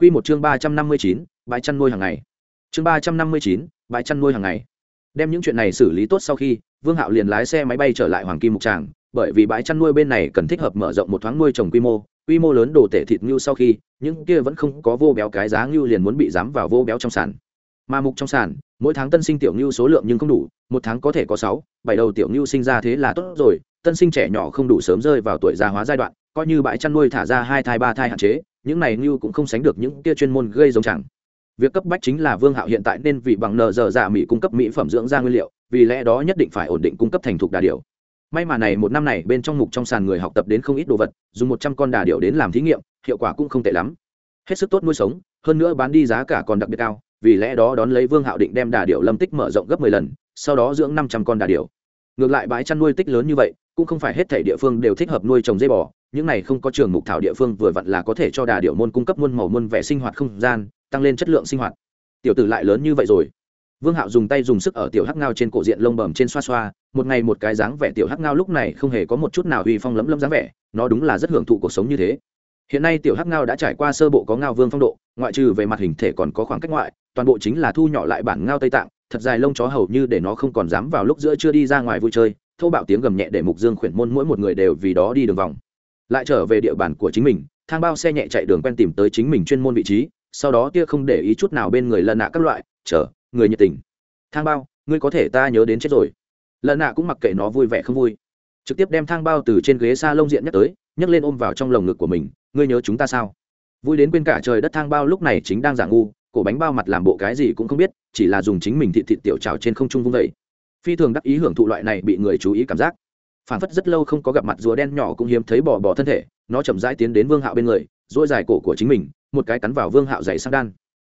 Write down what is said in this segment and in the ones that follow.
Quy một chương ba trăm năm mươi chín, bãi chăn nuôi hàng ngày. Chương ba trăm năm mươi chín, bãi chăn nuôi hàng ngày. Đem những chuyện này xử lý tốt sau khi, vương hạo liền lái xe máy bay trở lại hoàng kim mục tràng, bởi vì bãi chăn nuôi bên này cần thích hợp mở rộng một thoáng nuôi trồng quy mô quy mô lớn đồ tể thịt ngưu sau khi, những kia vẫn không có vô béo cái giá ngưu liền muốn bị dám vào vô béo trong sàn. Mà mục trong sàn, mỗi tháng tân sinh tiểu ngưu số lượng nhưng không đủ, một tháng có thể có sáu, bảy đầu tiểu ngưu sinh ra thế là tốt rồi, tân sinh trẻ nhỏ không đủ sớm rơi vào tuổi già hóa giai đoạn, coi như bãi chăn nuôi thả ra hai thai ba thai hạn chế những này như cũng không sánh được những kia chuyên môn gây giống chẳng. Việc cấp bách chính là vương hạo hiện tại nên vì bằng nờ giờ giả mỹ cung cấp mỹ phẩm dưỡng da nguyên liệu, vì lẽ đó nhất định phải ổn định cung cấp thành thục đà điểu. May mà này một năm này bên trong mục trong sàn người học tập đến không ít đồ vật, dùng một trăm con đà điểu đến làm thí nghiệm, hiệu quả cũng không tệ lắm. Hết sức tốt nuôi sống, hơn nữa bán đi giá cả còn đặc biệt cao, vì lẽ đó đón lấy vương hạo định đem đà điểu lâm tích mở rộng gấp mười lần, sau đó dưỡng năm trăm con đà điểu. Ngược lại bãi chăn nuôi tích lớn như vậy, cũng không phải hết thể địa phương đều thích hợp nuôi trồng dây bò những này không có trường mục thảo địa phương vừa vặn là có thể cho đà điệu môn cung cấp muôn màu muôn vẻ sinh hoạt không gian, tăng lên chất lượng sinh hoạt. Tiểu tử lại lớn như vậy rồi. Vương hạo dùng tay dùng sức ở tiểu hắc ngao trên cổ diện lông bầm trên xoa xoa, một ngày một cái dáng vẻ tiểu hắc ngao lúc này không hề có một chút nào uy phong lấm lấm dáng vẻ, nó đúng là rất hưởng thụ cuộc sống như thế. Hiện nay tiểu hắc ngao đã trải qua sơ bộ có ngao vương phong độ, ngoại trừ về mặt hình thể còn có khoảng cách ngoại, toàn bộ chính là thu nhỏ lại bản ngao tây tạng, thật dài lông chó hầu như để nó không còn dám vào lúc giữa chưa đi ra ngoài vui chơi thâu bạo tiếng gầm nhẹ để mục dương khuyển môn mỗi một người đều vì đó đi đường vòng lại trở về địa bàn của chính mình, thang bao xe nhẹ chạy đường quen tìm tới chính mình chuyên môn vị trí, sau đó tia không để ý chút nào bên người lần nạ các loại, chờ, người nhiệt tình. Thang bao, ngươi có thể ta nhớ đến chết rồi. Lần nạ cũng mặc kệ nó vui vẻ không vui, trực tiếp đem thang bao từ trên ghế s a lông diện nhắc tới, nhấc lên ôm vào trong lồng ngực của mình, ngươi nhớ chúng ta sao? Vui đến quên cả trời đất, thang bao lúc này chính đang giả ngu, cổ bánh bao mặt làm bộ cái gì cũng không biết, chỉ là dùng chính mình thịt thịt tiểu trào trên không trung vung vẩy phi thường đắc ý hưởng thụ loại này bị người chú ý cảm giác phản phất rất lâu không có gặp mặt rùa đen nhỏ cũng hiếm thấy bỏ bỏ thân thể, nó chậm rãi tiến đến vương hạo bên người dỗi dài cổ của chính mình, một cái cắn vào vương hạo dày sang đan.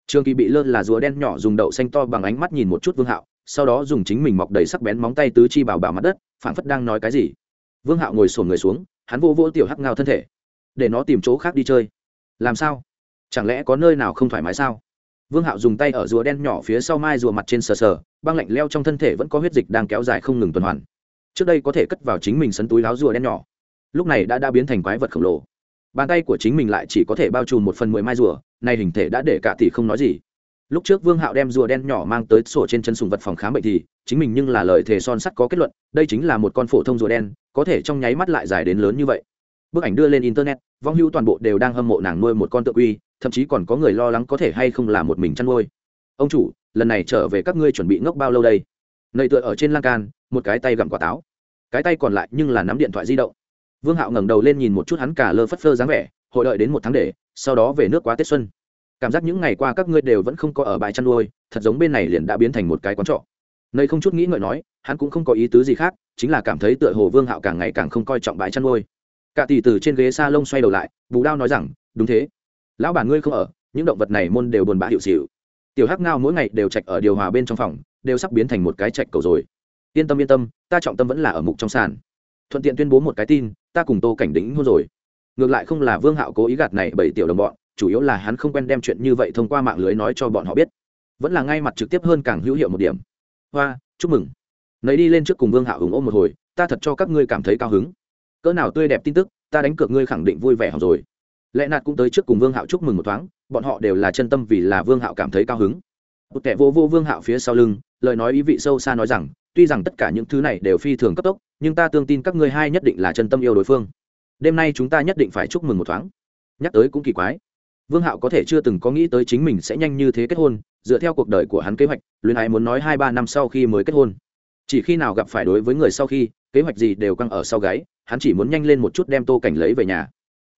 Trường kỳ bị lơ là rùa đen nhỏ dùng đậu xanh to bằng ánh mắt nhìn một chút vương hạo, sau đó dùng chính mình mọc đầy sắc bén móng tay tứ chi bảo bảo mặt đất phản phất đang nói cái gì. Vương hạo ngồi sổn người xuống, hắn vô vô tiểu hắc ngao thân thể, để nó tìm chỗ khác đi chơi. Làm sao? Chẳng lẽ có nơi nào không thoải mái sao? Vương hạo dùng tay ở rùa đen nhỏ phía sau mai rùa mặt trên sờ sờ, băng lạnh leo trong thân thể vẫn có huyết dịch đang kéo dài không ngừng tuần hoàn trước đây có thể cất vào chính mình sấn túi láo rùa đen nhỏ. Lúc này đã đã biến thành quái vật khổng lồ. Bàn tay của chính mình lại chỉ có thể bao trùm một phần mười mai rùa nay hình thể đã để cả tỷ không nói gì. Lúc trước vương hạo đem rùa đen nhỏ mang tới sổ trên chân sùng vật phòng khám bệnh thì, chính mình nhưng là lời thề son sắt có kết luận, đây chính là một con phổ thông rùa đen, có thể trong nháy mắt lại dài đến lớn như vậy. Bức ảnh đưa lên internet, vong hưu toàn bộ đều đang hâm mộ nàng nuôi một con tự uy, thậm chí còn có người lo lắng có thể hay không là một mình chăn nuôi. Ông chủ, lần này trở về các ngươi chuẩn bị ngốc bao lâu đây? Nầy tựa ở trên lan can, một cái tay gặm quả táo. Cái tay còn lại nhưng là nắm điện thoại di động. Vương hạo ngẩng đầu lên nhìn một chút hắn cả lơ phất phơ dáng vẻ, hội đợi đến một tháng để, sau đó về nước quá tết xuân. Cảm giác những ngày qua các ngươi đều vẫn không có ở bãi chăn nuôi, thật giống bên này liền đã biến thành một cái quán trọ. Nơi không chút nghĩ ngợi nói, hắn cũng không có ý tứ gì khác, chính là cảm thấy tựa hồ vương hạo càng ngày càng không coi trọng bãi chăn nuôi. Cả tỷ từ trên ghế s a lông xoay đầu lại, bù đao nói rằng, đúng thế. Lão bản ngươi không ở, những động vật này môn đều buồn bã hiệu xịu. Tiểu hắc ngao mỗi ngày đều chạch ở điều hòa bên trong phòng đều sắp biến thành một cái chạch cầu rồi. Yên tâm yên tâm, ta trọng tâm vẫn là ở mục trong sàn. Thuận tiện tuyên bố một cái tin, ta cùng tô cảnh đính hôn rồi. Ngược lại không là vương hạo cố ý gạt này bảy tiểu đồng bọn, chủ yếu là hắn không quen đem chuyện như vậy thông qua mạng lưới nói cho bọn họ biết. Vẫn là ngay mặt trực tiếp hơn càng hữu hiệu một điểm. Hoa, chúc mừng. Nấy đi lên trước cùng vương hạo hùng ôm một hồi, ta thật cho các ngươi cảm thấy cao hứng. Cỡ nào tươi đẹp tin tức, ta đánh cược ngươi khẳng định vui vẻ học rồi. Lẽ nạt cũng tới trước cùng vương hạo chúc mừng một thoáng, bọn họ đều là chân tâm vì là vương hạo cảm thấy cao hứng một kẻ vô vô vương hạo phía sau lưng, lời nói ý vị sâu xa nói rằng, tuy rằng tất cả những thứ này đều phi thường cấp tốc, nhưng ta tương tin các ngươi hai nhất định là chân tâm yêu đối phương. Đêm nay chúng ta nhất định phải chúc mừng một thoáng. Nhắc tới cũng kỳ quái. Vương hạo có thể chưa từng có nghĩ tới chính mình sẽ nhanh như thế kết hôn, dựa theo cuộc đời của hắn kế hoạch, luyến ái muốn nói hai ba năm sau khi mới kết hôn. Chỉ khi nào gặp phải đối với người sau khi, kế hoạch gì đều căng ở sau gáy, hắn chỉ muốn nhanh lên một chút đem tô cảnh lấy về nhà.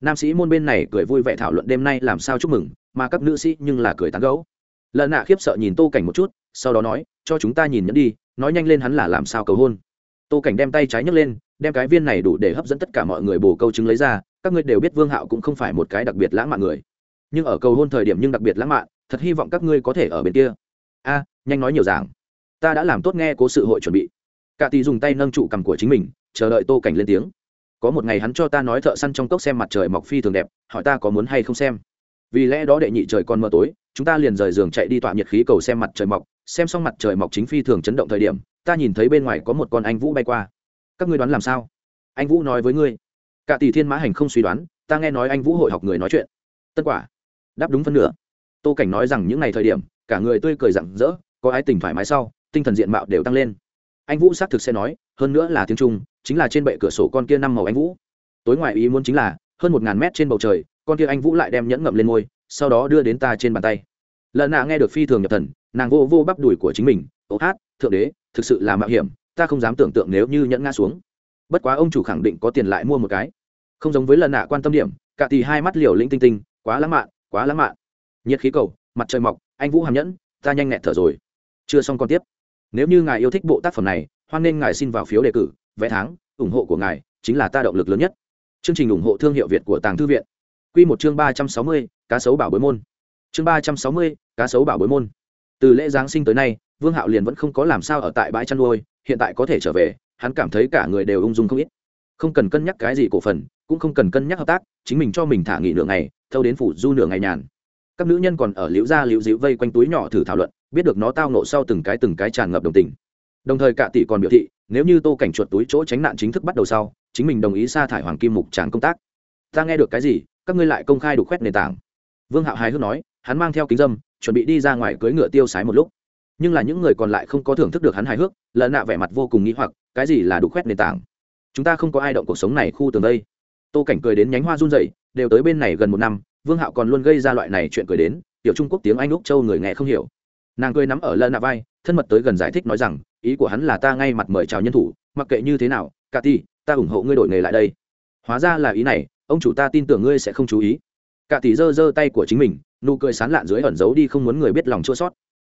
Nam sĩ môn bên này cười vui vẻ thảo luận đêm nay làm sao chúc mừng, mà các nữ sĩ nhưng là cười tán gẫu lợn nạ khiếp sợ nhìn tô cảnh một chút, sau đó nói, cho chúng ta nhìn nhẫn đi, nói nhanh lên hắn là làm sao cầu hôn. Tô cảnh đem tay trái nhấc lên, đem cái viên này đủ để hấp dẫn tất cả mọi người bổ câu chứng lấy ra, các ngươi đều biết vương hạo cũng không phải một cái đặc biệt lãng mạn người. Nhưng ở cầu hôn thời điểm nhưng đặc biệt lãng mạn, thật hy vọng các ngươi có thể ở bên kia. A, nhanh nói nhiều giảng. Ta đã làm tốt nghe cố sự hội chuẩn bị. Cả tỷ dùng tay nâng trụ cằm của chính mình, chờ đợi tô cảnh lên tiếng. Có một ngày hắn cho ta nói thợ săn trong cốc xem mặt trời mọc phi thường đẹp, hỏi ta có muốn hay không xem. Vì lẽ đó đệ nhị trời còn mờ tối chúng ta liền rời giường chạy đi tọa nhiệt khí cầu xem mặt trời mọc, xem xong mặt trời mọc chính phi thường chấn động thời điểm, ta nhìn thấy bên ngoài có một con anh vũ bay qua. Các ngươi đoán làm sao? Anh vũ nói với ngươi. Cả tỷ thiên mã hành không suy đoán, ta nghe nói anh vũ hội học người nói chuyện. Tân quả. Đáp đúng phân nửa. Tô cảnh nói rằng những ngày thời điểm, cả người tươi cười rặng rỡ, có ái tình thoải mái sau, tinh thần diện mạo đều tăng lên. Anh vũ xác thực sẽ nói, hơn nữa là tiếng trung, chính là trên bệ cửa sổ con kia năm màu anh vũ. Tối ngoài ý muốn chính là, hơn một ngàn mét trên bầu trời, con kia anh vũ lại đem nhẫn ngậm lên môi sau đó đưa đến ta trên bàn tay. Lợn nạ nghe được phi thường nhập thần, nàng vô vô bắp đùi của chính mình, ô hát, thượng đế, thực sự là mạo hiểm, ta không dám tưởng tượng nếu như nhẫn ngã xuống. Bất quá ông chủ khẳng định có tiền lại mua một cái. Không giống với lần nạ quan tâm điểm, cả tỷ hai mắt liều linh tinh tinh, quá lãng mạn, quá lãng mạn. Nhiệt khí cầu, mặt trời mọc, anh vũ hàm nhẫn, ta nhanh nhẹn thở rồi. Chưa xong còn tiếp. Nếu như ngài yêu thích bộ tác phẩm này, hoan nên ngài xin vào phiếu đề cử, vé tháng, ủng hộ của ngài chính là ta động lực lớn nhất. Chương trình ủng hộ thương hiệu việt của tàng thư viện. Quy một chương ba trăm sáu mươi, cá sấu bảo bối môn. Chương ba trăm sáu mươi, cá sấu bảo bối môn. Từ lễ giáng sinh tới nay, vương hạo liền vẫn không có làm sao ở tại bãi chăn nuôi, hiện tại có thể trở về, hắn cảm thấy cả người đều ung dung không ít. Không cần cân nhắc cái gì cổ phần, cũng không cần cân nhắc hợp tác, chính mình cho mình thả nghỉ nửa ngày, thâu đến phủ du nửa ngày nhàn. Các nữ nhân còn ở liễu gia liễu dịu vây quanh túi nhỏ thử thảo luận, biết được nó tao ngộ sau từng cái từng cái tràn ngập đồng tình. Đồng thời cả tỷ còn biểu thị, nếu như tô cảnh chuột túi chỗ tránh nạn chính thức bắt đầu sau, chính mình đồng ý sa thải hoàng kim mục tràn công tác. Ta nghe được cái gì? Các ngươi lại công khai đục khoét nền tảng. Vương hạo hài hước nói, hắn mang theo kính dâm, chuẩn bị đi ra ngoài cưới ngựa tiêu sái một lúc. Nhưng là những người còn lại không có thưởng thức được hắn hài hước lợn nạ vẻ mặt vô cùng nghĩ hoặc, cái gì là đục khoét nền tảng? Chúng ta không có ai động cuộc sống này khu tường đây. Tô cảnh cười đến nhánh hoa run rẩy, đều tới bên này gần một năm, vương hạo còn luôn gây ra loại này chuyện cười đến, tiểu trung quốc tiếng anh úc châu người nghe không hiểu. Nàng cười nắm ở lợn nạ vai, thân mật tới gần giải thích nói rằng, ý của hắn là ta ngay mặt mời chào nhân thủ, mặc kệ như thế nào cả ti ta ủng hộ ngươi đổi nghề lại đây. Hóa ra là ý này ông chủ ta tin tưởng ngươi sẽ không chú ý. Cả tỷ giơ giơ tay của chính mình, nụ cười sán lạn dưới ẩn giấu đi không muốn người biết lòng chua sót.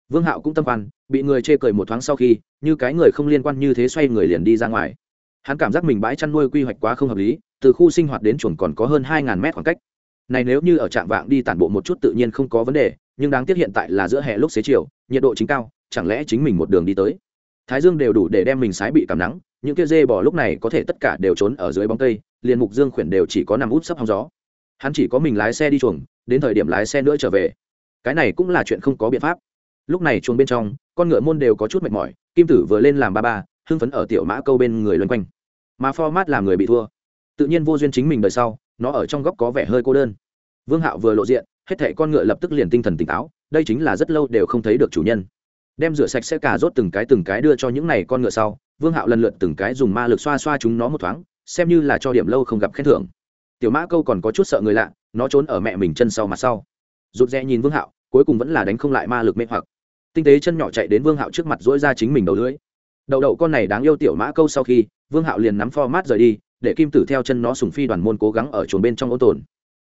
Vương hạo cũng tâm quan bị người chê cười một thoáng sau khi, như cái người không liên quan như thế xoay người liền đi ra ngoài. Hắn cảm giác mình bãi chăn nuôi quy hoạch quá không hợp lý, từ khu sinh hoạt đến chuồng còn có hơn hai ngàn mét khoảng cách. Này nếu như ở trạm vạng đi tản bộ một chút tự nhiên không có vấn đề, nhưng đáng tiếc hiện tại là giữa hè lúc xế chiều, nhiệt độ chính cao, chẳng lẽ chính mình một đường đi tới? Thái dương đều đủ để đem mình sái bị cảm nắng, những kia dê bò lúc này có thể tất cả đều trốn ở dưới bóng cây liền mục dương khuyển đều chỉ có nằm út sấp hóng gió. Hắn chỉ có mình lái xe đi chuồng, đến thời điểm lái xe nữa trở về. Cái này cũng là chuyện không có biện pháp. Lúc này chuồng bên trong, con ngựa môn đều có chút mệt mỏi, kim tử vừa lên làm ba ba, hưng phấn ở tiểu mã câu bên người loanh quanh. Mà format làm người bị thua. Tự nhiên vô duyên chính mình đời sau, nó ở trong góc có vẻ hơi cô đơn. Vương hạo vừa lộ diện, hết thảy con ngựa lập tức liền tinh thần tỉnh táo, đây chính là rất lâu đều không thấy được chủ nhân. Đem rửa sạch sẽ cả rốt từng cái từng cái đưa cho những này con ngựa sau, vương hạo lần lượt từng cái dùng ma lực xoa xoa chúng nó một thoáng xem như là cho điểm lâu không gặp khen thưởng. Tiểu mã câu còn có chút sợ người lạ, nó trốn ở mẹ mình chân sau mặt sau. Rụt rè nhìn vương hạo, cuối cùng vẫn là đánh không lại ma lực mê hoặc. Tinh tế chân nhỏ chạy đến vương hạo trước mặt dỗi ra chính mình đầu lưới đậu đậu con này đáng yêu tiểu mã câu sau khi, vương hạo liền nắm pho mát rời đi, để kim tử theo chân nó sùng phi đoàn môn cố gắng ở chuồng bên trong ô tồn.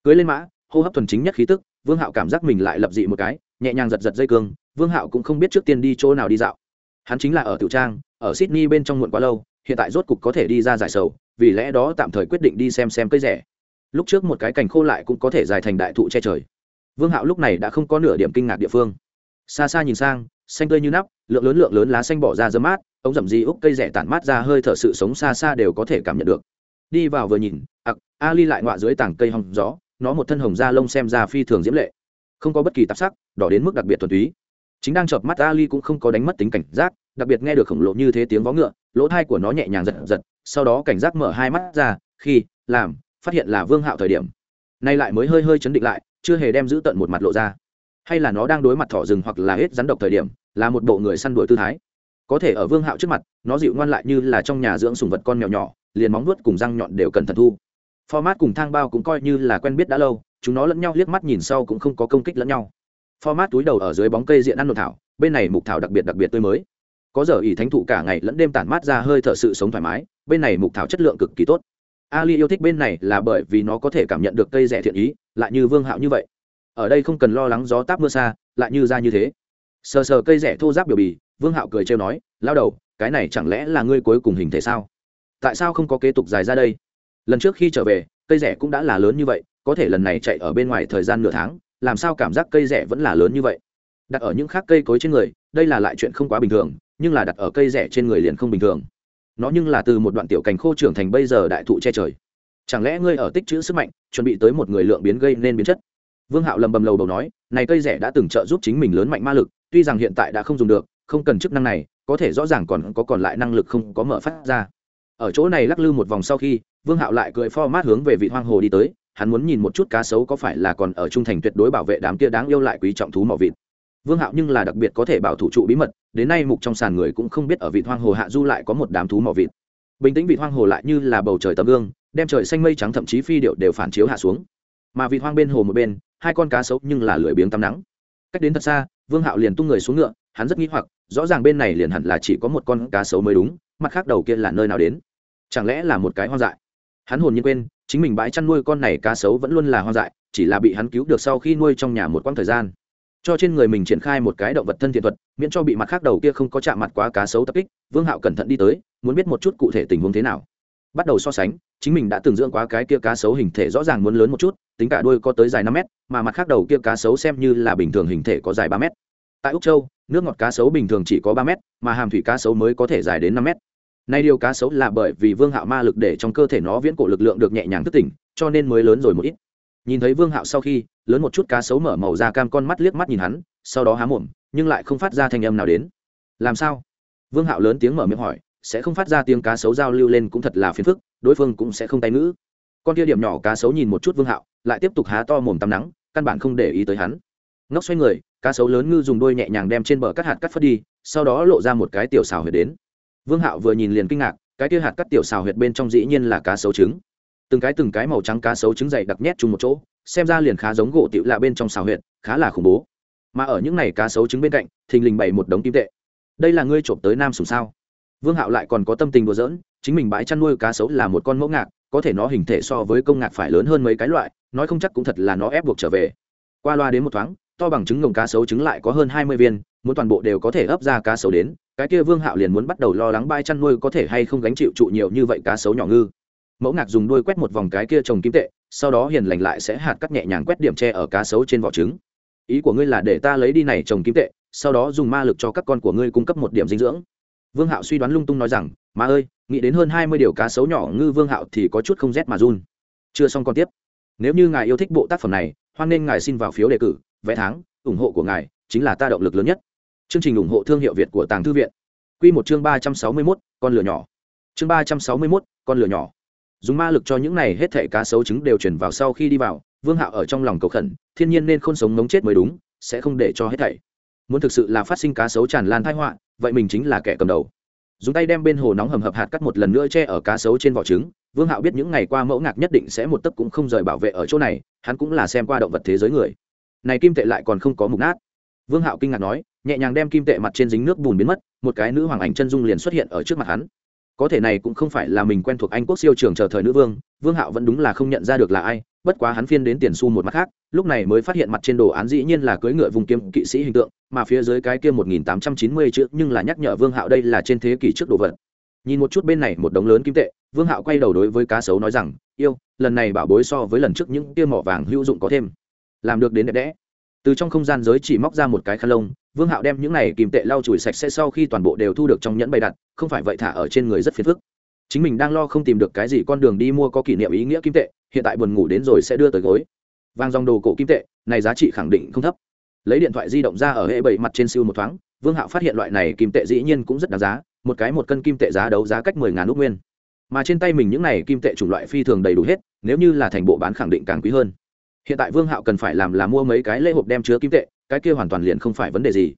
Cưới lên mã, hô hấp thuần chính nhất khí tức, vương hạo cảm giác mình lại lập dị một cái, nhẹ nhàng giật giật dây cương, vương hạo cũng không biết trước tiên đi chỗ nào đi dạo. Hắn chính là ở tiểu trang, ở sydney bên trong muộn quá lâu hiện tại rốt cục có thể đi ra giải sầu, vì lẽ đó tạm thời quyết định đi xem xem cây rẻ. Lúc trước một cái cành khô lại cũng có thể dài thành đại thụ che trời. Vương hạo lúc này đã không có nửa điểm kinh ngạc địa phương. Xa xa nhìn sang, xanh tươi như nắp, lượng lớn lượng lớn lá xanh bỏ ra dơ mát, ống rậm di úc cây rẻ tản mát ra hơi thở sự sống xa xa đều có thể cảm nhận được. Đi vào vừa nhìn, ặc ali lại ngoạ dưới tảng cây hòng gió, nó một thân hồng da lông xem ra phi thường diễm lệ. Không có bất kỳ tạp sắc, đỏ đến mức đặc biệt thuần túy. Chính đang chợp mắt ali cũng không có đánh mất tính cảnh giác, đặc biệt nghe được khổng lồ như thế tiếng vó ngựa lỗ thai của nó nhẹ nhàng giật giật, sau đó cảnh giác mở hai mắt ra, khi, làm, phát hiện là vương hạo thời điểm. Nay lại mới hơi hơi chấn định lại, chưa hề đem giữ tận một mặt lộ ra. Hay là nó đang đối mặt thỏ rừng hoặc là hết rắn độc thời điểm, là một bộ người săn đuổi tư thái. Có thể ở vương hạo trước mặt, nó dịu ngoan lại như là trong nhà dưỡng sùng vật con mèo nhỏ, liền móng nuốt cùng răng nhọn đều cần thần thu. Format cùng thang bao cũng coi như là quen biết đã lâu, chúng nó lẫn nhau liếc mắt nhìn sau cũng không có công kích lẫn nhau. Format túi đầu ở dưới bóng cây diện ăn nội thảo, bên này mục thảo đặc biệt đặc biệt tươi mới có giờ ỷ thánh thụ cả ngày lẫn đêm tản mát ra hơi thở sự sống thoải mái, bên này mục thảo chất lượng cực kỳ tốt. Ali yêu thích bên này là bởi vì nó có thể cảm nhận được cây rẻ thiện ý, lại như vương hạo như vậy. Ở đây không cần lo lắng gió táp mưa xa, lại như ra như thế. Sờ sờ cây rẻ thô giáp biểu bì, vương hạo cười trêu nói lao đầu, cái này chẳng lẽ là ngươi cuối cùng hình thể sao? Tại sao không có kế tục dài ra đây? Lần trước khi trở về, cây rẻ cũng đã là lớn như vậy, có thể lần này chạy ở bên ngoài thời gian nửa tháng, làm sao cảm giác cây rẻ vẫn là lớn như vậy? Đặt ở những khác cây cối trên người, đây là lại chuyện không quá bình thường nhưng là đặt ở cây rẻ trên người liền không bình thường. Nó nhưng là từ một đoạn tiểu cành khô trưởng thành bây giờ đại thụ che trời. Chẳng lẽ ngươi ở tích chữ sức mạnh, chuẩn bị tới một người lượng biến gây nên biến chất? Vương hạo lầm bầm lầu đầu nói, này cây rẻ đã từng trợ giúp chính mình lớn mạnh ma lực, tuy rằng hiện tại đã không dùng được, không cần chức năng này, có thể rõ ràng còn có còn lại năng lực không có mở phát ra. Ở chỗ này lắc lư một vòng sau khi, vương hạo lại cười pho mát hướng về vị hoang hồ đi tới, hắn muốn nhìn một chút cá sấu có phải là còn ở trung thành tuyệt đối bảo vệ đám kia đáng yêu lại quý trọng thú mỏ vịt vương hạo nhưng là đặc biệt có thể bảo thủ trụ bí mật, đến nay mục trong sàn người cũng không biết ở vịt hoang hồ hạ du lại có một đám thú mỏ vịt. Bình tĩnh vịt hoang hồ lại như là bầu trời tấm gương, đem trời xanh mây trắng thậm chí phi điệu đều phản chiếu hạ xuống. Mà vịt hoang bên hồ một bên, hai con cá sấu nhưng là lười biếng tắm nắng. Cách đến thật xa, vương hạo liền tung người xuống ngựa, hắn rất nghĩ hoặc, rõ ràng bên này liền hẳn là chỉ có một con cá sấu mới đúng, mặt khác đầu kia là nơi nào đến? Chẳng lẽ là một cái hoang dại? Hắn hồn nhiên quên, chính mình bãi chăn nuôi con này cá sấu vẫn luôn là hoang dại, chỉ là bị hắn cứu được sau khi nuôi trong nhà một quãng thời gian cho trên người mình triển khai một cái động vật thân thiện thuật, miễn cho bị mặt khác đầu kia không có chạm mặt quá cá sấu tập kích, vương hạo cẩn thận đi tới, muốn biết một chút cụ thể tình huống thế nào. Bắt đầu so sánh, chính mình đã từng dưỡng quá cái kia cá sấu hình thể rõ ràng muốn lớn một chút, tính cả đuôi có tới dài năm mét, mà mặt khác đầu kia cá sấu xem như là bình thường hình thể có dài ba mét. Tại úc châu, nước ngọt cá sấu bình thường chỉ có ba mét, mà hàm thủy cá sấu mới có thể dài đến năm mét. Nay điều cá sấu là bởi vì vương hạo ma lực để trong cơ thể nó viễn cổ lực lượng được nhẹ nhàng thức tỉnh, cho nên mới lớn rồi một ít nhìn thấy vương hạo sau khi, lớn một chút cá sấu mở màu da cam con mắt liếc mắt nhìn hắn, sau đó há mồm, nhưng lại không phát ra thanh âm nào đến. Làm sao? Vương hạo lớn tiếng mở miệng hỏi, sẽ không phát ra tiếng cá sấu giao lưu lên cũng thật là phiền phức, đối phương cũng sẽ không tay ngữ. Con kia điểm nhỏ cá sấu nhìn một chút vương hạo, lại tiếp tục há to mồm tắm nắng, căn bản không để ý tới hắn. Ngóc xoay người, cá sấu lớn ngư dùng đôi nhẹ nhàng đem trên bờ cắt hạt cắt phất đi, sau đó lộ ra một cái tiểu xào huyệt đến. Vương hạo vừa nhìn liền kinh ngạc, cái kia hạt cắt tiểu xào huyệt bên trong dĩ nhiên là cá sấu trứng từng cái từng cái màu trắng cá sấu trứng dày đặc nhét chung một chỗ, xem ra liền khá giống gỗ tiểu lạ bên trong xào huyện khá là khủng bố. Mà ở những này cá sấu trứng bên cạnh, thình lình bày một đống kim tệ. Đây là ngươi trộm tới nam sùng sao? Vương hạo lại còn có tâm tình đùa giỡn, chính mình bãi chăn nuôi cá sấu là một con mẫu ngạc, có thể nó hình thể so với công ngạc phải lớn hơn mấy cái loại, nói không chắc cũng thật là nó ép buộc trở về. Qua loa đến một thoáng, to bằng trứng ngồng cá sấu trứng lại có hơn hai mươi viên, muốn toàn bộ đều có thể ấp ra cá sấu đến, cái kia vương hạo liền muốn bắt đầu lo lắng bãi chăn nuôi có thể hay không gánh chịu trụ nhiều như vậy cá sấu nhỏ ngư mẫu ngạc dùng đuôi quét một vòng cái kia trồng kim tệ, sau đó hiền lành lại sẽ hạt cắt nhẹ nhàng quét điểm tre ở cá sấu trên vỏ trứng. Ý của ngươi là để ta lấy đi này trồng kim tệ, sau đó dùng ma lực cho các con của ngươi cung cấp một điểm dinh dưỡng. Vương hạo suy đoán lung tung nói rằng ma ơi, nghĩ đến hơn hai mươi điều cá sấu nhỏ, ngư vương hạo thì có chút không rét mà run. Chưa xong còn tiếp. Nếu như ngài yêu thích bộ tác phẩm này, hoan nên ngài xin vào phiếu đề cử, vé tháng, ủng hộ của ngài chính là ta động lực lớn nhất. Chương trình ủng hộ thương hiệu việt của tàng thư viện. Q một chương ba trăm sáu mươi mốt, con lửa nhỏ. Chương ba trăm sáu mươi mốt, con lửa nhỏ dùng ma lực cho những này hết thảy cá sấu trứng đều chuyển vào sau khi đi vào, vương hạo ở trong lòng cầu khẩn, thiên nhiên nên không sống ngống chết mới đúng, sẽ không để cho hết thảy. Muốn thực sự là phát sinh cá sấu tràn lan thái họa, vậy mình chính là kẻ cầm đầu. Dùng tay đem bên hồ nóng hầm hập hạt cắt một lần nữa che ở cá sấu trên vỏ trứng, vương hạo biết những ngày qua mẫu ngạc nhất định sẽ một tấc cũng không rời bảo vệ ở chỗ này, hắn cũng là xem qua động vật thế giới người. Này kim tệ lại còn không có mục nát. Vương hạo kinh ngạc nói, nhẹ nhàng đem kim tệ mặt trên dính nước bùn biến mất, một cái nữ hoàng ảnh chân dung liền xuất hiện ở trước mặt hắn có thể này cũng không phải là mình quen thuộc anh quốc siêu trường chờ thời nữ vương vương hạo vẫn đúng là không nhận ra được là ai, bất quá hắn phiên đến tiền xu một mặt khác, lúc này mới phát hiện mặt trên đồ án dĩ nhiên là cưỡi ngựa vùng kiếm kỵ sĩ hình tượng, mà phía dưới cái kia một nghìn tám trăm chín mươi chữ nhưng là nhắc nhở vương hạo đây là trên thế kỷ trước đồ vật. Nhìn một chút bên này một đống lớn kim tệ, vương hạo quay đầu đối với cá sấu nói rằng, yêu, lần này bảo bối so với lần trước những kia mỏ vàng hữu dụng có thêm, làm được đến đẹp đẽ. Từ trong không gian giới chỉ móc ra một cái khăn lông vương hạo đem những này kim tệ lau chùi sạch sẽ sau khi toàn bộ đều thu được trong nhẫn bày đặt, không phải vậy thả ở trên người rất phiền phức. Chính mình đang lo không tìm được cái gì con đường đi mua có kỷ niệm ý nghĩa kim tệ, hiện tại buồn ngủ đến rồi sẽ đưa tới gối. Vang dòng đồ cổ kim tệ, này giá trị khẳng định không thấp. Lấy điện thoại di động ra ở hệ bảy mặt trên siêu một thoáng, vương hạo phát hiện loại này kim tệ dĩ nhiên cũng rất đáng giá, một cái một cân kim tệ giá đấu giá cách mười ngàn ước nguyên. Mà trên tay mình những này kim tệ chủng loại phi thường đầy đủ hết, nếu như là thành bộ bán khẳng định càng quý hơn. Hiện tại vương hạo cần phải làm là mua mấy cái lễ hộp đem chứa kim tệ cái kia hoàn toàn liền không phải vấn đề gì.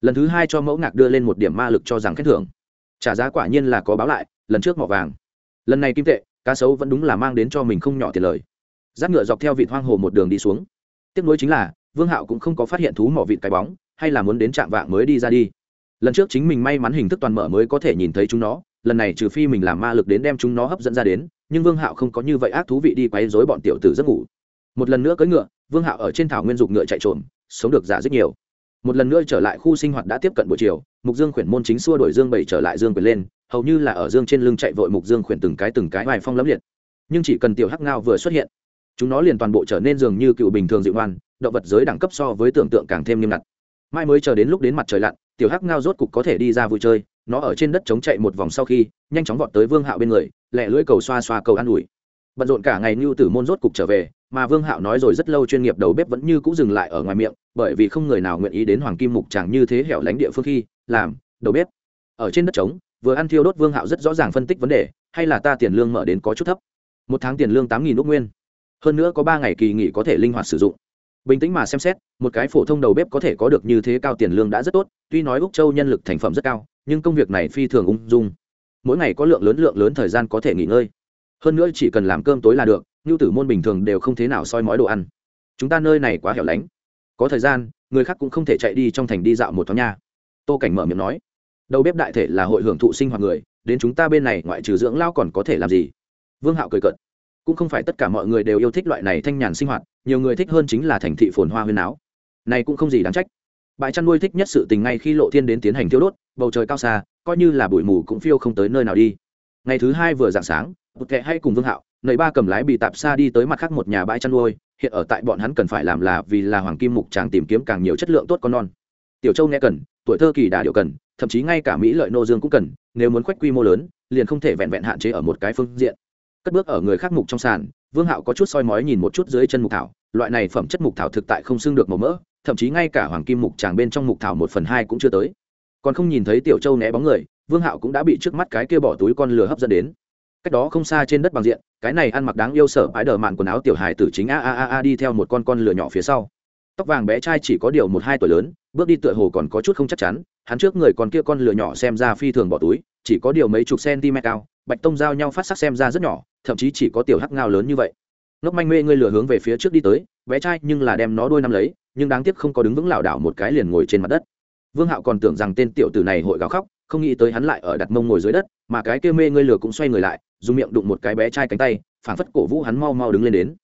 Lần thứ hai cho mẫu ngạc đưa lên một điểm ma lực cho rằng khen thưởng. Trả giá quả nhiên là có báo lại, lần trước mỏ vàng. Lần này kim tệ, cá sấu vẫn đúng là mang đến cho mình không nhỏ tiền lời. Giáp ngựa dọc theo vịt hoang hồ một đường đi xuống. Tiếc nuối chính là, vương hạo cũng không có phát hiện thú mỏ vịt cái bóng, hay là muốn đến trạm vạng mới đi ra đi. Lần trước chính mình may mắn hình thức toàn mở mới có thể nhìn thấy chúng nó, lần này trừ phi mình làm ma lực đến đem chúng nó hấp dẫn ra đến, nhưng vương hạo không có như vậy ác thú vị đi quấy dối bọn tiểu tử giấc ngủ. Một lần nữa cưỡi ngựa, vương hạo ở trên thảo nguyên dục ngựa chạy trộm sống được giả rất nhiều. Một lần nữa trở lại khu sinh hoạt đã tiếp cận buổi chiều, mục dương khuyển môn chính xua đổi dương bảy trở lại dương quyền lên, hầu như là ở dương trên lưng chạy vội mục dương khuyển từng cái từng cái vài phong lấm liệt. Nhưng chỉ cần tiểu hắc ngao vừa xuất hiện, chúng nó liền toàn bộ trở nên dường như cựu bình thường dịu ngoan động vật giới đẳng cấp so với tưởng tượng càng thêm nghiêm ngặt. Mai mới chờ đến lúc đến mặt trời lặn, tiểu hắc ngao rốt cục có thể đi ra vui chơi, nó ở trên đất chống chạy một vòng sau khi, nhanh chóng vọt tới vương hạo bên người, lẹ lưỡi cầu xoa xoa cầu an ủi bận rộn cả ngày như tử môn rốt cục trở về, mà vương hạo nói rồi rất lâu chuyên nghiệp đầu bếp vẫn như cũng dừng lại ở ngoài miệng, bởi vì không người nào nguyện ý đến hoàng kim mục chàng như thế hẻo lánh địa phương khi làm đầu bếp. Ở trên đất trống, vừa ăn thiêu đốt vương hạo rất rõ ràng phân tích vấn đề, hay là ta tiền lương mở đến có chút thấp. Một tháng tiền lương tám nghìn úc nguyên. Hơn nữa có ba ngày kỳ nghỉ có thể linh hoạt sử dụng. Bình tĩnh mà xem xét, một cái phổ thông đầu bếp có thể có được như thế cao tiền lương đã rất tốt, tuy nói úc châu nhân lực thành phẩm rất cao, nhưng công việc này phi thường ung dung. Mỗi ngày có lượng lớn lượng lớn thời gian có thể nghỉ ngơi hơn nữa chỉ cần làm cơm tối là được như tử môn bình thường đều không thế nào soi mói đồ ăn. Chúng ta nơi này quá hẻo lánh. Có thời gian, người khác cũng không thể chạy đi trong thành đi dạo một thoáng nha. Tô cảnh mở miệng nói. Đầu bếp đại thể là hội hưởng thụ sinh hoạt người, đến chúng ta bên này ngoại trừ dưỡng lao còn có thể làm gì? Vương hạo cười cợt. Cũng không phải tất cả mọi người đều yêu thích loại này thanh nhàn sinh hoạt, nhiều người thích hơn chính là thành thị phồn hoa huyên áo. Này cũng không gì đáng trách. Bãi chăn nuôi thích nhất sự tình ngay khi lộ thiên đến tiến hành thiêu đốt, bầu trời cao xa, coi như là bụi mù cũng phiêu không tới nơi nào đi. Ngày thứ hai vừa dạng sáng một kẻ hay cùng vương hạo, nầy ba cầm lái bị tạp xa đi tới mặt khác một nhà bãi chăn nuôi, hiện ở tại bọn hắn cần phải làm là vì là hoàng kim mục tràng tìm kiếm càng nhiều chất lượng tốt con non. Tiểu châu nghe cần, tuổi thơ kỳ đà điệu cần, thậm chí ngay cả mỹ lợi nô dương cũng cần, nếu muốn khoách quy mô lớn, liền không thể vẹn vẹn hạn chế ở một cái phương diện. Cất bước ở người khác mục trong sàn, vương hạo có chút soi mói nhìn một chút dưới chân mục thảo, loại này phẩm chất mục thảo thực tại không xưng được màu mỡ, thậm chí ngay cả hoàng kim mục tràng bên trong mục thảo một phần hai cũng chưa tới. Còn không nhìn thấy tiểu châu né bóng người, vương hạo cũng đã bị trước mắt cái kia bỏ túi con lừa hấp dẫn đến cách đó không xa trên đất bằng diện, cái này ăn mặc đáng yêu sở ái đờ mạn quần áo tiểu hài tử chính a a a a đi theo một con con lửa nhỏ phía sau. Tóc vàng bé trai chỉ có điều một hai tuổi lớn, bước đi tựa hồ còn có chút không chắc chắn, hắn trước người còn kia con lửa nhỏ xem ra phi thường bỏ túi, chỉ có điều mấy chục cm cao, bạch tông giao nhau phát sắc xem ra rất nhỏ, thậm chí chỉ có tiểu hắc ngao lớn như vậy. Ngốc manh mê ngươi lửa hướng về phía trước đi tới, bé trai nhưng là đem nó đôi năm lấy, nhưng đáng tiếc không có đứng vững lảo đảo một cái liền ngồi trên mặt đất. Vương hạo còn tưởng rằng tên tiểu tử này hội gào khóc không nghĩ tới hắn lại ở đặt mông ngồi dưới đất, mà cái kia mê ngươi lừa cũng xoay người lại, dùng miệng đụng một cái bé trai cánh tay phản phất cổ vũ hắn mau mau đứng lên đến.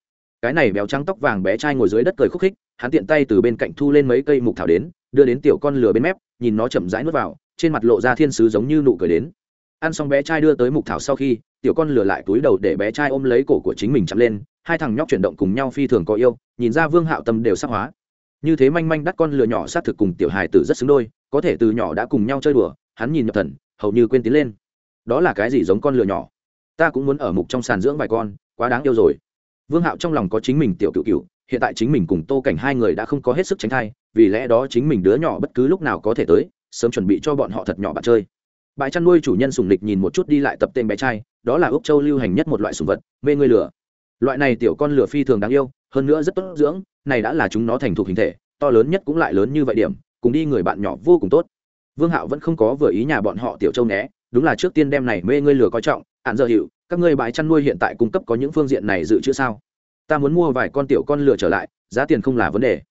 Cái này béo trắng tóc vàng bé trai ngồi dưới đất cười khúc khích, hắn tiện tay từ bên cạnh thu lên mấy cây mục thảo đến, đưa đến tiểu con lừa bên mép, nhìn nó chậm rãi nuốt vào, trên mặt lộ ra thiên sứ giống như nụ cười đến. Ăn xong bé trai đưa tới mục thảo sau khi, tiểu con lừa lại túi đầu để bé trai ôm lấy cổ của chính mình chậm lên, hai thằng nhóc chuyển động cùng nhau phi thường có yêu, nhìn ra vương hạo tâm đều sắc hóa. Như thế manh manh đắt con lừa nhỏ sát thực cùng tiểu hài tử rất xứng đôi, có thể từ nhỏ đã cùng nhau chơi đùa hắn nhìn nhập thần, hầu như quên tiến lên. Đó là cái gì giống con lừa nhỏ? Ta cũng muốn ở mục trong sàn dưỡng vài con, quá đáng yêu rồi. Vương hạo trong lòng có chính mình tiểu cựu cựu hiện tại chính mình cùng tô cảnh hai người đã không có hết sức tránh thai, vì lẽ đó chính mình đứa nhỏ bất cứ lúc nào có thể tới, sớm chuẩn bị cho bọn họ thật nhỏ bạn chơi. Bãi chăn nuôi chủ nhân sùng lịch nhìn một chút đi lại tập tên bé trai, đó là úc châu lưu hành nhất một loại sùng vật, mê ngươi lửa. Loại này tiểu con lửa phi thường đáng yêu, hơn nữa rất tốt dưỡng, này đã là chúng nó thành thục hình thể, to lớn nhất cũng lại lớn như vậy điểm, cùng đi người bạn nhỏ vô cùng tốt vương hạo vẫn không có vừa ý nhà bọn họ tiểu châu né, đúng là trước tiên đem này mê ngươi lừa coi trọng. Ạn giờ hiệu các ngươi bãi chăn nuôi hiện tại cung cấp có những phương diện này dự trữ sao? Ta muốn mua vài con tiểu con lừa trở lại, giá tiền không là vấn đề.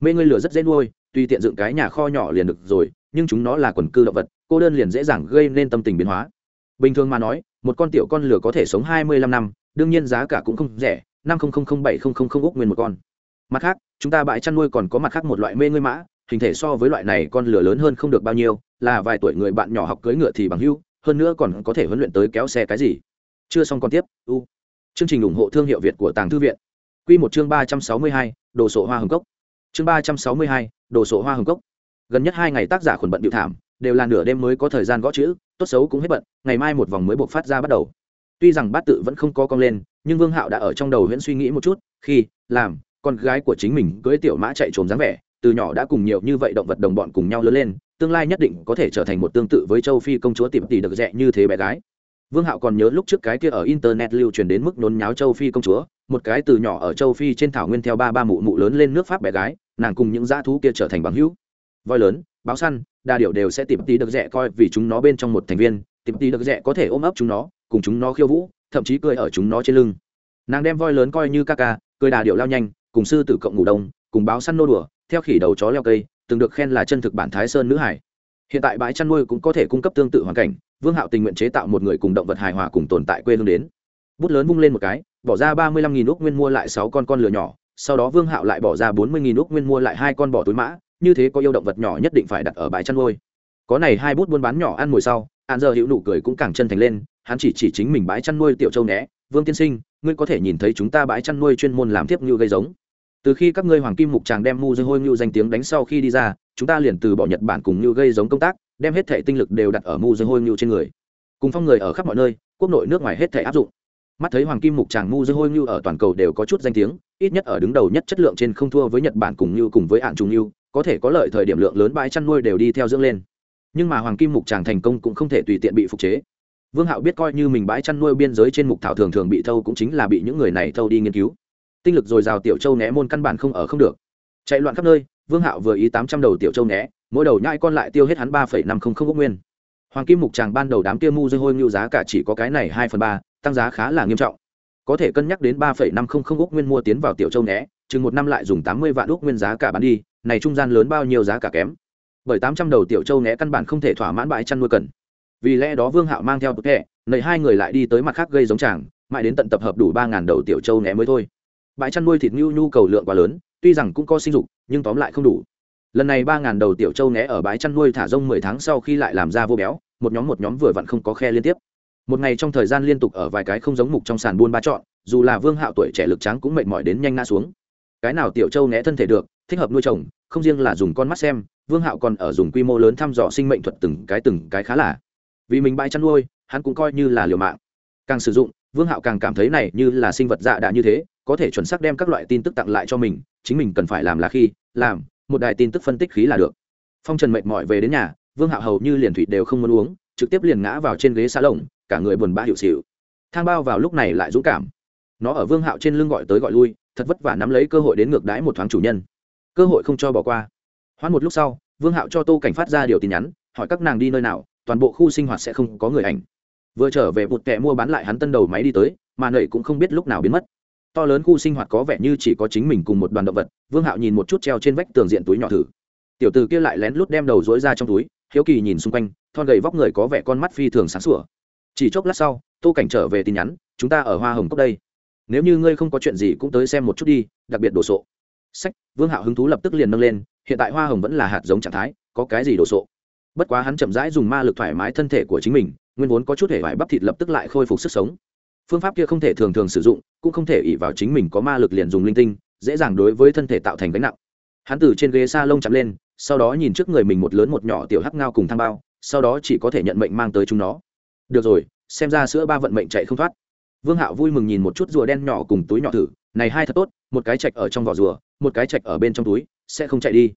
Mê ngươi lừa rất dễ nuôi, tuy tiện dựng cái nhà kho nhỏ liền được rồi, nhưng chúng nó là quần cư động vật, cô đơn liền dễ dàng gây nên tâm tình biến hóa. Bình thường mà nói, một con tiểu con lừa có thể sống hai mươi lăm năm, đương nhiên giá cả cũng không rẻ, năm bảy úc nguyên một con. Mặt khác, chúng ta bãi chăn nuôi còn có mặt khác một loại mê ngươi mã hình thể so với loại này con lửa lớn hơn không được bao nhiêu, là vài tuổi người bạn nhỏ học cưỡi ngựa thì bằng hưu hơn nữa còn có thể huấn luyện tới kéo xe cái gì. Chưa xong còn tiếp, u. Chương trình ủng hộ thương hiệu việt của tàng thư viện. Q một chương ba trăm sáu mươi hai, đồ sộ hoa hồng cốc. Chương ba trăm sáu mươi hai, đồ sộ hoa hồng cốc. Gần nhất hai ngày tác giả khuẩn bận điệu thảm, đều là nửa đêm mới có thời gian gõ chữ, tốt xấu cũng hết bận, ngày mai một vòng mới buộc phát ra bắt đầu. Tuy rằng bát tự vẫn không có cong lên, nhưng vương hạo đã ở trong đầu huyễn suy nghĩ một chút, khi, làm, con gái của chính mình cưới tiểu mã chạy trốn dáng vẻ từ nhỏ đã cùng nhiều như vậy động vật đồng bọn cùng nhau lớn lên, tương lai nhất định có thể trở thành một tương tự với châu phi công chúa tìm tỷ được rẻ như thế bé gái. Vương hạo còn nhớ lúc trước cái kia ở internet lưu truyền đến mức nôn nháo châu phi công chúa, một cái từ nhỏ ở châu phi trên thảo nguyên theo ba ba mụ mụ lớn lên nước pháp bé gái, nàng cùng những dã thú kia trở thành bằng hữu. Voi lớn, báo săn, đa điệu đều sẽ tìm tí được rẻ coi vì chúng nó bên trong một thành viên tìm tí được rẻ có thể ôm ấp chúng nó, cùng chúng nó khiêu vũ, thậm chí cười ở chúng nó trên lưng. Nàng đem voi lớn coi như ca ca, cười đà điệu lao nhanh, cùng sư tử cộng ngủ đông, cùng báo săn nô đùa theo khỉ đầu chó leo cây, từng được khen là chân thực bản thái sơn nữ hải. Hiện tại bãi chăn nuôi cũng có thể cung cấp tương tự hoàn cảnh, vương hạo tình nguyện chế tạo một người cùng động vật hài hòa cùng tồn tại quê hương đến. Bút lớn vung lên một cái, bỏ ra ba mươi lăm nghìn úc nguyên mua lại sáu con con lừa nhỏ, sau đó vương hạo lại bỏ ra bốn mươi nghìn úc nguyên mua lại hai con bỏ túi mã, như thế có yêu động vật nhỏ nhất định phải đặt ở bãi chăn nuôi. Có này hai bút buôn bán nhỏ ăn mồi sau, an giờ hữu nụ cười cũng càng chân thành lên, hắn chỉ chỉ chính mình bãi chăn nuôi tiểu châu né, vương tiên sinh, ngươi có thể nhìn thấy chúng ta bãi chăn nuôi chuyên môn làm tiếp như gây giống từ khi các ngươi hoàng kim mục tràng đem mu dư hôi ngưu danh tiếng đánh sau khi đi ra, chúng ta liền từ bỏ nhật bản cùng ngưu gây giống công tác, đem hết thể tinh lực đều đặt ở mu dư hôi ngưu trên người. Cùng phong người ở khắp mọi nơi, quốc nội nước ngoài hết thể áp dụng. Mắt thấy hoàng kim mục tràng mu dư hôi ngưu ở toàn cầu đều có chút danh tiếng, ít nhất ở đứng đầu nhất chất lượng trên không thua với nhật bản cùng ngưu cùng với hạn trùng ngưu, có thể có lợi thời điểm lượng lớn bãi chăn nuôi đều đi theo dưỡng lên. Nhưng mà hoàng kim mục tràng thành công cũng không thể tùy tiện bị phục chế. Vương hạo biết coi như mình bãi chăn nuôi biên giới trên mục thảo thường thường bị thâu cũng chính là bị những người này thâu đi nghiên cứu tinh lực dồi dào tiểu châu né môn căn bản không ở không được. Chạy loạn khắp nơi, vương hạo vừa ý tám trăm đầu tiểu châu né, mỗi đầu nhai con lại tiêu hết hắn ba phẩy năm không không gốc nguyên. Hoàng kim mục tràng ban đầu đám kia mu dây hôi ngưu giá cả chỉ có cái này hai phần ba, tăng giá khá là nghiêm trọng. Có thể cân nhắc đến ba phẩy năm không không gốc nguyên mua tiến vào tiểu châu né, chừng một năm lại dùng tám mươi vạn ước nguyên giá cả bán đi, này trung gian lớn bao nhiêu giá cả kém. Bởi tám trăm đầu tiểu châu né căn bản không thể thỏa mãn bãi chăn nuôi cần. Vì lẽ đó vương hạo mang theo bức hệ nầy hai người lại đi tới mặt khác gây giống tràng, mãi đến tận tập hợp đủ ba ngàn đầu tiểu châu né mới thôi bãi chăn nuôi thịt ngưu nhu cầu lượng quá lớn, tuy rằng cũng có sinh dục, nhưng tóm lại không đủ. Lần này ba ngàn đầu tiểu châu né ở bãi chăn nuôi thả rông mười tháng sau khi lại làm ra vô béo, một nhóm một nhóm vừa vặn không có khe liên tiếp. Một ngày trong thời gian liên tục ở vài cái không giống mục trong sàn buôn ba chọn, dù là vương hạo tuổi trẻ lực trắng cũng mệt mỏi đến nhanh ngã xuống. Cái nào tiểu châu né thân thể được, thích hợp nuôi trồng không riêng là dùng con mắt xem, vương hạo còn ở dùng quy mô lớn thăm dò sinh mệnh thuật từng cái từng cái khá là. Vì mình bãi chăn nuôi, hắn cũng coi như là liều mạng. Càng sử dụng, vương hạo càng cảm thấy này như là sinh vật dạ đã như thế có thể chuẩn xác đem các loại tin tức tặng lại cho mình, chính mình cần phải làm là khi, làm, một đài tin tức phân tích khí là được. Phong trần mệt mỏi về đến nhà, vương hạo hầu như liền thủy đều không muốn uống, trực tiếp liền ngã vào trên ghế xa lồng, cả người buồn bã hiệu xịu. Thang bao vào lúc này lại dũng cảm. Nó ở vương hạo trên lưng gọi tới gọi lui, thật vất vả nắm lấy cơ hội đến ngược đãi một thoáng chủ nhân. Cơ hội không cho bỏ qua. Hoãn một lúc sau, vương hạo cho tô cảnh phát ra điều tin nhắn, hỏi các nàng đi nơi nào, toàn bộ khu sinh hoạt sẽ không có người ảnh. Vừa trở về một kẻ mua bán lại hắn tân đầu máy đi tới, mà nầy cũng không biết lúc nào biến mất to lớn khu sinh hoạt có vẻ như chỉ có chính mình cùng một đoàn động vật, vương hạo nhìn một chút treo trên vách tường diện túi nhỏ thử. Tiểu từ kia lại lén lút đem đầu dối ra trong túi, hiếu kỳ nhìn xung quanh, thon gầy vóc người có vẻ con mắt phi thường sáng sủa. Chỉ chốc lát sau, tô cảnh trở về tin nhắn, chúng ta ở hoa hồng cốc đây. Nếu như ngươi không có chuyện gì cũng tới xem một chút đi, đặc biệt đồ sộ. Sách, vương hạo hứng thú lập tức liền nâng lên, hiện tại hoa hồng vẫn là hạt giống trạng thái, có cái gì đồ sộ? Bất quá hắn chậm rãi dùng ma lực thoải mái thân thể của chính mình, nguyên vốn có chút hệ vải bắp thịt lập tức lại khôi phục sức sống phương pháp kia không thể thường thường sử dụng, cũng không thể ỉ vào chính mình có ma lực liền dùng linh tinh, dễ dàng đối với thân thể tạo thành gánh nặng. Hắn từ trên ghế s a lông chạm lên, sau đó nhìn trước người mình một lớn một nhỏ tiểu hắc ngao cùng thang bao, sau đó chỉ có thể nhận mệnh mang tới chúng nó. Được rồi, xem ra sữa ba vận mệnh chạy không thoát. Vương hạo vui mừng nhìn một chút rùa đen nhỏ cùng túi nhỏ thử, này hai thật tốt, một cái chạch ở trong vỏ rùa, một cái chạch ở bên trong túi, sẽ không chạy đi.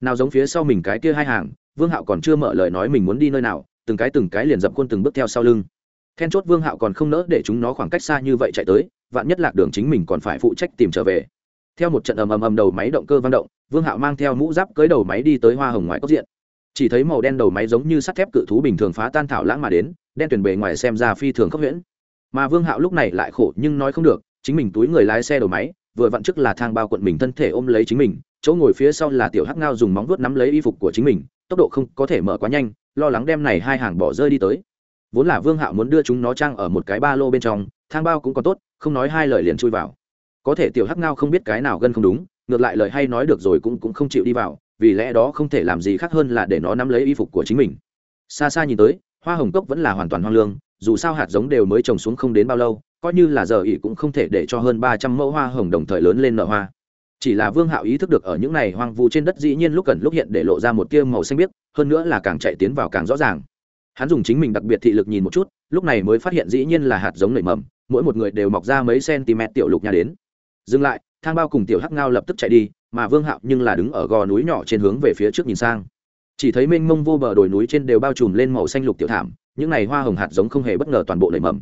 Nào giống phía sau mình cái kia hai hàng, vương hạo còn chưa mở lời nói mình muốn đi nơi nào, từng cái từng cái liền dập khuôn từng bước theo sau lưng then chốt vương hạo còn không nỡ để chúng nó khoảng cách xa như vậy chạy tới, vạn nhất lạc đường chính mình còn phải phụ trách tìm trở về. Theo một trận ầm ầm ầm đầu máy động cơ vang động, vương hạo mang theo mũ giáp cưới đầu máy đi tới hoa hồng ngoài cốc diện. Chỉ thấy màu đen đầu máy giống như sắt thép cự thú bình thường phá tan thảo lãng mà đến, đen tuyển bề ngoài xem ra phi thường khốc huyễn. Mà vương hạo lúc này lại khổ nhưng nói không được, chính mình túi người lái xe đầu máy, vừa vặn trước là thang bao quận mình thân thể ôm lấy chính mình, chỗ ngồi phía sau là tiểu hắc ngao dùng móng vuốt nắm lấy y phục của chính mình, tốc độ không có thể mở quá nhanh, lo lắng đem này hai hàng bỏ rơi đi tới vốn là vương hạo muốn đưa chúng nó trang ở một cái ba lô bên trong, thang bao cũng còn tốt, không nói hai lời liền chui vào. Có thể tiểu hắc ngao không biết cái nào gân không đúng, ngược lại lời hay nói được rồi cũng cũng không chịu đi vào, vì lẽ đó không thể làm gì khác hơn là để nó nắm lấy y phục của chính mình. Xa xa nhìn tới, hoa hồng cốc vẫn là hoàn toàn hoang lương, dù sao hạt giống đều mới trồng xuống không đến bao lâu, coi như là giờ ỉ cũng không thể để cho hơn ba trăm mẫu hoa hồng đồng thời lớn lên nở hoa. Chỉ là vương hạo ý thức được ở những này hoang vu trên đất dĩ nhiên lúc cần lúc hiện để lộ ra một tia màu xanh biếc, hơn nữa là càng chạy tiến vào càng rõ ràng hắn dùng chính mình đặc biệt thị lực nhìn một chút, lúc này mới phát hiện dĩ nhiên là hạt giống nảy mầm, mỗi một người đều mọc ra mấy cm tiểu lục nhà đến. Dừng lại, thang bao cùng tiểu hắc ngao lập tức chạy đi, mà vương hạo nhưng là đứng ở gò núi nhỏ trên hướng về phía trước nhìn sang. Chỉ thấy mênh mông vô bờ đồi núi trên đều bao trùm lên màu xanh lục tiểu thảm, những này hoa hồng hạt giống không hề bất ngờ toàn bộ nảy mầm.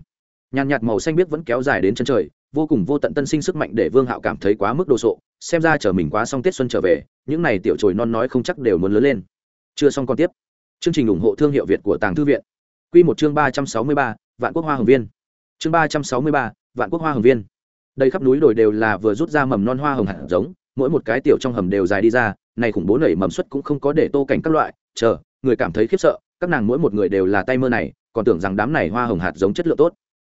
Nhàn nhạt màu xanh biếc vẫn kéo dài đến chân trời, vô cùng vô tận tân sinh sức mạnh để vương hạo cảm thấy quá mức đồ sộ, xem ra chờ mình quá xong tết xuân trở về, những này tiểu trồi non nói không chắc đều muốn lớn lên. Chưa xong còn tiếp chương trình ủng hộ thương hiệu việt của tàng thư viện. Quy một chương ba trăm sáu mươi ba, vạn quốc hoa hồng viên. Chương ba trăm sáu mươi ba, vạn quốc hoa hồng viên. Đây khắp núi đồi đều là vừa rút ra mầm non hoa hồng hạt giống, mỗi một cái tiểu trong hầm đều dài đi ra, này khủng bố nảy mầm xuất cũng không có để tô cảnh các loại. Chờ, người cảm thấy khiếp sợ, các nàng mỗi một người đều là tay mơ này, còn tưởng rằng đám này hoa hồng hạt giống chất lượng tốt.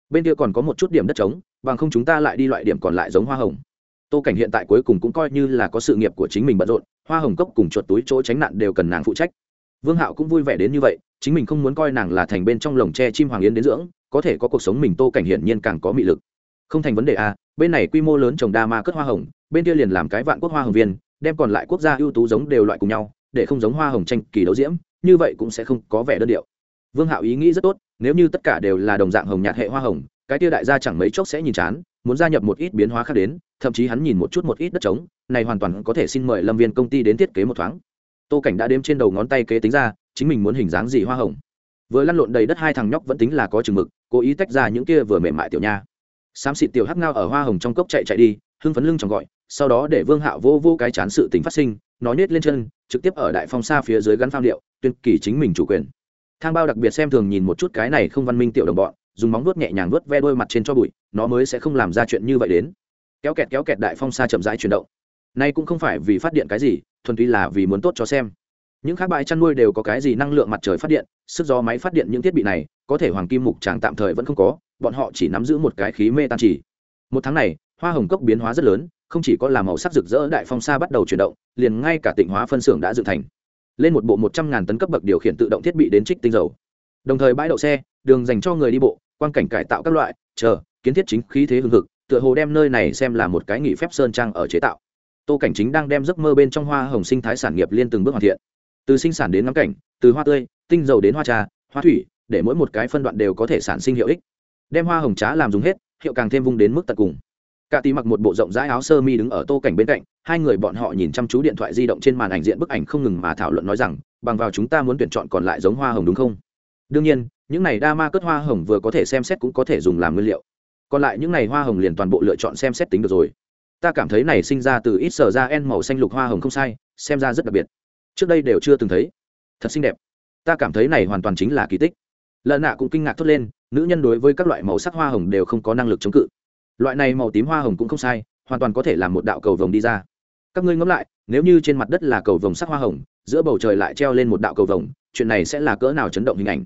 Bên kia còn có một chút điểm đất trống, bằng không chúng ta lại đi loại điểm còn lại giống hoa hồng. Tô cảnh hiện tại cuối cùng cũng coi như là có sự nghiệp của chính mình bận rộn, hoa hồng cốc cùng chuột túi chỗ tránh nạn đều cần nàng phụ trách vương hạo cũng vui vẻ đến như vậy, chính mình không muốn coi nàng là thành bên trong lồng tre chim hoàng yến đến dưỡng, có thể có cuộc sống mình tô cảnh hiển nhiên càng có mị lực. Không thành vấn đề à bên này quy mô lớn trồng đa ma cất hoa hồng, bên kia liền làm cái vạn quốc hoa hồng viên, đem còn lại quốc gia ưu tú giống đều loại cùng nhau, để không giống hoa hồng tranh kỳ đấu diễm, như vậy cũng sẽ không có vẻ đơn điệu. Vương hạo ý nghĩ rất tốt, nếu như tất cả đều là đồng dạng hồng nhạt hệ hoa hồng, cái tia đại gia chẳng mấy chốc sẽ nhìn chán, muốn gia nhập một ít biến hóa khác đến, thậm chí hắn nhìn một chút một ít đất trống, này hoàn toàn có thể xin mời lâm viên công ty đến thiết kế một thoáng tô cảnh đã đếm trên đầu ngón tay kế tính ra, chính mình muốn hình dáng gì hoa hồng. Vừa lăn lộn đầy đất hai thằng nhóc vẫn tính là có chừng mực, cố ý tách ra những kia vừa mềm mại tiểu nha. Xám xịt tiểu hắc ngao ở hoa hồng trong cốc chạy chạy đi, hưng phấn lưng trong gọi, sau đó để vương hạo vô vô cái chán sự tình phát sinh, nó nhét lên chân, trực tiếp ở đại phong xa phía dưới gắn phao điệu, tuyên kỳ chính mình chủ quyền. Thang bao đặc biệt xem thường nhìn một chút cái này không văn minh tiểu đồng bọn, dùng móng vuốt nhẹ nhàng vuốt ve đôi mặt trên cho bụi, nó mới sẽ không làm ra chuyện như vậy đến. Kéo kẹt kéo kẹt đại phong xa chậm rãi chuyển động. Nay cũng không phải vì phát điện cái gì thuần túy là vì muốn tốt cho xem. Những khác bãi chăn nuôi đều có cái gì năng lượng mặt trời phát điện, sức gió máy phát điện những thiết bị này, có thể hoàng kim mục tràng tạm thời vẫn không có, bọn họ chỉ nắm giữ một cái khí mê tan chỉ. Một tháng này, hoa hồng cốc biến hóa rất lớn, không chỉ có làm màu sắc rực rỡ đại phong sa bắt đầu chuyển động, liền ngay cả tỉnh hóa phân xưởng đã dựng thành. Lên một bộ một trăm ngàn tấn cấp bậc điều khiển tự động thiết bị đến trích tinh dầu. Đồng thời bãi đậu xe, đường dành cho người đi bộ quan cảnh cải tạo các loại, chờ, kiến thiết chính khí thế hưng hực, tựa hồ đem nơi này xem là một cái nghỉ phép sơn trang ở chế tạo tô cảnh chính đang đem giấc mơ bên trong hoa hồng sinh thái sản nghiệp liên từng bước hoàn thiện. Từ sinh sản đến ngắm cảnh, từ hoa tươi, tinh dầu đến hoa trà, hoa thủy, để mỗi một cái phân đoạn đều có thể sản sinh hiệu ích. Đem hoa hồng trá làm dùng hết, hiệu càng thêm vung đến mức tận cùng. Cả tí mặc một bộ rộng rãi áo sơ mi đứng ở tô cảnh bên cạnh, hai người bọn họ nhìn chăm chú điện thoại di động trên màn ảnh diện bức ảnh không ngừng mà thảo luận nói rằng, bằng vào chúng ta muốn tuyển chọn còn lại giống hoa hồng đúng không? Đương nhiên, những này đa ma cất hoa hồng vừa có thể xem xét cũng có thể dùng làm nguyên liệu. Còn lại những này hoa hồng liền toàn bộ lựa chọn xem xét tính được rồi ta cảm thấy này sinh ra từ ít sở ra en màu xanh lục hoa hồng không sai, xem ra rất đặc biệt. Trước đây đều chưa từng thấy. Thật xinh đẹp. Ta cảm thấy này hoàn toàn chính là kỳ tích. Lợn nạ cũng kinh ngạc thốt lên, nữ nhân đối với các loại màu sắc hoa hồng đều không có năng lực chống cự. Loại này màu tím hoa hồng cũng không sai, hoàn toàn có thể làm một đạo cầu vồng đi ra. Các ngươi ngẫm lại, nếu như trên mặt đất là cầu vồng sắc hoa hồng, giữa bầu trời lại treo lên một đạo cầu vồng, chuyện này sẽ là cỡ nào chấn động hình ảnh?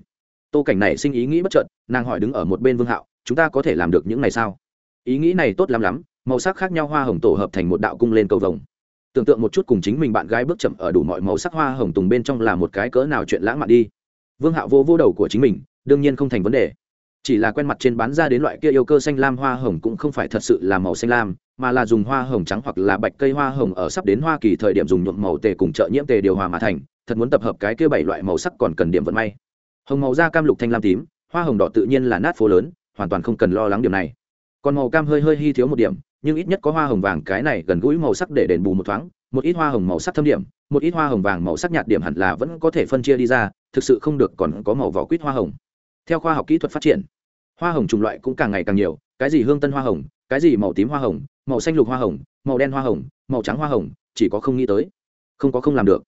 Tô cảnh này sinh ý nghĩ bất chợt, nàng hỏi đứng ở một bên vương hạo, chúng ta có thể làm được những này sao? Ý nghĩ này tốt lắm lắm màu sắc khác nhau hoa hồng tổ hợp thành một đạo cung lên cầu vồng. Tưởng tượng một chút cùng chính mình bạn gái bước chậm ở đủ mọi màu sắc hoa hồng tùng bên trong là một cái cỡ nào chuyện lãng mạn đi. Vương hạo vô vô đầu của chính mình, đương nhiên không thành vấn đề. Chỉ là quen mặt trên bán ra đến loại kia yêu cơ xanh lam hoa hồng cũng không phải thật sự là màu xanh lam, mà là dùng hoa hồng trắng hoặc là bạch cây hoa hồng ở sắp đến hoa kỳ thời điểm dùng nhuộm màu tề cùng trợ nhiễm tề điều hòa mà thành, thật muốn tập hợp cái kia bảy loại màu sắc còn cần điểm vận may. Hồng màu da cam lục thanh lam tím, hoa hồng đỏ tự nhiên là nát phố lớn, hoàn toàn không cần lo lắng điểm này. Còn màu cam hơi hơi hy thiếu một điểm nhưng ít nhất có hoa hồng vàng cái này gần gũi màu sắc để đền bù một thoáng, một ít hoa hồng màu sắc thâm điểm, một ít hoa hồng vàng màu sắc nhạt điểm hẳn là vẫn có thể phân chia đi ra, thực sự không được còn có màu vỏ quýt hoa hồng. Theo khoa học kỹ thuật phát triển, hoa hồng chủng loại cũng càng ngày càng nhiều, cái gì hương tân hoa hồng, cái gì màu tím hoa hồng, màu xanh lục hoa hồng, màu đen hoa hồng, màu trắng hoa hồng, chỉ có không nghĩ tới, không có không làm được.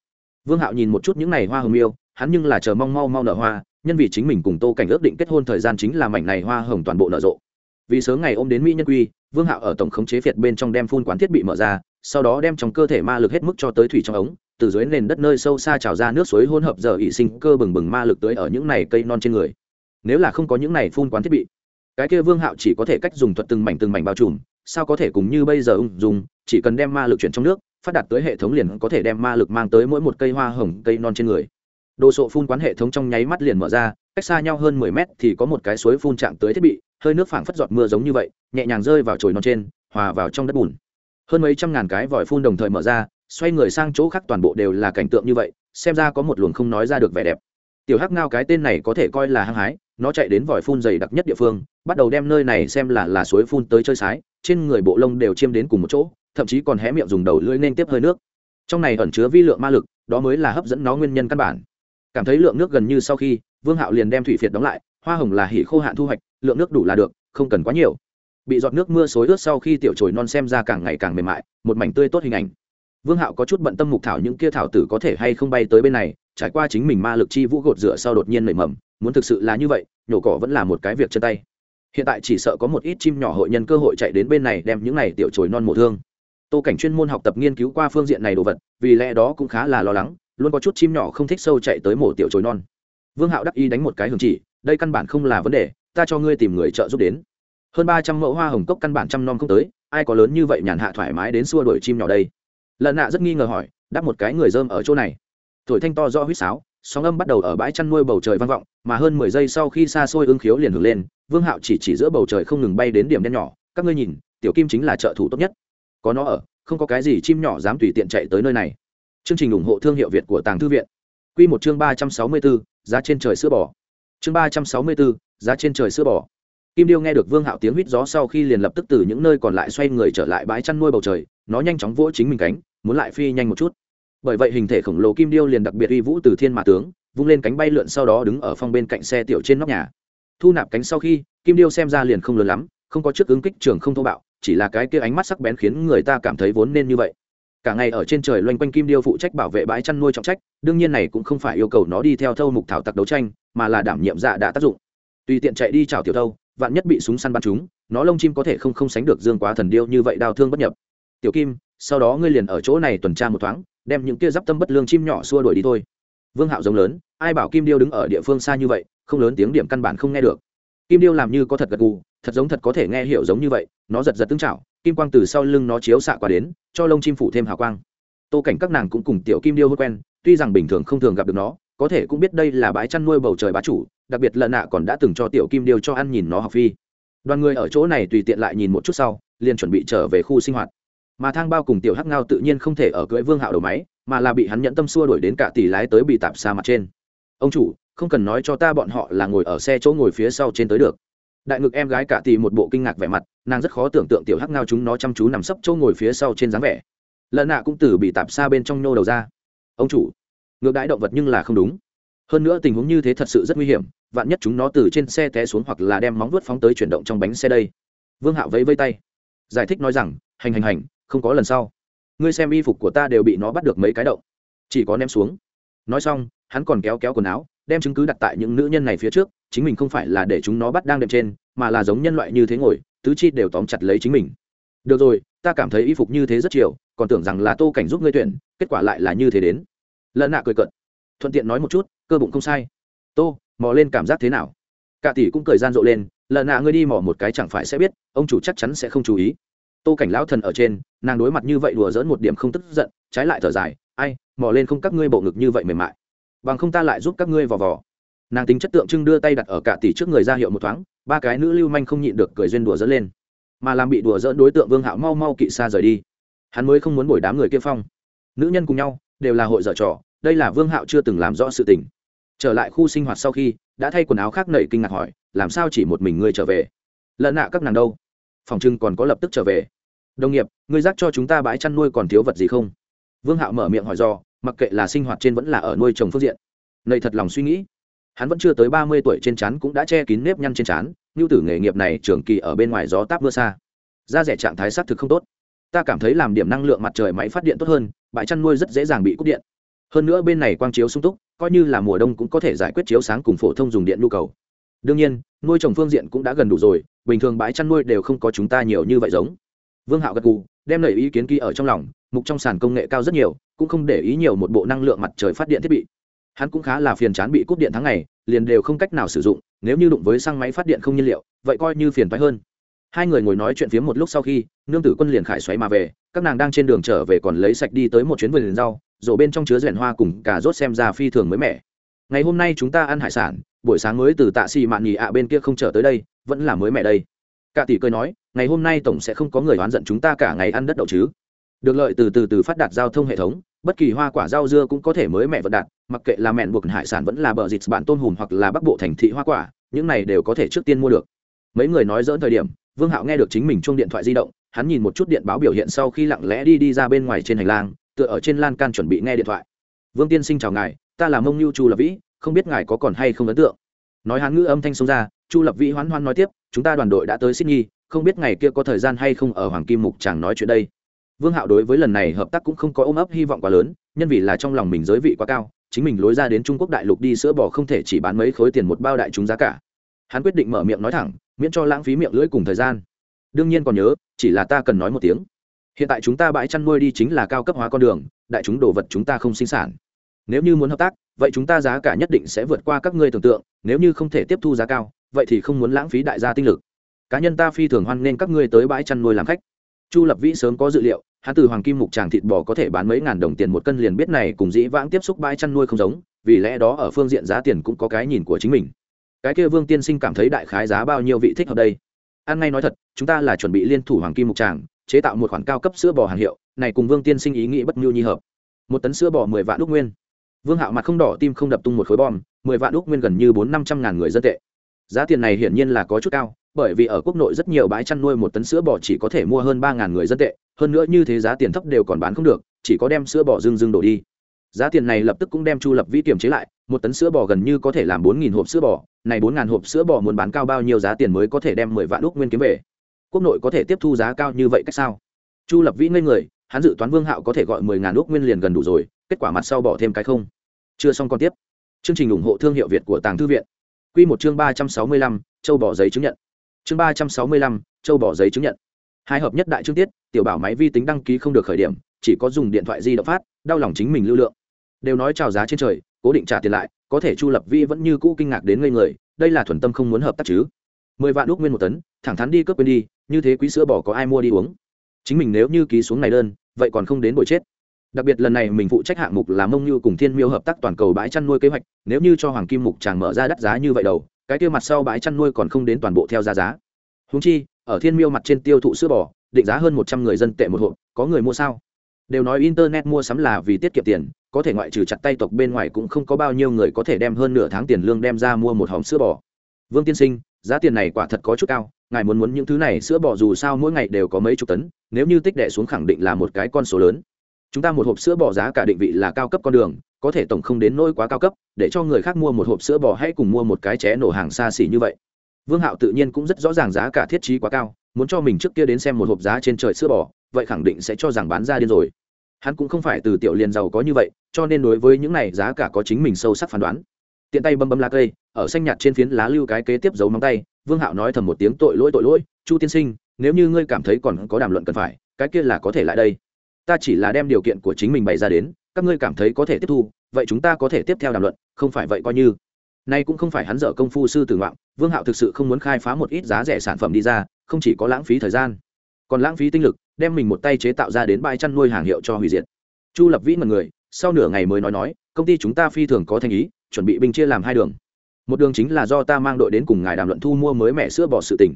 Vương hạo nhìn một chút những n à y hoa hồng yêu hắn nhưng là chờ mong mau mau nở hoa, nhân vì chính mình cùng tô cảnh ước định kết hôn thời gian chính là mảnh này hoa hồng toàn bộ nở rộ. Vì sớm ngày ôm đến mỹ nhân quy vương hạo ở tổng khống chế phiệt bên trong đem phun quán thiết bị mở ra, sau đó đem trong cơ thể ma lực hết mức cho tới thủy trong ống, từ dưới nền đất nơi sâu xa trào ra nước suối hỗn hợp giờ ỵ sinh cơ bừng bừng ma lực tới ở những này cây non trên người. Nếu là không có những này phun quán thiết bị, cái kia vương hạo chỉ có thể cách dùng thuật từng mảnh từng mảnh bao trùm, sao có thể cùng như bây giờ ung dùng chỉ cần đem ma lực chuyển trong nước, phát đạt tới hệ thống liền có thể đem ma lực mang tới mỗi một cây hoa hồng, cây non trên người. Đồ sộ phun quán hệ thống trong nháy mắt liền mở ra, cách xa nhau hơn mười mét thì có một cái suối phun chạm tới thiết bị hơi nước phảng phất giọt mưa giống như vậy, nhẹ nhàng rơi vào chồi non trên, hòa vào trong đất bùn. Hơn mấy trăm ngàn cái vòi phun đồng thời mở ra, xoay người sang chỗ khác toàn bộ đều là cảnh tượng như vậy, xem ra có một luồng không nói ra được vẻ đẹp. Tiểu hắc ngao cái tên này có thể coi là hăng hái, nó chạy đến vòi phun dày đặc nhất địa phương, bắt đầu đem nơi này xem là là suối phun tới chơi sái, trên người bộ lông đều chiêm đến cùng một chỗ, thậm chí còn hé miệng dùng đầu lưỡi nên tiếp hơi nước. Trong này ẩn chứa vi lượng ma lực, đó mới là hấp dẫn nó nguyên nhân căn bản. Cảm thấy lượng nước gần như sau khi, vương hạo liền đem thủy phiệt đóng lại, hoa hồng là hỉ khô hạn thu hoạch lượng nước đủ là được, không cần quá nhiều. Bị giọt nước mưa xối ướt sau khi tiểu trồi non xem ra càng ngày càng mềm mại, một mảnh tươi tốt hình ảnh. Vương hạo có chút bận tâm mục thảo những kia thảo tử có thể hay không bay tới bên này, trải qua chính mình ma lực chi vũ gột rửa sau đột nhiên nảy mầm, muốn thực sự là như vậy, nhổ cỏ vẫn là một cái việc chân tay. Hiện tại chỉ sợ có một ít chim nhỏ hội nhân cơ hội chạy đến bên này đem những này tiểu trồi non mổ thương. Tô cảnh chuyên môn học tập nghiên cứu qua phương diện này đồ vật, vì lẽ đó cũng khá là lo lắng, luôn có chút chim nhỏ không thích sâu chạy tới mổ tiểu trồi non. Vương hạo đắc ý đánh một cái hưởng chỉ, đây căn bản không là vấn đề ta cho ngươi tìm người trợ giúp đến. Hơn ba trăm mẫu hoa hồng cốc căn bản trăm non không tới, ai có lớn như vậy nhàn hạ thoải mái đến xua đuổi chim nhỏ đây? Lần nạ rất nghi ngờ hỏi, đáp một cái người dơm ở chỗ này. Thổi thanh to do huýt sáo, sóng âm bắt đầu ở bãi chăn nuôi bầu trời vang vọng, mà hơn mười giây sau khi xa xôi ưng khiếu liền hưởng lên, vương hạo chỉ chỉ giữa bầu trời không ngừng bay đến điểm đen nhỏ, các ngươi nhìn, tiểu kim chính là trợ thủ tốt nhất. Có nó ở, không có cái gì chim nhỏ dám tùy tiện chạy tới nơi này. Chương trình ủng hộ thương hiệu việt của tàng thư viện. Q một chương ba trăm sáu mươi bốn giá trên trời sữa bò. Chương ba trăm sáu mươi bốn giá trên trời sữa bò. Kim điêu nghe được vương hạo tiếng huýt gió sau khi liền lập tức từ những nơi còn lại xoay người trở lại bãi chăn nuôi bầu trời, nó nhanh chóng vỗ chính mình cánh, muốn lại phi nhanh một chút. Bởi vậy hình thể khổng lồ kim điêu liền đặc biệt uy vũ từ thiên mã tướng, vung lên cánh bay lượn sau đó đứng ở phong bên cạnh xe tiểu trên nóc nhà. Thu nạp cánh sau khi, kim điêu xem ra liền không lớn lắm, không có trước ứng kích trường không thô bạo, chỉ là cái kia ánh mắt sắc bén khiến người ta cảm thấy vốn nên như vậy. Cả ngày ở trên trời loanh quanh kim điêu phụ trách bảo vệ bãi chăn nuôi trọng trách, đương nhiên này cũng không phải yêu cầu nó đi theo thâu mục thảo tặc đấu tranh, mà là đảm nhiệm dạ đã tác dụng tùy tiện chạy đi chào tiểu thâu, vạn nhất bị súng săn bắn chúng, nó lông chim có thể không không sánh được dương quá thần điêu như vậy đau thương bất nhập. Tiểu kim, sau đó ngươi liền ở chỗ này tuần tra một thoáng, đem những kia d tâm bất lương chim nhỏ xua đuổi đi thôi. Vương hạo giống lớn, ai bảo kim điêu đứng ở địa phương xa như vậy, không lớn tiếng điểm căn bản không nghe được. Kim điêu làm như có thật gật gù, thật giống thật có thể nghe hiểu giống như vậy, nó giật giật tương chảo, kim quang từ sau lưng nó chiếu xạ qua đến, cho lông chim phủ thêm hào quang. Tô cảnh các nàng cũng cùng tiểu kim điêu hơi quen, tuy rằng bình thường không thường gặp được nó, có thể cũng biết đây là bãi chăn nuôi bầu trời bá chủ đặc biệt lần nạ còn đã từng cho tiểu kim điêu cho ăn nhìn nó học phi. Đoàn người ở chỗ này tùy tiện lại nhìn một chút sau, liền chuẩn bị trở về khu sinh hoạt. Mà thang bao cùng tiểu hắc ngao tự nhiên không thể ở cưỡi vương hạo đầu máy, mà là bị hắn nhẫn tâm xua đuổi đến cả tỷ lái tới bị tạp xa mặt trên. Ông chủ, không cần nói cho ta bọn họ là ngồi ở xe chỗ ngồi phía sau trên tới được. Đại ngực em gái cả tỷ một bộ kinh ngạc vẻ mặt, nàng rất khó tưởng tượng tiểu hắc ngao chúng nó chăm chú nằm sấp chỗ ngồi phía sau trên dáng vẻ. Lợn nạ cũng từ bị tạp xa bên trong nhô đầu ra. Ông chủ, ngược đãi động vật nhưng là không đúng. Hơn nữa tình huống như thế thật sự rất nguy hiểm vạn nhất chúng nó từ trên xe té xuống hoặc là đem móng vuốt phóng tới chuyển động trong bánh xe đây. Vương hạo vẫy vây tay. Giải thích nói rằng, hành hành hành, không có lần sau. Ngươi xem y phục của ta đều bị nó bắt được mấy cái động. Chỉ có ném xuống. Nói xong, hắn còn kéo kéo quần áo, đem chứng cứ đặt tại những nữ nhân này phía trước, chính mình không phải là để chúng nó bắt đang đệm trên, mà là giống nhân loại như thế ngồi, tứ chi đều tóm chặt lấy chính mình. Được rồi, ta cảm thấy y phục như thế rất chiều, còn tưởng rằng là tô cảnh giúp ngươi tuyển, kết quả lại là như thế đến. Lận nạ cười cận thuận tiện nói một chút, cơ bụng không sai. Tô mò lên cảm giác thế nào? Cả tỷ cũng cười gian rộ lên, lợn nạ, ngươi đi mò một cái chẳng phải sẽ biết, ông chủ chắc chắn sẽ không chú ý. Tô cảnh lão thần ở trên, nàng đối mặt như vậy đùa dỡn một điểm không tức giận, trái lại thở dài, ai, mò lên không các ngươi bộ ngực như vậy mềm mại. Bằng không ta lại giúp các ngươi vò vò. Nàng tính chất tượng trưng đưa tay đặt ở cả tỷ trước người ra hiệu một thoáng, ba cái nữ lưu manh không nhịn được cười duyên đùa dỡn lên. Mà làm bị đùa dỡn đối tượng vương hạo mau mau kỵ xa rời đi. Hắn mới không muốn bồi đám người kia phong. Nữ nhân cùng nhau, đều là hội dở trò, đây là vương hạo chưa từng làm rõ sự tình trở lại khu sinh hoạt sau khi, đã thay quần áo khác nảy kinh ngạc hỏi, làm sao chỉ một mình ngươi trở về? Lợn nạ các nàng đâu? Phòng trưng còn có lập tức trở về. Đồng nghiệp, ngươi dắt cho chúng ta bãi chăn nuôi còn thiếu vật gì không? Vương hạo mở miệng hỏi do, mặc kệ là sinh hoạt trên vẫn là ở nuôi trồng phương diện. Nầy thật lòng suy nghĩ. Hắn vẫn chưa tới ba mươi tuổi trên chắn cũng đã che kín nếp nhăn trên chắn như tử nghề nghiệp này trường kỳ ở bên ngoài gió táp mưa xa. Da rẻ trạng thái xác thực không tốt. Ta cảm thấy làm điểm năng lượng mặt trời máy phát điện tốt hơn, bãi chăn nuôi rất dễ dàng bị cúp điện. Hơn nữa bên này quang chiếu sung túc coi như là mùa đông cũng có thể giải quyết chiếu sáng cùng phổ thông dùng điện nhu cầu. Đương nhiên, nuôi trồng phương diện cũng đã gần đủ rồi, bình thường bãi chăn nuôi đều không có chúng ta nhiều như vậy giống. Vương hạo gật gù, đem lời ý kiến ký ở trong lòng, mục trong sàn công nghệ cao rất nhiều, cũng không để ý nhiều một bộ năng lượng mặt trời phát điện thiết bị. Hắn cũng khá là phiền chán bị cúp điện tháng ngày, liền đều không cách nào sử dụng, nếu như đụng với xăng máy phát điện không nhiên liệu, vậy coi như phiền phái hơn. Hai người ngồi nói chuyện phiếm một lúc sau khi, nương tử quân liền khải xoáy mà về, các nàng đang trên đường trở về còn lấy sạch đi tới một chuyến vườn rau rổ bên trong chứa rèn hoa cùng cà rốt xem ra phi thường mới mẻ. Ngày hôm nay chúng ta ăn hải sản, buổi sáng mới từ tạ xì mạn nhì ạ bên kia không trở tới đây, vẫn là mới mẻ đây. Cả tỷ cười nói, ngày hôm nay tổng sẽ không có người oán giận chúng ta cả ngày ăn đất đậu chứ. Được lợi từ từ từ phát đạt giao thông hệ thống, bất kỳ hoa quả rau dưa cũng có thể mới mẹ vận đạt, mặc kệ là mẹn buộc hải sản vẫn là bờ dịt bản tôn hùm hoặc là bắc bộ thành thị hoa quả, những này đều có thể trước tiên mua được. Mấy người nói dỡn thời điểm, vương hạo nghe được chính mình chuông điện thoại di động, hắn nhìn một chút điện báo biểu hiện sau khi lặng lẽ đi đi ra bên ngoài trên hành lang tựa ở trên lan can chuẩn bị nghe điện thoại. Vương tiên sinh chào ngài, ta là mông nhu chu lập vĩ, không biết ngài có còn hay không ấn tượng. Nói hắn ngữ âm thanh xông ra, chu lập vĩ hoán hoan nói tiếp, chúng ta đoàn đội đã tới sydney, không biết ngày kia có thời gian hay không ở hoàng kim mục chàng nói chuyện đây. Vương hạo đối với lần này hợp tác cũng không có ôm ấp hy vọng quá lớn, nhân vì là trong lòng mình giới vị quá cao, chính mình lối ra đến trung quốc đại lục đi sữa bò không thể chỉ bán mấy khối tiền một bao đại chúng giá cả. Hắn quyết định mở miệng nói thẳng, miễn cho lãng phí miệng lưỡi cùng thời gian. Đương nhiên còn nhớ, chỉ là ta cần nói một tiếng hiện tại chúng ta bãi chăn nuôi đi chính là cao cấp hóa con đường, đại chúng đồ vật chúng ta không sinh sản. Nếu như muốn hợp tác, vậy chúng ta giá cả nhất định sẽ vượt qua các ngươi tưởng tượng, nếu như không thể tiếp thu giá cao, vậy thì không muốn lãng phí đại gia tinh lực. Cá nhân ta phi thường hoan nên các ngươi tới bãi chăn nuôi làm khách. Chu lập vĩ sớm có dự liệu, hắn từ hoàng kim mục tràng thịt bò có thể bán mấy ngàn đồng tiền một cân liền biết này cùng dĩ vãng tiếp xúc bãi chăn nuôi không giống, vì lẽ đó ở phương diện giá tiền cũng có cái nhìn của chính mình. Cái kia vương tiên sinh cảm thấy đại khái giá bao nhiêu vị thích hợp đây? Ăn ngay nói thật, chúng ta là chuẩn bị liên thủ hoàng kim mục tràng chế tạo một khoản cao cấp sữa bò hàng hiệu, này cùng vương tiên sinh ý nghĩ bất nhu nhi hợp. Một tấn sữa bò mười vạn đúc nguyên. Vương hạo mặt không đỏ tim không đập tung một khối bom, mười vạn đúc nguyên gần như bốn năm trăm ngàn người dân tệ. Giá tiền này hiển nhiên là có chút cao, bởi vì ở quốc nội rất nhiều bãi chăn nuôi một tấn sữa bò chỉ có thể mua hơn ba ngàn người dân tệ, hơn nữa như thế giá tiền thấp đều còn bán không được, chỉ có đem sữa bò dưng dưng đổ đi. Giá tiền này lập tức cũng đem chu lập vĩ kiểm chế lại, một tấn sữa bò gần như có thể làm bốn nghìn hộp sữa bò, này bốn ngàn hộp sữa bò muốn bán cao bao nhiêu giá tiền mới có thể đem mười vạn đúc nguyên kiếm về? Quốc nội có thể tiếp thu giá cao như vậy cách sao? Chu lập vĩ ngây người, hắn dự toán vương hạo có thể gọi mười ngàn ước nguyên liền gần đủ rồi, kết quả mặt sau bỏ thêm cái không. Chưa xong còn tiếp. Chương trình ủng hộ thương hiệu việt của tàng thư viện. Q một chương ba trăm sáu mươi lăm, châu bỏ giấy chứng nhận. Chương ba trăm sáu mươi lăm, châu bỏ giấy chứng nhận. Hai hợp nhất đại chương tiết, tiểu bảo máy vi tính đăng ký không được khởi điểm, chỉ có dùng điện thoại di động phát, đau lòng chính mình lưu lượng. Đều nói trào giá trên trời, cố định trả tiền lại, có thể chu lập vi vẫn như cũ kinh ngạc đến ngây người, đây là thuần tâm không muốn hợp tác chứ. Mười vạn ước nguyên một tấn, thẳng thắn đi cướp quên đi như thế quý sữa bò có ai mua đi uống? Chính mình nếu như ký xuống này đơn, vậy còn không đến buổi chết. Đặc biệt lần này mình phụ trách hạng mục là mông như cùng thiên miêu hợp tác toàn cầu bãi chăn nuôi kế hoạch, nếu như cho hoàng kim mục chàng mở ra đắt giá như vậy đầu, cái kia mặt sau bãi chăn nuôi còn không đến toàn bộ theo giá giá. Húng chi, ở thiên miêu mặt trên tiêu thụ sữa bò, định giá hơn một trăm người dân tệ một hộp, có người mua sao? Đều nói internet mua sắm là vì tiết kiệm tiền, có thể ngoại trừ chặt tay tộc bên ngoài cũng không có bao nhiêu người có thể đem hơn nửa tháng tiền lương đem ra mua một hòm sữa bò. Vương tiên sinh, giá tiền này quả thật có chút cao ngài muốn muốn những thứ này sữa bò dù sao mỗi ngày đều có mấy chục tấn, nếu như tích đẻ xuống khẳng định là một cái con số lớn. Chúng ta một hộp sữa bò giá cả định vị là cao cấp con đường, có thể tổng không đến nỗi quá cao cấp, để cho người khác mua một hộp sữa bò hãy cùng mua một cái ché nổ hàng xa xỉ như vậy. Vương hạo tự nhiên cũng rất rõ ràng giá cả thiết trí quá cao, muốn cho mình trước kia đến xem một hộp giá trên trời sữa bò, vậy khẳng định sẽ cho rằng bán ra điên rồi. Hắn cũng không phải từ tiểu liền giàu có như vậy, cho nên đối với những này giá cả có chính mình sâu sắc phán đoán tiện tay bấm bấm lá cây, ở xanh nhạt trên phiến lá lưu cái kế tiếp giấu móng tay, vương hạo nói thầm một tiếng tội lỗi tội lỗi, chu tiên sinh, nếu như ngươi cảm thấy còn có đàm luận cần phải, cái kia là có thể lại đây. Ta chỉ là đem điều kiện của chính mình bày ra đến, các ngươi cảm thấy có thể tiếp thu, vậy chúng ta có thể tiếp theo đàm luận, không phải vậy coi như. Nay cũng không phải hắn dở công phu sư tử ngoạn, vương hạo thực sự không muốn khai phá một ít giá rẻ sản phẩm đi ra, không chỉ có lãng phí thời gian, còn lãng phí tinh lực, đem mình một tay chế tạo ra đến bãi chăn nuôi hàng hiệu cho hủy diệt. Chu lập vĩ mật người, sau nửa ngày mới nói nói, công ty chúng ta phi thường có thành ý chuẩn bị binh chia làm hai đường. Một đường chính là do ta mang đội đến cùng ngài đàm luận thu mua mới mẹ sữa bỏ sự tỉnh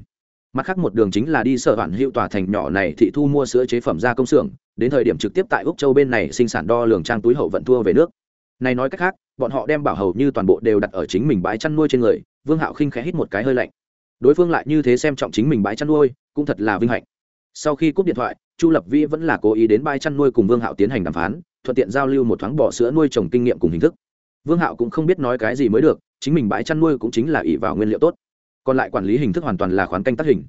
mặt khác một đường chính là đi sở hoạn hiệu tòa thành nhỏ này thị thu mua sữa chế phẩm ra công xưởng, đến thời điểm trực tiếp tại úc châu bên này sinh sản đo lường trang túi hậu vận thua về nước. Này nói cách khác, bọn họ đem bảo hầu như toàn bộ đều đặt ở chính mình bãi chăn nuôi trên người, vương hạo khinh khẽ hít một cái hơi lạnh. Đối phương lại như thế xem trọng chính mình bãi chăn nuôi, cũng thật là vinh hạnh. Sau khi cúp điện thoại, chu lập vĩ vẫn là cố ý đến bãi chăn nuôi cùng vương hạo tiến hành đàm phán, thuận tiện giao lưu một thoáng bỏ sữa nuôi trồng kinh nghiệm cùng hình thức vương hạo cũng không biết nói cái gì mới được, chính mình bãi chăn nuôi cũng chính là ỉ vào nguyên liệu tốt. Còn lại quản lý hình thức hoàn toàn là khoán canh tác hình.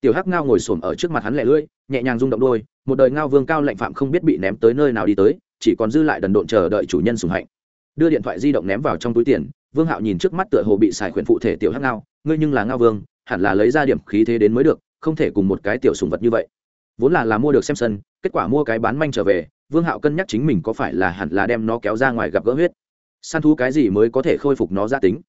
Tiểu hắc ngao ngồi xổm ở trước mặt hắn lẻ lưỡi, nhẹ nhàng rung động đôi, một đời ngao vương cao lệnh phạm không biết bị ném tới nơi nào đi tới, chỉ còn dư lại đần độn chờ đợi chủ nhân sùng hạnh. Đưa điện thoại di động ném vào trong túi tiền, vương hạo nhìn trước mắt tựa hồ bị xài khuyển phụ thể tiểu hắc ngao, ngươi nhưng là ngao vương, hẳn là lấy ra điểm khí thế đến mới được, không thể cùng một cái tiểu sùng vật như vậy. Vốn là là mua được xem sân, kết quả mua cái bán manh trở về, vương hạo cân nhắc chính mình có phải là hẳn là đem nó kéo ra ngoài gặp gỡ huyết săn thú cái gì mới có thể khôi phục nó ra tính?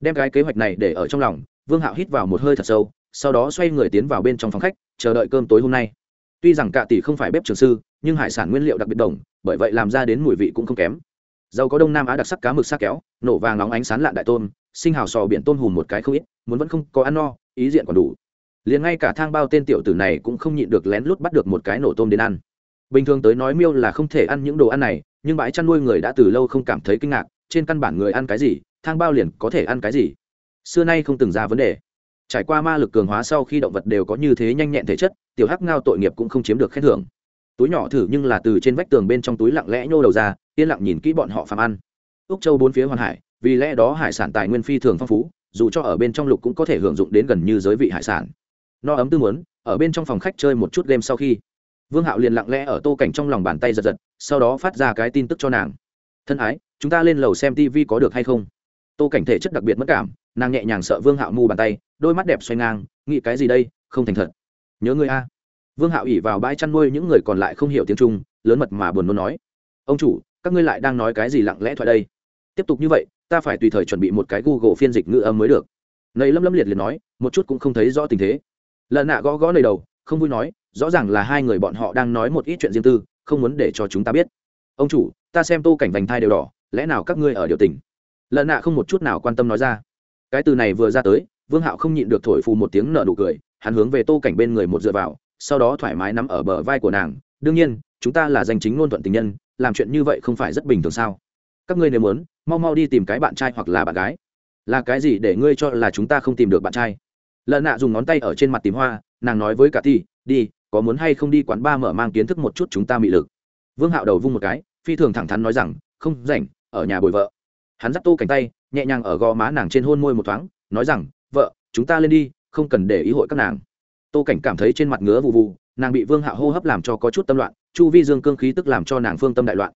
Đem cái kế hoạch này để ở trong lòng, vương hạo hít vào một hơi thật sâu, sau đó xoay người tiến vào bên trong phòng khách, chờ đợi cơm tối hôm nay. Tuy rằng cạ tỷ không phải bếp trường sư, nhưng hải sản nguyên liệu đặc biệt đồng, bởi vậy làm ra đến mùi vị cũng không kém. Dầu có đông nam á đặc sắc cá mực sắc kéo, nổ vàng nóng ánh sán lạn đại tôm, sinh hào sò biển tôm hùm một cái không ít, muốn vẫn không có ăn no, ý diện còn đủ. Liền ngay cả thang bao tên tiểu tử này cũng không nhịn được lén lút bắt được một cái nổ tôm đến ăn. Bình thường tới nói miêu là không thể ăn những đồ ăn này, nhưng bãi chăn nuôi người đã từ lâu không cảm thấy kinh ngạc trên căn bản người ăn cái gì, thang bao liền có thể ăn cái gì. Xưa nay không từng ra vấn đề. Trải qua ma lực cường hóa sau khi động vật đều có như thế nhanh nhẹn thể chất, tiểu hắc ngao tội nghiệp cũng không chiếm được khen thưởng. Túi nhỏ thử nhưng là từ trên vách tường bên trong túi lặng lẽ nhô đầu ra, yên lặng nhìn kỹ bọn họ phàm ăn. Úc châu bốn phía hoàn hải, vì lẽ đó hải sản tài nguyên phi thường phong phú, dù cho ở bên trong lục cũng có thể hưởng dụng đến gần như giới vị hải sản. No ấm tư muốn, ở bên trong phòng khách chơi một chút game sau khi, vương hạo liền lặng lẽ ở tô cảnh trong lòng bàn tay giật giật, sau đó phát ra cái tin tức cho nàng. Thân ái chúng ta lên lầu xem tv có được hay không? Tô cảnh thể chất đặc biệt mất cảm, nàng nhẹ nhàng sợ vương hạo mù bàn tay, đôi mắt đẹp xoay ngang, nghĩ cái gì đây, không thành thật. Nhớ người a. Vương hạo ỉ vào bãi chăn nuôi những người còn lại không hiểu tiếng trung, lớn mật mà buồn nôn nói. Ông chủ, các ngươi lại đang nói cái gì lặng lẽ thoại đây? Tiếp tục như vậy, ta phải tùy thời chuẩn bị một cái google phiên dịch ngữ âm mới được. Nầy lâm lâm liệt liệt nói, một chút cũng không thấy rõ tình thế. Lần nạ gõ gõ nầy đầu, không vui nói, rõ ràng là hai người bọn họ đang nói một ít chuyện riêng tư, không muốn để cho chúng ta biết. Ông chủ, ta xem tô cảnh vành thai đều đỏ lẽ nào các ngươi ở điều tình? Lợn nạ không một chút nào quan tâm nói ra. Cái từ này vừa ra tới, vương hạo không nhịn được thổi phù một tiếng nợ nụ cười, hắn hướng về tô cảnh bên người một dựa vào, sau đó thoải mái nắm ở bờ vai của nàng. Đương nhiên, chúng ta là danh chính ngôn thuận tình nhân, làm chuyện như vậy không phải rất bình thường sao? Các ngươi nếu muốn, mau mau đi tìm cái bạn trai hoặc là bạn gái. Là cái gì để ngươi cho là chúng ta không tìm được bạn trai? Lợn nạ dùng ngón tay ở trên mặt tìm hoa, nàng nói với cả thi đi, có muốn hay không đi quán ba mở mang kiến thức một chút chúng ta mị lực? Vương hạo đầu vung một cái, phi thường thẳng thắn nói rằng, không rảnh ở nhà bồi vợ. Hắn dắt tô cánh tay, nhẹ nhàng ở gò má nàng trên hôn môi một thoáng, nói rằng, vợ, chúng ta lên đi, không cần để ý hội các nàng. Tô cảnh cảm thấy trên mặt ngứa vụ vụ nàng bị vương hạo hô hấp làm cho có chút tâm loạn, chu vi dương cương khí tức làm cho nàng phương tâm đại loạn.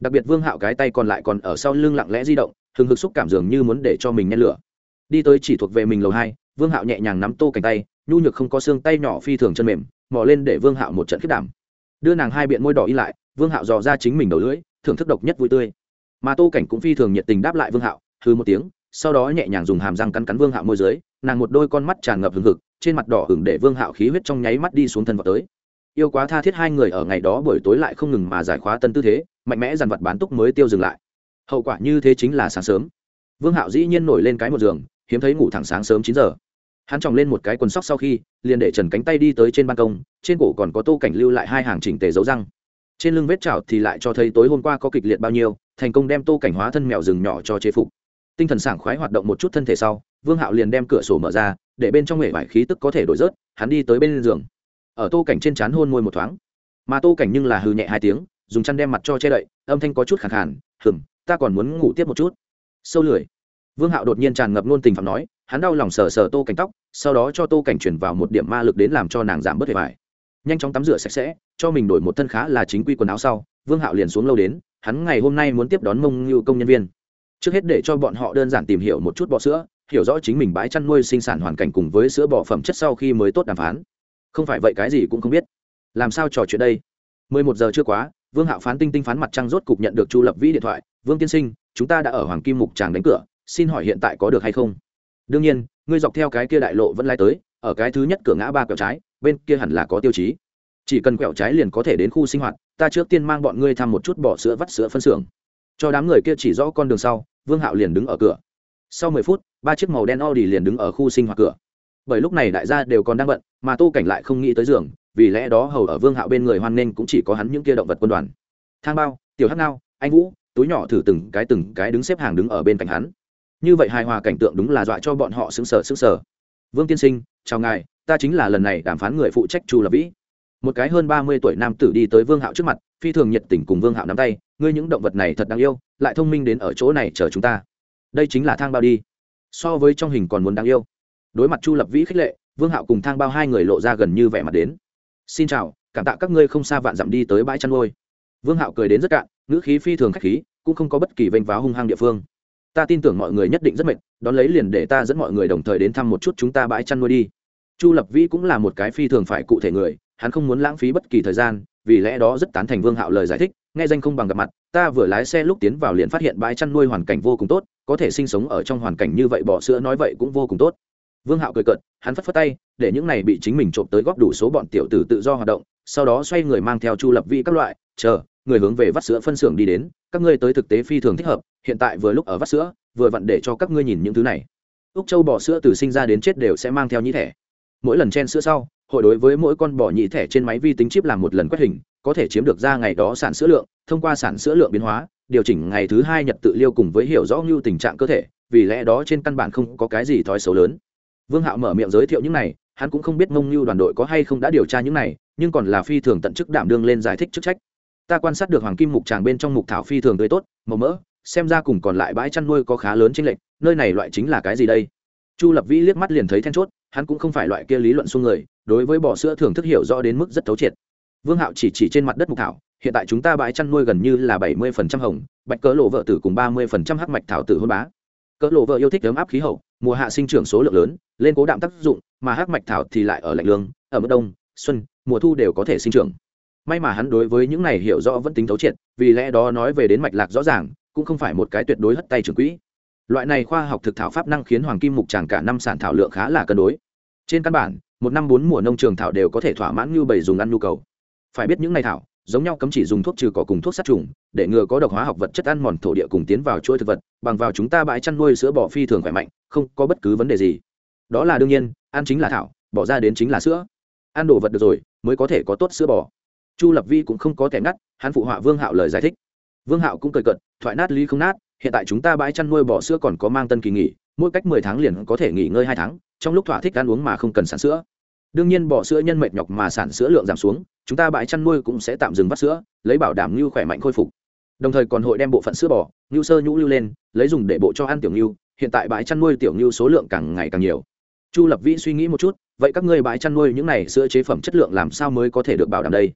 Đặc biệt vương hạo cái tay còn lại còn ở sau lưng lặng lẽ di động, hừng hực xúc cảm dường như muốn để cho mình nhen lửa. Đi tới chỉ thuộc về mình lầu hai, vương hạo nhẹ nhàng nắm tô cảnh tay, nhu nhược không có xương tay nhỏ phi thường chân mềm, mò lên để vương hạo một trận khiết đảm. Đưa nàng hai biện môi đỏ y lại, vương hạo dò ra chính mình đầu lưỡi, thưởng thức độc nhất vui tươi mà tô cảnh cũng phi thường nhiệt tình đáp lại vương hạo hư một tiếng, sau đó nhẹ nhàng dùng hàm răng cắn cắn vương hạo môi dưới, nàng một đôi con mắt tràn ngập hừng hực, trên mặt đỏ hừng để vương hạo khí huyết trong nháy mắt đi xuống thân vào tới. Yêu quá tha thiết hai người ở ngày đó buổi tối lại không ngừng mà giải khóa tân tư thế, mạnh mẽ dàn vật bán túc mới tiêu dừng lại. Hậu quả như thế chính là sáng sớm. Vương hạo dĩ nhiên nổi lên cái một giường, hiếm thấy ngủ thẳng sáng sớm chín giờ. Hắn tròng lên một cái quần sóc sau khi, liền để trần cánh tay đi tới trên ban công, trên cổ còn có tô cảnh lưu lại hai hàng chỉnh tề dấu răng. Trên lưng vết chảo thì lại cho thấy tối hôm qua có kịch liệt bao nhiêu thành công đem tô cảnh hóa thân mèo rừng nhỏ cho chế phục. Tinh thần sảng khoái hoạt động một chút thân thể sau, vương hạo liền đem cửa sổ mở ra, để bên trong hệ vải khí tức có thể đổi rớt, hắn đi tới bên giường. Ở tô cảnh trên trán hôn môi một thoáng. Mà tô cảnh nhưng là hư nhẹ hai tiếng, dùng chăn đem mặt cho che đậy, âm thanh có chút khẳng hẳn hừng ta còn muốn ngủ tiếp một chút. Sâu lười. Vương hạo đột nhiên tràn ngập luôn tình phạm nói, hắn đau lòng sờ sờ tô cảnh tóc, sau đó cho tô cảnh chuyển vào một điểm ma lực đến làm cho nàng giảm bớt hệ vải. Nhanh chóng tắm rửa sạch sẽ, cho mình đổi một thân khá là chính quy quần áo sau, vương hạo liền xuống lâu đến hắn ngày hôm nay muốn tiếp đón mông ngưu công nhân viên. Trước hết để cho bọn họ đơn giản tìm hiểu một chút bọ sữa, hiểu rõ chính mình bãi chăn nuôi sinh sản hoàn cảnh cùng với sữa bò phẩm chất sau khi mới tốt đàm phán. Không phải vậy cái gì cũng không biết. Làm sao trò chuyện đây? Mười một giờ chưa quá, vương hạo phán tinh tinh phán mặt trăng rốt cục nhận được chu lập vĩ điện thoại. Vương tiên sinh, chúng ta đã ở hoàng kim mục tràng đánh cửa, xin hỏi hiện tại có được hay không? Đương nhiên, ngươi dọc theo cái kia đại lộ vẫn lai tới, ở cái thứ nhất cửa ngã ba quẹo trái, bên kia hẳn là có tiêu chí chỉ cần quẹo trái liền có thể đến khu sinh hoạt, ta trước tiên mang bọn ngươi thăm một chút bỏ sữa vắt sữa phân xưởng. Cho đám người kia chỉ rõ con đường sau, vương hạo liền đứng ở cửa. Sau mười phút, ba chiếc màu đen audi liền đứng ở khu sinh hoạt cửa. Bởi lúc này đại gia đều còn đang bận, mà tô cảnh lại không nghĩ tới giường, vì lẽ đó hầu ở vương hạo bên người hoan nghênh cũng chỉ có hắn những kia động vật quân đoàn. Thang bao, tiểu hắc nao anh vũ, túi nhỏ thử từng cái từng cái đứng xếp hàng đứng ở bên cạnh hắn. Như vậy hài hòa cảnh tượng đúng là dọa cho bọn họ xứng sở xứng sở vương tiên sinh, chào ngài, ta chính là lần này đàm phán người phụ trách chu lập vĩ một cái hơn ba mươi tuổi nam tử đi tới vương hạo trước mặt, phi thường nhiệt tình cùng vương hạo nắm tay, ngươi những động vật này thật đáng yêu, lại thông minh đến ở chỗ này chờ chúng ta. Đây chính là thang bao đi. So với trong hình còn muốn đáng yêu. Đối mặt chu lập vĩ khích lệ, vương hạo cùng thang bao hai người lộ ra gần như vẻ mặt đến. Xin chào, cảm tạ các ngươi không xa vạn dặm đi tới bãi chăn nuôi. Vương hạo cười đến rất cạn, ngữ khí phi thường k h á c h khí, cũng không có bất kỳ vênh váo hung hăng địa phương. Ta tin tưởng mọi người nhất định rất mệt, đón lấy liền để ta dẫn mọi người đồng thời đến thăm một chút chúng ta bãi chăn nuôi đi. Chu lập vĩ cũng là một cái phi thường phải cụ thể người hắn không muốn lãng phí bất kỳ thời gian, vì lẽ đó rất tán thành vương hạo lời giải thích, nghe danh không bằng gặp mặt, ta vừa lái xe lúc tiến vào liền phát hiện bãi chăn nuôi hoàn cảnh vô cùng tốt, có thể sinh sống ở trong hoàn cảnh như vậy bỏ sữa nói vậy cũng vô cùng tốt. Vương hạo cười cợt, hắn phất phất tay, để những này bị chính mình trộm tới góp đủ số bọn tiểu tử tự do hoạt động, sau đó xoay người mang theo chu lập vi các loại, chờ, người hướng về vắt sữa phân xưởng đi đến, các ngươi tới thực tế phi thường thích hợp, hiện tại vừa lúc ở vắt sữa, vừa vặn để cho các ngươi nhìn những thứ này. Úc châu bỏ sữa từ sinh ra đến chết đều sẽ mang theo nhĩ thẻ. Mỗi lần chen sữa sau hội đối với mỗi con bò nhị thẻ trên máy vi tính chip làm một lần quét hình, có thể chiếm được ra ngày đó sản sữa lượng, thông qua sản sữa lượng biến hóa, điều chỉnh ngày thứ hai nhật tự liêu cùng với hiểu rõ như tình trạng cơ thể, vì lẽ đó trên căn bản không có cái gì thói xấu lớn. Vương hạo mở miệng giới thiệu những này, hắn cũng không biết mông như đoàn đội có hay không đã điều tra những này, nhưng còn là phi thường tận chức đảm đương lên giải thích chức trách. Ta quan sát được hoàng kim mục tràng bên trong mục thảo phi thường tươi tốt, màu mỡ, xem ra cùng còn lại bãi chăn nuôi có khá lớn chênh lệch, nơi này loại chính là cái gì đây? Chu lập vĩ liếc mắt liền thấy then chốt, hắn cũng không phải loại kia lý luận xuông người đối với bò sữa thường thức hiểu rõ đến mức rất thấu triệt. Vương hạo chỉ chỉ trên mặt đất mục thảo, hiện tại chúng ta bãi chăn nuôi gần như là bảy mươi phần trăm hồng, bạch cỡ lộ vợ tử cùng ba mươi phần trăm hắc mạch thảo tử hôn bá. Cỡ lộ vợ yêu thích ấm áp khí hậu, mùa hạ sinh trưởng số lượng lớn, lên cố đạm tác dụng, mà hắc mạch thảo thì lại ở lạnh lương, ở mức đông, xuân, mùa thu đều có thể sinh trưởng. May mà hắn đối với những này hiểu rõ vẫn tính thấu triệt, vì lẽ đó nói về đến mạch lạc rõ ràng, cũng không phải một cái tuyệt đối hất tay trưởng quỹ. Loại này khoa học thực thảo pháp năng khiến hoàng kim mục tràng cả năm sản thảo lượng khá là cân đối. Trên căn bản một năm bốn mùa nông trường thảo đều có thể thỏa mãn như bầy dùng ăn nhu cầu. Phải biết những ngày thảo, giống nhau cấm chỉ dùng thuốc trừ cỏ cùng thuốc sát trùng, để ngừa có độc hóa học vật chất ăn mòn thổ địa cùng tiến vào chuỗi thực vật, bằng vào chúng ta bãi chăn nuôi sữa bò phi thường khỏe mạnh, không có bất cứ vấn đề gì. Đó là đương nhiên, ăn chính là thảo, bỏ ra đến chính là sữa. Ăn đồ vật được rồi, mới có thể có tốt sữa bò. Chu lập vi cũng không có thể ngắt, hắn phụ họa vương hạo lời giải thích. Vương hạo cũng cười cận thoại nát ly không nát, hiện tại chúng ta bãi chăn nuôi bò sữa còn có mang tân kỳ nghỉ, mỗi cách mười tháng liền có thể nghỉ ngơi hai tháng, trong lúc thỏa thích ăn uống mà không cần sản sữa đương nhiên bỏ sữa nhân mệt nhọc mà sản sữa lượng giảm xuống, chúng ta bãi chăn nuôi cũng sẽ tạm dừng vắt sữa, lấy bảo đảm ngưu khỏe mạnh khôi phục. Đồng thời còn hội đem bộ phận sữa bò ngưu sơ nhũ lưu lên, lấy dùng để bộ cho ăn tiểu ngưu hiện tại bãi chăn nuôi tiểu ngưu số lượng càng ngày càng nhiều. Chu lập vĩ suy nghĩ một chút, vậy các ngươi bãi chăn nuôi những này sữa chế phẩm chất lượng làm sao mới có thể được bảo đảm đây?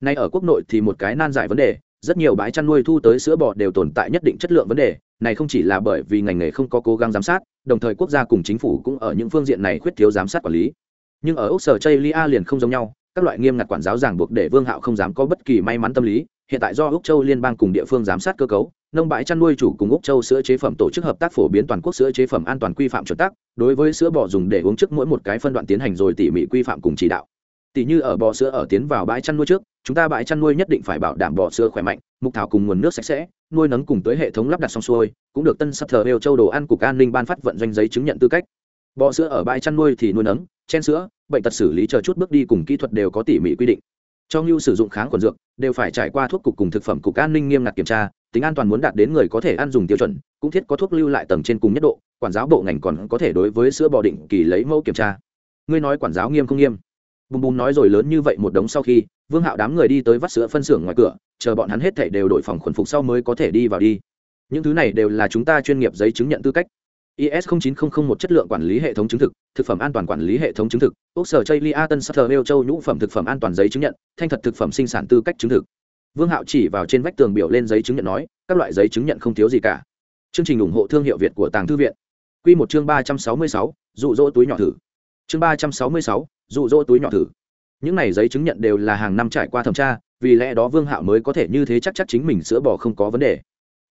Nay ở quốc nội thì một cái nan giải vấn đề, rất nhiều bãi chăn nuôi thu tới sữa bò đều tồn tại nhất định chất lượng vấn đề, này không chỉ là bởi vì ngành nghề không có cố gắng giám sát, đồng thời quốc gia cùng chính phủ cũng ở những phương diện này khuyết thiếu giám sát quản lý nhưng ở úc sở chây lia liền không giống nhau, các loại nghiêm ngặt quản giáo ràng buộc để vương hạo không dám có bất kỳ may mắn tâm lý, hiện tại do úc châu liên bang cùng địa phương giám sát cơ cấu, nông bãi chăn nuôi chủ cùng úc châu sữa chế phẩm tổ chức hợp tác phổ biến toàn quốc sữa chế phẩm an toàn quy phạm chuẩn tắc, đối với sữa bò dùng để uống trước mỗi một cái phân đoạn tiến hành rồi tỉ mỉ quy phạm cùng chỉ đạo. Tỉ như ở bò sữa ở tiến vào bãi chăn nuôi trước, chúng ta bãi chăn nuôi nhất định phải bảo đảm bò sữa khỏe mạnh, mục thảo cùng nguồn nước sạch sẽ, nuôi nấng cùng tới hệ thống lắp đặt xong xuôi, cũng được tân sắp thờ đều châu đồ ăn cục an ninh ban phát vận doanh giấy chứng nhận tư cách. Bò sữa ở bãi chăn nuôi thì nuôi nấng chen sữa, bệnh tật xử lý chờ chút bước đi cùng kỹ thuật đều có tỉ mỉ quy định. Cho ngưu sử dụng kháng khuẩn dược, đều phải trải qua thuốc cục cùng thực phẩm cục an ninh nghiêm ngặt kiểm tra, tính an toàn muốn đạt đến người có thể ăn dùng tiêu chuẩn, cũng thiết có thuốc lưu lại tầng trên cùng nhất độ, quản giáo bộ ngành còn có thể đối với sữa bò định kỳ lấy mẫu kiểm tra. Ngươi nói quản giáo nghiêm không nghiêm? Bùm bùm nói rồi lớn như vậy một đống sau khi, vương hạo đám người đi tới vắt sữa phân xưởng ngoài cửa, chờ bọn hắn hết thảy đều đổi phòng khuẩn phục sau mới có thể đi vào đi. Những thứ này đều là chúng ta chuyên nghiệp giấy chứng nhận tư cách is 09001 chất lượng quản lý hệ thống chứng thực thực phẩm an toàn quản lý hệ thống chứng thực. Oxford sở chây lia tân sắc thờ châu nhũ phẩm thực phẩm an toàn giấy chứng nhận, thanh thật thực phẩm sinh sản tư cách chứng thực. Vương hạo chỉ vào trên vách tường biểu lên giấy chứng nhận nói, các loại giấy chứng nhận không thiếu gì cả. Chương trình ủng hộ thương hiệu việt của tàng thư viện. Q một chương ba trăm sáu mươi sáu, dụ dỗ túi nhỏ thử. Chương ba trăm sáu mươi sáu, dụ dỗ túi nhỏ thử. Những này giấy chứng nhận đều là hàng năm trải qua thẩm tra, vì lẽ đó vương hạo mới có thể như thế chắc chắc chính mình sữa bò không có vấn đề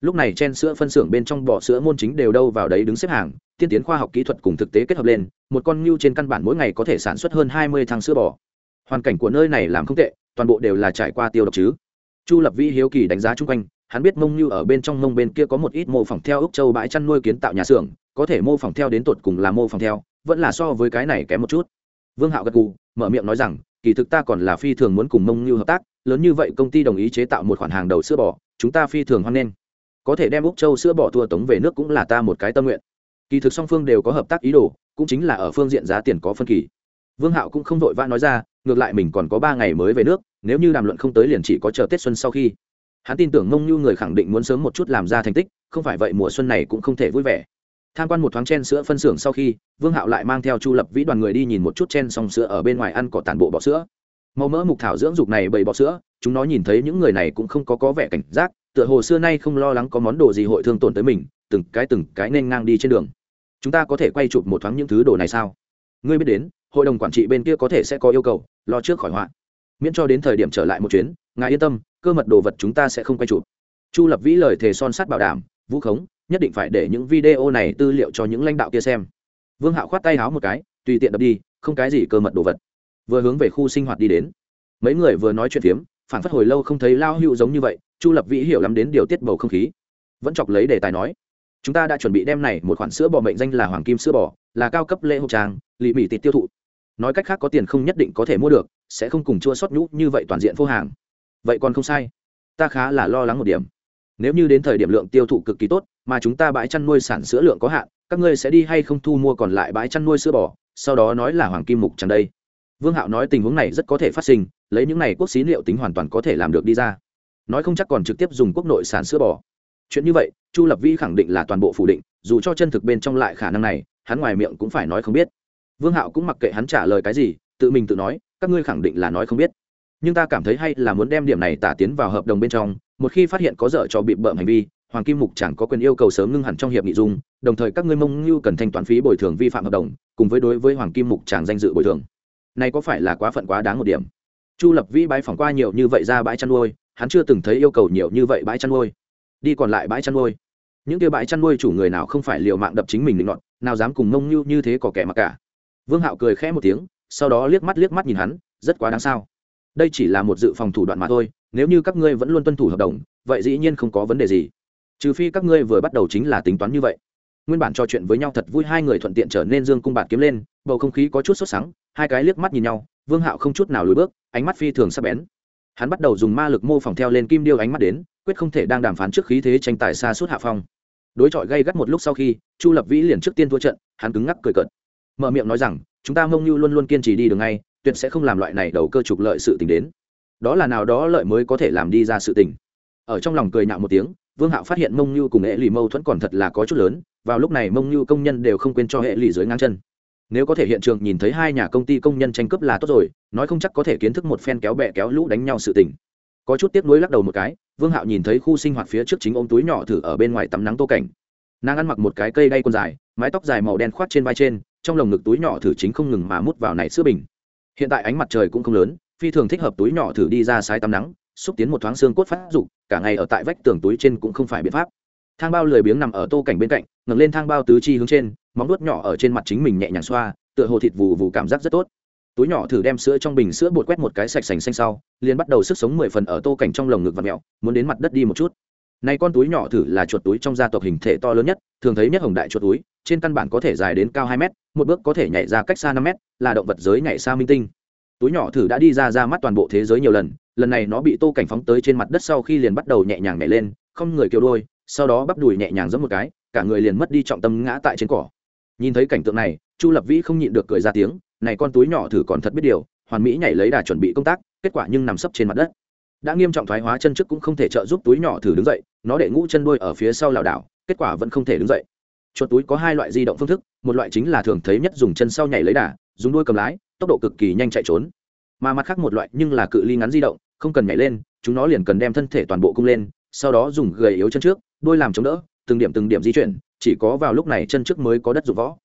lúc này chen sữa phân xưởng bên trong bò sữa môn chính đều đâu vào đấy đứng xếp hàng, tiên tiến khoa học kỹ thuật cùng thực tế kết hợp lên, một con ngưu trên căn bản mỗi ngày có thể sản xuất hơn hai mươi thang sữa bò. Hoàn cảnh của nơi này làm không tệ, toàn bộ đều là trải qua tiêu độc chứ. Chu lập vĩ hiếu kỳ đánh giá chung quanh, hắn biết mông như ở bên trong mông bên kia có một ít mô phỏng theo ốc châu bãi chăn nuôi kiến tạo nhà xưởng, có thể mô phỏng theo đến tột cùng là mô phỏng theo, vẫn là so với cái này kém một chút. Vương hạo gật gù, mở miệng nói rằng, kỳ thực ta còn là phi thường muốn cùng mông như hợp tác, lớn như vậy công ty đồng ý chế tạo một khoản hàng đầu sữa bò, chúng ta phi thường hoan nghênh có thể đem úc châu sữa bỏ thua tống về nước cũng là ta một cái tâm nguyện. Kỳ thực song phương đều có hợp tác ý đồ, cũng chính là ở phương diện giá tiền có phân kỳ. Vương hạo cũng không vội vã nói ra, ngược lại mình còn có ba ngày mới về nước, nếu như đàm luận không tới liền chỉ có chờ tết xuân sau khi. Hắn tin tưởng mông như người khẳng định muốn sớm một chút làm ra thành tích, không phải vậy mùa xuân này cũng không thể vui vẻ. Tham quan một thoáng chen sữa phân xưởng sau khi, vương hạo lại mang theo chu lập vĩ đoàn người đi nhìn một chút chen xong sữa ở bên ngoài ăn cỏ tàn bộ bọ sữa. Màu mỡ mục thảo dưỡng dục này bầy bọ sữa, chúng nó nhìn thấy những người này cũng không có có vẻ cảnh giác tựa hồ xưa nay không lo lắng có món đồ gì hội thương tổn tới mình, từng cái từng cái nên ngang đi trên đường. Chúng ta có thể quay chụp một thoáng những thứ đồ này sao? Ngươi biết đến, hội đồng quản trị bên kia có thể sẽ có yêu cầu, lo trước khỏi họa. Miễn cho đến thời điểm trở lại một chuyến, ngài yên tâm, cơ mật đồ vật chúng ta sẽ không quay chụp. Chu lập vĩ lời thề son sắt bảo đảm, vũ khống, nhất định phải để những video này tư liệu cho những lãnh đạo kia xem. Vương hạo khoát tay háo một cái, tùy tiện đập đi, không cái gì cơ mật đồ vật. Vừa hướng về khu sinh hoạt đi đến. Mấy người vừa nói chuyện phiếm phản phất hồi lâu không thấy lao hữu giống như vậy, chu lập vĩ hiểu lắm đến điều tiết bầu không khí. Vẫn chọc lấy đề tài nói, chúng ta đã chuẩn bị đem này một khoản sữa bò mệnh danh là hoàng kim sữa bò, là cao cấp lễ hộp trang, lì mì tịt tiêu thụ. Nói cách khác có tiền không nhất định có thể mua được, sẽ không cùng chua sót nhũ như vậy toàn diện vô hàng. Vậy còn không sai. Ta khá là lo lắng một điểm. Nếu như đến thời điểm lượng tiêu thụ cực kỳ tốt, mà chúng ta bãi chăn nuôi sản sữa lượng có hạn, các ngươi sẽ đi hay không thu mua còn lại bãi chăn nuôi sữa bò, sau đó nói là hoàng kim mục chẳng đây. Vương hạo nói tình huống này rất có thể phát sinh lấy những này quốc xí liệu tính hoàn toàn có thể làm được đi ra. Nói không chắc còn trực tiếp dùng quốc nội sản sữa bò. Chuyện như vậy, chu lập vi khẳng định là toàn bộ phủ định, dù cho chân thực bên trong lại khả năng này, hắn ngoài miệng cũng phải nói không biết. Vương hạo cũng mặc kệ hắn trả lời cái gì, tự mình tự nói, các ngươi khẳng định là nói không biết. Nhưng ta cảm thấy hay là muốn đem điểm này tả tiến vào hợp đồng bên trong, một khi phát hiện có dở cho bị bợm hành vi, hoàng kim mục chẳng có quyền yêu cầu sớm ngưng hẳn trong hiệp nghị dung, đồng thời các ngươi mông như cần thanh toán phí bồi thường vi phạm hợp đồng, cùng với đối với hoàng kim mục chẳng danh dự bồi thường. Này có phải là quá phận quá đáng một điểm? Chu lập vĩ bãi phỏng qua nhiều như vậy ra bãi chăn nuôi hắn chưa từng thấy yêu cầu nhiều như vậy bãi chăn nuôi. Đi còn lại bãi chăn nuôi. Những kia bãi chăn nuôi chủ người nào không phải liều mạng đập chính mình định nọt, nào dám cùng mông như như thế có kẻ mặc cả. Vương hạo cười khẽ một tiếng sau đó liếc mắt liếc mắt nhìn hắn rất quá đáng sao. Đây chỉ là một dự phòng thủ đoạn mà thôi nếu như các ngươi vẫn luôn tuân thủ hợp đồng vậy dĩ nhiên không có vấn đề gì. Trừ phi các ngươi vừa bắt đầu chính là tính toán như vậy. Nguyên bản trò chuyện với nhau thật vui hai người thuận tiện trở nên dương cung bạt kiếm lên bầu không khí có chút sốt sắng hai cái liếc mắt nhìn nhau vương hạo không chút nào lùi bước ánh mắt phi thường sắc bén. Hắn bắt đầu dùng ma lực mô phỏng theo lên kim điêu ánh mắt đến, quyết không thể đang đàm phán trước khí thế tranh tài xa suốt hạ phong. Đối chọi gây gắt một lúc sau khi, chu lập vĩ liền trước tiên thua trận, hắn cứng ngắc cười cợt. Mở miệng nói rằng, chúng ta mông như luôn luôn kiên trì đi đường ngay, tuyệt sẽ không làm loại này đầu cơ trục lợi sự tình đến. Đó là nào đó lợi mới có thể làm đi ra sự tình. Ở trong lòng cười nhạo một tiếng, vương hạo phát hiện mông như cùng hệ lì mâu thuẫn còn thật là có chút lớn, vào lúc này mông như công nhân đều không quên cho hệ lì dưới ngang chân nếu có thể hiện trường nhìn thấy hai nhà công ty công nhân tranh cướp là tốt rồi, nói không chắc có thể kiến thức một phen kéo bẹ kéo lũ đánh nhau sự tình. Có chút tiếc nuối lắc đầu một cái, vương hạo nhìn thấy khu sinh hoạt phía trước chính ôm túi nhỏ thử ở bên ngoài tắm nắng tô cảnh. Nàng ăn mặc một cái cây đay quần dài, mái tóc dài màu đen khoác trên vai trên, trong lồng ngực túi nhỏ thử chính không ngừng mà mút vào này sữa bình. Hiện tại ánh mặt trời cũng không lớn, phi thường thích hợp túi nhỏ thử đi ra sái tắm nắng, xúc tiến một thoáng xương cốt phát dục, cả ngày ở tại vách tường túi trên cũng không phải biện pháp. Thang bao lười biếng nằm ở tô cảnh bên cạnh ngẩng lên thang bao tứ chi hướng trên, móng vuốt nhỏ ở trên mặt chính mình nhẹ nhàng xoa, tựa hồ thịt vù vù cảm giác rất tốt. Túi nhỏ thử đem sữa trong bình sữa bột quét một cái sạch sành xanh sau, liền bắt đầu sức sống mười phần ở tô cảnh trong lồng ngực và mẹo, muốn đến mặt đất đi một chút. Này con túi nhỏ thử là chuột túi trong gia tộc hình thể to lớn nhất, thường thấy nhất hồng đại chuột túi, trên căn bản có thể dài đến cao hai mét, một bước có thể nhảy ra cách xa năm mét, là động vật giới nhảy xa minh tinh. Túi nhỏ thử đã đi ra ra mắt toàn bộ thế giới nhiều lần lần này nó bị tô cảnh phóng tới trên mặt đất sau khi liền bắt đầu nhẹ nhàng nhảy lên, không người kêu đôi, sau đó bắp đùi nhẹ nhàng giẫm một cái cả người liền mất đi trọng tâm ngã tại trên cỏ. Nhìn thấy cảnh tượng này, chu lập vĩ không nhịn được cười ra tiếng, này con túi nhỏ thử còn thật biết điều, hoàn mỹ nhảy lấy đà chuẩn bị công tác, kết quả nhưng nằm sấp trên mặt đất. Đã nghiêm trọng thoái hóa chân trước cũng không thể trợ giúp túi nhỏ thử đứng dậy, nó để ngũ chân đuôi ở phía sau lảo đảo, kết quả vẫn không thể đứng dậy. Chuột túi có hai loại di động phương thức, một loại chính là thường thấy nhất dùng chân sau nhảy lấy đà, dùng đuôi cầm lái, tốc độ cực kỳ nhanh chạy trốn. Mà mặt khác một loại nhưng là cự ly ngắn di động, không cần nhảy lên, chúng nó liền cần đem thân thể toàn bộ cung lên, sau đó dùng gầy yếu chân trước, đuôi làm chống đỡ từng điểm từng điểm di chuyển chỉ có vào lúc này chân trước mới có đất dụng võ.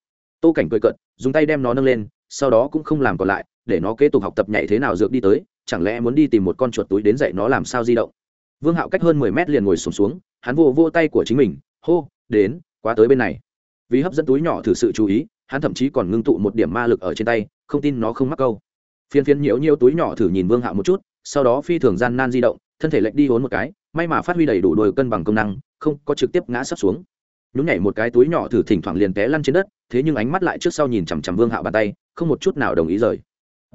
Tô cảnh cười cận dùng tay đem nó nâng lên sau đó cũng không làm còn lại để nó kế tục học tập nhảy thế nào dược đi tới chẳng lẽ muốn đi tìm một con chuột túi đến dạy nó làm sao di động. Vương hạo cách hơn mười mét liền ngồi sùng xuống, xuống hắn vô vô tay của chính mình hô đến quá tới bên này. Vì hấp dẫn túi nhỏ thử sự chú ý hắn thậm chí còn ngưng tụ một điểm ma lực ở trên tay không tin nó không mắc câu. Phiên phiên nhiễu nhiễu túi nhỏ thử nhìn vương hạo một chút sau đó phi thường gian nan di động thân thể lệch đi hốn một cái may mà phát huy đầy đủ đôi cân bằng công năng, không có trực tiếp ngã sắp xuống. Nhún nhảy một cái túi nhỏ thử thỉnh thoảng liền té lăn trên đất, thế nhưng ánh mắt lại trước sau nhìn chằm chằm vương hạo bàn tay, không một chút nào đồng ý rời.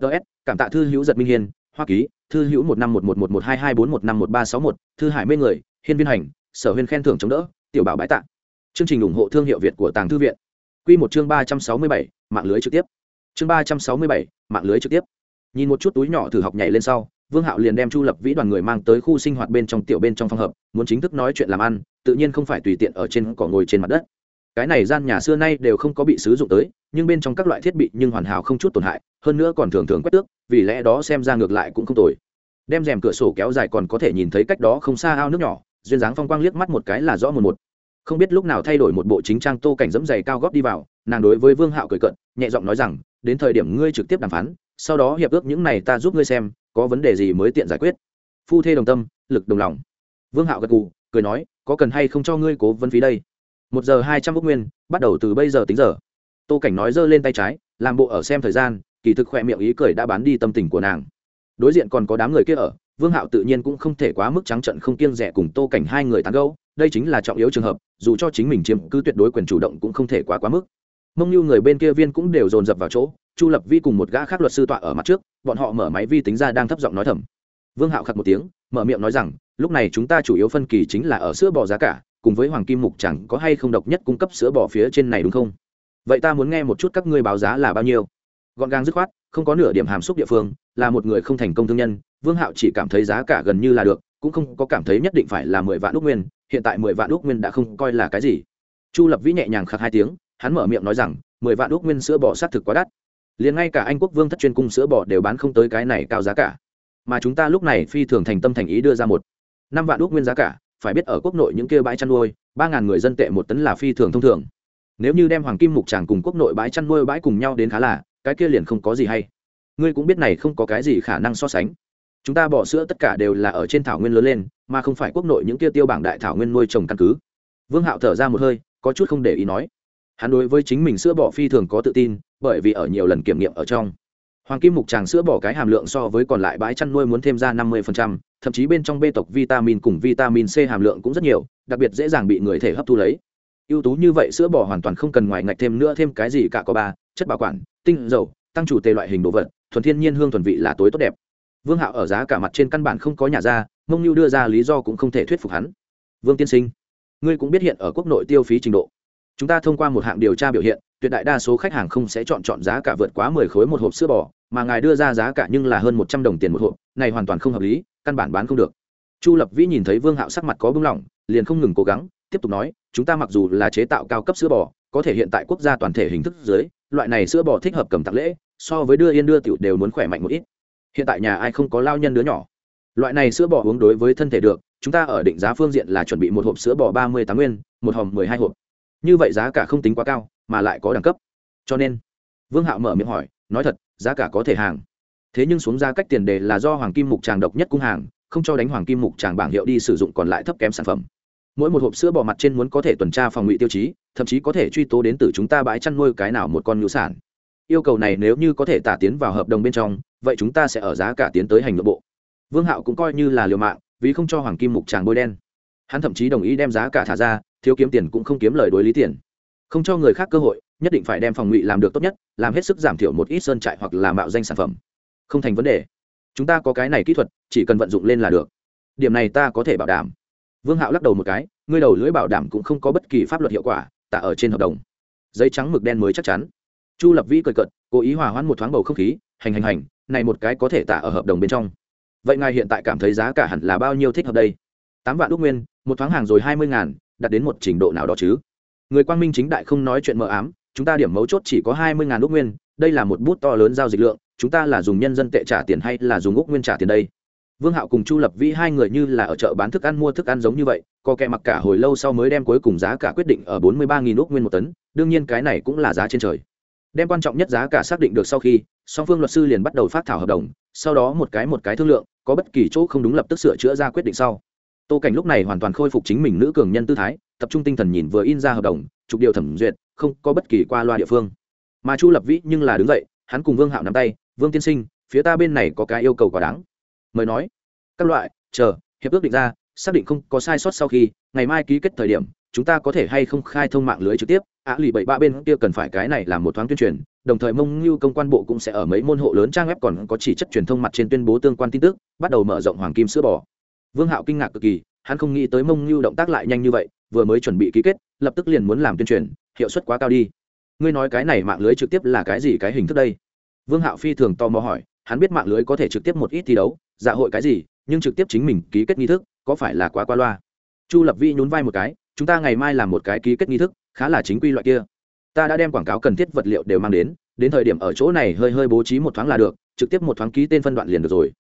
Ts cảm tạ thư hữu giật minh hiên, hoa ký, thư hữu một năm một một một một hai hai bốn một năm một ba sáu một, thư hải mê người, hiên viên hành, sở huyên khen thưởng chống đỡ, tiểu bảo bãi tạ. Chương trình ủng hộ thương hiệu việt của tàng thư viện. Q một chương ba trăm sáu mươi bảy, mạng lưới trực tiếp. Chương ba trăm sáu mươi bảy, mạng lưới trực tiếp. Nhìn một chút túi nhỏ thử học nhảy lên sau vương hạo liền đem chu lập vĩ đoàn người mang tới khu sinh hoạt bên trong tiểu bên trong phòng hợp, muốn chính thức nói chuyện làm ăn, tự nhiên không phải tùy tiện ở trên cỏ ngồi trên mặt đất. Cái này gian nhà xưa nay đều không có bị sử dụng tới, nhưng bên trong các loại thiết bị nhưng hoàn hảo không chút tổn hại, hơn nữa còn thường thường quét tước, vì lẽ đó xem ra ngược lại cũng không tồi. Đem rèm cửa sổ kéo dài còn có thể nhìn thấy cách đó không xa ao nước nhỏ, duyên dáng phong quang liếc mắt một cái là rõ một một. Không biết lúc nào thay đổi một bộ chính trang tô cảnh dẫm dày cao góp đi vào, nàng đối với vương hạo cười cận nhẹ giọng nói rằng, đến thời điểm ngươi trực tiếp đàm phán, sau đó hiệp ước những này ta giúp ngươi xem có vấn đề gì mới tiện giải quyết? Phu thê đồng tâm lực đồng lòng. Vương hạo gật gù cười nói có cần hay không cho ngươi cố vấn phí đây? Một giờ hai trăm ước nguyên bắt đầu từ bây giờ tính giờ. Tô cảnh nói giơ lên tay trái làm bộ ở xem thời gian kỳ thực khoe miệng ý cười đã bán đi tâm tình của nàng. Đối diện còn có đám người kia ở vương hạo tự nhiên cũng không thể quá mức trắng trận không kiêng rẻ cùng tô cảnh hai người tán gẫu, đây chính là trọng yếu trường hợp dù cho chính mình chiếm cứ tuyệt đối quyền chủ động cũng không thể quá quá mức. Mông như người bên kia viên cũng đều dồn dập vào chỗ chu lập vi cùng một gã khác luật sư tọa ở mặt trước, bọn họ mở máy vi tính ra đang thấp giọng nói thầm. Vương hạo khặt một tiếng, mở miệng nói rằng, lúc này chúng ta chủ yếu phân kỳ chính là ở sữa bò giá cả, cùng với hoàng kim mục chẳng có hay không độc nhất cung cấp sữa bò phía trên này đúng không? Vậy ta muốn nghe một chút các ngươi báo giá là bao nhiêu? Gọn gàng dứt khoát, không có nửa điểm hàm xúc địa phương, là một người không thành công thương nhân, vương hạo chỉ cảm thấy giá cả gần như là được, cũng không có cảm thấy nhất định phải là mười vạn úc nguyên, hiện tại mười vạn úc nguyên đã không coi là cái gì. Chu lập vĩ nhẹ nhàng khạc hai tiếng, hắn mở miệng nói rằng, mười vạn úc nguyên sữa bò s á t thực quá đắt liền ngay cả anh quốc vương thất chuyên cung sữa bò đều bán không tới cái này cao giá cả. Mà chúng ta lúc này phi thường thành tâm thành ý đưa ra một, năm vạn đúc nguyên giá cả, phải biết ở quốc nội những kia bãi chăn nuôi, ba ngàn người dân tệ một tấn là phi thường thông thường. Nếu như đem hoàng kim mục tràng cùng quốc nội bãi chăn nuôi bãi cùng nhau đến khá là, cái kia liền không có gì hay. Ngươi cũng biết này không có cái gì khả năng so sánh. Chúng ta bỏ sữa tất cả đều là ở trên thảo nguyên lớn lên, mà không phải quốc nội những kia tiêu bảng đại thảo nguyên nuôi trồng căn cứ. Vương hạo thở ra một hơi, có chút không để ý nói hắn đối với chính mình sữa bò phi thường có tự tin, bởi vì ở nhiều lần kiểm nghiệm ở trong, hoàng kim mục tràng sữa bò cái hàm lượng so với còn lại bãi chăn nuôi muốn thêm ra năm mươi thậm chí bên trong bê tộc vitamin cùng vitamin c hàm lượng cũng rất nhiều, đặc biệt dễ dàng bị người thể hấp thu lấy. Ưu tú như vậy sữa bò hoàn toàn không cần ngoài ngạch thêm nữa thêm cái gì cả có ba, chất bảo quản, tinh dầu, tăng chủ tề loại hình đồ vật, thuần thiên nhiên hương thuần vị là tối tốt đẹp. Vương hạo ở giá cả mặt trên căn bản không có nhà ra, mông nhu đưa ra lý do cũng không thể thuyết phục hắn. Vương tiên sinh, ngươi cũng biết hiện ở quốc nội tiêu phí trình độ chúng ta thông qua một hạng điều tra biểu hiện, tuyệt đại đa số khách hàng không sẽ chọn chọn giá cả vượt quá mười khối một hộp sữa bò, mà ngài đưa ra giá cả nhưng là hơn một trăm đồng tiền một hộp, này hoàn toàn không hợp lý, căn bản bán không được. Chu lập vĩ nhìn thấy vương hạo sắc mặt có bưng lỏng, liền không ngừng cố gắng, tiếp tục nói, chúng ta mặc dù là chế tạo cao cấp sữa bò, có thể hiện tại quốc gia toàn thể hình thức dưới, loại này sữa bò thích hợp cầm tặng lễ, so với đưa yên đưa tiểu đều muốn khỏe mạnh một ít. Hiện tại nhà ai không có lao nhân đứa nhỏ. Loại này sữa bò uống đối với thân thể được, chúng ta ở định giá phương diện là chuẩn bị một hộp sữa bò ba mươi tám nguyên, một hòm mười hai hộp như vậy giá cả không tính quá cao, mà lại có đẳng cấp. Cho nên, vương hạo mở miệng hỏi, nói thật, giá cả có thể hàng. Thế nhưng xuống giá cách tiền đề là do hoàng kim mục tràng độc nhất cung hàng, không cho đánh hoàng kim mục tràng bảng hiệu đi sử dụng còn lại thấp kém sản phẩm. Mỗi một hộp sữa bò mặt trên muốn có thể tuần tra phòng ngụy tiêu chí, thậm chí có thể truy tố đến từ chúng ta bãi chăn nuôi cái nào một con ngữ sản. Yêu cầu này nếu như có thể tả tiến vào hợp đồng bên trong, vậy chúng ta sẽ ở giá cả tiến tới hành nội bộ. Vương hạo cũng coi như là liều mạng, vì không cho hoàng kim mục tràng bôi đen. Hắn thậm chí đồng ý đem giá cả thả ra thiếu kiếm tiền cũng không kiếm lời đối lý tiền. Không cho người khác cơ hội, nhất định phải đem phòng ngụy làm được tốt nhất, làm hết sức giảm thiểu một ít sơn trại hoặc là mạo danh sản phẩm. Không thành vấn đề. Chúng ta có cái này kỹ thuật, chỉ cần vận dụng lên là được. Điểm này ta có thể bảo đảm. Vương hạo lắc đầu một cái, ngươi đầu lưỡi bảo đảm cũng không có bất kỳ pháp luật hiệu quả tạ ở trên hợp đồng. Giấy trắng mực đen mới chắc chắn. Chu lập vĩ cười cận cố ý hòa hoãn một thoáng bầu không khí, hành hành hành, này một cái có thể tạ ở hợp đồng bên trong. Vậy ngài hiện tại cảm thấy giá cả hẳn là bao nhiêu thích hợp đây? Tám vạn đúc nguyên, một thoáng hàng rồi hai mươi ngàn đạt đến một trình độ nào đó chứ? Người quang minh chính đại không nói chuyện mờ ám, chúng ta điểm mấu chốt chỉ có hai mươi ngàn ước nguyên, đây là một bút to lớn giao dịch lượng, chúng ta là dùng nhân dân tệ trả tiền hay là dùng ước nguyên trả tiền đây? Vương hạo cùng chu lập vĩ hai người như là ở chợ bán thức ăn mua thức ăn giống như vậy, có kẻ mặc cả hồi lâu sau mới đem cuối cùng giá cả quyết định ở bốn mươi ba nghìn ước nguyên một tấn, đương nhiên cái này cũng là giá trên trời. Đem quan trọng nhất giá cả xác định được sau khi, song phương luật sư liền bắt đầu phát thảo hợp đồng, sau đó một cái một cái thương lượng, có bất kỳ chỗ không đúng lập tức sửa chữa ra quyết định sau tô cảnh lúc này hoàn toàn khôi phục chính mình nữ cường nhân tư thái, tập trung tinh thần nhìn vừa in ra hợp đồng, trục điều thẩm duyệt, không có bất kỳ qua loa địa phương. Mà chu lập vĩ nhưng là đứng dậy, hắn cùng vương hạo nắm tay, vương tiên sinh, phía ta bên này có cái yêu cầu quá đáng. Mời nói, các loại, chờ, hiệp ước định ra, xác định không có sai sót sau khi, ngày mai ký kết thời điểm, chúng ta có thể hay không khai thông mạng lưới trực tiếp. Á lì bảy ba bên kia cần phải cái này làm một thoáng tuyên truyền, đồng thời mông như công quan bộ cũng sẽ ở mấy môn hộ lớn trang web còn có chỉ chất truyền thông mặt trên tuyên bố tương quan tin tức, bắt đầu mở rộng hoàng kim sữa bò vương hạo kinh ngạc cực kỳ, hắn không nghĩ tới mông ngưu động tác lại nhanh như vậy, vừa mới chuẩn bị ký kết, lập tức liền muốn làm tuyên truyền, hiệu suất quá cao đi. Ngươi nói cái này mạng lưới trực tiếp là cái gì cái hình thức đây? Vương hạo phi thường tò mò hỏi, hắn biết mạng lưới có thể trực tiếp một ít thi đấu dạ hội cái gì, nhưng trực tiếp chính mình ký kết nghi thức, có phải là quá qua loa? Chu lập vi nhún vai một cái, chúng ta ngày mai làm một cái ký kết nghi thức, khá là chính quy loại kia. Ta đã đem quảng cáo cần thiết vật liệu đều mang đến đến thời điểm ở chỗ này hơi hơi bố trí một thoáng là được, trực tiếp một thoáng ký tên phân đoạn liền được rồi.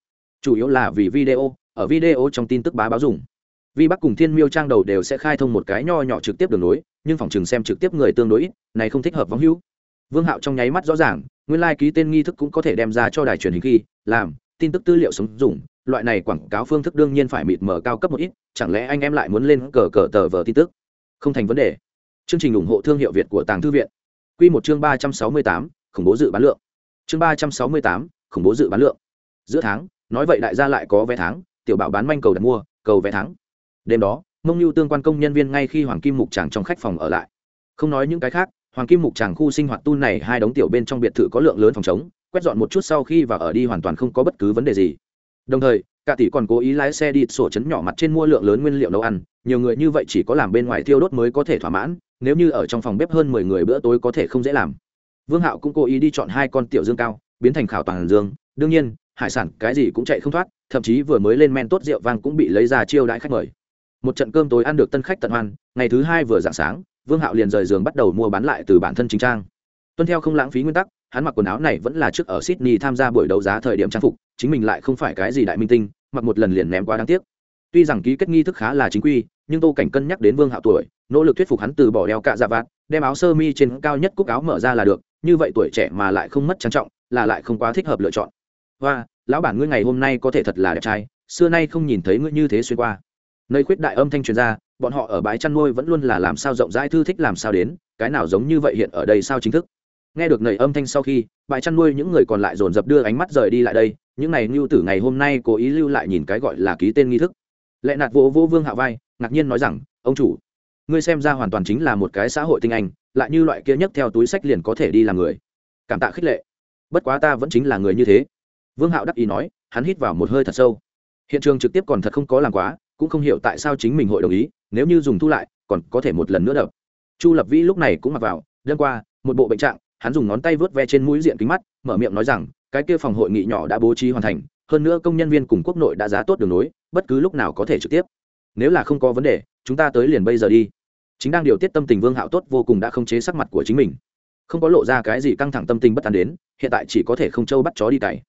Chủ yếu là vì video ở video trong tin tức bá báo dùng, vi bắc cùng thiên miêu trang đầu đều sẽ khai thông một cái nho nhỏ trực tiếp đường nối nhưng phòng chừng xem trực tiếp người tương đối ít, này không thích hợp vắng hữu. Vương hạo trong nháy mắt rõ ràng, nguyên lai、like、ký tên nghi thức cũng có thể đem ra cho đài truyền hình khi, làm, tin tức tư liệu sống dùng, loại này quảng cáo phương thức đương nhiên phải mịt mờ cao cấp một ít, chẳng lẽ anh em lại muốn lên cờ cờ tờ vờ tin tức? Không thành vấn đề. Chương trình ủng hộ thương hiệu việt của tàng thư viện. Q một chương ba trăm sáu mươi tám, khủng bố dự bán lượng. Chương ba trăm sáu mươi tám, khủng bố dự bán lượng. Giữa tháng, nói vậy đại gia lại có vé tháng tiểu bảo bán manh cầu đặt mua, cầu vé thắng. đêm đó, mông lưu tương quan công nhân viên ngay khi hoàng kim mục tràng trong khách phòng ở lại. Không nói những cái khác, hoàng kim mục tràng khu sinh hoạt tu này hai đống tiểu bên trong biệt thự có lượng lớn phòng chống quét dọn một chút sau khi và ở đi hoàn toàn không có bất cứ vấn đề gì. Đồng thời, cả tỷ còn cố ý lái xe đi sổ chấn nhỏ mặt trên mua lượng lớn nguyên liệu nấu ăn, nhiều người như vậy chỉ có làm bên ngoài thiêu đốt mới có thể thỏa mãn, nếu như ở trong phòng bếp hơn mười người bữa tối có thể không dễ làm. Vương hạo cũng cố ý đi chọn hai con tiểu dương cao, biến thành khảo toàn dương, đương nhiên hải sản, cái gì cũng chạy không thoát, thậm chí vừa mới lên men tốt rượu vang cũng bị lấy ra chiêu đãi khách mời. Một trận cơm tối ăn được tân khách tận hoan, ngày thứ hai vừa dạng sáng, vương hạo liền rời giường bắt đầu mua bán lại từ bản thân chính trang. Tuân theo không lãng phí nguyên tắc, hắn mặc quần áo này vẫn là trước ở sydney tham gia buổi đấu giá thời điểm trang phục, chính mình lại không phải cái gì đại minh tinh, mặc một lần liền ném quá đáng tiếc. Tuy rằng ký kết nghi thức khá là chính quy, nhưng tô cảnh cân nhắc đến vương hạo tuổi, nỗ lực thuyết phục hắn từ bỏ đeo cạ dạ vạt, đem áo sơ mi trên cao nhất cúc áo mở ra là được, như vậy tuổi trẻ mà lại không mất trang trọng, là lại không quá thích hợp lựa chọn. Và lão bản ngươi ngày hôm nay có thể thật là đẹp trai, xưa nay không nhìn thấy ngươi như thế xuyên qua. Nơi khuyết đại âm thanh truyền ra, bọn họ ở bãi chăn nuôi vẫn luôn là làm sao rộng rãi, thư thích làm sao đến, cái nào giống như vậy hiện ở đây sao chính thức. Nghe được nầy âm thanh sau khi, bãi chăn nuôi những người còn lại dồn dập đưa ánh mắt rời đi lại đây, những này ngưu tử ngày hôm nay cố ý lưu lại nhìn cái gọi là ký tên nghi thức. Lệ nạt vô vô vương hạ vai, ngạc nhiên nói rằng, ông chủ, ngươi xem ra hoàn toàn chính là một cái xã hội tinh anh, lại như loại kia nhất theo túi sách liền có thể đi làm người. Cảm tạ khích lệ. Bất quá ta vẫn chính là người như thế vương hạo đắc ý nói, hắn hít vào một hơi thật sâu. Hiện trường trực tiếp còn thật không có làm quá, cũng không hiểu tại sao chính mình hội đồng ý, nếu như dùng thu lại, còn có thể một lần nữa đập. Chu lập vĩ lúc này cũng mặc vào đơn qua, một bộ bệnh trạng, hắn dùng ngón tay vớt ve trên mũi diện kính mắt, mở miệng nói rằng, cái kia phòng hội nghị nhỏ đã bố trí hoàn thành, hơn nữa công nhân viên cùng quốc nội đã giá tốt đường nối, bất cứ lúc nào có thể trực tiếp. Nếu là không có vấn đề, chúng ta tới liền bây giờ đi. Chính đang điều tiết tâm tình vương hạo tốt vô cùng đã không chế sắc mặt của chính mình. Không có lộ ra cái gì căng thẳng tâm tình bất an đến, hiện tại chỉ có thể không trâu bắt chó đi cày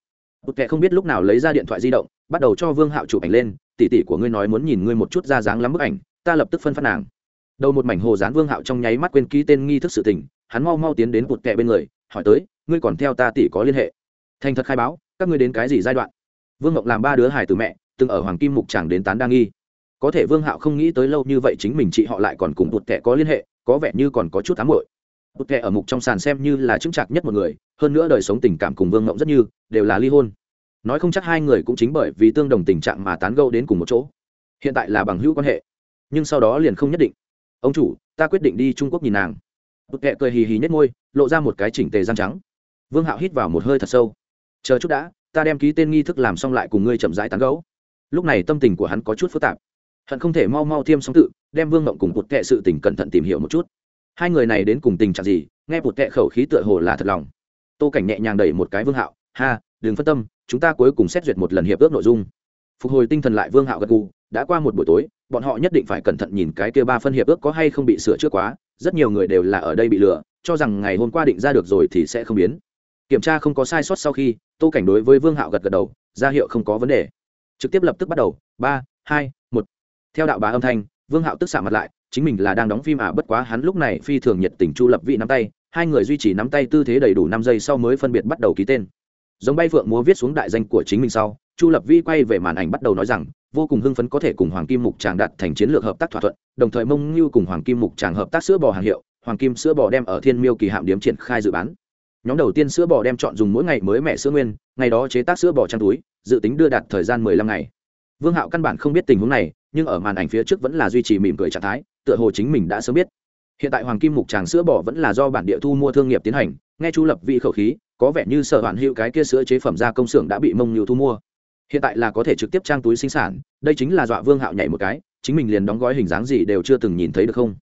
bụt kệ không biết lúc nào lấy ra điện thoại di động, bắt đầu cho vương hạo chụp ảnh lên tỉ tỉ của ngươi nói muốn nhìn ngươi một chút ra dáng lắm bức ảnh, ta lập tức phân phát nàng. Đầu một mảnh hồ dán vương hạo trong nháy mắt quên ký tên nghi thức sự tình, hắn mau mau tiến đến bụt kệ bên người, hỏi tới, ngươi còn theo ta tỷ có liên hệ? Thành thật khai báo, các ngươi đến cái gì giai đoạn? Vương ngọc làm ba đứa hài từ mẹ, từng ở hoàng kim mục tràng đến tán đa nghi. Có thể vương hạo không nghĩ tới lâu như vậy chính mình chị họ lại còn cùng bụt kệ có liên hệ, có vẻ như còn có chút ám hội bụt kệ ở mục trong sàn xem như là chứng chạc nhất một người, hơn nữa đời sống tình cảm cùng vương ngộng rất như, đều là ly hôn. Nói không chắc hai người cũng chính bởi vì tương đồng tình trạng mà tán gâu đến cùng một chỗ. Hiện tại là bằng hữu quan hệ, nhưng sau đó liền không nhất định. Ông chủ, ta quyết định đi trung quốc nhìn nàng. Bụt kệ cười hì hì nhất ngôi lộ ra một cái chỉnh tề răng trắng. Vương hạo hít vào một hơi thật sâu. Chờ chút đã, ta đem ký tên nghi thức làm xong lại cùng ngươi chậm rãi tán gẫu. lúc này tâm tình của hắn có chút phức tạp. Hận không thể mau mau thiêm sóng tự, đem vương ngộng cùng bụt kệ sự tình cẩn thận tìm hiểu một chút hai người này đến cùng tình trạng gì, nghe bụt kệ khẩu khí tựa hồ là thật lòng. Tô cảnh nhẹ nhàng đẩy một cái vương hạo, ha, đừng phân tâm, chúng ta cuối cùng xét duyệt một lần hiệp ước nội dung. Phục hồi tinh thần lại vương hạo gật gù, đã qua một buổi tối, bọn họ nhất định phải cẩn thận nhìn cái kia ba phân hiệp ước có hay không bị sửa trước quá, rất nhiều người đều là ở đây bị lừa, cho rằng ngày hôm qua định ra được rồi thì sẽ không biến. Kiểm tra không có sai sót sau khi, tô cảnh đối với vương hạo gật gật đầu, ra hiệu không có vấn đề. Trực tiếp lập tức bắt đầu, ba, hai, một. Theo đạo bá âm thanh, vương hạo tức xạ mặt lại chính mình là đang đóng phim à bất quá hắn lúc này phi thường nhiệt tình chu lập vị nắm tay, hai người duy trì nắm tay tư thế đầy đủ năm giây sau mới phân biệt bắt đầu ký tên. Giống bay phượng múa viết xuống đại danh của chính mình sau, chu lập vi quay về màn ảnh bắt đầu nói rằng, vô cùng hưng phấn có thể cùng hoàng kim mục tràng đạt thành chiến lược hợp tác thỏa thuận, đồng thời mông như cùng hoàng kim mục tràng hợp tác sữa bò hàng hiệu, hoàng kim sữa bò đem ở thiên miêu kỳ hạm điếm triển khai dự bán. Nhóm đầu tiên sữa bò đem chọn dùng mỗi ngày mới mẻ sữa nguyên, ngày đó chế tác sữa bò trang túi, dự tính đưa đạt thời gian mười lăm ngày. Vương hạo căn bản không biết tình huống này nhưng ở màn ảnh phía trước vẫn là duy trì mỉm cười trạng thái, tựa hồ chính mình đã sớm biết. Hiện tại hoàng kim mục tràng sữa bò vẫn là do bản địa thu mua thương nghiệp tiến hành, nghe chu lập vị khẩu khí, có vẻ như sở hoàn hữu cái kia sữa chế phẩm ra công xưởng đã bị mông nhiều thu mua. Hiện tại là có thể trực tiếp trang túi sinh sản, đây chính là dọa vương hạo nhảy một cái, chính mình liền đóng gói hình dáng gì đều chưa từng nhìn thấy được không?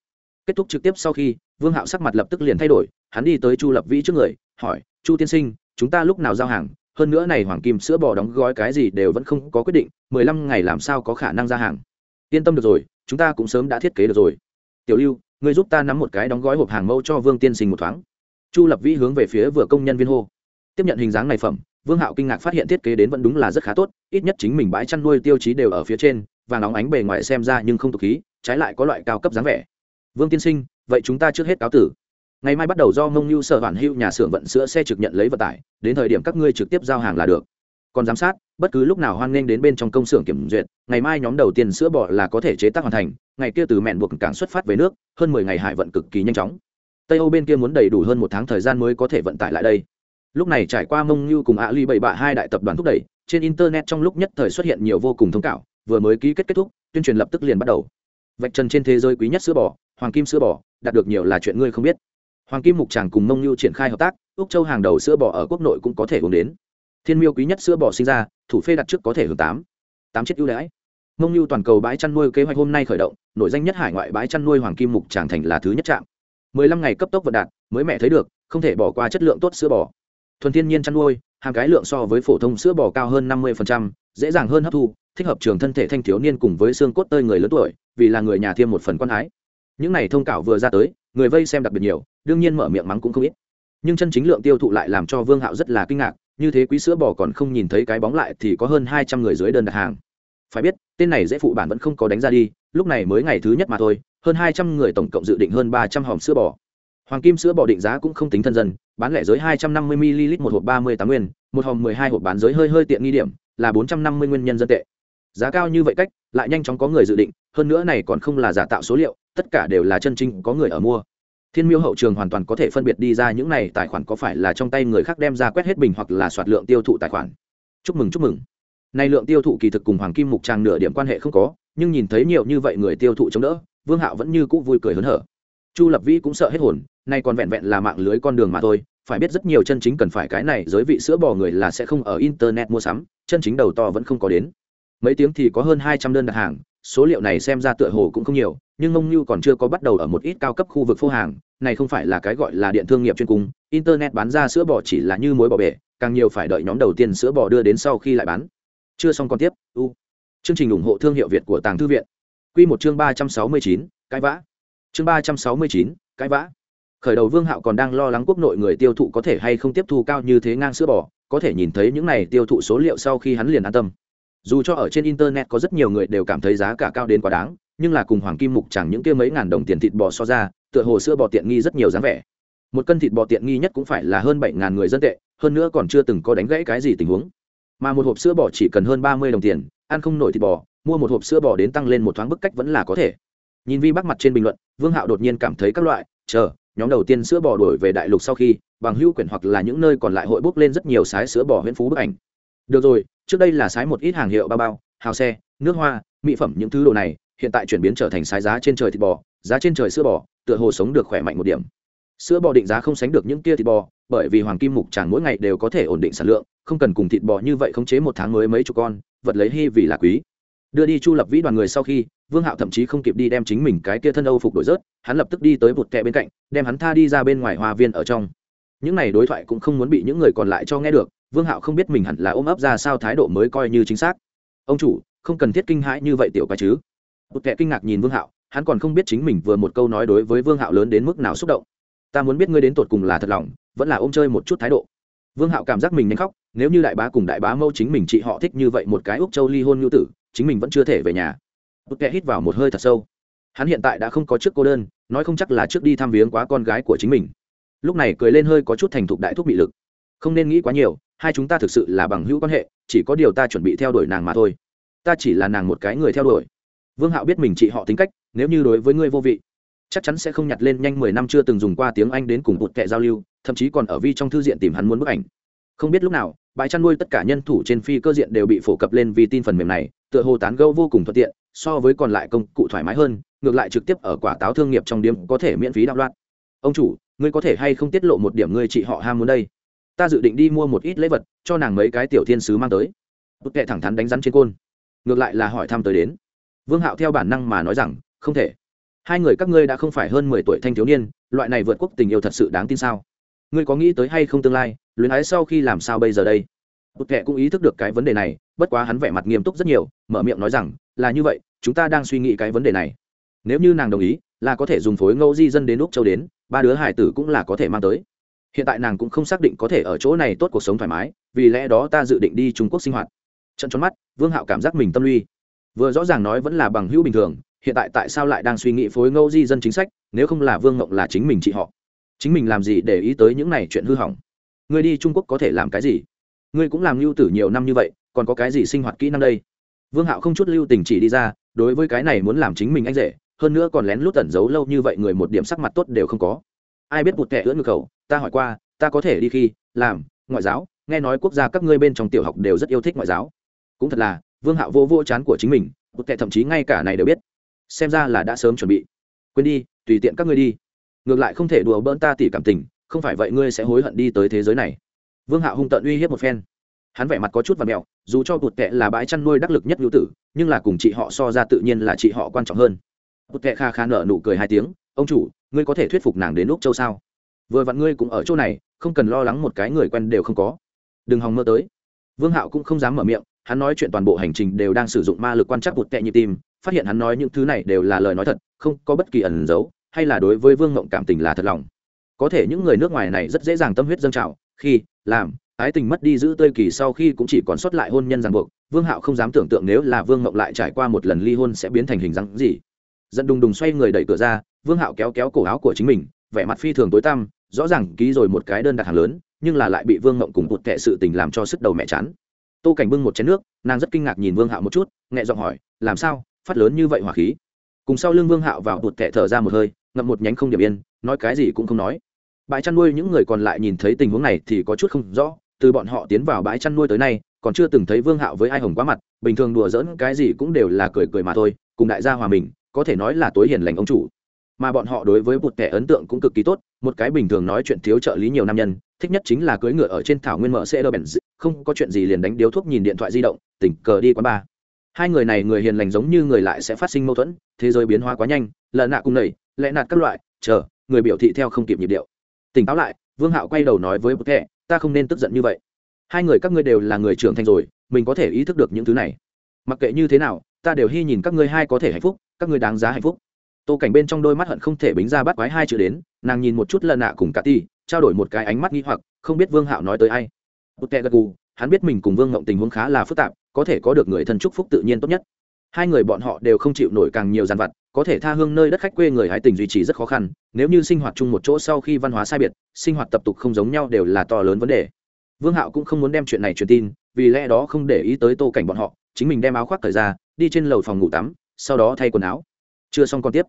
Kết thúc trực tiếp sau khi, vương hạo sắc mặt lập tức liền thay đổi, hắn đi tới chu lập vĩ trước người, hỏi, chu tiên sinh, chúng ta lúc nào giao hàng? Hơn nữa này hoàng kim sữa bò đóng gói cái gì đều vẫn không có quyết định, mười lăm ngày làm sao có khả năng ra hàng? Yên tâm được rồi, chúng ta cũng sớm đã thiết kế được rồi. Tiểu lưu người giúp ta nắm một cái đóng gói hộp hàng mẫu cho vương tiên sinh một thoáng. Chu lập vĩ hướng về phía vừa công nhân viên hô. Tiếp nhận hình dáng này phẩm, vương hạo kinh ngạc phát hiện thiết kế đến vẫn đúng là rất khá tốt, ít nhất chính mình bãi chăn nuôi tiêu chí đều ở phía trên và nóng ánh bề ngoài xem ra nhưng không tục khí, trái lại có loại cao cấp dáng vẻ. Vương tiên sinh, vậy chúng ta trước hết cáo tử. Ngày mai bắt đầu do mông nhu sở hoàn hưu nhà xưởng vận sữa xe trực nhận lấy vận tải, đến thời điểm các ngươi trực tiếp giao hàng là được còn giám sát, bất cứ lúc nào hoan nghênh đến bên trong công xưởng kiểm duyệt, ngày mai nhóm đầu tiên sữa bò là có thể chế tác hoàn thành, ngày kia từ mẹn buộc cảng xuất phát về nước, hơn mười ngày hải vận cực kỳ nhanh chóng. Tây âu bên kia muốn đầy đủ hơn một tháng thời gian mới có thể vận tải lại đây. Lúc này trải qua mông như cùng ạ ly bảy bạ hai đại tập đoàn thúc đẩy, trên internet trong lúc nhất thời xuất hiện nhiều vô cùng thông cáo, vừa mới ký kết kết thúc, tuyên truyền lập tức liền bắt đầu. Vạch trần trên thế giới quý nhất sữa bò, hoàng kim sữa bò, đạt được nhiều là chuyện ngươi không biết. Hoàng kim mục tràng cùng mông như triển khai hợp tác, úc châu hàng đầu sữa bò ở quốc nội cũng có thể uống đến thiên miêu quý nhất sữa bò sinh ra, thủ phê đặt trước có thể hưởng tám. Tám chiếc ưu đãi. Mông như toàn cầu bãi chăn nuôi kế hoạch hôm nay khởi động nội danh nhất hải ngoại bãi chăn nuôi hoàng kim mục tràng thành là thứ nhất trạm. Mười lăm ngày cấp tốc vận đạt, mới mẹ thấy được, không thể bỏ qua chất lượng tốt sữa bò. Thuần thiên nhiên chăn nuôi, hàng cái lượng so với phổ thông sữa bò cao hơn năm mươi dễ dàng hơn hấp thu, thích hợp trường thân thể thanh thiếu niên cùng với xương cốt tơi người lớn tuổi, vì là người nhà thêm một phần quan ái. Những này thông cảo vừa ra tới, người vây xem đặc biệt nhiều, đương nhiên mở miệng mắng cũng không ít. Nhưng chân chính lượng tiêu thụ lại làm cho vương hạo rất là kinh ngạc như thế quý sữa bò còn không nhìn thấy cái bóng lại thì có hơn hai trăm người dưới đơn đặt hàng. Phải biết, tên này dễ phụ bản vẫn không có đánh ra đi, lúc này mới ngày thứ nhất mà thôi, hơn hai trăm người tổng cộng dự định hơn ba trăm hòm sữa bò. Hoàng kim sữa bò định giá cũng không tính thân dân, bán lẻ giới hai trăm năm mươi ml một hộp ba mươi tám nguyên, một hòm mười hai hộp bán giới hơi hơi tiện nghi điểm, là bốn trăm năm mươi nguyên nhân dân tệ. Giá cao như vậy cách, lại nhanh chóng có người dự định, hơn nữa này còn không là giả tạo số liệu, tất cả đều là chân chính, có người ở mua thiên miêu hậu trường hoàn toàn có thể phân biệt đi ra những này tài khoản có phải là trong tay người khác đem ra quét hết bình hoặc là soạt lượng tiêu thụ tài khoản. Chúc mừng chúc mừng. Nay lượng tiêu thụ kỳ thực cùng hoàng kim mục trang nửa điểm quan hệ không có, nhưng nhìn thấy nhiều như vậy người tiêu thụ chống đỡ, vương hạo vẫn như cũ vui cười hớn hở. Chu lập vĩ cũng sợ hết hồn, nay còn vẹn vẹn là mạng lưới con đường mà thôi, phải biết rất nhiều chân chính cần phải cái này giới vị sữa bò người là sẽ không ở internet mua sắm, chân chính đầu to vẫn không có đến. Mấy tiếng thì có hơn hai trăm đơn đặt hàng số liệu này xem ra tựa hồ cũng không nhiều, nhưng mông như còn chưa có bắt đầu ở một ít cao cấp khu vực phô hàng, này không phải là cái gọi là điện thương nghiệp chuyên cung, internet bán ra sữa bò chỉ là như mối bò bể, càng nhiều phải đợi nhóm đầu tiên sữa bò đưa đến sau khi lại bán. Chưa xong còn tiếp, u. Chương trình ủng hộ thương hiệu việt của tàng thư viện. Q một chương ba trăm sáu mươi chín, cái vã. Chương ba trăm sáu mươi chín, cái vã. Khởi đầu vương hạo còn đang lo lắng quốc nội người tiêu thụ có thể hay không tiếp thu cao như thế ngang sữa bò, có thể nhìn thấy những này tiêu thụ số liệu sau khi hắn liền an tâm dù cho ở trên internet có rất nhiều người đều cảm thấy giá cả cao đến quá đáng, nhưng là cùng hoàng kim mục chẳng những kia mấy ngàn đồng tiền thịt bò so ra, tựa hồ sữa bò tiện nghi rất nhiều dáng vẻ. Một cân thịt bò tiện nghi nhất cũng phải là hơn bảy ngàn người dân tệ, hơn nữa còn chưa từng có đánh gãy cái gì tình huống. Mà một hộp sữa bò chỉ cần hơn ba mươi đồng tiền, ăn không nổi thịt bò, mua một hộp sữa bò đến tăng lên một thoáng bức cách vẫn là có thể. Nhìn vi bắc mặt trên bình luận, vương hạo đột nhiên cảm thấy các loại, chờ, nhóm đầu tiên sữa bò đổi về đại lục sau khi, bằng hữu quyển hoặc là những nơi còn lại hội bốc lên rất nhiều sái sữa bò huyễn phú bức ảnh. Được rồi trước đây là sái một ít hàng hiệu bao bao, hào xe, nước hoa, mỹ phẩm những thứ đồ này, hiện tại chuyển biến trở thành sái giá trên trời thịt bò, giá trên trời sữa bò, tựa hồ sống được khỏe mạnh một điểm. Sữa bò định giá không sánh được những kia thịt bò, bởi vì hoàng kim mục tràng mỗi ngày đều có thể ổn định sản lượng, không cần cùng thịt bò như vậy khống chế một tháng mới mấy chục con, vật lấy hy vì là quý. Đưa đi chu lập vĩ đoàn người sau khi, vương hạo thậm chí không kịp đi đem chính mình cái kia thân âu phục đổi rớt, hắn lập tức đi tới một kẹ bên cạnh, đem hắn tha đi ra bên ngoài hoa viên ở trong. Những n à y đối thoại cũng không muốn bị những người còn lại cho nghe được vương hạo không biết mình hẳn là ôm ấp ra sao thái độ mới coi như chính xác. Ông chủ, không cần thiết kinh hãi như vậy tiểu quái chứ. Một kẻ kinh ngạc nhìn vương hạo, hắn còn không biết chính mình vừa một câu nói đối với vương hạo lớn đến mức nào xúc động. Ta muốn biết ngươi đến tột cùng là thật lòng, vẫn là ôm chơi một chút thái độ. Vương hạo cảm giác mình nhanh khóc, nếu như đại bá cùng đại bá mâu chính mình chị họ thích như vậy một cái úc châu ly hôn ngữ tử, chính mình vẫn chưa thể về nhà. Bút Kệ hít vào một hơi thật sâu. Hắn hiện tại đã không có trước cô đơn, nói không chắc là trước đi thăm viếng quá con gái của chính mình. Lúc này cười lên hơi có chút thành thục đại thúc bị lực. Không nên nghĩ quá nhiều hai chúng ta thực sự là bằng hữu quan hệ, chỉ có điều ta chuẩn bị theo đuổi nàng mà thôi. Ta chỉ là nàng một cái người theo đuổi. Vương hạo biết mình chị họ tính cách, nếu như đối với ngươi vô vị, chắc chắn sẽ không nhặt lên nhanh mười năm chưa từng dùng qua tiếng anh đến cùng bụt kệ giao lưu, thậm chí còn ở vi trong thư diện tìm hắn muốn bức ảnh. Không biết lúc nào, bãi chăn nuôi tất cả nhân thủ trên phi cơ diện đều bị phổ cập lên vì tin phần mềm này, tựa hồ tán gâu vô cùng thuận tiện, so với còn lại công cụ thoải mái hơn, ngược lại trực tiếp ở quả táo thương nghiệp trong điếm có thể miễn phí đạo loạn. Ông chủ, ngươi có thể hay không tiết lộ một điểm ngươi chị họ ham muốn đây? Ta dự định đi mua một ít lễ vật, cho nàng mấy cái tiểu thiên sứ mang tới. Bức kệ thẳng thắn đánh rắn trên côn. Ngược lại là hỏi thăm tới đến. Vương hạo theo bản năng mà nói rằng, không thể. Hai người các ngươi đã không phải hơn mười tuổi thanh thiếu niên, loại này vượt quốc tình yêu thật sự đáng tin sao? Ngươi có nghĩ tới hay không tương lai, luyến ái sau khi làm sao bây giờ đây? Bức kệ cũng ý thức được cái vấn đề này, bất quá hắn vẻ mặt nghiêm túc rất nhiều, mở miệng nói rằng, là như vậy, chúng ta đang suy nghĩ cái vấn đề này. Nếu như nàng đồng ý, là có thể dùng phối ngẫu di dân đến úc châu đến, ba đứa hải tử cũng là có thể mang tới hiện tại nàng cũng không xác định có thể ở chỗ này tốt cuộc sống thoải mái, vì lẽ đó ta dự định đi trung quốc sinh hoạt. Trận tròn mắt, vương hạo cảm giác mình tâm luy vừa rõ ràng nói vẫn là bằng hữu bình thường, hiện tại tại sao lại đang suy nghĩ phối ngẫu di dân chính sách, nếu không là vương ngộng là chính mình chị họ. Chính mình làm gì để ý tới những này chuyện hư hỏng? Người đi trung quốc có thể làm cái gì? Ngươi cũng làm lưu tử nhiều năm như vậy, còn có cái gì sinh hoạt kỹ năng đây? Vương hạo không chút lưu tình chỉ đi ra, đối với cái này muốn làm chính mình anh rể, hơn nữa còn lén lút tẩn giấu lâu như vậy người một điểm sắc mặt tốt đều không có. Ai biết một kẻ ưỡn ngược khẩu ta hỏi qua, ta có thể đi khi, làm, ngoại giáo, nghe nói quốc gia các ngươi bên trong tiểu học đều rất yêu thích ngoại giáo. Cũng thật là, vương hạo vô vô chán của chính mình, một tệ thậm chí ngay cả này đều biết. Xem ra là đã sớm chuẩn bị. Quên đi, tùy tiện các ngươi đi. Ngược lại không thể đùa bỡn ta tỉ cảm tình, không phải vậy ngươi sẽ hối hận đi tới thế giới này. Vương hạo hung tận uy hiếp một phen. Hắn vẻ mặt có chút và mẹo, dù cho bụt tệ là bãi chăn nuôi đắc lực nhất nhu tử, nhưng là cùng chị họ so ra tự nhiên là chị họ quan trọng hơn. Bụt tệ kha kha nở nụ cười hai tiếng, ông chủ, ngươi có thể thuyết phục nàng đến lúc châu sao? Vừa vặn ngươi cũng ở chỗ này, không cần lo lắng một cái người quen đều không có. Đừng hòng mơ tới. Vương hạo cũng không dám mở miệng, hắn nói chuyện toàn bộ hành trình đều đang sử dụng ma lực quan trắc bụt tệ nhịp tim, phát hiện hắn nói những thứ này đều là lời nói thật, không có bất kỳ ẩn giấu hay là đối với vương ngộng cảm tình là thật lòng. Có thể những người nước ngoài này rất dễ dàng tâm huyết dâng trào, khi, làm, ái tình mất đi giữ tươi kỳ sau khi cũng chỉ còn sót lại hôn nhân ràng buộc, vương hạo không dám tưởng tượng nếu là vương ngộng lại trải qua một lần ly hôn sẽ biến thành hình dáng gì. Dẫn đùng đùng xoay người đẩy cửa ra, vương hạo kéo kéo cổ áo của chính mình vẻ mặt phi thường tối tăm, rõ ràng ký rồi một cái đơn đặt hàng lớn, nhưng là lại bị vương ngộng cùng một kệ sự tình làm cho sức đầu mẹ chán. Tô cảnh bưng một chén nước, nàng rất kinh ngạc nhìn vương hạo một chút, nhẹ giọng hỏi, làm sao? Phát lớn như vậy hỏa khí? Cùng sau lưng vương hạo vào bụt kệ thở ra một hơi, ngậm một nhánh không điểm yên, nói cái gì cũng không nói. Bãi chăn nuôi những người còn lại nhìn thấy tình huống này thì có chút không rõ, từ bọn họ tiến vào bãi chăn nuôi tới nay, còn chưa từng thấy vương hạo với ai hồng quá mặt, bình thường đùa giỡn cái gì cũng đều là cười cười mà thôi, cùng đại gia hòa mình, có thể nói là tối hiền lành ông chủ mà bọn họ đối với một kẻ ấn tượng cũng cực kỳ tốt, một cái bình thường nói chuyện thiếu trợ lý nhiều nam nhân, thích nhất chính là cưỡi ngựa ở trên thảo nguyên mở xe đơ bèn không có chuyện gì liền đánh điếu thuốc nhìn điện thoại di động, tỉnh cờ đi quán bar. Hai người này người hiền lành giống như người lại sẽ phát sinh mâu thuẫn, thế giới biến hóa quá nhanh lợn nạ cùng nầy, lẽ nạt các loại, chờ, người biểu thị theo không kịp nhịp điệu. Tỉnh táo lại, vương hạo quay đầu nói với một thẹ ta không nên tức giận như vậy. Hai người các ngươi đều là người trưởng thành rồi, mình có thể ý thức được những thứ này. Mặc kệ như thế nào, ta đều hy nhìn các ngươi hai có thể hạnh phúc, các ngươi đáng giá hạnh phúc tô cảnh bên trong đôi mắt hận không thể bính ra bắt quái hai chữ đến, nàng nhìn một chút lần nạ cùng cả ti trao đổi một cái ánh mắt nghi hoặc, không biết vương hạo nói tới ai. Bút tè gật gù, hắn biết mình cùng vương ngộng tình huống khá là phức tạp, có thể có được người thân chúc phúc tự nhiên tốt nhất. Hai người bọn họ đều không chịu nổi càng nhiều dàn vặt, có thể tha hương nơi đất khách quê người hái tình duy trì rất khó khăn, nếu như sinh hoạt chung một chỗ sau khi văn hóa sai biệt, sinh hoạt tập tục không giống nhau đều là to lớn vấn đề. Vương hạo cũng không muốn đem chuyện này truyền tin, vì lẽ đó không để ý tới tô cảnh bọn họ, chính mình đem áo khoác thời ra, đi trên lầu phòng ngủ tắm, sau đó thay quần áo chưa xong còn tiếp.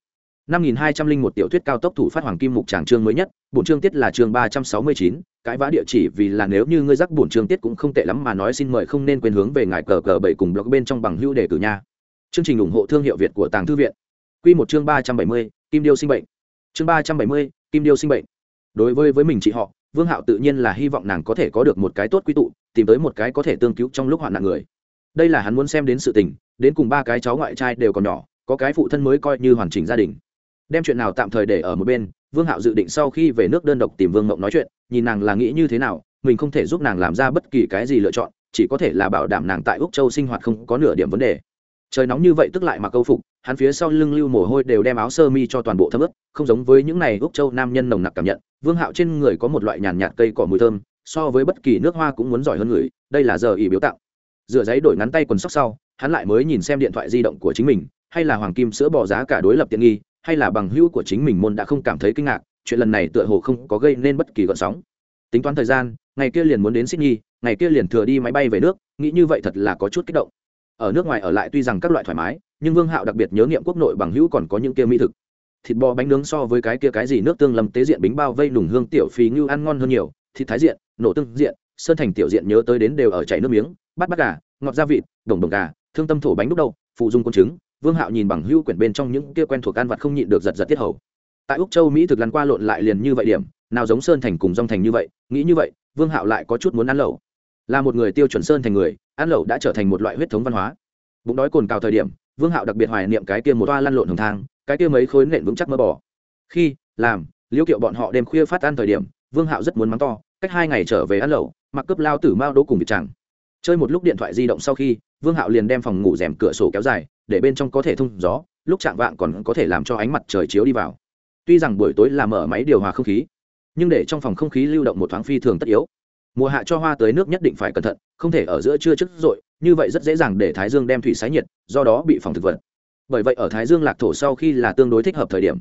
năm nghìn hai trăm linh một tiểu thuyết cao tốc thủ phát hoàng kim mục tràng chương mới nhất, bổn chương tiết là chương ba trăm sáu mươi chín cãi vã địa chỉ vì là nếu như ngươi rắc bổn chương tiết cũng không tệ lắm mà nói xin mời không nên quên hướng về ngài cờ cờ bảy cùng blog bên trong bằng hữu đề cử nha. Chương trình ủng hộ thương hiệu việt của tàng thư viện. Q một chương ba trăm bảy mươi, kim điêu sinh bệnh. Chương ba trăm bảy mươi, kim điêu sinh bệnh. Đối với với mình chị họ, vương hạo tự nhiên là hy vọng nàng có thể có được một cái tốt quy tụ, tìm tới một cái có thể tương cứu trong lúc hoạn nạn người. Đây là hắn muốn xem đến sự tình, đến cùng ba cái cháu ngoại trai đều còn nhỏ có cái phụ thân mới coi như hoàn chỉnh gia đình. Đem chuyện nào tạm thời để ở một bên, vương hạo dự định sau khi về nước đơn độc tìm vương mộng nói chuyện, nhìn nàng là nghĩ như thế nào, mình không thể giúp nàng làm ra bất kỳ cái gì lựa chọn, chỉ có thể là bảo đảm nàng tại úc châu sinh hoạt không có nửa điểm vấn đề. Trời nóng như vậy tức lại mặc câu phục, hắn phía sau lưng lưu mồ hôi đều đem áo sơ mi cho toàn bộ thấm ướp không giống với những này úc châu nam nhân nồng nặc cảm nhận, vương hạo trên người có một loại nhàn nhạt cây cỏ mùi thơm, so với bất kỳ nước hoa cũng muốn giỏi hơn người, đây là giờ ý biếu tặng dựa giấy đổi ngắn tay quần sóc sau, hắn lại mới nhìn xem điện thoại di động của chính mình hay là hoàng kim sữa bỏ giá cả đối lập tiện nghi hay là bằng hữu của chính mình môn đã không cảm thấy kinh ngạc chuyện lần này tựa hồ không có gây nên bất kỳ gợn sóng. Tính toán thời gian ngày kia liền muốn đến sydney ngày kia liền thừa đi máy bay về nước nghĩ như vậy thật là có chút kích động. Ở nước ngoài ở lại tuy rằng các loại thoải mái nhưng vương hạo đặc biệt nhớ niệm quốc nội bằng hữu còn có những kia mỹ thực. Thịt bò bánh nướng so với cái kia cái gì nước tương lâm tế diện bính bao vây nùng hương tiểu phí ngưu ăn ngon hơn nhiều thịt thái diện nổ tương diện sơn thành tiểu diện nhớ tới đến đều ở chảy nước miếng bát bát gà ngọt gia vị, đồng đồng gà thương tâm thổ bánh đúc đậu, phụ dung con trứng vương hạo nhìn bằng hữu quyển bên trong những kia quen thuộc ăn vặt không nhịn được giật giật tiết hầu. Tại úc châu, mỹ thực lăn qua lộn lại liền như vậy điểm, nào giống sơn thành cùng dong thành như vậy, nghĩ như vậy, vương hạo lại có chút muốn ăn lẩu. Là một người tiêu chuẩn sơn thành người, ăn lẩu đã trở thành một loại huyết thống văn hóa. Bụng đói cồn cào thời điểm, vương hạo đặc biệt hoài niệm cái kia một toa lăn lộn hồng thang, cái kia mấy khối nện vững chắc mơ bỏ khi, làm, liễu kiệu bọn họ đêm khuya phát ăn thời điểm, vương hạo rất muốn mắng to, cách hai ngày trở về ăn lẩu, mặc cướp lao tử mao đỗ cùng vịt chẳng chơi một lúc điện thoại di động sau khi vương hạo liền đem phòng ngủ rèm cửa sổ kéo dài, để bên trong có thể thông gió, lúc chạm vạng còn có thể làm cho ánh mặt trời chiếu đi vào. Tuy rằng buổi tối là mở máy điều hòa không khí, nhưng để trong phòng không khí lưu động một thoáng phi thường tất yếu. Mùa hạ cho hoa tới nước nhất định phải cẩn thận, không thể ở giữa trưa trước rội, như vậy rất dễ dàng để thái dương đem thủy sái nhiệt, do đó bị phòng thực vật. Bởi vậy ở thái dương lạc thổ sau khi là tương đối thích hợp thời điểm,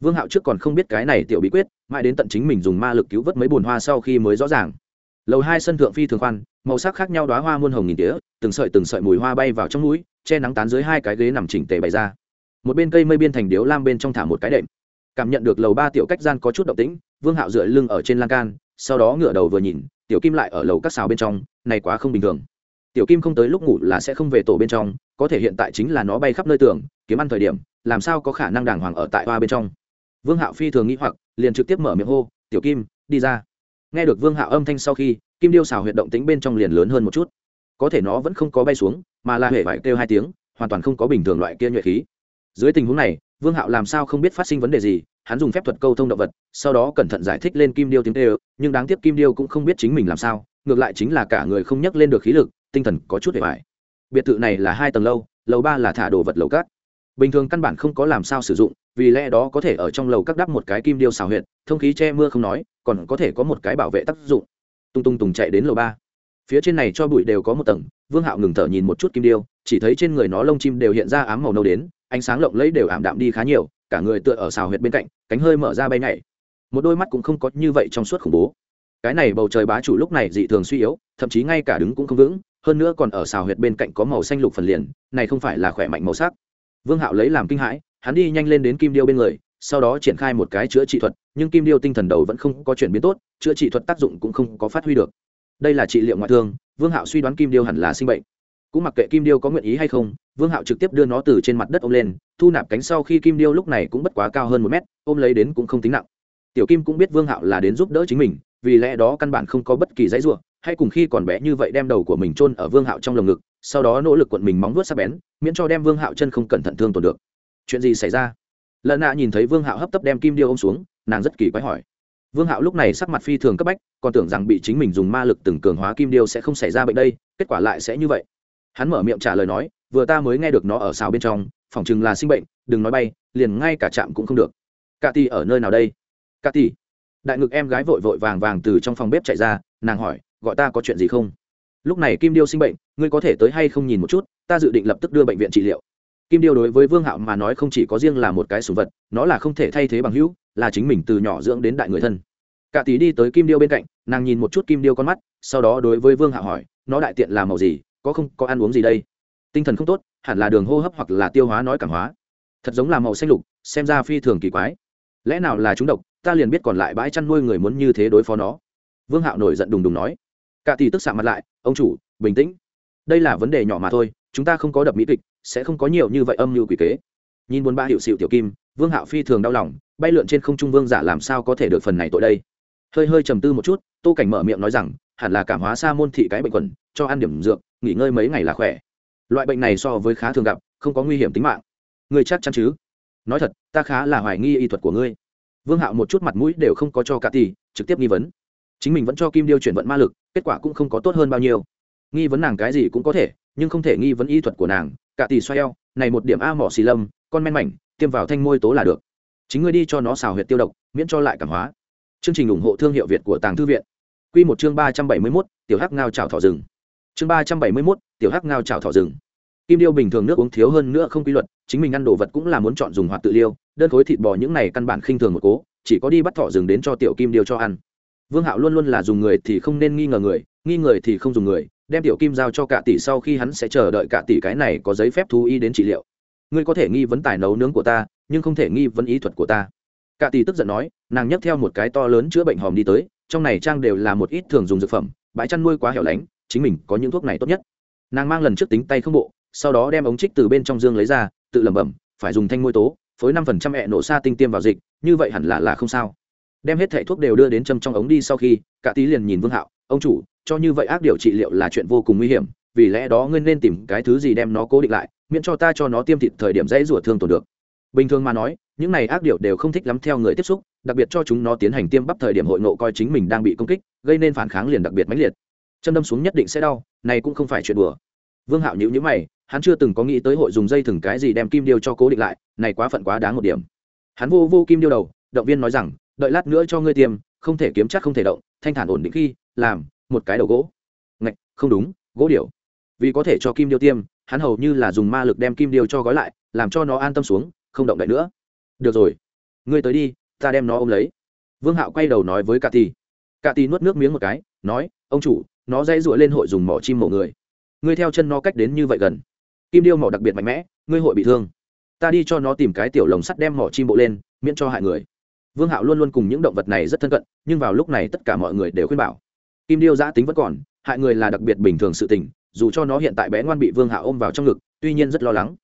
vương hạo trước còn không biết cái này tiểu bí quyết, mãi đến tận chính mình dùng ma lực cứu vớt mấy bùn hoa sau khi mới rõ ràng lầu hai sân thượng phi thường khoan, màu sắc khác nhau đoá hoa muôn hồng nghìn tía, từng sợi từng sợi mùi hoa bay vào trong núi, che nắng tán dưới hai cái ghế nằm chỉnh tề bày ra. Một bên cây mây biên thành điếu lam bên trong thả một cái đệm. Cảm nhận được lầu ba tiểu cách gian có chút động tĩnh, vương hạo dựa lưng ở trên lan can, sau đó ngửa đầu vừa nhìn, tiểu kim lại ở lầu các xào bên trong, này quá không bình thường. Tiểu kim không tới lúc ngủ là sẽ không về tổ bên trong, có thể hiện tại chính là nó bay khắp nơi tường, kiếm ăn thời điểm, làm sao có khả năng đàng hoàng ở tại hoa bên trong. Vương hạo phi thường nghĩ hoặc, liền trực tiếp mở miệng hô, tiểu kim, đi ra nghe được vương hạo âm thanh sau khi, kim điêu xào huyệt động tính bên trong liền lớn hơn một chút. Có thể nó vẫn không có bay xuống, mà là hề vải kêu hai tiếng, hoàn toàn không có bình thường loại kia nhuệ khí. Dưới tình huống này, vương hạo làm sao không biết phát sinh vấn đề gì, hắn dùng phép thuật câu thông động vật, sau đó cẩn thận giải thích lên kim điêu tiếng tê nhưng đáng tiếc kim điêu cũng không biết chính mình làm sao, ngược lại chính là cả người không nhắc lên được khí lực, tinh thần có chút hề vải. Biệt thự này là hai tầng lâu, lầu ba là thả đồ vật lầu cát. Bình thường căn bản không có làm sao sử dụng, vì lẽ đó có thể ở trong lầu các đắp một cái kim điêu xào huyệt, thông khí che mưa không nói còn có thể có một cái bảo vệ tác dụng. Tung tung tùng chạy đến lầu ba. Phía trên này cho bụi đều có một tầng, vương hạo ngừng thở nhìn một chút kim điêu, chỉ thấy trên người nó lông chim đều hiện ra ám màu nâu đến, ánh sáng lộng lẫy đều ảm đạm đi khá nhiều, cả người tựa ở xào huyệt bên cạnh, cánh hơi mở ra bay nhảy. Một đôi mắt cũng không có như vậy trong suốt khủng bố. Cái này bầu trời bá chủ lúc này dị thường suy yếu, thậm chí ngay cả đứng cũng không vững, hơn nữa còn ở xào huyệt bên cạnh có màu xanh lục phần liền, này không phải là khỏe mạnh màu sắc. Vương hạo lấy làm kinh hãi, hắn đi nhanh lên đến kim điêu bên người, sau đó triển khai một cái chữa trị thuật nhưng kim điêu tinh thần đầu vẫn không có chuyển biến tốt, chữa trị thuật tác dụng cũng không có phát huy được. Đây là trị liệu ngoại thương, vương hạo suy đoán kim điêu hẳn là sinh bệnh. Cũng mặc kệ kim điêu có nguyện ý hay không, vương hạo trực tiếp đưa nó từ trên mặt đất ôm lên, thu nạp cánh sau khi kim điêu lúc này cũng bất quá cao hơn một mét, ôm lấy đến cũng không tính nặng. Tiểu kim cũng biết vương hạo là đến giúp đỡ chính mình, vì lẽ đó căn bản không có bất kỳ dãy ruộng hay cùng khi còn bé như vậy đem đầu của mình chôn ở vương hạo trong lồng ngực, sau đó nỗ lực quận mình móng vuốt sắc bén, miễn cho đem vương hạo chân không cẩn thận thương tổn được. Chuyện gì xảy ra? Lần nạ nhìn thấy vương hạo hấp tấp đem kim điêu ôm xuống nàng rất kỳ quái hỏi. Vương hạo lúc này sắc mặt phi thường cấp bách, còn tưởng rằng bị chính mình dùng ma lực từng cường hóa kim điêu sẽ không xảy ra bệnh đây, kết quả lại sẽ như vậy. Hắn mở miệng trả lời nói, vừa ta mới nghe được nó ở xào bên trong phòng chừng là sinh bệnh, đừng nói bay, liền ngay cả chạm cũng không được. Cả tỷ ở nơi nào đây? Cả tỷ đại ngực em gái vội vội vàng vàng từ trong phòng bếp chạy ra, nàng hỏi, gọi ta có chuyện gì không? Lúc này kim điêu sinh bệnh, ngươi có thể tới hay không nhìn một chút, ta dự định lập tức đưa bệnh viện trị liệu kim điêu đối với vương hạo mà nói không chỉ có riêng là một cái sùng vật, nó là không thể thay thế bằng hữu, là chính mình từ nhỏ dưỡng đến đại người thân. Cả tỷ đi tới kim điêu bên cạnh, nàng nhìn một chút kim điêu con mắt, sau đó đối với vương hạo hỏi, nó đại tiện là màu gì? Có không, có ăn uống gì đây? Tinh thần không tốt, hẳn là đường hô hấp hoặc là tiêu hóa nói cảm hóa. Thật giống là màu xanh lục, xem ra phi thường kỳ quái. Lẽ nào là chúng độc, ta liền biết còn lại bãi chăn nuôi người muốn như thế đối phó nó. Vương hạo nổi giận đùng đùng nói. Cả tỷ tức xạ mặt lại, ông chủ, bình tĩnh. Đây là vấn đề nhỏ mà thôi chúng ta không có đập mỹ kịch, sẽ không có nhiều như vậy âm mưu quỷ kế. Nhìn buồn ba hiệu xịu tiểu kim, vương hạo phi thường đau lòng, bay lượn trên không trung vương giả làm sao có thể được phần này tội đây? Hơi hơi trầm tư một chút, tô cảnh mở miệng nói rằng, hẳn là cảm hóa sa môn thị cái bệnh quẩn, cho ăn điểm dược, nghỉ ngơi mấy ngày là khỏe. Loại bệnh này so với khá thường gặp, không có nguy hiểm tính mạng. Ngươi chắc chắn chứ? Nói thật, ta khá là hoài nghi y thuật của ngươi. Vương hạo một chút mặt mũi đều không có cho cả tỷ, trực tiếp nghi vấn. Chính mình vẫn cho kim điêu chuyển vận ma lực, kết quả cũng không có tốt hơn bao nhiêu. Nghi vấn nàng cái gì cũng có thể nhưng không thể nghi vấn y thuật của nàng, cả tỷ xoay eo, này một điểm a mỏ xì lâm con men mảnh, tiêm vào thanh môi tố là được. Chính ngươi đi cho nó xào huyệt tiêu độc, miễn cho lại cảm hóa. Chương trình ủng hộ thương hiệu việt của tàng thư viện. Quy một chương ba trăm bảy mươi mốt, tiểu hắc ngao trào thỏ rừng. Chương ba trăm bảy mươi mốt, tiểu hắc ngao trào thỏ rừng. Kim điêu bình thường nước uống thiếu hơn nữa không quy luật, chính mình ăn đồ vật cũng là muốn chọn dùng hoạt tự liêu, đơn khối thịt bò những này căn bản khinh thường một cố, chỉ có đi bắt thỏ rừng đến cho tiểu kim điêu cho ăn. Vương hạo luôn luôn là dùng người thì không nên nghi ngờ người, nghi người thì không dùng người đem tiểu kim giao cho cả tỷ sau khi hắn sẽ chờ đợi cả tỷ cái này có giấy phép thú y đến trị liệu. Ngươi có thể nghi vấn tài nấu nướng của ta, nhưng không thể nghi vấn ý thuật của ta. Cả tỷ tức giận nói, nàng nhấc theo một cái to lớn chữa bệnh hòm đi tới, trong này trang đều là một ít thường dùng dược phẩm, bãi chăn nuôi quá hẻo lánh, chính mình có những thuốc này tốt nhất. Nàng mang lần trước tính tay không bộ, sau đó đem ống trích từ bên trong dương lấy ra, tự lẩm bẩm, phải dùng thanh môi tố, phối năm phần trăm hẹ nổ xa tinh tiêm vào dịch, như vậy hẳn là là không sao. Đem hết thẻ thuốc đều đưa đến châm trong ống đi sau khi, cả tí liền nhìn vương hạo, ông chủ cho như vậy ác điều trị liệu là chuyện vô cùng nguy hiểm, vì lẽ đó ngươi nên tìm cái thứ gì đem nó cố định lại, miễn cho ta cho nó tiêm thịt thời điểm dễ rủa thương tổn được. Bình thường mà nói, những này ác điều đều không thích lắm theo người tiếp xúc, đặc biệt cho chúng nó tiến hành tiêm bắp thời điểm hội nộ coi chính mình đang bị công kích, gây nên phản kháng liền đặc biệt mãnh liệt. Châm đâm xuống nhất định sẽ đau, này cũng không phải chuyện đùa. Vương hạo nhữ nhữ mày, hắn chưa từng có nghĩ tới hội dùng dây thừng cái gì đem kim điêu cho cố định lại, này quá phận quá đáng một điểm. Hắn vô vô kim điêu đầu, động viên nói rằng, đợi lát nữa cho ngươi tiêm, không thể kiếm chắc không thể động, thanh thản ổn định khi làm một cái đầu gỗ. Ngạch, không đúng, gỗ điệu vì có thể cho kim điêu tiêm, hắn hầu như là dùng ma lực đem kim điêu cho gói lại, làm cho nó an tâm xuống, không động đậy nữa. Được rồi, ngươi tới đi, ta đem nó ôm lấy. Vương hạo quay đầu nói với cả tì cả tì nuốt nước miếng một cái, nói, ông chủ, nó dây rụa lên hội dùng mỏ chim mổ người. Ngươi theo chân nó cách đến như vậy gần. Kim điêu mỏ đặc biệt mạnh mẽ, ngươi hội bị thương. Ta đi cho nó tìm cái tiểu lồng sắt đem mỏ chim bộ lên, miễn cho hại người. Vương hạo luôn luôn cùng những động vật này rất thân cận, nhưng vào lúc này tất cả mọi người đều khuyên bảo kim điêu giã tính vẫn còn, hại người là đặc biệt bình thường sự tình, dù cho nó hiện tại bé ngoan bị vương hạo ôm vào trong ngực, tuy nhiên rất lo lắng.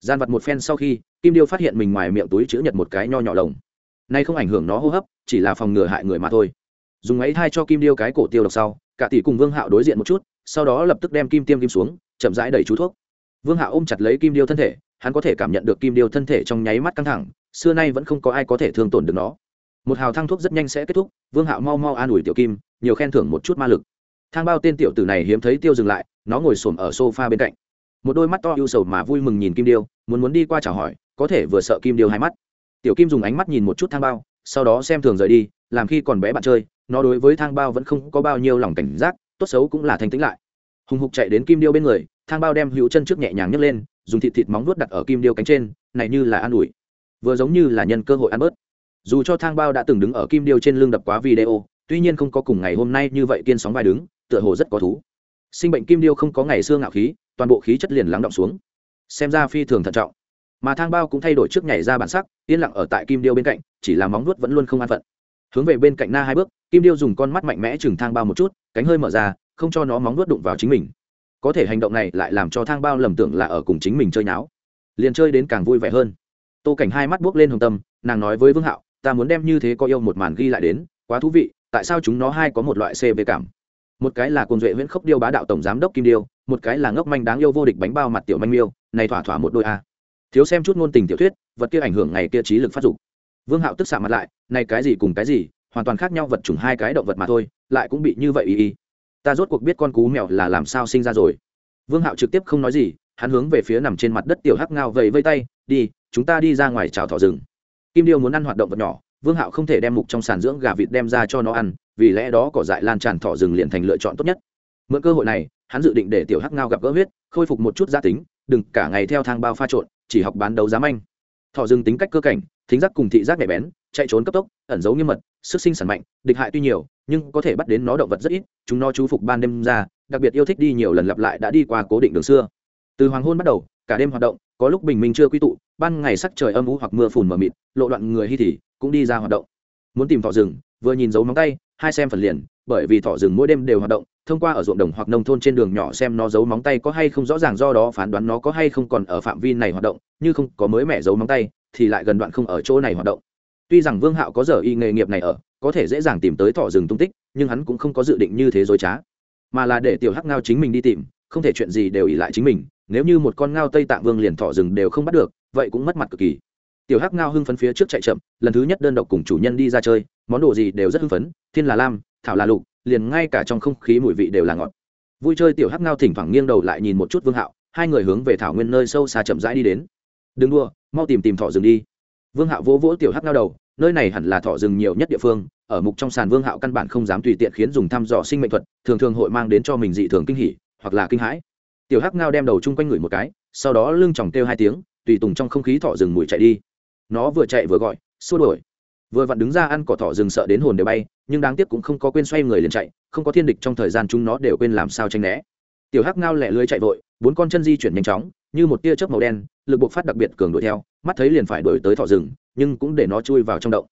Gian vật một phen sau khi, kim điêu phát hiện mình ngoài miệng túi chữ nhật một cái nho nhỏ lồng. Nay không ảnh hưởng nó hô hấp, chỉ là phòng ngừa hại người mà thôi. Dùng ấy thai cho kim điêu cái cổ tiêu độc sau, cả tỷ cùng vương hạo đối diện một chút, sau đó lập tức đem kim tiêm kim xuống, chậm rãi đẩy chú thuốc. Vương hạo ôm chặt lấy kim điêu thân thể, hắn có thể cảm nhận được kim điêu thân thể trong nháy mắt căng thẳng, xưa nay vẫn không có ai có thể thương tổn được nó. Một hào thang thuốc rất nhanh sẽ kết thúc, vương hạo mau mau an ủi tiểu kim nhiều khen thưởng một chút ma lực. Thang bao tên tiểu tử này hiếm thấy tiêu dừng lại, nó ngồi xổm ở sofa bên cạnh. Một đôi mắt to ưu sầu mà vui mừng nhìn kim điêu, muốn muốn đi qua chào hỏi, có thể vừa sợ kim điêu hai mắt. Tiểu kim dùng ánh mắt nhìn một chút thang bao, sau đó xem thường rời đi, làm khi còn bé bạn chơi, nó đối với thang bao vẫn không có bao nhiêu lòng cảnh giác, tốt xấu cũng là thanh tĩnh lại. Hùng hục chạy đến kim điêu bên người, thang bao đem hữu chân trước nhẹ nhàng nhấc lên, dùng thịt thịt móng vuốt đặt ở kim điêu cánh trên, này như là an ủi. Vừa giống như là nhân cơ hội ăn bớt. Dù cho thang bao đã từng đứng ở kim điêu trên lưng đập quá video tuy nhiên không có cùng ngày hôm nay như vậy kiên sóng vai đứng, tựa hồ rất có thú. Sinh bệnh kim điêu không có ngày xưa ngạo khí, toàn bộ khí chất liền lắng động xuống. Xem ra phi thường thận trọng. Mà thang bao cũng thay đổi trước nhảy ra bản sắc, yên lặng ở tại kim điêu bên cạnh, chỉ là móng nuốt vẫn luôn không an phận. Hướng về bên cạnh na hai bước, kim điêu dùng con mắt mạnh mẽ chừng thang bao một chút, cánh hơi mở ra, không cho nó móng nuốt đụng vào chính mình. Có thể hành động này lại làm cho thang bao lầm tưởng là ở cùng chính mình chơi nháo. Liền chơi đến càng vui vẻ hơn. Tô cảnh hai mắt buốc lên hồng tâm, nàng nói với vương hạo, ta muốn đem như thế có yêu một màn ghi lại đến, quá thú vị tại sao chúng nó hai có một loại cv cảm? Một cái là cồn duệ viễn khốc điêu bá đạo tổng giám đốc kim điêu, một cái là ngốc manh đáng yêu vô địch bánh bao mặt tiểu manh miêu, này thỏa thỏa một đôi a. Thiếu xem chút ngôn tình tiểu thuyết, vật kia ảnh hưởng ngày kia trí lực phát dục. Vương hạo tức xạ mặt lại, này cái gì cùng cái gì, hoàn toàn khác nhau vật chủng hai cái động vật mà thôi, lại cũng bị như vậy y y. Ta rốt cuộc biết con cú mèo là làm sao sinh ra rồi. Vương hạo trực tiếp không nói gì, hắn hướng về phía nằm trên mặt đất tiểu hắc ngao vẫy vây tay, đi, chúng ta đi ra ngoài chào thỏ rừng. Kim điêu muốn ăn hoạt động vật nhỏ vương hạo không thể đem mục trong sàn dưỡng gà vịt đem ra cho nó ăn, vì lẽ đó cỏ dại lan tràn thỏ rừng liền thành lựa chọn tốt nhất. Mượn cơ hội này, hắn dự định để tiểu hắc ngao gặp gỡ huyết, khôi phục một chút gia tính, đừng cả ngày theo thang bao pha trộn, chỉ học bán đấu giá manh. Thỏ rừng tính cách cơ cảnh, thính giác cùng thị giác nhạy bén, chạy trốn cấp tốc, ẩn giấu nghiêm mật, sức sinh sản mạnh, địch hại tuy nhiều, nhưng có thể bắt đến nó động vật rất ít, chúng nó chú phục ban đêm ra, đặc biệt yêu thích đi nhiều lần lặp lại đã đi qua cố định đường xưa. Từ hoàng hôn bắt đầu, cả đêm hoạt động, có lúc bình minh chưa quy tụ, ban ngày sắc trời âm u hoặc mưa phùn mờ mịt, lộ đoạn người hy thì cũng đi ra hoạt động. Muốn tìm thỏ rừng, vừa nhìn dấu móng tay, hai xem phần liền, bởi vì thỏ rừng mỗi đêm đều hoạt động, thông qua ở ruộng đồng hoặc nông thôn trên đường nhỏ xem nó giấu móng tay có hay không rõ ràng do đó phán đoán nó có hay không còn ở phạm vi này hoạt động, như không có mới mẻ giấu móng tay, thì lại gần đoạn không ở chỗ này hoạt động. Tuy rằng vương hạo có giờ y nghề nghiệp này ở, có thể dễ dàng tìm tới thỏ rừng tung tích, nhưng hắn cũng không có dự định như thế dối trá. Mà là để tiểu hắc ngao chính mình đi tìm, không thể chuyện gì đều ỉ lại chính mình, nếu như một con ngao tây tạng vương liền thỏ rừng đều không bắt được, vậy cũng mất mặt cực kỳ tiểu hắc ngao hưng phấn phía trước chạy chậm, lần thứ nhất đơn độc cùng chủ nhân đi ra chơi, món đồ gì đều rất hưng phấn, thiên là lam, thảo là lục, liền ngay cả trong không khí mùi vị đều là ngọt. Vui chơi tiểu hắc ngao thỉnh thoảng nghiêng đầu lại nhìn một chút vương hạo, hai người hướng về thảo nguyên nơi sâu xa chậm rãi đi đến. Đừng đua mau tìm tìm thỏ rừng đi. Vương hạo vỗ vỗ tiểu hắc ngao đầu, nơi này hẳn là thỏ rừng nhiều nhất địa phương, ở mục trong sàn vương hạo căn bản không dám tùy tiện khiến dùng thăm dò sinh mệnh thuật, thường thường hội mang đến cho mình dị thường kinh hỉ, hoặc là kinh hãi. Tiểu hắc ngao đem đầu chung quanh người một cái, sau đó lưng chòng kêu hai tiếng, tùy tùng trong không khí thỏ rừng mùi chạy đi nó vừa chạy vừa gọi, xua đuổi. Vừa vặn đứng ra ăn cỏ thỏ rừng sợ đến hồn đều bay, nhưng đáng tiếc cũng không có quên xoay người liền chạy, không có thiên địch trong thời gian chúng nó đều quên làm sao tranh né. Tiểu hắc ngao lẹ lưới chạy vội, bốn con chân di chuyển nhanh chóng, như một tia chớp màu đen, lực buộc phát đặc biệt cường đuổi theo, mắt thấy liền phải đuổi tới thỏ rừng, nhưng cũng để nó chui vào trong động.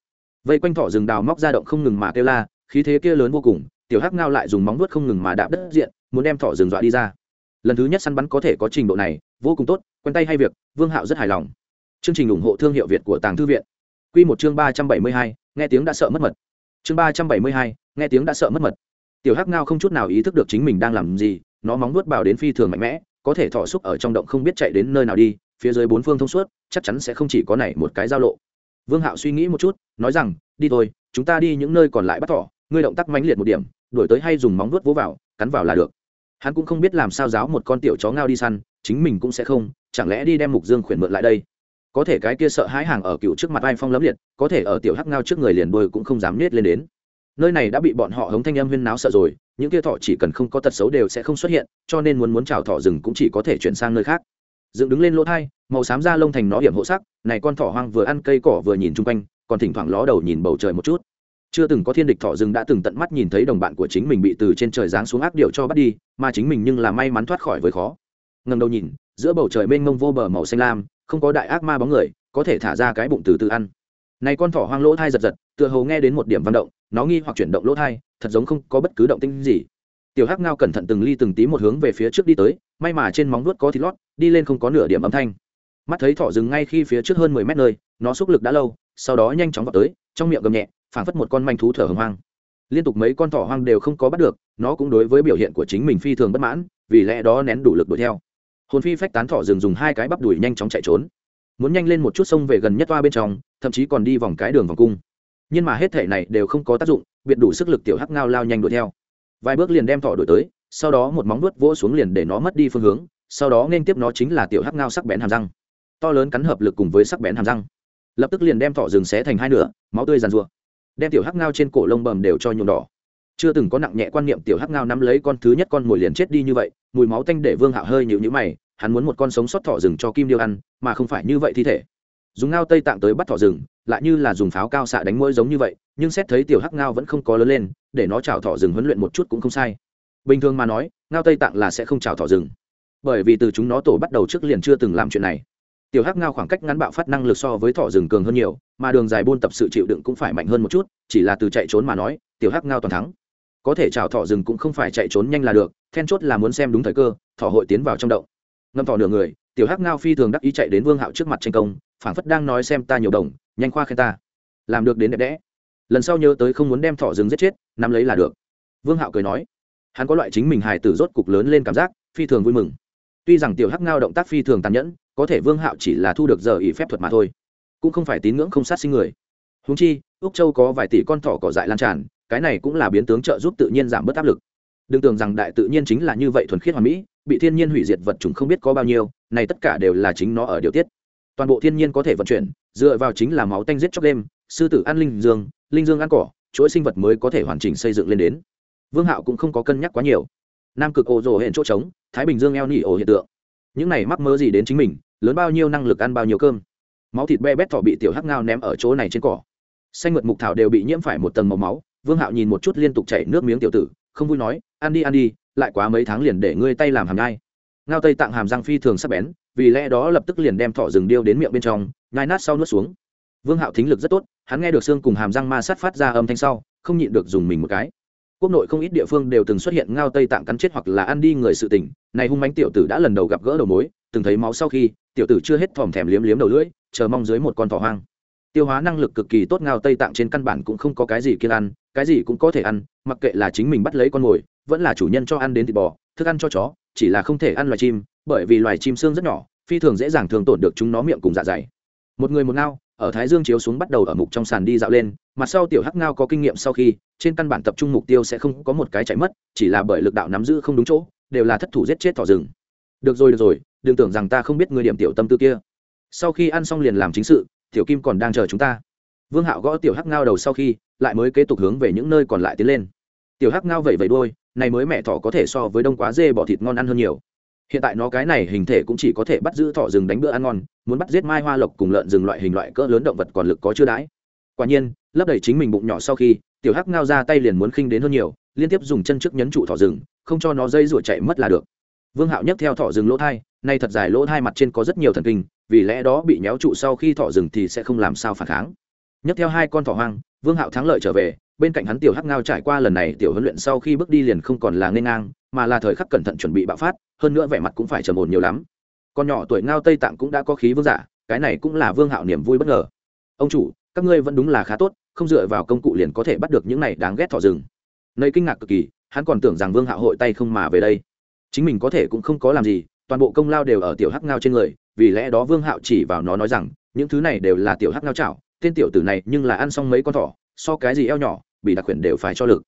Vây quanh thỏ rừng đào móc ra động không ngừng mà kêu la, khí thế kia lớn vô cùng, tiểu hắc ngao lại dùng móng vuốt không ngừng mà đạp đất diện, muốn đem thỏ rừng dọa đi ra. Lần thứ nhất săn bắn có thể có trình độ này, vô cùng tốt, quen tay hay việc, vương hạo rất hài lòng chương trình ủng hộ thương hiệu việt của tàng thư viện. Quy một chương ba trăm bảy mươi hai, nghe tiếng đã sợ mất mật. Chương ba trăm bảy mươi hai, nghe tiếng đã sợ mất mật. Tiểu hắc ngao không chút nào ý thức được chính mình đang làm gì, nó móng vuốt bảo đến phi thường mạnh mẽ, có thể thọ xúc ở trong động không biết chạy đến nơi nào đi, phía dưới bốn phương thông suốt, chắc chắn sẽ không chỉ có này một cái giao lộ. Vương hạo suy nghĩ một chút, nói rằng, đi thôi, chúng ta đi những nơi còn lại bắt thỏ, ngươi động tác mãnh liệt một điểm đuổi tới hay dùng móng vuốt vỗ vào, cắn vào là được. Hắn cũng không biết làm sao giáo một con tiểu chó ngao đi săn, chính mình cũng sẽ không, chẳng lẽ đi đem mục dương khuyển mượn lại đây? Có thể cái kia sợ hãi hàng ở cựu trước mặt ai phong lấm liệt, có thể ở tiểu hắc ngao trước người liền đôi cũng không dám nết lên đến. Nơi này đã bị bọn họ hống thanh âm huyên náo sợ rồi, những kia thọ chỉ cần không có tật xấu đều sẽ không xuất hiện, cho nên muốn muốn chào thọ rừng cũng chỉ có thể chuyển sang nơi khác. Dựng đứng lên lỗ thai, màu xám da lông thành nó điểm hộ sắc, này con thỏ hoang vừa ăn cây cỏ vừa nhìn chung quanh, còn thỉnh thoảng ló đầu nhìn bầu trời một chút. Chưa từng có thiên địch thỏ rừng đã từng tận mắt nhìn thấy đồng bạn của chính mình bị từ trên trời giáng xuống ác điệu cho bắt đi, mà chính mình nhưng là may mắn thoát khỏi với khó. Ngần đầu nhìn, giữa bầu trời mênh mông vô bờ màu xanh lam không có đại ác ma bóng người, có thể thả ra cái bụng từ từ ăn. Này con thỏ hoang lỗ thai giật giật, tựa hồ nghe đến một điểm văn động, nó nghi hoặc chuyển động lỗ thai, thật giống không có bất cứ động tinh gì. Tiểu hắc ngao cẩn thận từng ly từng tí một hướng về phía trước đi tới, may mà trên móng nuốt có thịt lót, đi lên không có nửa điểm âm thanh. Mắt thấy thỏ dừng ngay khi phía trước hơn mười mét nơi, nó xúc lực đã lâu, sau đó nhanh chóng vào tới, trong miệng gầm nhẹ, phảng phất một con manh thú thở hồng hoang. Liên tục mấy con thỏ hoang đều không có bắt được, nó cũng đối với biểu hiện của chính mình phi thường bất mãn, vì lẽ đó nén đủ lực đuổi theo hồn phi phách tán thỏ rừng dùng hai cái bắp đùi nhanh chóng chạy trốn. Muốn nhanh lên một chút sông về gần nhất toa bên trong, thậm chí còn đi vòng cái đường vòng cung. Nhưng mà hết thể này đều không có tác dụng, biệt đủ sức lực tiểu hắc ngao lao nhanh đuổi theo. Vài bước liền đem thỏ đuổi tới, sau đó một móng nuốt vỗ xuống liền để nó mất đi phương hướng, sau đó nên tiếp nó chính là tiểu hắc ngao sắc bén hàm răng. To lớn cắn hợp lực cùng với sắc bén hàm răng. Lập tức liền đem thỏ rừng xé thành hai nửa, máu tươi giàn rùa đem tiểu hắc ngao trên cổ lông bầm đều cho nhuộm đỏ. Chưa từng có nặng nhẹ quan niệm tiểu hắc ngao nắm lấy con thứ nhất con mồi liền chết đi như vậy mùi máu tanh để vương hạo hơi nhịu nhữ mày, hắn muốn một con sống sót thỏ rừng cho kim điêu ăn, mà không phải như vậy thi thể. Dùng ngao tây tạng tới bắt thỏ rừng, lại như là dùng pháo cao xạ đánh mũi giống như vậy, nhưng xét thấy tiểu hắc ngao vẫn không có lớn lên, để nó chào thỏ rừng huấn luyện một chút cũng không sai. Bình thường mà nói, ngao tây tạng là sẽ không chào thỏ rừng. Bởi vì từ chúng nó tổ bắt đầu trước liền chưa từng làm chuyện này. Tiểu hắc ngao khoảng cách ngắn bạo phát năng lực so với thỏ rừng cường hơn nhiều, mà đường dài buôn tập sự chịu đựng cũng phải mạnh hơn một chút, chỉ là từ chạy trốn mà nói, tiểu hắc ngao toàn thắng có thể chào thỏ rừng cũng không phải chạy trốn nhanh là được, then chốt là muốn xem đúng thời cơ thỏ hội tiến vào trong động. Ngâm thỏ nửa người, tiểu hắc ngao phi thường đắc ý chạy đến vương hạo trước mặt tranh công, phảng phất đang nói xem ta nhiều đồng, nhanh khoa khen ta. Làm được đến đẹp đẽ. Lần sau nhớ tới không muốn đem thỏ rừng giết chết, nắm lấy là được. Vương hạo cười nói, hắn có loại chính mình hài tử rốt cục lớn lên cảm giác, phi thường vui mừng. Tuy rằng tiểu hắc ngao động tác phi thường tàn nhẫn, có thể vương hạo chỉ là thu được giờ ý phép thuật mà thôi, cũng không phải tín ngưỡng không sát sinh người. Húng chi, úc châu có vài tỷ con thỏ cỏ dại lan tràn cái này cũng là biến tướng trợ giúp tự nhiên giảm bớt áp lực. Đừng tưởng rằng đại tự nhiên chính là như vậy thuần khiết hoàn mỹ, bị thiên nhiên hủy diệt vật chủng không biết có bao nhiêu, này tất cả đều là chính nó ở điều tiết. Toàn bộ thiên nhiên có thể vận chuyển, dựa vào chính là máu tanh giết chóc đêm, sư tử ăn linh dương linh dương ăn cỏ, chuỗi sinh vật mới có thể hoàn chỉnh xây dựng lên đến. Vương hạo cũng không có cân nhắc quá nhiều. Nam cực ổ rồ hẹn chỗ trống, thái bình dương eo nỉ ổ hiện tượng. Những này mắc mơ gì đến chính mình, lớn bao nhiêu năng lực ăn bao nhiêu cơm. Máu thịt be bét thỏ bị tiểu hắc ngao ném ở chỗ này trên cỏ. Xanh mượt mục thảo đều bị nhiễm phải một tầng màu máu vương hạo nhìn một chút liên tục chảy nước miếng tiểu tử, không vui nói, ăn đi ăn đi, lại quá mấy tháng liền để ngươi tay làm hàm nhai. Ngao tây tạng hàm răng phi thường sắc bén, vì lẽ đó lập tức liền đem thỏ rừng điêu đến miệng bên trong, nhai nát sau nuốt xuống. Vương hạo thính lực rất tốt, hắn nghe được xương cùng hàm răng ma sát phát ra âm thanh sau, không nhịn được dùng mình một cái. Quốc nội không ít địa phương đều từng xuất hiện ngao tây tạng cắn chết hoặc là ăn đi người sự tình, này hung mánh tiểu tử đã lần đầu gặp gỡ đầu mối, từng thấy máu sau khi, tiểu tử chưa hết thòm thèm liếm liếm đầu lưỡi, chờ mong dưới một con thỏ hoang tiêu hóa năng lực cực kỳ tốt ngao tây tạng trên căn bản cũng không có cái gì kiêng ăn, cái gì cũng có thể ăn, mặc kệ là chính mình bắt lấy con mồi, vẫn là chủ nhân cho ăn đến thịt bò, thức ăn cho chó, chỉ là không thể ăn loài chim, bởi vì loài chim xương rất nhỏ, phi thường dễ dàng thường tổn được chúng nó miệng cùng dạ dày. Một người một ngao, ở thái dương chiếu xuống bắt đầu ở mục trong sàn đi dạo lên mặt sau tiểu hắc ngao có kinh nghiệm sau khi, trên căn bản tập trung mục tiêu sẽ không có một cái chạy mất, chỉ là bởi lực đạo nắm giữ không đúng chỗ, đều là thất thủ giết chết thỏ rừng. Được rồi được rồi, đừng tưởng rằng ta không biết người điểm tiểu tâm tư kia. Sau khi ăn xong liền làm chính sự tiểu kim còn đang chờ chúng ta. Vương hạo gõ tiểu hắc ngao đầu sau khi, lại mới kế tục hướng về những nơi còn lại tiến lên. Tiểu hắc ngao vẩy vẩy đôi này mới mẹ thỏ có thể so với đông quá dê bỏ thịt ngon ăn hơn nhiều. Hiện tại nó cái này hình thể cũng chỉ có thể bắt giữ thỏ rừng đánh bữa ăn ngon, muốn bắt giết mai hoa lộc cùng lợn rừng loại hình loại cỡ lớn động vật còn lực có chưa đãi. Quả nhiên, lấp đầy chính mình bụng nhỏ sau khi, tiểu hắc ngao ra tay liền muốn khinh đến hơn nhiều, liên tiếp dùng chân trước nhấn trụ thỏ rừng, không cho nó dây rủa chạy mất là được vương hạo nhấc theo thỏ rừng lỗ thai, nay thật dài lỗ thai mặt trên có rất nhiều thần kinh, vì lẽ đó bị nhéo trụ sau khi thỏ rừng thì sẽ không làm sao phản kháng. Nhấc theo hai con thỏ hoang, vương hạo thắng lợi trở về, bên cạnh hắn tiểu hắc ngao trải qua lần này tiểu huấn luyện sau khi bước đi liền không còn là nên ngang, mà là thời khắc cẩn thận chuẩn bị bạo phát, hơn nữa vẻ mặt cũng phải trầm ổn nhiều lắm. Con nhỏ tuổi ngao tây tạng cũng đã có khí vương giả, cái này cũng là vương hạo niềm vui bất ngờ. Ông chủ, các ngươi vẫn đúng là khá tốt, không dựa vào công cụ liền có thể bắt được những này đáng ghét thỏ rừng. Nơi kinh ngạc cực kỳ, hắn còn tưởng rằng vương hạo hội tay không mà về đây chính mình có thể cũng không có làm gì, toàn bộ công lao đều ở tiểu hắc ngao trên người, vì lẽ đó vương hạo chỉ vào nó nói rằng, những thứ này đều là tiểu hắc ngao chảo, tên tiểu tử này nhưng là ăn xong mấy con thỏ, so cái gì eo nhỏ, bị đặc quyền đều phải cho lực.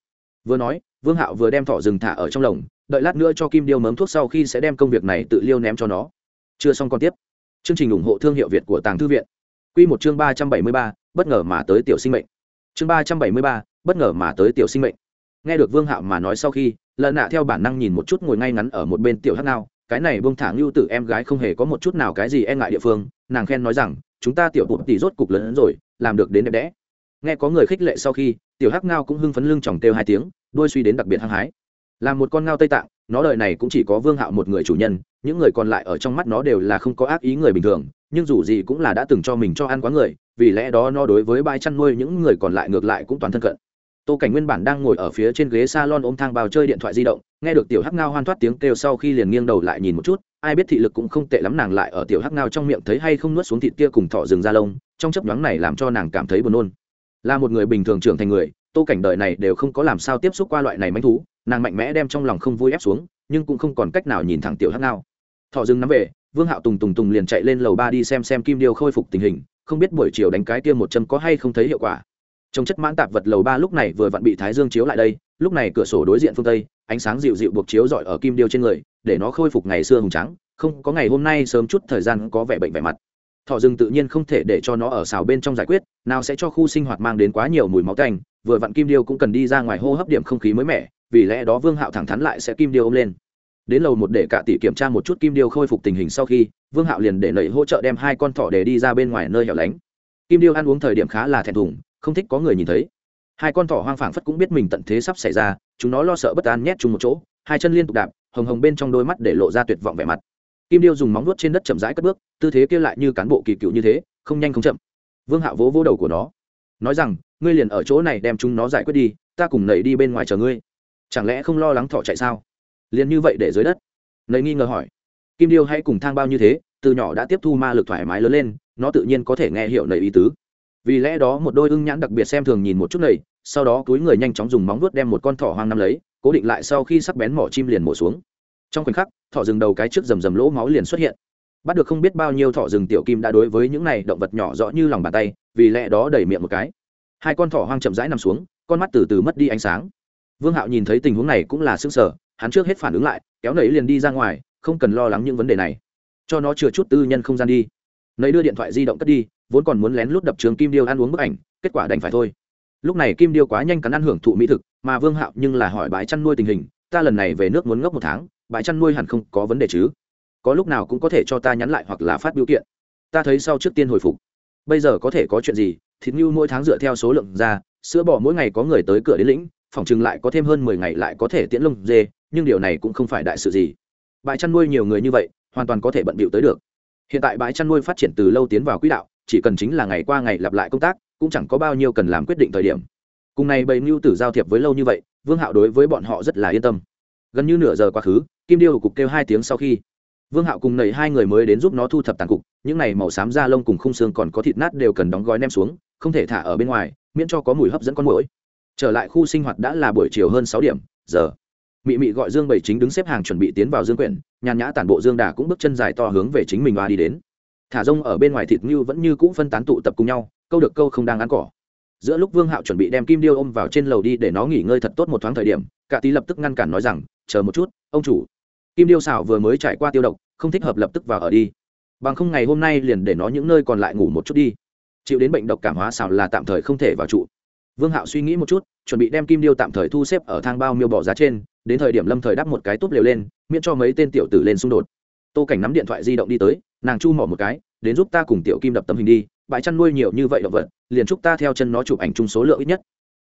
Vừa nói, vương hạo vừa đem thỏ rừng thả ở trong lồng, đợi lát nữa cho kim điêu mớm thuốc sau khi sẽ đem công việc này tự liêu ném cho nó. Chưa xong còn tiếp. Chương trình ủng hộ thương hiệu việt của tàng thư viện. Q một chương ba trăm bảy mươi ba, bất ngờ mà tới tiểu sinh mệnh. Chương ba trăm bảy mươi ba, bất ngờ mà tới tiểu sinh mệnh. Nghe được vương hạo mà nói sau khi lợn nạ theo bản năng nhìn một chút ngồi ngay ngắn ở một bên tiểu hắc ngao, cái này buông thả ngưu tử em gái không hề có một chút nào cái gì e ngại địa phương, nàng khen nói rằng, chúng ta tiểu tụt tỷ rốt cục lớn rồi, làm được đến đẹp đẽ. Nghe có người khích lệ sau khi, tiểu hắc ngao cũng hưng phấn lưng chòng têu hai tiếng đôi suy đến đặc biệt hăng hái. Là một con ngao tây tạng, nó đời này cũng chỉ có vương hạo một người chủ nhân, những người còn lại ở trong mắt nó đều là không có ác ý người bình thường, nhưng dù gì cũng là đã từng cho mình cho ăn quá người, vì lẽ đó nó đối với bãi chăn nuôi những người còn lại ngược lại cũng toàn thân cận tô cảnh nguyên bản đang ngồi ở phía trên ghế s a lon ôm thang bao chơi điện thoại di động, nghe được tiểu hắc ngao hoan thoát tiếng kêu sau khi liền nghiêng đầu lại nhìn một chút, ai biết thị lực cũng không tệ lắm nàng lại ở tiểu hắc ngao trong miệng thấy hay không nuốt xuống thịt kia cùng thọ rừng da lông, trong chấp nhoáng này làm cho nàng cảm thấy buồn nôn. Là một người bình thường trưởng thành người, tô cảnh đời này đều không có làm sao tiếp xúc qua loại này manh thú, nàng mạnh mẽ đem trong lòng không vui ép xuống, nhưng cũng không còn cách nào nhìn thẳng tiểu hắc ngao. Thọ rừng nắm về, vương hạo tùng tùng tùng liền chạy lên lầu ba đi xem xem kim điêu khôi phục tình hình, không biết buổi chiều đánh cái kia một châm có hay không thấy hiệu quả trong chất mãn tạp vật lầu ba lúc này vừa vặn bị thái dương chiếu lại đây, lúc này cửa sổ đối diện phương tây, ánh sáng dịu dịu buộc chiếu rọi ở kim điêu trên người, để nó khôi phục ngày xưa hùng trắng không có ngày hôm nay sớm chút thời gian có vẻ bệnh vẻ mặt. Thọ rừng tự nhiên không thể để cho nó ở xào bên trong giải quyết, nào sẽ cho khu sinh hoạt mang đến quá nhiều mùi máu canh vừa vặn kim điêu cũng cần đi ra ngoài hô hấp điểm không khí mới mẻ, vì lẽ đó vương hạo thẳng thắn lại sẽ kim điêu ôm lên. Đến lầu một để cả tỷ kiểm tra một chút kim điêu khôi phục tình hình sau khi, vương hạo liền để nầy hỗ trợ đem hai con thỏ để đi ra bên ngoài nơi hẻo lánh. Kim điêu ăn uống thời điểm khá là thẹn thùng không thích có người nhìn thấy. Hai con thỏ hoang phảng phất cũng biết mình tận thế sắp xảy ra, chúng nó lo sợ bất an nhét chung một chỗ, hai chân liên tục đạp, hồng hồng bên trong đôi mắt để lộ ra tuyệt vọng vẻ mặt. Kim điêu dùng móng nuốt trên đất chậm rãi cất bước, tư thế kia lại như cán bộ kỳ cựu như thế, không nhanh không chậm. Vương hạo vỗ vỗ đầu của nó, nói rằng, ngươi liền ở chỗ này đem chúng nó giải quyết đi, ta cùng nảy đi bên ngoài chờ ngươi. Chẳng lẽ không lo lắng thỏ chạy sao? Liền như vậy để dưới đất. Nầy nghi ngờ hỏi, kim điêu hay cùng thang bao như thế, từ nhỏ đã tiếp thu ma lực thoải mái lớn lên, nó tự nhiên có thể nghe hiểu nầy ý tứ vì lẽ đó một đôi ưng nhãn đặc biệt xem thường nhìn một chút này, sau đó túi người nhanh chóng dùng móng vuốt đem một con thỏ hoang nắm lấy, cố định lại sau khi sắc bén mỏ chim liền mổ xuống. Trong khoảnh khắc, thỏ rừng đầu cái trước rầm rầm lỗ máu liền xuất hiện. Bắt được không biết bao nhiêu thỏ rừng tiểu kim đã đối với những này động vật nhỏ rõ như lòng bàn tay, vì lẽ đó đẩy miệng một cái. Hai con thỏ hoang chậm rãi nằm xuống, con mắt từ từ mất đi ánh sáng. Vương hạo nhìn thấy tình huống này cũng là s ư ơ n g sở hắn trước hết phản ứng lại, kéo nảy liền đi ra ngoài, không cần lo lắng những vấn đề này. Cho nó chừa chút tư nhân không gian đi. Nấy đưa điện thoại di động cất đi vốn còn muốn lén lút đập trường kim điêu ăn uống bức ảnh, kết quả đành phải thôi. Lúc này kim điêu quá nhanh cắn ăn hưởng thụ mỹ thực, mà vương hạo nhưng là hỏi bãi chăn nuôi tình hình, ta lần này về nước muốn ngốc một tháng, bãi chăn nuôi hẳn không có vấn đề chứ? Có lúc nào cũng có thể cho ta nhắn lại hoặc là phát biểu kiện. Ta thấy sau trước tiên hồi phục. Bây giờ có thể có chuyện gì, thịt như mỗi tháng dựa theo số lượng ra, sữa bò mỗi ngày có người tới cửa đến lĩnh, phòng chừng lại có thêm hơn mười ngày lại có thể tiễn lông dê, nhưng điều này cũng không phải đại sự gì. Bãi chăn nuôi nhiều người như vậy, hoàn toàn có thể bận bịu tới được. Hiện tại bãi chăn nuôi phát triển từ lâu tiến vào quỹ đạo chỉ cần chính là ngày qua ngày lặp lại công tác, cũng chẳng có bao nhiêu cần làm quyết định thời điểm. Cùng này bầy mưu tử giao thiệp với lâu như vậy, vương hạo đối với bọn họ rất là yên tâm. Gần như nửa giờ quá khứ, kim điêu cục kêu hai tiếng sau khi, vương hạo cùng nầy hai người mới đến giúp nó thu thập tàn cục, những này màu xám da lông cùng khung xương còn có thịt nát đều cần đóng gói nem xuống, không thể thả ở bên ngoài, miễn cho có mùi hấp dẫn con mũi trở lại khu sinh hoạt đã là buổi chiều hơn sáu điểm, giờ. Mị mị gọi dương bảy chính đứng xếp hàng chuẩn bị tiến vào dương quyển, nhàn nhã tản bộ dương đà cũng bước chân dài to hướng về chính mình và đi đến thả rông ở bên ngoài thịt như vẫn như cũ phân tán tụ tập cùng nhau, câu được câu không đang ăn cỏ. Giữa lúc vương hạo chuẩn bị đem kim điêu ôm vào trên lầu đi để nó nghỉ ngơi thật tốt một thoáng thời điểm, cả tí lập tức ngăn cản nói rằng, chờ một chút, ông chủ. Kim điêu xảo vừa mới trải qua tiêu độc, không thích hợp lập tức vào ở đi. Bằng không ngày hôm nay liền để nó những nơi còn lại ngủ một chút đi. Chịu đến bệnh độc cảm hóa xảo là tạm thời không thể vào trụ. Vương hạo suy nghĩ một chút, chuẩn bị đem kim điêu tạm thời thu xếp ở thang bao miêu bỏ giá trên, đến thời điểm lâm thời đắp một cái túp lều lên, miễn cho mấy tên tiểu tử lên xung đột tô cảnh nắm điện thoại di động đi tới, nàng chu mỏ một cái, đến giúp ta cùng tiểu kim đập tấm hình đi, bãi chăn nuôi nhiều như vậy động vật, liền chúc ta theo chân nó chụp ảnh chung số lượng ít nhất.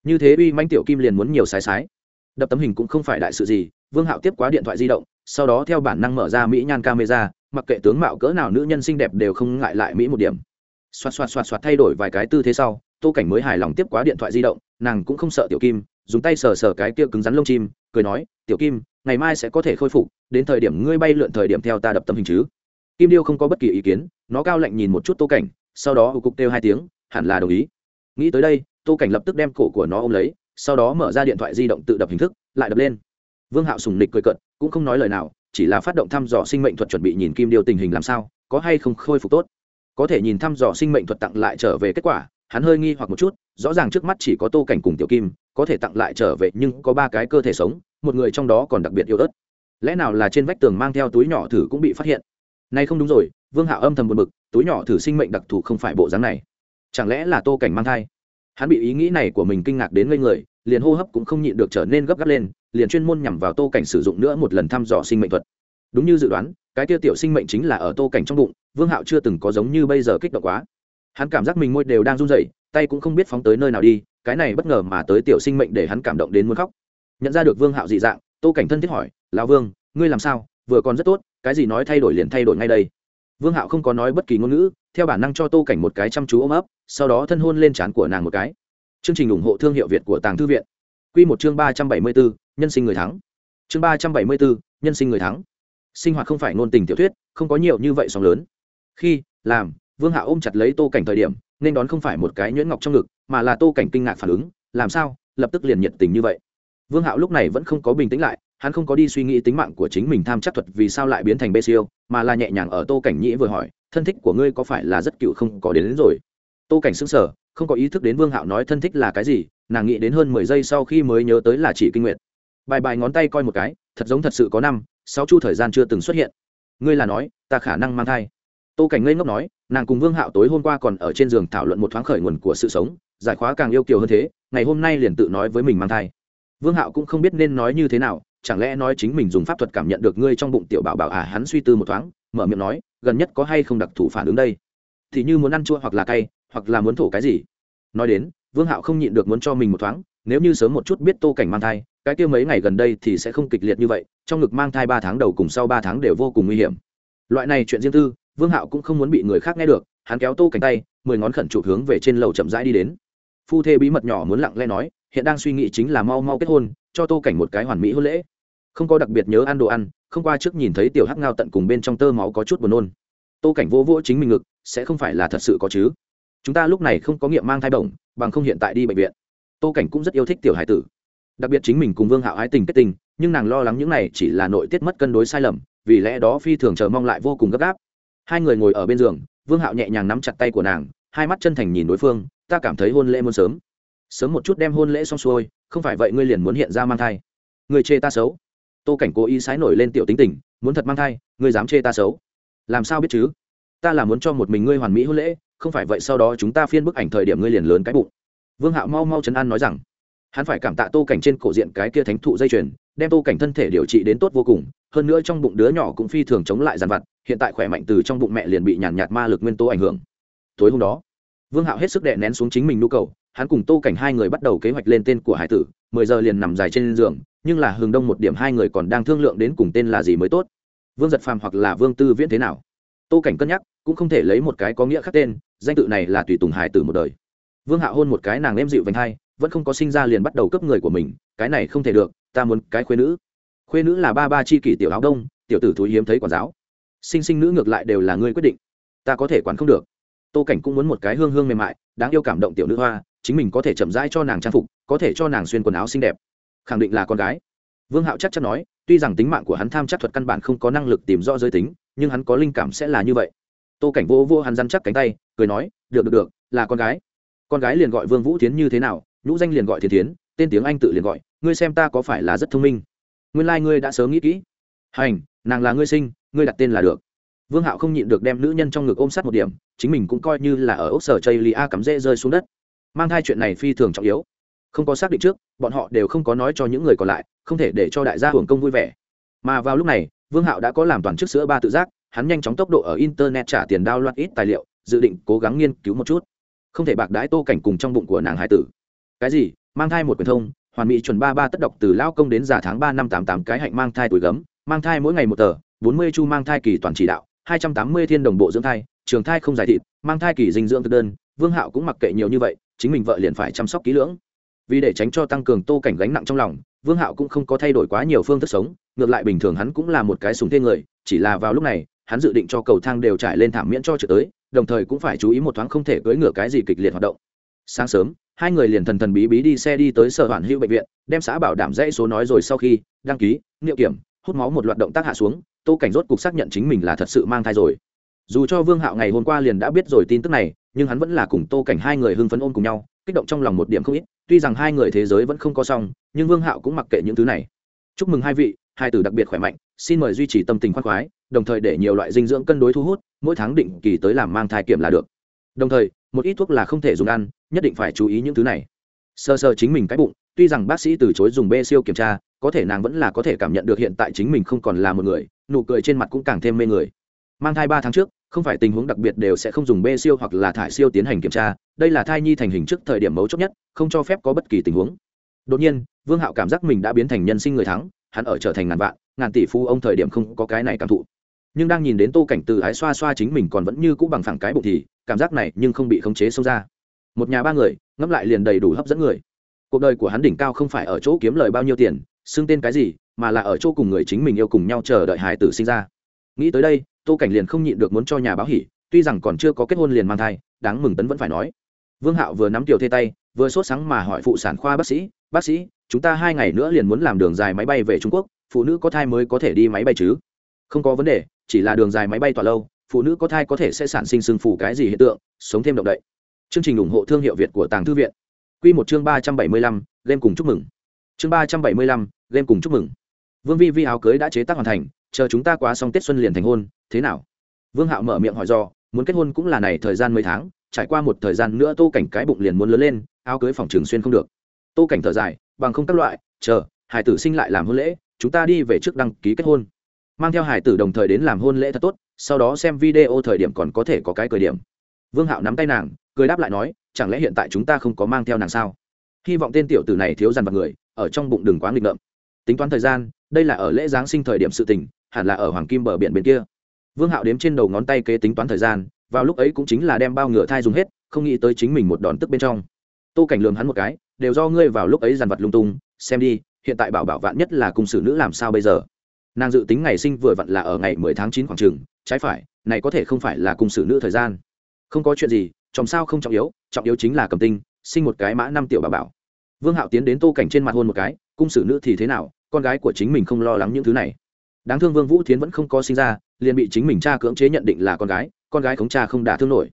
Như thế uy manh tiểu kim liền muốn nhiều sái sái. Đập tấm hình cũng không phải đại sự gì, vương hạo tiếp quá điện thoại di động, sau đó theo bản năng mở ra mỹ nhan camera, mặc kệ tướng mạo cỡ nào nữ nhân xinh đẹp đều không ngại lại mỹ một điểm. Xoạt xoạt xoạt xoạt thay đổi vài cái tư thế sau, tô cảnh mới hài lòng tiếp quá điện thoại di động, nàng cũng không sợ tiểu kim dùng tay sờ sờ cái kia cứng rắn lông chim, cười nói, tiểu kim, ngày mai sẽ có thể khôi phục, đến thời điểm ngươi bay lượn thời điểm theo ta đập tấm hình chứ. Kim điêu không có bất kỳ ý kiến, nó cao lạnh nhìn một chút tô cảnh, sau đó ưu cục kêu hai tiếng, hẳn là đồng ý. Nghĩ tới đây, tô cảnh lập tức đem cổ của nó ôm lấy, sau đó mở ra điện thoại di động tự đập hình thức, lại đập lên. Vương hạo sùng nịch cười cận cũng không nói lời nào, chỉ là phát động thăm dò sinh mệnh thuật chuẩn bị nhìn kim điêu tình hình làm sao, có hay không khôi phục tốt. Có thể nhìn thăm dò sinh mệnh thuật tặng lại trở về kết quả, hắn hơi nghi hoặc một chút, rõ ràng trước mắt chỉ có tô cảnh cùng tiểu kim có thể tặng lại trở về, nhưng có ba cái cơ thể sống, một người trong đó còn đặc biệt yêu ớt. Lẽ nào là trên vách tường mang theo túi nhỏ thử cũng bị phát hiện? Nay không đúng rồi, vương hạo âm thầm buồn bực, túi nhỏ thử sinh mệnh đặc thù không phải bộ dáng này. Chẳng lẽ là tô cảnh mang thai? Hắn bị ý nghĩ này của mình kinh ngạc đến ngây người, liền hô hấp cũng không nhịn được trở nên gấp gáp lên, liền chuyên môn nhằm vào tô cảnh sử dụng nữa một lần thăm dò sinh mệnh thuật. Đúng như dự đoán, cái tiêu tiểu sinh mệnh chính là ở tô cảnh trong bụng, vương hạo chưa từng có giống như bây giờ kích động quá. Hắn cảm giác mình môi đều đang run rẩy tay cũng không biết phóng tới nơi nào đi, cái này bất ngờ mà tới tiểu sinh mệnh để hắn cảm động đến muốn khóc. Nhận ra được vương hạo dị dạng, tô cảnh thân thiết hỏi, lão vương, ngươi làm sao? Vừa còn rất tốt, cái gì nói thay đổi liền thay đổi ngay đây. Vương hạo không có nói bất kỳ ngôn ngữ, theo bản năng cho tô cảnh một cái chăm chú ôm ấp, sau đó thân hôn lên trán của nàng một cái. Chương trình ủng hộ thương hiệu việt của tàng thư viện. Q một chương ba trăm bảy mươi bốn, nhân sinh người thắng. Chương ba trăm bảy mươi bốn, nhân sinh người thắng. Sinh hoạt không phải ngôn tình tiểu thuyết, không có nhiều như vậy sóng lớn. Khi, làm, vương hạo ôm chặt lấy tô cảnh thời điểm nên đón không phải một cái nhuyễn ngọc trong ngực mà là tô cảnh kinh ngạc phản ứng làm sao lập tức liền nhiệt tình như vậy. Vương hạo lúc này vẫn không có bình tĩnh lại hắn không có đi suy nghĩ tính mạng của chính mình tham chắc thuật vì sao lại biến thành bê siêu mà là nhẹ nhàng ở tô cảnh nhĩ vừa hỏi thân thích của ngươi có phải là rất cựu không có đến, đến rồi? Tô cảnh xứng sở không có ý thức đến vương hạo nói thân thích là cái gì nàng nghĩ đến hơn mười giây sau khi mới nhớ tới là chỉ kinh nguyện bài bài ngón tay coi một cái thật giống thật sự có năm sáu chu thời gian chưa từng xuất hiện. Ngươi là nói ta khả năng mang thai. Tô cảnh ngây ngốc nói nàng cùng vương hạo tối hôm qua còn ở trên giường thảo luận một thoáng khởi nguồn của sự sống, giải khóa càng yêu kiều hơn thế, ngày hôm nay liền tự nói với mình mang thai. Vương hạo cũng không biết nên nói như thế nào, chẳng lẽ nói chính mình dùng pháp thuật cảm nhận được ngươi trong bụng tiểu bảo bảo à hắn suy tư một thoáng, mở miệng nói, gần nhất có hay không đặc thù phản ứng đây? Thì như muốn ăn chua hoặc là cay, hoặc là muốn thổ cái gì? Nói đến, vương hạo không nhịn được muốn cho mình một thoáng, nếu như sớm một chút biết tô cảnh mang thai, cái kia mấy ngày gần đây thì sẽ không kịch liệt như vậy, trong ngực mang thai ba tháng đầu cùng sau ba tháng đều vô cùng nguy hiểm. Loại này chuyện riêng tư vương hạo cũng không muốn bị người khác nghe được, hắn kéo tô cảnh tay, mười ngón khẩn chụp hướng về trên lầu chậm rãi đi đến. Phu thê bí mật nhỏ muốn lặng lẽ nói, hiện đang suy nghĩ chính là mau mau kết hôn, cho tô cảnh một cái hoàn mỹ hôn lễ. Không có đặc biệt nhớ ăn đồ ăn, không qua trước nhìn thấy tiểu hắc ngao tận cùng bên trong tơ máu có chút buồn nôn. Tô cảnh vô vỗ chính mình ngực, sẽ không phải là thật sự có chứ. Chúng ta lúc này không có nghiệm mang thai bổng, bằng không hiện tại đi bệnh viện. Tô cảnh cũng rất yêu thích tiểu hải tử. Đặc biệt chính mình cùng vương hạo ái tình kết tình, nhưng nàng lo lắng những này chỉ là nội tiết mất cân đối sai lầm, vì lẽ đó phi thường chờ mong lại vô cùng gấp gáp hai người ngồi ở bên giường, vương hạo nhẹ nhàng nắm chặt tay của nàng, hai mắt chân thành nhìn đối phương, ta cảm thấy hôn lễ muốn sớm. Sớm một chút đem hôn lễ xong xuôi, không phải vậy ngươi liền muốn hiện ra mang thai. Ngươi chê ta xấu. Tô cảnh cố ý sái nổi lên tiểu tính tình, muốn thật mang thai, ngươi dám chê ta xấu? Làm sao biết chứ? Ta là muốn cho một mình ngươi hoàn mỹ hôn lễ, không phải vậy sau đó chúng ta phiên bức ảnh thời điểm ngươi liền lớn cái bụng. Vương hạo mau mau chấn an nói rằng hắn phải cảm tạ tô cảnh trên cổ diện cái kia thánh thụ dây chuyền, đem tô cảnh thân thể điều trị đến tốt vô cùng, hơn nữa trong bụng đứa nhỏ cũng phi thường chống lại dàn vặt, hiện tại khỏe mạnh từ trong bụng mẹ liền bị nhàn nhạt ma lực nguyên tố ảnh hưởng. Tối hôm đó, vương hạo hết sức đệ nén xuống chính mình nhu cầu, hắn cùng tô cảnh hai người bắt đầu kế hoạch lên tên của hải tử, mười giờ liền nằm dài trên giường, nhưng là hừng đông một điểm hai người còn đang thương lượng đến cùng tên là gì mới tốt. Vương giật phàm hoặc là vương tư viễn thế nào? Tô cảnh cân nhắc, cũng không thể lấy một cái có nghĩa khác tên, danh tự này là tùy tùng hải tử một đời. Vương hạo hôn một cái nàng em dịu vành hai vẫn không có sinh ra liền bắt đầu cấp người của mình, cái này không thể được, ta muốn cái khuê nữ. Khuê nữ là ba ba chi kỷ tiểu áo đông, tiểu tử thúi hiếm thấy quản giáo. Sinh sinh nữ ngược lại đều là ngươi quyết định. Ta có thể quản không được. Tô cảnh cũng muốn một cái hương hương mềm mại, đáng yêu cảm động tiểu nữ hoa, chính mình có thể chậm rãi cho nàng trang phục, có thể cho nàng xuyên quần áo xinh đẹp. Khẳng định là con gái. Vương hạo chắc chắn nói, tuy rằng tính mạng của hắn tham chắc thuật căn bản không có năng lực tìm rõ giới tính, nhưng hắn có linh cảm sẽ là như vậy. Tô cảnh vô vô hắn dăn chắc cánh tay, cười nói, được được được, là con gái. Con gái liền gọi vương vũ tiến như thế nào nhũ danh liền gọi thiên tiến tên tiếng anh tự liền gọi, ngươi xem ta có phải là rất thông minh? Nguyên lai、like、ngươi đã sớm nghĩ kỹ. Hành, nàng là ngươi sinh, ngươi đặt tên là được. Vương hạo không nhịn được đem nữ nhân trong ngực ôm sát một điểm, chính mình cũng coi như là ở ốc sở chây lia cắm rễ rơi xuống đất. Mang thai chuyện này phi thường trọng yếu. Không có xác định trước, bọn họ đều không có nói cho những người còn lại, không thể để cho đại gia hưởng công vui vẻ. Mà vào lúc này, vương hạo đã có làm toàn chức sữa ba tự giác, hắn nhanh chóng tốc độ ở internet trả tiền đao loạt ít tài liệu, dự định cố gắng nghiên cứu một chút. Không thể bạc đãi tô cảnh cùng trong bụng của nàng hải tử cái gì? Mang thai một quyền thông, hoàn mỹ chuẩn ba ba tất độc từ lao công đến giả tháng ba năm tám tám cái hạnh mang thai tuổi gấm, mang thai mỗi ngày một tờ, bốn mươi chu mang thai kỳ toàn chỉ đạo, hai trăm tám mươi thiên đồng bộ dưỡng thai, trường thai không giải thịt, mang thai kỳ dinh dưỡng thực đơn, vương hạo cũng mặc kệ nhiều như vậy, chính mình vợ liền phải chăm sóc kỹ lưỡng. Vì để tránh cho tăng cường tô cảnh gánh nặng trong lòng, vương hạo cũng không có thay đổi quá nhiều phương thức sống, ngược lại bình thường hắn cũng là một cái súng thiên người, chỉ là vào lúc này, hắn dự định cho cầu thang đều trải lên thảm miễn cho trở tới, đồng thời cũng phải chú ý một thoáng không thể cưỡi ngựa cái gì kịch liệt hoạt động. Sáng sớm hai người liền thần thần bí bí đi xe đi tới sở hoàn hữu bệnh viện, đem xã bảo đảm dãy số nói rồi sau khi đăng ký, niệu kiểm, hút máu một loạt động tác hạ xuống, tô cảnh rốt cuộc xác nhận chính mình là thật sự mang thai rồi. Dù cho vương hạo ngày hôm qua liền đã biết rồi tin tức này, nhưng hắn vẫn là cùng tô cảnh hai người hưng phấn ôm cùng nhau, kích động trong lòng một điểm không ít, tuy rằng hai người thế giới vẫn không có xong, nhưng vương hạo cũng mặc kệ những thứ này. Chúc mừng hai vị, hai từ đặc biệt khỏe mạnh, xin mời duy trì tâm tình khoan khoái, đồng thời để nhiều loại dinh dưỡng cân đối thu hút, mỗi tháng định kỳ tới làm mang thai kiểm là được. Đồng thời một ít thuốc là không thể dùng ăn, nhất định phải chú ý những thứ này. Sơ sơ chính mình cái bụng, tuy rằng bác sĩ từ chối dùng bê siêu kiểm tra, có thể nàng vẫn là có thể cảm nhận được hiện tại chính mình không còn là một người, nụ cười trên mặt cũng càng thêm mê người. Mang thai ba tháng trước, không phải tình huống đặc biệt đều sẽ không dùng bê siêu hoặc là thải siêu tiến hành kiểm tra, đây là thai nhi thành hình trước thời điểm mấu chốt nhất, không cho phép có bất kỳ tình huống. Đột nhiên, vương hạo cảm giác mình đã biến thành nhân sinh người thắng, hắn ở trở thành ngàn vạn, ngàn tỷ phú ông thời điểm không có cái này cảm thụ nhưng đang nhìn đến tô cảnh từ ái xoa xoa chính mình còn vẫn như cũ bằng phẳng cái bụng thì cảm giác này nhưng không bị khống chế xông ra. Một nhà ba người, ngẫm lại liền đầy đủ hấp dẫn người. Cuộc đời của hắn đỉnh cao không phải ở chỗ kiếm lời bao nhiêu tiền, xưng tên cái gì, mà là ở chỗ cùng người chính mình yêu cùng nhau chờ đợi hải tử sinh ra. Nghĩ tới đây, tô cảnh liền không nhịn được muốn cho nhà báo hỉ, tuy rằng còn chưa có kết hôn liền mang thai, đáng mừng tấn vẫn phải nói. Vương hạo vừa nắm tiểu thê tay, vừa sốt sáng mà hỏi phụ sản khoa bác sĩ bác sĩ, chúng ta hai ngày nữa liền muốn làm đường dài máy bay về trung quốc, phụ nữ có thai mới có thể đi máy bay chứ? Không có vấn đề chỉ là đường dài máy bay tỏa lâu, phụ nữ có thai có thể sẽ sản sinh sưng phủ cái gì hiện tượng, sống thêm động đậy. Chương trình ủng hộ thương hiệu việt của tàng thư viện. Q một chương ba trăm bảy mươi lăm, game cùng chúc mừng. Chương ba trăm bảy mươi lăm, game cùng chúc mừng. Vương vi vi áo cưới đã chế tác hoàn thành, chờ chúng ta quá xong tết xuân liền thành hôn, thế nào? Vương hạo mở miệng hỏi do, muốn kết hôn cũng là này thời gian mấy tháng, trải qua một thời gian nữa tô cảnh cái bụng liền muốn lớn lên, áo cưới phòng trường xuyên không được. Tô cảnh thở dài, bằng không các loại, chờ hải tử sinh lại làm hôn lễ, chúng ta đi về trước đăng ký kết hôn mang theo hải tử đồng thời đến làm hôn lễ thật tốt, sau đó xem video thời điểm còn có thể có cái cười điểm. Vương hạo nắm tay nàng, cười đáp lại nói, chẳng lẽ hiện tại chúng ta không có mang theo nàng sao? Hy vọng tên tiểu tử này thiếu dằn vào người, ở trong bụng đừng quá nghịch ngợm. Tính toán thời gian, đây là ở lễ giáng sinh thời điểm sự tình, hẳn là ở hoàng kim bờ biển bên kia. Vương hạo đếm trên đầu ngón tay kế tính toán thời gian, vào lúc ấy cũng chính là đem bao ngựa thai dùng hết, không nghĩ tới chính mình một đòn tức bên trong. Tô cảnh lường hắn một cái, đều do ngươi vào lúc ấy dằn vật lung tung, xem đi, hiện tại bảo bảo vạn nhất là cung sử nữ làm sao bây giờ? Nàng dự tính ngày sinh vừa vặn là ở ngày mười tháng chín khoảng trường, trái phải, này có thể không phải là cùng sử nữ thời gian. Không có chuyện gì trong sao không trọng yếu trọng yếu chính là cầm tinh, sinh một cái mã năm tiểu bảo bảo. Vương hạo tiến đến tô cảnh trên mặt hôn một cái, cung sử nữ thì thế nào, con gái của chính mình không lo lắng những thứ này. Đáng thương vương vũ thiến vẫn không có sinh ra, liền bị chính mình cha cưỡng chế nhận định là con gái con gái khống cha không đả thương nổi.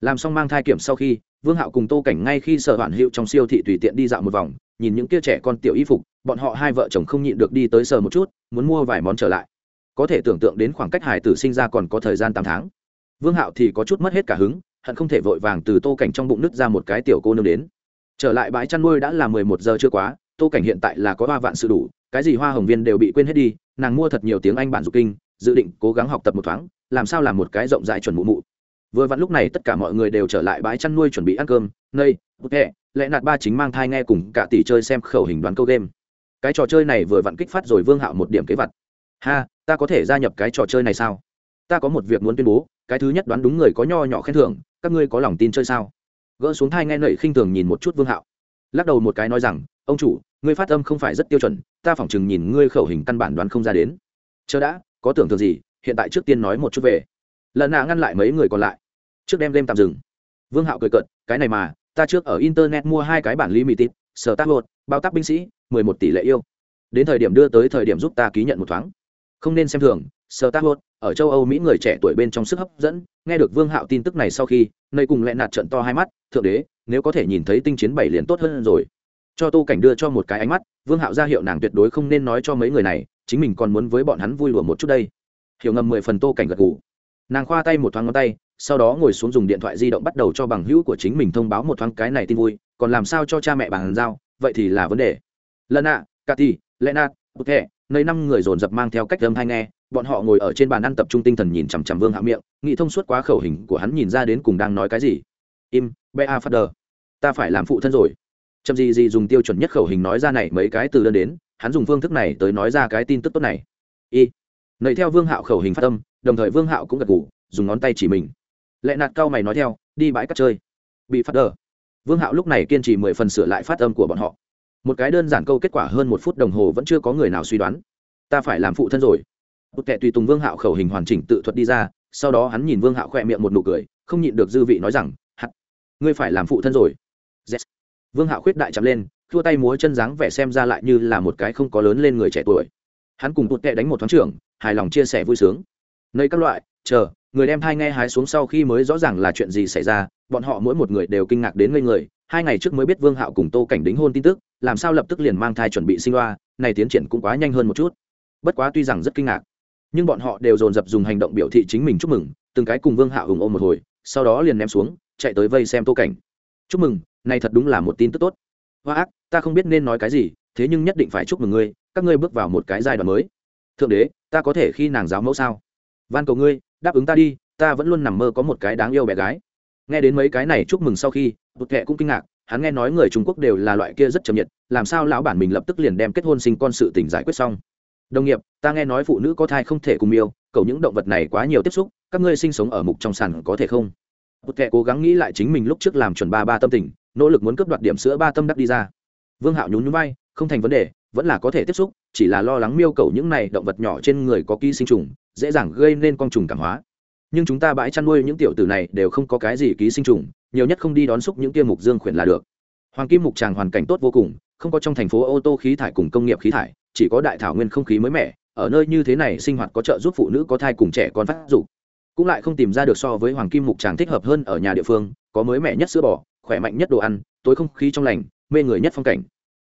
Làm xong mang thai kiểm sau khi, vương hạo cùng tô cảnh ngay khi sở hoạn hiệu trong siêu thị tùy tiện đi dạo một vòng nhìn những kia trẻ con tiểu y phục, bọn họ hai vợ chồng không nhịn được đi tới sờ một chút, muốn mua vài món trở lại. Có thể tưởng tượng đến khoảng cách hải tử sinh ra còn có thời gian tám tháng. Vương hạo thì có chút mất hết cả hứng, hận không thể vội vàng từ tô cảnh trong bụng nứt ra một cái tiểu cô nương đến. Trở lại bãi chăn nuôi đã là mười một giờ chưa quá, tô cảnh hiện tại là có ba vạn sự đủ, cái gì hoa hồng viên đều bị quên hết đi, nàng mua thật nhiều tiếng anh bản dục kinh, dự định cố gắng học tập một thoáng, làm sao làm một cái rộng rãi chuẩn mụ mụ. Vừa vặn lúc này tất cả mọi người đều trở lại bãi chăn nuôi chuẩn bị ăn cơm, nây ok lẽ nạt ba chính mang thai nghe cùng cả tỷ chơi xem khẩu hình đoán câu game. Cái trò chơi này vừa vặn kích phát rồi vương hạo một điểm kế vật ha, ta có thể gia nhập cái trò chơi này sao? Ta có một việc muốn tuyên bố, cái thứ nhất đoán đúng người có nho nhỏ khen thưởng, các ngươi có lòng tin chơi sao? Gỡ xuống thai nghe nậy khinh thường nhìn một chút vương hạo. Lắc đầu một cái nói rằng, ông chủ, ngươi phát âm không phải rất tiêu chuẩn, ta phỏng chừng nhìn ngươi khẩu hình căn bản đoán không ra đến. Chờ đã, có tưởng tượng gì, hiện tại trước tiên nói một chút về. Lần nã ngăn lại mấy người còn lại. Trước đem đêm tạm dừng. Vương hạo cười cợt, cái này mà ta trước ở internet mua hai cái bản limited, sở tác một bao tác binh sĩ, mười một tỷ lệ yêu. Đến thời điểm đưa tới thời điểm giúp ta ký nhận một thoáng. Không nên xem thường, sở tác một ở châu âu mỹ người trẻ tuổi bên trong sức hấp dẫn, nghe được vương hạo tin tức này sau khi, nơi cùng lẹ nạt trận to hai mắt, thượng đế, nếu có thể nhìn thấy tinh chiến bảy liền tốt hơn rồi. Cho tô cảnh đưa cho một cái ánh mắt, vương hạo ra hiệu nàng tuyệt đối không nên nói cho mấy người này, chính mình còn muốn với bọn hắn vui lùa một chút đây. Hiểu ngầm mười phần tô cảnh gật ngủ nàng khoa tay một thoáng ngón tay sau đó ngồi xuống dùng điện thoại di động bắt đầu cho bằng hữu của chính mình thông báo một thoáng cái này tin vui, còn làm sao cho cha mẹ bàn giao, vậy thì là vấn đề. Lần ạ cathy lena ok nơi năm người dồn dập mang theo cách âm hay nghe, bọn họ ngồi ở trên bàn ăn tập trung tinh thần nhìn chằm chằm vương hạ miệng, nghĩ thông suốt quá khẩu hình của hắn nhìn ra đến cùng đang nói cái gì. Im, bea phát đờ, ta phải làm phụ thân rồi. Chậm gì gì dùng tiêu chuẩn nhất khẩu hình nói ra này mấy cái từ đơn đến, hắn dùng phương thức này tới nói ra cái tin tức tốt này. Y, nầy theo vương hạo khẩu hình phát tâm đồng thời vương hạo cũng gật ngủ dùng ngón tay chỉ mình lệ nạt cao mày nói theo, đi bãi cắt chơi. Bị phát đờ. Vương hạo lúc này kiên trì mười phần sửa lại phát âm của bọn họ. Một cái đơn giản câu kết quả hơn một phút đồng hồ vẫn chưa có người nào suy đoán. Ta phải làm phụ thân rồi. Bút kệ tùy tùng vương hạo khẩu hình hoàn chỉnh tự thuật đi ra, sau đó hắn nhìn vương hạo khỏe miệng một nụ cười, không nhịn được dư vị nói rằng hắt ngươi phải làm phụ thân rồi. Yes. vương hạo khuyết đại chạm lên thua tay múa chân dáng vẻ xem ra lại như là một cái không có lớn lên người trẻ tuổi. Hắn cùng bút Tệ đánh một thoáng trưởng, hài lòng chia sẻ vui sướng. Nơi các loại, chờ người đem thai nghe hái xuống sau khi mới rõ ràng là chuyện gì xảy ra, bọn họ mỗi một người đều kinh ngạc đến ngây người, hai ngày trước mới biết vương hạo cùng tô cảnh đính hôn tin tức, làm sao lập tức liền mang thai chuẩn bị sinh loa này tiến triển cũng quá nhanh hơn một chút. Bất quá tuy rằng rất kinh ngạc, nhưng bọn họ đều dồn dập dùng hành động biểu thị chính mình chúc mừng, từng cái cùng vương hạo hùng ôm một hồi, sau đó liền ném xuống, chạy tới vây xem tô cảnh. Chúc mừng, này thật đúng là một tin tức tốt. Hoa ác, ta không biết nên nói cái gì, thế nhưng nhất định phải chúc mừng ngươi, các ngươi bước vào một cái giai đoạn mới. Thượng đế, ta có thể khi nàng giáo mẫu sao? Van cầu ngươi đáp ứng ta đi, ta vẫn luôn nằm mơ có một cái đáng yêu bé gái. Nghe đến mấy cái này chúc mừng sau khi, bụt kệ cũng kinh ngạc, hắn nghe nói người trung quốc đều là loại kia rất chậm nhiệt, làm sao lão bản mình lập tức liền đem kết hôn sinh con sự tình giải quyết xong. Đồng nghiệp, ta nghe nói phụ nữ có thai không thể cùng yêu cầu những động vật này quá nhiều tiếp xúc, các ngươi sinh sống ở mục trong sàn có thể không? Bụt kệ cố gắng nghĩ lại chính mình lúc trước làm chuẩn ba ba tâm tình, nỗ lực muốn cướp đoạt điểm sữa ba tâm đắc đi ra. Vương hạo nhún nhún vai, không thành vấn đề, vẫn là có thể tiếp xúc, chỉ là lo lắng miêu cầu những này động vật nhỏ trên người có ký sinh trùng dễ dàng gây nên con trùng cảm hóa. Nhưng chúng ta bãi chăn nuôi những tiểu tử này đều không có cái gì ký sinh trùng, nhiều nhất không đi đón xúc những kia mục dương khuyển là được. Hoàng kim mục tràng hoàn cảnh tốt vô cùng, không có trong thành phố ô tô khí thải cùng công nghiệp khí thải, chỉ có đại thảo nguyên không khí mới mẻ, ở nơi như thế này sinh hoạt có trợ giúp phụ nữ có thai cùng trẻ con phát dục. Cũng lại không tìm ra được so với hoàng kim mục tràng thích hợp hơn ở nhà địa phương, có mới mẻ nhất sữa bò, khỏe mạnh nhất đồ ăn, tối không khí trong lành, mê người nhất phong cảnh.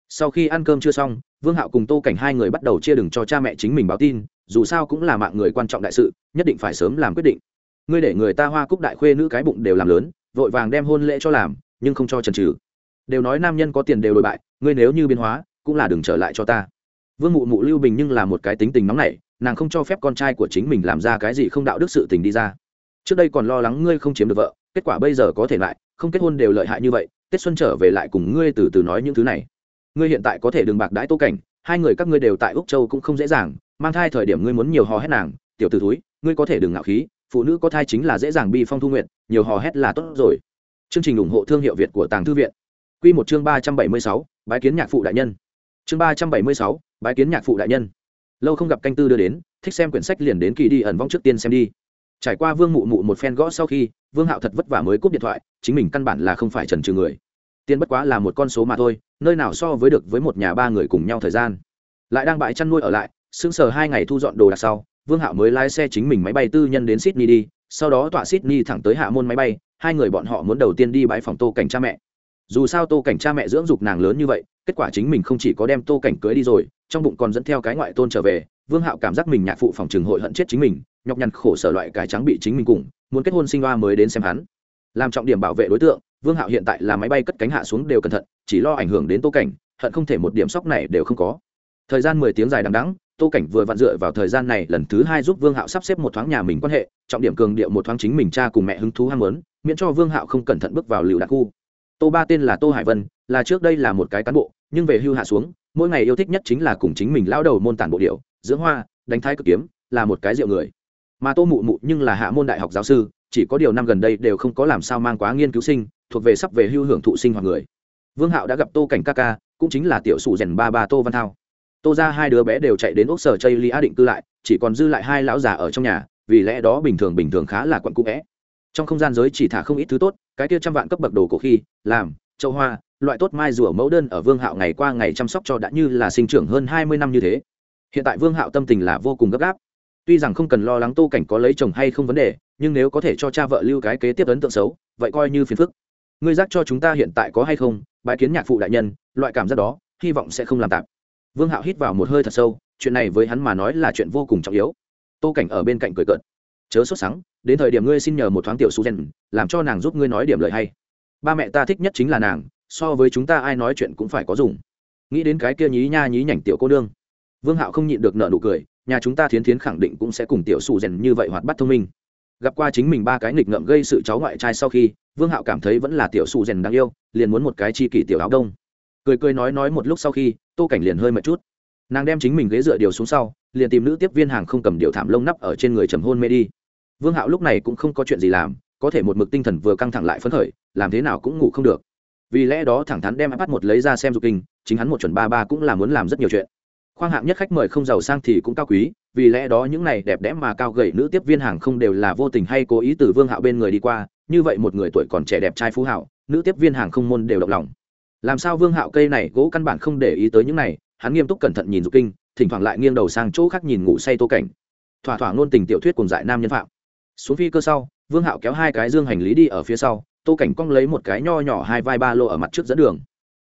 Sau khi ăn cơm chưa xong vương hạo cùng tô cảnh hai người bắt đầu chia đừng cho cha mẹ chính mình báo tin, dù sao cũng là mạng người quan trọng đại sự, nhất định phải sớm làm quyết định. Ngươi để người ta hoa cúc đại khuê nữ cái bụng đều làm lớn, vội vàng đem hôn lễ cho làm, nhưng không cho trần trừ đều nói nam nhân có tiền đều đổi bại, ngươi nếu như biến hóa, cũng là đừng trở lại cho ta. Vương mụ mụ lưu bình nhưng là một cái tính tình nóng nảy, nàng không cho phép con trai của chính mình làm ra cái gì không đạo đức sự tình đi ra. Trước đây còn lo lắng ngươi không chiếm được vợ, kết quả bây giờ có thể lại, không kết hôn đều lợi hại như vậy, tết xuân trở về lại cùng ngươi từ từ nói những thứ này ngươi hiện tại có thể đường bạc đãi tô cảnh, hai người các ngươi đều tại úc châu cũng không dễ dàng, mang thai thời điểm ngươi muốn nhiều hò hét nàng, tiểu t ử túi ngươi có thể đừng ngạo khí, phụ nữ có thai chính là dễ dàng bi phong thu nguyện, nhiều hò hét là tốt rồi. Chương trình ủng hộ thương hiệu việt của tàng thư viện. Q một chương ba trăm bảy mươi sáu, bái kiến nhạc phụ đại nhân. Chương ba trăm bảy mươi sáu, bái kiến nhạc phụ đại nhân. Lâu không gặp canh tư đưa đến, thích xem quyển sách liền đến kỳ đi ẩn vong trước tiên xem đi. Trải qua vương mụ mụ một phen gõ sau khi, vương hạo thật vất vả mới cúp điện thoại, chính mình căn bản là không phải trần trừ người tiền bất quá là một con số mà thôi, nơi nào so với được với một nhà ba người cùng nhau thời gian. Lại đang bãi chăn nuôi ở lại, sững sờ hai ngày thu dọn đồ đạc sau, vương hạo mới lái xe chính mình máy bay tư nhân đến sydney đi, sau đó tọa sydney thẳng tới hạ môn máy bay, hai người bọn họ muốn đầu tiên đi bãi phòng tô cảnh cha mẹ. Dù sao tô cảnh cha mẹ dưỡng dục nàng lớn như vậy, kết quả chính mình không chỉ có đem tô cảnh cưới đi rồi, trong bụng còn dẫn theo cái ngoại tôn trở về, vương hạo cảm giác mình nhạc phụ phòng trường hội hận chết chính mình, nhọc nhằn khổ sở loại cải trắng bị chính mình cùng, muốn kết hôn sinh hoa mới đến xem hắn. Làm trọng điểm bảo vệ đối tượng vương hạo hiện tại là máy bay cất cánh hạ xuống đều cẩn thận, chỉ lo ảnh hưởng đến tô cảnh, hận không thể một điểm sóc này đều không có. Thời gian mười tiếng dài đằng đắng tô cảnh vừa vặn dựa vào thời gian này lần thứ hai giúp vương hạo sắp xếp một thoáng nhà mình quan hệ, trọng điểm cường điệu một thoáng chính mình cha cùng mẹ hứng thú ham muốn, miễn cho vương hạo không cẩn thận bước vào liều đạn khu. Tô ba tên là tô hải vân, là trước đây là một cái cán bộ, nhưng về hưu hạ xuống, mỗi ngày yêu thích nhất chính là cùng chính mình lao đầu môn tản bộ điệu, dưỡng hoa, đánh thái cực kiếm, là một cái rượu người. Mà tô mụ mụ nhưng là hạ môn đại học giáo sư chỉ có điều năm gần đây đều không có làm sao mang quá nghiên cứu sinh, thuộc về sắp về hưu hưởng thụ sinh hoạt người. Vương hạo đã gặp tô cảnh ca ca, cũng chính là tiểu sủ rèn ba ba tô văn thao. Tô ra hai đứa bé đều chạy đến ốc sở chây lia định cư lại, chỉ còn dư lại hai lão già ở trong nhà, vì lẽ đó bình thường bình thường khá là quặn cũ vẽ. Trong không gian giới chỉ thả không ít thứ tốt, cái kia trăm vạn cấp bậc đồ cổ khi, làm, châu hoa, loại tốt mai rùa mẫu đơn ở vương hạo ngày qua ngày chăm sóc cho đã như là sinh trưởng hơn hai mươi năm như thế. Hiện tại vương hạo tâm tình là vô cùng gấp gáp tuy rằng không cần lo lắng tô cảnh có lấy chồng hay không vấn đề, nhưng nếu có thể cho cha vợ lưu cái kế tiếp ấn tượng xấu, vậy coi như phiền phức. Ngươi giác cho chúng ta hiện tại có hay không, bãi kiến nhạc phụ đại nhân, loại cảm giác đó, hy vọng sẽ không làm tạp. Vương hạo hít vào một hơi thật sâu, chuyện này với hắn mà nói là chuyện vô cùng trọng yếu. Tô cảnh ở bên cạnh cười cợt. Chớ sốt sắng, đến thời điểm ngươi xin nhờ một thoáng tiểu Suzen làm cho nàng giúp ngươi nói điểm lời hay. Ba mẹ ta thích nhất chính là nàng, so với chúng ta ai nói chuyện cũng phải có dùng. Nghĩ đến cái kia nhí nha nhí nhảnh tiểu cô đương vương hạo không nhịn được nợ nụ cười nhà chúng ta thiến thiến khẳng định cũng sẽ cùng tiểu Sủ rèn như vậy hoạt bắt thông minh. Gặp qua chính mình ba cái nghịch ngợm gây sự cháu ngoại trai sau khi, vương hạo cảm thấy vẫn là tiểu Sủ rèn đáng yêu, liền muốn một cái chi kỷ tiểu áo đông. Cười cười nói nói một lúc sau khi, tô cảnh liền hơi mệt chút. Nàng đem chính mình ghế dựa điều xuống sau, liền tìm nữ tiếp viên hàng không cầm điều thảm lông nắp ở trên người trầm hôn mê đi. Vương hạo lúc này cũng không có chuyện gì làm, có thể một mực tinh thần vừa căng thẳng lại phấn khởi, làm thế nào cũng ngủ không được. Vì lẽ đó thẳng thắn đem ipad một lấy ra xem dục kinh, chính hắn một chuẩn ba ba cũng là muốn làm rất nhiều chuyện khoang hạng nhất khách mời không giàu sang thì cũng cao quý, vì lẽ đó những này đẹp đẽ mà cao gầy nữ tiếp viên hàng không đều là vô tình hay cố ý từ vương hạo bên người đi qua, như vậy một người tuổi còn trẻ đẹp trai phú hảo, nữ tiếp viên hàng không môn đều động lòng. Làm sao vương hạo cây này gỗ căn bản không để ý tới những này, hắn nghiêm túc cẩn thận nhìn dục kinh, thỉnh thoảng lại nghiêng đầu sang chỗ khác nhìn ngủ say tô cảnh. Thỏa thỏa ngôn tình tiểu thuyết cùng dại nam nhân phạm. Xuống phi cơ sau, vương hạo kéo hai cái dương hành lý đi ở phía sau, tô cảnh cong lấy một cái nho nhỏ hai vai ba lô ở mặt trước dẫn đường.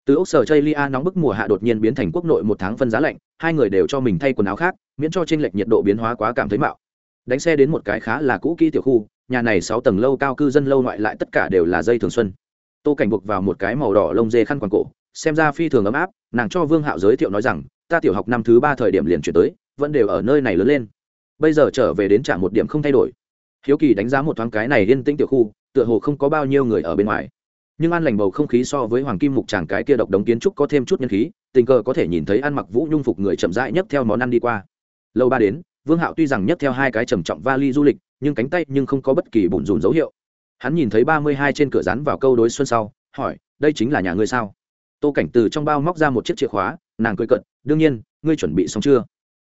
Từ ốc sở chây lia nóng bức mùa hạ đột nhiên biến thành quốc nội một tháng phân giá lạnh hai người đều cho mình thay quần áo khác, miễn cho tranh lệch nhiệt độ biến hóa quá cảm thấy mạo. Đánh xe đến một cái khá là cũ kỹ tiểu khu, nhà này sáu tầng lâu cao cư dân lâu ngoại lại tất cả đều là dây thường xuân. Tô cảnh buộc vào một cái màu đỏ lông dê khăn quàng cổ, xem ra phi thường ấm áp, nàng cho vương hạo giới thiệu nói rằng, ta tiểu học năm thứ ba thời điểm liền chuyển tới, vẫn đều ở nơi này lớn lên. Bây giờ trở về đến trả một điểm không thay đổi. Hiếu kỳ đánh giá một thoáng cái này yên tĩnh tiểu khu, tựa hồ không có bao nhiêu người ở bên ngoài nhưng an lành bầu không khí so với hoàng kim mục tràng cái kia độc đống kiến trúc có thêm chút nhân khí, tình cờ có thể nhìn thấy ăn mặc vũ nhung phục người chậm rãi nhất theo món ăn đi qua. Lâu ba đến, vương hạo tuy rằng nhất theo hai cái trầm trọng vali du lịch, nhưng cánh tay nhưng không có bất kỳ bùn rùn dấu hiệu. Hắn nhìn thấy ba mươi hai trên cửa rán vào câu đối xuân sau, hỏi, đây chính là nhà ngươi sao? Tô cảnh từ trong bao móc ra một chiếc chìa khóa, nàng cười cận đương nhiên, ngươi chuẩn bị xong chưa?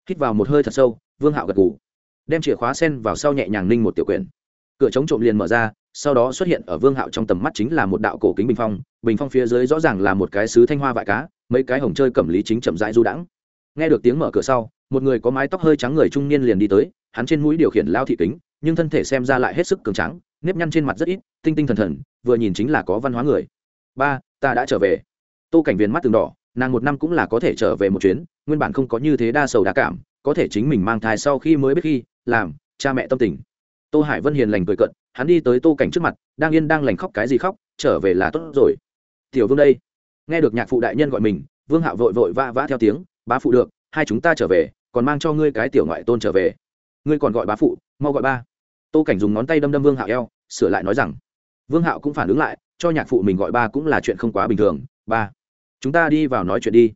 Hít vào một hơi thật sâu, vương hạo gật g ủ đem chìa khóa sen vào sau nhẹ nhàng ninh một tiểu quyển. Cửa chống trộm liền mở ra sau đó xuất hiện ở vương hạo trong tầm mắt chính là một đạo cổ kính bình phong bình phong phía dưới rõ ràng là một cái sứ thanh hoa vại cá, mấy cái hồng chơi cẩm lý chính chậm rãi du đãng. Nghe được tiếng mở cửa sau, một người có mái tóc hơi trắng người trung niên liền đi tới, hắn trên mũi điều khiển lao thị kính, nhưng thân thể xem ra lại hết sức cường trắng nếp nhăn trên mặt rất ít, tinh tinh thần thần, vừa nhìn chính là có văn hóa người. Ba, ta đã trở về. Tô cảnh viên mắt từng đỏ, nàng một năm cũng là có thể trở về một chuyến, nguyên bản không có như thế đa sầu đa cảm, có thể chính mình mang thai sau khi mới biết khi, làm, cha mẹ tâm tình. Tô hải vân hiền lành cười cận hắn đi tới tô cảnh trước mặt, đang yên đang lành khóc cái gì khóc, trở về là tốt rồi. Tiểu vương đây. Nghe được nhạc phụ đại nhân gọi mình, vương hạo vội vội vã vã theo tiếng, bá phụ được, hai chúng ta trở về, còn mang cho ngươi cái tiểu ngoại tôn trở về. Ngươi còn gọi bá phụ, mau gọi ba. Tô cảnh dùng ngón tay đâm đâm vương hạo eo, sửa lại nói rằng, vương hạo cũng phản ứng lại, cho nhạc phụ mình gọi ba cũng là chuyện không quá bình thường, ba, chúng ta đi vào nói chuyện đi.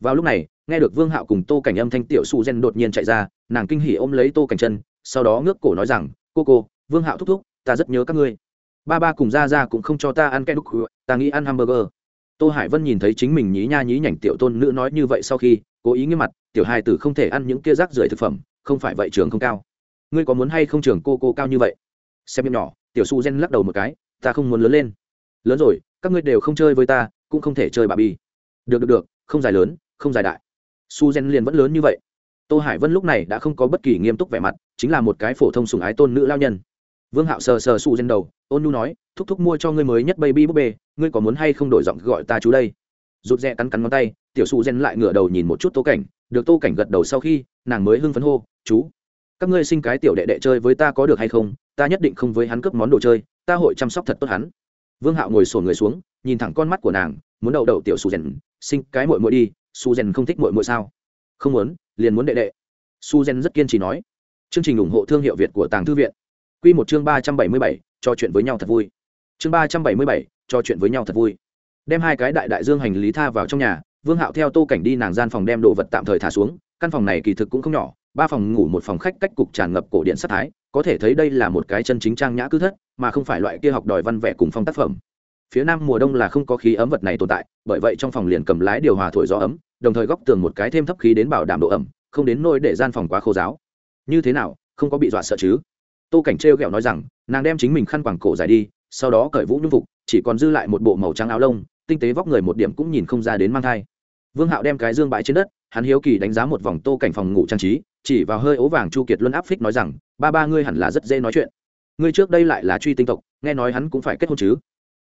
Vào lúc này, nghe được vương hạo cùng tô cảnh âm thanh tiểu su gen đột nhiên chạy ra, nàng kinh hỉ ôm lấy tô cảnh chân, sau đó ngước cổ nói rằng, cô cô, vương hạo thúc thúc ta rất nhớ các ngươi. Ba ba cùng ra ra cũng không cho ta ăn cái đúc ta nghĩ ăn hamburger. Tô hải vân nhìn thấy chính mình nhí nha nhí nhảnh tiểu tôn nữ nói như vậy sau khi, cố ý nghiêm mặt, tiểu hai tử không thể ăn những kia rác rưởi thực phẩm, không phải vậy trường không cao. Ngươi có muốn hay không trường cô cô cao như vậy? Xem miệng nhỏ, tiểu su gen lắc đầu một cái, ta không muốn lớn lên. Lớn rồi, các ngươi đều không chơi với ta, cũng không thể chơi bà bi. Được được được, không dài lớn, không dài đại. Su gen liền vẫn lớn như vậy. Tô hải vân lúc này đã không có bất kỳ nghiêm túc vẻ mặt, chính là một cái phổ thông sùng ái tôn nữ lao nhân vương hạo sờ sờ su gen đầu, ôn nu nói, thúc thúc mua cho ngươi mới nhất baby búp bê, ngươi có muốn hay không đổi giọng gọi ta chú đây? Rụt rè cắn cắn ngón tay, tiểu su gen lại ngửa đầu nhìn một chút tô cảnh, được tô cảnh gật đầu sau khi, nàng mới hưng phấn hô, chú, các ngươi sinh cái tiểu đệ đệ chơi với ta có được hay không? Ta nhất định không với hắn cướp món đồ chơi, ta hội chăm sóc thật tốt hắn. Vương hạo ngồi sổn người xuống, nhìn thẳng con mắt của nàng, muốn đậu đậu tiểu su rèn sinh cái mội mội đi su rèn không thích mội mội sao? Không muốn, liền muốn đệ đệ. Su rèn rất kiên trì nói. Chương trình ủng hộ thương hiệu việt của tàng thư viện. Quy một chương ba trăm bảy mươi bảy, trò chuyện với nhau thật vui. Chương ba trăm bảy mươi bảy, trò chuyện với nhau thật vui. Đem hai cái đại đại dương hành lý tha vào trong nhà, vương hạo theo tô cảnh đi nàng gian phòng đem đồ vật tạm thời thả xuống, căn phòng này kỳ thực cũng không nhỏ, ba phòng ngủ một phòng khách cách cục tràn ngập cổ điện sát thái, có thể thấy đây là một cái chân chính trang nhã cư thất, mà không phải loại kia học đòi văn vẻ cùng phong tác phẩm. Phía nam mùa đông là không có khí ấm vật này tồn tại, bởi vậy trong phòng liền cầm lái điều hòa thổi gió ấm, đồng thời góc tường một cái thêm thấp khí đến bảo đảm độ ẩm, không đến nỗi để gian phòng quá khô giáo. Như thế nào, không có bị dọa sợ chứ? Tô cảnh trêu ghẹo nói rằng, nàng đem chính mình khăn quàng cổ dài đi, sau đó cởi vũ nhung phục, chỉ còn dư lại một bộ màu trắng áo lông, tinh tế vóc người một điểm cũng nhìn không ra đến mang thai. Vương hạo đem cái dương bãi trên đất, hắn hiếu kỳ đánh giá một vòng tô cảnh phòng ngủ trang trí, chỉ vào hơi ố vàng chu kiệt luân áp phích nói rằng, ba ba ngươi hẳn là rất dễ nói chuyện. Ngươi trước đây lại là truy tinh tộc, nghe nói hắn cũng phải kết hôn chứ?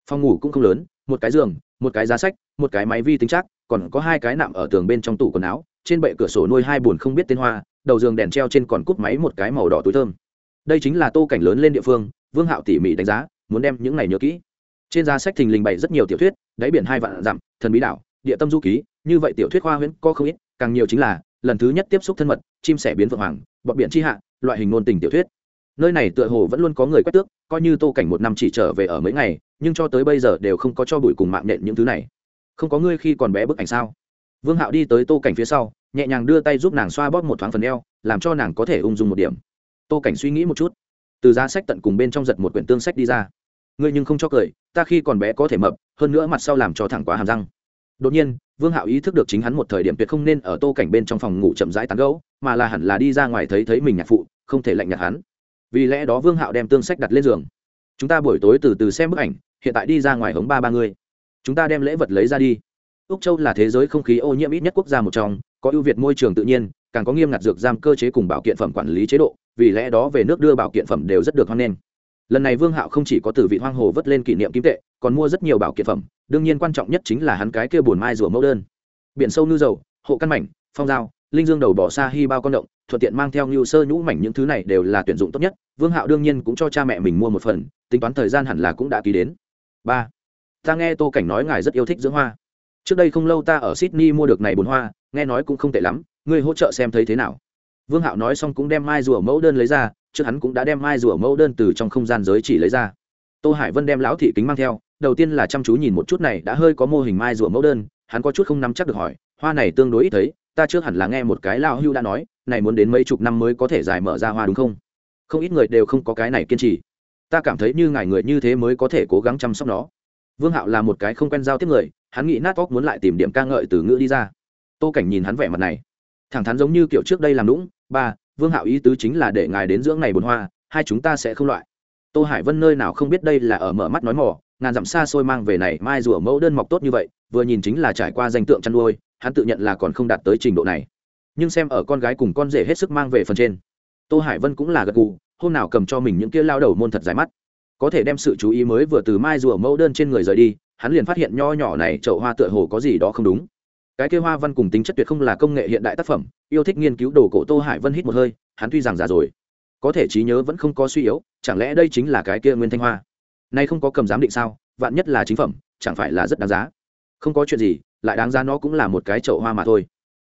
Phòng ngủ cũng không lớn, một cái giường, một cái giá sách, một cái máy vi tính chắc, còn có hai cái nạm ở tường bên trong tủ quần áo, trên bệ cửa sổ nuôi hai bùn không biết tên hoa, đầu giường đèn treo trên còn cúp máy một cái màu đỏ túi thơm đây chính là tô cảnh lớn lên địa phương, vương hạo tỉ mỉ đánh giá, muốn đem những này nhớ kỹ. Trên giá sách thình lình bày rất nhiều tiểu thuyết, đáy biển hai vạn dặm, thần bí đảo, địa tâm du ký, như vậy tiểu thuyết khoa huyễn có không ít, càng nhiều chính là, lần thứ nhất tiếp xúc thân mật, chim sẻ biến vượng hoàng, bọt biển chi hạ, loại hình ngôn tình tiểu thuyết. Nơi này tựa hồ vẫn luôn có người quét tước, coi như tô cảnh một năm chỉ trở về ở mấy ngày, nhưng cho tới bây giờ đều không có cho bụi cùng mạng nhện những thứ này. Không có ngươi khi còn bé bức ảnh sao? Vương hạo đi tới tô cảnh phía sau, nhẹ nhàng đưa tay giúp nàng xoa bóp một thoáng phần eo, làm cho nàng có thể ung dung một điểm tô cảnh suy nghĩ một chút. Từ giá sách tận cùng bên trong giật một quyển tương sách đi ra. Ngươi nhưng không cho cười, ta khi còn bé có thể mập, hơn nữa mặt sau làm cho thẳng quá hàm răng. Đột nhiên, vương hạo ý thức được chính hắn một thời điểm tuyệt không nên ở tô cảnh bên trong phòng ngủ chậm rãi tán gẫu, mà là hẳn là đi ra ngoài thấy thấy mình nhạc phụ, không thể lạnh nhạt hắn. Vì lẽ đó vương hạo đem tương sách đặt lên giường. Chúng ta buổi tối từ từ xem bức ảnh, hiện tại đi ra ngoài hống ba ba người chúng ta đem lễ vật lấy ra đi. Úc châu là thế giới không khí ô nhiễm ít nhất quốc gia một trong, có ưu việt môi trường tự nhiên, càng có nghiêm ngặt dược giam cơ chế cùng bảo kiện phẩm quản lý chế độ vì lẽ đó về nước đưa bảo kiện phẩm đều rất được hoan nghênh. Lần này vương hạo không chỉ có từ vị hoang hồ vất lên kỷ niệm kim tệ, còn mua rất nhiều bảo kiện phẩm, đương nhiên quan trọng nhất chính là hắn cái kia buồn mai rùa mẫu đơn. Biển sâu ngư dầu, hộ căn mảnh, phong dao, linh dương đầu bỏ xa hy bao con động, thuận tiện mang theo như sơ nhũ mảnh những thứ này đều là tuyển dụng tốt nhất, vương hạo đương nhiên cũng cho cha mẹ mình mua một phần, tính toán thời gian hẳn là cũng đã ký đến. Ba, ta nghe tô cảnh nói ngài rất yêu thích dưỡng hoa. Trước đây không lâu ta ở sydney mua được này bồn hoa, nghe nói cũng không tệ lắm, ngươi hỗ trợ xem thấy thế nào? Vương hạo nói xong cũng đem mai rùa mẫu đơn lấy ra, trước hắn cũng đã đem mai rùa mẫu đơn từ trong không gian giới chỉ lấy ra. Tô hải vân đem lão thị kính mang theo, đầu tiên là chăm chú nhìn một chút này đã hơi có mô hình mai rùa mẫu đơn, hắn có chút không nắm chắc được hỏi, hoa này tương đối ít thấy, ta trước hẳn là nghe một cái lão hưu đã nói, này muốn đến mấy chục năm mới có thể giải mở ra hoa đúng không? Không ít người đều không có cái này kiên trì. Ta cảm thấy như ngài người như thế mới có thể cố gắng chăm sóc nó. Vương hạo là một cái không quen giao tiếp người, hắn nghĩ nát óc muốn lại tìm điểm ca ngợi từ ngữ đi ra. Tô cảnh nhìn hắn vẻ mặt này thẳng thắn giống như kiểu trước đây làm lũng ba, vương hạo ý tứ chính là để ngài đến dưỡng này bồn hoa, hai chúng ta sẽ không loại. Tô hải vân nơi nào không biết đây là ở mở mắt nói mỏ ngàn dặm xa xôi mang về này, mai rùa mẫu đơn mọc tốt như vậy, vừa nhìn chính là trải qua danh tượng chăn nuôi, hắn tự nhận là còn không đạt tới trình độ này. Nhưng xem ở con gái cùng con rể hết sức mang về phần trên. Tô hải vân cũng là gật gù, hôm nào cầm cho mình những kia lao đầu môn thật dài mắt. Có thể đem sự chú ý mới vừa từ mai rùa mẫu đơn trên người rời đi, hắn liền phát hiện nho nhỏ này chậu hoa tựa hồ có gì đó không đúng cái kia hoa văn cùng tính chất tuyệt không là công nghệ hiện đại tác phẩm, yêu thích nghiên cứu đồ cổ tô hải vân hít một hơi, hắn tuy rằng già rồi, có thể trí nhớ vẫn không có suy yếu, chẳng lẽ đây chính là cái kia nguyên thanh hoa? Nay không có cầm giám định sao, vạn nhất là chính phẩm, chẳng phải là rất đáng giá? Không có chuyện gì, lại đáng giá nó cũng là một cái chậu hoa mà thôi.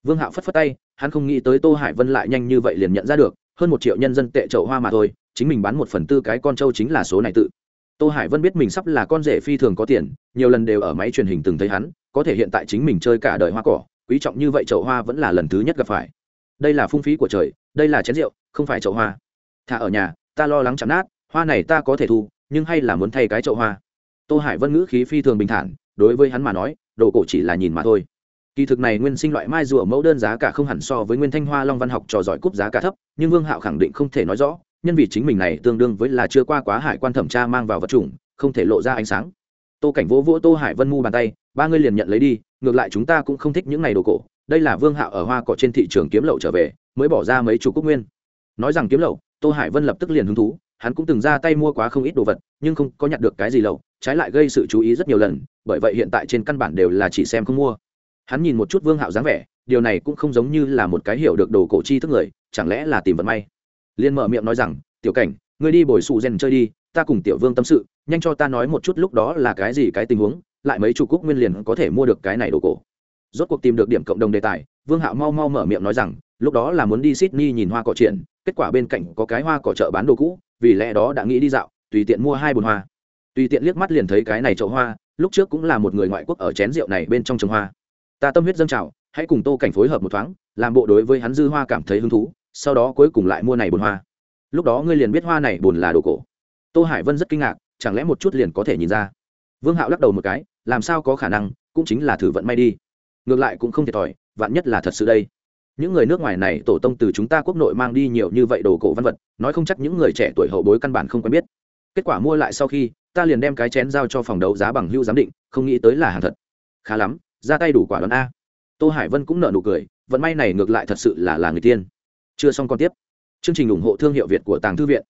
Vương hạo phất phất tay, hắn không nghĩ tới tô hải vân lại nhanh như vậy liền nhận ra được, hơn một triệu nhân dân tệ chậu hoa mà thôi, chính mình bán một phần tư cái con trâu chính là số này tự. Tô hải vân biết mình sắp là con rể phi thường có tiền, nhiều lần đều ở máy truyền hình từng thấy hắn có thể hiện tại chính mình chơi cả đời hoa cỏ, quý trọng như vậy chậu hoa vẫn là lần thứ nhất gặp phải. Đây là phung phí của trời, đây là chén rượu, không phải chậu hoa. Thả ở nhà, ta lo lắng chạm nát, hoa này ta có thể thu, nhưng hay là muốn thay cái chậu hoa? Tô hải vân ngữ khí phi thường bình thản, đối với hắn mà nói, đồ cổ chỉ là nhìn mà thôi. Kỳ thực này nguyên sinh loại mai rùa mẫu đơn giá cả không hẳn so với nguyên thanh hoa long văn học trò giỏi cúp giá cả thấp, nhưng vương hạo khẳng định không thể nói rõ, nhân vì chính mình này tương đương với là chưa qua quá hải quan thẩm tra mang vào vật chủng, không thể lộ ra ánh sáng. Tô cảnh vỗ vỗ tô hải vân mu bàn tay ba ngươi liền nhận lấy đi, ngược lại chúng ta cũng không thích những ngày đồ cổ, đây là vương hạo ở hoa cỏ trên thị trường kiếm lậu trở về, mới bỏ ra mấy chục cúc nguyên. Nói rằng kiếm lậu, tô hải vân lập tức liền hứng thú, hắn cũng từng ra tay mua quá không ít đồ vật, nhưng không có nhặt được cái gì lậu, trái lại gây sự chú ý rất nhiều lần, bởi vậy hiện tại trên căn bản đều là chỉ xem không mua. Hắn nhìn một chút vương hạo dáng vẻ, điều này cũng không giống như là một cái hiểu được đồ cổ chi thức người, chẳng lẽ là tìm vận may? Liền mở miệng nói rằng, tiểu cảnh, ngươi đi bồi xù rèn chơi đi, ta cùng tiểu vương tâm sự, nhanh cho ta nói một chút lúc đó là cái gì cái tình huống lại mấy chục cúc nguyên liền có thể mua được cái này đồ cổ. Rốt cuộc tìm được điểm cộng đồng đề tài, vương hạo mau mau mở miệng nói rằng, lúc đó là muốn đi sydney nhìn hoa cỏ triển, kết quả bên cạnh có cái hoa cỏ chợ bán đồ cũ, vì lẽ đó đã nghĩ đi dạo, tùy tiện mua hai bồn hoa. Tùy tiện liếc mắt liền thấy cái này chậu hoa, lúc trước cũng là một người ngoại quốc ở chén rượu này bên trong trồng hoa. Ta tâm huyết dâng trào, hãy cùng tô cảnh phối hợp một thoáng, làm bộ đối với hắn dư hoa cảm thấy hứng thú, sau đó cuối cùng lại mua này bồn hoa. Lúc đó ngươi liền biết hoa này bồn là đồ cổ. Tô hải vân rất kinh ngạc, chẳng lẽ một chút liền có thể nhìn ra? Vương hạo lắc đầu một cái làm sao có khả năng, cũng chính là thử vận may đi. Ngược lại cũng không thiệt thòi, vạn nhất là thật sự đây. Những người nước ngoài này, tổ tông từ chúng ta quốc nội mang đi nhiều như vậy đồ cổ văn vật, nói không chắc những người trẻ tuổi hậu bối căn bản không quen biết. Kết quả mua lại sau khi, ta liền đem cái chén giao cho phòng đấu giá bằng hưu giám định, không nghĩ tới là hàng thật. Khá lắm, ra tay đủ quả đoán a. Tô hải vân cũng nợ nụ cười, vận may này ngược lại thật sự là là người tiên. Chưa xong còn tiếp. Chương trình ủng hộ thương hiệu việt của tàng thư viện.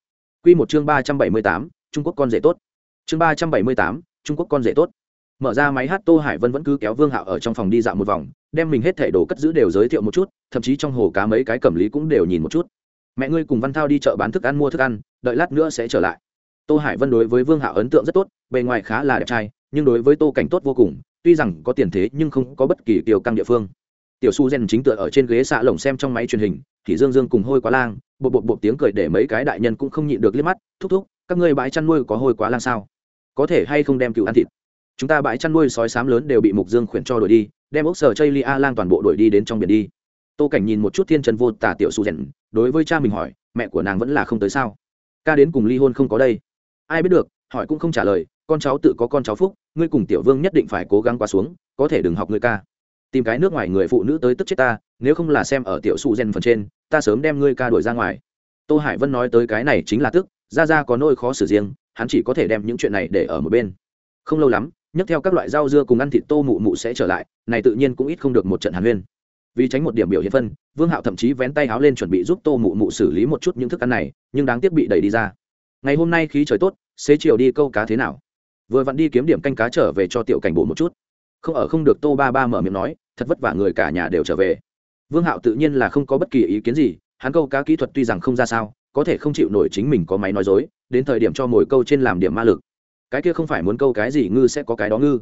Q một chương ba trăm bảy mươi tám, trung quốc con rể tốt. Chương ba trăm bảy mươi tám, trung quốc con rể tốt mở ra máy hát tô hải vân vẫn cứ kéo vương hạo ở trong phòng đi dạo một vòng, đem mình hết thẻ đồ cất giữ đều giới thiệu một chút, thậm chí trong hồ cá mấy cái cẩm lý cũng đều nhìn một chút. Mẹ ngươi cùng văn thao đi chợ bán thức ăn mua thức ăn, đợi lát nữa sẽ trở lại. Tô hải vân đối với vương hạo ấn tượng rất tốt, bề ngoài khá là đẹp trai, nhưng đối với tô cảnh tốt vô cùng, tuy rằng có tiền thế nhưng không có bất kỳ kiều căng địa phương. Tiểu su gen chính tựa ở trên ghế xạ lồng xem trong máy truyền hình, thì dương dương cùng hôi quá lang bộ bộ bộ tiếng cười để mấy cái đại nhân cũng không nhịn được liếc mắt, thúc thúc, các ngươi bãi chăn nuôi có hôi quá lang sao? Có thể hay không đem cựu ăn thịt? Chúng ta bãi chăn nuôi sói sám lớn đều bị mục dương khuyển cho đuổi đi, đem ốc sở chây lia lang toàn bộ đuổi đi đến trong biển đi. Tô cảnh nhìn một chút thiên trần vô tả tiểu su rèn đối với cha mình hỏi, mẹ của nàng vẫn là không tới sao? Ca đến cùng ly hôn không có đây. Ai biết được, hỏi cũng không trả lời, con cháu tự có con cháu phúc, ngươi cùng tiểu vương nhất định phải cố gắng qua xuống, có thể đừng học ngươi ca. Tìm cái nước ngoài người phụ nữ tới tức chết ta, nếu không là xem ở tiểu su rèn phần trên, ta sớm đem ngươi ca đuổi ra ngoài. Tô hải vân nói tới cái này chính là tức, ra ra có nỗi khó xử riêng, hắn chỉ có thể đem những chuyện này để ở một bên. Không lâu lắm nhấc theo các loại rau dưa cùng ăn thịt tô mụ mụ sẽ trở lại, này tự nhiên cũng ít không được một trận hàn huyên. Vì tránh một điểm biểu hiện phân, vương hạo thậm chí vén tay áo lên chuẩn bị giúp tô mụ mụ xử lý một chút những thức ăn này, nhưng đáng tiếc bị đẩy đi ra. Ngày hôm nay khí trời tốt, xế chiều đi câu cá thế nào? Vừa vặn đi kiếm điểm canh cá trở về cho tiểu cảnh bộ một chút. Không ở không được tô ba ba mở miệng nói, thật vất vả người cả nhà đều trở về. Vương hạo tự nhiên là không có bất kỳ ý kiến gì, hắn câu cá kỹ thuật tuy rằng không ra sao, có thể không chịu nổi chính mình có máy nói dối, đến thời điểm cho mồi câu trên làm điểm ma lực cái kia không phải muốn câu cái gì ngư sẽ có cái đó ngư.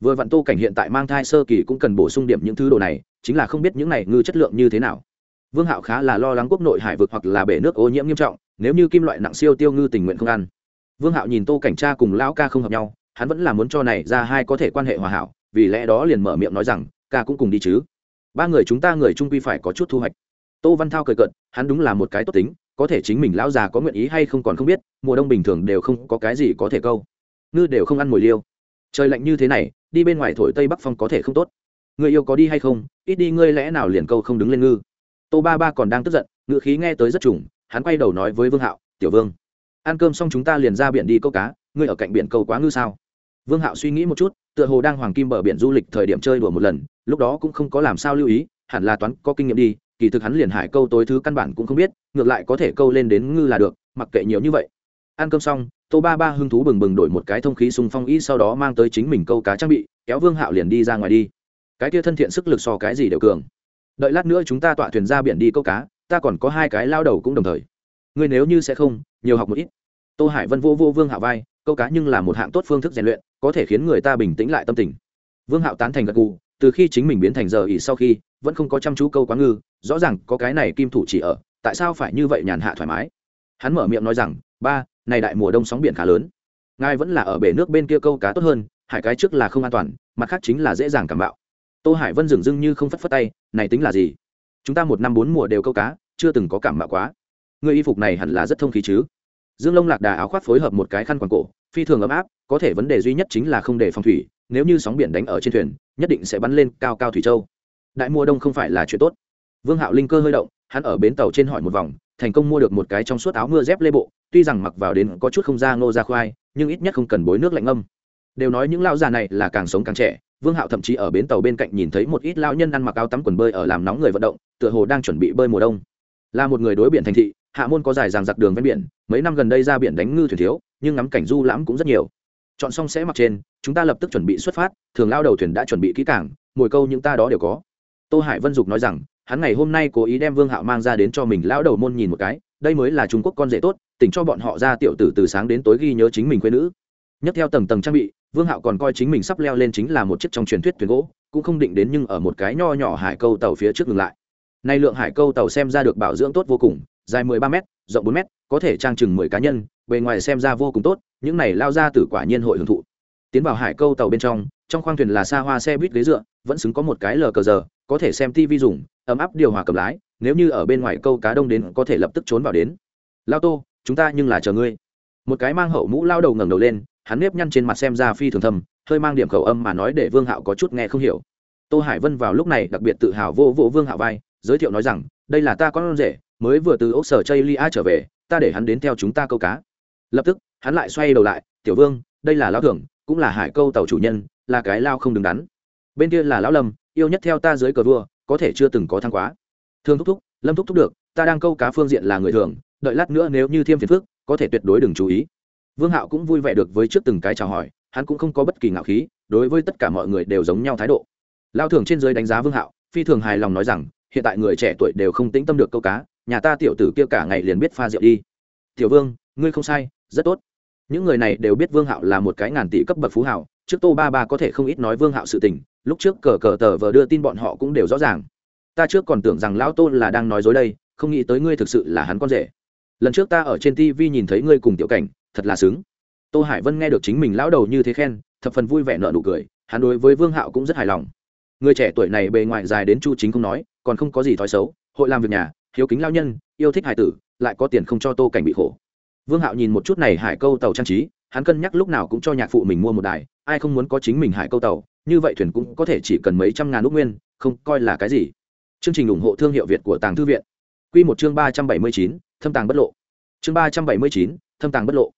Vừa vặn tô cảnh hiện tại mang thai sơ kỳ cũng cần bổ sung điểm những thứ đồ này, chính là không biết những này ngư chất lượng như thế nào. Vương hạo khá là lo lắng quốc nội hải vực hoặc là bể nước ô nhiễm nghiêm trọng, nếu như kim loại nặng siêu tiêu ngư tình nguyện không ăn. Vương hạo nhìn tô cảnh tra cùng lão ca không hợp nhau, hắn vẫn là muốn cho này ra hai có thể quan hệ hòa hảo, vì lẽ đó liền mở miệng nói rằng, ca cũng cùng đi chứ. Ba người chúng ta người trung quy phải có chút thu hoạch. Tô văn thao cười cợt, hắn đúng là một cái tốt tính, có thể chính mình lão già có nguyện ý hay không còn không biết, mùa đông bình thường đều không có cái gì có thể câu ngư đều không ăn mồi liêu. Trời lạnh như thế này, đi bên ngoài thổi tây bắc phong có thể không tốt. Người yêu có đi hay không, ít đi ngươi lẽ nào liền câu không đứng lên ngư. Tô ba ba còn đang tức giận ngự khí nghe tới rất trùng, hắn quay đầu nói với vương hạo, tiểu vương, ăn cơm xong chúng ta liền ra biển đi câu cá, ngươi ở cạnh biển câu quá ngư sao? Vương hạo suy nghĩ một chút, tựa hồ đang hoàng kim bờ biển du lịch thời điểm chơi đùa một lần, lúc đó cũng không có làm sao lưu ý, hẳn là toán có kinh nghiệm đi, kỳ thực hắn liền hải câu tối thứ căn bản cũng không biết, ngược lại có thể câu lên đến ngư là được, mặc kệ nhiều như vậy. Ăn cơm xong tô ba ba hưng thú bừng bừng đổi một cái thông khí sung phong y sau đó mang tới chính mình câu cá trang bị, kéo vương hạo liền đi ra ngoài đi. Cái kia thân thiện sức lực so cái gì đều cường. Đợi lát nữa chúng ta tọa thuyền ra biển đi câu cá, ta còn có hai cái lao đầu cũng đồng thời. Ngươi nếu như sẽ không, nhiều học một ít. Tô hải vân vô vô vương hạo vai, câu cá nhưng là một hạng tốt phương thức rèn luyện, có thể khiến người ta bình tĩnh lại tâm tình. Vương hạo tán thành gật gù, từ khi chính mình biến thành giờ ỉ sau khi, vẫn không có chăm chú câu quá ngư, rõ ràng có cái này kim thủ chỉ ở, tại sao phải như vậy nhàn hạ thoải mái? Hắn mở miệng nói rằng, ba này đại mùa đông sóng biển khá lớn. Ngài vẫn là ở bể nước bên kia câu cá tốt hơn, hải cái trước là không an toàn, mặt khác chính là dễ dàng cảm bạo. Tô hải vân dừng dưng như không phất phất tay, này tính là gì? Chúng ta một năm bốn mùa đều câu cá, chưa từng có cảm bạo quá. Người y phục này hẳn là rất thông khí chứ? Dương lông lạc đà áo khoác phối hợp một cái khăn quàng cổ, phi thường ấm áp, có thể vấn đề duy nhất chính là không để phòng thủy, nếu như sóng biển đánh ở trên thuyền, nhất định sẽ bắn lên cao cao thủy châu. Đại mùa đông không phải là chuyện tốt. Vương hạo linh cơ hơi động, hắn ở bến tàu trên hỏi một vòng thành công mua được một cái trong suốt áo mưa dép lê bộ, tuy rằng mặc vào đến có chút không ra ngô ra khoai, nhưng ít nhất không cần bối nước lạnh âm đều nói những lao già này là càng sống càng trẻ, vương hạo thậm chí ở bến tàu bên cạnh nhìn thấy một ít lao nhân ăn mặc áo tắm quần bơi ở làm nóng người vận động, tựa hồ đang chuẩn bị bơi mùa đông. Là một người đối biển thành thị, hạ môn có dài ràng giặc đường ven biển, mấy năm gần đây ra biển đánh ngư thuyền thiếu, nhưng ngắm cảnh du lãm cũng rất nhiều. Chọn xong sẽ mặc trên, chúng ta lập tức chuẩn bị xuất phát, thường lao đầu thuyền đã chuẩn bị kỹ cảng mồi câu những ta đó đều có. Tô hải vân dục nói rằng hắn ngày hôm nay cố ý đem vương hạo mang ra đến cho mình lão đầu môn nhìn một cái, đây mới là trung quốc con rể tốt, tỉnh cho bọn họ ra tiểu tử từ sáng đến tối ghi nhớ chính mình quê nữ. Nhất theo tầng tầng trang bị, vương hạo còn coi chính mình sắp leo lên chính là một chiếc trong truyền thuyết thuyền gỗ, cũng không định đến nhưng ở một cái nho nhỏ hải câu tàu phía trước ngừng lại. Nay lượng hải câu tàu xem ra được bảo dưỡng tốt vô cùng, dài 13 m rộng 4 m có thể trang chừng 10 cá nhân, bề ngoài xem ra vô cùng tốt, những này lao ra từ quả nhiên hội hưởng thụ. Tiến vào hải câu tàu bên trong trong khoang thuyền là xa hoa xe buýt ghế dựa, vẫn xứng có một cái lờ cờ giờ, có thể xem tv dùng ấm áp điều hòa cầm lái, nếu như ở bên ngoài câu cá đông đến có thể lập tức trốn vào đến. Lao tô, chúng ta nhưng là chờ ngươi. Một cái mang hậu mũ lao đầu ngẩng đầu lên, hắn nếp nhăn trên mặt xem ra phi thường thầm hơi mang điểm khẩu âm mà nói để vương hạo có chút nghe không hiểu. Tô hải vân vào lúc này đặc biệt tự hào vô vô vương hạo vai, giới thiệu nói rằng, đây là ta con rể, mới vừa từ ốc sở chây lia trở về, ta để hắn đến theo chúng ta câu cá. Lập tức, hắn lại xoay đầu lại, tiểu vương, đây là lao thưởng, cũng là hải câu tàu chủ nhân, là cái lao không đứng đắn. Bên kia là lão lâm, yêu nhất theo ta dưới cờ vua có thể chưa từng có thăng quá. Thương thúc thúc, lâm thúc thúc được, ta đang câu cá phương diện là người thường, đợi lát nữa nếu như thêm phiền phức, có thể tuyệt đối đừng chú ý. Vương hạo cũng vui vẻ được với trước từng cái chào hỏi, hắn cũng không có bất kỳ ngạo khí, đối với tất cả mọi người đều giống nhau thái độ. Lao thường trên giới đánh giá vương hạo, phi thường hài lòng nói rằng, hiện tại người trẻ tuổi đều không tĩnh tâm được câu cá, nhà ta tiểu tử kia cả ngày liền biết pha rượu đi. Tiểu vương, ngươi không sai, rất tốt. Những người này đều biết vương hạo là một cái ngàn tỷ cấp bậc phú hảo trước tô ba ba có thể không ít nói vương hạo sự tình lúc trước cờ cờ tờ vờ đưa tin bọn họ cũng đều rõ ràng. Ta trước còn tưởng rằng lão tôn là đang nói dối đây, không nghĩ tới ngươi thực sự là hắn con rể. Lần trước ta ở trên tv nhìn thấy ngươi cùng tiểu cảnh, thật là sướng tô hải vân nghe được chính mình lão đầu như thế khen, thập phần vui vẻ nợ nụ cười, hắn đối với vương hạo cũng rất hài lòng. Người trẻ tuổi này bề ngoài dài đến chu chính không nói, còn không có gì thói xấu, hội làm việc nhà, hiếu kính lao nhân, yêu thích hải tử, lại có tiền không cho tô cảnh bị khổ. Vương hạo nhìn một chút này hải câu tàu trang trí hắn cân nhắc lúc nào cũng cho nhạc phụ mình mua một đài, ai không muốn có chính mình hải câu tàu, như vậy thuyền cũng có thể chỉ cần mấy trăm ngàn úc nguyên, không coi là cái gì. Chương trình ủng hộ thương hiệu việt của tàng thư viện. Q một chương ba trăm bảy mươi chín, thâm tàng bất lộ. Chương ba trăm bảy mươi chín, thâm tàng bất lộ.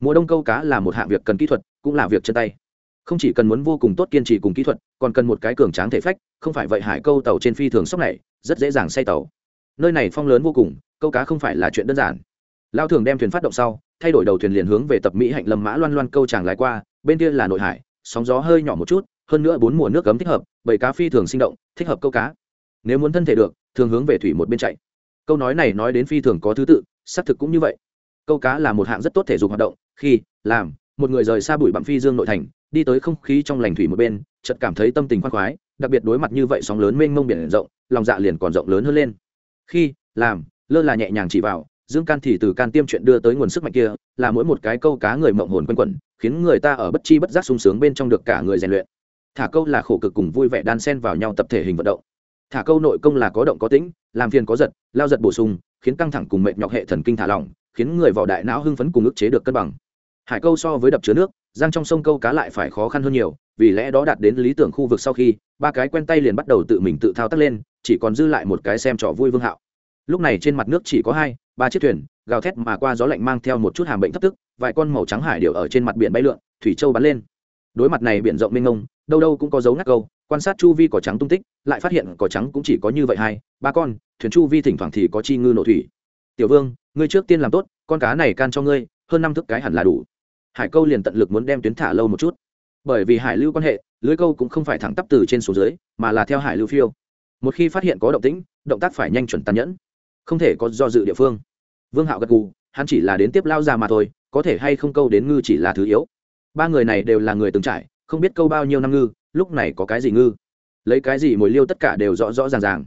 Mùa đông câu cá là một hạng việc cần kỹ thuật, cũng là việc chân tay. Không chỉ cần muốn vô cùng tốt kiên trì cùng kỹ thuật, còn cần một cái cường tráng thể phách, không phải vậy hải câu tàu trên phi thường sốc này, rất dễ dàng say tàu. Nơi này phong lớn vô cùng, câu cá không phải là chuyện đơn giản lao thường đem thuyền phát động sau, thay đổi đầu thuyền liền hướng về tập mỹ hạnh lâm mã loan loan câu tràng lái qua, bên kia là nội hải, sóng gió hơi nhỏ một chút, hơn nữa bốn mùa nước cấm thích hợp bởi cá phi thường sinh động, thích hợp câu cá. Nếu muốn thân thể được, thường hướng về thủy một bên chạy. Câu nói này nói đến phi thường có thứ tự, xác thực cũng như vậy. Câu cá là một hạng rất tốt thể dục hoạt động, khi, làm, một người rời xa bụi bặm phi dương nội thành, đi tới không khí trong lành thủy một bên, chợt cảm thấy tâm tình khoan khoái, đặc biệt đối mặt như vậy sóng lớn mênh mông biển rộng, lòng dạ liền còn rộng lớn hơn lên. Khi, làm, lơ là nhẹ nhàng chỉ vào dương can thì từ can tiêm chuyện đưa tới nguồn sức mạnh kia, là mỗi một cái câu cá người mộng hồn quanh quẩn, khiến người ta ở bất chi bất giác sung sướng bên trong được cả người rèn luyện. Thả câu là khổ cực cùng vui vẻ đan xen vào nhau tập thể hình vận động. Thả câu nội công là có động có tĩnh, làm phiền có giật, lao giật bổ sung, khiến căng thẳng cùng mệt nhọc hệ thần kinh thả lỏng, khiến người vào đại não hưng phấn cùng ức chế được cân bằng. Hải câu so với đập chứa nước giang trong sông câu cá lại phải khó khăn hơn nhiều, vì lẽ đó đạt đến lý tưởng khu vực sau khi, ba cái quen tay liền bắt đầu tự mình tự thao tác lên, chỉ còn dư lại một cái xem trò vui vương hạo lúc này trên mặt nước chỉ có hai, ba chiếc thuyền, gào thét mà qua gió lạnh mang theo một chút hàm bệnh thấp tức, vài con màu trắng hải điệu ở trên mặt biển bay lượn, thủy châu bắn lên. Đối mặt này biển rộng mênh mông, đâu đâu cũng có dấu ngắt câu, quan sát chu vi cỏ trắng tung tích, lại phát hiện cỏ trắng cũng chỉ có như vậy hai, ba con, thuyền chu vi thỉnh thoảng thì có chi ngư nổ thủy. Tiểu vương, ngươi trước tiên làm tốt, con cá này can cho ngươi, hơn năm thức cái hẳn là đủ. Hải câu liền tận lực muốn đem tuyến thả lâu một chút. Bởi vì hải lưu quan hệ, lưới câu cũng không phải thẳng tắp từ trên xuống dưới, mà là theo hải lưu phiêu. Một khi phát hiện có động tĩnh, động tác phải nhanh chuẩn tàn nhẫn không thể có do dự địa phương. Vương hạo gật gù, hắn chỉ là đến tiếp lao ra mà thôi, có thể hay không câu đến ngư chỉ là thứ yếu. Ba người này đều là người từng trải, không biết câu bao nhiêu năm ngư, lúc này có cái gì ngư? Lấy cái gì mồi liêu tất cả đều rõ rõ ràng ràng.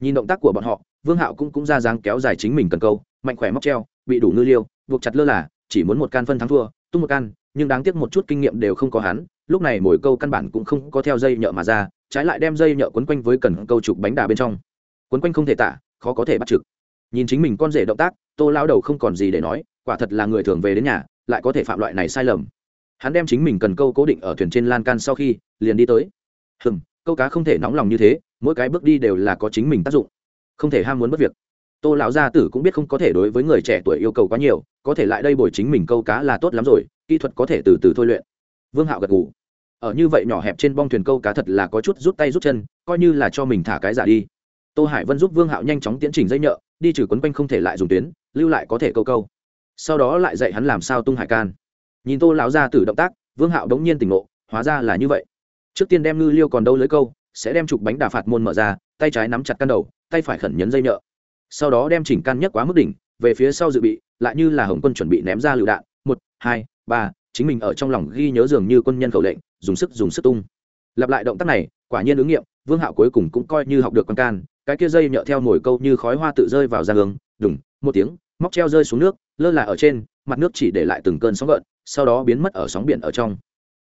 Nhìn động tác của bọn họ, vương hạo cũng cũng ra dáng kéo dài chính mình cần câu, mạnh khỏe móc treo, bị đủ ngư liêu, buộc chặt lơ là, chỉ muốn một can phân thắng thua, tung một can, nhưng đáng tiếc một chút kinh nghiệm đều không có hắn, lúc này mồi câu căn bản cũng không có theo dây nhợ mà ra, trái lại đem dây nhợ quấn quanh với cần câu trục bánh đà bên trong. Quấn quanh không thể tả, khó có thể bắt trực nhìn chính mình con rể động tác, tô lao đầu không còn gì để nói, quả thật là người thường về đến nhà, lại có thể phạm loại này sai lầm. Hắn đem chính mình cần câu cố định ở thuyền trên lan can sau khi, liền đi tới. Hừm, câu cá không thể nóng lòng như thế, mỗi cái bước đi đều là có chính mình tác dụng. Không thể ham muốn bất việc. Tô lão gia tử cũng biết không có thể đối với người trẻ tuổi yêu cầu quá nhiều, có thể lại đây bồi chính mình câu cá là tốt lắm rồi, kỹ thuật có thể từ từ thôi luyện. Vương hạo gật ngủ ở như vậy nhỏ hẹp trên bong thuyền câu cá thật là có chút rút tay rút chân, coi như là cho mình thả cái giả đi tô hải vân giúp vương hạo nhanh chóng tiến trình dây nhợ, đi trừ quấn quanh không thể lại dùng tuyến, lưu lại có thể câu câu. Sau đó lại dạy hắn làm sao tung hải can. Nhìn tô lão ra từ động tác, vương hạo đống nhiên tỉnh ngộ, hóa ra là như vậy. Trước tiên đem ngư liêu còn đâu lưới câu, sẽ đem trục bánh đà phạt môn mở ra, tay trái nắm chặt căn đầu, tay phải khẩn nhấn dây nhợ. Sau đó đem chỉnh can nhất quá mức đỉnh, về phía sau dự bị, lại như là hồng quân chuẩn bị ném ra lựu đạn, một, hai, ba, chính mình ở trong lòng ghi nhớ dường như quân nhân khẩu lệnh, dùng sức dùng sức tung. Lặp lại động tác này, quả nhiên ứng nghiệm, vương hạo cuối cùng cũng coi như học được quan can cái kia dây nhợ theo mồi câu như khói hoa tự rơi vào ra hướng đùng, một tiếng, móc treo rơi xuống nước, lơ là ở trên, mặt nước chỉ để lại từng cơn sóng gợn, sau đó biến mất ở sóng biển ở trong.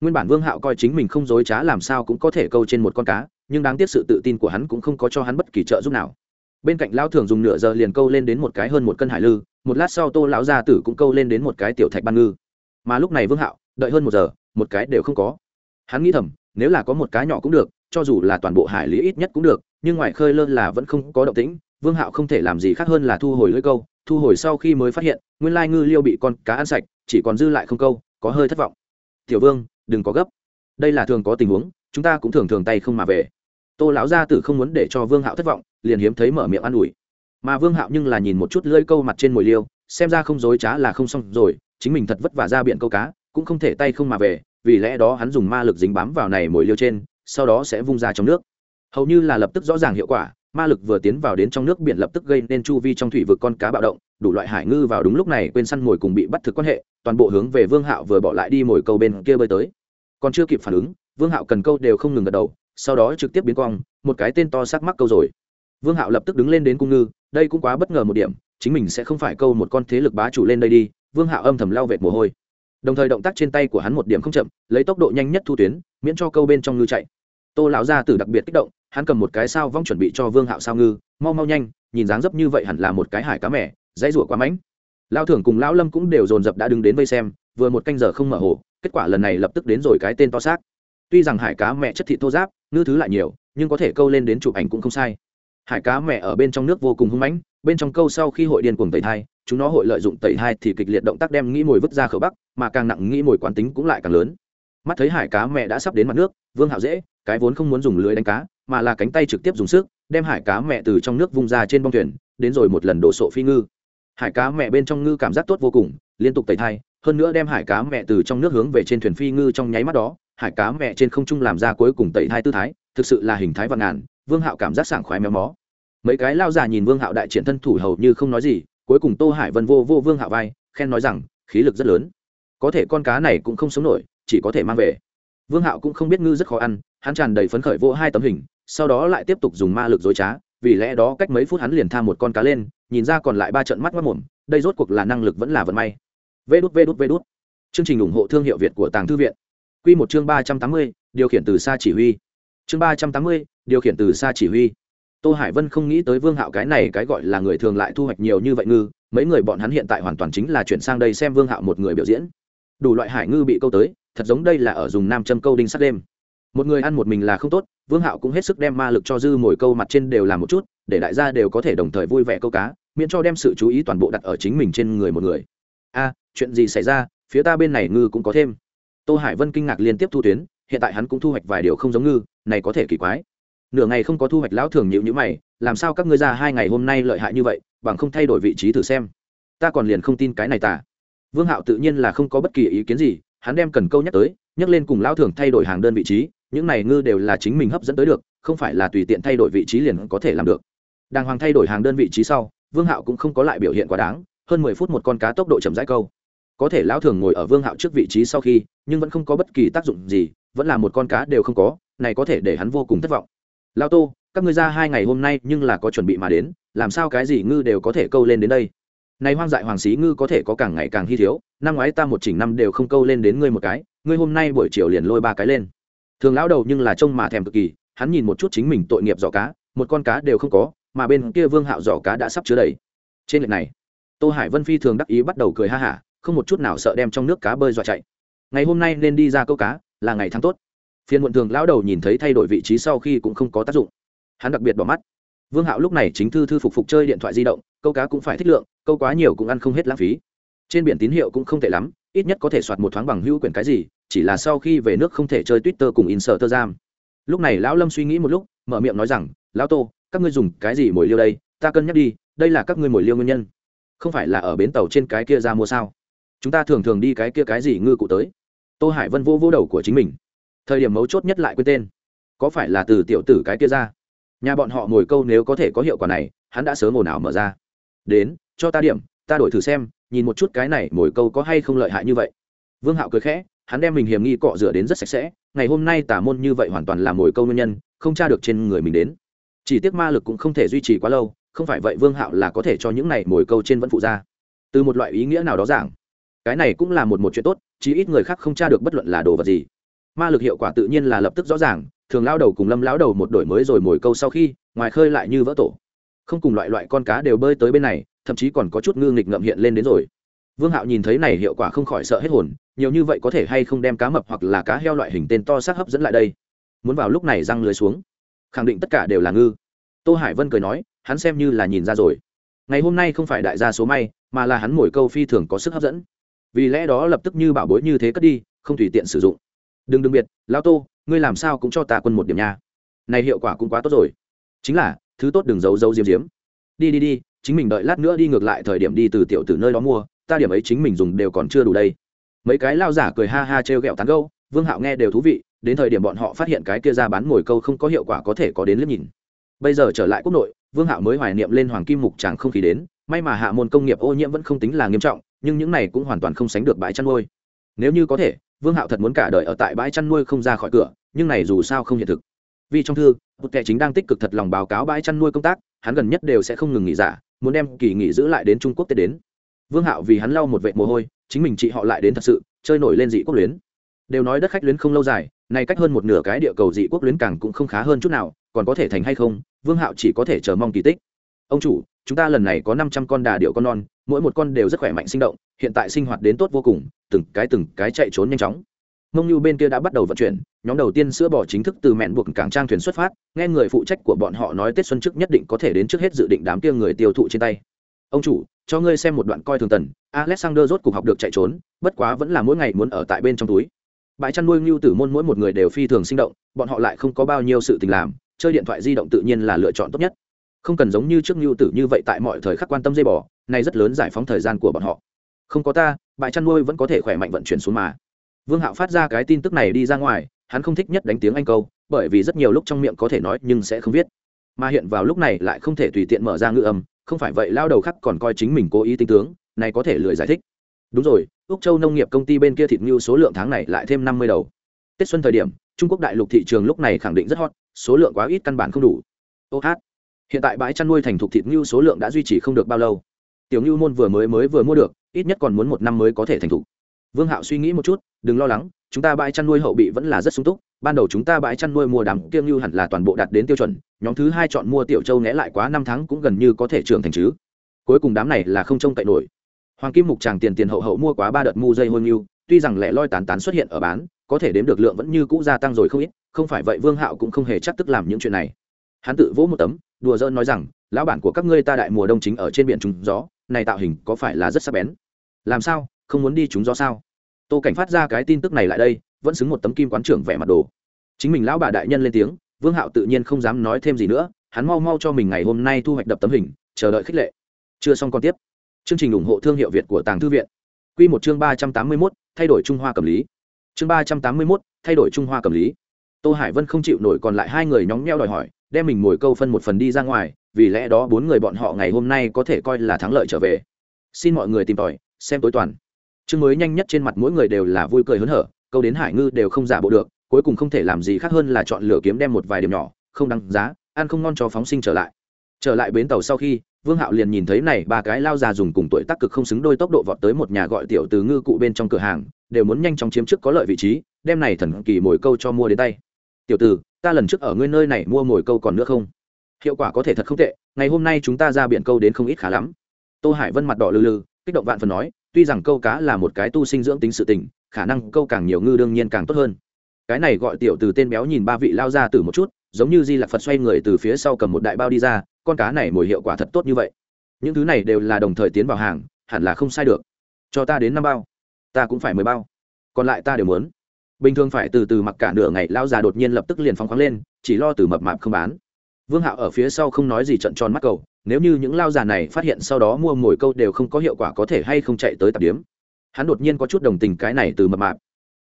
Nguyên bản vương hạo coi chính mình không dối trá làm sao cũng có thể câu trên một con cá, nhưng đáng tiếc sự tự tin của hắn cũng không có cho hắn bất kỳ trợ giúp nào. Bên cạnh lão thường dùng nửa giờ liền câu lên đến một cái hơn một cân hải lư, một lát sau tô lão gia tử cũng câu lên đến một cái tiểu thạch ban ngư. Mà lúc này vương hạo, đợi hơn một giờ, một cái đều không có. Hắn nghĩ thầm, nếu là có một cái nhỏ cũng được, cho dù là toàn bộ hải lý ít nhất cũng được nhưng ngoài khơi lơ là vẫn không có động tĩnh, vương hạo không thể làm gì khác hơn là thu hồi lưỡi câu, thu hồi sau khi mới phát hiện, nguyên lai ngư liêu bị con cá ăn sạch, chỉ còn dư lại không câu, có hơi thất vọng. Tiểu vương, đừng có gấp. Đây là thường có tình huống, chúng ta cũng thường thường tay không mà về. Tô lão gia tử không muốn để cho vương hạo thất vọng, liền hiếm thấy mở miệng an ủi. Mà vương hạo nhưng là nhìn một chút lưỡi câu mặt trên mồi liêu, xem ra không dối trá là không xong rồi, chính mình thật vất vả ra biển câu cá, cũng không thể tay không mà về, vì lẽ đó hắn dùng ma lực dính bám vào này mồi liêu trên, sau đó sẽ vung ra trong nước hầu như là lập tức rõ ràng hiệu quả, ma lực vừa tiến vào đến trong nước biển lập tức gây nên chu vi trong thủy vực con cá bạo động, đủ loại hải ngư vào đúng lúc này quên săn mồi cùng bị bắt thực quan hệ, toàn bộ hướng về vương hạo vừa bỏ lại đi mồi câu bên kia bơi tới. Còn chưa kịp phản ứng, vương hạo cần câu đều không ngừng gật đầu, sau đó trực tiếp biến cong một cái tên to sắc mắc câu rồi. Vương hạo lập tức đứng lên đến cung ngư, đây cũng quá bất ngờ một điểm, chính mình sẽ không phải câu một con thế lực bá chủ lên đây đi, vương hạo âm thầm lao vệt mồ hôi. Đồng thời động tác trên tay của hắn một điểm không chậm, lấy tốc độ nhanh nhất thu tuyến, miễn cho câu bên trong ngư chạy. Tô lão gia tử đặc biệt kích động hắn cầm một cái sao vong chuẩn bị cho vương hạo sao ngư, mau mau nhanh, nhìn dáng dấp như vậy hẳn là một cái hải cá mẻ dãy rủa quá mãnh. Lao thưởng cùng lão lâm cũng đều dồn dập đã đứng đến vây xem, vừa một canh giờ không mở hồ, kết quả lần này lập tức đến rồi cái tên to xác. Tuy rằng hải cá mẹ chất thị thô giáp ngư thứ lại nhiều, nhưng có thể câu lên đến chụp ảnh cũng không sai. Hải cá mẹ ở bên trong nước vô cùng hung mãnh, bên trong câu sau khi hội điên cuồng tẩy thai, chúng nó hội lợi dụng tẩy thai thì kịch liệt động tác đem nghĩ mồi vứt ra khẩu bắc, mà càng nặng nghĩ mồi quán tính cũng lại càng lớn. Mắt thấy hải cá mẹ đã sắp đến mặt nước, vương hạo dễ cái vốn không muốn dùng lưới đánh cá, mà là cánh tay trực tiếp dùng sức, đem hải cá mẹ từ trong nước vung ra trên bông thuyền, đến rồi một lần đổ sộ phi ngư. Hải cá mẹ bên trong ngư cảm giác tốt vô cùng, liên tục tẩy thai, hơn nữa đem hải cá mẹ từ trong nước hướng về trên thuyền phi ngư trong nháy mắt đó, hải cá mẹ trên không trung làm ra cuối cùng tẩy thai tư thái, thực sự là hình thái vạn ngàn, vương hạo cảm giác sảng khoái méo mó. Mấy cái lao già nhìn vương hạo đại triển thân thủ hầu như không nói gì, cuối cùng tô hải vân vô vô vương hạo vai, khen nói rằng, khí lực rất lớn. Có thể con cá này cũng không sống nổi, chỉ có thể mang về vương hạo cũng không biết ngư rất khó ăn, hắn tràn đầy phấn khởi vỗ hai tấm hình, sau đó lại tiếp tục dùng ma lực dối trá, vì lẽ đó cách mấy phút hắn liền tha một con cá lên, nhìn ra còn lại ba trận mắt mất mồm, đây rốt cuộc là năng lực vẫn là vận may. Vê đút vê đút vê đút. Chương trình ủng hộ thương hiệu việt của tàng thư viện. Q một chương ba trăm tám mươi, điều khiển từ xa chỉ huy. Chương ba trăm tám mươi, điều khiển từ xa chỉ huy. Tô hải vân không nghĩ tới vương hạo cái này cái gọi là người thường lại thu hoạch nhiều như vậy ngư, mấy người bọn hắn hiện tại hoàn toàn chính là chuyển sang đây xem vương hạo một người biểu diễn. Đủ loại hải ngư bị câu tới thật giống đây là ở dùng nam châm câu đinh sắt đêm. Một người ăn một mình là không tốt, vương hạo cũng hết sức đem ma lực cho dư mồi câu mặt trên đều làm một chút, để đại gia đều có thể đồng thời vui vẻ câu cá, miễn cho đem sự chú ý toàn bộ đặt ở chính mình trên người một người. A, chuyện gì xảy ra? Phía ta bên này ngư cũng có thêm. Tô hải vân kinh ngạc liên tiếp thu tuyến, hiện tại hắn cũng thu hoạch vài điều không giống ngư, này có thể kỳ quái. Nửa ngày không có thu hoạch lão thường nhịu nhữ mày, làm sao các ngươi ra hai ngày hôm nay lợi hại như vậy, bằng không thay đổi vị trí thử xem. Ta còn liền không tin cái này tả vương hạo tự nhiên là không có bất kỳ ý kiến gì hắn đem cần câu nhắc tới, nhắc lên cùng lão thường thay đổi hàng đơn vị trí, những này ngư đều là chính mình hấp dẫn tới được, không phải là tùy tiện thay đổi vị trí liền có thể làm được. Đàng hoàng thay đổi hàng đơn vị trí sau, vương hạo cũng không có lại biểu hiện quá đáng, hơn mười phút một con cá tốc độ chậm rãi câu. Có thể lão thường ngồi ở vương hạo trước vị trí sau khi, nhưng vẫn không có bất kỳ tác dụng gì, vẫn là một con cá đều không có, này có thể để hắn vô cùng thất vọng. Lao tô, các ngươi ra hai ngày hôm nay nhưng là có chuẩn bị mà đến, làm sao cái gì ngư đều có thể câu lên đến đây? Này hoang dại hoàng xí ngư có thể có càng ngày càng hy thiếu, năm ngoái ta một chỉnh năm đều không câu lên đến ngươi một cái, ngươi hôm nay buổi chiều liền lôi ba cái lên. Thường lão đầu nhưng là trông mà thèm cực kỳ, hắn nhìn một chút chính mình tội nghiệp giỏ cá, một con cá đều không có, mà bên kia vương hạo giỏ cá đã sắp chứa đầy. Trên lệch này, tô hải vân phi thường đắc ý bắt đầu cười ha hả, không một chút nào sợ đem trong nước cá bơi dọa chạy. Ngày hôm nay nên đi ra câu cá, là ngày tháng tốt. Phiên muộn thường lão đầu nhìn thấy thay đổi vị trí sau khi cũng không có tác dụng. Hắn đặc biệt bỏ mắt. Vương hạo lúc này chính thư thư phục phục chơi điện thoại di động câu cá cũng phải thích lượng, câu quá nhiều cũng ăn không hết lãng phí. Trên biển tín hiệu cũng không tệ lắm, ít nhất có thể soạt một thoáng bằng hữu quyển cái gì, chỉ là sau khi về nước không thể chơi twitter cùng in sợ tơ giam lúc này lão lâm suy nghĩ một lúc, mở miệng nói rằng, lão tô, các ngươi dùng cái gì mồi liêu đây? Ta cân nhắc đi, đây là các ngươi mồi liêu nguyên nhân. Không phải là ở bến tàu trên cái kia ra mua sao? Chúng ta thường thường đi cái kia cái gì ngư cụ tới? Tô hải vân vô vô đầu của chính mình. Thời điểm mấu chốt nhất lại quên tên. Có phải là từ tiểu tử cái kia ra? Nhà bọn họ ngồi câu nếu có thể có hiệu quả này, hắn đã sớm ồn ào mở ra đến, cho ta điểm, ta đổi thử xem, nhìn một chút cái này mỗi câu có hay không lợi hại như vậy. Vương hạo cười khẽ, hắn đem mình hiểm nghi cọ rửa đến rất sạch sẽ, ngày hôm nay tả môn như vậy hoàn toàn là mỗi câu nguyên nhân, không tra được trên người mình đến. Chỉ tiếc ma lực cũng không thể duy trì quá lâu, không phải vậy vương hạo là có thể cho những này mỗi câu trên vẫn phụ ra. Từ một loại ý nghĩa nào đó giảng, cái này cũng là một một chuyện tốt, chí ít người khác không tra được bất luận là đồ vật gì. Ma lực hiệu quả tự nhiên là lập tức rõ ràng, thường lao đầu cùng lâm lão đầu một đổi mới rồi mồi câu sau khi, ngoài khơi lại như vỡ tổ không cùng loại loại con cá đều bơi tới bên này, thậm chí còn có chút ngư nghịch ngậm hiện lên đến rồi. Vương hạo nhìn thấy này hiệu quả không khỏi sợ hết hồn, nhiều như vậy có thể hay không đem cá mập hoặc là cá heo loại hình tên to xác hấp dẫn lại đây? Muốn vào lúc này răng lưới xuống. Khẳng định tất cả đều là ngư. Tô hải vân cười nói, hắn xem như là nhìn ra rồi. Ngày hôm nay không phải đại gia số may, mà là hắn mồi câu phi thường có sức hấp dẫn. Vì lẽ đó lập tức như bảo bối như thế cất đi, không tùy tiện sử dụng. Đừng đừng biệt lao tô, ngươi làm sao cũng cho ta quân một điểm nha. Này hiệu quả cũng quá tốt rồi. Chính là thứ tốt đừng giấu giấu diếm diếm. Đi đi đi, chính mình đợi lát nữa đi ngược lại thời điểm đi từ tiểu từ nơi đó mua, ta điểm ấy chính mình dùng đều còn chưa đủ đây. Mấy cái lao giả cười ha ha trêu ghẹo tán gâu vương hạo nghe đều thú vị, đến thời điểm bọn họ phát hiện cái kia ra bán mồi câu không có hiệu quả có thể có đến liếc nhìn. Bây giờ trở lại quốc nội, vương hạo mới hoài niệm lên hoàng kim mục tràng không khí đến, may mà hạ môn công nghiệp ô nhiễm vẫn không tính là nghiêm trọng, nhưng những này cũng hoàn toàn không sánh được bãi chăn nuôi. Nếu như có thể, vương hạo thật muốn cả đời ở tại bãi chăn nuôi không ra khỏi cửa, nhưng này dù sao không hiện thực vì trong thư, một kẻ chính đang tích cực thật lòng báo cáo bãi chăn nuôi công tác, hắn gần nhất đều sẽ không ngừng nghỉ giả, muốn đem kỳ nghỉ giữ lại đến trung quốc tết đến. Vương hạo vì hắn lau một vệ mồ hôi, chính mình chị họ lại đến thật sự, chơi nổi lên dị quốc luyến. Đều nói đất khách luyến không lâu dài, nay cách hơn một nửa cái địa cầu dị quốc luyến càng cũng không khá hơn chút nào, còn có thể thành hay không, vương hạo chỉ có thể chờ mong kỳ tích. Ông chủ, chúng ta lần này có năm trăm con đà điệu con non, mỗi một con đều rất khỏe mạnh sinh động, hiện tại sinh hoạt đến tốt vô cùng, từng cái từng cái chạy trốn nhanh chóng mông như bên kia đã bắt đầu vận chuyển, nhóm đầu tiên sữa bò chính thức từ mẹn buộc cảng trang thuyền xuất phát, nghe người phụ trách của bọn họ nói tết xuân trước nhất định có thể đến trước hết dự định đám kia người tiêu thụ trên tay. Ông chủ, cho ngươi xem một đoạn coi thường tần, alexander rốt cuộc học được chạy trốn, bất quá vẫn là mỗi ngày muốn ở tại bên trong túi. Bãi chăn nuôi ngưu tử môn mỗi một người đều phi thường sinh động, bọn họ lại không có bao nhiêu sự tình làm, chơi điện thoại di động tự nhiên là lựa chọn tốt nhất. Không cần giống như trước ngưu tử như vậy tại mọi thời khắc quan tâm dây bò, này rất lớn giải phóng thời gian của bọn họ. Không có ta, bãi chăn nuôi vẫn có thể khỏe mạnh vận chuyển xuống mà vương hạo phát ra cái tin tức này đi ra ngoài, hắn không thích nhất đánh tiếng anh câu, bởi vì rất nhiều lúc trong miệng có thể nói nhưng sẽ không viết. Mà hiện vào lúc này lại không thể tùy tiện mở ra ngữ âm, không phải vậy lao đầu khắc còn coi chính mình cố ý tinh tướng, này có thể lười giải thích. Đúng rồi, úc châu nông nghiệp công ty bên kia thịt ngưu số lượng tháng này lại thêm năm mươi đầu. Tết xuân thời điểm, trung quốc đại lục thị trường lúc này khẳng định rất hot, số lượng quá ít căn bản không đủ. Ô hát. Hiện tại bãi chăn nuôi thành thục thịt ngưu số lượng đã duy trì không được bao lâu. Tiểu ngưu môn vừa mới mới vừa mua được, ít nhất còn muốn một năm mới có thể thành thục vương hạo suy nghĩ một chút, đừng lo lắng, chúng ta bãi chăn nuôi hậu bị vẫn là rất sung túc. Ban đầu chúng ta bãi chăn nuôi mua đám kiêng như hẳn là toàn bộ đạt đến tiêu chuẩn, nhóm thứ hai chọn mua tiểu châu né lại quá năm tháng cũng gần như có thể trưởng thành chứ. Cuối cùng đám này là không trông cậy nổi. Hoàng kim mục tràng tiền tiền hậu hậu mua quá ba đợt mu dây hôi ngưu, tuy rằng lẻ loi tán tán xuất hiện ở bán, có thể đếm được lượng vẫn như cũ gia tăng rồi không ít, không phải vậy vương hạo cũng không hề chắc tức làm những chuyện này. Hắn tự vỗ một tấm, đùa dơn nói rằng, lão bản của các ngươi ta đại mùa đông chính ở trên biển trúng gió, này tạo hình có phải là rất sắc bén? Làm sao? Không muốn đi chúng do sao? Tô cảnh phát ra cái tin tức này lại đây, vẫn xứng một tấm kim quán trưởng vẻ mặt đồ. Chính mình lão bà đại nhân lên tiếng, vương hạo tự nhiên không dám nói thêm gì nữa, hắn mau mau cho mình ngày hôm nay thu hoạch đập tấm hình, chờ đợi khích lệ. Chưa xong còn tiếp. Chương trình ủng hộ thương hiệu việt của tàng thư viện. Q một chương ba trăm tám mươi mốt, thay đổi trung hoa cầm lý. Chương ba trăm tám mươi mốt, thay đổi trung hoa cầm lý. Tô hải vân không chịu nổi còn lại hai người nhóng nheo đòi hỏi, đem mình ngồi câu phân một phần đi ra ngoài, vì lẽ đó bốn người bọn họ ngày hôm nay có thể coi là thắng lợi trở về. Xin mọi người tìm tòi, xem tối toàn chương mới nhanh nhất trên mặt mỗi người đều là vui cười hớn hở, câu đến hải ngư đều không giả bộ được, cuối cùng không thể làm gì khác hơn là chọn lửa kiếm đem một vài điểm nhỏ, không đăng giá, ăn không ngon cho phóng sinh trở lại. Trở lại bến tàu sau khi, vương hạo liền nhìn thấy này ba cái lao già dùng cùng tuổi tác cực không xứng đôi tốc độ vọt tới một nhà gọi tiểu từ ngư cụ bên trong cửa hàng, đều muốn nhanh chóng chiếm trước có lợi vị trí, đem này thần kỳ mồi câu cho mua đến tay. Tiểu từ, ta lần trước ở ngươi nơi này mua mồi câu còn nữa không? Hiệu quả có thể thật không tệ, ngày hôm nay chúng ta ra biển câu đến không ít khá lắm. Tô hải vân mặt đỏ lư lư kích động vạn phần nói tuy rằng câu cá là một cái tu sinh dưỡng tính sự tình, khả năng câu càng nhiều ngư đương nhiên càng tốt hơn. Cái này gọi tiểu từ tên béo nhìn ba vị lao ra từ một chút, giống như di lạc phật xoay người từ phía sau cầm một đại bao đi ra, con cá này mồi hiệu quả thật tốt như vậy. Những thứ này đều là đồng thời tiến vào hàng, hẳn là không sai được. Cho ta đến năm bao, ta cũng phải mười bao. Còn lại ta đều muốn. Bình thường phải từ từ mặc cả nửa ngày, lao già đột nhiên lập tức liền phóng khoáng lên, chỉ lo từ mập mạp không bán vương hạo ở phía sau không nói gì trận tròn mắt cầu, nếu như những lao già này phát hiện sau đó mua mồi câu đều không có hiệu quả có thể hay không chạy tới tạp điếm. Hắn đột nhiên có chút đồng tình cái này từ mập mạp.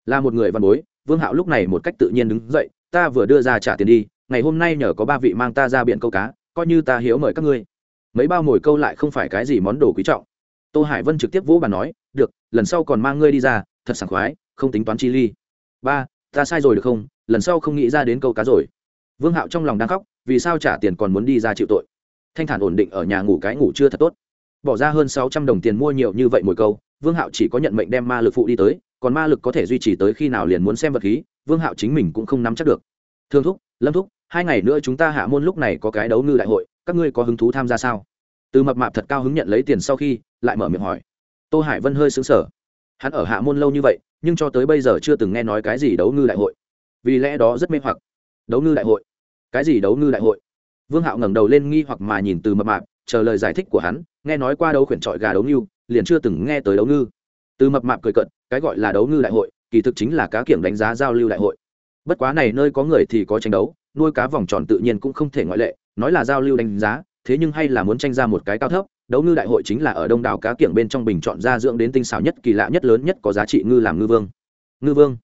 Là một người văn bối, vương hạo lúc này một cách tự nhiên đứng dậy, ta vừa đưa ra trả tiền đi, ngày hôm nay nhờ có ba vị mang ta ra biển câu cá, coi như ta hiếu mời các ngươi. Mấy bao mồi câu lại không phải cái gì món đồ quý trọng. Tô hải vân trực tiếp vỗ bàn nói, được, lần sau còn mang ngươi đi ra, thật sảng khoái, không tính toán chi ly. Ba, ta sai rồi được không? Lần sau không nghĩ ra đến câu cá rồi vương hạo trong lòng đang khóc, vì sao trả tiền còn muốn đi ra chịu tội? Thanh thản ổn định ở nhà ngủ cái ngủ chưa thật tốt. Bỏ ra hơn sáu trăm đồng tiền mua nhiều như vậy mỗi câu, vương hạo chỉ có nhận mệnh đem ma lực phụ đi tới, còn ma lực có thể duy trì tới khi nào liền muốn xem vật khí, vương hạo chính mình cũng không nắm chắc được. Thương thúc, lâm thúc, hai ngày nữa chúng ta hạ môn lúc này có cái đấu ngư đại hội, các ngươi có hứng thú tham gia sao? Từ mập mạp thật cao hứng nhận lấy tiền sau khi, lại mở miệng hỏi. Tô hải vân hơi xứng sở hắn ở hạ môn lâu như vậy, nhưng cho tới bây giờ chưa từng nghe nói cái gì đấu ngư đại hội. Vì lẽ đó rất mê hoặc. Đấu ngư đại hội cái gì đấu ngư đại hội? Vương hạo ngẩng đầu lên nghi hoặc mà nhìn từ mập mạp, chờ lời giải thích của hắn, nghe nói qua đấu khuyển trọi gà đấu ngư liền chưa từng nghe tới đấu ngư. Từ mập mạp cười cận cái gọi là đấu ngư đại hội, kỳ thực chính là cá kiểm đánh giá giao lưu đại hội. Bất quá này nơi có người thì có tranh đấu, nuôi cá vòng tròn tự nhiên cũng không thể ngoại lệ, nói là giao lưu đánh giá, thế nhưng hay là muốn tranh ra một cái cao thấp, đấu ngư đại hội chính là ở đông đảo cá kiểng bên trong bình chọn ra dưỡng đến tinh xảo nhất, kỳ lạ nhất lớn nhất có giá trị ngư làm ngư vương. Ngư vương.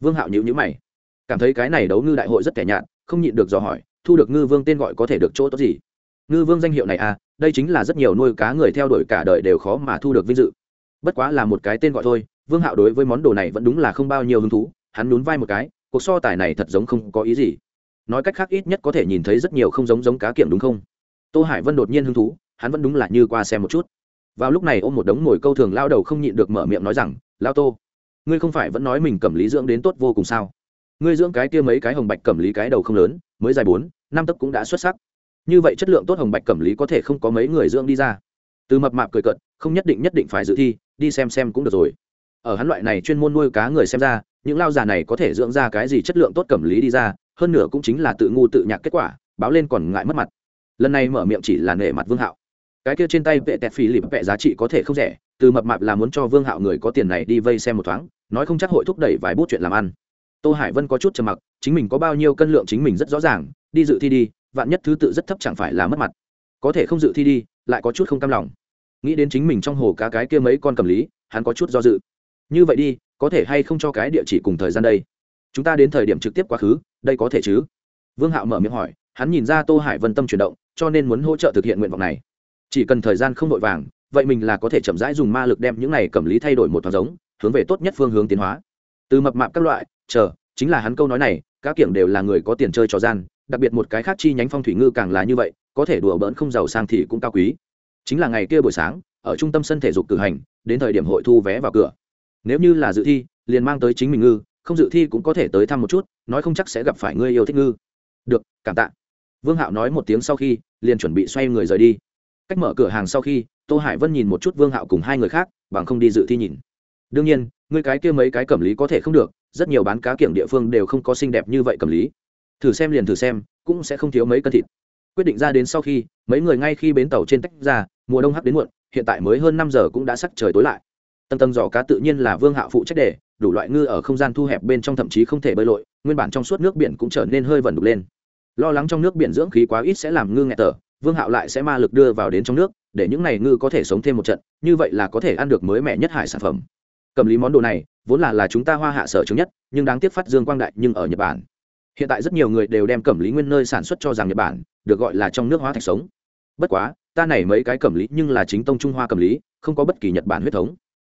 Vương hạo nhữ nhữ mày. Cảm thấy cái này đấu ngư đại hội rất kẻ nhạt không nhịn được dò hỏi, thu được ngư vương tên gọi có thể được chỗ tốt gì? Ngư vương danh hiệu này à đây chính là rất nhiều nuôi cá người theo đuổi cả đời đều khó mà thu được vinh dự. Bất quá là một cái tên gọi thôi, vương hạo đối với món đồ này vẫn đúng là không bao nhiêu hứng thú, hắn nhún vai một cái, cuộc so tài này thật giống không có ý gì. Nói cách khác ít nhất có thể nhìn thấy rất nhiều không giống giống cá kiểm đúng không? Tô hải vân đột nhiên hứng thú, hắn vẫn đúng là như qua xem một chút. Vào lúc này ôm một đống mồi câu thường lao đầu không nhịn được mở miệng nói rằng, lao tô, ngươi không phải vẫn nói mình cầm lý dưỡng đến tốt vô cùng sao? Ngươi dưỡng cái kia mấy cái hồng bạch cẩm lý cái đầu không lớn, mới dài bốn, năm tấc cũng đã xuất sắc. Như vậy chất lượng tốt hồng bạch cẩm lý có thể không có mấy người dưỡng đi ra. Từ mập mạp cười cận không nhất định nhất định phải dự thi, đi xem xem cũng được rồi. Ở hắn loại này chuyên môn nuôi cá người xem ra, những lao già này có thể dưỡng ra cái gì chất lượng tốt cẩm lý đi ra, hơn nữa cũng chính là tự ngu tự nhạc kết quả, báo lên còn ngại mất mặt. Lần này mở miệng chỉ là nể mặt vương hạo. Cái kia trên tay vệ tẹt phí lịp vệ giá trị có thể không rẻ, từ mập mạp là muốn cho vương hạo người có tiền này đi vây xem một thoáng, nói không chắc hội thúc đẩy vài bút chuyện làm ăn tô hải vân có chút trầm mặc, chính mình có bao nhiêu cân lượng chính mình rất rõ ràng, đi dự thi đi, vạn nhất thứ tự rất thấp chẳng phải là mất mặt. Có thể không dự thi đi, lại có chút không cam lòng. Nghĩ đến chính mình trong hồ cá cái kia mấy con cầm lý, hắn có chút do dự. Như vậy đi, có thể hay không cho cái địa chỉ cùng thời gian đây? Chúng ta đến thời điểm trực tiếp quá khứ, đây có thể chứ? Vương hạo mở miệng hỏi, hắn nhìn ra tô hải vân tâm chuyển động, cho nên muốn hỗ trợ thực hiện nguyện vọng này. Chỉ cần thời gian không vội vàng, vậy mình là có thể chậm rãi dùng ma lực đem những này cầm lý thay đổi một thoáng giống, hướng về tốt nhất phương hướng tiến hóa từ mập mạp các loại, chờ, chính là hắn câu nói này các kiểng đều là người có tiền chơi trò gian, đặc biệt một cái khác chi nhánh phong thủy ngư càng là như vậy, có thể đùa bỡn không giàu sang thì cũng cao quý. Chính là ngày kia buổi sáng, ở trung tâm sân thể dục cử hành, đến thời điểm hội thu vé vào cửa. Nếu như là dự thi, liền mang tới chính mình ngư, không dự thi cũng có thể tới thăm một chút, nói không chắc sẽ gặp phải ngươi yêu thích ngư. Được, cảm tạ. Vương hạo nói một tiếng sau khi, liền chuẩn bị xoay người rời đi. Cách mở cửa hàng sau khi, tô hải vân nhìn một chút vương hạo cùng hai người khác, bằng không đi dự thi nhìn đương nhiên người cái kia mấy cái cẩm lý có thể không được, rất nhiều bán cá kiểng địa phương đều không có xinh đẹp như vậy cẩm lý. Thử xem liền thử xem, cũng sẽ không thiếu mấy cân thịt. Quyết định ra đến sau khi, mấy người ngay khi bến tàu trên tách ra, mùa đông hắc đến muộn, hiện tại mới hơn năm giờ cũng đã sắc trời tối lại. Tầng tầng giỏ cá tự nhiên là vương hạo phụ trách đề, đủ loại ngư ở không gian thu hẹp bên trong thậm chí không thể bơi lội, nguyên bản trong suốt nước biển cũng trở nên hơi vẩn đục lên. Lo lắng trong nước biển dưỡng khí quá ít sẽ làm ngư nghẹt tở, vương hạo lại sẽ ma lực đưa vào đến trong nước, để những này ngư có thể sống thêm một trận, như vậy là có thể ăn được mới mẻ nhất hải sản phẩm cầm lý món đồ này, vốn là là chúng ta hoa hạ sở chứng nhất, nhưng đáng tiếc phát dương quang đại nhưng ở nhật bản. Hiện tại rất nhiều người đều đem cẩm lý nguyên nơi sản xuất cho rằng nhật bản, được gọi là trong nước hóa thạch sống. Bất quá, ta này mấy cái cẩm lý nhưng là chính tông trung hoa cẩm lý, không có bất kỳ nhật bản huyết thống.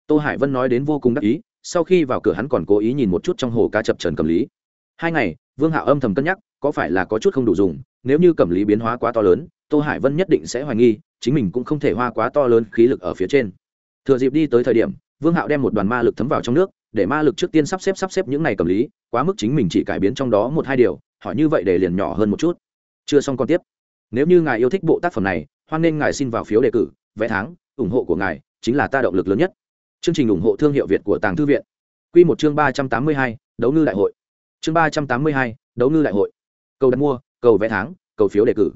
Tô hải vân nói đến vô cùng đắc ý, sau khi vào cửa hắn còn cố ý nhìn một chút trong hồ cá chập trần cẩm lý. Hai ngày, vương hạo âm thầm cân nhắc, có phải là có chút không đủ dùng, nếu như cẩm lý biến hóa quá to lớn, tô hải vân nhất định sẽ hoài nghi, chính mình cũng không thể hoa quá to lớn khí lực ở phía trên. Thừa dịp đi tới thời điểm vương hạo đem một đoàn ma lực thấm vào trong nước, để ma lực trước tiên sắp xếp sắp xếp những này cầm lý, quá mức chính mình chỉ cải biến trong đó một hai điều, hỏi như vậy để liền nhỏ hơn một chút. Chưa xong còn tiếp. Nếu như ngài yêu thích bộ tác phẩm này, hoan nên ngài xin vào phiếu đề cử, vé tháng, ủng hộ của ngài chính là ta động lực lớn nhất. Chương trình ủng hộ thương hiệu việt của tàng thư viện. Q một chương ba trăm tám mươi hai, đấu ngư đại hội. Chương ba trăm tám mươi hai, đấu ngư đại hội. Cầu đặt mua, cầu vé tháng, cầu phiếu đề cử.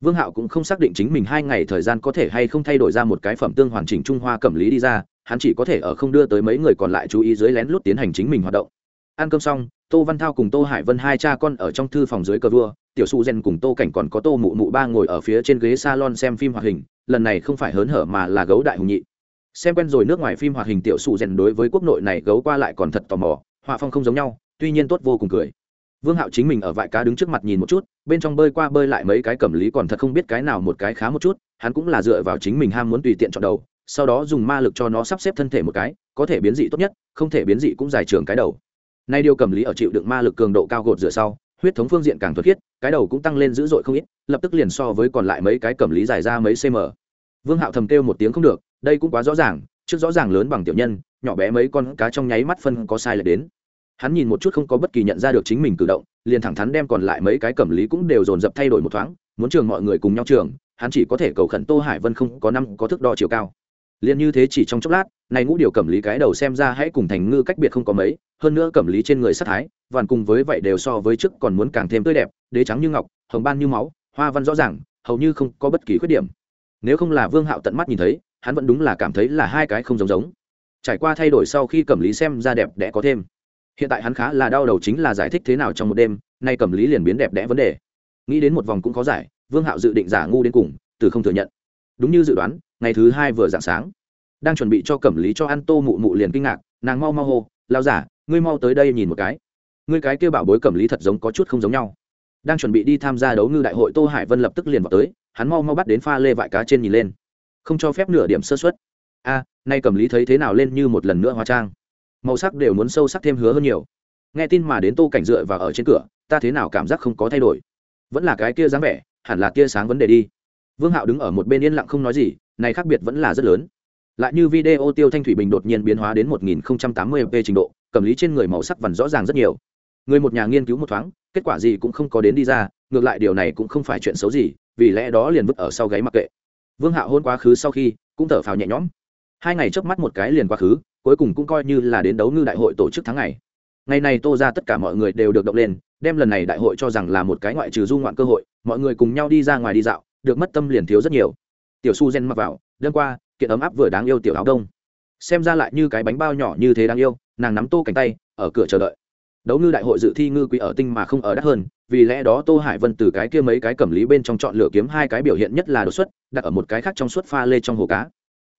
Vương hạo cũng không xác định chính mình hai ngày thời gian có thể hay không thay đổi ra một cái phẩm tương hoàn chỉnh trung hoa cẩm lý đi ra hắn chỉ có thể ở không đưa tới mấy người còn lại chú ý dưới lén lút tiến hành chính mình hoạt động. Ăn cơm xong, tô văn thao cùng tô hải vân hai cha con ở trong thư phòng dưới cờ vua, tiểu su gen cùng tô cảnh còn có tô mụ mụ ba ngồi ở phía trên ghế salon xem phim hoạt hình, lần này không phải hớn hở mà là gấu đại hùng nhị. Xem quen rồi nước ngoài phim hoạt hình tiểu su gen đối với quốc nội này gấu qua lại còn thật tò mò, họa phong không giống nhau, tuy nhiên tốt vô cùng cười. Vương hạo chính mình ở vại cá đứng trước mặt nhìn một chút, bên trong bơi qua bơi lại mấy cái cẩm lý còn thật không biết cái nào một cái khá một chút, hắn cũng là dựa vào chính mình ham muốn tùy tiện chọn đầu sau đó dùng ma lực cho nó sắp xếp thân thể một cái, có thể biến dị tốt nhất, không thể biến dị cũng dài trường cái đầu. Nay điều cầm lý ở chịu đựng ma lực cường độ cao gột rửa sau, huyết thống phương diện càng thuật khiết, cái đầu cũng tăng lên dữ dội không ít, lập tức liền so với còn lại mấy cái cầm lý dài ra mấy cm vương hạo thầm kêu một tiếng không được, đây cũng quá rõ ràng, trước rõ ràng lớn bằng tiểu nhân, nhỏ bé mấy con cá trong nháy mắt phân có sai lại đến. Hắn nhìn một chút không có bất kỳ nhận ra được chính mình cử động, liền thẳng thắn đem còn lại mấy cái cầm lý cũng đều dồn dập thay đổi một thoáng, muốn trường mọi người cùng nhau trường, hắn chỉ có thể cầu khẩn tô hải vân không có năm có thước đo chiều cao liền như thế chỉ trong chốc lát, này ngũ điều cẩm lý cái đầu xem ra hãy cùng thành ngư cách biệt không có mấy, hơn nữa cẩm lý trên người sắc thái vằn cùng với vậy đều so với trước còn muốn càng thêm tươi đẹp, đế trắng như ngọc, hồng ban như máu, hoa văn rõ ràng, hầu như không có bất kỳ khuyết điểm. Nếu không là vương hạo tận mắt nhìn thấy, hắn vẫn đúng là cảm thấy là hai cái không giống giống. Trải qua thay đổi sau khi cẩm lý xem ra đẹp đẽ có thêm. Hiện tại hắn khá là đau đầu chính là giải thích thế nào trong một đêm, nay cẩm lý liền biến đẹp đẽ vấn đề. Nghĩ đến một vòng cũng có giải, vương hạo dự định giả ngu đến cùng, từ không thừa nhận đúng như dự đoán, ngày thứ hai vừa dạng sáng, đang chuẩn bị cho cẩm lý cho ăn tô mụ mụ liền kinh ngạc, nàng mau mau hô lao giả, ngươi mau tới đây nhìn một cái. Ngươi cái kêu bảo bối cẩm lý thật giống có chút không giống nhau. Đang chuẩn bị đi tham gia đấu ngư đại hội, tô hải vân lập tức liền vào tới, hắn mau mau bắt đến pha lê vại cá trên nhìn lên. Không cho phép nửa điểm sơ xuất a, nay cẩm lý thấy thế nào lên như một lần nữa hóa trang. Màu sắc đều muốn sâu sắc thêm hứa hơn nhiều. Nghe tin mà đến tô cảnh dựa và ở trên cửa, ta thế nào cảm giác không có thay đổi. Vẫn là cái kia dáng vẻ, hẳn là tia sáng vấn đề đi vương hạo đứng ở một bên yên lặng không nói gì, này khác biệt vẫn là rất lớn. Lại như video tiêu thanh thủy bình đột nhiên biến hóa đến 1080p trình độ, cầm lý trên người màu sắc vằn rõ ràng rất nhiều. Người một nhà nghiên cứu một thoáng, kết quả gì cũng không có đến đi ra, ngược lại điều này cũng không phải chuyện xấu gì, vì lẽ đó liền vứt ở sau gáy mặc kệ. Vương hạo hôn quá khứ sau khi, cũng thở phào nhẹ nhõm. Hai ngày trước mắt một cái liền quá khứ, cuối cùng cũng coi như là đến đấu ngư đại hội tổ chức tháng ngày. Ngày này tô ra tất cả mọi người đều được động lên, đem lần này đại hội cho rằng là một cái ngoại trừ du ngoạn cơ hội, mọi người cùng nhau đi ra ngoài đi dạo được mất tâm liền thiếu rất nhiều. Tiểu su gen mặc vào đêm qua, kiện ấm áp vừa đáng yêu tiểu áo đông. Xem ra lại như cái bánh bao nhỏ như thế đáng yêu, nàng nắm tô cánh tay, ở cửa chờ đợi. Đấu ngư đại hội dự thi ngư quý ở tinh mà không ở đắt hơn, vì lẽ đó tô hải vân từ cái kia mấy cái cẩm lý bên trong chọn lựa kiếm hai cái biểu hiện nhất là đột xuất, đặt ở một cái khác trong suốt pha lê trong hồ cá.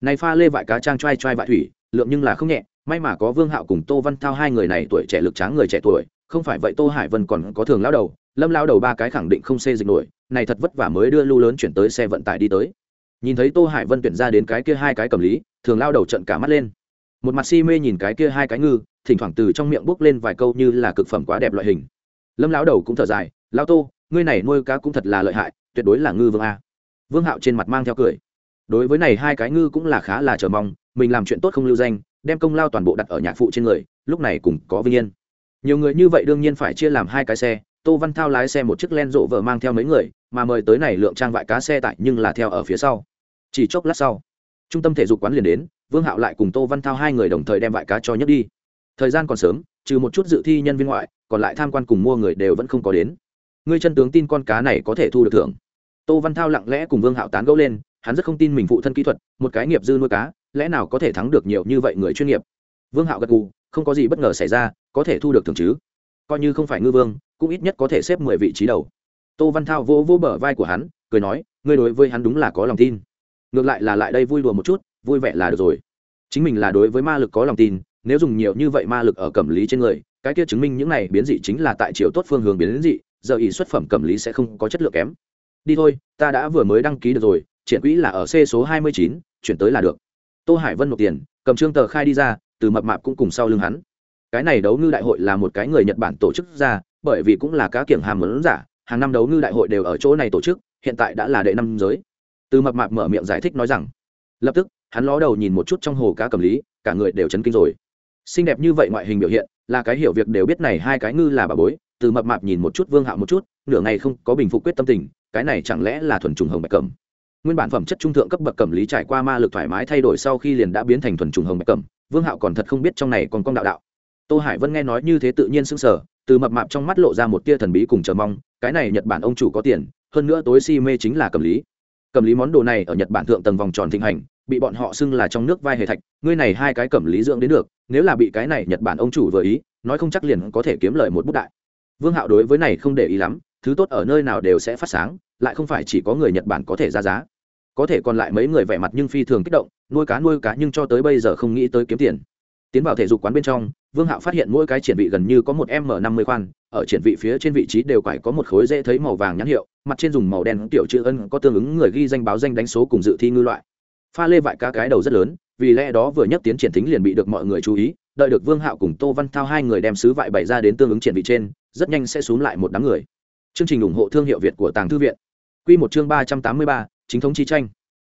Này pha lê vại cá trang trai trai vại thủy, lượng nhưng là không nhẹ, may mà có vương hạo cùng tô văn thao hai người này tuổi trẻ lực tráng người trẻ tuổi, không phải vậy tô hải vân còn có thường lao đầu lâm lao đầu ba cái khẳng định không xê dịch nổi, này thật vất vả mới đưa lưu lớn chuyển tới xe vận tải đi tới. Nhìn thấy tô hải vân tuyển ra đến cái kia hai cái cầm lý, thường lao đầu trận cả mắt lên. Một mặt si mê nhìn cái kia hai cái ngư, thỉnh thoảng từ trong miệng bốc lên vài câu như là cực phẩm quá đẹp loại hình. Lâm lao đầu cũng thở dài lao tô, ngươi này nuôi cá cũng thật là lợi hại, tuyệt đối là ngư vương a. Vương hạo trên mặt mang theo cười. Đối với này hai cái ngư cũng là khá là chờ mong, mình làm chuyện tốt không lưu danh, đem công lao toàn bộ đặt ở nhạc phụ trên người, lúc này cũng có vinh yên. Nhiều người như vậy đương nhiên phải chia làm hai cái xe tô văn thao lái xe một chiếc len rộ vợ mang theo mấy người, mà mời tới này lượng trang vại cá xe tại nhưng là theo ở phía sau. Chỉ chốc lát sau, trung tâm thể dục quán liền đến, vương hạo lại cùng tô văn thao hai người đồng thời đem vại cá cho nhấc đi. Thời gian còn sớm, trừ một chút dự thi nhân viên ngoại, còn lại tham quan cùng mua người đều vẫn không có đến. Ngươi chân tướng tin con cá này có thể thu được thưởng. Tô văn thao lặng lẽ cùng vương hạo tán gẫu lên, hắn rất không tin mình phụ thân kỹ thuật, một cái nghiệp dư nuôi cá, lẽ nào có thể thắng được nhiều như vậy người chuyên nghiệp? Vương hạo gật gù, không có gì bất ngờ xảy ra, có thể thu được thưởng chứ? Coi như không phải ngư vương, cũng ít nhất có thể xếp mười vị trí đầu. Tô văn thao vô vỗ bờ vai của hắn, cười nói, ngươi đối với hắn đúng là có lòng tin. Ngược lại là lại đây vui đùa một chút, vui vẻ là được rồi. Chính mình là đối với ma lực có lòng tin, nếu dùng nhiều như vậy ma lực ở cẩm lý trên người, cái kia chứng minh những này biến dị chính là tại chiều tốt phương hướng biến dị, giờ ý xuất phẩm cẩm lý sẽ không có chất lượng kém. Đi thôi, ta đã vừa mới đăng ký được rồi, triển quỹ là ở c số hai mươi chín, chuyển tới là được. Tô hải vân nộp tiền, cầm trương tờ khai đi ra, từ mập mạp cũng cùng sau lưng hắn cái này đấu ngư đại hội là một cái người nhật bản tổ chức ra, bởi vì cũng là cá kiểng hàm lớn giả, hàng năm đấu ngư đại hội đều ở chỗ này tổ chức, hiện tại đã là đệ năm giới. Từ mập mạp mở miệng giải thích nói rằng, lập tức, hắn ló đầu nhìn một chút trong hồ cá cầm lý, cả người đều chấn kinh rồi. Xinh đẹp như vậy ngoại hình biểu hiện, là cái hiểu việc đều biết này hai cái ngư là bà bối. Từ mập mạp nhìn một chút vương hạo một chút, nửa ngày không có bình phục quyết tâm tình, cái này chẳng lẽ là thuần trùng hồng bạch cẩm? Nguyên bản phẩm chất trung thượng cấp bậc cầm lý trải qua ma lực thoải mái thay đổi sau khi liền đã biến thành thuần trùng hồng bạch cẩm, vương hạo còn thật không biết trong này còn con đạo đạo tô hải vân nghe nói như thế tự nhiên sững sờ, từ mập mạp trong mắt lộ ra một tia thần bí cùng chờ mong, cái này nhật bản ông chủ có tiền, hơn nữa tối si mê chính là cầm lý. Cầm lý món đồ này ở nhật bản thượng tầng vòng tròn thịnh hành, bị bọn họ xưng là trong nước vai hề thạch, ngươi này hai cái cầm lý dưỡng đến được, nếu là bị cái này nhật bản ông chủ vừa ý, nói không chắc liền có thể kiếm lời một bút đại. Vương hạo đối với này không để ý lắm, thứ tốt ở nơi nào đều sẽ phát sáng, lại không phải chỉ có người nhật bản có thể ra giá. Có thể còn lại mấy người vẻ mặt nhưng phi thường kích động, nuôi cá nuôi cá nhưng cho tới bây giờ không nghĩ tới kiếm tiền tiến vào thể dục quán bên trong, vương hạo phát hiện mỗi cái triển vị gần như có một m năm mươi khoan, ở triển vị phía trên vị trí đều phải có một khối dễ thấy màu vàng nhãn hiệu, mặt trên dùng màu đen tiểu chữ ân có tương ứng người ghi danh báo danh đánh số cùng dự thi ngư loại. Pha lê vại cá cái đầu rất lớn, vì lẽ đó vừa nhắc tiến triển thính liền bị được mọi người chú ý, đợi được vương hạo cùng tô văn thao hai người đem sứ vại bày ra đến tương ứng triển vị trên, rất nhanh sẽ xuống lại một đám người. Chương trình ủng hộ thương hiệu việt của tàng thư viện. Q một chương ba trăm tám mươi ba, chính thống chi tranh.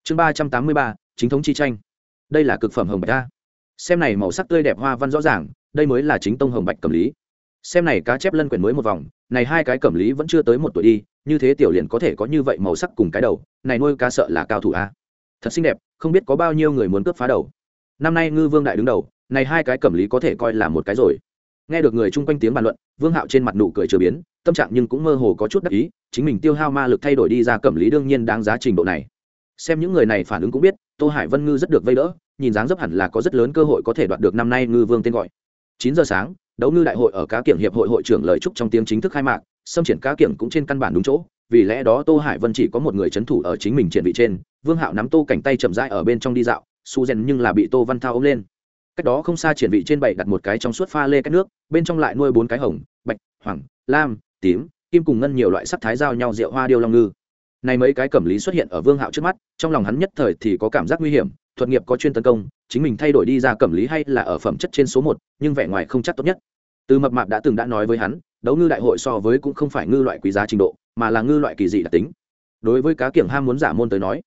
Chương ba trăm tám mươi ba, chính thống chi tranh. Đây là cực phẩm hồng bạch ta xem này màu sắc tươi đẹp hoa văn rõ ràng, đây mới là chính tông hồng bạch cẩm lý. Xem này cá chép lân quyển mới một vòng, này hai cái cẩm lý vẫn chưa tới một tuổi đi, như thế tiểu liền có thể có như vậy màu sắc cùng cái đầu, này nuôi cá sợ là cao thủ a. Thật xinh đẹp, không biết có bao nhiêu người muốn cướp phá đầu. Năm nay ngư vương đại đứng đầu, này hai cái cẩm lý có thể coi là một cái rồi. Nghe được người chung quanh tiếng bàn luận, vương hạo trên mặt nụ cười chưa biến, tâm trạng nhưng cũng mơ hồ có chút đắc ý, chính mình tiêu hao ma lực thay đổi đi ra cẩm lý đương nhiên đáng giá trình độ này. Xem những người này phản ứng cũng biết, tô hải vân ngư rất được vây đỡ nhìn dáng dấp hẳn là có rất lớn cơ hội có thể đoạt được năm nay ngư vương tên gọi. Chín giờ sáng, đấu ngư đại hội ở cá kiểm hiệp hội hội trưởng lời chúc trong tiếng chính thức khai mạc, xâm triển cá kiểm cũng trên căn bản đúng chỗ, vì lẽ đó tô hải vân chỉ có một người c h ấ n thủ ở chính mình triển vị trên, vương hạo nắm tô cảnh tay chậm rãi ở bên trong đi dạo, su rèn nhưng là bị tô văn thao ôm lên. Cách đó không xa triển vị trên bảy đặt một cái trong suốt pha lê các nước, bên trong lại nuôi bốn cái hồng, bạch, hoàng, lam, tím, kim cùng ngân nhiều loại sắc thái giao nhau rượu hoa điêu long ngư. Này mấy cái cẩm lý xuất hiện ở vương hạo trước mắt, trong lòng hắn nhất thời thì có cảm giác nguy hiểm thuật nghiệp có chuyên tấn công, chính mình thay đổi đi ra cẩm lý hay là ở phẩm chất trên số một, nhưng vẻ ngoài không chắc tốt nhất. Từ mập mạp đã từng đã nói với hắn, đấu ngư đại hội so với cũng không phải ngư loại quý giá trình độ, mà là ngư loại kỳ dị đặc tính. Đối với cá kiểng ham muốn giả môn tới nói,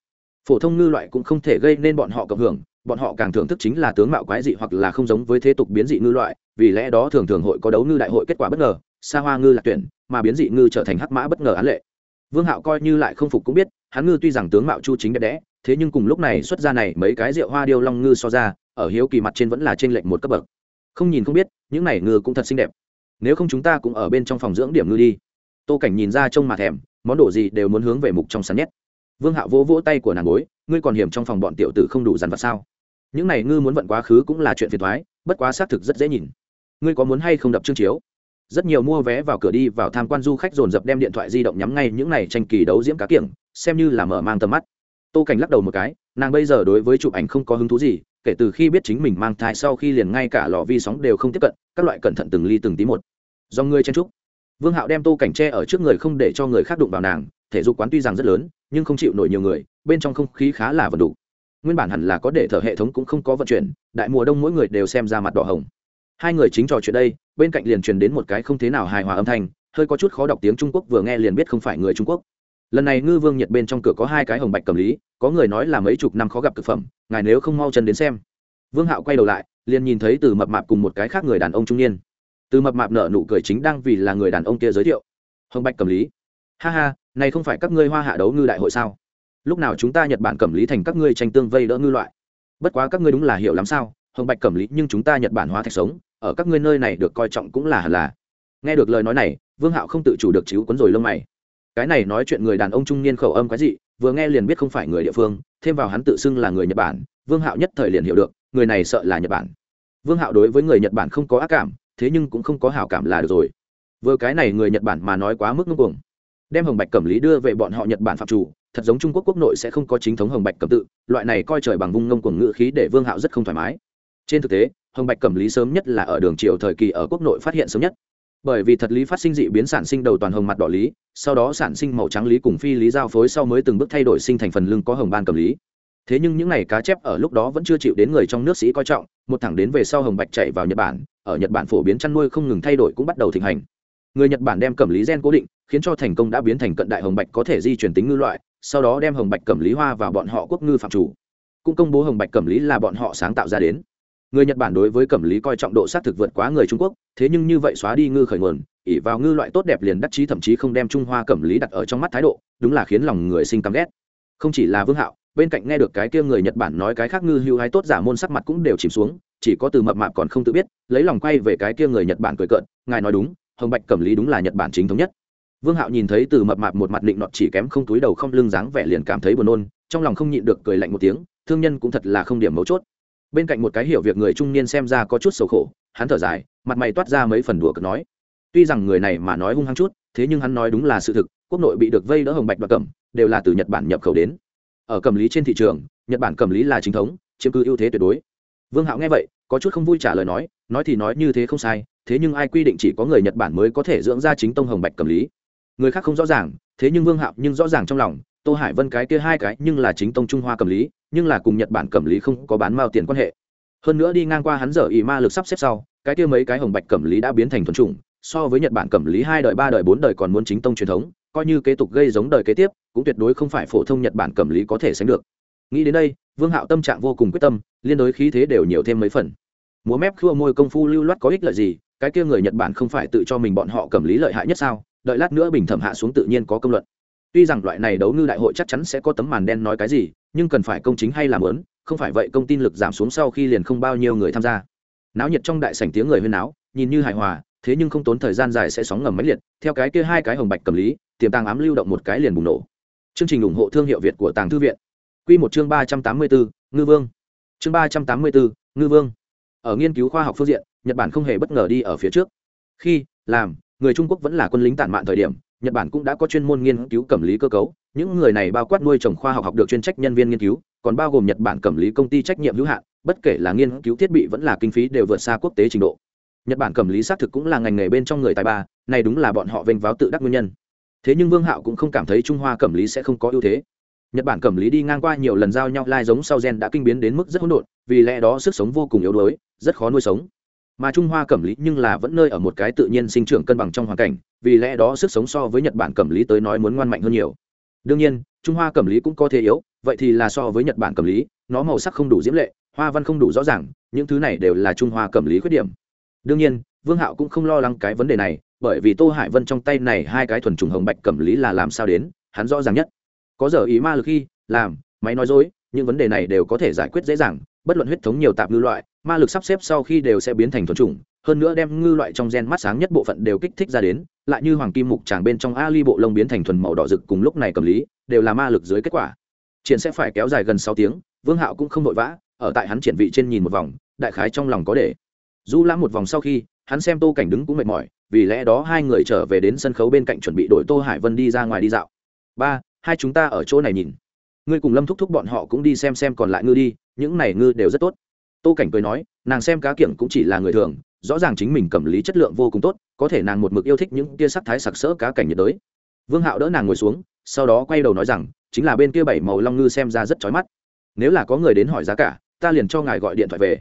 phổ thông ngư loại cũng không thể gây nên bọn họ cộng hưởng, bọn họ càng thưởng thức chính là tướng mạo quái dị hoặc là không giống với thế tục biến dị ngư loại, vì lẽ đó thường thường hội có đấu ngư đại hội kết quả bất ngờ, xa hoa ngư là tuyển, mà biến dị ngư trở thành hắc mã bất ngờ án lệ. Vương hạo coi như lại không phục cũng biết, hắn ngư tuy rằng tướng mạo chu chính đẹp đẽ thế nhưng cùng lúc này xuất ra này mấy cái rượu hoa điêu long ngư so ra, ở hiếu kỳ mặt trên vẫn là trên lệnh một cấp bậc. Không nhìn không biết, những này ngư cũng thật xinh đẹp. Nếu không chúng ta cũng ở bên trong phòng dưỡng điểm ngư đi. Tô cảnh nhìn ra trông mà thèm, món đồ gì đều muốn hướng về mục trong sắn nhét. Vương hạo vỗ vỗ tay của nàng bối ngươi còn hiểm trong phòng bọn tiểu tử không đủ dằn vặt sao? Những này ngư muốn vận quá khứ cũng là chuyện phiền thoái bất quá xác thực rất dễ nhìn. Ngươi có muốn hay không đập chương chiếu? Rất nhiều mua vé vào cửa đi vào tham quan du khách dồn dập đem điện thoại di động nhắm ngay những này tranh kỳ đấu diễm cá kiểng, xem như là mở mang tầm mắt tô cảnh lắc đầu một cái, nàng bây giờ đối với chụp ảnh không có hứng thú gì, kể từ khi biết chính mình mang thai sau khi liền ngay cả lò vi sóng đều không tiếp cận, các loại cẩn thận từng ly từng tí một. Do ngươi chen trúc vương hạo đem tô cảnh tre ở trước người không để cho người khác đụng vào nàng, thể dục quán tuy rằng rất lớn, nhưng không chịu nổi nhiều người, bên trong không khí khá là vật đủ nguyên bản hẳn là có để thở hệ thống cũng không có vận chuyển, đại mùa đông mỗi người đều xem ra mặt đỏ hồng. Hai người chính trò chuyện đây, bên cạnh liền truyền đến một cái không thế nào hài hòa âm thanh, hơi có chút khó đọc tiếng trung quốc vừa nghe liền biết không phải người trung quốc lần này ngư vương nhật bên trong cửa có hai cái hồng bạch cầm lý, có người nói là mấy chục năm khó gặp thực phẩm, ngài nếu không mau chân đến xem. Vương hạo quay đầu lại, liền nhìn thấy từ mập mạp cùng một cái khác người đàn ông trung niên. Từ mập mạp nở nụ cười chính đang vì là người đàn ông kia giới thiệu. Hồng bạch cầm lý. Ha ha, này không phải các ngươi hoa hạ đấu ngư đại hội sao? Lúc nào chúng ta nhật bản cầm lý thành các ngươi tranh tương vây đỡ ngư loại? Bất quá các ngươi đúng là hiểu lắm sao, hồng bạch cầm lý nhưng chúng ta nhật bản hóa thạch sống, ở các ngươi nơi này được coi trọng cũng là hẳn là. Nghe được lời nói này, vương hạo không tự chủ được chiếu cuốn rồi lông mày cái này nói chuyện người đàn ông trung niên khẩu âm quái dị, vừa nghe liền biết không phải người địa phương, thêm vào hắn tự xưng là người nhật bản, vương hạo nhất thời liền hiểu được, người này sợ là nhật bản. Vương hạo đối với người nhật bản không có ác cảm, thế nhưng cũng không có hảo cảm là được rồi. Vừa cái này người nhật bản mà nói quá mức ngưng cuồng. Đem hồng bạch cẩm lý đưa về bọn họ nhật bản phạm chủ, thật giống trung quốc quốc nội sẽ không có chính thống hồng bạch cẩm tự, loại này coi trời bằng vung ngông cuồng ngự khí để vương hạo rất không thoải mái. Trên thực tế, hồng bạch cẩm lý sớm nhất là ở đường triều thời kỳ ở quốc nội phát hiện sớm nhất bởi vì thật lý phát sinh dị biến sản sinh đầu toàn hồng mặt đỏ lý, sau đó sản sinh màu trắng lý cùng phi lý giao phối sau mới từng bước thay đổi sinh thành phần lưng có hồng ban cầm lý. Thế nhưng những n à y cá chép ở lúc đó vẫn chưa chịu đến người trong nước sĩ coi trọng, một thẳng đến về sau hồng bạch chạy vào nhật bản, ở nhật bản phổ biến chăn nuôi không ngừng thay đổi cũng bắt đầu thịnh hành. Người nhật bản đem cầm lý gen cố định, khiến cho thành công đã biến thành cận đại hồng bạch có thể di chuyển tính ngư loại, sau đó đem hồng bạch cầm lý hoa vào bọn họ quốc ngư phạm chủ. Cũng công bố hồng bạch cầm lý là bọn họ sáng tạo ra đến người nhật bản đối với cẩm lý coi trọng độ xác thực vượt quá người trung quốc, thế nhưng như vậy xóa đi ngư khởi nguồn ỉ vào ngư loại tốt đẹp liền đắc chí thậm chí không đem trung hoa cẩm lý đặt ở trong mắt thái độ, đúng là khiến lòng người sinh căm ghét. Không chỉ là vương hạo, bên cạnh nghe được cái kia người nhật bản nói cái khác ngư hưu hay tốt giả môn sắc mặt cũng đều chìm xuống, chỉ có từ mập mạp còn không tự biết, lấy lòng quay về cái kia người nhật bản cười cợt, ngài nói đúng, hồng bạch cẩm lý đúng là nhật bản chính thống nhất. Vương hạo nhìn thấy từ mập mạp một mặt định nọt chỉ kém không túi đầu không lưng dáng vẻ liền cảm thấy buồn nôn, trong lòng không nhịn được cười lạnh một tiếng, thương nhân cũng thật là không điểm mấu chốt bên cạnh một cái hiểu việc người trung niên xem ra có chút sầu khổ, hắn thở dài, mặt mày toát ra mấy phần đùa cực nói. Tuy rằng người này mà nói hung hăng chút, thế nhưng hắn nói đúng là sự thực, quốc nội bị được vây đỡ hồng bạch và cẩm, đều là từ nhật bản nhập khẩu đến. Ở cầm lý trên thị trường, nhật bản cầm lý là chính thống, chiếm cứ ưu thế tuyệt đối. Vương hạo nghe vậy, có chút không vui trả lời nói nói thì nói như thế không sai, thế nhưng ai quy định chỉ có người nhật bản mới có thể dưỡng ra chính tông hồng bạch cầm lý? Người khác không rõ ràng, thế nhưng vương hạo nhưng rõ ràng trong lòng tô hải vân cái kia hai cái nhưng là chính tông trung hoa cầm lý, nhưng là cùng nhật bản cầm lý không có bán mao tiền quan hệ. Hơn nữa đi ngang qua hắn giờ ý ma lực sắp xếp sau, cái kia mấy cái hồng bạch cầm lý đã biến thành thuần chủng, so với nhật bản cầm lý hai đời, ba đời, bốn đời còn muốn chính tông truyền thống, coi như kế tục gây giống đời kế tiếp, cũng tuyệt đối không phải phổ thông nhật bản cầm lý có thể sánh được. Nghĩ đến đây, vương hạo tâm trạng vô cùng quyết tâm, liên đối khí thế đều nhiều thêm mấy phần. Múa mép khua môi công phu lưu loát có ích lợi gì, cái kia người nhật bản không phải tự cho mình bọn họ cầm lý lợi hại nhất sao, đợi lát nữa bình thẩm hạ xuống tự nhiên có công luận tuy rằng loại này đấu ngư đại hội chắc chắn sẽ có tấm màn đen nói cái gì, nhưng cần phải công chính hay làm lớn, không phải vậy công tin lực giảm xuống sau khi liền không bao nhiêu người tham gia. Náo nhiệt trong đại sảnh tiếng người huyên náo, nhìn như hài hòa, thế nhưng không tốn thời gian dài sẽ sóng ngầm máy liệt, theo cái kia hai cái hồng bạch cầm lý, tiềm tàng ám lưu động một cái liền bùng nổ. Chương trình ủng hộ thương hiệu việt của tàng thư viện. Q một chương ba trăm tám mươi bốn ngư vương. Chương ba trăm tám mươi bốn ngư vương. Ở nghiên cứu khoa học phương diện, nhật bản không hề bất ngờ đi ở phía trước. Khi, làm, người trung quốc vẫn là quân lính tản mạn thời điểm nhật bản cũng đã có chuyên môn nghiên cứu cẩm lý cơ cấu, những người này bao quát nuôi trồng khoa học học được chuyên trách nhân viên nghiên cứu, còn bao gồm nhật bản cẩm lý công ty trách nhiệm hữu hạn, bất kể là nghiên cứu thiết bị vẫn là kinh phí đều vượt xa quốc tế trình độ. Nhật bản cẩm lý xác thực cũng là ngành nghề bên trong người tài ba, này đúng là bọn họ vênh váo tự đắc nguyên nhân. Thế nhưng vương hạo cũng không cảm thấy trung hoa cẩm lý sẽ không có ưu thế. Nhật bản cẩm lý đi ngang qua nhiều lần giao nhau lai giống sau gen đã kinh biến đến mức rất hỗn độn, vì lẽ đó sức sống vô cùng yếu đuối, rất khó nuôi sống mà trung hoa cẩm lý nhưng là vẫn nơi ở một cái tự nhiên sinh trưởng cân bằng trong hoàn cảnh, vì lẽ đó sức sống so với nhật bản cẩm lý tới nói muốn ngoan mạnh hơn nhiều. Đương nhiên, trung hoa cẩm lý cũng có thể yếu, vậy thì là so với nhật bản cẩm lý, nó màu sắc không đủ diễm lệ, hoa văn không đủ rõ ràng, những thứ này đều là trung hoa cẩm lý khuyết điểm. Đương nhiên, vương hạo cũng không lo lắng cái vấn đề này, bởi vì tô hải vân trong tay này hai cái thuần trùng hồng bạch cẩm lý là làm sao đến, hắn rõ ràng nhất. Có giờ ý ma lực khi, làm, máy nói dối, những vấn đề này đều có thể giải quyết dễ dàng, bất luận huyết thống nhiều tạp ngư loại ma lực sắp xếp sau khi đều sẽ biến thành thuần trùng hơn nữa đem ngư loại trong gen mắt sáng nhất bộ phận đều kích thích ra đến, lại như hoàng kim mục tràng bên trong ali bộ lông biến thành thuần màu đỏ rực cùng lúc này cầm lý, đều là ma lực dưới kết quả. Triển sẽ phải kéo dài gần sáu tiếng, vương hạo cũng không vội vã, ở tại hắn triển vị trên nhìn một vòng, đại khái trong lòng có để. Du lãm một vòng sau khi, hắn xem tô cảnh đứng cũng mệt mỏi, vì lẽ đó hai người trở về đến sân khấu bên cạnh chuẩn bị đổi tô hải vân đi ra ngoài đi dạo. Ba, hai chúng ta ở chỗ này nhìn. Ngươi cùng lâm thúc thúc bọn họ cũng đi xem xem còn lại ngư đi, những này ngư đều rất tốt tô cảnh cười nói, nàng xem cá kiểng cũng chỉ là người thường, rõ ràng chính mình cầm lý chất lượng vô cùng tốt, có thể nàng một mực yêu thích những tia sắc thái sặc sỡ cá cảnh nhiệt đới. Vương hạo đỡ nàng ngồi xuống, sau đó quay đầu nói rằng, chính là bên kia bảy màu long ngư xem ra rất chói mắt. Nếu là có người đến hỏi giá cả, ta liền cho ngài gọi điện thoại về.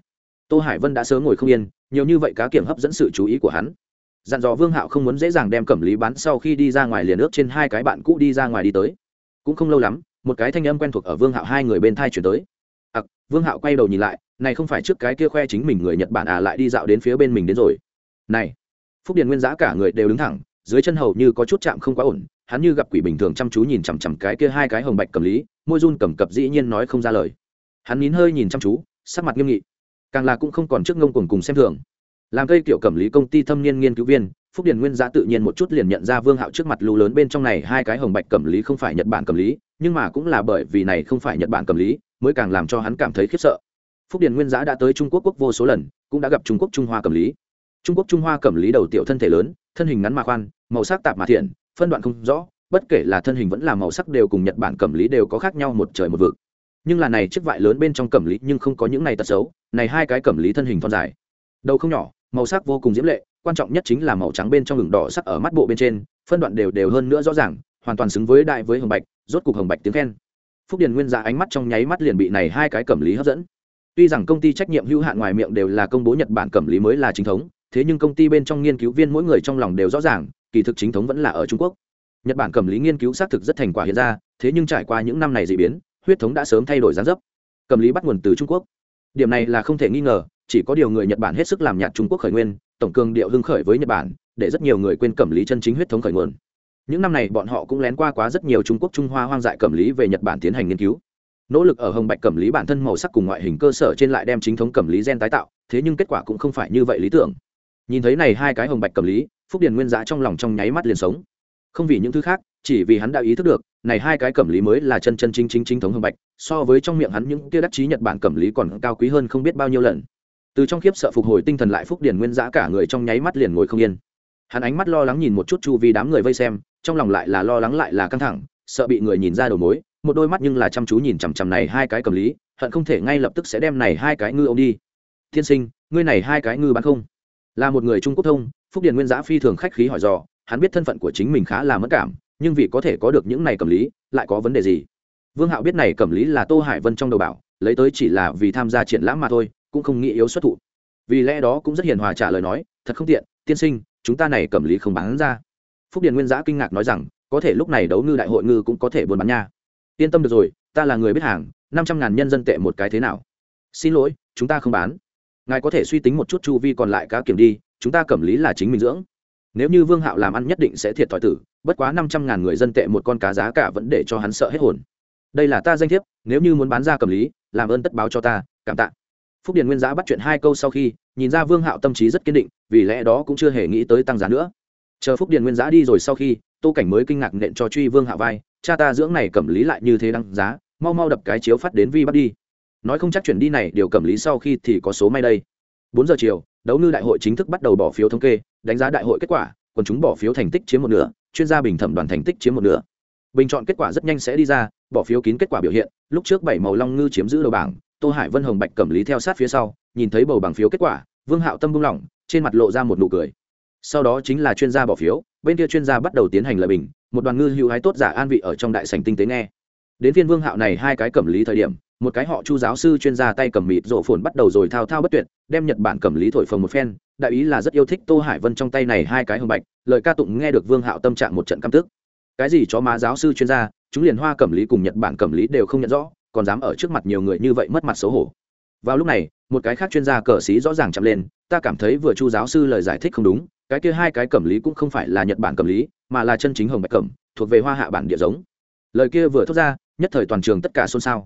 Tô hải vân đã sớm ngồi không yên, nhiều như vậy cá kiểm hấp dẫn sự chú ý của hắn. Dặn dò vương hạo không muốn dễ dàng đem cẩm lý bán sau khi đi ra ngoài liền ước trên hai cái bạn cũ đi ra ngoài đi tới. Cũng không lâu lắm, một cái thanh âm quen thuộc ở vương hạo hai người bên thai chuyển tới ặc, vương hạo quay đầu nhìn lại, này không phải trước cái kia khoe chính mình người nhật bản à lại đi dạo đến phía bên mình đến rồi. Này, phúc điền nguyên giã cả người đều đứng thẳng, dưới chân hầu như có chút chạm không quá ổn, hắn như gặp quỷ bình thường chăm chú nhìn chằm chằm cái kia hai cái hồng bạch cầm lý, môi run cầm cập dĩ nhiên nói không ra lời. Hắn nín hơi nhìn chăm chú, sắc mặt nghiêm nghị. Càng là cũng không còn trước ngông cuồng cùng xem thường. Làm cây kiểu cầm lý công ty thâm niên nghiên cứu viên, phúc điền nguyên giã tự nhiên một chút liền nhận ra vương hạo trước mặt lù lớn bên trong này hai cái hồng bạch cầm lý không phải nhật bản cầm lý, nhưng mà cũng là bởi vì này không phải nhật bản cầm lý mới càng làm cho hắn cảm thấy khiếp sợ. Phúc điền nguyên giã đã tới trung quốc quốc vô số lần, cũng đã gặp trung quốc trung hoa cẩm lý. Trung quốc trung hoa cẩm lý đầu tiểu thân thể lớn, thân hình ngắn mà khoan, màu sắc tạp mà thiện, phân đoạn không rõ, bất kể là thân hình vẫn là màu sắc đều cùng nhật bản cẩm lý đều có khác nhau một trời một vực. Nhưng là này chiếc vải lớn bên trong cẩm lý nhưng không có những này tật xấu, này hai cái cẩm lý thân hình thon dài. Đầu không nhỏ, màu sắc vô cùng diễm lệ, quan trọng nhất chính là màu trắng bên trong ngừng đỏ sắc ở mắt bộ bên trên, phân đoạn đều đều hơn nữa rõ ràng, hoàn toàn xứng với đại với hồng bạch, rốt cục hồng bạch tiếng khen phúc điền nguyên giả ánh mắt trong nháy mắt liền bị này hai cái cẩm lý hấp dẫn. Tuy rằng công ty trách nhiệm hữu hạn ngoài miệng đều là công bố nhật bản cẩm lý mới là chính thống, thế nhưng công ty bên trong nghiên cứu viên mỗi người trong lòng đều rõ ràng, kỳ thực chính thống vẫn là ở trung quốc. Nhật bản cẩm lý nghiên cứu xác thực rất thành quả hiện ra, thế nhưng trải qua những năm này dị biến, huyết thống đã sớm thay đổi gián dấp. Cẩm lý bắt nguồn từ trung quốc. Điểm này là không thể nghi ngờ, chỉ có điều người nhật bản hết sức làm nhạt trung quốc khởi nguyên, tổng cường điệu hưng khởi với nhật bản, để rất nhiều người quên cẩm lý chân chính huyết thống khởi nguồn những năm này bọn họ cũng lén qua quá rất nhiều trung quốc trung hoa hoang dại cẩm lý về nhật bản tiến hành nghiên cứu. Nỗ lực ở hồng bạch cẩm lý bản thân màu sắc cùng ngoại hình cơ sở trên lại đem chính thống cẩm lý gen tái tạo, thế nhưng kết quả cũng không phải như vậy lý tưởng. Nhìn thấy này hai cái hồng bạch cẩm lý, phúc điền nguyên giã trong lòng trong nháy mắt liền sống. Không vì những thứ khác, chỉ vì hắn đã ý thức được, này hai cái cẩm lý mới là chân chân chính chính chính thống hồng bạch, so với trong miệng hắn những kia đắc chí nhật bản cẩm lý còn cao quý hơn không biết bao nhiêu lần. Từ trong khiếp sợ phục hồi tinh thần lại phúc điền nguyên giã cả người trong nháy mắt liền ngồi không yên. Hắn ánh mắt lo lắng nhìn một chút chu vi đám người vây xem trong lòng lại là lo lắng lại là căng thẳng, sợ bị người nhìn ra đầu mối, một đôi mắt nhưng là chăm chú nhìn chằm chằm này hai cái cầm lý, hận không thể ngay lập tức sẽ đem này hai cái ngư ông đi. Tiên sinh, ngươi này hai cái ngư bán không? Là một người trung quốc thông, phúc điền nguyên giã phi thường khách khí hỏi dò, hắn biết thân phận của chính mình khá là mất cảm, nhưng vì có thể có được những này cầm lý, lại có vấn đề gì? Vương hạo biết này cầm lý là tô hải vân trong đầu bảo, lấy tới chỉ là vì tham gia triển lãm mà thôi, cũng không nghĩ yếu xuất thụ vì lẽ đó cũng rất hiền hòa trả lời nói, thật không tiện, tiên sinh, chúng ta này cầm lý không bán ra phúc điền nguyên giã kinh ngạc nói rằng, có thể lúc này đấu ngư đại hội ngư cũng có thể buôn bán nha. Yên tâm được rồi, ta là người biết hàng, năm trăm ngàn nhân dân tệ một cái thế nào? Xin lỗi, chúng ta không bán. Ngài có thể suy tính một chút chu vi còn lại cá kiểm đi, chúng ta cầm lý là chính mình dưỡng. Nếu như vương hạo làm ăn nhất định sẽ thiệt thòi tử, bất quá năm trăm ngàn người dân tệ một con cá giá cả vẫn để cho hắn sợ hết hồn. Đây là ta danh thiếp, nếu như muốn bán ra cầm lý, làm ơn tất báo cho ta, cảm tạ. Phúc điền nguyên giã bắt chuyện hai câu sau khi, nhìn ra vương hạo tâm trí rất kiên định, vì lẽ đó cũng chưa hề nghĩ tới tăng giá nữa chờ phúc điền nguyên giã đi rồi sau khi, tô cảnh mới kinh ngạc nện cho truy vương hạ vai, cha ta dưỡng này cầm lý lại như thế đăng giá, mau mau đập cái chiếu phát đến vi bắt đi. Nói không chắc chuyển đi này, điều cầm lý sau khi thì có số may đây. Bốn giờ chiều, đấu ngư đại hội chính thức bắt đầu bỏ phiếu thống kê, đánh giá đại hội kết quả còn chúng bỏ phiếu thành tích chiếm một nửa, chuyên gia bình thẩm đoàn thành tích chiếm một nửa. Bình chọn kết quả rất nhanh sẽ đi ra, bỏ phiếu kín kết quả biểu hiện, lúc trước bảy màu long ngư chiếm giữ đầu bảng, tô hải vân hồng bạch cẩm lý theo sát phía sau, nhìn thấy bầu bằng phiếu kết quả, vương hạo tâm buông lỏng, trên mặt lộ ra một nụ cười sau đó chính là chuyên gia bỏ phiếu, bên kia chuyên gia bắt đầu tiến hành lời bình, một đoàn ngư hữu hái tốt giả an vị ở trong đại sành tinh tế nghe. Đến phiên vương hạo này hai cái cẩm lý thời điểm, một cái họ chu giáo sư chuyên gia tay cầm mịt rổ phồn bắt đầu rồi thao thao bất tuyệt, đem nhật bản cầm lý thổi phồng một phen, đại ý là rất yêu thích tô hải vân trong tay này hai cái hồng bạch, lời ca tụng nghe được vương hạo tâm trạng một trận căm tức. Cái gì chó má giáo sư chuyên gia, chúng liền hoa cầm lý cùng nhật bản cầm lý đều không nhận rõ, còn dám ở trước mặt nhiều người như vậy mất mặt xấu hổ. Vào lúc này, một cái khác chuyên gia cờ xí rõ ràng chậm lên, ta cảm thấy vừa chu giáo sư lời giải thích không đúng cái kia hai cái cẩm lý cũng không phải là nhật bản cẩm lý, mà là chân chính hồng bạch cẩm, thuộc về hoa hạ bản địa giống. Lời kia vừa thốt ra, nhất thời toàn trường tất cả xôn xao.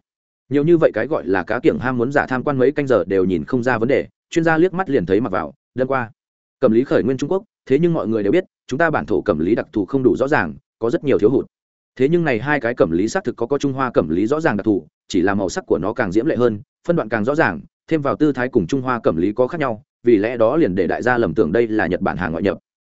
Nhiều như vậy cái gọi là cá kiểng ham muốn giả tham quan mấy canh giờ đều nhìn không ra vấn đề, chuyên gia liếc mắt liền thấy mặc vào đơn qua, cẩm lý khởi nguyên trung quốc, thế nhưng mọi người đều biết, chúng ta bản thổ cẩm lý đặc thù không đủ rõ ràng, có rất nhiều thiếu hụt. Thế nhưng này hai cái cẩm lý xác thực có có trung hoa cẩm lý rõ ràng đặc thù, chỉ là màu sắc của nó càng diễm lệ hơn, phân đoạn càng rõ ràng, thêm vào tư thái cùng trung hoa cẩm lý có khác nhau vì lẽ đó liền để đại gia lầm tưởng đây là nhật bản hàng ngoại nhập.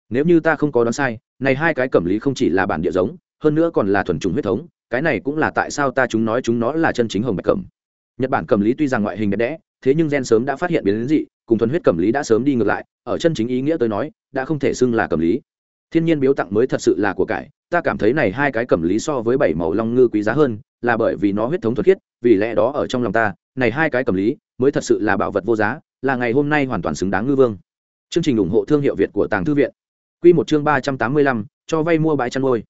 Nếu như ta không có đoán sai, này hai cái cẩm lý không chỉ là bản địa giống, hơn nữa còn là thuần trùng huyết thống, cái này cũng là tại sao ta chúng nói chúng nó là chân chính hồng bạch cẩm. Nhật bản cẩm lý tuy rằng ngoại hình đẹp đẽ, thế nhưng gen sớm đã phát hiện biến đến dị, cùng thuần huyết cẩm lý đã sớm đi ngược lại, ở chân chính ý nghĩa tôi nói, đã không thể xưng là cẩm lý. Thiên nhiên biếu tặng mới thật sự là của cải, ta cảm thấy này hai cái cẩm lý so với bảy màu long ngư quý giá hơn, là bởi vì nó huyết thống thuật khiết, vì lẽ đó ở trong lòng ta, này hai cái cẩm lý mới thật sự là bảo vật vô giá là ngày hôm nay hoàn toàn xứng đáng ngư vương. Chương trình ủng hộ thương hiệu việt của tàng thư viện. Q một chương ba trăm tám mươi lăm, cho vay mua bãi chăn nuôi.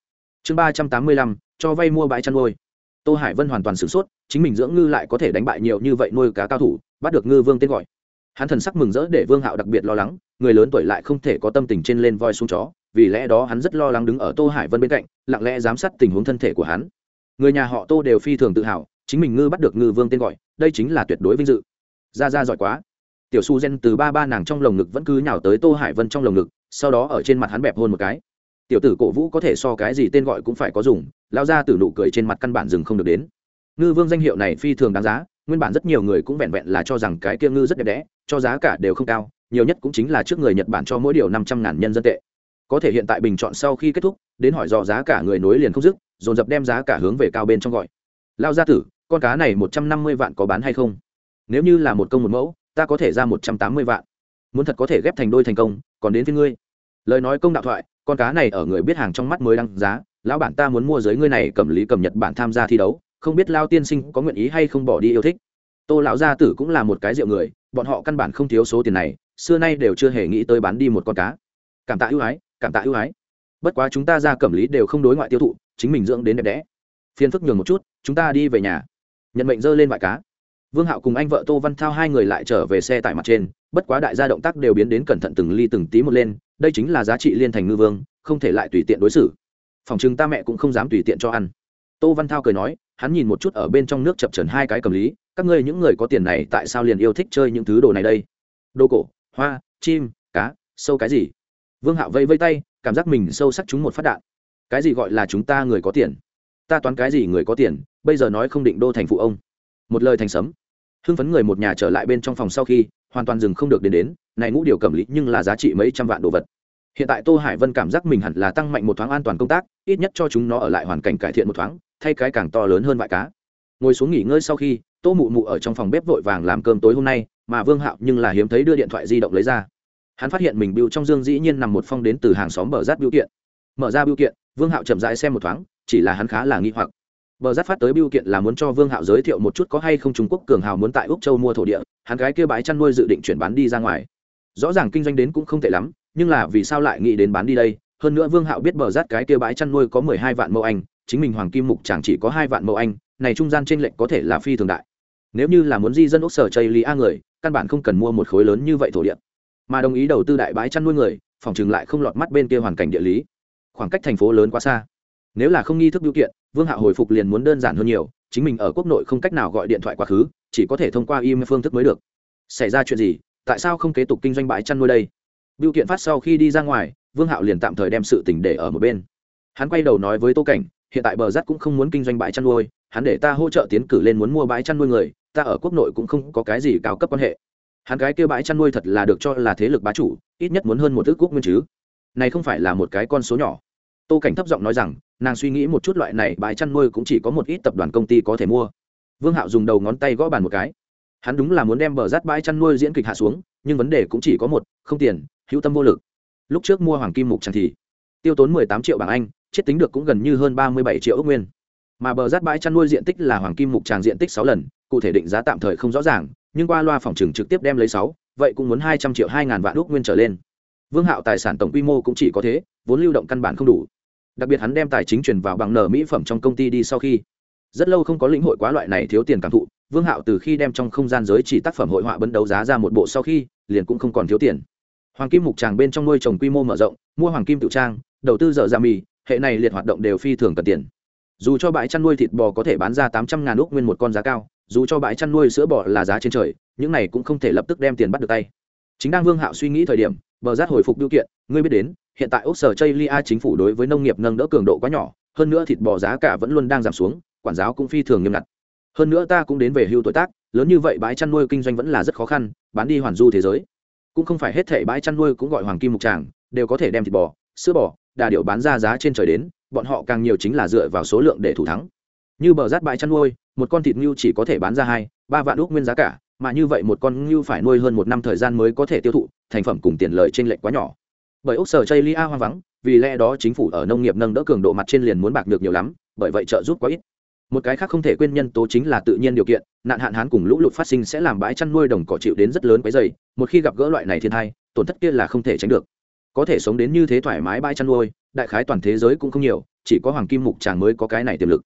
Chương ba trăm tám mươi lăm, cho vay mua bãi chăn nuôi. Tô hải vân hoàn toàn sửng sốt, chính mình dưỡng ngư lại có thể đánh bại nhiều như vậy nuôi cá cao thủ, bắt được ngư vương tên gọi. Hắn thần sắc mừng rỡ để vương hạo đặc biệt lo lắng, người lớn tuổi lại không thể có tâm tình trên lên voi xuống chó, vì lẽ đó hắn rất lo lắng đứng ở tô hải vân bên cạnh, lặng lẽ giám sát tình huống thân thể của hắn. Người nhà họ tô đều phi thường tự hào, chính mình ngư bắt được ngư vương tên gọi, đây chính là tuyệt đối vinh dự. Ra ra giỏi quá tiểu su gen từ ba ba nàng trong lồng ngực vẫn cứ nhào tới tô hải vân trong lồng ngực, sau đó ở trên mặt hắn bẹp hôn một cái. Tiểu tử cổ vũ có thể so cái gì tên gọi cũng phải có dùng lao ra từ nụ cười trên mặt căn bản dừng không được đến. Ngư vương danh hiệu này phi thường đáng giá, nguyên bản rất nhiều người cũng vẹn vẹn là cho rằng cái kia ngư rất đẹp đẽ, cho giá cả đều không cao, nhiều nhất cũng chính là trước người nhật bản cho mỗi điều năm trăm ngàn nhân dân tệ. Có thể hiện tại bình chọn sau khi kết thúc, đến hỏi dò giá cả người nối liền không dứt, dồn dập đem giá cả hướng về cao bên trong gọi. Lao gia tử, con cá này một trăm năm mươi vạn có bán hay không? Nếu như là một công một mẫu ta có thể ra một trăm tám mươi vạn. Muốn thật có thể ghép thành đôi thành công, còn đến với ngươi. Lời nói công đạo thoại, con cá này ở người biết hàng trong mắt mới đăng giá, lão bản ta muốn mua giới ngươi này cầm lý cầm nhật bản tham gia thi đấu, không biết lao tiên sinh có nguyện ý hay không bỏ đi yêu thích. Tô lão gia tử cũng là một cái rượu người, bọn họ căn bản không thiếu số tiền này, xưa nay đều chưa hề nghĩ tới bán đi một con cá. Cảm tạ ưu ái, cảm tạ ưu ái. Bất quá chúng ta ra cẩm lý đều không đối ngoại tiêu thụ, chính mình dưỡng đến đẹp đẽ. Phiền phức nhường một chút, chúng ta đi về nhà. Nhận mệnh dơ lên vải cá vương hạo cùng anh vợ tô văn thao hai người lại trở về xe tải mặt trên, bất quá đại gia động tác đều biến đến cẩn thận từng ly từng tí một lên, đây chính là giá trị liên thành ngư vương, không thể lại tùy tiện đối xử. Phòng chừng ta mẹ cũng không dám tùy tiện cho ăn. Tô văn thao cười nói, hắn nhìn một chút ở bên trong nước chập trần hai cái cầm lý, các ngươi những người có tiền này tại sao liền yêu thích chơi những thứ đồ này đây? Đồ cổ, hoa, chim, cá, sâu cái gì? Vương hạo vây vây tay, cảm giác mình sâu sắc chúng một phát đạn. Cái gì gọi là chúng ta người có tiền? Ta toán cái gì người có tiền? Bây giờ nói không định đô thành phụ ông một lời thành sấm. Hưng phấn người một nhà trở lại bên trong phòng sau khi, hoàn toàn dừng không được đến đến, này ngũ điều cầm lý nhưng là giá trị mấy trăm vạn đồ vật. Hiện tại tô hải vân cảm giác mình hẳn là tăng mạnh một thoáng an toàn công tác, ít nhất cho chúng nó ở lại hoàn cảnh cải thiện một thoáng, thay cái càng to lớn hơn vại cá. Ngồi xuống nghỉ ngơi sau khi, tô mụ mụ ở trong phòng bếp vội vàng làm cơm tối hôm nay, mà vương hạo nhưng là hiếm thấy đưa điện thoại di động lấy ra. Hắn phát hiện mình bưu trong dương dĩ nhiên nằm một phong đến từ hàng xóm bờ rát biêu kiện. Mở ra biêu kiện, vương hạo chậm rãi xem một thoáng, chỉ là hắn khá là nghi hoặc bờ giáp phát tới biêu kiện là muốn cho vương hạo giới thiệu một chút có hay không trung quốc cường hào muốn tại úc châu mua thổ địa, hắn gái kia bãi chăn nuôi dự định chuyển bán đi ra ngoài. Rõ ràng kinh doanh đến cũng không tệ lắm, nhưng là vì sao lại nghĩ đến bán đi đây? Hơn nữa vương hạo biết bờ rát cái kia bãi chăn nuôi có mười hai vạn mẫu anh, chính mình hoàng kim mục chẳng chỉ có hai vạn mẫu anh, này trung gian trên lệnh có thể là phi thường đại. Nếu như là muốn di dân úc sở chây lý a người, căn bản không cần mua một khối lớn như vậy thổ địa. Mà đồng ý đầu tư đại bãi chăn nuôi người, phòng trường lại không lọt mắt bên kia hoàn cảnh địa lý. Khoảng cách thành phố lớn quá xa. Nếu là không nghi thức biểu kiện vương hạ hồi phục liền muốn đơn giản hơn nhiều, chính mình ở quốc nội không cách nào gọi điện thoại quá khứ, chỉ có thể thông qua email phương thức mới được. Xảy ra chuyện gì? Tại sao không kế tục kinh doanh bãi chăn nuôi đây? Biểu kiện phát sau khi đi ra ngoài, vương hạo liền tạm thời đem sự tình để ở một bên. Hắn quay đầu nói với tô cảnh, hiện tại bờ rắt cũng không muốn kinh doanh bãi chăn nuôi, hắn để ta hỗ trợ tiến cử lên muốn mua bãi chăn nuôi người, ta ở quốc nội cũng không có cái gì cao cấp quan hệ. Hắn gái kêu bãi chăn nuôi thật là được cho là thế lực bá chủ, ít nhất muốn hơn một ước quốc nguyên chứ. Này không phải là một cái con số nhỏ tô cảnh thấp giọng nói rằng, nàng suy nghĩ một chút loại này bãi chăn nuôi cũng chỉ có một ít tập đoàn công ty có thể mua. Vương hạo dùng đầu ngón tay gõ bàn một cái. Hắn đúng là muốn đem bờ rát bãi chăn nuôi diễn kịch hạ xuống, nhưng vấn đề cũng chỉ có một, không tiền, hữu tâm vô lực. Lúc trước mua hoàng kim mục chẳng thì tiêu tốn mười tám triệu bảng anh, chết tính được cũng gần như hơn ba mươi bảy triệu ước nguyên. Mà bờ rát bãi chăn nuôi diện tích là hoàng kim mục tràng diện tích sáu lần, cụ thể định giá tạm thời không rõ ràng, nhưng qua loa phòng trừng trực tiếp đem lấy sáu, vậy cũng muốn hai trăm triệu hai ngàn vạn ước nguyên trở lên. Vương hạo tài sản tổng quy mô cũng chỉ có thế, vốn lưu động căn bản không đủ đặc biệt hắn đem tài chính chuyển vào bằng nở mỹ phẩm trong công ty đi sau khi. Rất lâu không có lĩnh hội quá loại này thiếu tiền cảm thụ, vương hạo từ khi đem trong không gian giới chỉ tác phẩm hội họa bấn đấu giá ra một bộ sau khi, liền cũng không còn thiếu tiền. Hoàng kim mục tràng bên trong nuôi trồng quy mô mở rộng, mua hoàng kim tự trang, đầu tư dở ra mì, hệ này liệt hoạt động đều phi thường cần tiền. Dù cho bãi chăn nuôi thịt bò có thể bán ra tám trăm ngàn úc nguyên một con giá cao, dù cho bãi chăn nuôi sữa bò là giá trên trời, những này cũng không thể lập tức đem tiền bắt được tay. Chính đang vương hạo suy nghĩ thời điểm bờ rát hồi phục điều kiện, ngươi biết đến, hiện tại úc sở chây lia chính phủ đối với nông nghiệp nâng đỡ cường độ quá nhỏ, hơn nữa thịt bò giá cả vẫn luôn đang giảm xuống, quản giáo cũng phi thường nghiêm ngặt. Hơn nữa ta cũng đến về hưu tuổi tác, lớn như vậy bãi chăn nuôi kinh doanh vẫn là rất khó khăn, bán đi hoàn du thế giới. Cũng không phải hết thể bãi chăn nuôi cũng gọi hoàng kim mục tràng, đều có thể đem thịt bò, sữa bò, đà điệu bán ra giá trên trời đến, bọn họ càng nhiều chính là dựa vào số lượng để thủ thắng. Như bờ rát bãi chăn nuôi, một con thịt ngưu chỉ có thể bán ra hai, ba vạn úc nguyên giá cả, mà như vậy một con ngưu phải nuôi hơn một năm thời gian mới có thể tiêu thụ thành phẩm cùng tiền lợi trên lệch quá nhỏ. Bởi ốc sở chây lia hoang vắng, vì lẽ đó chính phủ ở nông nghiệp nâng đỡ cường độ mặt trên liền muốn bạc được nhiều lắm, bởi vậy trợ giúp quá ít. Một cái khác không thể quên nhân tố chính là tự nhiên điều kiện, nạn hạn hán cùng lũ lụt phát sinh sẽ làm bãi chăn nuôi đồng cỏ chịu đến rất lớn cái dày một khi gặp gỡ loại này thiên thai tổn thất kia là không thể tránh được. Có thể sống đến như thế thoải mái bãi chăn nuôi, đại khái toàn thế giới cũng không nhiều, chỉ có hoàng kim mục tràng mới có cái này tiềm lực.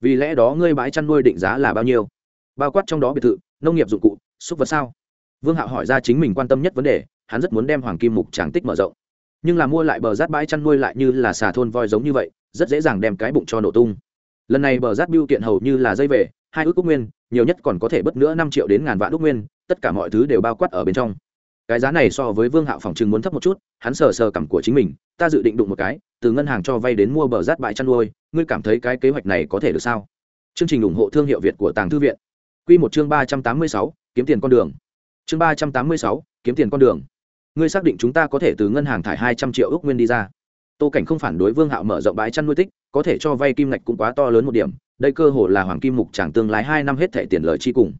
Vì lẽ đó ngươi bãi chăn nuôi định giá là bao nhiêu? Bao quát trong đó biệt thự, nông nghiệp dụng cụ xúc vật sao? Vương hạo hỏi ra chính mình quan tâm nhất vấn đề hắn rất muốn đem hoàng kim mục tràng tích mở rộng. Nhưng là mua lại bờ rát bãi chăn nuôi lại như là xà thôn voi giống như vậy, rất dễ dàng đem cái bụng cho nổ tung. Lần này bờ rát biêu kiện hầu như là dây về, hai ước quốc nguyên, nhiều nhất còn có thể bất nữa năm triệu đến ngàn vạn ước nguyên, tất cả mọi thứ đều bao quát ở bên trong. Cái giá này so với vương hạo phòng chừng muốn thấp một chút, hắn sờ sờ cảm của chính mình, ta dự định đụng một cái, từ ngân hàng cho vay đến mua bờ rát bãi chăn nuôi, ngươi cảm thấy cái kế hoạch này có thể được sao? Chương trình ủng hộ thương hiệu việt của tàng thư viện. Q một chương ba trăm tám mươi sáu, kiếm tiền con đường. Chương ba trăm tám mươi sáu, kiếm tiền con đường ngươi xác định chúng ta có thể từ ngân hàng thải hai trăm triệu ước nguyên đi ra. Tô cảnh không phản đối vương hạo mở rộng bãi chăn nuôi tích, có thể cho vay kim ngạch cũng quá to lớn một điểm, đây cơ hồ là hoàng kim mục chẳng tương lai hai năm hết thẻ tiền lời chi cùng.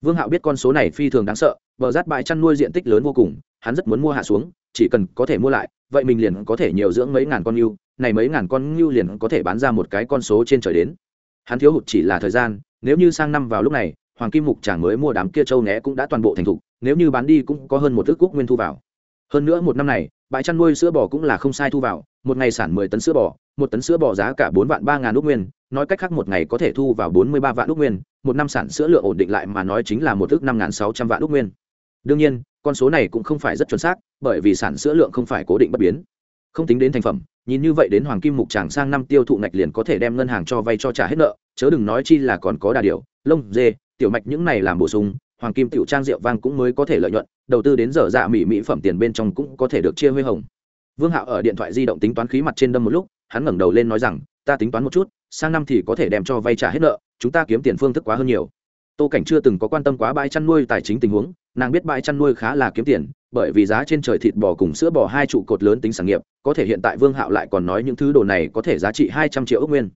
Vương hạo biết con số này phi thường đáng sợ, bờ rát bãi chăn nuôi diện tích lớn vô cùng, hắn rất muốn mua hạ xuống, chỉ cần có thể mua lại, vậy mình liền có thể nhiều dưỡng mấy ngàn con ngưu, này mấy ngàn con ngưu liền có thể bán ra một cái con số trên trời đến. Hắn thiếu hụt chỉ là thời gian, nếu như sang năm vào lúc này, hoàng kim mục chàng mới mua đám kia châu né cũng đã toàn bộ thành thục, nếu như bán đi cũng có hơn một ước cúc nguyên thu vào hơn nữa một năm này, bãi chăn nuôi sữa bò cũng là không sai thu vào, một ngày sản mười tấn sữa bò, một tấn sữa bò giá cả bốn vạn ba ngàn đúc nguyên, nói cách khác một ngày có thể thu vào bốn mươi ba vạn đúc nguyên, một năm sản sữa lượng ổn định lại mà nói chính là một ước năm ngàn sáu trăm vạn đúc nguyên. Đương nhiên, con số này cũng không phải rất chuẩn xác, bởi vì sản sữa lượng không phải cố định bất biến. Không tính đến thành phẩm, nhìn như vậy đến hoàng kim mục tràng sang năm tiêu thụ ngạch liền có thể đem ngân hàng cho vay cho trả hết nợ, chớ đừng nói chi là còn có đà điều lông dê, tiểu mạch những này làm bổ sung hoàng kim tiểu trang rượu vang cũng mới có thể lợi nhuận, đầu tư đến giờ dạ mỹ mỹ phẩm tiền bên trong cũng có thể được chia huy hồng. Vương hạo ở điện thoại di động tính toán khí mặt trên đâm một lúc, hắn ngẩng đầu lên nói rằng, ta tính toán một chút, sang năm thì có thể đem cho vay trả hết nợ, chúng ta kiếm tiền phương thức quá hơn nhiều. Tô cảnh chưa từng có quan tâm quá bãi chăn nuôi tài chính tình huống, nàng biết bãi chăn nuôi khá là kiếm tiền, bởi vì giá trên trời thịt bò cùng sữa bò hai trụ cột lớn tính sản nghiệp, có thể hiện tại vương hạo lại còn nói những thứ đồ này có thể giá trị hai trăm triệu ước nguyên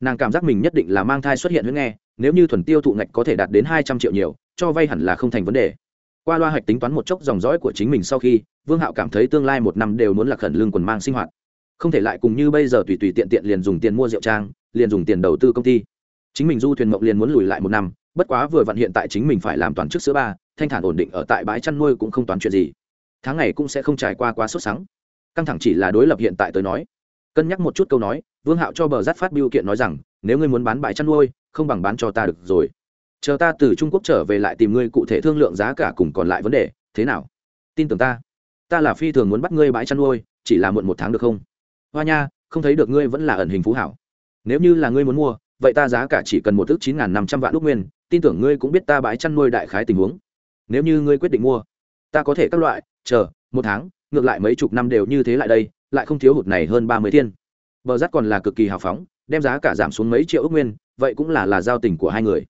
nàng cảm giác mình nhất định là mang thai xuất hiện huyết nghe, nếu như thuần tiêu thụ ngạch có thể đạt đến hai trăm triệu nhiều, cho vay hẳn là không thành vấn đề. Qua loa hạch tính toán một chốc dòng dõi của chính mình sau khi, vương hạo cảm thấy tương lai một năm đều muốn lạc khẩn lương quần mang sinh hoạt. Không thể lại cùng như bây giờ tùy tùy tiện tiện liền dùng tiền mua rượu trang, liền dùng tiền đầu tư công ty. Chính mình du thuyền mộng liền muốn lùi lại một năm, bất quá vừa vặn hiện tại chính mình phải làm toàn chức sữa ba, thanh thản ổn định ở tại bãi chăn nuôi cũng không toàn chuyện gì. Tháng này cũng sẽ không trải qua quá sốt sắng. Căng thẳng chỉ là đối lập hiện tại tới nói cân nhắc một chút câu nói, vương hạo cho bờ rát phát biêu kiện nói rằng, nếu ngươi muốn bán bãi chăn nuôi, không bằng bán cho ta được rồi. Chờ ta từ trung quốc trở về lại tìm ngươi cụ thể thương lượng giá cả cùng còn lại vấn đề, thế nào? Tin tưởng ta. Ta là phi thường muốn bắt ngươi bãi chăn nuôi, chỉ là muộn một tháng được không? Hoa nha, không thấy được ngươi vẫn là ẩn hình phú hảo. Nếu như là ngươi muốn mua, vậy ta giá cả chỉ cần một thước chín n g h n năm trăm vạn lúc nguyên, tin tưởng ngươi cũng biết ta bãi chăn nuôi đại khái tình huống. Nếu như ngươi quyết định mua, ta có thể các loại, chờ, một tháng, ngược lại mấy chục năm đều như thế lại đây lại không thiếu hụt này hơn ba mươi thiên. Bờ rắt còn là cực kỳ hào phóng, đem giá cả giảm xuống mấy triệu ước nguyên, vậy cũng là là giao tình của hai người.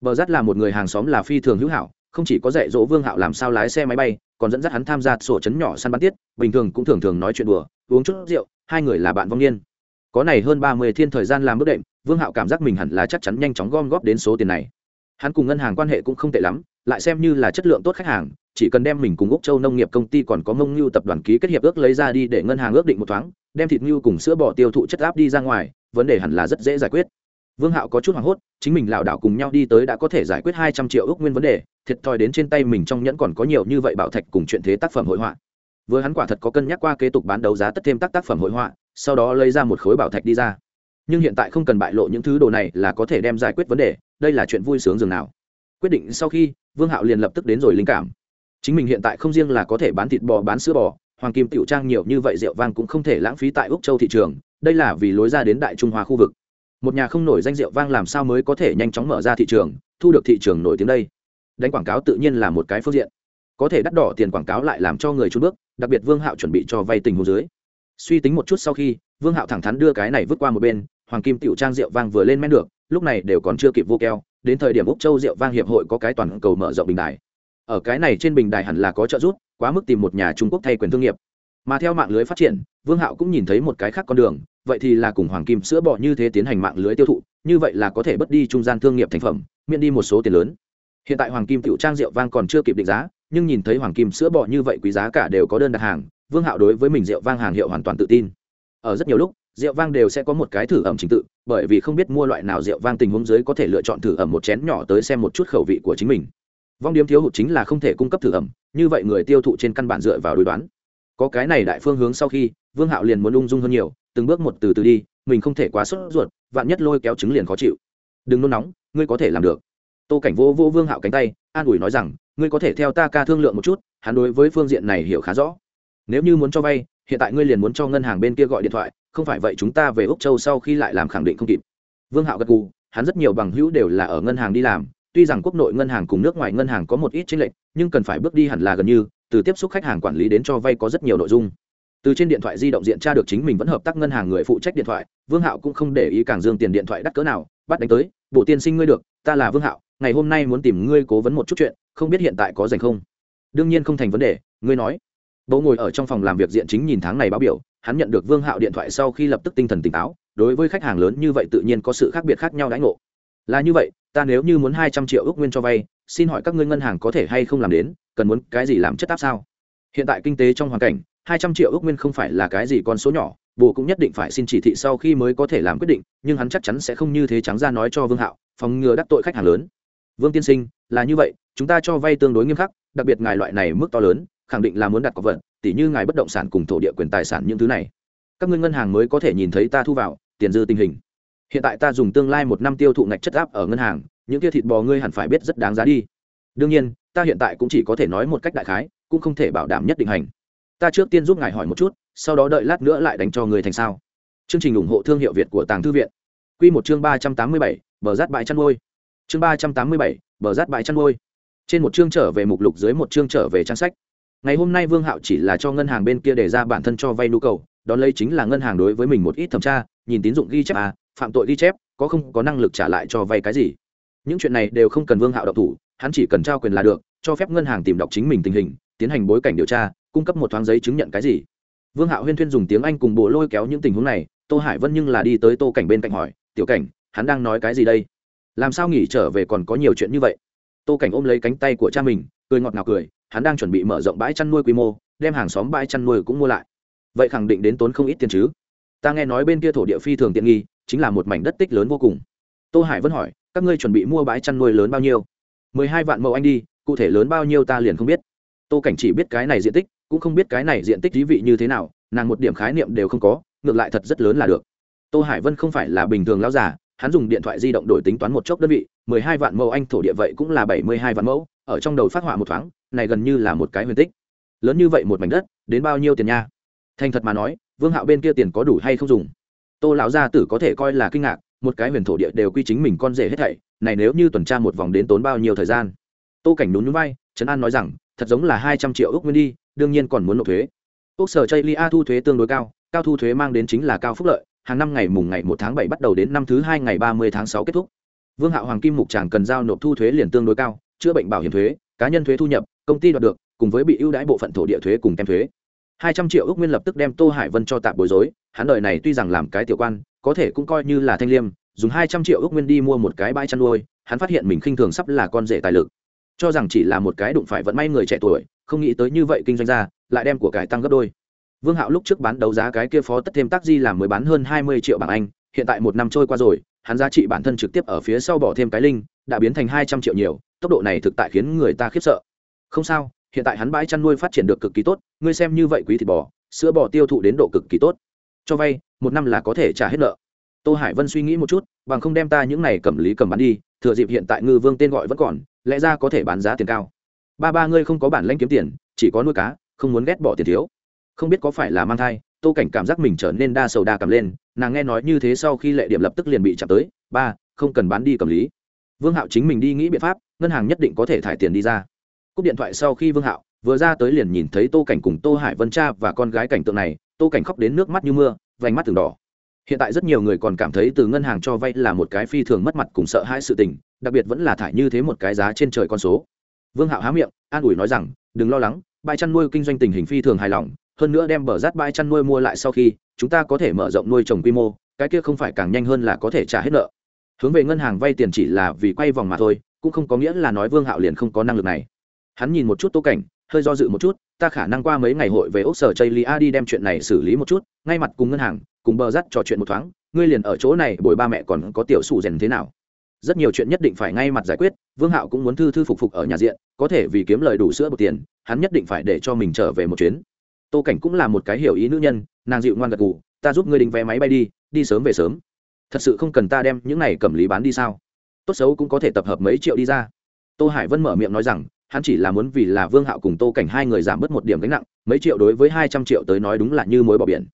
Bờ rắt là một người hàng xóm là phi thường hữu hảo, không chỉ có dạy dỗ vương hạo làm sao lái xe máy bay, còn dẫn dắt hắn tham gia sổ chấn nhỏ săn bắn tiết, bình thường cũng thường thường nói chuyện đùa, uống chút rượu, hai người là bạn vong niên. Có này hơn ba mươi thiên thời gian làm bước đệm, vương hạo cảm giác mình hẳn là chắc chắn nhanh chóng gom góp đến số tiền này. Hắn cùng ngân hàng quan hệ cũng không tệ lắm lại xem như là chất lượng tốt khách hàng, chỉ cần đem mình cùng úc châu nông nghiệp công ty còn có mông ngưu tập đoàn ký kết hiệp ước lấy ra đi để ngân hàng ước định một thoáng, đem thịt ngưu cùng sữa bò tiêu thụ chất áp đi ra ngoài, vấn đề hẳn là rất dễ giải quyết. Vương hạo có chút hoảng hốt, chính mình lảo đảo cùng nhau đi tới đã có thể giải quyết hai trăm triệu ước nguyên vấn đề, thiệt thòi đến trên tay mình trong nhẫn còn có nhiều như vậy bảo thạch cùng chuyện thế tác phẩm hội họa. Vừa hắn quả thật có cân nhắc qua kế tục bán đấu giá tất thêm tác tác phẩm hội họa, sau đó lấy ra một khối bảo thạch đi ra. Nhưng hiện tại không cần bại lộ những thứ đồ này là có thể đem giải quyết vấn đề, đây là chuyện vui sướng dường nào quyết định sau khi, vương hạo liền lập tức đến rồi linh cảm. Chính mình hiện tại không riêng là có thể bán thịt bò, bán sữa bò, hoàng kim tiểu trang nhiều như vậy rượu vang cũng không thể lãng phí tại úc châu thị trường, đây là vì lối ra đến đại trung hoa khu vực. Một nhà không nổi danh rượu vang làm sao mới có thể nhanh chóng mở ra thị trường, thu được thị trường nổi tiếng đây? Đánh quảng cáo tự nhiên là một cái phương diện. Có thể đắt đỏ tiền quảng cáo lại làm cho người trốn bước, đặc biệt vương hạo chuẩn bị cho vay tình hồ dưới. Suy tính một chút sau khi, vương hạo thẳng thắn đưa cái này vứt qua một bên hoàng kim tiểu trang rượu vang vừa lên men được, lúc này đều còn chưa kịp vô keo, đến thời điểm úc châu rượu vang hiệp hội có cái toàn cầu mở rộng bình đài. Ở cái này trên bình đài hẳn là có trợ giúp, quá mức tìm một nhà trung quốc thay quyền thương nghiệp. Mà theo mạng lưới phát triển, vương hạo cũng nhìn thấy một cái khác con đường, vậy thì là cùng hoàng kim sữa bò như thế tiến hành mạng lưới tiêu thụ, như vậy là có thể bất đi trung gian thương nghiệp thành phẩm, miễn đi một số tiền lớn. Hiện tại hoàng kim tiểu trang rượu vang còn chưa kịp định giá, nhưng nhìn thấy hoàng kim sữa bò như vậy quý giá cả đều có đơn đặt hàng, vương hạo đối với mình rượu vang hàng hiệu hoàn toàn tự tin. Ở rất nhiều lúc rượu vang đều sẽ có một cái thử ẩm trình tự, bởi vì không biết mua loại nào rượu vang tình huống dưới có thể lựa chọn thử ẩm một chén nhỏ tới xem một chút khẩu vị của chính mình. Vong điếm thiếu hụt chính là không thể cung cấp thử ẩm, như vậy người tiêu thụ trên căn bản dựa vào đối đoán. Có cái này đại phương hướng sau khi, vương hạo liền muốn ung dung hơn nhiều, từng bước một từ từ đi, mình không thể quá sốt ruột, vạn nhất lôi kéo trứng liền khó chịu. Đừng nôn nóng, ngươi có thể làm được. Tô cảnh vô vô vương hạo cánh tay, an ủi nói rằng, ngươi có thể theo ta ca thương lượng một chút, hắn đối với phương diện này hiểu khá rõ. Nếu như muốn cho vay, hiện tại ngươi liền muốn cho ngân hàng bên kia gọi điện thoại không phải vậy chúng ta về úc châu sau khi lại làm khẳng định không kịp. Vương hạo gật gù, hắn rất nhiều bằng hữu đều là ở ngân hàng đi làm. Tuy rằng quốc nội ngân hàng cùng nước ngoài ngân hàng có một ít chênh lệch, nhưng cần phải bước đi hẳn là gần như, từ tiếp xúc khách hàng quản lý đến cho vay có rất nhiều nội dung. Từ trên điện thoại di động diện tra được chính mình vẫn hợp tác ngân hàng người phụ trách điện thoại, vương hạo cũng không để ý càng dương tiền điện thoại đắt cỡ nào, bắt đánh tới bộ tiên sinh ngươi được, ta là vương hạo, ngày hôm nay muốn tìm ngươi cố vấn một chút chuyện, không biết hiện tại có dành không? Đương nhiên không thành vấn đề, ngươi nói. Bố ngồi ở trong phòng làm việc diện chính nhìn tháng này báo biểu hắn nhận được vương hạo điện thoại sau khi lập tức tinh thần tỉnh táo, đối với khách hàng lớn như vậy tự nhiên có sự khác biệt khác nhau đãi ngộ. Là như vậy, ta nếu như muốn hai trăm triệu ước nguyên cho vay, xin hỏi các ngươi ngân hàng có thể hay không làm đến, cần muốn cái gì làm chất áp sao? Hiện tại kinh tế trong hoàn cảnh, hai trăm triệu ước nguyên không phải là cái gì con số nhỏ bộ cũng nhất định phải xin chỉ thị sau khi mới có thể làm quyết định, nhưng hắn chắc chắn sẽ không như thế trắng ra nói cho vương hạo, phòng ngừa đắc tội khách hàng lớn. Vương tiên sinh, là như vậy, chúng ta cho vay tương đối nghiêm khắc, đặc biệt ngài loại này mức to lớn, khẳng định là muốn đặt cọc vận tỉ như ngài bất động sản cùng thổ địa quyền tài sản những thứ này. Các ngươi ngân hàng mới có thể nhìn thấy ta thu vào, tiền dư tình hình. Hiện tại ta dùng tương lai một năm tiêu thụ ngạch chất áp ở ngân hàng, những kia thịt bò ngươi hẳn phải biết rất đáng giá đi. Đương nhiên, ta hiện tại cũng chỉ có thể nói một cách đại khái, cũng không thể bảo đảm nhất định hành. Ta trước tiên giúp ngài hỏi một chút, sau đó đợi lát nữa lại đánh cho người thành sao. Chương trình ủng hộ thương hiệu việt của tàng thư viện. Q một chương ba trăm tám mươi bảy, bờ rát bãi chăn nuôi. Chương ba trăm tám mươi bảy, bờ rát bãi chăn nuôi. Trên một chương trở về mục lục, dưới một chương trở về trang sách ngày hôm nay vương hạo chỉ là cho ngân hàng bên kia đề ra bản thân cho vay nhu cầu, đón lấy chính là ngân hàng đối với mình một ít thẩm tra, nhìn tín dụng ghi chép à phạm tội ghi chép, có không, có năng lực trả lại cho vay cái gì. Những chuyện này đều không cần vương hạo độc thủ, hắn chỉ cần trao quyền là được, cho phép ngân hàng tìm đọc chính mình tình hình, tiến hành bối cảnh điều tra, cung cấp một thoáng giấy chứng nhận cái gì. Vương hạo huyên thuyên dùng tiếng anh cùng bộ lôi kéo những tình huống này, tô hải vân nhưng là đi tới tô cảnh bên cạnh hỏi, tiểu cảnh, hắn đang nói cái gì đây? Làm sao nghỉ trở về còn có nhiều chuyện như vậy? Tô cảnh ôm lấy cánh tay của cha mình, cười ngọt ngào cười hắn đang chuẩn bị mở rộng bãi chăn nuôi quy mô, đem hàng xóm bãi chăn nuôi cũng mua lại. Vậy khẳng định đến tốn không ít tiền chứ? Ta nghe nói bên kia thổ địa phi thường tiện nghi, chính là một mảnh đất tích lớn vô cùng. Tô hải vẫn hỏi, các ngươi chuẩn bị mua bãi chăn nuôi lớn bao nhiêu? Mười hai vạn mẫu anh đi, cụ thể lớn bao nhiêu ta liền không biết. Tô cảnh chỉ biết cái này diện tích, cũng không biết cái này diện tích thí vị như thế nào, nàng một điểm khái niệm đều không có, ngược lại thật rất lớn là được. Tô hải vân không phải là bình thường lão già, hắn dùng điện thoại di động đổi tính toán một chốc đơn vị, mười hai vạn mẫu anh thổ địa vậy cũng là bảy mươi hai vạn mẫu, ở trong đầu phát họa một thoáng này gần như là một cái huyền tích. Lớn như vậy một mảnh đất, đến bao nhiêu tiền nha? Thành thật mà nói, vương hạo bên kia tiền có đủ hay không dùng? Tô lão gia tử có thể coi là kinh ngạc, một cái huyền thổ địa đều quy chính mình con rể hết thảy, này nếu như tuần tra một vòng đến tốn bao nhiêu thời gian? Tô cảnh đúng núi vai, trấn an nói rằng, thật giống là hai trăm triệu ước nguyên đi, đương nhiên còn muốn nộp thuế. Ước sở chây lia thu thuế tương đối cao cao thu thuế mang đến chính là cao phúc lợi, hàng năm ngày mùng ngày một tháng bảy bắt đầu đến năm thứ hai ngày ba mươi tháng sáu kết thúc. Vương hạo hoàng kim mục tràng cần giao nộp thu thuế liền tương đối cao, chữa bệnh bảo hiểm thuế, cá nhân thuế thu nhập công ty đoạt được, cùng với bị ưu đãi bộ phận thổ địa thuế cùng tem thuế. Hai trăm triệu ước nguyên lập tức đem tô hải vân cho tạm bối rối, hắn đời này tuy rằng làm cái tiểu quan, có thể cũng coi như là thanh liêm, dùng hai trăm triệu ước nguyên đi mua một cái bãi chăn nuôi, hắn phát hiện mình khinh thường sắp là con rể tài lực. Cho rằng chỉ là một cái đụng phải vận may người trẻ tuổi, không nghĩ tới như vậy kinh doanh ra, lại đem của cải tăng gấp đôi. Vương hạo lúc trước bán đấu giá cái kia phó tất thêm tác di làm mới bán hơn hai mươi triệu bảng anh, hiện tại một năm trôi qua rồi, hắn giá trị bản thân trực tiếp ở phía sau bỏ thêm cái linh, đã biến thành hai trăm triệu nhiều, tốc độ này thực tại khiến người ta khiếp sợ không sao, hiện tại hắn bãi chăn nuôi phát triển được cực kỳ tốt, ngươi xem như vậy quý thịt bò, sữa bò tiêu thụ đến độ cực kỳ tốt. Cho vay, một năm là có thể trả hết nợ. Tô hải vân suy nghĩ một chút, bằng không đem ta những này cầm lý cầm bán đi, thừa dịp hiện tại ngư vương tên gọi vẫn còn, lẽ ra có thể bán giá tiền cao. Ba ba ngươi không có bản lãnh kiếm tiền, chỉ có nuôi cá, không muốn ghét bỏ tiền thiếu. Không biết có phải là mang thai, tô cảnh cảm giác mình trở nên đa sầu đa cầm lên, nàng nghe nói như thế sau khi lệ điểm lập tức liền bị chạm tới, ba, không cần bán đi cầm lý. Vương hạo chính mình đi nghĩ biện pháp, ngân hàng nhất định có thể thải tiền đi ra cúp điện thoại sau khi vương hạo vừa ra tới liền nhìn thấy tô cảnh cùng tô hải vân cha và con gái cảnh tượng này, tô cảnh khóc đến nước mắt như mưa, vành mắt từng đỏ. Hiện tại rất nhiều người còn cảm thấy từ ngân hàng cho vay là một cái phi thường mất mặt cùng sợ hãi sự tình, đặc biệt vẫn là thải như thế một cái giá trên trời con số. Vương hạo há miệng, an ủi nói rằng, đừng lo lắng, bãi chăn nuôi kinh doanh tình hình phi thường hài lòng, hơn nữa đem bờ rát bãi chăn nuôi mua lại sau khi, chúng ta có thể mở rộng nuôi trồng quy mô, cái kia không phải càng nhanh hơn là có thể trả hết nợ. Hướng về ngân hàng vay tiền chỉ là vì quay vòng mà thôi, cũng không có nghĩa là nói vương hạo liền không có năng lực này hắn nhìn một chút tô cảnh, hơi do dự một chút, ta khả năng qua mấy ngày hội về ốc sở chây lia đi đem chuyện này xử lý một chút, ngay mặt cùng ngân hàng, cùng bờ rắt trò chuyện một thoáng, ngươi liền ở chỗ này, bồi ba mẹ còn có tiểu sủ rèn thế nào? Rất nhiều chuyện nhất định phải ngay mặt giải quyết, vương hạo cũng muốn thư thư phục phục ở nhà diện, có thể vì kiếm lời đủ sữa bột tiền, hắn nhất định phải để cho mình trở về một chuyến. Tô cảnh cũng là một cái hiểu ý nữ nhân, nàng dịu ngoan gật gù, ta giúp ngươi đình vé máy bay đi đi sớm về sớm. Thật sự không cần ta đem những này cầm lý bán đi sao? Tốt xấu cũng có thể tập hợp mấy triệu đi ra. Tô hải vân mở miệng nói rằng hắn chỉ là muốn vì là vương hạo cùng tô cảnh hai người giảm bớt một điểm gánh nặng, mấy triệu đối với hai trăm triệu tới nói đúng là như mối bỏ biển.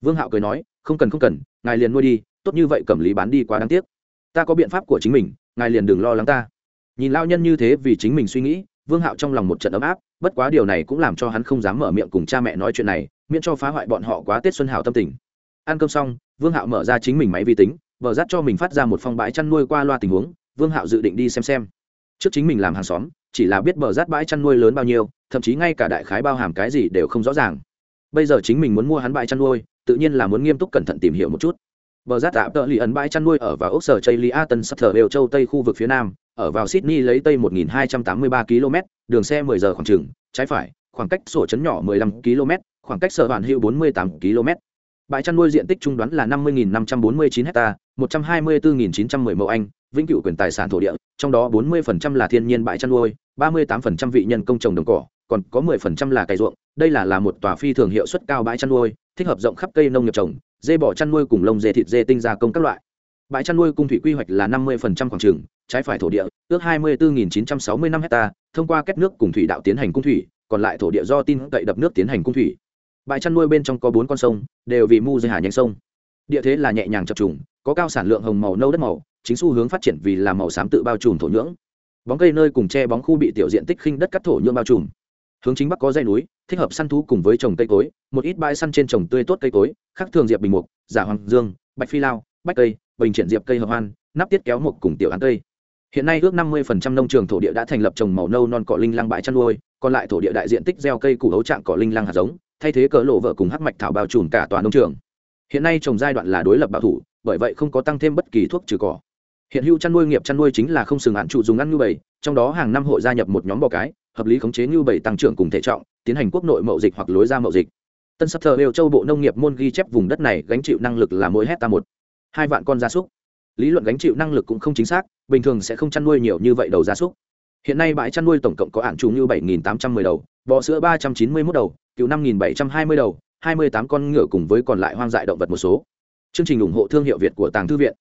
Vương hạo cười nói, không cần không cần, ngài liền nuôi đi, tốt như vậy cầm lý bán đi quá đáng tiếc. Ta có biện pháp của chính mình, ngài liền đừng lo lắng ta. Nhìn lao nhân như thế vì chính mình suy nghĩ, vương hạo trong lòng một trận ấm áp, bất quá điều này cũng làm cho hắn không dám mở miệng cùng cha mẹ nói chuyện này, miễn cho phá hoại bọn họ quá tết xuân hào tâm tình. Ăn cơm xong, vương hạo mở ra chính mình máy vi tính, vợ dắt cho mình phát ra một phong bãi chăn nuôi qua loa tình huống, vương hạo dự định đi xem xem. Trước chính mình làm hàng xóm chỉ là biết bờ rát bãi chăn nuôi lớn bao nhiêu, thậm chí ngay cả đại khái bao hàm cái gì đều không rõ ràng. Bây giờ chính mình muốn mua hắn bãi chăn nuôi, tự nhiên là muốn nghiêm túc cẩn thận tìm hiểu một chút. Bờ rát tạm tợ lì ẩn bãi chăn nuôi ở vào ốc sở chây a tân sắp thờ đều châu tây khu vực phía nam, ở vào sydney lấy tây 1283 km đường xe 10 giờ khoảng chừng, trái phải, khoảng cách sổ chấn nhỏ 15 km khoảng cách sở bản hữu 48 km bãi chăn nuôi diện tích trung đoán là 50.549 ha 124.910 mẫu anh vĩnh cửu quyền tài sản thổ địa, trong đó 40% là thiên nhiên bãi chăn nuôi 38% vị nhân công trồng đồng cỏ, còn có 10% là cày ruộng. Đây là là một tòa phi thường hiệu suất cao bãi chăn nuôi, thích hợp rộng khắp cây nông nghiệp trồng, dê bò chăn nuôi cùng lông dê thịt dê tinh gia công các loại. Bãi chăn nuôi cung thủy quy hoạch là 50% khoảng trường, trái phải thổ địa, ước 24.965 ha thông qua kết nước cùng thủy đạo tiến hành cung thủy, còn lại thổ địa do tin cậy đập nước tiến hành cung thủy. Bãi chăn nuôi bên trong có bốn con sông, đều vì mu dây hà nhánh sông. Địa thế là nhẹ nhàng chập trùng, có cao sản lượng hồng màu nâu đất màu chính xu hướng phát triển vì là màu xám tự bao trùm thổ nhưỡng. Bóng cây nơi cùng che bóng khu bị tiểu diện tích khinh đất cắt thổ nhưỡng bao trùm. Hướng chính bắc có dãy núi, thích hợp săn thú cùng với trồng cây cối, một ít bãi săn trên trồng tươi tốt cây cối, khác thường diệp bình mục, giả hoàng dương, bạch phi lao, bách cây, bình triển diệp cây hợp hoan, nắp tiết kéo mục cùng tiểu án cây. Hiện nay ước năm mươi nông trường thổ địa đã thành lập trồng màu nâu non cỏ linh lang bãi chăn nuôi, còn lại thổ địa đại diện tích gieo cây củ hấu trạng cỏ linh lang hạt giống, thay thế cỡ lộ vợ cùng hắc mạch thảo bao trùm cả toàn nông trường. Hiện nay trồng giai đoạn là đối lập bảo thủ, bởi vậy không có tăng thêm bất kỳ thuốc trừ cỏ hiện hữu chăn nuôi nghiệp chăn nuôi chính là không sừng hạn trụ dùng ăn như bầy, trong đó hàng năm hội gia nhập một nhóm bò cái, hợp lý khống chế như bầy tăng trưởng cùng thể trọng, tiến hành quốc nội mậu dịch hoặc lối ra mậu dịch. Tân sắp thờ đều châu bộ nông nghiệp môn ghi chép vùng đất này gánh chịu năng lực là mỗi hecta một. Hai vạn con gia súc. Lý luận gánh chịu năng lực cũng không chính xác, bình thường sẽ không chăn nuôi nhiều như vậy đầu gia súc. Hiện nay bãi chăn nuôi tổng cộng có ản trùng như bảy nghìn tám trăm mười đầu, bò sữa ba trăm chín mươi mốt đầu cứu năm nghìn bảy trăm hai mươi đầu, hai mươi tám con ngựa cùng với còn lại hoang dại động vật một số. Chương trình ủng hộ thương hiệu việt của tàng thư viện.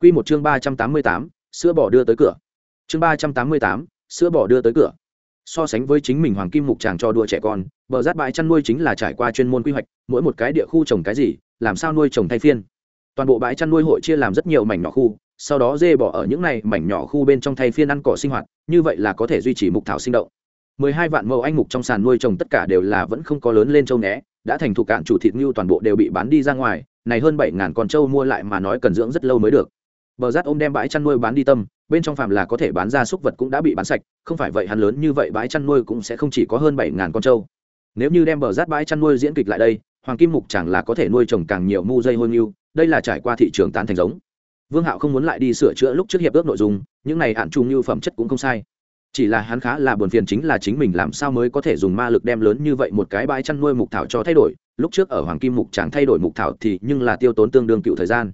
Quy một chương ba trăm tám mươi tám, sữa bò đưa tới cửa. Chương ba trăm tám mươi tám, sữa bò đưa tới cửa. So sánh với chính mình hoàng kim mục chàng cho đua trẻ con, bờ rát bãi chăn nuôi chính là trải qua chuyên môn quy hoạch, mỗi một cái địa khu trồng cái gì, làm sao nuôi trồng thay phiên. Toàn bộ bãi chăn nuôi hội chia làm rất nhiều mảnh nhỏ khu, sau đó dê bỏ ở những này mảnh nhỏ khu bên trong thay phiên ăn cỏ sinh hoạt, như vậy là có thể duy trì mục thảo sinh động. mười hai vạn mẫu anh mục trong sàn nuôi trồng tất cả đều là vẫn không có lớn lên châu né, đã thành thủ cạn chủ thịt như toàn bộ đều bị bán đi ra ngoài, này hơn bảy ngàn con trâu mua lại mà nói cần dưỡng rất lâu mới được bờ rát ôm đem bãi chăn nuôi bán đi tâm, bên trong phạm là có thể bán ra súc vật cũng đã bị bán sạch, không phải vậy hắn lớn như vậy bãi chăn nuôi cũng sẽ không chỉ có hơn bảy ngàn con trâu. Nếu như đem bờ rát bãi chăn nuôi diễn kịch lại đây, hoàng kim mục chẳng là có thể nuôi trồng càng nhiều mu dây hôn yêu đây là trải qua thị trường tán thành giống. Vương hạo không muốn lại đi sửa chữa lúc trước hiệp ước nội dung, những này hạn trùng như phẩm chất cũng không sai. Chỉ là hắn khá là buồn phiền chính là chính mình làm sao mới có thể dùng ma lực đem lớn như vậy một cái bãi chăn nuôi mục thảo cho thay đổi. Lúc trước ở hoàng kim mục chẳng thay đổi mục thảo thì nhưng là tiêu tốn tương đương cựu thời gian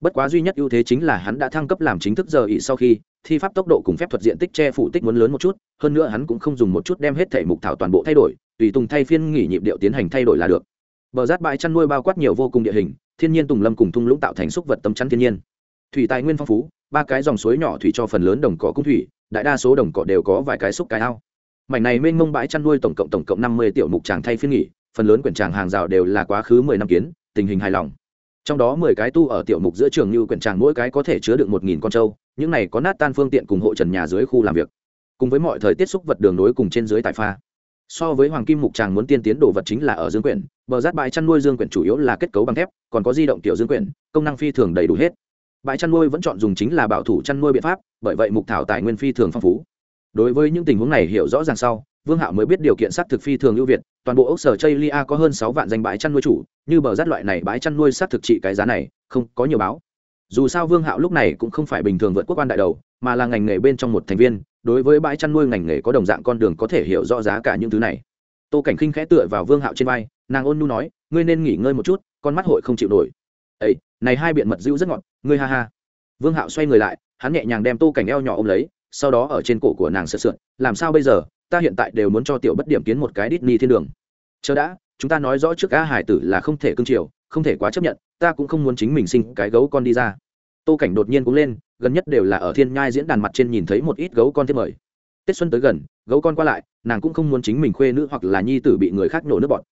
bất quá duy nhất ưu thế chính là hắn đã thăng cấp làm chính thức giờ ỉ sau khi, thi pháp tốc độ cùng phép thuật diện tích che phủ tích muốn lớn một chút, hơn nữa hắn cũng không dùng một chút đem hết thể mục thảo toàn bộ thay đổi, tùy tùng thay phiên nghỉ nhịp điệu tiến hành thay đổi là được. Bờ rát bãi chăn nuôi bao quát nhiều vô cùng địa hình, thiên nhiên tùng lâm cùng thung lũng tạo thành xúc vật tấm chắn thiên nhiên. Thủy tài nguyên phong phú, ba cái dòng suối nhỏ thủy cho phần lớn đồng cỏ cung thủy, đại đa số đồng cỏ đều có vài cái xúc cái ao. Mảnh này mênh mông bãi chăn nuôi tổng cộng tổng cộng năm mươi tiểu mục tràng thay phiên nghỉ, phần lớn quyển tràng hàng rào đều là quá khứ mười năm kiến, tình hình hài lòng trong đó mười cái tu ở tiểu mục giữa trường như quyển tràng mỗi cái có thể chứa được một nghìn con trâu, những này có nát tan phương tiện cùng hộ trần nhà dưới khu làm việc. Cùng với mọi thời tiết xúc vật đường nối cùng trên dưới tại pha. So với hoàng kim mục tràng muốn tiên tiến đồ vật chính là ở dương quyển, bờ rát bãi chăn nuôi dương quyển chủ yếu là kết cấu bằng thép, còn có di động tiểu dương quyển, công năng phi thường đầy đủ hết. Bãi chăn nuôi vẫn chọn dùng chính là bảo thủ chăn nuôi biện pháp, bởi vậy mục thảo tài nguyên phi thường phong phú. Đối với những tình huống này hiểu rõ ràng sau vương hạo mới biết điều kiện xác thực phi thường ưu việt, toàn bộ ốc sở chây lia có hơn sáu vạn danh bãi chăn nuôi chủ, như bờ rát loại này bãi chăn nuôi xác thực trị cái giá này, không có nhiều báo. Dù sao vương hạo lúc này cũng không phải bình thường vượt quốc quan đại đầu, mà là ngành nghề bên trong một thành viên, đối với bãi chăn nuôi ngành nghề có đồng dạng con đường có thể hiểu rõ giá cả những thứ này. Tô cảnh khinh khẽ tựa vào vương hạo trên vai, nàng ôn nu nói, ngươi nên nghỉ ngơi một chút, con mắt hội không chịu nổi. Ây này hai biện mật dữ rất ngọt, ngươi ha ha. Vương hạo xoay người lại, hắn nhẹ nhàng đem tô cảnh eo nhỏ ôm lấy, sau đó ở trên cổ của nàng sợ sượn, làm sao bây giờ? Ta hiện tại đều muốn cho tiểu bất điểm kiến một cái đít ni thiên đường. Chờ đã, chúng ta nói rõ trước a hải tử là không thể cưng chiều, không thể quá chấp nhận, ta cũng không muốn chính mình sinh cái gấu con đi ra. Tô cảnh đột nhiên cũng lên, gần nhất đều là ở thiên nhai diễn đàn mặt trên nhìn thấy một ít gấu con thêm mời. Tết xuân tới gần, gấu con qua lại, nàng cũng không muốn chính mình khuê nữ hoặc là nhi tử bị người khác nổ nước bọt.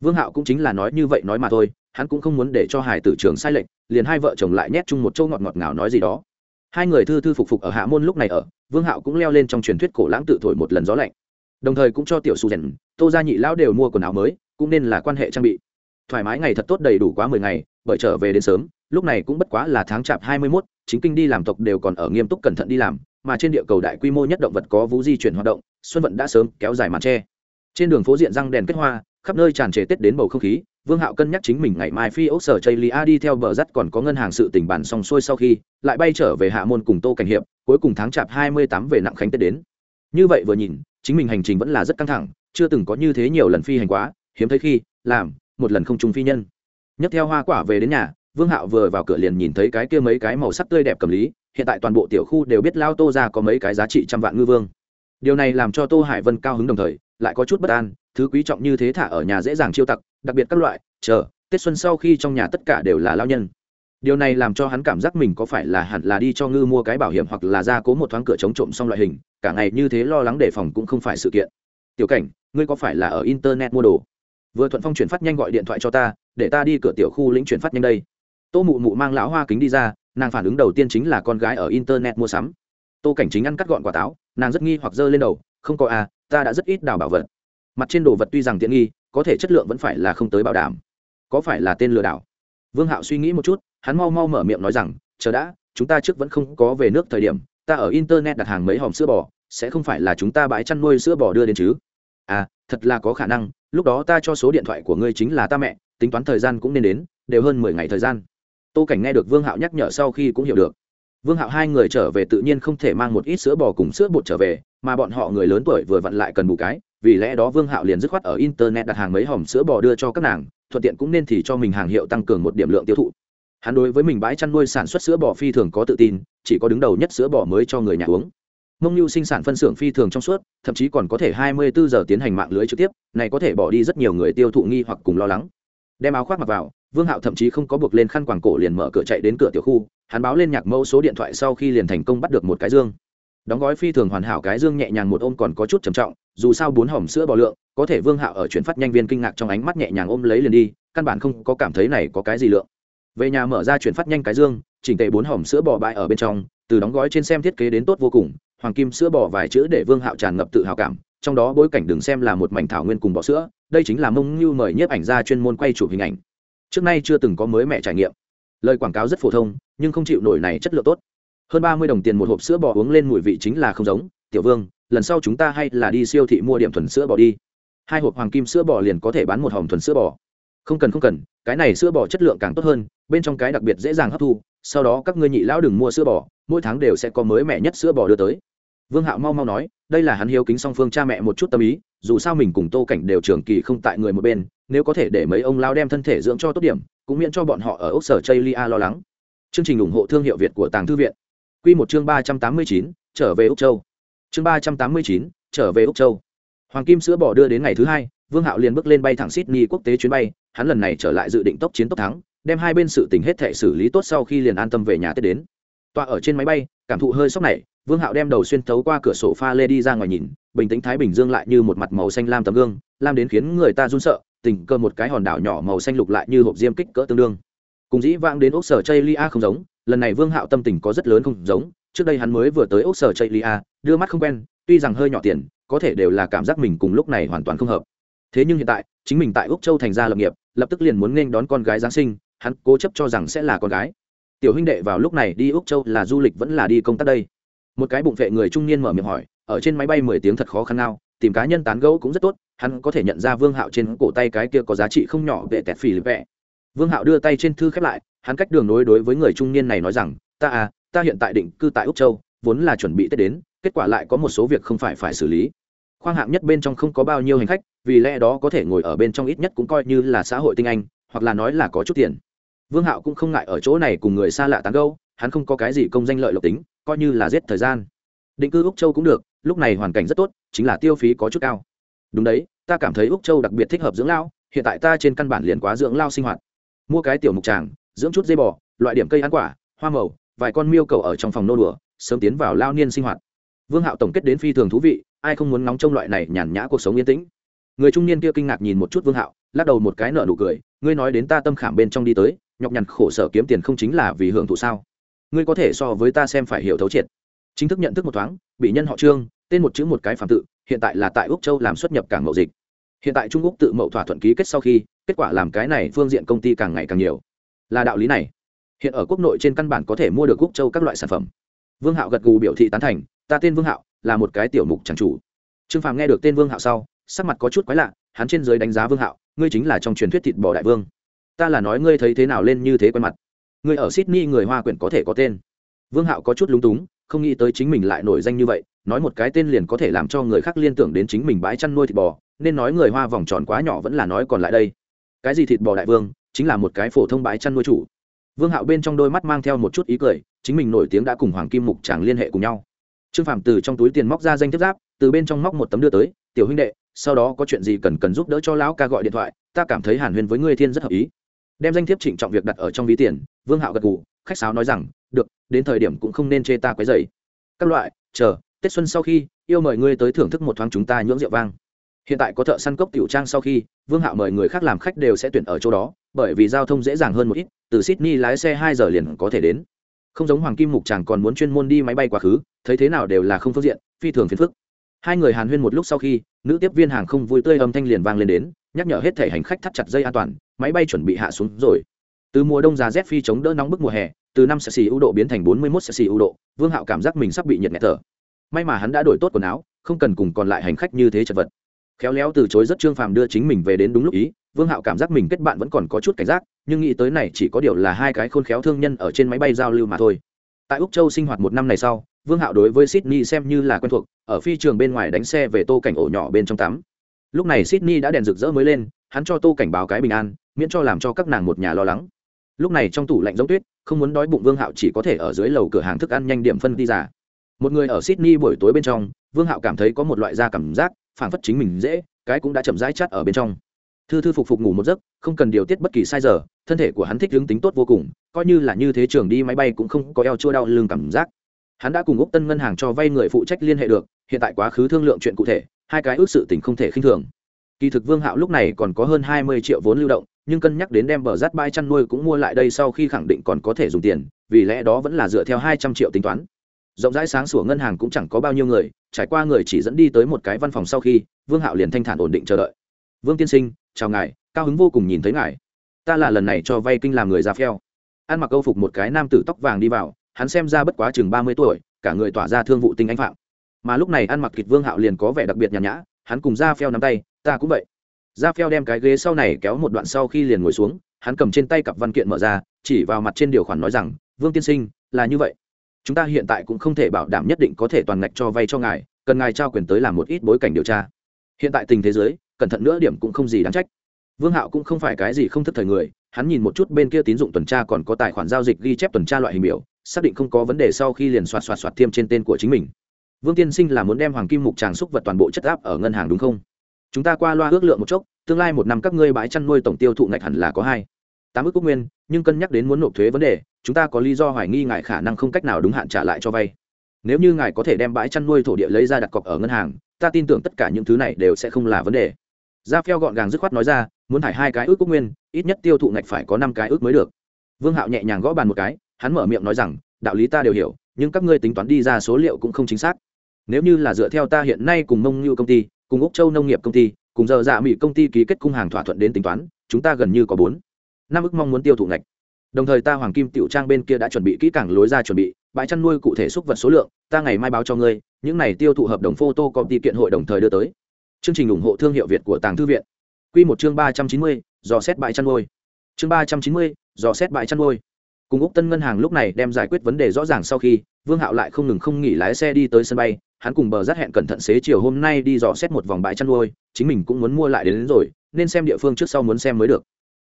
Vương hạo cũng chính là nói như vậy nói mà thôi, hắn cũng không muốn để cho hải tử trường sai lệch, liền hai vợ chồng lại nhét chung một châu ngọt ngọt ngào nói gì đó. Hai người thư thư phục phục ở hạ môn lúc này ở, vương hạo cũng leo lên trong truyền thuyết cổ lãng tự thổi một lần gió lạnh đồng thời cũng cho tiểu su rèn tô gia nhị lão đều mua quần áo mới cũng nên là quan hệ trang bị. thoải mái ngày thật tốt đầy đủ quá mười ngày bởi trở về đến sớm lúc này cũng bất quá là tháng chạp hai mươi 21, chính kinh đi làm tộc đều còn ở nghiêm túc cẩn thận đi làm mà trên địa cầu đại quy mô nhất động vật có vũ di chuyển hoạt động xuân vận đã sớm kéo dài màn tre. trên đường phố diện răng đèn kết hoa khắp nơi tràn trề tết đến bầu không khí vương hạo cân nhắc chính mình ngày mai phi ốc sở chây lia đi theo bờ rắt còn có ngân hàng sự tỉnh bản xong xuôi sau khi lại bay trở về hạ môn cùng tô cảnh hiệp cuối cùng tháng chạp hai mươi tám về nặng khánh tết đến. như vậy vừa nhìn chính mình hành trình vẫn là rất căng thẳng, chưa từng có như thế nhiều lần phi hành quá, hiếm thấy khi làm một lần không trùng phi nhân. Nhấc theo hoa quả về đến nhà, vương hạo vừa vào cửa liền nhìn thấy cái kia mấy cái màu sắc tươi đẹp cầm lý, hiện tại toàn bộ tiểu khu đều biết lao tô ra có mấy cái giá trị trăm vạn ngư vương. Điều này làm cho tô hải vân cao hứng đồng thời, lại có chút bất an, thứ quý trọng như thế thả ở nhà dễ dàng chiêu tặc, đặc biệt các loại, chờ, tết xuân sau khi trong nhà tất cả đều là lao nhân. Điều này làm cho hắn cảm giác mình có phải là hẳn là đi cho ngư mua cái bảo hiểm hoặc là ra cố một thoáng cửa chống trộm xong loại hình cả ngày như thế lo lắng đề phòng cũng không phải sự kiện. Tiểu cảnh, ngươi có phải là ở internet mua đồ? Vừa thuận phong chuyển phát nhanh gọi điện thoại cho ta, để ta đi cửa tiểu khu lĩnh chuyển phát nhanh đây. Tô mụ mụ mang lão hoa kính đi ra, nàng phản ứng đầu tiên chính là con gái ở internet mua sắm. Tô cảnh chính ăn cắt gọn quả táo, nàng rất nghi hoặc giơ lên đầu, không có à ta đã rất ít đào bảo vật. Mặt trên đồ vật tuy rằng tiện nghi, có thể chất lượng vẫn phải là không tới bảo đảm. Có phải là tên lừa đảo? Vương hạo suy nghĩ một chút, hắn mau mau mở miệng nói rằng, chờ đã, chúng ta trước vẫn không có về nước thời điểm ta ở internet đặt hàng mấy hòm sữa bò, sẽ không phải là chúng ta bãi chăn nuôi sữa bò đưa đến chứ? À thật là có khả năng, lúc đó ta cho số điện thoại của ngươi chính là ta mẹ, tính toán thời gian cũng nên đến, đều hơn mười ngày thời gian. Tô cảnh nghe được vương hạo nhắc nhở sau khi cũng hiểu được. Vương hạo hai người trở về tự nhiên không thể mang một ít sữa bò cùng sữa bột trở về, mà bọn họ người lớn tuổi vừa vặn lại cần bù cái, vì lẽ đó vương hạo liền dứt khoát ở internet đặt hàng mấy hòm sữa bò đưa cho các nàng, thuận tiện cũng nên thì cho mình hàng hiệu tăng cường một điểm lượng tiêu thụ hắn đối với mình bãi chăn nuôi sản xuất sữa bò phi thường có tự tin, chỉ có đứng đầu nhất sữa bò mới cho người nhà uống. Mông nhu sinh sản phân xưởng phi thường trong suốt, thậm chí còn có thể 24 giờ tiến hành mạng lưới trực tiếp, này có thể bỏ đi rất nhiều người tiêu thụ nghi hoặc cùng lo lắng. Đem áo khoác mặc vào, vương hạo thậm chí không có buộc lên khăn quàng cổ liền mở cửa chạy đến cửa tiểu khu, hắn báo lên nhạc mẫu số điện thoại sau khi liền thành công bắt được một cái dương. Đóng gói phi thường hoàn hảo cái dương nhẹ nhàng một ôm còn có chút trầm trọng, dù sao bốn hỏng sữa bò lượng, có thể vương hạo ở chuyển phát nhanh viên kinh ngạc trong ánh mắt nhẹ nhàng ôm lấy liền đi, căn bản không có cảm thấy này có cái gì lượng về nhà mở ra chuyển phát nhanh cái dương, chỉnh tề bốn hỏng sữa bò bại ở bên trong, từ đóng gói trên xem thiết kế đến tốt vô cùng, hoàng kim sữa bò vài chữ để vương hạo tràn ngập tự hào cảm, trong đó bối cảnh đừng xem là một mảnh thảo nguyên cùng bò sữa, đây chính là mông như mời nhiếp ảnh ra chuyên môn quay chụp hình ảnh. Trước nay chưa từng có mới mẹ trải nghiệm. Lời quảng cáo rất phổ thông, nhưng không chịu nổi này chất lượng tốt. Hơn ba mươi đồng tiền một hộp sữa bò uống lên mùi vị chính là không giống. Tiểu vương, lần sau chúng ta hay là đi siêu thị mua điểm thuần sữa bò đi. Hai hộp hoàng kim sữa bò liền có thể bán một hòm thuần sữa bò. Không cần không cần, cái này sữa bò chất lượng càng tốt hơn bên trong cái đặc biệt dễ dàng hấp thu, sau đó các ngươi nhị lão đừng mua sữa bò, mỗi tháng đều sẽ có mới mẹ nhất sữa bò đưa tới. Vương hạo mau mau nói, đây là hắn hiếu kính song phương cha mẹ một chút tâm ý, dù sao mình cùng tô cảnh đều trường kỳ không tại người một bên, nếu có thể để mấy ông lao đem thân thể dưỡng cho tốt điểm, cũng miễn cho bọn họ ở ốc sở chây lia lo lắng. Chương trình ủng hộ thương hiệu việt của tàng thư viện. Q một chương ba trăm tám mươi chín, trở về úc châu. Chương ba trăm tám mươi chín, trở về úc châu. Hoàng kim sữa bò đưa đến ngày thứ hai, vương hạo liền bước lên bay thẳng sydney quốc tế chuyến bay, hắn lần này trở lại dự định tốc chiến tốc thắng đem hai bên sự tình hết thể xử lý tốt sau khi liền an tâm về nhà tết đến. Tọa ở trên máy bay, cảm thụ hơi sốc này, vương hạo đem đầu xuyên thấu qua cửa sổ pha lê đi ra ngoài nhìn, bình tĩnh thái bình dương lại như một mặt màu xanh lam tấm gương lam đến khiến người ta run sợ, tình cơ một cái hòn đảo nhỏ màu xanh lục lại như hộp diêm kích cỡ tương đương. Cùng dĩ vãng đến ốc sở chây lia không giống, lần này vương hạo tâm tình có rất lớn không giống, trước đây hắn mới vừa tới ốc sở chây lia, đưa mắt không quen, tuy rằng hơi nhỏ tiền, có thể đều là cảm giác mình cùng lúc này hoàn toàn không hợp. Thế nhưng hiện tại, chính mình tại úc châu thành gia lập nghiệp, lập tức liền muốn nên đón con gái giáng sinh hắn cố chấp cho rằng sẽ là con gái. Tiểu huynh đệ vào lúc này đi úc châu là du lịch vẫn là đi công tác đây. Một cái bụng vệ người trung niên mở miệng hỏi, ở trên máy bay mười tiếng thật khó khăn nào tìm cá nhân tán gẫu cũng rất tốt, hắn có thể nhận ra vương hạo trên cổ tay cái kia có giá trị không nhỏ vệ tẹt phì vẽ vương hạo đưa tay trên thư khép lại, hắn cách đường nối đối với người trung niên này nói rằng, ta à ta hiện tại định cư tại úc châu, vốn là chuẩn bị tết đến, kết quả lại có một số việc không phải phải xử lý. Khoang hạng nhất bên trong không có bao nhiêu hành khách, vì lẽ đó có thể ngồi ở bên trong ít nhất cũng coi như là xã hội tinh anh, hoặc là nói là có chút tiền vương hạo cũng không ngại ở chỗ này cùng người xa lạ tán gâu hắn không có cái gì công danh lợi lộc tính, coi như là giết thời gian. Định cư úc châu cũng được, lúc này hoàn cảnh rất tốt, chính là tiêu phí có chút cao. Đúng đấy, ta cảm thấy úc châu đặc biệt thích hợp dưỡng lao hiện tại ta trên căn bản liền quá dưỡng lao sinh hoạt. Mua cái tiểu mục tràng, dưỡng chút dây bò, loại điểm cây ăn quả, hoa màu, vài con miêu cầu ở trong phòng nô đùa, sớm tiến vào lao niên sinh hoạt. Vương hạo tổng kết đến phi thường thú vị, ai không muốn nóng trong loại này nhàn nhã cuộc sống yên tĩnh. Người trung niên kia kinh ngạc nhìn một chút vương hạo, lắc đầu một cái nợ nụ cười, ngươi nói đến ta tâm khảm bên trong đi tới nhọc nhằn khổ sở kiếm tiền không chính là vì hưởng thụ sao? Ngươi có thể so với ta xem phải hiểu thấu triệt. Chính thức nhận thức một thoáng, bị nhân họ trương, tên một chữ một cái phạm tự, hiện tại là tại úc châu làm xuất nhập cảng mậu dịch. Hiện tại trung quốc tự mậu thỏa thuận ký kết sau khi, kết quả làm cái này phương diện công ty càng ngày càng nhiều. Là đạo lý này. Hiện ở quốc nội trên căn bản có thể mua được úc châu các loại sản phẩm. Vương hạo gật gù biểu thị tán thành, ta tên vương hạo, là một cái tiểu mục tràng chủ. Trương phàm nghe được tên vương hạo sau, sắc mặt có chút quái lạ, hắn trên giới đánh giá vương hạo, ngươi chính là trong truyền thuyết thịt bò đại vương ta là nói ngươi thấy thế nào lên như thế quen mặt. Ngươi ở sydney người hoa quyển có thể có tên. Vương hạo có chút lúng túng, không nghĩ tới chính mình lại nổi danh như vậy, nói một cái tên liền có thể làm cho người khác liên tưởng đến chính mình bãi chăn nuôi thịt bò, nên nói người hoa vòng tròn quá nhỏ vẫn là nói còn lại đây. Cái gì thịt bò đại vương, chính là một cái phổ thông bãi chăn nuôi chủ. Vương hạo bên trong đôi mắt mang theo một chút ý cười, chính mình nổi tiếng đã cùng hoàng kim mục chàng liên hệ cùng nhau. Trương phạm từ trong túi tiền móc ra danh thiếp giáp, từ bên trong móc một tấm đưa tới, tiểu huynh đệ, sau đó có chuyện gì cần cần giúp đỡ cho lão ca gọi điện thoại, ta cảm thấy hàn huyên với ngươi thiên rất hợp ý đem danh thiếp trịnh trọng việc đặt ở trong ví tiền, vương hạo gật gù, khách sáo nói rằng, được, đến thời điểm cũng không nên chê ta quấy dày các loại, chờ, tết xuân sau khi, yêu mời ngươi tới thưởng thức một thoáng chúng ta nhưỡng rượu vang. Hiện tại có thợ săn cốc tiểu trang sau khi, vương hạo mời người khác làm khách đều sẽ tuyển ở chỗ đó, bởi vì giao thông dễ dàng hơn một ít, từ sydney lái xe hai giờ liền có thể đến. Không giống hoàng kim mục chàng còn muốn chuyên môn đi máy bay quá khứ, thấy thế nào đều là không phương diện, phi thường phiền phức. Hai người hàn huyên một lúc sau khi, nữ tiếp viên hàng không vui tươi âm thanh liền vang lên đến nhắc nhở hết thể hành khách thắt chặt dây an toàn, máy bay chuẩn bị hạ xuống rồi. Từ mùa đông già rét phi chống đỡ nóng bức mùa hè, từ năm xì ưu độ biến thành bốn mươi mốt xì ưu độ, vương hạo cảm giác mình sắp bị nhiệt nghẹt thở. May mà hắn đã đổi tốt quần áo, không cần cùng còn lại hành khách như thế chật vật. Khéo léo từ chối rất trương phàm đưa chính mình về đến đúng lúc ý, vương hạo cảm giác mình kết bạn vẫn còn có chút cảnh giác, nhưng nghĩ tới này chỉ có điều là hai cái khôn khéo thương nhân ở trên máy bay giao lưu mà thôi. Tại úc châu sinh hoạt một năm này sau, vương hạo đối với sydney xem như là quen thuộc, ở phi trường bên ngoài đánh xe về tô cảnh ổ nhỏ bên trong tắm lúc này sydney đã đèn rực rỡ mới lên, hắn cho tô cảnh báo cái bình an, miễn cho làm cho các nàng một nhà lo lắng. Lúc này trong tủ lạnh giống tuyết, không muốn đói bụng vương hạo chỉ có thể ở dưới lầu cửa hàng thức ăn nhanh điểm phân đi giả một người ở sydney buổi tối bên trong, vương hạo cảm thấy có một loại da cảm giác, phản phất chính mình dễ, cái cũng đã chậm rãi chắt ở bên trong. Thư thư phục phục ngủ một giấc, không cần điều tiết bất kỳ sai giờ, thân thể của hắn thích hướng tính tốt vô cùng, coi như là như thế trường đi máy bay cũng không có eo chua đau lưng cảm giác. Hắn đã cùng úc tân ngân hàng cho vay người phụ trách liên hệ được, hiện tại quá khứ thương lượng chuyện cụ thể hai cái ước sự tình không thể khinh thường. Kỳ thực vương hạo lúc này còn có hơn hai mươi triệu vốn lưu động, nhưng cân nhắc đến đem bờ rát bãi chăn nuôi cũng mua lại đây sau khi khẳng định còn có thể dùng tiền, vì lẽ đó vẫn là dựa theo hai trăm triệu tính toán. Rộng rãi sáng sủa ngân hàng cũng chẳng có bao nhiêu người, trải qua người chỉ dẫn đi tới một cái văn phòng sau khi, vương hạo liền thanh thản ổn định chờ đợi. Vương tiên sinh, chào ngài, cao hứng vô cùng nhìn thấy ngài. Ta là lần này cho vay kinh làm người ra phèo. Ăn mặc câu phục một cái nam tử tóc vàng đi vào, hắn xem ra bất quá chừng ba mươi tuổi, cả người tỏa ra thương vụ tinh anh phạm mà lúc này ăn mặc kịch vương hạo liền có vẻ đặc biệt nhàn nhã, hắn cùng da phèo nắm tay, ta cũng vậy. Da phèo đem cái ghế sau này kéo một đoạn sau khi liền ngồi xuống, hắn cầm trên tay cặp văn kiện mở ra, chỉ vào mặt trên điều khoản nói rằng, vương tiên sinh, là như vậy. Chúng ta hiện tại cũng không thể bảo đảm nhất định có thể toàn ngạch cho vay cho ngài, cần ngài trao quyền tới làm một ít bối cảnh điều tra. Hiện tại tình thế giới cẩn thận nữa điểm cũng không gì đáng trách. Vương hạo cũng không phải cái gì không thất thời người, hắn nhìn một chút bên kia tín dụng tuần tra còn có tài khoản giao dịch ghi chép tuần tra loại hình biểu, xác định không có vấn đề sau khi liền soạt soạt soạt tiêm trên tên của chính mình vương tiên sinh là muốn đem hoàng kim mục tràng xúc vật toàn bộ chất áp ở ngân hàng đúng không? Chúng ta qua loa ước lượng một chốc, tương lai một năm các ngươi bãi chăn nuôi tổng tiêu thụ ngạch hẳn là có hai. Tám ước quốc nguyên, nhưng cân nhắc đến muốn nộp thuế vấn đề, chúng ta có lý do hoài nghi ngài khả năng không cách nào đúng hạn trả lại cho vay. Nếu như ngài có thể đem bãi chăn nuôi thổ địa lấy ra đặt cọc ở ngân hàng, ta tin tưởng tất cả những thứ này đều sẽ không là vấn đề. Gia phèo gọn gàng dứt khoát nói ra, muốn thải hai cái ước quốc nguyên, ít nhất tiêu thụ ngạch phải có năm cái ước mới được. Vương hạo nhẹ nhàng gõ bàn một cái, hắn mở miệng nói rằng, đạo lý ta đều hiểu, nhưng các ngươi tính toán đi ra số liệu cũng không chính xác nếu như là dựa theo ta hiện nay cùng mông như công ty, cùng úc châu nông nghiệp công ty, cùng giờ dạ mỹ công ty ký kết cung hàng thỏa thuận đến tính toán, chúng ta gần như có bốn. Năm ước mong muốn tiêu thụ ngạch. Đồng thời ta hoàng kim tiểu trang bên kia đã chuẩn bị kỹ càng lối ra chuẩn bị, bãi chăn nuôi cụ thể xúc vật số lượng, ta ngày mai báo cho ngươi, những này tiêu thụ hợp đồng photo công ty kiện hội đồng thời đưa tới. Chương trình ủng hộ thương hiệu việt của tàng thư viện. Q một chương ba trăm chín mươi, dò xét bãi chăn nuôi. Chương ba trăm chín mươi, dò xét bãi chăn nuôi. Cùng úc tân ngân hàng lúc này đem giải quyết vấn đề rõ ràng sau khi, vương hạo lại không ngừng không nghỉ lái xe đi tới sân bay hắn cùng bờ rát hẹn cẩn thận xế chiều hôm nay đi dò xét một vòng bãi chăn nuôi chính mình cũng muốn mua lại đến, đến rồi nên xem địa phương trước sau muốn xem mới được.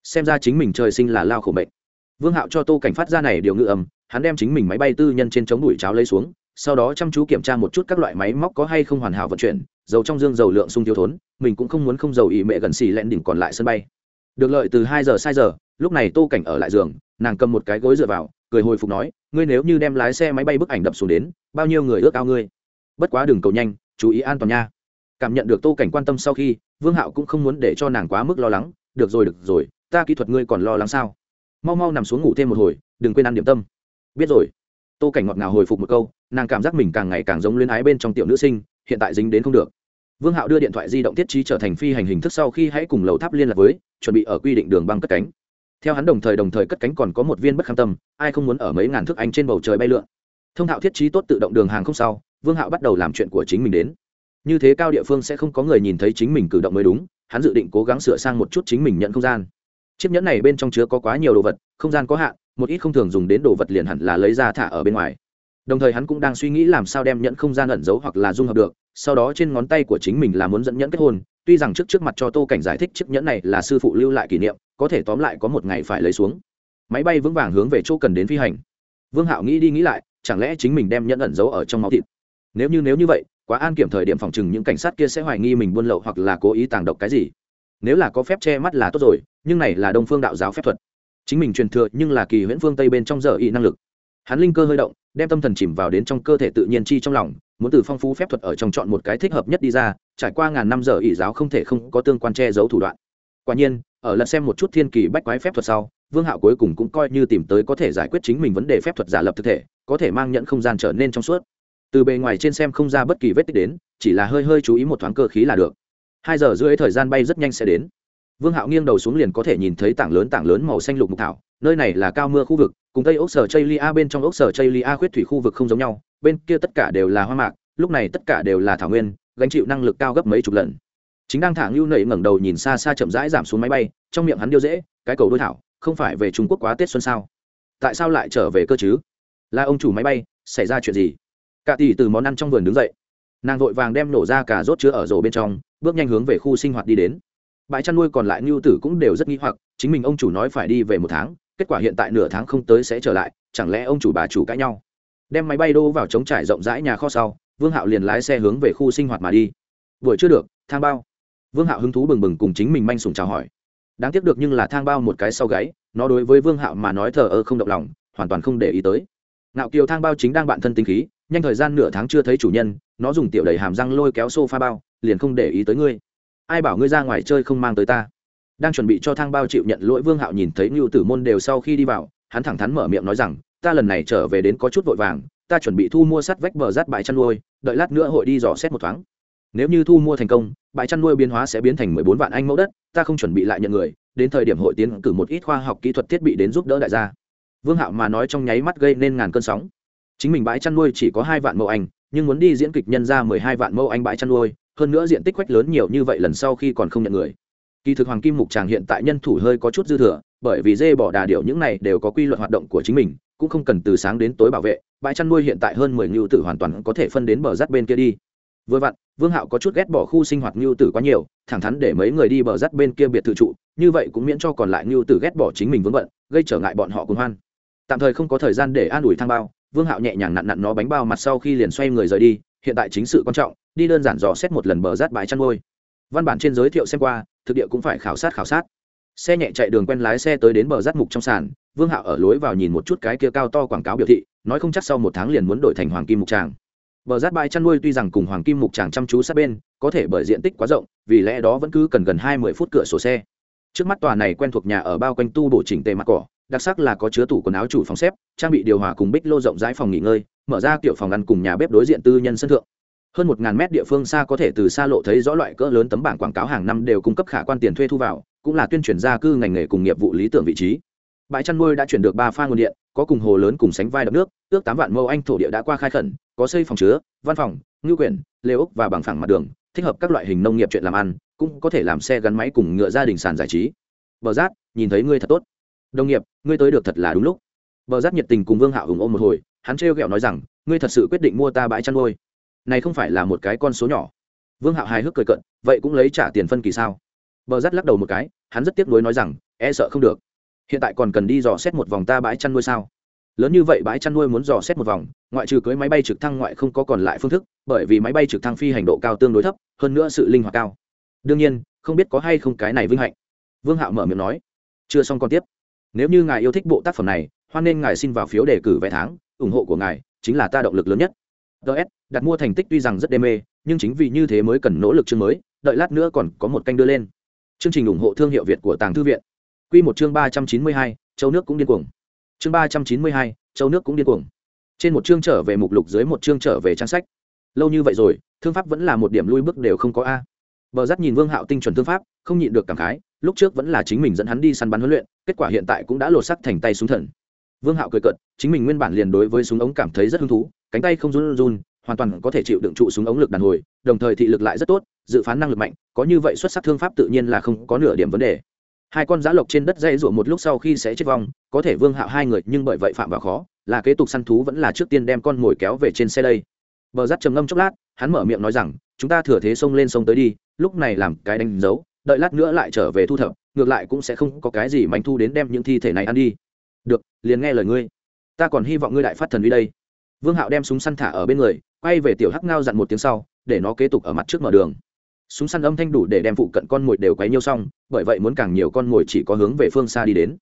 Xem ra chính mình trời sinh là lao khổ bệnh vương hạo cho tô cảnh phát ra này điều ngự ầm hắn đem chính mình máy bay tư nhân trên chống đùi cháo lấy xuống sau đó chăm chú kiểm tra một chút các loại máy móc có hay không hoàn hảo vận chuyển dầu trong dương dầu lượng sung thiếu thốn mình cũng không muốn không dầu ỉ mẹ gần xì lẹn đỉnh còn lại sân bay. Được lợi từ hai giờ sai giờ lúc này tô cảnh ở lại giường nàng cầm một cái gối dựa vào cười hồi phục nói ngươi nếu như đem lái xe máy bay bức ảnh đập xuống đến bao nhiêu người ước ao ngươi? Bất quá đừng cầu nhanh, chú ý an toàn nha. Cảm nhận được tô cảnh quan tâm sau khi, vương hạo cũng không muốn để cho nàng quá mức lo lắng. Được rồi được rồi, ta kỹ thuật ngươi còn lo lắng sao? Mau mau nằm xuống ngủ thêm một hồi, đừng quên ăn điểm tâm. Biết rồi. Tô cảnh ngọt ngào hồi phục một câu, nàng cảm giác mình càng ngày càng giống luyến ái bên trong tiểu nữ sinh, hiện tại dính đến không được. Vương hạo đưa điện thoại di động thiết trí trở thành phi hành hình thức sau khi hãy cùng lầu tháp liên lạc với, chuẩn bị ở quy định đường băng cất cánh. Theo hắn đồng thời đồng thời cất cánh còn có một viên bất kham tâm, ai không muốn ở mấy ngàn thước anh trên bầu trời bay lượn. Thông thạo thiết trí tốt tự động đường hàng không sau vương hạo bắt đầu làm chuyện của chính mình đến. Như thế cao địa phương sẽ không có người nhìn thấy chính mình cử động mới đúng, hắn dự định cố gắng sửa sang một chút chính mình nhận không gian. Chiếc nhẫn này bên trong chứa có quá nhiều đồ vật, không gian có hạn, một ít không thường dùng đến đồ vật liền hẳn là lấy ra thả ở bên ngoài. Đồng thời hắn cũng đang suy nghĩ làm sao đem nhẫn không gian ẩn giấu hoặc là dung hợp được, sau đó trên ngón tay của chính mình là muốn dẫn nhẫn kết hôn, tuy rằng trước trước mặt cho tô cảnh giải thích chiếc nhẫn này là sư phụ lưu lại kỷ niệm, có thể tóm lại có một ngày phải lấy xuống. Máy bay vững vàng hướng về chỗ cần đến phi hành. Vương hạo nghĩ đi nghĩ lại, chẳng lẽ chính mình đem nhẫn ẩn giấu ở trong máu thịt? Nếu như nếu như vậy, quá an kiểm thời điểm phòng chừng những cảnh sát kia sẽ hoài nghi mình buôn lậu hoặc là cố ý tàng độc cái gì. Nếu là có phép che mắt là tốt rồi, nhưng này là đông phương đạo giáo phép thuật. Chính mình truyền thừa nhưng là kỳ huyễn phương tây bên trong giờ ý năng lực. Hắn linh cơ hơi động, đem tâm thần chìm vào đến trong cơ thể tự nhiên chi trong lòng, muốn từ phong phú phép thuật ở trong chọn một cái thích hợp nhất đi ra, trải qua ngàn năm giờ ỷ giáo không thể không có tương quan che giấu thủ đoạn. Quả nhiên, ở lần xem một chút thiên kỳ bách quái phép thuật sau, vương hạo cuối cùng cũng coi như tìm tới có thể giải quyết chính mình vấn đề phép thuật giả lập thực thể, có thể mang nhận không gian trở nên trong suốt từ bề ngoài trên xem không ra bất kỳ vết tích đến, chỉ là hơi hơi chú ý một thoáng cơ khí là được. Hai giờ rưỡi thời gian bay rất nhanh sẽ đến. Vương hạo nghiêng đầu xuống liền có thể nhìn thấy tảng lớn tảng lớn màu xanh lục mục thảo, nơi này là cao mưa khu vực, cùng tây ốc sở chây lia bên trong ốc sở chây lia khuyết thủy khu vực không giống nhau, bên kia tất cả đều là hoa mạc, lúc này tất cả đều là thảo nguyên, gánh chịu năng lực cao gấp mấy chục lần. Chính đang thả ngưu nẩy ngẩng đầu nhìn xa xa chậm rãi giảm xuống máy bay, trong miệng hắn điêu dễ, cái cầu đôi thảo, không phải về trung quốc quá tết xuân sao? Tại sao lại trở về cơ chứ? Là ông chủ máy bay, xảy ra chuyện gì? Cả tỷ từ món ăn trong vườn đứng dậy. Nàng vội vàng đem nổ ra cà rốt chứa ở rổ bên trong, bước nhanh hướng về khu sinh hoạt đi đến. Bãi chăn nuôi còn lại ngưu tử cũng đều rất nghi hoặc, chính mình ông chủ nói phải đi về một tháng, kết quả hiện tại nửa tháng không tới sẽ trở lại, chẳng lẽ ông chủ bà chủ cãi nhau? Đem máy bay đô vào trống trải rộng rãi nhà kho sau, vương hạo liền lái xe hướng về khu sinh hoạt mà đi. Buổi chưa được, thang bao. Vương hạo hứng thú bừng bừng cùng chính mình manh sùng chào hỏi. Đáng tiếc được nhưng là thang bao một cái sau gáy, nó đối với vương hạo mà nói thờ ơ không động lòng, hoàn toàn không để ý tới. Ngạo kiều thang bao chính đang bạn thân tinh khí nhanh thời gian nửa tháng chưa thấy chủ nhân, nó dùng tiểu đầy hàm răng lôi kéo s o f a bao, liền không để ý tới ngươi. Ai bảo ngươi ra ngoài chơi không mang tới ta? Đang chuẩn bị cho thang bao chịu nhận lỗi vương hạo nhìn thấy ngưu tử môn đều sau khi đi vào, hắn thẳng thắn mở miệng nói rằng, ta lần này trở về đến có chút vội vàng, ta chuẩn bị thu mua sắt vách bờ rát bãi chăn nuôi, đợi lát nữa hội đi dò xét một thoáng. Nếu như thu mua thành công, bãi chăn nuôi biến hóa sẽ biến thành mười bốn vạn anh mẫu đất, ta không chuẩn bị lại nhận người, đến thời điểm hội tiến cử một ít khoa học kỹ thuật thiết bị đến giúp đỡ đại gia. Vương hạo mà nói trong nháy mắt gây nên ngàn cơn sóng chính mình bãi chăn nuôi chỉ có hai vạn mẫu anh, nhưng muốn đi diễn kịch nhân ra mười hai vạn mẫu anh bãi chăn nuôi, hơn nữa diện tích quách lớn nhiều như vậy lần sau khi còn không nhận người. Kỳ thực hoàng kim mục tràng hiện tại nhân thủ hơi có chút dư thừa, bởi vì dê bỏ đà điệu những này đều có quy luật hoạt động của chính mình, cũng không cần từ sáng đến tối bảo vệ, bãi chăn nuôi hiện tại hơn mười ngưu tử hoàn toàn có thể phân đến bờ rắt bên kia đi. Vừa vặn, vương hạo có chút ghét bỏ khu sinh hoạt ngưu tử quá nhiều, thẳng thắn để mấy người đi bờ rắt bên kia biệt thự trụ, như vậy cũng miễn cho còn lại ngưu tử ghét bỏ chính mình vướng bận, gây trở ngại bọn họ cùng hoan. Tạm thời không có thời gian để an ủi thang bao vương hạo nhẹ nhàng nặn nặn nó bánh bao mặt sau khi liền xoay người rời đi, hiện tại chính sự quan trọng, đi đơn giản dò xét một lần bờ rát bãi chăn nuôi. Văn bản trên giới thiệu xem qua, thực địa cũng phải khảo sát khảo sát. Xe nhẹ chạy đường quen lái xe tới đến bờ rát mục trong sàn, vương hạo ở lối vào nhìn một chút cái kia cao to quảng cáo biểu thị, nói không chắc sau một tháng liền muốn đổi thành hoàng kim mục tràng. Bờ rát bãi chăn nuôi tuy rằng cùng hoàng kim mục tràng chăm chú sát bên, có thể bởi diện tích quá rộng, vì lẽ đó vẫn cứ cần gần hai mươi phút cửa sổ xe. Trước mắt tòa này quen thuộc nhà ở bao quanh tu bổ chỉnh tề mặt cỏ đặc sắc là có chứa tủ quần áo chủ phòng xếp, trang bị điều hòa cùng bích lô rộng rãi phòng nghỉ ngơi, mở ra kiểu phòng ăn cùng nhà bếp đối diện tư nhân sân thượng. Hơn một ngàn mét địa phương xa có thể từ xa lộ thấy rõ loại cỡ lớn tấm bảng quảng cáo hàng năm đều cung cấp khả quan tiền thuê thu vào, cũng là tuyên truyền gia cư ngành nghề cùng nghiệp vụ lý tưởng vị trí. Bãi chăn nuôi đã chuyển được ba pha nguồn điện, có cùng hồ lớn cùng sánh vai đập nước, ước tám vạn mẫu anh thổ địa đã qua khai khẩn, có xây phòng chứa, văn phòng, ngư quyển lê ốc và bằng phẳng mặt đường, thích hợp các loại hình nông nghiệp chuyện làm ăn, cũng có thể làm xe gắn máy cùng ngựa gia đình sàn giải trí. Bờ rát nhìn thấy ngươi thật tốt đồng nghiệp, ngươi tới được thật là đúng lúc. Bờ rát nhiệt tình cùng vương hạo hùng ôm một hồi, hắn trêu ghẹo nói rằng, ngươi thật sự quyết định mua ta bãi chăn nuôi. Này không phải là một cái con số nhỏ. Vương hạo hài hước cười cận vậy cũng lấy trả tiền phân kỳ sao? Bờ rát lắc đầu một cái, hắn rất tiếc nuối nói rằng e sợ không được. Hiện tại còn cần đi dò xét một vòng ta bãi chăn nuôi sao? Lớn như vậy bãi chăn nuôi muốn dò xét một vòng, ngoại trừ cưới máy bay trực thăng ngoại không có còn lại phương thức, bởi vì máy bay trực thăng phi hành độ cao tương đối thấp, hơn nữa sự linh hoạt cao. Đương nhiên, không biết có hay không cái này vinh hạnh. Vương hạo mở miệng nói. Chưa xong còn tiếp nếu như ngài yêu thích bộ tác phẩm này, hoan nên ngài xin vào phiếu đề cử vé tháng, ủng hộ của ngài chính là ta động lực lớn nhất. Ts đặt mua thành tích tuy rằng rất đê mê, nhưng chính vì như thế mới cần nỗ lực chương mới, đợi lát nữa còn có một canh đưa lên. Chương trình ủng hộ thương hiệu việt của tàng thư viện. Q một chương ba trăm chín mươi hai, châu nước cũng điên cuồng. Chương ba trăm chín mươi hai, châu nước cũng điên cuồng. Trên một chương trở về mục lục dưới một chương trở về trang sách. Lâu như vậy rồi, thương pháp vẫn là một điểm lui bước đều không có a. Bờ dắt nhìn vương hạo tinh chuẩn thương pháp, không nhịn được cảm khái, lúc trước vẫn là chính mình dẫn hắn đi săn bắn huấn luyện kết quả hiện tại cũng đã lột sắc thành tay súng thần. Vương hạo cười cợt, chính mình nguyên bản liền đối với súng ống cảm thấy rất hứng thú, cánh tay không run run, hoàn toàn có thể chịu đựng trụ súng ống lực đàn hồi, đồng thời thị lực lại rất tốt, dự phán năng lực mạnh, có như vậy xuất sắc thương pháp tự nhiên là không có nửa điểm vấn đề. Hai con giã lộc trên đất dây ruộng một lúc sau khi sẽ chết vong, có thể vương hạo hai người nhưng bởi vậy phạm vào khó, là kế tục săn thú vẫn là trước tiên đem con mồi kéo về trên xe đây. Bờ rắt trầm ngâm chốc lát, hắn mở miệng nói rằng, chúng ta thừa thế xông lên sông tới đi, lúc này làm cái đánh dấu, đợi lát nữa lại trở về thu thập ngược lại cũng sẽ không có cái gì manh thu đến đem những thi thể này ăn đi. Được, liền nghe lời ngươi. Ta còn hy vọng ngươi đại phát thần uy đây. Vương hạo đem súng săn thả ở bên người, quay về tiểu hắc ngao dặn một tiếng sau, để nó kế tục ở mặt trước mở đường. Súng săn âm thanh đủ để đem phụ cận con mồi đều quấy nhiêu xong, bởi vậy muốn càng nhiều con mồi chỉ có hướng về phương xa đi đến.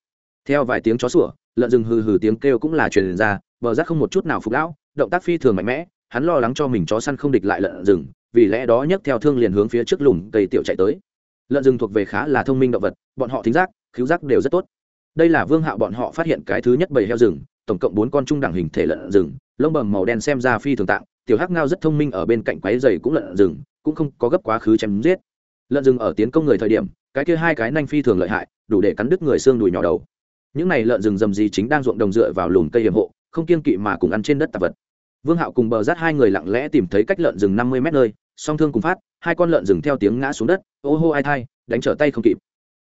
Theo vài tiếng chó sủa, lợn rừng hừ hừ tiếng kêu cũng là truyền ra, bờ rác không một chút nào phục lão, động tác phi thường mạnh mẽ, hắn lo lắng cho mình chó săn không địch lại lợn rừng, vì lẽ đó nhấc theo thương liền hướng phía trước lùm cây tiểu chạy tới lợn rừng thuộc về khá là thông minh động vật, bọn họ thính giác cứu giác đều rất tốt. Đây là vương hạo bọn họ phát hiện cái thứ nhất bầy heo rừng, tổng cộng bốn con trung đẳng hình thể lợn rừng, lông bầm màu đen xem ra phi thường tạng, tiểu hắc ngao rất thông minh ở bên cạnh quái dày cũng lợn rừng, cũng không có gấp quá khứ chém giết. Lợn rừng ở tiến công người thời điểm, cái kia hai cái nanh phi thường lợi hại, đủ để cắn đứt người xương đùi nhỏ đầu. Những này lợn rừng dầm gì chính đang ruộng đồng dựa vào lùm cây hiểm hộ, không kiên kỵ mà cùng ăn trên đất tạp vật. Vương hạo cùng bờ rát hai người lặng lẽ tìm thấy cách lợn rừng năm mươi mét nơi, song thương cùng phát hai con lợn rừng theo tiếng ngã xuống đất, ô hô ai thai, đánh trở tay không kịp.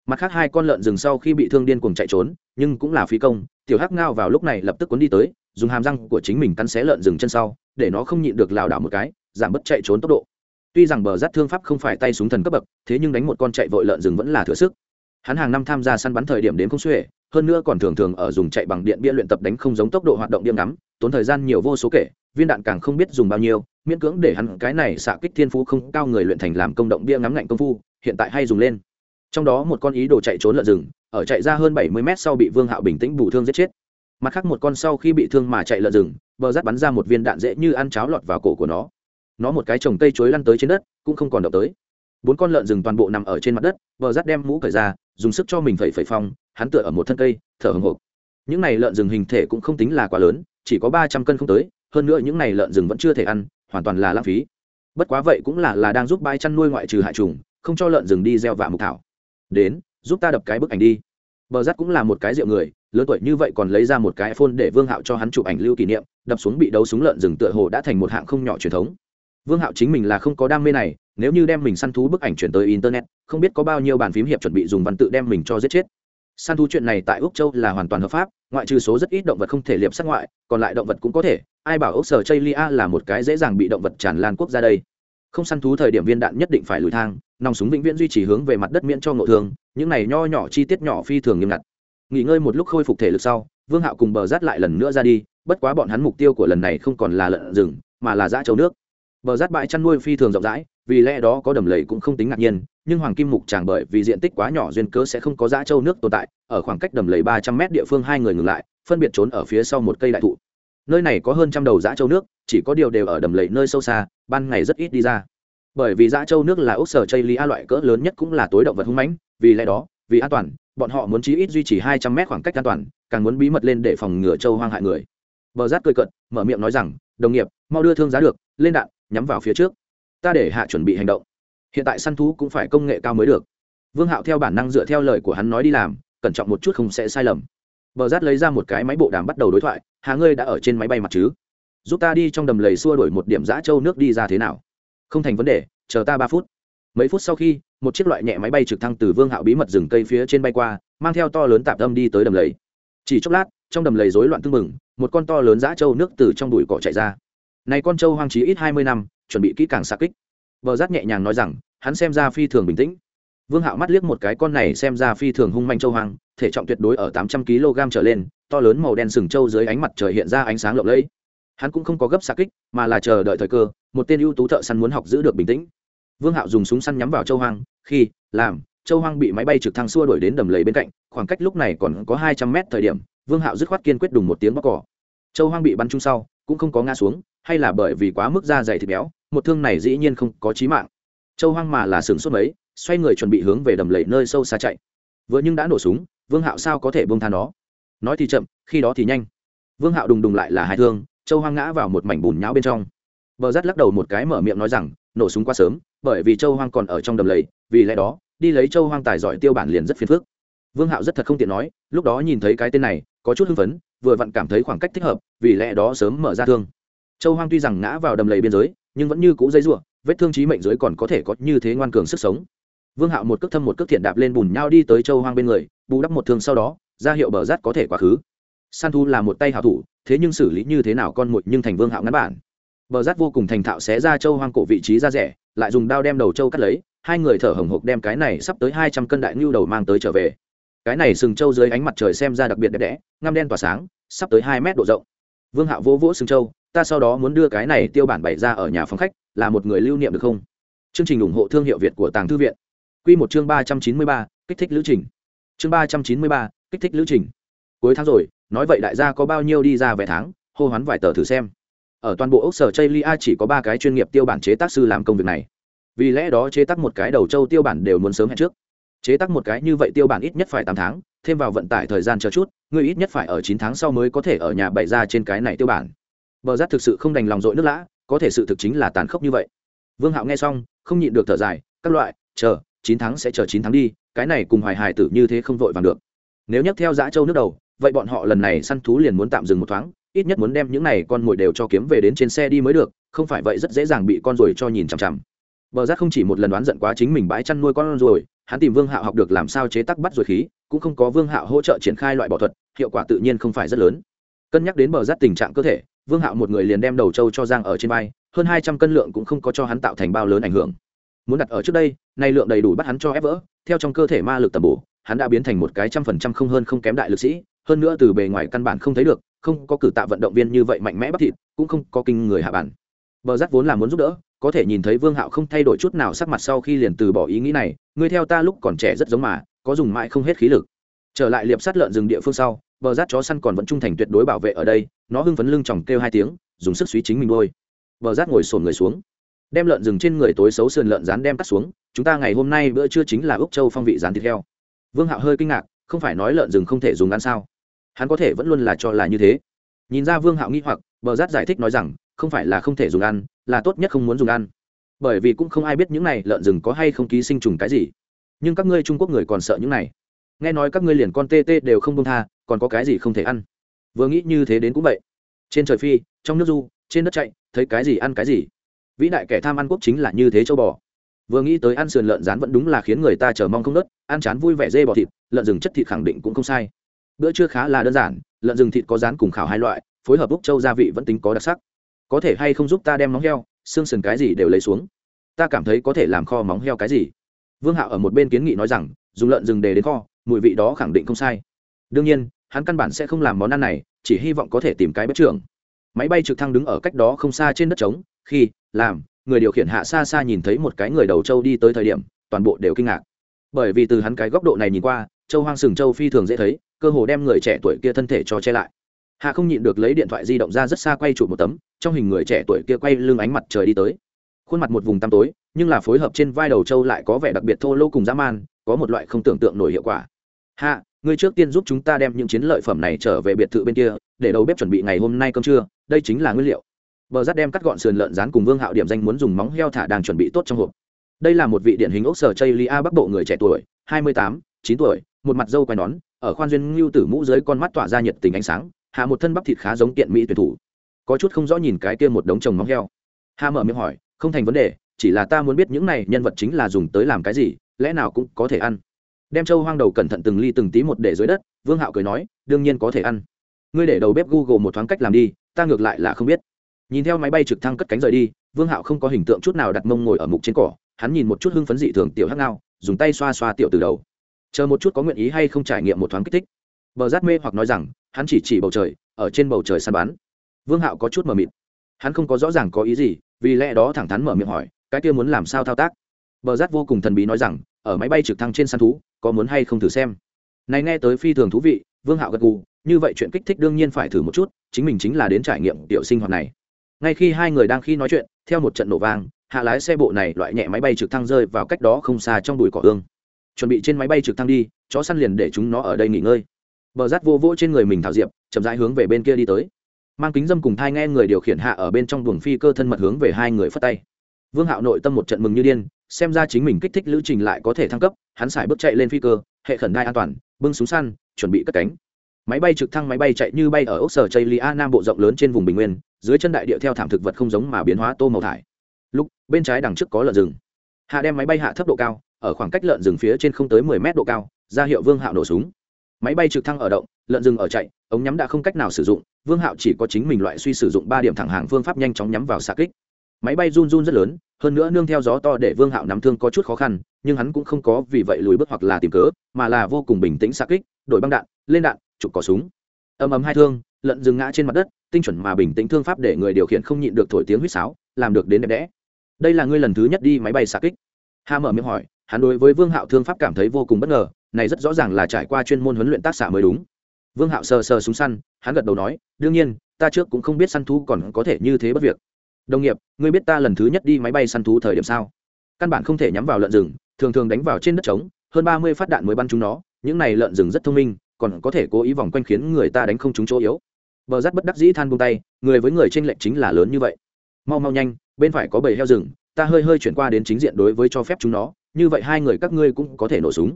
Mặt khác hai con lợn rừng sau khi bị thương điên cuồng chạy trốn, nhưng cũng là phí công, tiểu hắc ngao vào lúc này lập tức cuốn đi tới, dùng hàm răng của chính mình cắn xé lợn rừng chân sau, để nó không nhịn được lảo đảo một cái, giảm bớt chạy trốn tốc độ. Tuy rằng bờ rát thương pháp không phải tay súng thần cấp bậc, thế nhưng đánh một con chạy vội lợn rừng vẫn là thừa sức. Hắn hàng năm tham gia săn bắn thời điểm đến không xuể, hơn nữa còn thường thường ở dùng chạy bằng điện bia luyện tập đánh không giống tốc độ hoạt động điểm ngắm, tốn thời gian nhiều vô số kể viên đạn càng không biết dùng bao nhiêu, miễn cưỡng để hắn cái này xạ kích thiên phú không cao người luyện thành làm công động bia ngắm ngạnh công phu, hiện tại hay dùng lên. Trong đó một con ý đồ chạy trốn lợn rừng, ở chạy ra hơn bảy mươi mét sau bị vương hạo bình tĩnh bù thương giết chết. Mặt khác một con sau khi bị thương mà chạy lợn rừng, bờ rát bắn ra một viên đạn dễ như ăn cháo lọt vào cổ của nó. Nó một cái trồng cây chuối lăn tới trên đất, cũng không còn động tới. Bốn con lợn rừng toàn bộ nằm ở trên mặt đất, bờ rát đem mũ cởi ra, dùng sức cho mình phẩy phẩy phong, hắn tựa ở một thân cây, thở hồng hộc. Những này lợn rừng hình thể cũng không tính là quá lớn, chỉ có ba trăm cân không tới hơn nữa những này lợn rừng vẫn chưa thể ăn, hoàn toàn là lãng phí. Bất quá vậy cũng là là đang giúp bãi chăn nuôi ngoại trừ hại trùng, không cho lợn rừng đi gieo vạ mục thảo. Đến, giúp ta đập cái bức ảnh đi. Bờ rắt cũng là một cái rượu người, lớn tuổi như vậy còn lấy ra một cái iphone để vương hạo cho hắn chụp ảnh lưu kỷ niệm, đập xuống bị đấu súng lợn rừng tựa hồ đã thành một hạng không nhỏ truyền thống. Vương hạo chính mình là không có đam mê này, nếu như đem mình săn thú bức ảnh chuyển tới internet, không biết có bao nhiêu bàn phím hiệp chuẩn bị dùng văn tự đem mình cho giết chết săn thú chuyện này tại úc châu là hoàn toàn hợp pháp, ngoại trừ số rất ít động vật không thể liệp sát ngoại, còn lại động vật cũng có thể. Ai bảo ốc sở chây lia là một cái dễ dàng bị động vật tràn lan quốc ra đây? Không săn thú thời điểm viên đạn nhất định phải lùi thang, nòng súng vĩnh viễn duy trì hướng về mặt đất miễn cho ngộ thương, những này nho nhỏ chi tiết nhỏ phi thường nghiêm ngặt. Nghỉ ngơi một lúc khôi phục thể lực sau, vương hạo cùng bờ rát lại lần nữa ra đi, bất quá bọn hắn mục tiêu của lần này không còn là lợn rừng, mà là dã châu nước. Bờ rát bãi chăn nuôi phi thường rộng rãi, vì lẽ đó có đầm lầy cũng không tính ngạc nhiên nhưng hoàng kim mục tràng bởi vì diện tích quá nhỏ duyên cớ sẽ không có dã châu nước tồn tại, ở khoảng cách đầm lầy ba trăm mét địa phương hai người ngừng lại, phân biệt trốn ở phía sau một cây đại thụ. Nơi này có hơn trăm đầu dã châu nước, chỉ có điều đều ở đầm lầy nơi sâu xa, ban ngày rất ít đi ra. Bởi vì dã châu nước là ốc sở chây lia loại cỡ lớn nhất cũng là tối động vật hung mãnh, vì lẽ đó, vì an toàn, bọn họ muốn chí ít duy trì hai trăm mét khoảng cách an toàn, càng muốn bí mật lên để phòng ngừa châu hoang hại người. Bờ rát cười cận mở miệng nói rằng, đồng nghiệp, mau đưa thương giá được, lên đạn, nhắm vào phía trước. Ta để hạ chuẩn bị hành động hiện tại săn thú cũng phải công nghệ cao mới được. Vương hạo theo bản năng dựa theo lời của hắn nói đi làm, cẩn trọng một chút không sẽ sai lầm. Bờ rát lấy ra một cái máy bộ đàm bắt đầu đối thoại, hà ngươi đã ở trên máy bay mặt chứ? Giúp ta đi trong đầm lầy xua đổi một điểm giã trâu nước đi ra thế nào? Không thành vấn đề, chờ ta ba phút. Mấy phút sau khi, một chiếc loại nhẹ máy bay trực thăng từ vương hạo bí mật rừng cây phía trên bay qua, mang theo to lớn tạp âm đi tới đầm lầy. Chỉ chốc lát, trong đầm lầy rối loạn tưng mừng một con to lớn giã trâu nước từ trong đùi cỏ chạy ra. Này con trâu hoang trí ít hai mươi năm, chuẩn bị kỹ càng xa kích bờ rát nhẹ nhàng nói rằng, hắn xem ra phi thường bình tĩnh. Vương hạo mắt liếc một cái con này xem ra phi thường hung manh châu hoang, thể trọng tuyệt đối ở tám trăm kg trở lên, to lớn màu đen sừng châu dưới ánh mặt trời hiện ra ánh sáng lộng lẫy. Hắn cũng không có gấp xạ kích, mà là chờ đợi thời cơ, một tên ưu tú thợ săn muốn học giữ được bình tĩnh. Vương hạo dùng súng săn nhắm vào châu hoang, khi, làm, châu hoang bị máy bay trực thăng xua đuổi đến đầm lầy bên cạnh, khoảng cách lúc này còn có hai trăm mét thời điểm, vương hạo dứt khoát kiên quyết đùng một tiếng bóc cỏ châu hoang bị bắn trúng sau, cũng không có ngã xuống, hay là bởi vì quá mức da dày thịt béo một thương này dĩ nhiên không có chí mạng. Châu hoang mà là sừng sốt mấy, xoay người chuẩn bị hướng về đầm lầy nơi sâu xa chạy. Vừa nhưng đã nổ súng, vương hạo sao có thể bông tha nó? Nói thì chậm, khi đó thì nhanh. Vương hạo đùng đùng lại là hai thương, châu hoang ngã vào một mảnh bùn nhão bên trong. Bờ rát lắc đầu một cái mở miệng nói rằng, nổ súng quá sớm, bởi vì châu hoang còn ở trong đầm lầy, vì lẽ đó, đi lấy châu hoang tài giỏi tiêu bản liền rất phiền phức. Vương hạo rất thật không tiện nói, lúc đó nhìn thấy cái tên này, có chút hưng phấn, vừa vặn cảm thấy khoảng cách thích hợp, vì lẽ đó sớm mở ra thương. Châu hoang tuy rằng ngã vào đầm lầy biên giới nhưng vẫn như cũ dây rủa, vết thương trí mệnh dưới còn có thể có như thế ngoan cường sức sống. Vương hạo một cước thâm một cước thiện đạp lên bùn nhau đi tới châu hoang bên người bù đắp một thương sau đó ra hiệu bờ rát có thể quá khứ. San thu là một tay hảo thủ thế nhưng xử lý như thế nào con mồi nhưng thành vương hạo ngắn bản. Bờ rát vô cùng thành thạo xé ra châu hoang cổ vị trí ra rẻ lại dùng đao đem đầu châu cắt lấy hai người thở hồng hộc đem cái này sắp tới hai trăm cân đại ngưu đầu mang tới trở về. Cái này sừng châu dưới ánh mặt trời xem ra đặc biệt đẹp đẽ ngăm đen tỏa sáng sắp tới hai mét độ rộng. Vương hạo vỗ vỗ sừng châu ta sau đó muốn đưa cái này tiêu bản bày ra ở nhà phòng khách, là một người lưu niệm được không? Chương trình ủng hộ thương hiệu việt của tàng thư viện. Q một chương ba trăm chín mươi ba, kích thích lữ trình. Chương ba trăm chín mươi ba, kích thích lữ trình. Cuối tháng rồi, nói vậy đại gia có bao nhiêu đi ra vài tháng, hô hoán vài tờ thử xem. Ở toàn bộ ốc sở chây lia chỉ có ba cái chuyên nghiệp tiêu bản chế tác sư làm công việc này. Vì lẽ đó chế tác một cái đầu châu tiêu bản đều muốn sớm hẹn trước. Chế tác một cái như vậy tiêu bản ít nhất phải tám tháng, thêm vào vận tải thời gian chờ chút, người ít nhất phải ở chín tháng sau mới có thể ở nhà bày ra trên cái này tiêu bản bờ Giác thực sự không đành lòng dội nước lã, có thể sự thực chính là tàn khốc như vậy. Vương hạo nghe xong, không nhịn được thở dài, các loại, chờ, chín tháng sẽ chờ chín tháng đi, cái này cùng hoài hài tử như thế không vội vàng được. Nếu nhắc theo giã châu nước đầu, vậy bọn họ lần này săn thú liền muốn tạm dừng một thoáng, ít nhất muốn đem những này con mồi đều cho kiếm về đến trên xe đi mới được, không phải vậy rất dễ dàng bị con ruồi cho nhìn chằm chằm. Bờ Giác không chỉ một lần đoán giận quá chính mình bãi chăn nuôi con ruồi, hắn tìm vương hạo học được làm sao chế tắc bắt ruồi khí, cũng không có vương hạo hỗ trợ triển khai loại bỏ thuật, hiệu quả tự nhiên không phải rất lớn. Cân nhắc đến bờ Giác tình trạng cơ thể vương hạo một người liền đem đầu trâu cho giang ở trên vai, hơn hai trăm cân lượng cũng không có cho hắn tạo thành bao lớn ảnh hưởng. Muốn đặt ở trước đây, nay lượng đầy đủ bắt hắn cho ép vỡ, theo trong cơ thể ma lực tầm bổ, hắn đã biến thành một cái trăm phần trăm không hơn không kém đại lực sĩ, hơn nữa từ bề ngoài căn bản không thấy được, không có cử tạ vận động viên như vậy mạnh mẽ bắt thịt, cũng không có kinh người hạ bản. Bờ rắt vốn là muốn giúp đỡ, có thể nhìn thấy vương hạo không thay đổi chút nào sắc mặt sau khi liền từ bỏ ý nghĩ này ngươi theo ta lúc còn trẻ rất giống mà, có dùng mãi không hết khí lực. Trở lại liệp sát lợn rừng địa phương sau bờ rát chó săn còn vẫn trung thành tuyệt đối bảo vệ ở đây, nó hưng phấn lưng chòng kêu hai tiếng, dùng sức suý chính mình đôi bờ rát ngồi sồn người xuống. Đem lợn rừng trên người tối xấu sườn lợn rán đem cắt xuống, chúng ta ngày hôm nay bữa trưa chính là úc châu phong vị rán thịt heo. Vương hạo hơi kinh ngạc, không phải nói lợn rừng không thể dùng ăn sao? Hắn có thể vẫn luôn là cho là như thế. Nhìn ra vương hạo nghi hoặc, bờ rát giải thích nói rằng, không phải là không thể dùng ăn, là tốt nhất không muốn dùng ăn. Bởi vì cũng không ai biết những này lợn rừng có hay không ký sinh trùng cái gì. Nhưng các ngươi trung quốc người còn sợ những này nghe nói các ngươi liền con tê tê đều không công tha, còn có cái gì không thể ăn? Vừa nghĩ như thế đến cũng vậy. Trên trời phi, trong nước du, trên đất chạy, thấy cái gì ăn cái gì? Vĩ đại kẻ tham ăn quốc chính là như thế châu bò. Vừa nghĩ tới ăn sườn lợn rán vẫn đúng là khiến người ta chờ mong không nớt, ăn chán vui vẻ dê bò thịt, lợn rừng chất thịt khẳng định cũng không sai. Bữa trưa khá là đơn giản, lợn rừng thịt có rán cùng khảo hai loại, phối hợp úc châu gia vị vẫn tính có đặc sắc. Có thể hay không giúp ta đem móng heo, xương sườn cái gì đều lấy xuống? Ta cảm thấy có thể làm kho móng heo cái gì. Vương hạo ở một bên kiến nghị nói rằng, dùng lợn rừng để đến kho mùi vị đó khẳng định không sai. Đương nhiên, hắn căn bản sẽ không làm món ăn này, chỉ hy vọng có thể tìm cái bếp trưởng. Máy bay trực thăng đứng ở cách đó không xa trên đất trống, khi, làm, người điều khiển hạ xa xa nhìn thấy một cái người đầu trâu đi tới thời điểm, toàn bộ đều kinh ngạc. Bởi vì từ hắn cái góc độ này nhìn qua châu hoang sừng châu phi thường dễ thấy, cơ hồ đem người trẻ tuổi kia thân thể cho che lại. Hạ không nhịn được lấy điện thoại di động ra rất xa quay chụp một tấm, trong hình người trẻ tuổi kia quay lưng ánh mặt trời đi tới. Khuôn mặt một vùng tăm tối, nhưng là phối hợp trên vai đầu trâu lại có vẻ đặc biệt thô lô cùng dã man, có một loại không tưởng tượng nổi hiệu quả hạ, ngươi trước tiên giúp chúng ta đem những chiến lợi phẩm này trở về biệt thự bên kia, để đầu bếp chuẩn bị ngày hôm nay cơm trưa, đây chính là nguyên liệu. Bờ rát đem cắt gọn sườn lợn rán cùng vương hạo điểm danh muốn dùng móng heo thả đang chuẩn bị tốt trong hộp. Đây là một vị điển hình ốc sở chây lia bắc bộ người trẻ tuổi, hai mươi tám, chín tuổi, một mặt dâu quai nón, ở khoan duyên ngưu tử mũ dưới con mắt tỏa ra nhiệt tình ánh sáng, hạ một thân bắp thịt khá giống kiện mỹ tuyển thủ. Có chút không rõ nhìn cái kia một đống chồng móng heo. Hạ mở miệng hỏi, không thành vấn đề, chỉ là ta muốn biết những này nhân vật chính là dùng tới làm cái gì, lẽ nào cũng có thể ăn? Đem châu hoang đầu cẩn thận từng ly từng tí một để dưới đất, vương hạo cười nói, đương nhiên có thể ăn. Ngươi để đầu bếp google một thoáng cách làm đi, ta ngược lại là không biết. Nhìn theo máy bay trực thăng cất cánh rời đi, vương hạo không có hình tượng chút nào đặt mông ngồi ở mục trên cỏ, hắn nhìn một chút hưng phấn dị thường tiểu hắc ngao, dùng tay xoa xoa tiểu từ đầu. Chờ một chút có nguyện ý hay không trải nghiệm một thoáng kích thích. Bờ giác mê hoặc nói rằng, hắn chỉ chỉ bầu trời, ở trên bầu trời săn bắn. Vương hạo có chút mờ mịt. Hắn không có rõ ràng có ý gì, vì lẽ đó thẳng thắn mở miệng hỏi, cái kia muốn làm sao thao tác? Bờ rát vô cùng thần bí nói rằng, ở máy bay trực thăng trên săn thú, có muốn hay không thử xem? Này nghe tới phi thường thú vị, vương hạo gật gù, như vậy chuyện kích thích đương nhiên phải thử một chút, chính mình chính là đến trải nghiệm tiểu sinh hoạt này. Ngay khi hai người đang khi nói chuyện, theo một trận nổ vang, hạ lái xe bộ này loại nhẹ máy bay trực thăng rơi vào cách đó không xa trong bụi cỏ hương chuẩn bị trên máy bay trực thăng đi, chó săn liền để chúng nó ở đây nghỉ ngơi. Bờ rát vô vỗ trên người mình thảo diệp, chậm rãi hướng về bên kia đi tới. Mang kính dâm cùng thai nghe người điều khiển hạ ở bên trong buồng phi cơ thân mật hướng về hai người phất tay vương hạo nội tâm một trận mừng như điên, xem ra chính mình kích thích lữ trình lại có thể thăng cấp, hắn xài bước chạy lên phi cơ, hệ khẩn đai an toàn, bưng súng săn, chuẩn bị cất cánh. Máy bay trực thăng máy bay chạy như bay ở ốc sở chây lia nam bộ rộng lớn trên vùng bình nguyên, dưới chân đại địa theo thảm thực vật không giống mà biến hóa tô màu thải. Lúc, bên trái đằng trước có lợn rừng. Hạ đem máy bay hạ thấp độ cao, ở khoảng cách lợn rừng phía trên không tới mười mét độ cao, ra hiệu vương hạo nổ súng. Máy bay trực thăng ở động, lợn rừng ở chạy, ống nhắm đã không cách nào sử dụng, vương hạo chỉ có chính mình loại suy sử dụng ba điểm thẳng hàng phương pháp nhanh chóng nhắm vào xa kích máy bay run run rất lớn, hơn nữa nương theo gió to để vương hạo nắm thương có chút khó khăn, nhưng hắn cũng không có vì vậy lùi bước hoặc là tìm cớ, mà là vô cùng bình tĩnh xa kích, đổi băng đạn, lên đạn, chụp cỏ súng. Ầm ầm hai thương lợn dừng ngã trên mặt đất, tinh chuẩn mà bình tĩnh thương pháp để người điều khiển không nhịn được thổi tiếng huýt sáo, làm được đến đẹp đẽ. Đây là ngươi lần thứ nhất đi máy bay xa kích. Hà mở miệng hỏi, hắn đối với vương hạo thương pháp cảm thấy vô cùng bất ngờ, này rất rõ ràng là trải qua chuyên môn huấn luyện tác xạ mới đúng. Vương hạo sờ sờ súng săn, hắn gật đầu nói, đương nhiên, ta trước cũng không biết săn thú còn có thể như thế bất việc đồng nghiệp, ngươi biết ta lần thứ nhất đi máy bay săn thú thời điểm sao? Căn bản không thể nhắm vào lợn rừng, thường thường đánh vào trên đất trống, hơn ba mươi phát đạn mới bắn chúng nó, những này lợn rừng rất thông minh, còn có thể cố ý vòng quanh khiến người ta đánh không trúng chỗ yếu. Bờ rắt bất đắc dĩ than buông tay, người với người t r ê n lệch chính là lớn như vậy. Mau mau nhanh, bên phải có bầy heo rừng, ta hơi hơi chuyển qua đến chính diện đối với cho phép chúng nó, như vậy hai người các ngươi cũng có thể nổ súng.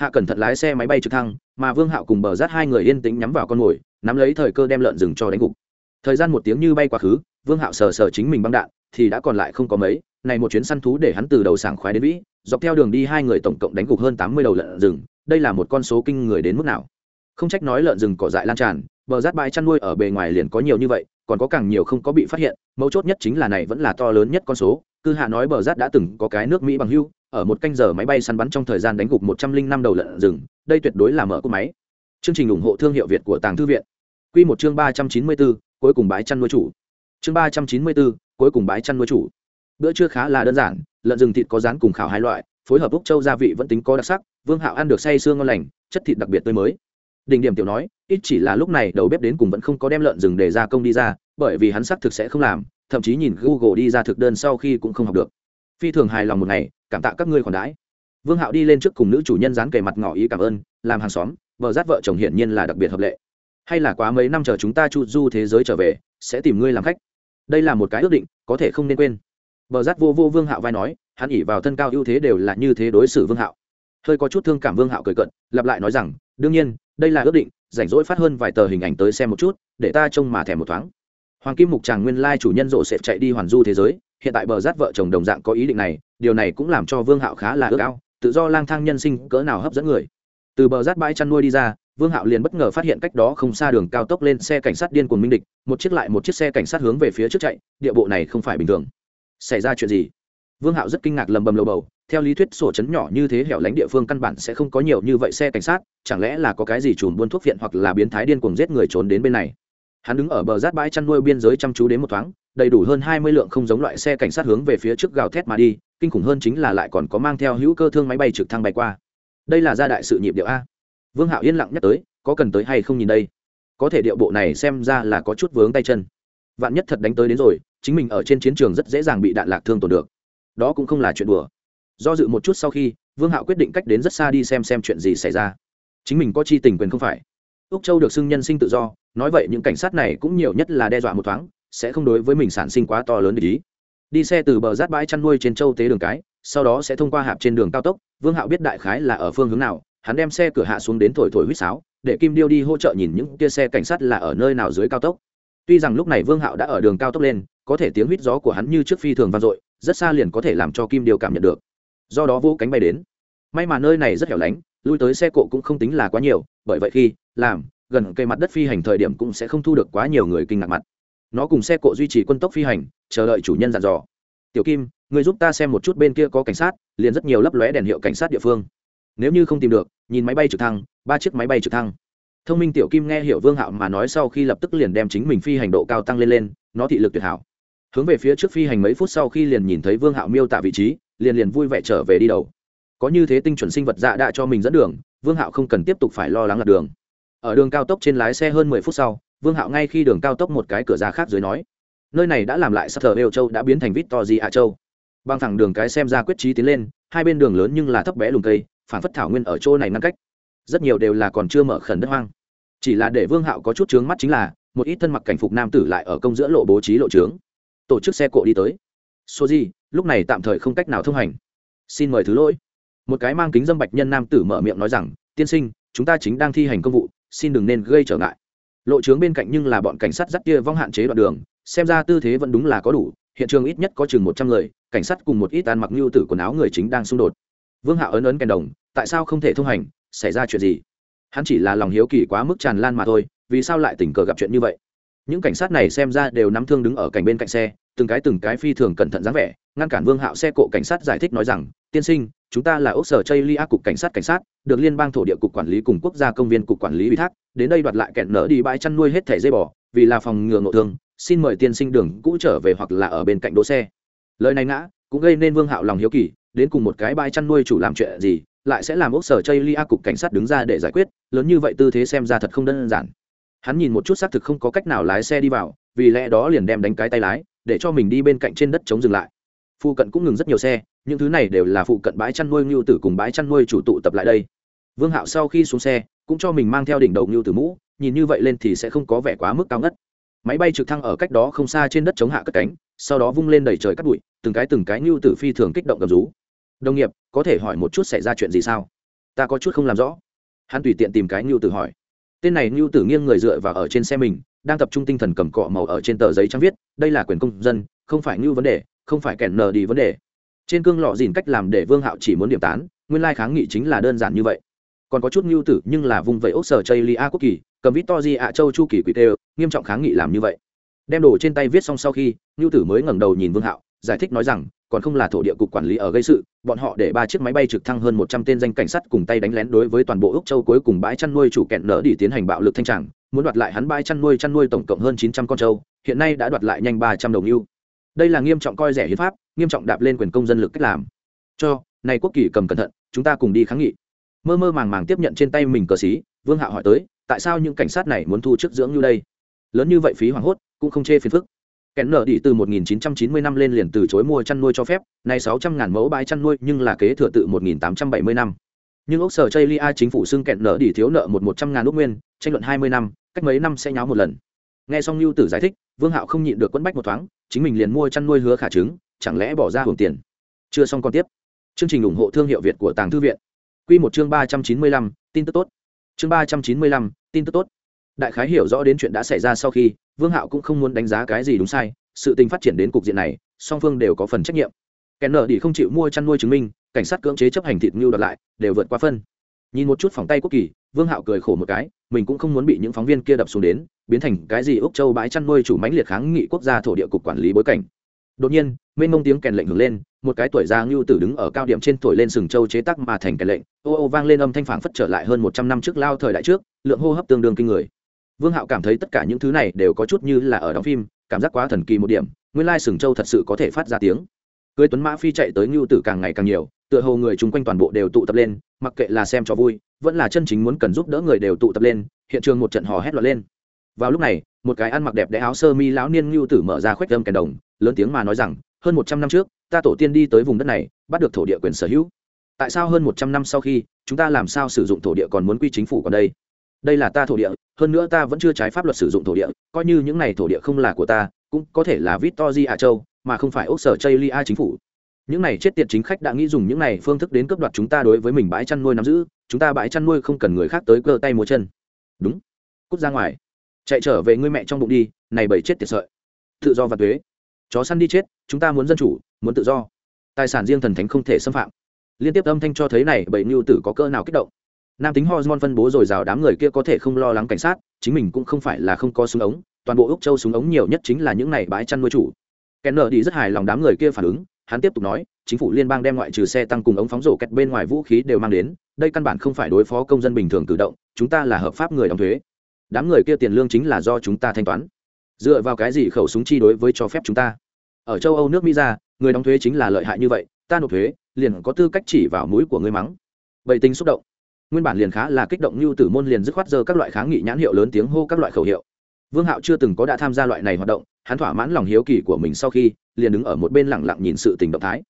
Hạ cẩn thận lái xe máy bay trực thăng, mà vương hạo cùng bờ rát hai người yên tĩnh nhắm vào con mồi, nắm lấy thời cơ đem lợn rừng cho đánh gục thời gian một tiếng như bay quá khứ, vương hạo sờ sờ chính mình băng đạn, thì đã còn lại không có mấy, này một chuyến săn thú để hắn từ đầu sảng khoái đến vĩ, dọc theo đường đi hai người tổng cộng đánh gục hơn tám mươi đầu lợn rừng, đây là một con số kinh người đến mức nào? Không trách nói lợn rừng cỏ dại lan tràn, bờ rát bãi chăn nuôi ở bề ngoài liền có nhiều như vậy, còn có càng nhiều không có bị phát hiện, mấu chốt nhất chính là này vẫn là to lớn nhất con số, cư hạ nói bờ rát đã từng có cái nước mỹ bằng hưu, ở một canh giờ máy bay săn bắn trong thời gian đánh gục một trăm linh năm đầu lợn rừng, đây tuyệt đối là mở cỗ máy. Chương trình ủng hộ thương hiệu việt của tàng thư viện. Q một chương ba trăm chín mươi bốn cuối cùng bái chăn nuôi chủ. Chương ba trăm chín mươi bốn, cuối cùng bái chăn nuôi chủ. Bữa trưa khá là đơn giản, lợn rừng thịt có rán cùng khảo hai loại, phối hợp úc châu gia vị vẫn tính có đặc sắc, vương hạo ăn được say sương ngon lành, chất thịt đặc biệt tươi mới. Đỉnh điểm tiểu nói, ít chỉ là lúc này đầu bếp đến cùng vẫn không có đem lợn rừng để ra công đi ra, bởi vì hắn xác thực sẽ không làm, thậm chí nhìn google đi ra thực đơn sau khi cũng không học được. Phi thường hài lòng một ngày, cảm tạ các ngươi khoản đãi. Vương hạo đi lên trước cùng nữ chủ nhân dán kề mặt ngỏ ý cảm ơn, làm hàng xóm vợ dắt vợ chồng hiển nhiên là đặc biệt hợp lệ hay là quá mấy năm chờ chúng ta chu du thế giới trở về, sẽ tìm ngươi làm khách. Đây là một cái ước định, có thể không nên quên. Bờ giác vô vô vương hạo vai nói, hắn ỉ vào thân cao ưu thế đều là như thế đối xử vương hạo. Hơi có chút thương cảm vương hạo cười cận lặp lại nói rằng, đương nhiên, đây là ước định, rảnh rỗi phát hơn vài tờ hình ảnh tới xem một chút, để ta trông mà thèm một thoáng. Hoàng kim mục tràng nguyên lai chủ nhân rộ sẽ chạy đi hoàn du thế giới, hiện tại bờ giác vợ chồng đồng dạng có ý định này, điều này cũng làm cho vương hạo khá là ước ao, tự do lang thang nhân sinh cỡ nào hấp dẫn người. Từ bờ rát bãi chăn nuôi đi ra vương hạo liền bất ngờ phát hiện cách đó không xa đường cao tốc lên xe cảnh sát điên cuồng minh địch, một chiếc lại một chiếc xe cảnh sát hướng về phía trước chạy, địa bộ này không phải bình thường. Xảy ra chuyện gì? Vương hạo rất kinh ngạc lầm bầm lầu bầu, theo lý thuyết sổ chấn nhỏ như thế hẻo lánh địa phương căn bản sẽ không có nhiều như vậy xe cảnh sát, chẳng lẽ là có cái gì chùm buôn thuốc viện hoặc là biến thái điên cuồng giết người trốn đến bên này? Hắn đứng ở bờ rát bãi chăn nuôi biên giới chăm chú đến một thoáng, đầy đủ hơn hai mươi lượng không giống loại xe cảnh sát hướng về phía trước gào thét mà đi, kinh khủng hơn chính là lại còn có mang theo hữu cơ thương máy bay trực thăng bay qua. Đây là gia đại sự nhịp điệu a vương hạo yên lặng nhắc tới, có cần tới hay không nhìn đây? Có thể điệu bộ này xem ra là có chút vướng tay chân. Vạn nhất thật đánh tới đến rồi, chính mình ở trên chiến trường rất dễ dàng bị đạn lạc thương tổn được. Đó cũng không là chuyện đùa. Do dự một chút sau khi, vương hạo quyết định cách đến rất xa đi xem xem chuyện gì xảy ra. Chính mình có chi tình quyền không phải? Úc châu được xưng nhân sinh tự do, nói vậy những cảnh sát này cũng nhiều nhất là đe dọa một thoáng, sẽ không đối với mình sản sinh quá to lớn để ý. Đi xe từ bờ rát bãi chăn nuôi trên châu tế đường cái, sau đó sẽ thông qua hạp trên đường cao tốc. Vương hạo biết đại khái là ở phương hướng nào hắn đem xe cửa hạ xuống đến thổi thổi huýt sáo, để kim điêu đi hỗ trợ nhìn những kia xe cảnh sát là ở nơi nào dưới cao tốc. Tuy rằng lúc này vương hạo đã ở đường cao tốc lên, có thể tiếng huýt gió của hắn như trước phi thường vang dội, rất xa liền có thể làm cho kim điêu cảm nhận được. Do đó vô cánh bay đến. May mà nơi này rất hẻo lánh, lui tới xe cộ cũng không tính là quá nhiều, bởi vậy khi làm, gần cây mặt đất phi hành thời điểm cũng sẽ không thu được quá nhiều người kinh ngạc mặt. Nó cùng xe cộ duy trì quân tốc phi hành, chờ đợi chủ nhân dặn dò. Tiểu kim người giúp ta xem một chút bên kia có cảnh sát, liền rất nhiều lấp lóe đèn hiệu cảnh sát địa phương nếu như không tìm được, nhìn máy bay trực thăng, ba chiếc máy bay trực thăng. Thông minh tiểu kim nghe hiểu vương hạo mà nói sau khi lập tức liền đem chính mình phi hành độ cao tăng lên lên, nó thị lực tuyệt hảo. Hướng về phía trước phi hành mấy phút sau khi liền nhìn thấy vương hạo miêu tả vị trí, liền liền vui vẻ trở về đi đầu. Có như thế tinh chuẩn sinh vật dạ đã cho mình dẫn đường, vương hạo không cần tiếp tục phải lo lắng lạc đường. Ở đường cao tốc trên lái xe hơn mười phút sau, vương hạo ngay khi đường cao tốc một cái cửa ra khác dưới nói, nơi này đã làm lại sắc thờ châu đã biến thành vít to di ạ châu. Bằng thẳng đường cái xem ra quyết trí tiến lên, hai bên đường lớn nhưng là thấp bé lùng cây phản phất thảo nguyên ở chỗ này ngăn cách. Rất nhiều đều là còn chưa mở khẩn đất hoang. Chỉ là để vương hạo có chút trướng mắt chính là, một ít thân mặc cảnh phục nam tử lại ở công giữa lộ bố trí lộ trướng tổ chức xe cộ đi tới. Số gì lúc này tạm thời không cách nào thông hành. Xin mời thứ lỗi. Một cái mang kính dâm bạch nhân nam tử mở miệng nói rằng, tiên sinh, chúng ta chính đang thi hành công vụ, xin đừng nên gây trở ngại. Lộ trướng bên cạnh nhưng là bọn cảnh sát dắt kia vong hạn chế đoạn đường, xem ra tư thế vẫn đúng là có đủ, hiện trường ít nhất có chừng một trăm người, cảnh sát cùng một ít ăn mặc như tử quần áo người chính đang xung đột vương Hạo ấn ấn kèn đồng, tại sao không thể thông hành, xảy ra chuyện gì? Hắn chỉ là lòng hiếu kỳ quá mức tràn lan mà thôi, vì sao lại tình cờ gặp chuyện như vậy? Những cảnh sát này xem ra đều nắm thương đứng ở cạnh bên cạnh xe, từng cái từng cái phi thường cẩn thận dáng vẻ, ngăn cản vương hạo xe cộ cảnh sát giải thích nói rằng, tiên sinh, chúng ta là ốc sở chây lia cục cảnh sát cảnh sát, được liên bang thổ địa cục quản lý cùng quốc gia công viên cục quản lý ủy thác, đến đây đoạt lại kẹn nở đi bãi chăn nuôi hết thẻ dây bò, vì là phòng ngừa ngộ thương, xin mời tiên sinh đường cũ trở về hoặc là ở bên cạnh đỗ xe. Lời này ngã, cũng gây nên vương hạo lòng hiếu kỳ đến cùng một cái bãi chăn nuôi chủ làm chuyện gì, lại sẽ làm ốc sở chây lia cục cảnh sát đứng ra để giải quyết, lớn như vậy tư thế xem ra thật không đơn giản. Hắn nhìn một chút xác thực không có cách nào lái xe đi vào, vì lẽ đó liền đem đánh cái tay lái, để cho mình đi bên cạnh trên đất chống dừng lại. Phụ cận cũng ngừng rất nhiều xe, những thứ này đều là phụ cận bãi chăn nuôi ngưu tử cùng bãi chăn nuôi chủ tụ tập lại đây. Vương hạo sau khi xuống xe, cũng cho mình mang theo đỉnh đầu ngưu tử mũ, nhìn như vậy lên thì sẽ không có vẻ quá mức cao ngất. Máy bay trực thăng ở cách đó không xa trên đất chống hạ cất cánh, sau đó vung lên đầy trời cắt bụi, từng cái từng cái ngưu tử phi thường kích động gầm rú đồng nghiệp, có thể hỏi một chút xảy ra chuyện gì sao? Ta có chút không làm rõ. Hắn tùy tiện tìm cái ngưu tử hỏi. Tên này ngưu tử nghiêng người dựa vào ở trên xe mình, đang tập trung tinh thần cầm cọ màu ở trên tờ giấy trắng viết, đây là quyền công dân, không phải ngưu vấn đề, không phải kẻn nờ đi vấn đề. Trên cương lọ dìn cách làm để vương hạo chỉ muốn điểm tán, nguyên lai kháng nghị chính là đơn giản như vậy. Còn có chút ngưu tử nhưng là vùng vẫy ốc sở chây lia quốc kỳ, cầm vít to di ạ châu chu kỳ quỷ tê nghiêm trọng kháng nghị làm như vậy. Đem đồ trên tay viết xong sau khi ngưu tử mới ngẩng đầu nhìn vương hạo giải thích nói rằng, còn không là thổ địa cục quản lý ở gây sự, bọn họ để ba chiếc máy bay trực thăng hơn một trăm tên danh cảnh sát cùng tay đánh lén đối với toàn bộ úc châu cuối cùng bãi chăn nuôi chủ kẹn nở đi tiến hành bạo lực thanh tràng, muốn đoạt lại hắn bãi chăn nuôi chăn nuôi tổng cộng hơn chín trăm con trâu, hiện nay đã đoạt lại nhanh ba trăm đồng yêu đây là nghiêm trọng coi rẻ hiến pháp, nghiêm trọng đạp lên quyền công dân lực cách làm. Cho, này quốc kỳ cầm cẩn thận, chúng ta cùng đi kháng nghị. Mơ mơ màng màng tiếp nhận trên tay mình cờ xí vương hạo hỏi tới, tại sao những cảnh sát này muốn thu chức dưỡng như đây? Lớn như vậy phí hoảng hốt, cũng không chê phiền phức kèn nợ đi từ 1990 năm lên liền từ chối mua chăn nuôi cho phép, nay 600 ngàn mẫu bãi chăn nuôi nhưng là kế thừa tự 1870 năm. Nhưng ốc sở chây lia chính phủ xưng kẹn nợ đi thiếu nợ một 100 ngàn úc nguyên, tranh luận 20 năm, cách mấy năm sẽ nháo một lần. Nghe xong lưu tử giải thích, vương hạo không nhịn được quẫn bách một thoáng, chính mình liền mua chăn nuôi hứa khả trứng, chẳng lẽ bỏ ra hưởng tiền. Chưa xong còn tiếp. Chương trình ủng hộ thương hiệu việt của tàng thư viện. Q một chương ba trăm chín mươi lăm, tin tức tốt. Chương ba trăm chín mươi lăm, tin tức tốt đại khái hiểu rõ đến chuyện đã xảy ra sau khi, vương hạo cũng không muốn đánh giá cái gì đúng sai, sự tình phát triển đến cục diện này, song phương đều có phần trách nhiệm. Kẻ nợ đi không chịu mua chăn nuôi chứng minh, cảnh sát cưỡng chế chấp hành thịt ngưu đoạt lại, đều vượt qua phân. Nhìn một chút phòng tay quốc kỳ, vương hạo cười khổ một cái, mình cũng không muốn bị những phóng viên kia đập xuống đến, biến thành cái gì úc châu bãi chăn nuôi chủ mãnh liệt kháng nghị quốc gia thổ địa cục quản lý bối cảnh. Đột nhiên, mênh mông tiếng kèn lệnh hưởng lên, một cái tuổi già ngưu tử đứng ở cao điểm trên thổi lên sừng châu chế tắc mà thành kèn lệnh, ô ô vang lên âm thanh phản phất trở lại hơn một trăm năm trước lao thời đại trước, lượng hô hấp tương đương kinh người vương hạo cảm thấy tất cả những thứ này đều có chút như là ở đóng phim, cảm giác quá thần kỳ một điểm, nguyên lai sừng châu thật sự có thể phát ra tiếng. Cưới tuấn mã phi chạy tới ngưu tử càng ngày càng nhiều, tựa hồ người chung quanh toàn bộ đều tụ tập lên, mặc kệ là xem cho vui, vẫn là chân chính muốn cần giúp đỡ người đều tụ tập lên, hiện trường một trận hò hét loạn lên. Vào lúc này, một cái ăn mặc đẹp đẽ áo sơ mi lão niên ngưu tử mở ra khoách âm kèn đồng, lớn tiếng mà nói rằng, hơn một trăm năm trước, ta tổ tiên đi tới vùng đất này, bắt được thổ địa quyền sở hữu. Tại sao hơn một trăm năm sau khi, chúng ta làm sao sử dụng thổ địa còn muốn quy chính phủ còn đây? Đây là ta thổ địa, hơn nữa ta vẫn chưa trái pháp luật sử dụng thổ địa, coi như những này thổ địa không là của ta, cũng có thể là victory a châu, mà không phải ốc sở chây lia chính phủ. Những này chết tiệt chính khách đã nghĩ dùng những này phương thức đến cướp đoạt chúng ta đối với mình bãi chăn nuôi nắm giữ, chúng ta bãi chăn nuôi không cần người khác tới cơ tay múa chân. Đúng. Cút ra ngoài. Chạy trở về ngươi mẹ trong bụng đi, này bầy chết tiệt sợi. Tự do và thuế chó săn đi chết, chúng ta muốn dân chủ, muốn tự do. Tài sản riêng thần thánh không thể xâm phạm. Liên tiếp âm thanh cho thấy này bầy mưu tử có cơ nào kích động nam tính hormone phân bố rồi rào đám người kia có thể không lo lắng cảnh sát, chính mình cũng không phải là không có súng ống, toàn bộ úc châu súng ống nhiều nhất chính là những này bãi chăn nuôi chủ. Kèn nợ đi rất hài lòng đám người kia phản ứng, hắn tiếp tục nói, chính phủ liên bang đem ngoại trừ xe tăng cùng ống phóng rổ kẹt bên ngoài vũ khí đều mang đến, đây căn bản không phải đối phó công dân bình thường cử động, chúng ta là hợp pháp người đóng thuế. Đám người kia tiền lương chính là do chúng ta thanh toán. Dựa vào cái gì khẩu súng chi đối với cho phép chúng ta? Ở châu âu nước mỹ ra, người đóng thuế chính là lợi hại như vậy, ta nộp thuế, liền có tư cách chỉ vào mũi của ngươi mắng. Vậy tính xúc động nguyên bản liền khá là kích động như tử môn liền dứt khoát dơ các loại kháng nghị nhãn hiệu lớn tiếng hô các loại khẩu hiệu. Vương hạo chưa từng có đã tham gia loại này hoạt động, hắn thỏa mãn lòng hiếu kỳ của mình sau khi, liền đứng ở một bên lẳng lặng nhìn sự tình động thái.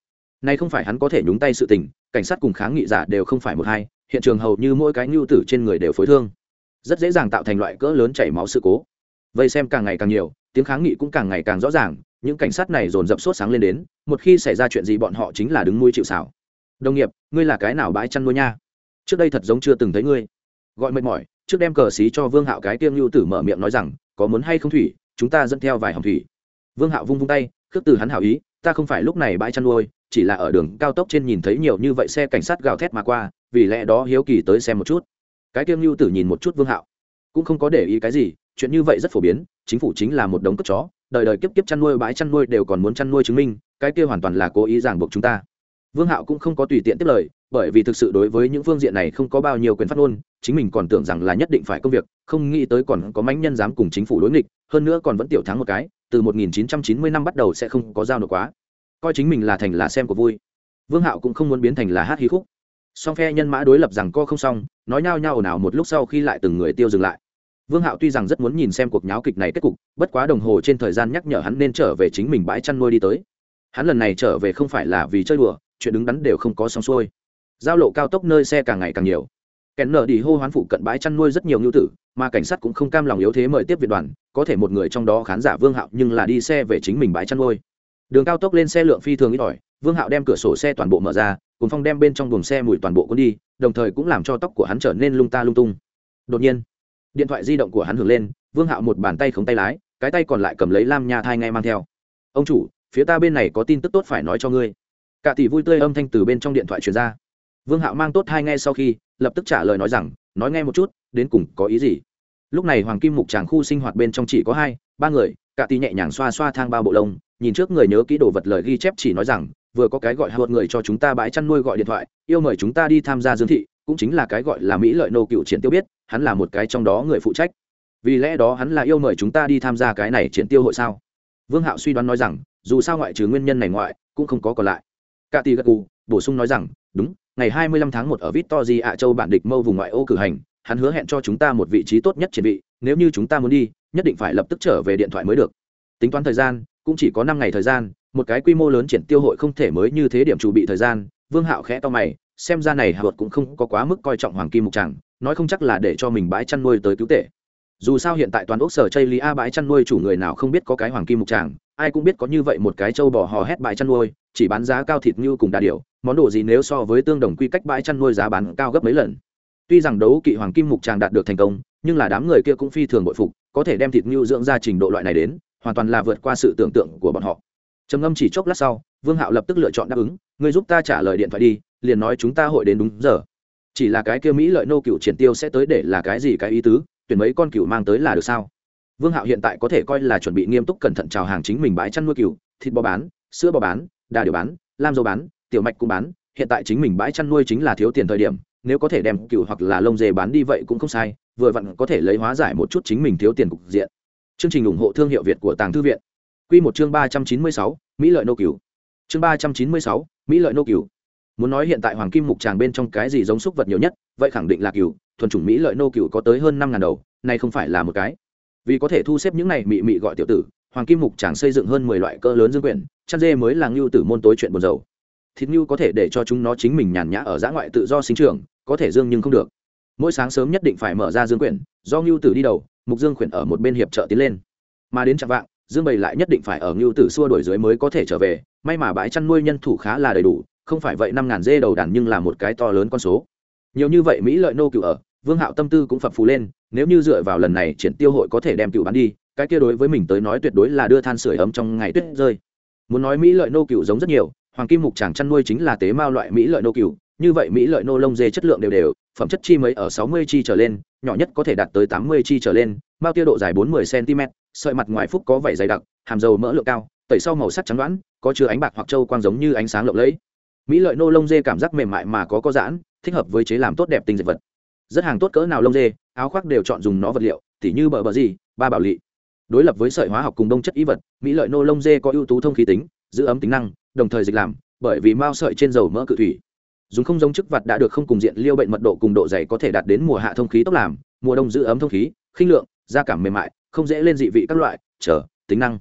Nay không phải hắn có thể nhúng tay sự tình, cảnh sát cùng kháng nghị giả đều không phải một hai, hiện trường hầu như mỗi cái nhu tử trên người đều phối thương. Rất dễ dàng tạo thành loại cỡ lớn chảy máu sự cố. Vây xem càng ngày càng nhiều, tiếng kháng nghị cũng càng ngày càng rõ ràng, những cảnh sát này dồn dập sốt sáng lên đến, một khi xảy ra chuyện gì bọn họ chính là đứng nuôi chịu xảo đồng nghiệp, ngươi là cái nào bãi chăn nuôi nha? Trước đây thật giống chưa từng thấy ngươi. Gọi mệt mỏi, trước đem cờ xí cho vương hạo cái tiêm lưu tử mở miệng nói rằng, có muốn hay không thủy, chúng ta dẫn theo vài hòm thủy. Vương hạo vung vung tay, khước từ hắn hảo ý, ta không phải lúc này bãi chăn nuôi, chỉ là ở đường cao tốc trên nhìn thấy nhiều như vậy xe cảnh sát gào thét mà qua, vì lẽ đó hiếu kỳ tới xem một chút. Cái tiêm lưu tử nhìn một chút vương hạo, cũng không có để ý cái gì, chuyện như vậy rất phổ biến, chính phủ chính là một đống cất chó, đời đời kiếp kiếp chăn nuôi bãi chăn nuôi đều còn muốn chăn nuôi chứng minh, cái kia hoàn toàn là cố ý ràng buộc chúng ta. Vương hạo cũng không có tùy tiện tiếp lời bởi vì thực sự đối với những phương diện này không có bao nhiêu quyền phát ngôn, chính mình còn tưởng rằng là nhất định phải công việc, không nghĩ tới còn có mánh nhân dám cùng chính phủ đối nghịch, hơn nữa còn vẫn tiểu thắng một cái, từ 1990 năm bắt đầu sẽ không có giao nộp quá. Coi chính mình là thành là xem của vui. Vương hạo cũng không muốn biến thành là hát hí khúc. Song phe nhân mã đối lập rằng co không xong, nói nhao nhao ồn ào một lúc sau khi lại từng người tiêu dừng lại. Vương hạo tuy rằng rất muốn nhìn xem cuộc nháo kịch này kết cục, bất quá đồng hồ trên thời gian nhắc nhở hắn nên trở về chính mình bãi chăn nuôi đi tới. Hắn lần này trở về không phải là vì chơi đùa, chuyện đứng đắn đều không có xong xuôi giao lộ cao tốc nơi xe càng ngày càng nhiều. Kèn nở đi hô hoán phụ cận bãi chăn nuôi rất nhiều ngưu tử, mà cảnh sát cũng không cam lòng yếu thế mời tiếp việt đoàn, có thể một người trong đó khán giả vương hạo nhưng là đi xe về chính mình bãi chăn nuôi. Đường cao tốc lên xe lượng phi thường ít ỏi, vương hạo đem cửa sổ xe toàn bộ mở ra, cùng phong đem bên trong buồng xe mùi toàn bộ cuốn đi, đồng thời cũng làm cho tóc của hắn trở nên lung ta lung tung. Đột nhiên, điện thoại di động của hắn hưởng lên, vương hạo một bàn tay khống tay lái, cái tay còn lại cầm lấy lam nha thai ngay mang theo. Ông chủ, phía ta bên này có tin tức tốt phải nói cho ngươi. Cả tỷ vui tươi âm thanh từ bên trong điện thoại truyền ra vương hạo mang tốt hai nghe sau khi, lập tức trả lời nói rằng, nói nghe một chút, đến cùng có ý gì? Lúc này hoàng kim mục tràng khu sinh hoạt bên trong chỉ có hai, ba người, cả tì nhẹ nhàng xoa xoa thang bao bộ lông, nhìn trước người nhớ kỹ đồ vật lời ghi chép chỉ nói rằng, vừa có cái gọi hạ người cho chúng ta bãi chăn nuôi gọi điện thoại, yêu mời chúng ta đi tham gia dương thị, cũng chính là cái gọi là mỹ lợi nô cựu triển tiêu biết, hắn là một cái trong đó người phụ trách. Vì lẽ đó hắn là yêu mời chúng ta đi tham gia cái này triển tiêu hội sao? Vương hạo suy đoán nói rằng, dù sao ngoại trừ nguyên nhân này ngoại, cũng không có còn lại. Cả tỷ gật cù bổ sung nói rằng, đúng ngày hai mươi lăm tháng một ở Victoria, châu bản địch mâu vùng ngoại ô cử hành, hắn hứa hẹn cho chúng ta một vị trí tốt nhất triển vị, nếu như chúng ta muốn đi, nhất định phải lập tức trở về điện thoại mới được. Tính toán thời gian, cũng chỉ có năm ngày thời gian, một cái quy mô lớn triển tiêu hội không thể mới như thế điểm chủ bị thời gian, vương hạo khẽ to mày, xem ra này hạ cũng không có quá mức coi trọng hoàng kim mục tràng, nói không chắc là để cho mình bãi chăn nuôi tới cứu tệ dù sao hiện tại toàn ốc sở chây lý a bãi chăn nuôi chủ người nào không biết có cái hoàng kim mục tràng, ai cũng biết có như vậy một cái châu bò hò hét bãi chăn nuôi, chỉ bán giá cao thịt như cùng đà điểu món đồ gì nếu so với tương đồng quy cách bãi chăn nuôi giá bán cao gấp mấy lần? Tuy rằng đấu kỵ hoàng kim mục tràng đạt được thành công, nhưng là đám người kia cũng phi thường bội phục, có thể đem thịt như dưỡng ra trình độ loại này đến, hoàn toàn là vượt qua sự tưởng tượng của bọn họ. Trầm ngâm chỉ chốc lát sau, vương hạo lập tức lựa chọn đáp ứng người giúp ta trả lời điện thoại đi, liền nói chúng ta hội đến đúng giờ. Chỉ là cái kia mỹ lợi nô cựu triển tiêu sẽ tới để là cái gì cái ý tứ, tuyển mấy con cựu mang tới là được sao? Vương hạo hiện tại có thể coi là chuẩn bị nghiêm túc cẩn thận chào hàng chính mình bãi chăn nuôi cựu, thịt bò bán, sữa bò bán, đà điều bán, lam dầu bán tiểu mạch cũng bán, hiện tại chính mình bãi chăn nuôi chính là thiếu tiền thời điểm, nếu có thể đem cựu hoặc là lông dê bán đi vậy cũng không sai, vừa vặn có thể lấy hóa giải một chút chính mình thiếu tiền cục diện. Chương trình ủng hộ thương hiệu việt của tàng thư viện. Q một chương ba trăm chín mươi sáu, mỹ lợi nô cựu chương ba trăm chín mươi sáu, mỹ lợi nô cựu muốn nói hiện tại hoàng kim mục tràng bên trong cái gì giống súc vật nhiều nhất, vậy khẳng định là cựu thuần chủng mỹ lợi nô cựu có tới hơn năm ngàn đầu này không phải là một cái. Vì có thể thu xếp những này mị mị gọi tiểu tử, hoàng kim mục tràng xây dựng hơn mười loại cỡ lớn dương quyển, chăn dê mới là ngưu tử môn tối chuyện buồn dầu thịt ngưu có thể để cho chúng nó chính mình nhàn nhã ở giã ngoại tự do sinh trưởng, có thể dương nhưng không được. Mỗi sáng sớm nhất định phải mở ra dương quyển, do ngưu tử đi đầu, mục dương quyển ở một bên hiệp trợ tiến lên. Mà đến chặng vạng, dương bầy lại nhất định phải ở ngưu tử xua đổi dưới mới có thể trở về, may mà bãi chăn nuôi nhân thủ khá là đầy đủ, không phải vậy năm ngàn dê đầu đàn nhưng là một cái to lớn con số. Nhiều như vậy mỹ lợi nô cựu ở, vương hạo tâm tư cũng phập phù lên, nếu như dựa vào lần này triển tiêu hội có thể đem cựu bán đi, cái kia đối với mình tới nói tuyệt đối là đưa than sửa ấm trong ngày tuyết rơi. Muốn nói mỹ lợi nô cựu giống rất nhiều hoàng kim mục chàng chăn nuôi chính là tế mao loại mỹ lợi nô cừu như vậy mỹ lợi nô lông dê chất lượng đều đều, phẩm chất chi mấy ở sáu mươi chi trở lên, nhỏ nhất có thể đạt tới tám mươi chi trở lên, mao tiêu độ dài bốn mươi cm, sợi mặt ngoài phúc có vảy dày đặc, hàm dầu mỡ lượng cao, tẩy sau màu sắc trắng đoán, có chứa ánh bạc hoặc trâu quang giống như ánh sáng lộng lẫy. Mỹ lợi nô lông dê cảm giác mềm mại mà có có giãn, thích hợp với chế làm tốt đẹp tinh dệt vật. Rất hàng tốt cỡ nào lông dê, áo khoác đều chọn dùng nó vật liệu, tỉ như bờ bờ gì, ba bảo lị. Đối lập với sợi hóa học cùng đông chất y vật, mỹ lợi nô lông dê có ưu tú thông khí tính, giữ ấm tính năng đồng thời dịch làm, bởi vì mao sợi trên dầu mỡ cự thủy. Dùng không giống chức vật đã được không cùng diện liêu bệnh mật độ cùng độ dày có thể đạt đến mùa hạ thông khí tốc làm, mùa đông giữ ấm thông khí, khinh lượng, da cảm mềm mại, không dễ lên dị vị các loại, chờ, tính năng.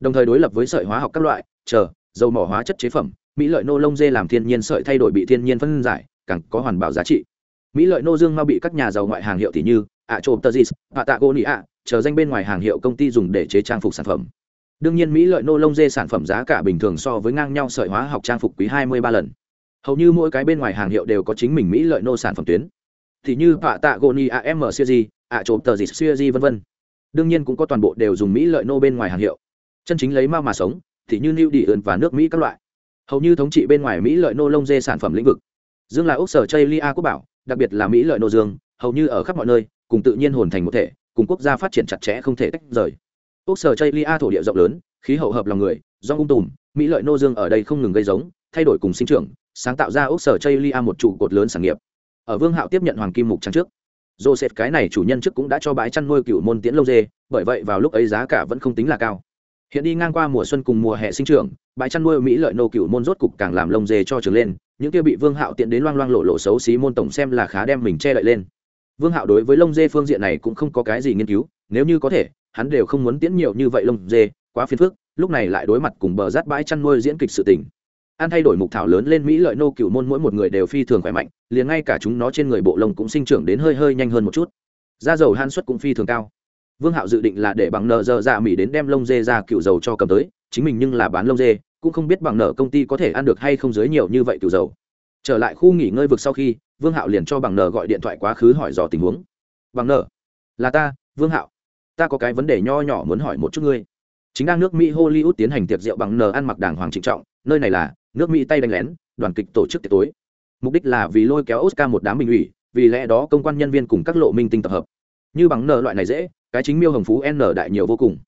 Đồng thời đối lập với sợi hóa học các loại, chờ, dầu mỏ hóa chất chế phẩm, mỹ lợi nô lông dê làm thiên nhiên sợi thay đổi bị thiên nhiên phân giải, càng có hoàn bảo giá trị. Mỹ lợi nô dương mau bị các nhà giàu ngoại hàng hiệu tỷ như ạ trộm tờ dis patagonia, chờ danh bên ngoài hàng hiệu công ty dùng để chế trang phục sản phẩm đương nhiên mỹ lợi nô lông dê sản phẩm giá cả bình thường so với ngang nhau sợi hóa học trang phục quý hai mươi ba lần. Hầu như mỗi cái bên ngoài hàng hiệu đều có chính mình mỹ lợi nô sản phẩm tuyến. Thì như pạ tạ goni am ạ siêu di ạ trộm tờ gì siêu di v v đương nhiên cũng có toàn bộ đều dùng mỹ lợi nô bên ngoài hàng hiệu. Chân chính lấy mau mà sống, thì như new đi ươn và nước mỹ các loại. Hầu như thống trị bên ngoài mỹ lợi nô lông dê sản phẩm lĩnh vực. Dương là ốc sở chây lia quốc bảo, đặc biệt là mỹ lợi nô dương, hầu như ở khắp mọi nơi, cùng tự nhiên hồn thành một thể, cùng quốc gia phát triển chặt chẽ không thể tách rời. Úc sở chây lia thổ địa rộng lớn, khí hậu hợp lòng người do ung um tùm, mỹ lợi nô dương ở đây không ngừng gây giống, thay đổi cùng sinh trưởng, sáng tạo ra Úc sở chây lia một trụ cột lớn sản nghiệp. Ở vương hạo tiếp nhận hoàng kim mục trang trước, joseph cái này chủ nhân trước cũng đã cho bãi chăn nuôi cựu môn tiễn lâu dê, bởi vậy vào lúc ấy giá cả vẫn không tính là cao. Hiện đi ngang qua mùa xuân cùng mùa hè sinh trưởng, bãi chăn nuôi mỹ lợi nô cựu môn rốt cục càng làm lông dê cho trường lên, những kia bị vương hạo tiện đến loang loang lộ lộ xấu xí môn tổng xem là khá đem mình che đậy lên. Vương hạo đối với lông dê phương diện này cũng không có cái gì nghiên cứu, nếu như có thể hắn đều không muốn tiễn nhiều như vậy lông dê, quá phiền phức, lúc này lại đối mặt cùng bờ rát bãi chăn nuôi diễn kịch sự tình. An thay đổi mục thảo lớn lên mỹ lợi nô cựu môn mỗi một người đều phi thường khỏe mạnh, liền ngay cả chúng nó trên người bộ lông cũng sinh trưởng đến hơi hơi nhanh hơn một chút. Da dầu han suất cũng phi thường cao. Vương hạo dự định là để bằng nợ dơ dạ mỹ đến đem lông dê ra cựu dầu cho cầm tới, chính mình nhưng là bán lông dê, cũng không biết bằng nợ công ty có thể ăn được hay không dưới nhiều như vậy cựu dầu. Trở lại khu nghỉ ngơi vực sau khi, vương hạo liền cho bằng nợ gọi điện thoại quá khứ hỏi dò tình huống. Bằng nợ? Là ta, vương hạo ta có cái vấn đề nho nhỏ muốn hỏi một chút ngươi. Chính đang nước mỹ hollywood tiến hành tiệc rượu bằng nợ ăn mặc đàng hoàng trịnh trọng, nơi này là nước mỹ tay đánh lén, đoàn kịch tổ chức tiệc tối. Mục đích là vì lôi kéo oscar một đám bình ủy, vì lẽ đó công quan nhân viên cùng các lộ minh tinh tập hợp. Như bằng nợ loại này dễ, cái chính miêu hồng phú n đại nhiều vô cùng.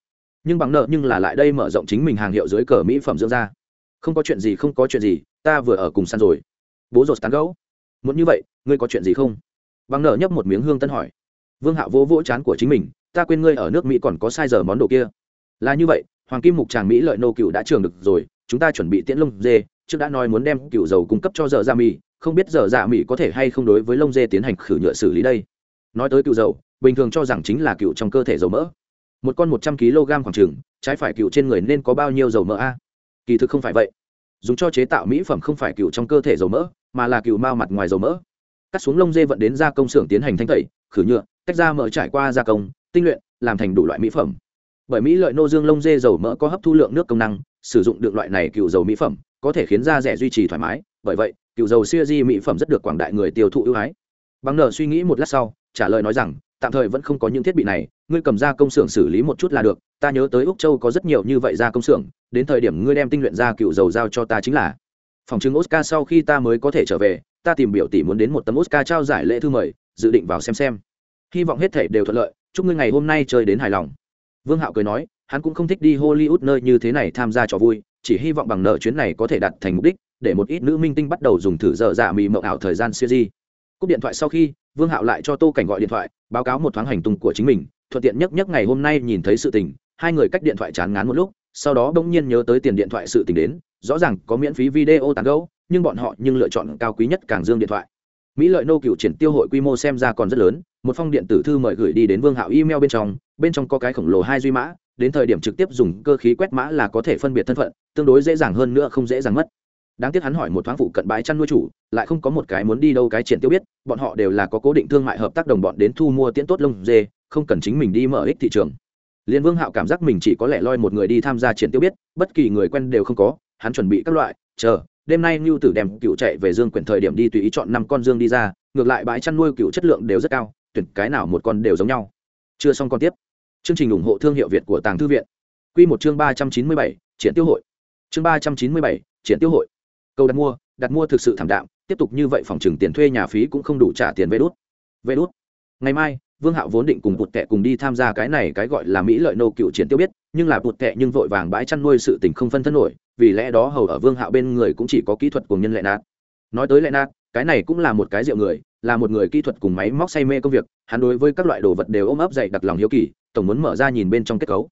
Nhưng bằng nợ nhưng là lại đây mở rộng chính mình hàng hiệu dưới cờ mỹ phẩm dưỡng da. Không có chuyện gì, không có chuyện gì, ta vừa ở cùng săn rồi. Bố rột tán gấu muốn như vậy, ngươi có chuyện gì không? Bằng nợ nhấp một miếng hương tân hỏi. Vương hạo vỗ vỗ chán của chính mình ta quên ngươi ở nước mỹ còn có sai giờ món đồ kia. Là như vậy, hoàng kim mục tràng mỹ lợi nô cựu đã trường được rồi, chúng ta chuẩn bị tiễn lông dê, trước đã nói muốn đem cựu dầu cung cấp cho dở dạ mỹ, không biết dở dạ mỹ có thể hay không đối với lông dê tiến hành khử nhựa xử lý đây. Nói tới cựu dầu, bình thường cho rằng chính là cựu trong cơ thể dầu mỡ. Một con một trăm kg khoảng trừng trái phải cựu trên người nên có bao nhiêu dầu mỡ a? Kỳ thực không phải vậy. Dùng cho chế tạo mỹ phẩm không phải cựu trong cơ thể dầu mỡ, mà là cựu mao mặt ngoài dầu mỡ. Cắt xuống lông dê vận đến gia công xưởng tiến hành thanh tẩy, khử nhựa, tách ra mỡ trải qua gia công tinh luyện, làm thành đủ loại mỹ phẩm. Bởi mỹ lợi nô dương lông dê dầu mỡ có hấp thu lượng nước công năng, sử dụng được loại này cựu dầu mỹ phẩm, có thể khiến da rẻ duy trì thoải mái. Bởi vậy, cựu dầu siêu di mỹ phẩm rất được quảng đại người tiêu thụ ưu ái. Bằng nở suy nghĩ một lát sau, trả lời nói rằng, tạm thời vẫn không có những thiết bị này, ngươi cầm ra công xưởng xử lý một chút là được, ta nhớ tới úc châu có rất nhiều như vậy ra công xưởng, đến thời điểm ngươi đem tinh luyện ra cựu dầu giao cho ta chính là. Phòng chứng oscar sau khi ta mới có thể trở về, ta tìm biểu tỷ muốn đến một tấm oscar trao giải lễ thư mời, dự định vào xem xem. Hy vọng hết thể đều thuận lợi chúc ngươi ngày hôm nay chơi đến hài lòng. Vương hạo cười nói, hắn cũng không thích đi hollywood nơi như thế này tham gia trò vui, chỉ hy vọng bằng nợ chuyến này có thể đạt thành mục đích, để một ít nữ minh tinh bắt đầu dùng thử dở dạ mì mộng ảo thời gian siêu di. Cúp điện thoại sau khi, vương hạo lại cho tô cảnh gọi điện thoại, báo cáo một thoáng hành tung của chính mình, thuận tiện nhất nhất ngày hôm nay nhìn thấy sự tình, hai người cách điện thoại chán ngán một lúc, sau đó bỗng nhiên nhớ tới tiền điện thoại sự tình đến, rõ ràng có miễn phí video tán gấu nhưng bọn họ nhưng lựa chọn cao quý nhất càng dương điện thoại. Mỹ lợi nô cựu triển tiêu hội quy mô xem ra còn rất lớn một phong điện tử thư mời gửi đi đến vương hạo email bên trong bên trong có cái khổng lồ hai duy mã, đến thời điểm trực tiếp dùng cơ khí quét mã là có thể phân biệt thân phận, tương đối dễ dàng hơn nữa không dễ dàng mất. Đáng tiếc hắn hỏi một thoáng phụ cận bãi chăn nuôi chủ, lại không có một cái muốn đi đâu cái triển tiêu biết, bọn họ đều là có cố định thương mại hợp tác đồng bọn đến thu mua tiễn tốt lông dê, không cần chính mình đi mở ích thị trường. Liên vương hạo cảm giác mình chỉ có lẽ loi một người đi tham gia triển tiêu biết, bất kỳ người quen đều không có, hắn chuẩn bị các loại, chờ, đêm nay ngưu tử đem cựu chạy về dương quyển thời điểm đi tùy ý chọn năm con dương đi ra, ngược lại bãi chăn nuôi cựu chất lượng đều rất cao tuyển cái nào một con đều giống nhau. Chưa xong con tiếp. Chương trình ủng hộ thương hiệu việt của tàng thư viện. Q một chương ba trăm chín mươi bảy, triển tiêu hội. Chương ba trăm chín mươi bảy, triển tiêu hội. Câu đặt mua đặt mua thực sự thảm đạm, tiếp tục như vậy phòng trừng tiền thuê nhà phí cũng không đủ trả tiền vé đốt vé đốt ngày mai, vương hạo vốn định cùng bụt tệ cùng đi tham gia cái này cái gọi là mỹ lợi nô cựu triển tiêu biết, nhưng là bụt tệ nhưng vội vàng bãi chăn nuôi sự tình không phân thân nổi, vì lẽ đó hầu ở vương hạo bên người cũng chỉ có kỹ thuật cùng nhân lệ nạt nói tới lệ nạt cái này cũng là một cái rượu người là một người kỹ thuật cùng máy móc say mê công việc, hắn đối với các loại đồ vật đều ôm ấp dày đặt lòng hiếu kỳ, tổng muốn mở ra nhìn bên trong kết cấu.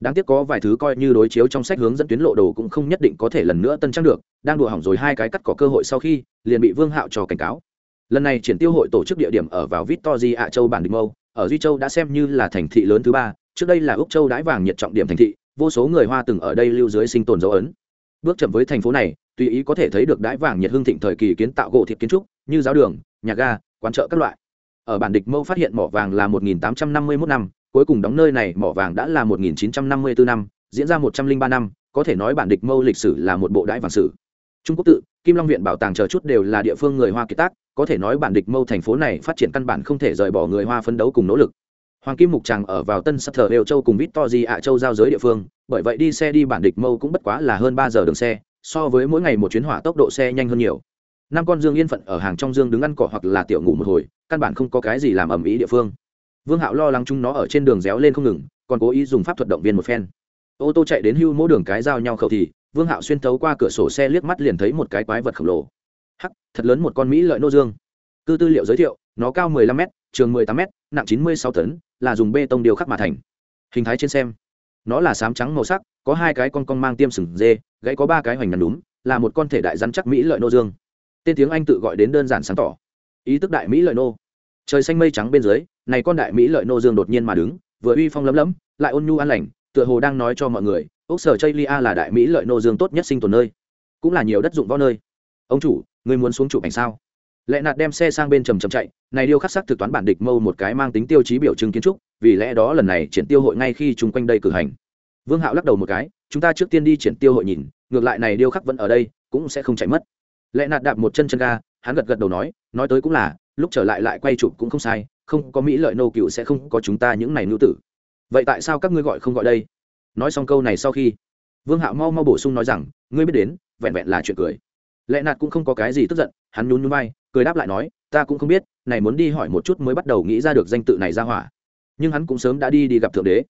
Đáng tiếc có vài thứ coi như đối chiếu trong sách hướng dẫn tuyến lộ đồ cũng không nhất định có thể lần nữa tân trang được, đang đùa hỏng rồi hai cái cắt có cơ hội sau khi, liền bị vương hạo cho cảnh cáo. Lần này triển tiêu hội tổ chức địa điểm ở vào victory ạ châu bản đình mâu, ở duy châu đã xem như là thành thị lớn thứ ba, trước đây là úc châu đãi vàng nhiệt trọng điểm thành thị, vô số người hoa từng ở đây lưu dưới sinh tồn dấu ấn. Bước chậm với thành phố này tùy ý có thể thấy được đái vàng nhiệt hương thịnh thời kỳ kiến tạo gỗ thiệt kiến trúc, như giáo đường, nhà ga, quán chợ các loại. Ở bản địch mâu phát hiện mỏ vàng là 1851 năm cuối cùng đóng nơi này mỏ vàng đã là 1954 năm diễn ra 103 năm, có thể nói bản địch mâu lịch sử là một bộ đái vàng sử. Trung quốc tự, kim long viện bảo tàng chờ chút đều là địa phương người hoa kiệt tác, có thể nói bản địch mâu thành phố này phát triển căn bản không thể rời bỏ người hoa phấn đấu cùng nỗ lực. Hoàng kim mục tràng ở vào tân sắc thờ đều châu cùng vít to di ạ châu giao giới địa phương, bởi vậy đi xe đi bản địch mâu cũng bất quá là hơn ba giờ đường xe so với mỗi ngày một chuyến hỏa tốc độ xe nhanh hơn nhiều. Năm con dương yên phận ở hàng trong dương đứng ăn cỏ hoặc là tiểu ngủ một hồi, căn bản không có cái gì làm ầm ĩ địa phương. Vương hạo lo lắng chúng nó ở trên đường réo lên không ngừng, còn cố ý dùng pháp thuật động viên một phen. Ô tô chạy đến hưu mỗi đường cái giao nhau khẩu thì, vương hạo xuyên thấu qua cửa sổ xe liếc mắt liền thấy một cái quái vật khổng lồ. Hắc, thật lớn một con mỹ lợi nô dương. Cư tư liệu giới thiệu, nó cao 15 m trường 18 m nặng 96 tấn, là dùng bê tông điều khắc mà thành. Hình thái trên xem nó là sám trắng màu sắc, có hai cái con con mang tiêm sừng dê, gãy có ba cái hoành ngắn đúng là một con thể đại rắn chắc mỹ lợi nô dương. Tên tiếng anh tự gọi đến đơn giản sáng tỏ. Ý tức đại mỹ lợi nô. Trời xanh mây trắng bên dưới, này con đại mỹ lợi nô dương đột nhiên mà đứng, vừa uy phong lấm lấm, lại ôn nhu an lành, tựa hồ đang nói cho mọi người ốc sở chây lia là đại mỹ lợi nô dương tốt nhất sinh tồn nơi, cũng là nhiều đất dụng võ nơi. Ông chủ, người muốn xuống chụp ảnh sao? Lệ nạt đem xe sang bên trầm trầm chạy, này điêu khắc sắc thực toán bản địch mâu một cái mang tính tiêu chí biểu trưng kiến trúc, vì lẽ đó lần này triển tiêu hội ngay khi chung quanh đây cử hành. Vương hạo lắc đầu một cái, chúng ta trước tiên đi triển tiêu hội nhìn, ngược lại này điêu khắc vẫn ở đây, cũng sẽ không chạy mất. Lệ nạt đạp một chân chân ga, hắn gật gật đầu nói nói tới cũng là, lúc trở lại lại quay chụp cũng không sai, không có mỹ lợi nô cựu sẽ không có chúng ta những này nữ tử. Vậy tại sao các ngươi gọi không gọi đây? Nói xong câu này sau khi, vương hạo mau mau bổ sung nói rằng, ngươi biết đến, vẹn vẹn là chuyện cười lẽ nạt cũng không có cái gì tức giận, hắn nhún nhún vai, cười đáp lại nói, ta cũng không biết, này muốn đi hỏi một chút mới bắt đầu nghĩ ra được danh tự này ra hỏa. Nhưng hắn cũng sớm đã đi đi gặp thượng đế.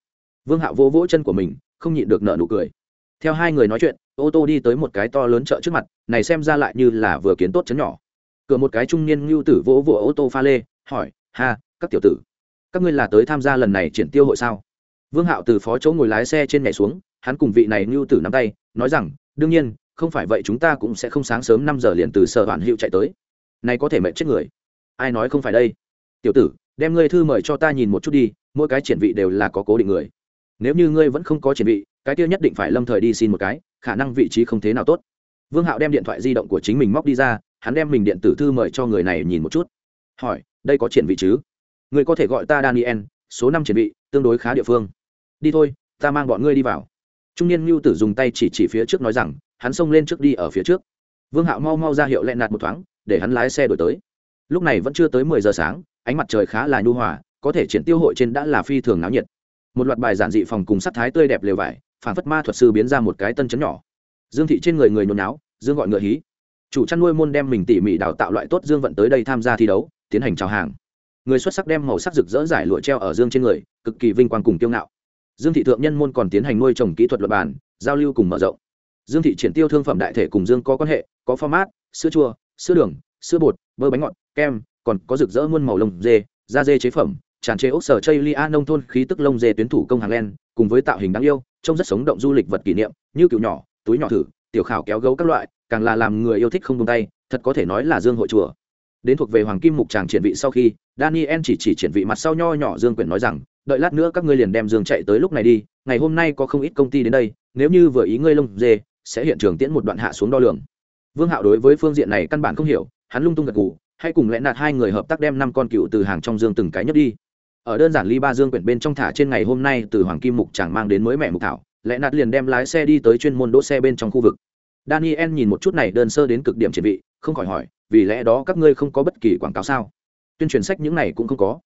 Vương hạo vỗ vỗ chân của mình, không nhịn được nợ nụ cười. Theo hai người nói chuyện, ô tô đi tới một cái to lớn chợ trước mặt, này xem ra lại như là vừa kiến tốt chấn nhỏ. Cửa một cái trung niên ngưu tử vỗ vỗ ô tô pha lê, hỏi, ha, các tiểu tử, các ngươi là tới tham gia lần này triển tiêu hội sao? Vương hạo từ phó chỗ ngồi lái xe trên nhảy xuống, hắn cùng vị này ngưu tử nắm tay, nói rằng, đương nhiên không phải vậy chúng ta cũng sẽ không sáng sớm năm giờ liền từ sở hoàn hiệu chạy tới. Này có thể mệt chết người. Ai nói không phải đây? Tiểu tử, đem ngươi thư mời cho ta nhìn một chút đi, mỗi cái triển vị đều là có cố định người. Nếu như ngươi vẫn không có triển vị, cái kia nhất định phải lâm thời đi xin một cái, khả năng vị trí không thế nào tốt. Vương hạo đem điện thoại di động của chính mình móc đi ra, hắn đem mình điện tử thư mời cho người này nhìn một chút. Hỏi, đây có triển vị chứ? Ngươi có thể gọi ta daniel, số năm triển vị, tương đối khá địa phương. Đi thôi, ta mang bọn ngươi đi vào. Trung niên ngưu tử dùng tay chỉ chỉ phía trước nói rằng hắn xông lên trước đi ở phía trước. Vương hạo mau mau ra hiệu lẹn nạt một thoáng, để hắn lái xe đổi tới. Lúc này vẫn chưa tới mười giờ sáng, ánh mặt trời khá là nhu hòa, có thể triển tiêu hội trên đã là phi thường náo nhiệt. Một loạt bài giản dị phòng cùng sắc thái tươi đẹp lều vải phản phất ma thuật sư biến ra một cái tân chấn nhỏ. Dương thị trên người người nhốn náo dương gọi ngựa hí. Chủ chăn nuôi môn đem mình tỉ mỉ đào tạo loại tốt dương vận tới đây tham gia thi đấu, tiến hành chào hàng. Người xuất sắc đem màu sắc rực rỡ giải lụa treo ở dương trên người, cực kỳ vinh quang cùng kiêu ngạo. Dương thị thượng nhân môn còn tiến hành nuôi trồng kỹ thuật luật bản giao lưu cùng mở rộng dương thị triển tiêu thương phẩm đại thể cùng dương có quan hệ, có format, sữa chua, sữa đường, sữa bột, bơ bánh ngọt, kem, còn có rực rỡ muôn màu lông dê, da dê chế phẩm, tràn chế ốc sở chây lia nông thôn khí tức lông dê tuyến thủ công hàng len, cùng với tạo hình đáng yêu, trông rất sống động du lịch vật kỷ niệm, như cựu nhỏ, túi nhỏ thử, tiểu khảo kéo gấu các loại, càng là làm người yêu thích không tung tay, thật có thể nói là dương hội chùa. Đến thuộc về hoàng kim mục tràng triển vị sau khi, daniel chỉ chỉ triển vị mặt sau nho nhỏ dương quyển nói rằng, đợi lát nữa các ngươi liền đem dương chạy tới lúc này đi, ngày hôm nay có không ít công ty đến đây, nếu như vừa ý ngươi lông dê sẽ hiện trường tiễn một đoạn hạ xuống đo lường. Vương hạo đối với phương diện này căn bản không hiểu, hắn lung tung gật gù, hay cùng lẽ nạt hai người hợp tác đem năm con cựu từ hàng trong dương từng cái nhất đi. Ở đơn giản ly ba dương quyển bên trong thả trên ngày hôm nay, từ hoàng kim mục chẳng mang đến mới mẹ mục thảo, lẽ nạt liền đem lái xe đi tới chuyên môn đỗ xe bên trong khu vực. Daniel nhìn một chút này đơn sơ đến cực điểm triển vị, không khỏi hỏi, vì lẽ đó các ngươi không có bất kỳ quảng cáo sao? Tuyên truyền sách những này cũng không có.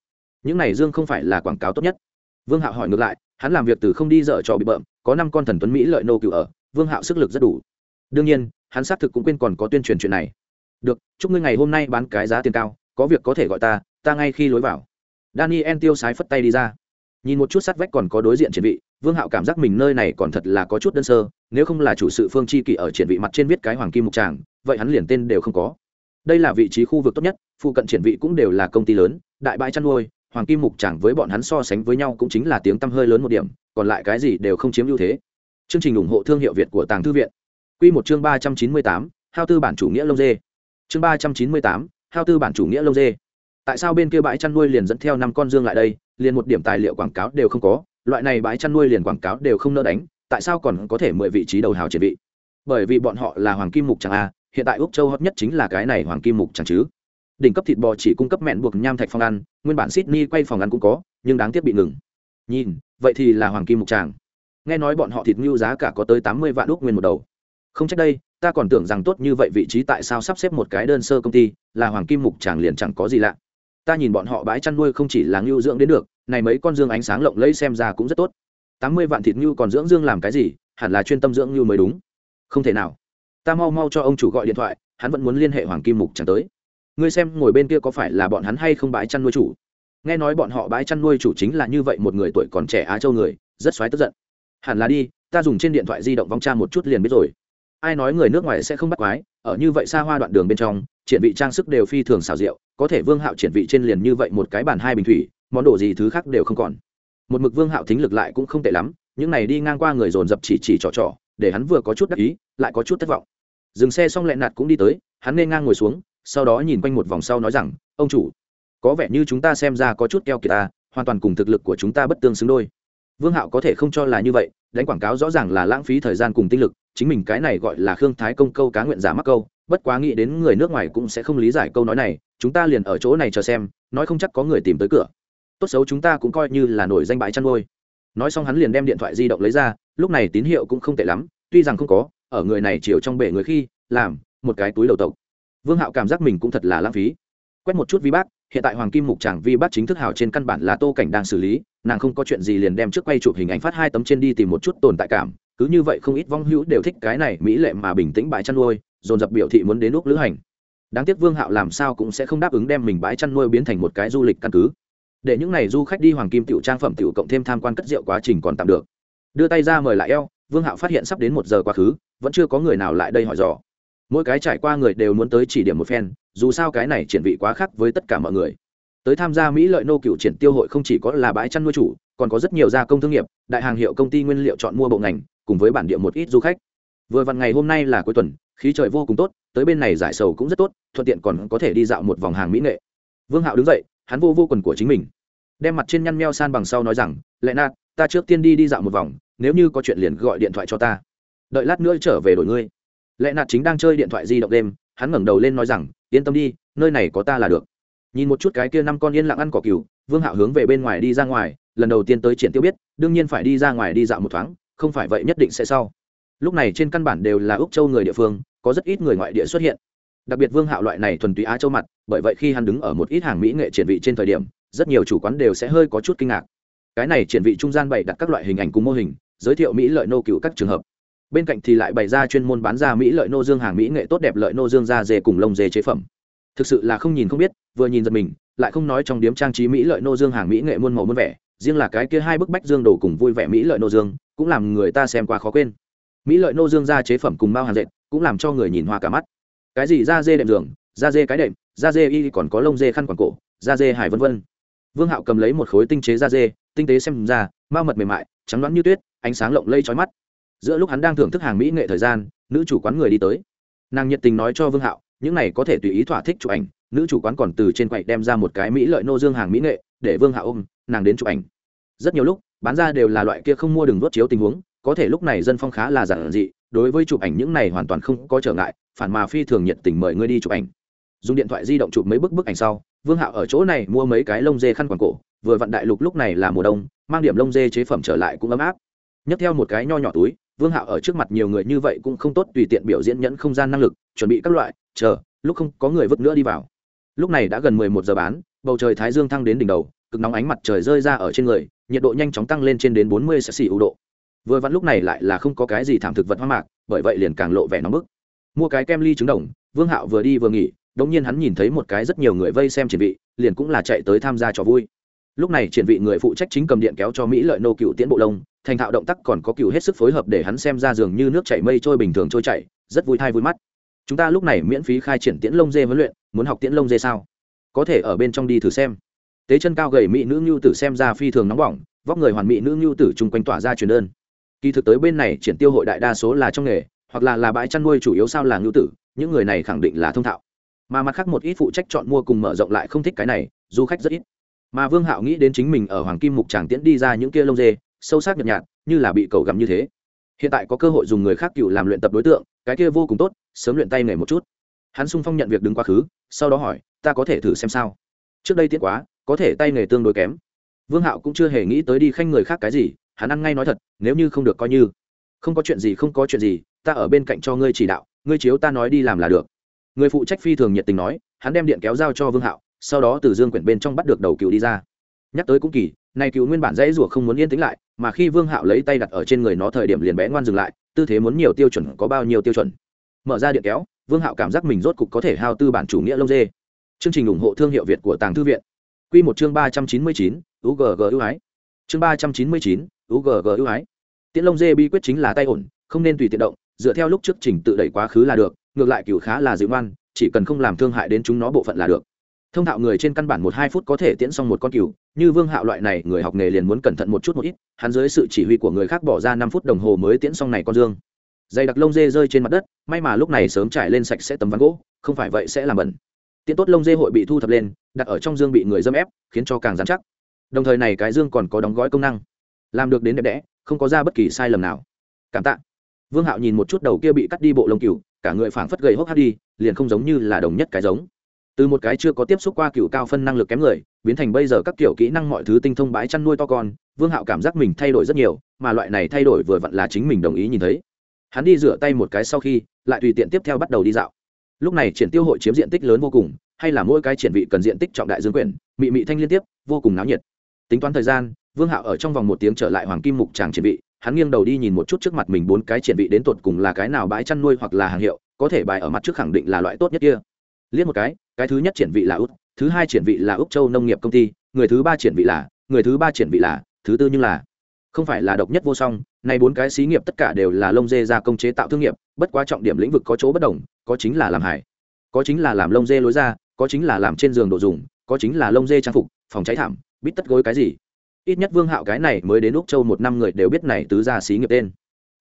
Những này dương không phải là quảng cáo tốt nhất. Vương hạo hỏi ngược lại, hắn làm việc từ không đi dở trò bị bợm, có năm con thần tuấn mỹ lợi nô cựu ở vương hạo sức lực rất đủ. Đương nhiên, hắn xác thực cũng quên còn có tuyên truyền chuyện này. Được, chúc ngươi ngày hôm nay bán cái giá tiền cao, có việc có thể gọi ta ta ngay khi lối vào. Daniel tiêu sái phất tay đi ra. Nhìn một chút sát vách còn có đối diện triển vị, vương hạo cảm giác mình nơi này còn thật là có chút đơn sơ, nếu không là chủ sự phương chi kỷ ở triển vị mặt trên viết cái hoàng kim mục tràng, vậy hắn liền tên đều không có. Đây là vị trí khu vực tốt nhất, phụ cận triển vị cũng đều là công ty lớn, đại bãi chăn nuôi, hoàng kim mục tràng với bọn hắn so sánh với nhau cũng chính là tiếng tăm hơi lớn một điểm, còn lại cái gì đều không chiếm ưu thế chương trình ủng hộ thương hiệu việt của tàng thư viện. Quy một chương ba trăm chín mươi tám, hao tư bản chủ nghĩa lông dê. Chương ba trăm chín mươi tám, hao tư bản chủ nghĩa lông dê. Tại sao bên kia bãi chăn nuôi liền dẫn theo năm con dương lại đây, liền một điểm tài liệu quảng cáo đều không có, loại này bãi chăn nuôi liền quảng cáo đều không nỡ đánh, tại sao còn có thể mười vị trí đầu hào triển vị? Bởi vì bọn họ là hoàng kim mục chẳng a, hiện tại úc châu hot nhất chính là cái này hoàng kim mục chẳng chứ. Đỉnh cấp thịt bò chỉ cung cấp mẹn buộc nham thạch phòng ăn, nguyên bản sydney quay phòng ăn cũng có, nhưng đáng tiếc bị ngừng. Nhìn, vậy thì là hoàng kim mục tràng nghe nói bọn họ thịt ngưu giá cả có tới tám mươi vạn đúc nguyên một đầu. Không trách đây, ta còn tưởng rằng tốt như vậy vị trí tại sao sắp xếp một cái đơn sơ công ty, là hoàng kim mục chẳng liền chẳng có gì lạ. Ta nhìn bọn họ bãi chăn nuôi không chỉ là ngưu dưỡng đến được, này mấy con dương ánh sáng lộng lẫy xem ra cũng rất tốt. Tám mươi vạn thịt ngưu còn dưỡng dương làm cái gì, hẳn là chuyên tâm dưỡng ngưu mới đúng. Không thể nào. Ta mau mau cho ông chủ gọi điện thoại, hắn vẫn muốn liên hệ hoàng kim mục chẳng tới. Ngươi xem ngồi bên kia có phải là bọn hắn hay không bãi chăn nuôi chủ? Nghe nói bọn họ bãi chăn nuôi chủ chính là như vậy một người tuổi còn trẻ á châu người, rất xoáy tức giận hẳn là đi, ta dùng trên điện thoại di động vong tra một chút liền biết rồi. Ai nói người nước ngoài sẽ không bắt quái, ở như vậy xa hoa đoạn đường bên trong, triển vị trang sức đều phi thường xào rượu có thể vương hạo triển vị trên liền như vậy một cái bàn hai bình thủy, món đồ gì thứ khác đều không còn. Một mực vương hạo thính lực lại cũng không tệ lắm, những này đi ngang qua người dồn dập chỉ chỉ trò trò, để hắn vừa có chút đắc ý, lại có chút thất vọng. Dừng xe xong lẹ nạt cũng đi tới, hắn nên ngang ngồi xuống, sau đó nhìn quanh một vòng sau nói rằng, ông chủ, có vẻ như chúng ta xem ra có chút keo kiệt ta hoàn toàn cùng thực lực của chúng ta bất tương xứng đôi vương hạo có thể không cho là như vậy, đánh quảng cáo rõ ràng là lãng phí thời gian cùng tinh lực, chính mình cái này gọi là khương thái công câu cá nguyện giả mắc câu, bất quá nghĩ đến người nước ngoài cũng sẽ không lý giải câu nói này, chúng ta liền ở chỗ này chờ xem, nói không chắc có người tìm tới cửa. Tốt xấu chúng ta cũng coi như là nổi danh bãi chăn nuôi. nói xong hắn liền đem điện thoại di động lấy ra, lúc này tín hiệu cũng không tệ lắm, tuy rằng không có, ở người này chiều trong bể người khi, làm, một cái túi đầu tộc. Vương hạo cảm giác mình cũng thật là lãng phí. Quét một chút vi bác hiện tại hoàng kim mục tràng vi bắt chính thức hào trên căn bản là tô cảnh đang xử lý, nàng không có chuyện gì liền đem trước quay chụp hình ảnh phát hai tấm trên đi tìm một chút tồn tại cảm, cứ như vậy không ít vong hữu đều thích cái này mỹ lệ mà bình tĩnh bãi chăn nuôi, dồn dập biểu thị muốn đến lúc lữ hành. Đáng tiếc vương hạo làm sao cũng sẽ không đáp ứng đem mình bãi chăn nuôi biến thành một cái du lịch căn cứ. Để những n à y du khách đi hoàng kim tiểu trang phẩm tiểu cộng thêm tham quan cất rượu quá trình còn tạm được. Đưa tay ra mời lại eo, vương hạo phát hiện sắp đến một giờ quá khứ, vẫn chưa có người nào lại đây hỏi dò mỗi cái trải qua người đều muốn tới chỉ điểm một phen, dù sao cái này triển vị quá khác với tất cả mọi người. Tới tham gia mỹ lợi nô cựu triển tiêu hội không chỉ có là bãi chăn nuôi chủ, còn có rất nhiều gia công thương nghiệp, đại hàng hiệu công ty nguyên liệu chọn mua bộ ngành, cùng với bản địa một ít du khách. Vừa vặn ngày hôm nay là cuối tuần, khí trời vô cùng tốt, tới bên này giải sầu cũng rất tốt, thuận tiện còn có thể đi dạo một vòng hàng mỹ nghệ. Vương hạo đứng dậy, hắn vô vô quần của chính mình. Đem mặt trên nhăn meo san bằng sau nói rằng lẽ nạt, ta trước tiên đi đi dạo một vòng, nếu như có chuyện liền gọi điện thoại cho ta. Đợi lát nữa trở về đổi ngươi lẽ nạt chính đang chơi điện thoại di động đêm hắn ngẩng đầu lên nói rằng, yên tâm đi, nơi này có ta là được. Nhìn một chút cái kia năm con yên lặng ăn cỏ cừu, vương hạo hướng về bên ngoài đi ra ngoài, lần đầu tiên tới triển tiêu biết, đương nhiên phải đi ra ngoài đi dạo một thoáng, không phải vậy nhất định sẽ sau. Lúc này trên căn bản đều là úc châu người địa phương, có rất ít người ngoại địa xuất hiện. Đặc biệt vương hạo loại này thuần túy á châu mặt, bởi vậy khi hắn đứng ở một ít hàng mỹ nghệ triển vị trên thời điểm, rất nhiều chủ quán đều sẽ hơi có chút kinh ngạc. Cái này triển vị trung gian bày đặt các loại hình ảnh cùng mô hình, giới thiệu mỹ lợi nô cựu các trường hợp bên cạnh thì lại bày ra chuyên môn bán ra mỹ lợi nô dương hàng mỹ nghệ tốt đẹp lợi nô dương da dê cùng lông dê chế phẩm. Thực sự là không nhìn không biết, vừa nhìn giật mình, lại không nói trong điếm trang trí mỹ lợi nô dương hàng mỹ nghệ muôn màu muôn vẻ, riêng là cái kia hai bức bách dương đồ cùng vui vẻ mỹ lợi nô dương, cũng làm người ta xem qua khó quên. Mỹ lợi nô dương da chế phẩm cùng bao hàng dệt, cũng làm cho người nhìn hoa cả mắt. Cái gì da dê đệm giường, da dê cái đệm, da dê y còn có lông dê khăn quàng cổ, da dê hải vân vân. Vương hạo cầm lấy một khối tinh chế da dê, tinh tế xem ra mao mật mềm mại, trắng đoán như tuyết, ánh sáng lộng lây trói mắt giữa lúc hắn đang thưởng thức hàng mỹ nghệ thời gian, nữ chủ quán người đi tới. Nàng nhiệt tình nói cho vương hạo, những này có thể tùy ý thỏa thích chụp ảnh. Nữ chủ quán còn từ trên quầy đem ra một cái mỹ lợi nô dương hàng mỹ nghệ, để vương hạo ôm, nàng đến chụp ảnh. Rất nhiều lúc, bán ra đều là loại kia không mua đường vớt chiếu tình huống, có thể lúc này dân phong khá là giản dị, đối với chụp ảnh những này hoàn toàn không có trở ngại, phản mà phi thường nhiệt tình mời ngươi đi chụp ảnh. Dùng điện thoại di động chụp mấy bức bức ảnh sau, vương hạo ở chỗ này mua mấy cái lông dê khăn quàng cổ, vừa vặn đại lục lúc này là mùa đông, mang điểm lông dê chế phẩm trở lại cũng ấm áp. Nhấc theo một cái nho nhỏ túi vương hạo ở trước mặt nhiều người như vậy cũng không tốt tùy tiện biểu diễn nhẫn không gian năng lực, chuẩn bị các loại, chờ, lúc không có người vứt nữa đi vào. Lúc này đã gần mười một giờ bán, bầu trời thái dương thăng đến đỉnh đầu, cực nóng ánh mặt trời rơi ra ở trên người, nhiệt độ nhanh chóng tăng lên trên đến bốn mươi xì ưu độ. Vừa vặn lúc này lại là không có cái gì thảm thực vật hoang mạc, bởi vậy liền càng lộ vẻ nóng bức. Mua cái kem ly trứng đồng, vương hạo vừa đi vừa nghỉ, đống nhiên hắn nhìn thấy một cái rất nhiều người vây xem triển vị, liền cũng là chạy tới tham gia trò vui lúc này triển vị người phụ trách chính cầm điện kéo cho mỹ lợi nô cựu tiến bộ lông, thành thạo động tác còn có cựu hết sức phối hợp để hắn xem ra dường như nước chảy mây trôi bình thường trôi chảy, rất vui thai vui mắt. Chúng ta lúc này miễn phí khai triển tiễn lông dê huấn luyện, muốn học tiễn lông dê sao? Có thể ở bên trong đi thử xem. Tế chân cao gầy mỹ nữ ngưu tử xem ra phi thường nóng bỏng, vóc người hoàn mỹ nữ ngưu tử chung quanh tỏa ra truyền đơn. Kỳ thực tới bên này triển tiêu hội đại đa số là trong nghề, hoặc là là bãi chăn nuôi chủ yếu sao là ngưu tử, những người này khẳng định là thông thạo. Mà mặt khác một ít phụ trách chọn mua cùng mở rộng lại không thích cái này, du khách rất ít mà vương hạo nghĩ đến chính mình ở hoàng kim mục tràng tiễn đi ra những kia lông dê, sâu sắc nhợt nhạt, như là bị cầu gặm như thế. Hiện tại có cơ hội dùng người khác cựu làm luyện tập đối tượng, cái kia vô cùng tốt, sớm luyện tay nghề một chút. Hắn sung phong nhận việc đứng quá khứ, sau đó hỏi, ta có thể thử xem sao? Trước đây tiết quá, có thể tay nghề tương đối kém. Vương hạo cũng chưa hề nghĩ tới đi khanh người khác cái gì, hắn ăn ngay nói thật, nếu như không được coi như. Không có chuyện gì, không có chuyện gì, ta ở bên cạnh cho ngươi chỉ đạo, ngươi chiếu ta nói đi làm là được. Người phụ trách phi thường nhiệt tình nói, hắn đem điện kéo giao cho vương hạo sau đó từ dương quyển bên trong bắt được đầu cựu đi ra. Nhắc tới cũng kỳ này cựu nguyên bản dãy rủa không muốn yên tĩnh lại, mà khi vương hạo lấy tay đặt ở trên người nó thời điểm liền bé ngoan dừng lại, tư thế muốn nhiều tiêu chuẩn có bao nhiêu tiêu chuẩn. Mở ra điện kéo, vương hạo cảm giác mình rốt cục có thể hao tư bản chủ nghĩa lông dê. Chương trình ủng hộ thương hiệu việt của tàng thư viện. Q một chương ba trăm chín mươi chín ugg ưu ái chương ba trăm chín mươi chín ugg ưu ái tiễn lông dê bi quyết chính là tay ổn, không nên tùy tiện động, dựa theo lúc trước trình tự đẩy quá khứ là được, ngược lại cựu khá là dịu ngoan, chỉ cần không làm thương hại đến chúng nó bộ phận là được thông thạo người trên căn bản một hai phút có thể tiễn xong một con cừu, như vương hạo loại này người học nghề liền muốn cẩn thận một chút một ít, hắn dưới sự chỉ huy của người khác bỏ ra năm phút đồng hồ mới tiễn xong này con dương. Dày đặc lông dê rơi trên mặt đất, may mà lúc này sớm trải lên sạch sẽ tấm ván gỗ, không phải vậy sẽ làm bẩn. Tiễn tốt lông dê hội bị thu thập lên, đặt ở trong dương bị người dâm ép, khiến cho càng dán chắc. Đồng thời này cái dương còn có đóng gói công năng. Làm được đến đẹp đẽ, không có ra bất kỳ sai lầm nào. Cảm tạ. Vương hạo nhìn một chút đầu kia bị cắt đi bộ lông cừu, cả người phảng phất gầy hốc hác đi, liền không giống như là đồng nhất cái giống từ một cái chưa có tiếp xúc qua cựu cao phân năng lực kém người, biến thành bây giờ các kiểu kỹ năng mọi thứ tinh thông bãi chăn nuôi to con, vương hạo cảm giác mình thay đổi rất nhiều, mà loại này thay đổi vừa vặn là chính mình đồng ý nhìn thấy. Hắn đi rửa tay một cái sau khi, lại tùy tiện tiếp theo bắt đầu đi dạo. Lúc này triển tiêu hội chiếm diện tích lớn vô cùng, hay là mỗi cái triển vị cần diện tích trọng đại dương quyển, mị mị thanh liên tiếp, vô cùng náo nhiệt. Tính toán thời gian, vương hạo ở trong vòng một tiếng trở lại hoàng kim mục tràng triển vị, hắn nghiêng đầu đi nhìn một chút trước mặt mình bốn cái triển vị đến tột cùng là cái nào bãi chăn nuôi hoặc là hàng hiệu, có thể bài ở mặt trước khẳng định là loại tốt nhất kia liếc một cái cái thứ nhất triển vị là úc, thứ hai triển vị là úc châu nông nghiệp công ty, người thứ ba triển vị là, người thứ ba triển vị là, thứ tư nhưng là. Không phải là độc nhất vô song nay bốn cái xí nghiệp tất cả đều là lông dê gia công chế tạo thương nghiệp, bất quá trọng điểm lĩnh vực có chỗ bất đồng, có chính là làm hải có chính là làm lông dê lối ra, có chính là làm trên giường đồ dùng, có chính là lông dê trang phục, phòng cháy thảm, bít tất gối cái gì. Ít nhất vương hạo cái này mới đến úc châu một năm người đều biết này tứ gia xí nghiệp tên.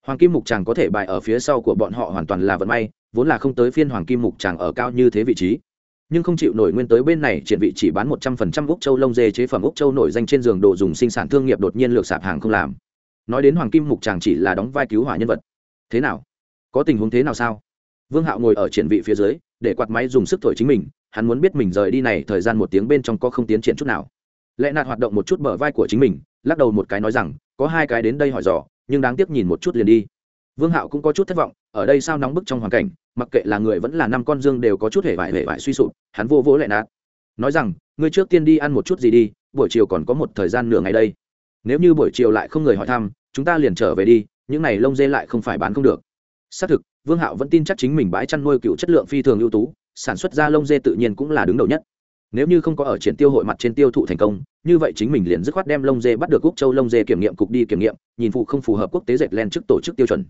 Hoàng kim mục chàng có thể bài ở phía sau của bọn họ hoàn toàn là vận may vốn là không tới phiên hoàng kim mục tràng ở cao như thế vị trí. Nhưng không chịu nổi nguyên tới bên này triển vị chỉ bán một trăm phần trăm úc châu lông dê chế phẩm úc châu nổi danh trên giường đồ dùng sinh sản thương nghiệp đột nhiên lược sạp hàng không làm. Nói đến hoàng kim mục chàng chỉ là đóng vai cứu hỏa nhân vật. Thế nào? Có tình huống thế nào sao? Vương hạo ngồi ở triển vị phía dưới, để quạt máy dùng sức thổi chính mình, hắn muốn biết mình rời đi này thời gian một tiếng bên trong có không tiến triển chút nào. Lẽ nạt hoạt động một chút bờ vai của chính mình, lắc đầu một cái nói rằng, có hai cái đến đây hỏi dò, nhưng đáng tiếc nhìn một chút liền đi vương hạo cũng có chút thất vọng, ở đây sao nóng bức trong hoàn cảnh, mặc kệ là người vẫn là năm con dương đều có chút hề vải hề vải suy sụp, hắn vô vỗ lại nạt. Nói rằng, ngươi trước tiên đi ăn một chút gì đi, buổi chiều còn có một thời gian nửa ngày đây. Nếu như buổi chiều lại không người hỏi thăm, chúng ta liền trở về đi, những này lông dê lại không phải bán không được. Xác thực, vương hạo vẫn tin chắc chính mình bãi chăn nuôi cựu chất lượng phi thường ưu tú, sản xuất ra lông dê tự nhiên cũng là đứng đầu nhất. Nếu như không có ở triển tiêu hội mặt trên tiêu thụ thành công, như vậy chính mình liền dứt khoát đem lông dê bắt được quốc châu lông dê kiểm nghiệm cục đi kiểm nghiệm, nhìn phụ không phù hợp quốc tế dệt len trước tổ chức tiêu chuẩn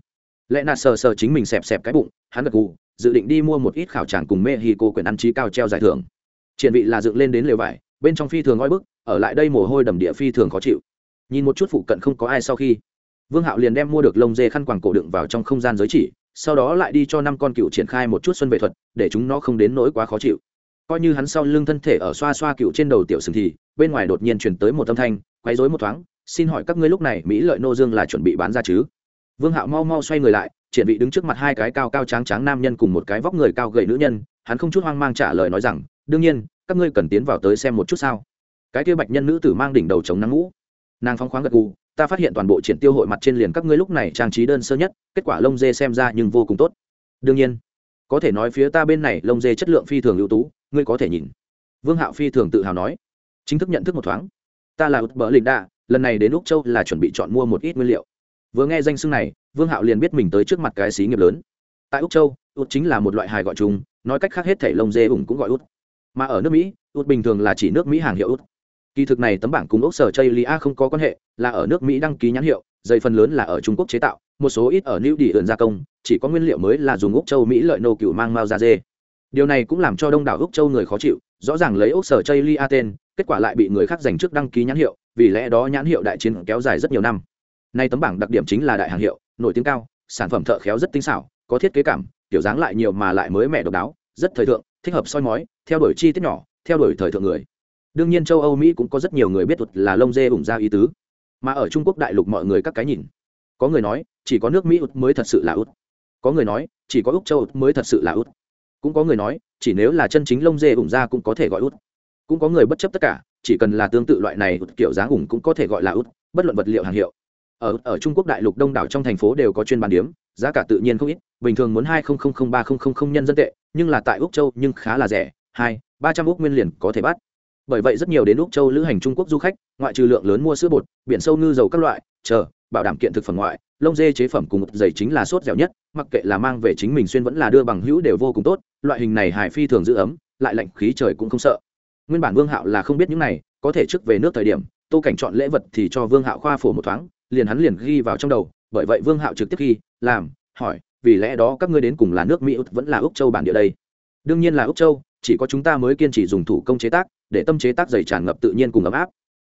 lẽ nạt sờ sờ chính mình xẹp xẹp cái bụng, hắn gật gù, dự định đi mua một ít khảo tràng cùng mexico quyển ăn trí cao treo giải thưởng. Triển vị là dựng lên đến lều vải, bên trong phi thường oi bức, ở lại đây mồ hôi đầm địa phi thường khó chịu. Nhìn một chút phụ cận không có ai sau khi, vương hạo liền đem mua được lông dê khăn quàng cổ đựng vào trong không gian giới chỉ, sau đó lại đi cho năm con cựu triển khai một chút xuân vệ thuật, để chúng nó không đến nỗi quá khó chịu. Coi như hắn sau lưng thân thể ở xoa xoa cựu trên đầu tiểu sừng thì, bên ngoài đột nhiên chuyển tới một âm thanh, quấy rối một thoáng, xin hỏi các ngươi lúc này mỹ lợi nô dương là chuẩn bị bán ra chứ? Vương hạo mau mau xoay người lại, triển vị đứng trước mặt hai cái cao cao tráng tráng nam nhân cùng một cái vóc người cao gầy nữ nhân, hắn không chút hoang mang trả lời nói rằng, đương nhiên, các ngươi cần tiến vào tới xem một chút sao? Cái kia bạch nhân nữ tử mang đỉnh đầu chống nắng ngũ. Nàng phong khoáng gật gù, ta phát hiện toàn bộ triển tiêu hội mặt trên liền các ngươi lúc này trang trí đơn sơ nhất, kết quả lông dê xem ra nhưng vô cùng tốt. Đương nhiên, có thể nói phía ta bên này lông dê chất lượng phi thường ưu tú, ngươi có thể nhìn. Vương hạo phi thường tự hào nói. Chính thức nhận thức một thoáng. Ta là út bỡ lịnh đa lần này đến úc châu là chuẩn bị chọn mua một ít nguyên liệu vừa nghe danh xưng này, vương hạo liền biết mình tới trước mặt cái xí nghiệp lớn. Tại úc châu, út chính là một loại hài gọi chung, nói cách khác hết thể lông dê ủng cũng gọi út. Mà ở nước mỹ, út bình thường là chỉ nước mỹ hàng hiệu út. Kỳ thực này tấm bảng cùng ốc sở chây lia không có quan hệ, là ở nước mỹ đăng ký nhãn hiệu, dây phần lớn là ở trung quốc chế tạo, một số ít ở new đi ẩn gia công, chỉ có nguyên liệu mới là dùng úc châu mỹ lợi nô cựu mang mao ra dê. Điều này cũng làm cho đông đảo úc châu người khó chịu, rõ ràng lấy ốc sở chây lia tên, kết quả lại bị người khác giành trước đăng ký nhãn hiệu, vì lẽ đó nhãn hiệu đại chiến kéo dài rất nhiều năm nay tấm bảng đặc điểm chính là đại hàng hiệu, nổi tiếng cao, sản phẩm thợ khéo rất tinh xảo, có thiết kế cảm, kiểu dáng lại nhiều mà lại mới mẻ độc đáo, rất thời thượng, thích hợp soi mói, theo đuổi chi tiết nhỏ, theo đuổi thời thượng người. Đương nhiên châu âu, mỹ cũng có rất nhiều người biết thuật là lông dê ủng ra ý tứ. Mà ở trung quốc đại lục mọi người các cái nhìn. Có người nói, chỉ có nước mỹ út mới thật sự là út. Có người nói, chỉ có úc châu út mới thật sự là út. Cũng có người nói, chỉ nếu là chân chính lông dê ủng ra cũng có thể gọi út. Cũng có người bất chấp tất cả, chỉ cần là tương tự loại này út kiểu dáng ủng cũng có thể gọi là út, bất luận vật liệu hàng hiệu ở ở trung quốc đại lục đông đảo trong thành phố đều có chuyên bán điếm, giá cả tự nhiên không ít, bình thường muốn hai ba nhân dân tệ, nhưng là tại úc châu nhưng khá là rẻ, hai, ba trăm úc nguyên liền có thể bắt. Bởi vậy rất nhiều đến úc châu lữ hành trung quốc du khách, ngoại trừ lượng lớn mua sữa bột, biển sâu ngư dầu các loại, chờ, bảo đảm kiện thực phẩm ngoại, lông dê chế phẩm cùng giày chính là sốt dẻo nhất, mặc kệ là mang về chính mình xuyên vẫn là đưa bằng hữu đều vô cùng tốt, loại hình này hải phi thường giữ ấm, lại lạnh khí trời cũng không sợ. Nguyên bản vương hạo là không biết những này, có thể trước về nước thời điểm, tô cảnh chọn lễ vật thì cho vương hạo khoa phổ một thoáng liền hắn liền ghi vào trong đầu, bởi vậy vương hạo trực tiếp ghi làm, hỏi, vì lẽ đó các ngươi đến cùng là nước mỹ vẫn là úc châu bản địa đây? Đương nhiên là úc châu, chỉ có chúng ta mới kiên trì dùng thủ công chế tác, để tâm chế tác dày tràn ngập tự nhiên cùng ấm áp.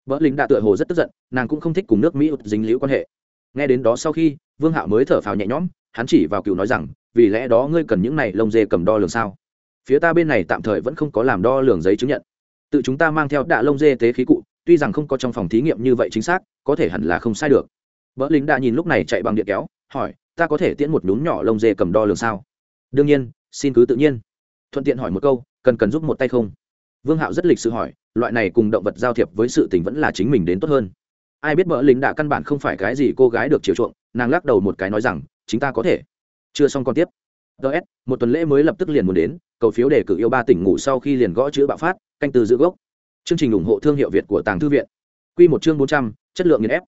Vợ lính đã tựa hồ rất tức giận, nàng cũng không thích cùng nước mỹ dính liễu quan hệ. Nghe đến đó sau khi, vương hạo mới thở phào nhẹ nhõm, hắn chỉ vào cựu nói rằng, vì lẽ đó ngươi cần những này lông dê cầm đo lường sao? Phía ta bên này tạm thời vẫn không có làm đo lường giấy chứng nhận. Tự chúng ta mang theo đạ lông dê tế khí cụ tuy rằng không có trong phòng thí nghiệm như vậy chính xác, có thể hẳn là không sai được. Vợ lính đã nhìn lúc này chạy bằng điện kéo, hỏi, ta có thể tiễn một nhún nhỏ lông dê cầm đo lường sao? Đương nhiên, xin cứ tự nhiên. Thuận tiện hỏi một câu, cần cần giúp một tay không? Vương hạo rất lịch sự hỏi, loại này cùng động vật giao thiệp với sự tình vẫn là chính mình đến tốt hơn. Ai biết bỡ lính đã căn bản không phải cái gì cô gái được chiều chuộng, nàng lắc đầu một cái nói rằng, chính ta có thể. Chưa xong còn tiếp. Ts một tuần lễ mới lập tức liền muốn đến, cầu phiếu để cử yêu ba tỉnh ngủ sau khi liền gõ chữ bạo phát, canh từ giữ gốc chương trình ủng hộ thương hiệu việt của tàng thư viện. Q một chương bốn trăm, chất lượng nghiền ép.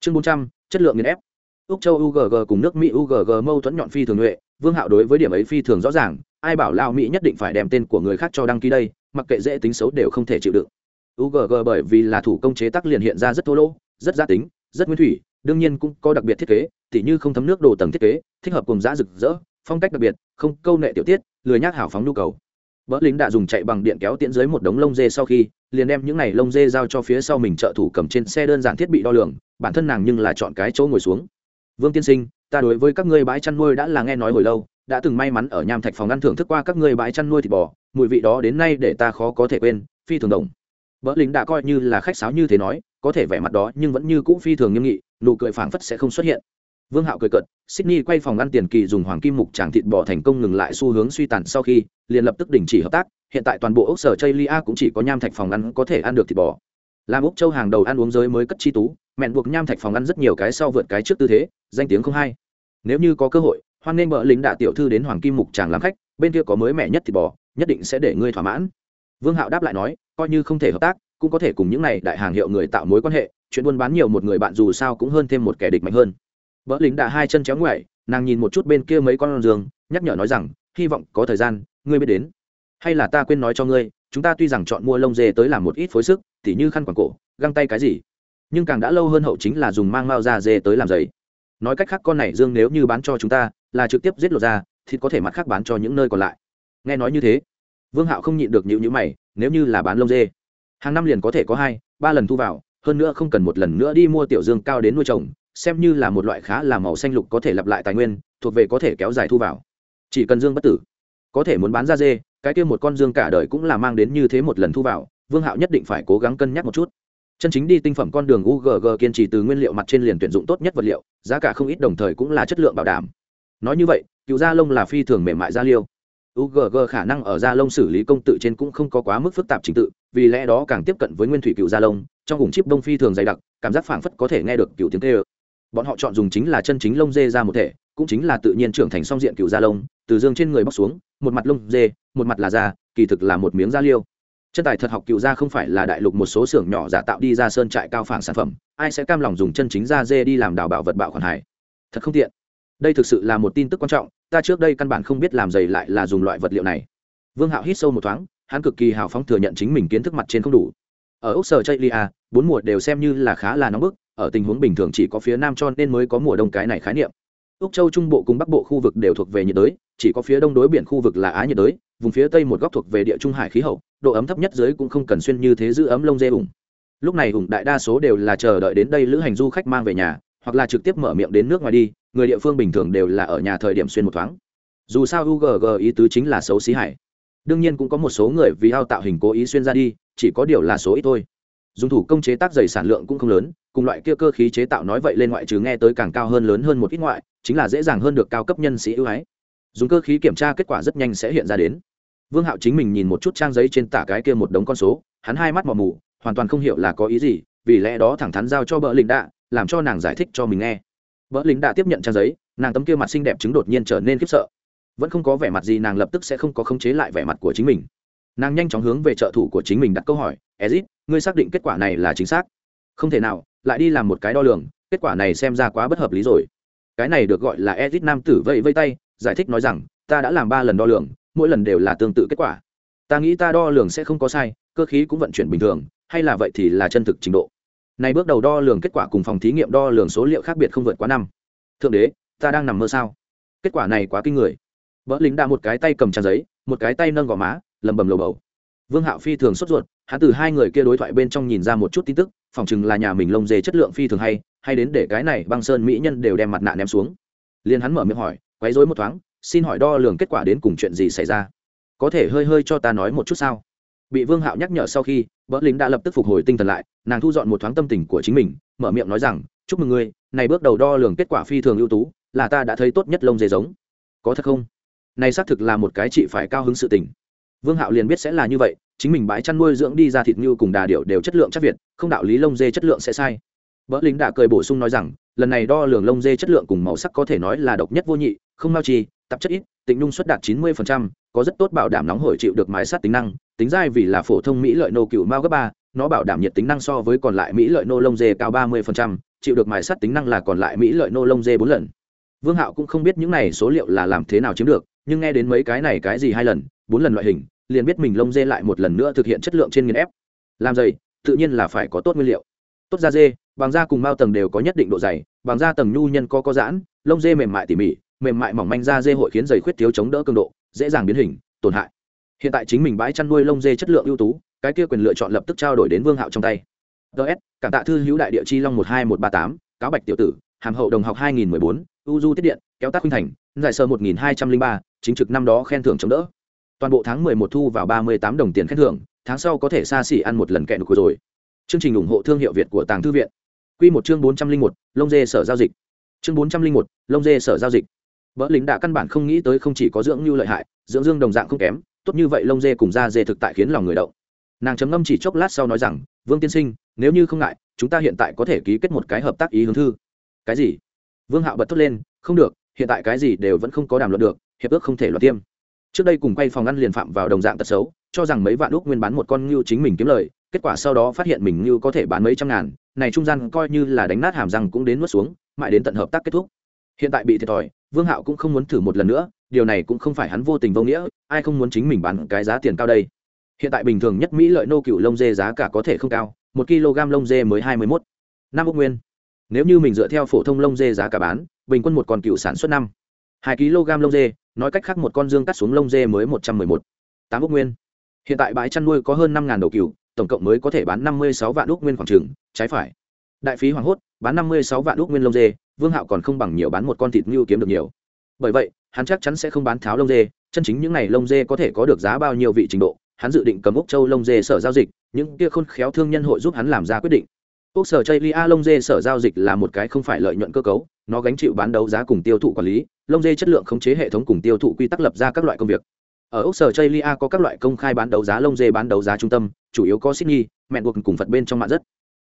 Chương bốn trăm, chất lượng nghiền ép. Úc châu ugg cùng nước mỹ ugg mâu thuẫn nhọn phi thường nhuệ. Vương hạo đối với điểm ấy phi thường rõ ràng, ai bảo lao mỹ nhất định phải đem tên của người khác cho đăng ký đây, mặc kệ dễ tính xấu đều không thể chịu đựng. Ugg bởi vì là thủ công chế tác liền hiện ra rất thô lỗ, rất gia tính, rất nguyên thủy, đương nhiên cũng có đặc biệt thiết kế, tỉ như không thấm nước đồ tầng thiết kế, thích hợp cùng giá rực rỡ, phong cách đặc biệt, không câu nệ tiểu tiết, lười nhác hảo phóng nhu cầu vợ lính đã dùng chạy bằng điện kéo tiễn dưới một đống lông dê sau khi, liền đem những này lông dê giao cho phía sau mình trợ thủ cầm trên xe đơn giản thiết bị đo lường, bản thân nàng nhưng là chọn cái chỗ ngồi xuống. Vương tiên sinh, ta đối với các ngươi bãi chăn nuôi đã là nghe nói hồi lâu, đã từng may mắn ở nham thạch phòng ăn thưởng thức qua các ngươi bãi chăn nuôi thịt bò, mùi vị đó đến nay để ta khó có thể quên, phi thường đồng. Vợ lính đã coi như là khách sáo như thế nói, có thể vẻ mặt đó nhưng vẫn như cũ phi thường nghiêm nghị, nụ cười phảng phất sẽ không xuất hiện vương hạo cười cợt, sydney quay phòng ăn tiền kỳ dùng hoàng kim mục tràng thịt bò thành công ngừng lại xu hướng suy tàn sau khi, liền lập tức đình chỉ hợp tác. Hiện tại toàn bộ ốc sở chây lia cũng chỉ có nham thạch phòng ăn có thể ăn được thịt bò. Làm úc châu hàng đầu ăn uống giới mới cất chi tú, mẹn buộc nham thạch phòng ăn rất nhiều cái sau vượt cái trước tư thế, danh tiếng không hay. Nếu như có cơ hội, hoan nên bợ lính đạ tiểu thư đến hoàng kim mục tràng làm khách, bên kia có mới mẻ nhất thịt bò, nhất định sẽ để ngươi thỏa mãn. Vương hạo đáp lại nói, coi như không thể hợp tác, cũng có thể cùng những này đại hàng hiệu người tạo mối quan hệ, chuyện buôn bán nhiều một người bạn dù sao cũng hơn thêm một kẻ địch mạnh hơn vợ lính đã hai chân chéo ngoại nàng nhìn một chút bên kia mấy con giường, nhắc nhở nói rằng, hy vọng có thời gian, ngươi biết đến. Hay là ta quên nói cho ngươi, chúng ta tuy rằng chọn mua lông dê tới làm một ít phối sức, tỉ như khăn quàng cổ, găng tay cái gì, nhưng càng đã lâu hơn hậu chính là dùng mang mao da dê tới làm giấy nói cách khác con này dương nếu như bán cho chúng ta, là trực tiếp giết lột ra thì có thể mặt khác bán cho những nơi còn lại. Nghe nói như thế, vương hạo không nhịn được nhịu nhữ mày, nếu như là bán lông dê, hàng năm liền có thể có hai, ba lần thu vào, hơn nữa không cần một lần nữa đi mua tiểu dương cao đến nuôi trồng xem như là một loại khá là màu xanh lục có thể lặp lại tài nguyên, thuộc về có thể kéo dài thu vào. Chỉ cần dương bất tử có thể muốn bán ra dê, cái kia một con dương cả đời cũng là mang đến như thế một lần thu vào, vương hạo nhất định phải cố gắng cân nhắc một chút. Chân chính đi tinh phẩm con đường ugg kiên trì từ nguyên liệu mặt trên liền tuyển dụng tốt nhất vật liệu, giá cả không ít đồng thời cũng là chất lượng bảo đảm. Nói như vậy, cựu da lông là phi thường mềm mại da liêu. Ugg khả năng ở da lông xử lý công tự trên cũng không có quá mức phức tạp trình tự, vì lẽ đó càng tiếp cận với nguyên thủy cựu da lông, trong vùng chip đông phi thường dày đặc, cảm giác phảng phất có thể nghe được cựu tiếng tê ơ bọn họ chọn dùng chính là chân chính lông dê ra một thể, cũng chính là tự nhiên trưởng thành song diện cựu da lông, từ dương trên người bóc xuống, một mặt lông dê, một mặt là da, kỳ thực là một miếng da liêu. Chân tài thật học cựu da không phải là đại lục một số xưởng nhỏ giả tạo đi ra sơn trại cao phẳng sản phẩm, ai sẽ cam lòng dùng chân chính da dê đi làm đào bảo vật bạo khoản hải thật không tiện. Đây thực sự là một tin tức quan trọng, ta trước đây căn bản không biết làm giày lại là dùng loại vật liệu này. Vương hạo hít sâu một thoáng, hắn cực kỳ hào phóng thừa nhận chính mình kiến thức mặt trên không đủ. Ở úc sở chây lia, bốn mùa đều xem như là khá là nóng bức ở tình huống bình thường chỉ có phía nam cho nên mới có mùa đông cái này khái niệm. Úc châu trung bộ cùng bắc bộ khu vực đều thuộc về nhiệt đới, chỉ có phía đông đối biển khu vực là á nhiệt đới, vùng phía tây một góc thuộc về địa trung hải khí hậu, độ ấm thấp nhất dưới cũng không cần xuyên như thế giữ ấm lông dê ủng. Lúc này ủng đại đa số đều là chờ đợi đến đây lữ hành du khách mang về nhà, hoặc là trực tiếp mở miệng đến nước ngoài đi, người địa phương bình thường đều là ở nhà thời điểm xuyên một thoáng. Dù sao ugg ý tứ chính là xấu xí hải đương nhiên cũng có một số người vì ao tạo hình cố ý xuyên ra đi, chỉ có điều là số ít thôi dùng thủ công chế tác giày sản lượng cũng không lớn, cùng loại kia cơ khí chế tạo nói vậy lên ngoại trừ nghe tới càng cao hơn lớn hơn một ít ngoại, chính là dễ dàng hơn được cao cấp nhân sĩ ưu ái. Dùng cơ khí kiểm tra kết quả rất nhanh sẽ hiện ra đến. Vương hạo chính mình nhìn một chút trang giấy trên tả cái kia một đống con số, hắn hai mắt mò mù, hoàn toàn không hiểu là có ý gì, vì lẽ đó thẳng thắn giao cho bỡ lính đạ, làm cho nàng giải thích cho mình nghe. Bỡ lính đạ tiếp nhận trang giấy, nàng tấm kia mặt xinh đẹp chứng đột nhiên trở nên khiếp sợ. Vẫn không có vẻ mặt gì, nàng lập tức sẽ không có khống chế lại vẻ mặt của chính mình nàng nhanh chóng hướng về trợ thủ của chính mình đặt câu hỏi, ezit, ngươi xác định kết quả này là chính xác? Không thể nào, lại đi làm một cái đo lường, kết quả này xem ra quá bất hợp lý rồi. Cái này được gọi là ezit nam tử vẫy vây tay, giải thích nói rằng, ta đã làm ba lần đo lường, mỗi lần đều là tương tự kết quả. Ta nghĩ ta đo lường sẽ không có sai, cơ khí cũng vận chuyển bình thường, hay là vậy thì là chân thực trình độ. Này bước đầu đo lường kết quả cùng phòng thí nghiệm đo lường số liệu khác biệt không vượt quá năm. Thượng đế, ta đang nằm mơ sao? Kết quả này quá kinh người. Vợ lính đã một cái tay cầm trang giấy, một cái tay nâng gò má lầm bầm lầu bầu. Vương hạo phi thường sốt ruột, hắn từ hai người kia đối thoại bên trong nhìn ra một chút tin tức, phòng chừng là nhà mình lông dê chất lượng phi thường hay hay đến để cái này băng sơn mỹ nhân đều đem mặt nạ ném xuống. Liền hắn mở miệng hỏi, quấy rối một thoáng, xin hỏi đo lường kết quả đến cùng chuyện gì xảy ra? Có thể hơi hơi cho ta nói một chút sao? Bị vương hạo nhắc nhở sau khi vợ lính đã lập tức phục hồi tinh thần lại, nàng thu dọn một thoáng tâm tình của chính mình, mở miệng nói rằng, chúc mừng ngươi, này bước đầu đo lường kết quả phi thường ưu tú, là ta đã thấy tốt nhất lông dê giống. Có thật không? Này xác thực là một cái chị phải cao hứng sự tình vương hạo liền biết sẽ là như vậy chính mình bãi chăn nuôi dưỡng đi ra thịt như cùng đà điệu đều chất lượng chắc việt không đạo lý lông dê chất lượng sẽ sai. Vợ lính đã cười bổ sung nói rằng lần này đo lường lông dê chất lượng cùng màu sắc có thể nói là độc nhất vô nhị không mau chi tạp chất ít tịnh nung suất đạt 90%, có rất tốt bảo đảm nóng hổi chịu được mái sát tính năng tính dai vì là phổ thông mỹ lợi nô cựu mao gấp ba nó bảo đảm nhiệt tính năng so với còn lại mỹ lợi nô lông dê cao 30%, chịu được mài sắt tính năng là còn lại mỹ lợi nô lông dê bốn lần. Vương hạo cũng không biết những này số liệu là làm thế nào chiếm được nhưng nghe đến mấy cái này cái gì hai lần bốn lần loại hình liền biết mình lông dê lại một lần nữa thực hiện chất lượng trên nghiền ép. Làm dày, tự nhiên là phải có tốt nguyên liệu. Tốt da dê, bằng da cùng mao tầng đều có nhất định độ dày, bằng da tầng nhu nhân có có giãn, lông dê mềm mại tỉ mỉ, mềm mại mỏng manh da dê hội khiến dày khuyết thiếu chống đỡ cường độ, dễ dàng biến hình, tổn hại. Hiện tại chính mình bãi chăn nuôi lông dê chất lượng ưu tú, cái kia quyền lựa chọn lập tức trao đổi đến vương hạo trong tay. Ts cảm tạ thư hữu đại địa chi long một hai một ba tám, cáo bạch tiểu tử, hàm hậu đồng học hai nghìn mười bốn u du tiết điện, kéo tác huynh thành, giải sơ một nghìn hai trăm linh ba, chính trực năm đó khen thưởng chống đỡ toàn bộ tháng mười một thu vào ba mươi tám đồng tiền khen thưởng, tháng sau có thể xa xỉ ăn một lần kẹn của rồi. Chương trình ủng hộ thương hiệu việt của tàng thư viện. Quy một chương bốn trăm linh một lông dê sở giao dịch. Chương bốn trăm linh một lông dê sở giao dịch. Vợ lính đã căn bản không nghĩ tới không chỉ có dưỡng như lợi hại, dưỡng dương đồng dạng không kém, tốt như vậy lông dê cùng da dê thực tại khiến lòng người động. Nàng chấm ngâm chỉ chốc lát sau nói rằng, vương tiên sinh, nếu như không ngại, chúng ta hiện tại có thể ký kết một cái hợp tác ý hướng thư. Cái gì? Vương hạo bật thốt lên, không được, hiện tại cái gì đều vẫn không có đàm luận được, hiệp ước không thể loạt tiêm trước đây cùng quay phòng ăn liền phạm vào đồng dạng tật xấu, cho rằng mấy vạn úc nguyên bán một con ngưu chính mình kiếm lời, kết quả sau đó phát hiện mình ngưu có thể bán mấy trăm ngàn, này trung gian coi như là đánh nát hàm răng cũng đến nuốt xuống, mãi đến tận hợp tác kết thúc. Hiện tại bị thiệt thòi, vương hạo cũng không muốn thử một lần nữa, điều này cũng không phải hắn vô tình vô nghĩa, ai không muốn chính mình bán cái giá tiền cao đây? Hiện tại bình thường nhất mỹ lợi nô cựu lông dê giá cả có thể không cao, một kg lông dê mới hai mươi mốt. Năm ốc nguyên. Nếu như mình dựa theo phổ thông lông dê giá cả bán, bình quân một con cựu sản xuất năm. Hai kg lông dê nói cách khác một con dương cắt xuống lông dê mới một trăm mười một. Tám ốc nguyên. Hiện tại bãi chăn nuôi có hơn năm đầu cừu, tổng cộng mới có thể bán năm mươi sáu vạn ốc nguyên khoảng trừng trái phải. Đại phí hoảng hốt, bán năm mươi sáu vạn ốc nguyên lông dê, vương hạo còn không bằng nhiều bán một con thịt ngưu kiếm được nhiều. Bởi vậy, hắn chắc chắn sẽ không bán tháo lông dê, chân chính những n à y lông dê có thể có được giá bao nhiêu vị trình độ, hắn dự định cầm ốc châu lông dê sở giao dịch, những kia khôn khéo thương nhân hội giúp hắn làm ra quyết định. Úc sở chây lia lông dê sở giao dịch là một cái không phải lợi nhuận cơ cấu, nó gánh chịu bán đấu giá cùng tiêu thụ quản lý lông dê chất lượng khống chế hệ thống cùng tiêu thụ quy tắc lập ra các loại công việc. Ở úc sở chây lia có các loại công khai bán đấu giá lông dê bán đấu giá trung tâm, chủ yếu có sydney mẹn buộc cùng phật bên trong mạng rất.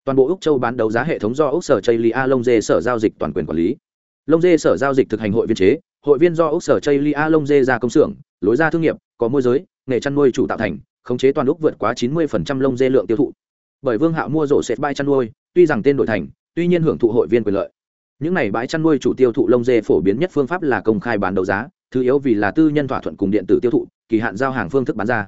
Toàn bộ úc châu bán đấu giá hệ thống do úc sở chây lia lông dê sở giao dịch toàn quyền quản lý. Lông dê sở giao dịch thực hành hội viên chế, hội viên do úc sở chây lia lông dê ra công xưởng, lối ra thương nghiệp, có môi giới, nghề chăn nuôi chủ tạo thành, khống chế toàn úc vượt quá chín mươi lông dê lượng tiêu thụ. Bởi vương hạo mua rổ sệt bay chăn nuôi, tuy rằng tên đổi thành, tuy nhiên hưởng thụ hội viên quyền lợi những này bãi chăn nuôi chủ tiêu thụ lông dê phổ biến nhất phương pháp là công khai bán đấu giá, thứ yếu vì là tư nhân thỏa thuận cùng điện tử tiêu thụ, kỳ hạn giao hàng phương thức bán ra.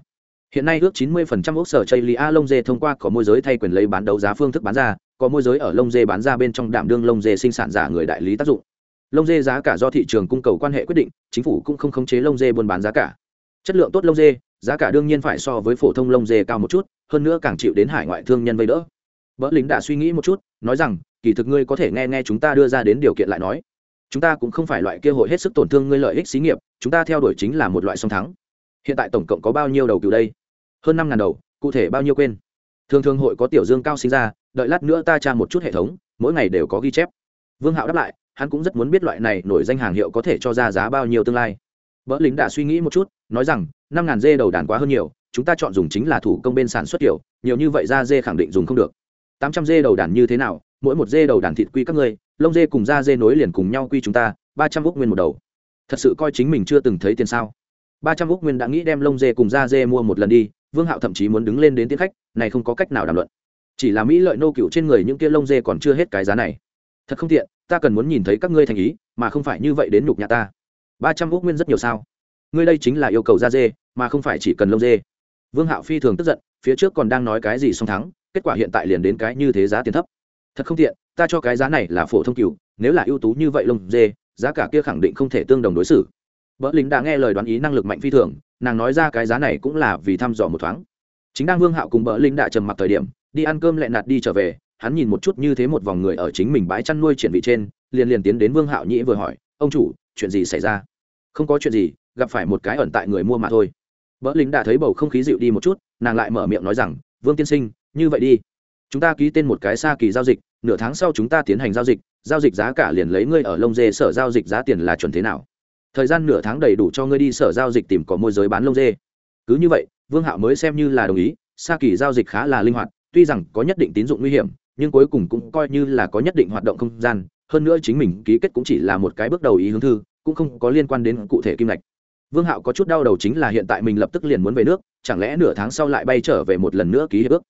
Hiện nay ước 90% ốc sở chây lia lông dê thông qua có môi giới thay quyền lấy bán đấu giá phương thức bán ra, có môi giới ở lông dê bán ra bên trong đảm đương lông dê sinh sản giả người đại lý tác dụng. Lông dê giá cả do thị trường cung cầu quan hệ quyết định, chính phủ cũng không khống chế lông dê buôn bán giá cả. Chất lượng tốt lông dê, giá cả đương nhiên phải so với phổ thông lông dê cao một chút, hơn nữa càng chịu đến hải ngoại thương nhân vây đỡ. Vỡ lính đã suy nghĩ một chút, nói rằng kỳ thực ngươi có thể nghe nghe chúng ta đưa ra đến điều kiện lại nói. Chúng ta cũng không phải loại kia hội hết sức tổn thương ngươi lợi ích xí nghiệp, chúng ta theo đuổi chính là một loại song thắng. Hiện tại tổng cộng có bao nhiêu đầu cừu đây? Hơn năm ngàn đầu, cụ thể bao nhiêu quên? Thường thường hội có tiểu dương cao sinh ra, đợi lát nữa ta tra một chút hệ thống, mỗi ngày đều có ghi chép. Vương hạo đáp lại, hắn cũng rất muốn biết loại này nổi danh hàng hiệu có thể cho ra giá bao nhiêu tương lai. Vợ lính đã suy nghĩ một chút, nói rằng, năm ngàn dê đầu đàn quá hơn nhiều, chúng ta chọn dùng chính là thủ công bên sản xuất kiểu nhiều như vậy ra dê khẳng định dùng không được. Tám trăm dê đầu đàn như thế nào mỗi một dê đầu đàn thịt quy các ngươi, lông dê cùng da dê nối liền cùng nhau quy chúng ta, ba trăm úc nguyên một đầu. Thật sự coi chính mình chưa từng thấy tiền sao? Ba trăm úc nguyên đã nghĩ đem lông dê cùng da dê mua một lần đi, vương hạo thậm chí muốn đứng lên đến tiến khách, này không có cách nào đàm luận. Chỉ là mỹ lợi nô cựu trên người những kia lông dê còn chưa hết cái giá này. Thật không tiện, ta cần muốn nhìn thấy các ngươi thành ý, mà không phải như vậy đến nhục nhà ta. Ba trăm úc nguyên rất nhiều sao? Ngươi đây chính là yêu cầu da dê, mà không phải chỉ cần lông dê. Vương hạo phi thường tức giận, phía trước còn đang nói cái gì song thắng, kết quả hiện tại liền đến cái như thế giá tiền thấp thật không tiện, ta cho cái giá này là phổ thông cựu nếu là ưu tú như vậy lông dê, giá cả kia khẳng định không thể tương đồng đối xử. Vợ lính đã nghe lời đoán ý năng lực mạnh phi thường, nàng nói ra cái giá này cũng là vì thăm dò một thoáng. Chính đang vương hạo cùng vợ lính đã trầm mặc thời điểm, đi ăn cơm lẹ nạt đi trở về, hắn nhìn một chút như thế một vòng người ở chính mình bãi chăn nuôi triển vị trên, liền liền tiến đến vương hạo nhĩ vừa hỏi, ông chủ, chuyện gì xảy ra? Không có chuyện gì, gặp phải một cái ẩn tại người mua mà thôi. Vợ lính đã thấy bầu không khí dịu đi một chút, nàng lại mở miệng nói rằng, vương tiên sinh, như vậy đi. Chúng ta ký tên một cái xa kỳ giao dịch nửa tháng sau chúng ta tiến hành giao dịch giao dịch giá cả liền lấy ngươi ở lông dê sở giao dịch giá tiền là chuẩn thế nào. Thời gian nửa tháng đầy đủ cho ngươi đi sở giao dịch tìm có môi giới bán lông dê. Cứ như vậy, vương hạo mới xem như là đồng ý, Sa kỳ giao dịch khá là linh hoạt, tuy rằng có nhất định tín dụng nguy hiểm, nhưng cuối cùng cũng coi như là có nhất định hoạt động không gian, hơn nữa chính mình ký kết cũng chỉ là một cái bước đầu ý hướng thư, cũng không có liên quan đến cụ thể kim ngạch. Vương hạo có chút đau đầu chính là hiện tại mình lập tức liền muốn về nước, chẳng lẽ nửa tháng sau lại bay trở về một lần nữa ký hiệp ước?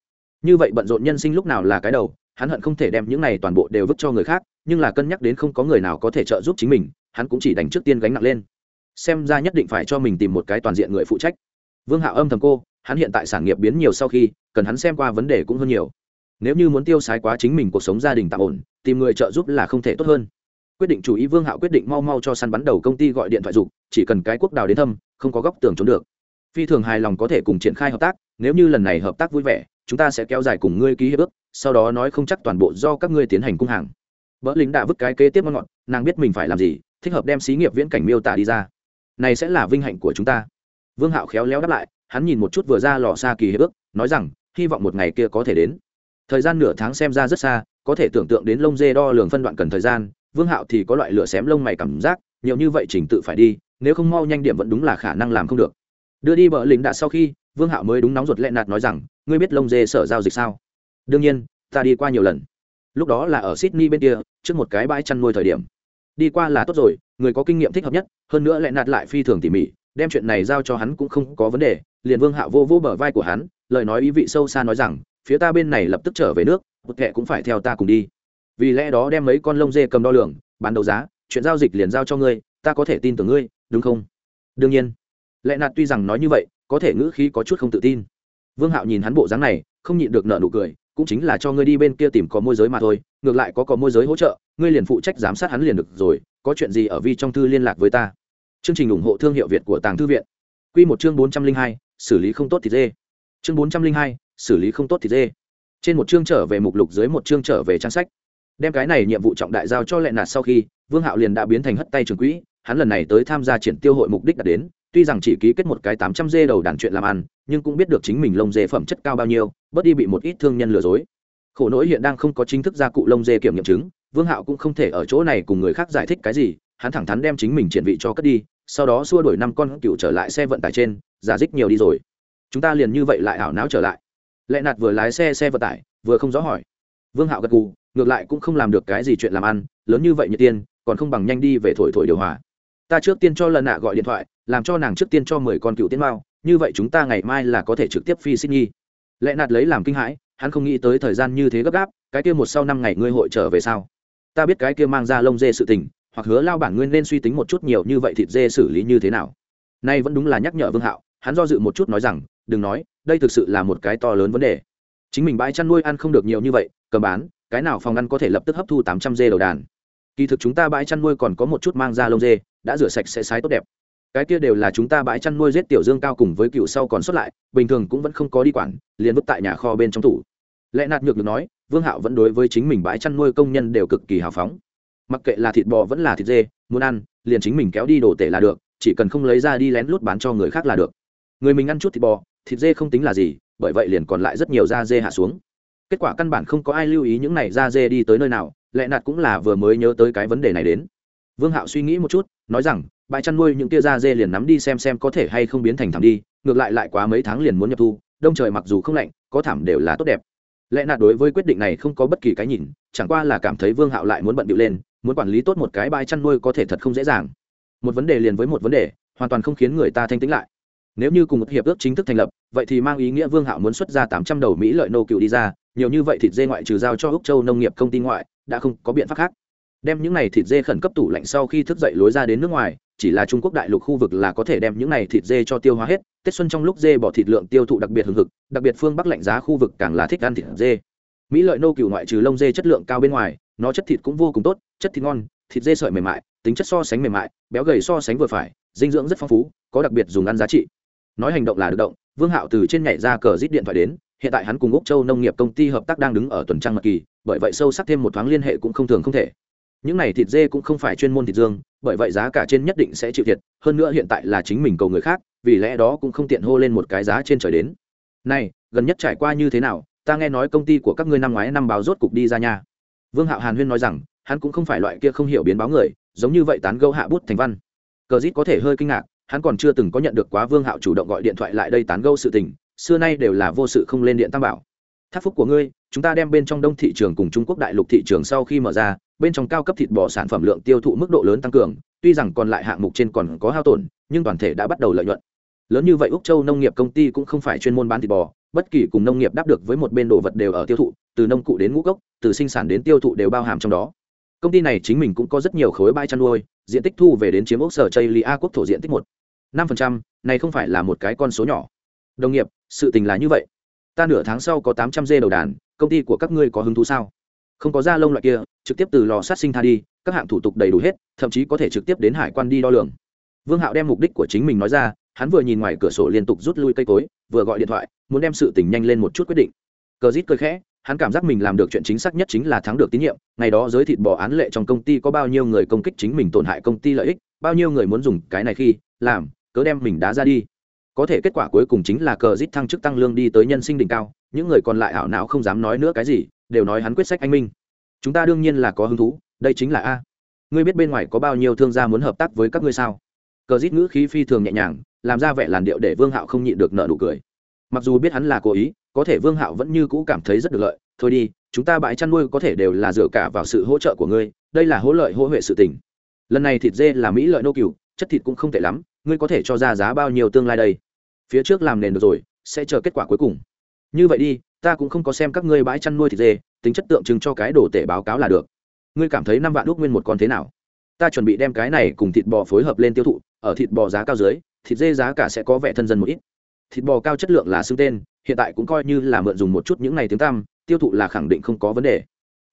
Như vậy bận rộn nhân sinh lúc nào là cái đầu hắn hận không thể đem những này toàn bộ đều vứt cho người khác, nhưng là cân nhắc đến không có người nào có thể trợ giúp chính mình, hắn cũng chỉ đánh trước tiên gánh nặng lên. Xem ra nhất định phải cho mình tìm một cái toàn diện người phụ trách. Vương hạ âm thầm cô, hắn hiện tại sản nghiệp biến nhiều sau khi, cần hắn xem qua vấn đề cũng hơn nhiều. Nếu như muốn tiêu sái quá chính mình cuộc sống gia đình tạm ổn, tìm người trợ giúp là không thể tốt hơn. Quyết định chủ ý vương hạo quyết định mau mau cho săn bắn đầu công ty gọi điện thoại dục, chỉ cần cái quốc đào đến thâm, không có góc tường trốn được. Phi thường hài lòng có thể cùng triển khai hợp tác, nếu như lần này hợp tác vui vẻ, chúng ta sẽ kéo dài cùng ngươi ký hiệp ước sau đó nói không chắc toàn bộ do các ngươi tiến hành cung hàng. Vợ lính đã vứt cái kế tiếp ngon ngọt, nàng biết mình phải làm gì, thích hợp đem xí nghiệp viễn cảnh miêu tả đi ra. Này sẽ là vinh hạnh của chúng ta. Vương hạo khéo léo đáp lại, hắn nhìn một chút vừa ra lò xa kỳ hiệp ước, nói rằng, hy vọng một ngày kia có thể đến. Thời gian nửa tháng xem ra rất xa, có thể tưởng tượng đến lông dê đo lường phân đoạn cần thời gian, vương hạo thì có loại lửa xém lông mày cảm giác, nhiều như vậy trình tự phải đi, nếu không mau nhanh điểm vẫn đúng là khả năng làm không được. Đưa đi bờ lính đã sau khi, vương hạo mới đúng nóng ruột lẹ nạt nói rằng, ngươi biết lông dê sở giao dịch sao? Đương nhiên, ta đi qua nhiều lần. Lúc đó là ở sydney bên kia, trước một cái bãi chăn nuôi thời điểm. Đi qua là tốt rồi, người có kinh nghiệm thích hợp nhất, hơn nữa lại nạt lại phi thường tỉ mỉ, đem chuyện này giao cho hắn cũng không có vấn đề, liền vương hạo vô vô bờ vai của hắn, lời nói ý vị sâu xa nói rằng, phía ta bên này lập tức trở về nước, một kệ cũng phải theo ta cùng đi. Vì lẽ đó đem mấy con lông dê cầm đo lường, bán đấu giá, chuyện giao dịch liền giao cho ngươi, ta có thể tin tưởng ngươi, đúng không? Đương nhiên. Lẽ nạt tuy rằng nói như vậy, có thể ngữ khí có chút không tự tin. Vương hạo nhìn hắn bộ dáng này, không nhịn được nợ nụ cười cũng chính là cho ngươi đi bên kia tìm có môi giới mà thôi, ngược lại có có môi giới hỗ trợ, ngươi liền phụ trách giám sát hắn liền được rồi, có chuyện gì ở vi trong thư liên lạc với ta. Chương trình ủng hộ thương hiệu việt của tàng thư viện. Q một chương bốn trăm linh hai, xử lý không tốt thì dê. Chương bốn trăm linh hai, xử lý không tốt thì dê. Trên một chương trở về mục lục, dưới một chương trở về trang sách. Đem cái này nhiệm vụ trọng đại giao cho lệ nạt sau khi, vương hạo liền đã biến thành hất tay trường quỹ, hắn lần này tới tham gia triển tiêu hội mục đích đã đến tuy rằng chỉ ký kết một cái tám trăm dê đầu đàn chuyện làm ăn, nhưng cũng biết được chính mình lông dê phẩm chất cao bao nhiêu, bớt đi bị một ít thương nhân lừa dối. Khổ nỗi hiện đang không có chính thức gia cụ lông dê kiểm nghiệm chứng, vương hạo cũng không thể ở chỗ này cùng người khác giải thích cái gì, hắn thẳng thắn đem chính mình triển vị cho cất đi, sau đó xua đuổi năm con cựu trở lại xe vận tải trên, giả dích nhiều đi rồi. Chúng ta liền như vậy lại ảo não trở lại. Lệ nạt vừa lái xe xe vận tải, vừa không rõ hỏi. Vương hạo gật gù, ngược lại cũng không làm được cái gì chuyện làm ăn, lớn như vậy như tiên, còn không bằng nhanh đi về thổi thổi điều hòa. Ta trước tiên cho lần nạ gọi điện thoại làm cho nàng trước tiên cho mười con cựu tiến mao, như vậy chúng ta ngày mai là có thể trực tiếp phi sydney. Lẽ nạt lấy làm kinh hãi, hắn không nghĩ tới thời gian như thế gấp gáp, cái kia một sau năm ngày ngươi hội trở về sao? Ta biết cái kia mang ra lông dê sự tình, hoặc hứa lao bản ngươi nên suy tính một chút nhiều như vậy thịt dê xử lý như thế nào. Nay vẫn đúng là nhắc nhở vương hạo, hắn do dự một chút nói rằng, đừng nói, đây thực sự là một cái to lớn vấn đề. Chính mình bãi chăn nuôi ăn không được nhiều như vậy, cầm bán, cái nào phòng ăn có thể lập tức hấp thu tám trăm dê đầu đàn? Kỳ thực chúng ta bãi chăn nuôi còn có một chút mang ra lông dê, đã rửa sạch sẽ sái tốt đẹp cái kia đều là chúng ta bãi chăn nuôi giết tiểu dương cao cùng với cựu sau còn xuất lại, bình thường cũng vẫn không có đi quản, liền vứt tại nhà kho bên trong tủ. Lẽ nạt nhược được nói, vương hạo vẫn đối với chính mình bãi chăn nuôi công nhân đều cực kỳ hào phóng. Mặc kệ là thịt bò vẫn là thịt dê, muốn ăn, liền chính mình kéo đi đồ tể là được, chỉ cần không lấy ra đi lén lút bán cho người khác là được. Người mình ăn chút thịt bò, thịt dê không tính là gì, bởi vậy liền còn lại rất nhiều da dê hạ xuống. Kết quả căn bản không có ai lưu ý những này da dê đi tới nơi nào lẽ nạt cũng là vừa mới nhớ tới cái vấn đề này đến. Vương hạo suy nghĩ một chút, nói rằng bãi chăn nuôi những tia da dê liền nắm đi xem xem có thể hay không biến thành thảm đi, ngược lại lại quá mấy tháng liền muốn nhập thu, đông trời mặc dù không lạnh, có thảm đều là tốt đẹp. Lẽ nạt đối với quyết định này không có bất kỳ cái nhìn, chẳng qua là cảm thấy vương hạo lại muốn bận điệu lên, muốn quản lý tốt một cái bãi chăn nuôi có thể thật không dễ dàng. Một vấn đề liền với một vấn đề, hoàn toàn không khiến người ta thanh tĩnh lại. Nếu như cùng một hiệp ước chính thức thành lập, vậy thì mang ý nghĩa vương hạo muốn xuất ra tám trăm đầu mỹ lợi nô cựu đi ra, nhiều như vậy thịt dê ngoại trừ giao cho úc châu nông nghiệp công ty ngoại, đã không có biện pháp khác. Đem những này thịt dê khẩn cấp tủ lạnh sau khi thức dậy lối ra đến nước ngoài chỉ là trung quốc đại lục khu vực là có thể đem những này thịt dê cho tiêu hóa hết, tết xuân trong lúc dê bỏ thịt lượng tiêu thụ đặc biệt hừng hực, đặc biệt phương bắc lạnh giá khu vực càng là thích ăn thịt dê. Mỹ lợi nô cừu ngoại trừ lông dê chất lượng cao bên ngoài, nó chất thịt cũng vô cùng tốt, chất thịt ngon, thịt dê sợi mềm mại, tính chất so sánh mềm mại, béo gầy so sánh vừa phải, dinh dưỡng rất phong phú, có đặc biệt dùng ăn giá trị. Nói hành động là được động, vương hạo từ trên nhảy ra cờ rít điện thoại đến, hiện tại hắn cùng úc châu nông nghiệp công ty hợp tác đang đứng ở tuần trăng mật kỳ, bởi vậy sâu sắc thêm một thoáng liên hệ cũng không thường không thể những này thịt dê cũng không phải chuyên môn thịt dương, bởi vậy giá cả trên nhất định sẽ chịu thiệt, hơn nữa hiện tại là chính mình cầu người khác, vì lẽ đó cũng không tiện hô lên một cái giá trên trời đến. Này, gần nhất trải qua như thế nào, ta nghe nói công ty của các ngươi năm ngoái năm báo rốt cục đi ra nhà vương hạo hàn huyên nói rằng, hắn cũng không phải loại kia không hiểu biến báo người, giống như vậy tán gâu hạ bút thành văn. Cờ dít có thể hơi kinh ngạc, hắn còn chưa từng có nhận được quá vương hạo chủ động gọi điện thoại lại đây tán gâu sự tình, xưa nay đều là vô sự không lên điện tam bảo thác phúc của ngươi, chúng ta đem bên trong đông thị trường cùng trung quốc đại lục thị trường sau khi mở ra, bên trong cao cấp thịt bò sản phẩm lượng tiêu thụ mức độ lớn tăng cường, tuy rằng còn lại hạng mục trên còn có hao tổn, nhưng toàn thể đã bắt đầu lợi nhuận. Lớn như vậy úc châu nông nghiệp công ty cũng không phải chuyên môn bán thịt bò, bất kỳ cùng nông nghiệp đáp được với một bên đồ vật đều ở tiêu thụ, từ nông cụ đến ngũ cốc, từ sinh sản đến tiêu thụ đều bao hàm trong đó. Công ty này chính mình cũng có rất nhiều khối bãi chăn nuôi, diện tích thu về đến chiếm ốc sở chây li a quốc thổ diện tích một, năm phần trăm, này không phải là một cái con số nhỏ. Đồng nghiệp, sự tình là như vậy ta nửa tháng sau có tám trăm dê đầu đàn, công ty của các ngươi có hứng thú sao? Không có da lông loại kia, trực tiếp từ lò sát sinh tha đi, các hạng thủ tục đầy đủ hết, thậm chí có thể trực tiếp đến hải quan đi đo lường. Vương hạo đem mục đích của chính mình nói ra, hắn vừa nhìn ngoài cửa sổ liên tục rút lui cây cối, vừa gọi điện thoại, muốn đem sự tình nhanh lên một chút quyết định. Cờ rít cười khẽ, hắn cảm giác mình làm được chuyện chính xác nhất chính là thắng được tín nhiệm, ngày đó giới thịt bò án lệ trong công ty có bao nhiêu người công kích chính mình tổn hại công ty lợi ích, bao nhiêu người muốn dùng cái này khi làm, cớ đem mình đá ra đi có thể kết quả cuối cùng chính là cờ rít thăng chức tăng lương đi tới nhân sinh đỉnh cao, những người còn lại ảo não không dám nói nữa cái gì, đều nói hắn quyết sách anh minh. Chúng ta đương nhiên là có hứng thú, đây chính là a. Ngươi biết bên ngoài có bao nhiêu thương gia muốn hợp tác với các ngươi sao? Cờ rít ngữ khí phi thường nhẹ nhàng, làm ra vẻ làn điệu để vương hạo không nhịn được nợ nụ cười. Mặc dù biết hắn là cố ý, có thể vương hạo vẫn như cũ cảm thấy rất được lợi. Thôi đi, chúng ta bãi chăn nuôi có thể đều là dựa cả vào sự hỗ trợ của ngươi, đây là hỗ lợi hỗ huệ sự tình. Lần này thịt dê là mỹ lợi nô cừu, chất thịt cũng không tệ lắm ngươi có thể cho ra giá bao nhiêu tương lai đây? Phía trước làm nền được rồi, sẽ chờ kết quả cuối cùng. Như vậy đi, ta cũng không có xem các ngươi bãi chăn nuôi thịt dê, tính chất tượng trưng cho cái đồ tể báo cáo là được. Ngươi cảm thấy năm vạn đúc nguyên một con thế nào? Ta chuẩn bị đem cái này cùng thịt bò phối hợp lên tiêu thụ, ở thịt bò giá cao dưới, thịt dê giá cả sẽ có vẻ thân dân một ít. Thịt bò cao chất lượng là xưng tên, hiện tại cũng coi như là mượn dùng một chút những ngày tiếng tăm, tiêu thụ là khẳng định không có vấn đề.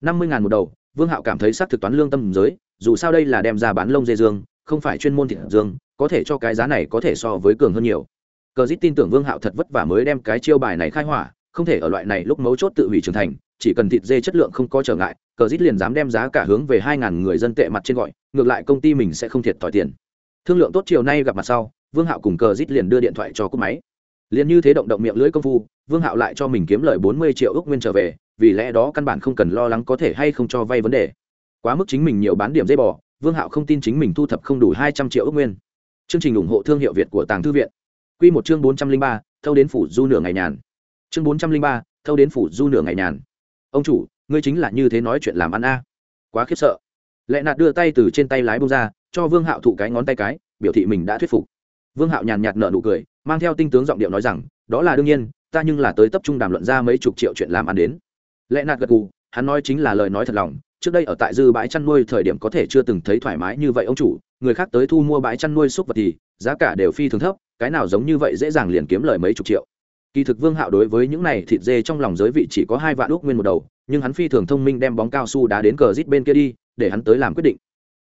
Năm mươi ngàn một đầu, vương hạo cảm thấy s á c thực toán lương tâm giới, dù sao đây là đem ra bán lông dê dương, không phải chuyên môn thịt dương có thể cho cái giá này có thể so với cường hơn nhiều. Cờ dít tin tưởng vương hạo thật vất vả mới đem cái chiêu bài này khai hỏa, không thể ở loại này lúc mấu chốt tự hủy trưởng thành, chỉ cần thịt dê chất lượng không có trở ngại, cờ dít liền dám đem giá cả hướng về hai ngàn người dân tệ mặt trên gọi, ngược lại công ty mình sẽ không thiệt thòi tiền. Thương lượng tốt chiều nay gặp mặt sau, vương hạo cùng cờ dít liền đưa điện thoại cho cúp máy. Liền như thế động động miệng lưỡi công phu, vương hạo lại cho mình kiếm lời bốn mươi triệu ước nguyên trở về, vì lẽ đó căn bản không cần lo lắng có thể hay không cho vay vấn đề. Quá mức chính mình nhiều bán điểm dây bò, vương hạo không tin chính mình thu thập không đủ hai trăm triệu ước nguyên chương trình ủng hộ thương hiệu việt của tàng thư viện. Quy một chương bốn trăm linh ba, thâu đến phủ du nửa ngày nhàn. Chương bốn trăm linh ba, thâu đến phủ du nửa ngày nhàn. Ông chủ, ngươi chính là như thế nói chuyện làm ăn a. Quá khiếp sợ. Lệ nạt đưa tay từ trên tay lái bông ra, cho vương hạo thụ cái ngón tay cái, biểu thị mình đã thuyết phục. Vương hạo nhàn nhạt nở nụ cười, mang theo tinh tướng giọng điệu nói rằng, đó là đương nhiên, ta nhưng là tới tập trung đàm luận ra mấy chục triệu chuyện làm ăn đến. Lệ nạt gật gù, hắn nói chính là lời nói thật lòng trước đây ở tại dư bãi chăn nuôi thời điểm có thể chưa từng thấy thoải mái như vậy ông chủ, người khác tới thu mua bãi chăn nuôi xúc vật thì giá cả đều phi thường thấp, cái nào giống như vậy dễ dàng liền kiếm lời mấy chục triệu. Kỳ thực vương hạo đối với những này thịt dê trong lòng giới vị chỉ có hai vạn úc nguyên một đầu, nhưng hắn phi thường thông minh đem bóng cao su đá đến cờ rít bên kia đi, để hắn tới làm quyết định.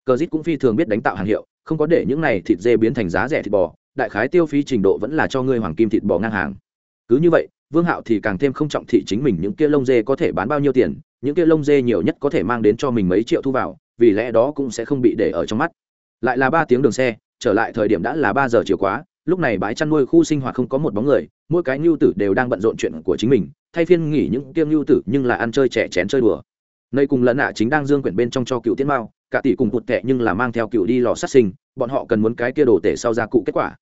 Cờ rít cũng phi thường biết đánh tạo hàng hiệu, không có để những này thịt dê biến thành giá rẻ thịt bò, đại khái tiêu phí trình độ vẫn là cho ngươi hoàng kim thịt bò ngang hàng. Cứ như vậy, vương hạo thì càng thêm không trọng thị chính mình những kia lông dê có thể bán bao nhiêu tiền những kia lông dê nhiều nhất có thể mang đến cho mình mấy triệu thu vào, vì lẽ đó cũng sẽ không bị để ở trong mắt. Lại là ba tiếng đường xe, trở lại thời điểm đã là ba giờ chiều quá, lúc này bãi chăn nuôi khu sinh hoạt không có một bóng người, mỗi cái ngưu tử đều đang bận rộn chuyện của chính mình, thay phiên nghỉ những tiêm ngưu tử nhưng là ăn chơi trẻ chén chơi đùa. Nơi cùng lẫn ạ chính đang dương quyển bên trong cho cựu tiến mao, cả tỷ cùng cụt tệ nhưng là mang theo cựu đi lò sát sinh, bọn họ cần muốn cái kia đồ tể sau ra cụ kết quả.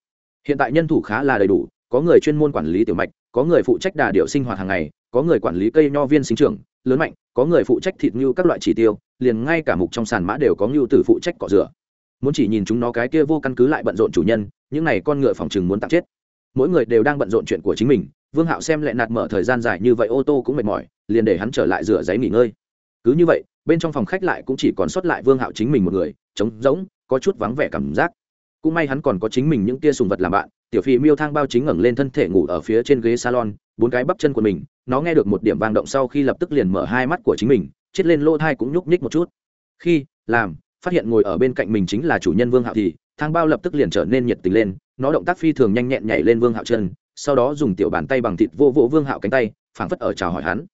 Hiện tại nhân thủ khá là đầy đủ, có người chuyên môn quản lý tiểu mạch, có người phụ trách đà điệu sinh hoạt hàng ngày, có người quản lý cây nho viên sinh trưởng lớn mạnh, có người phụ trách thịt như các loại chỉ tiêu, liền ngay cả mục trong sàn mã đều có ngưu tử phụ trách cọ rửa. Muốn chỉ nhìn chúng nó cái kia vô căn cứ lại bận rộn chủ nhân, những này con ngựa phòng chừng muốn tặng chết. Mỗi người đều đang bận rộn chuyện của chính mình, vương hạo xem lại nạt mở thời gian dài như vậy ô tô cũng mệt mỏi, liền để hắn trở lại rửa giấy nghỉ ngơi. Cứ như vậy, bên trong phòng khách lại cũng chỉ còn sót lại vương hạo chính mình một người, trống rỗng, có chút vắng vẻ cảm giác. Cũng may hắn còn có chính mình những tia sùng vật làm bạn, tiểu phi miêu thang bao chính ngẩng lên thân thể ngủ ở phía trên ghế salon, bốn cái bắp chân của mình nó nghe được một điểm vang động sau khi lập tức liền mở hai mắt của chính mình, chết lên lỗ thai cũng nhúc nhích một chút. Khi, làm, phát hiện ngồi ở bên cạnh mình chính là chủ nhân vương hạo thì, thang bao lập tức liền trở nên nhiệt tình lên, nó động tác phi thường nhanh nhẹn nhảy lên vương hạo chân, sau đó dùng tiểu bàn tay bằng thịt vô vỗ vương hạo cánh tay, phảng phất ở chào hỏi hắn.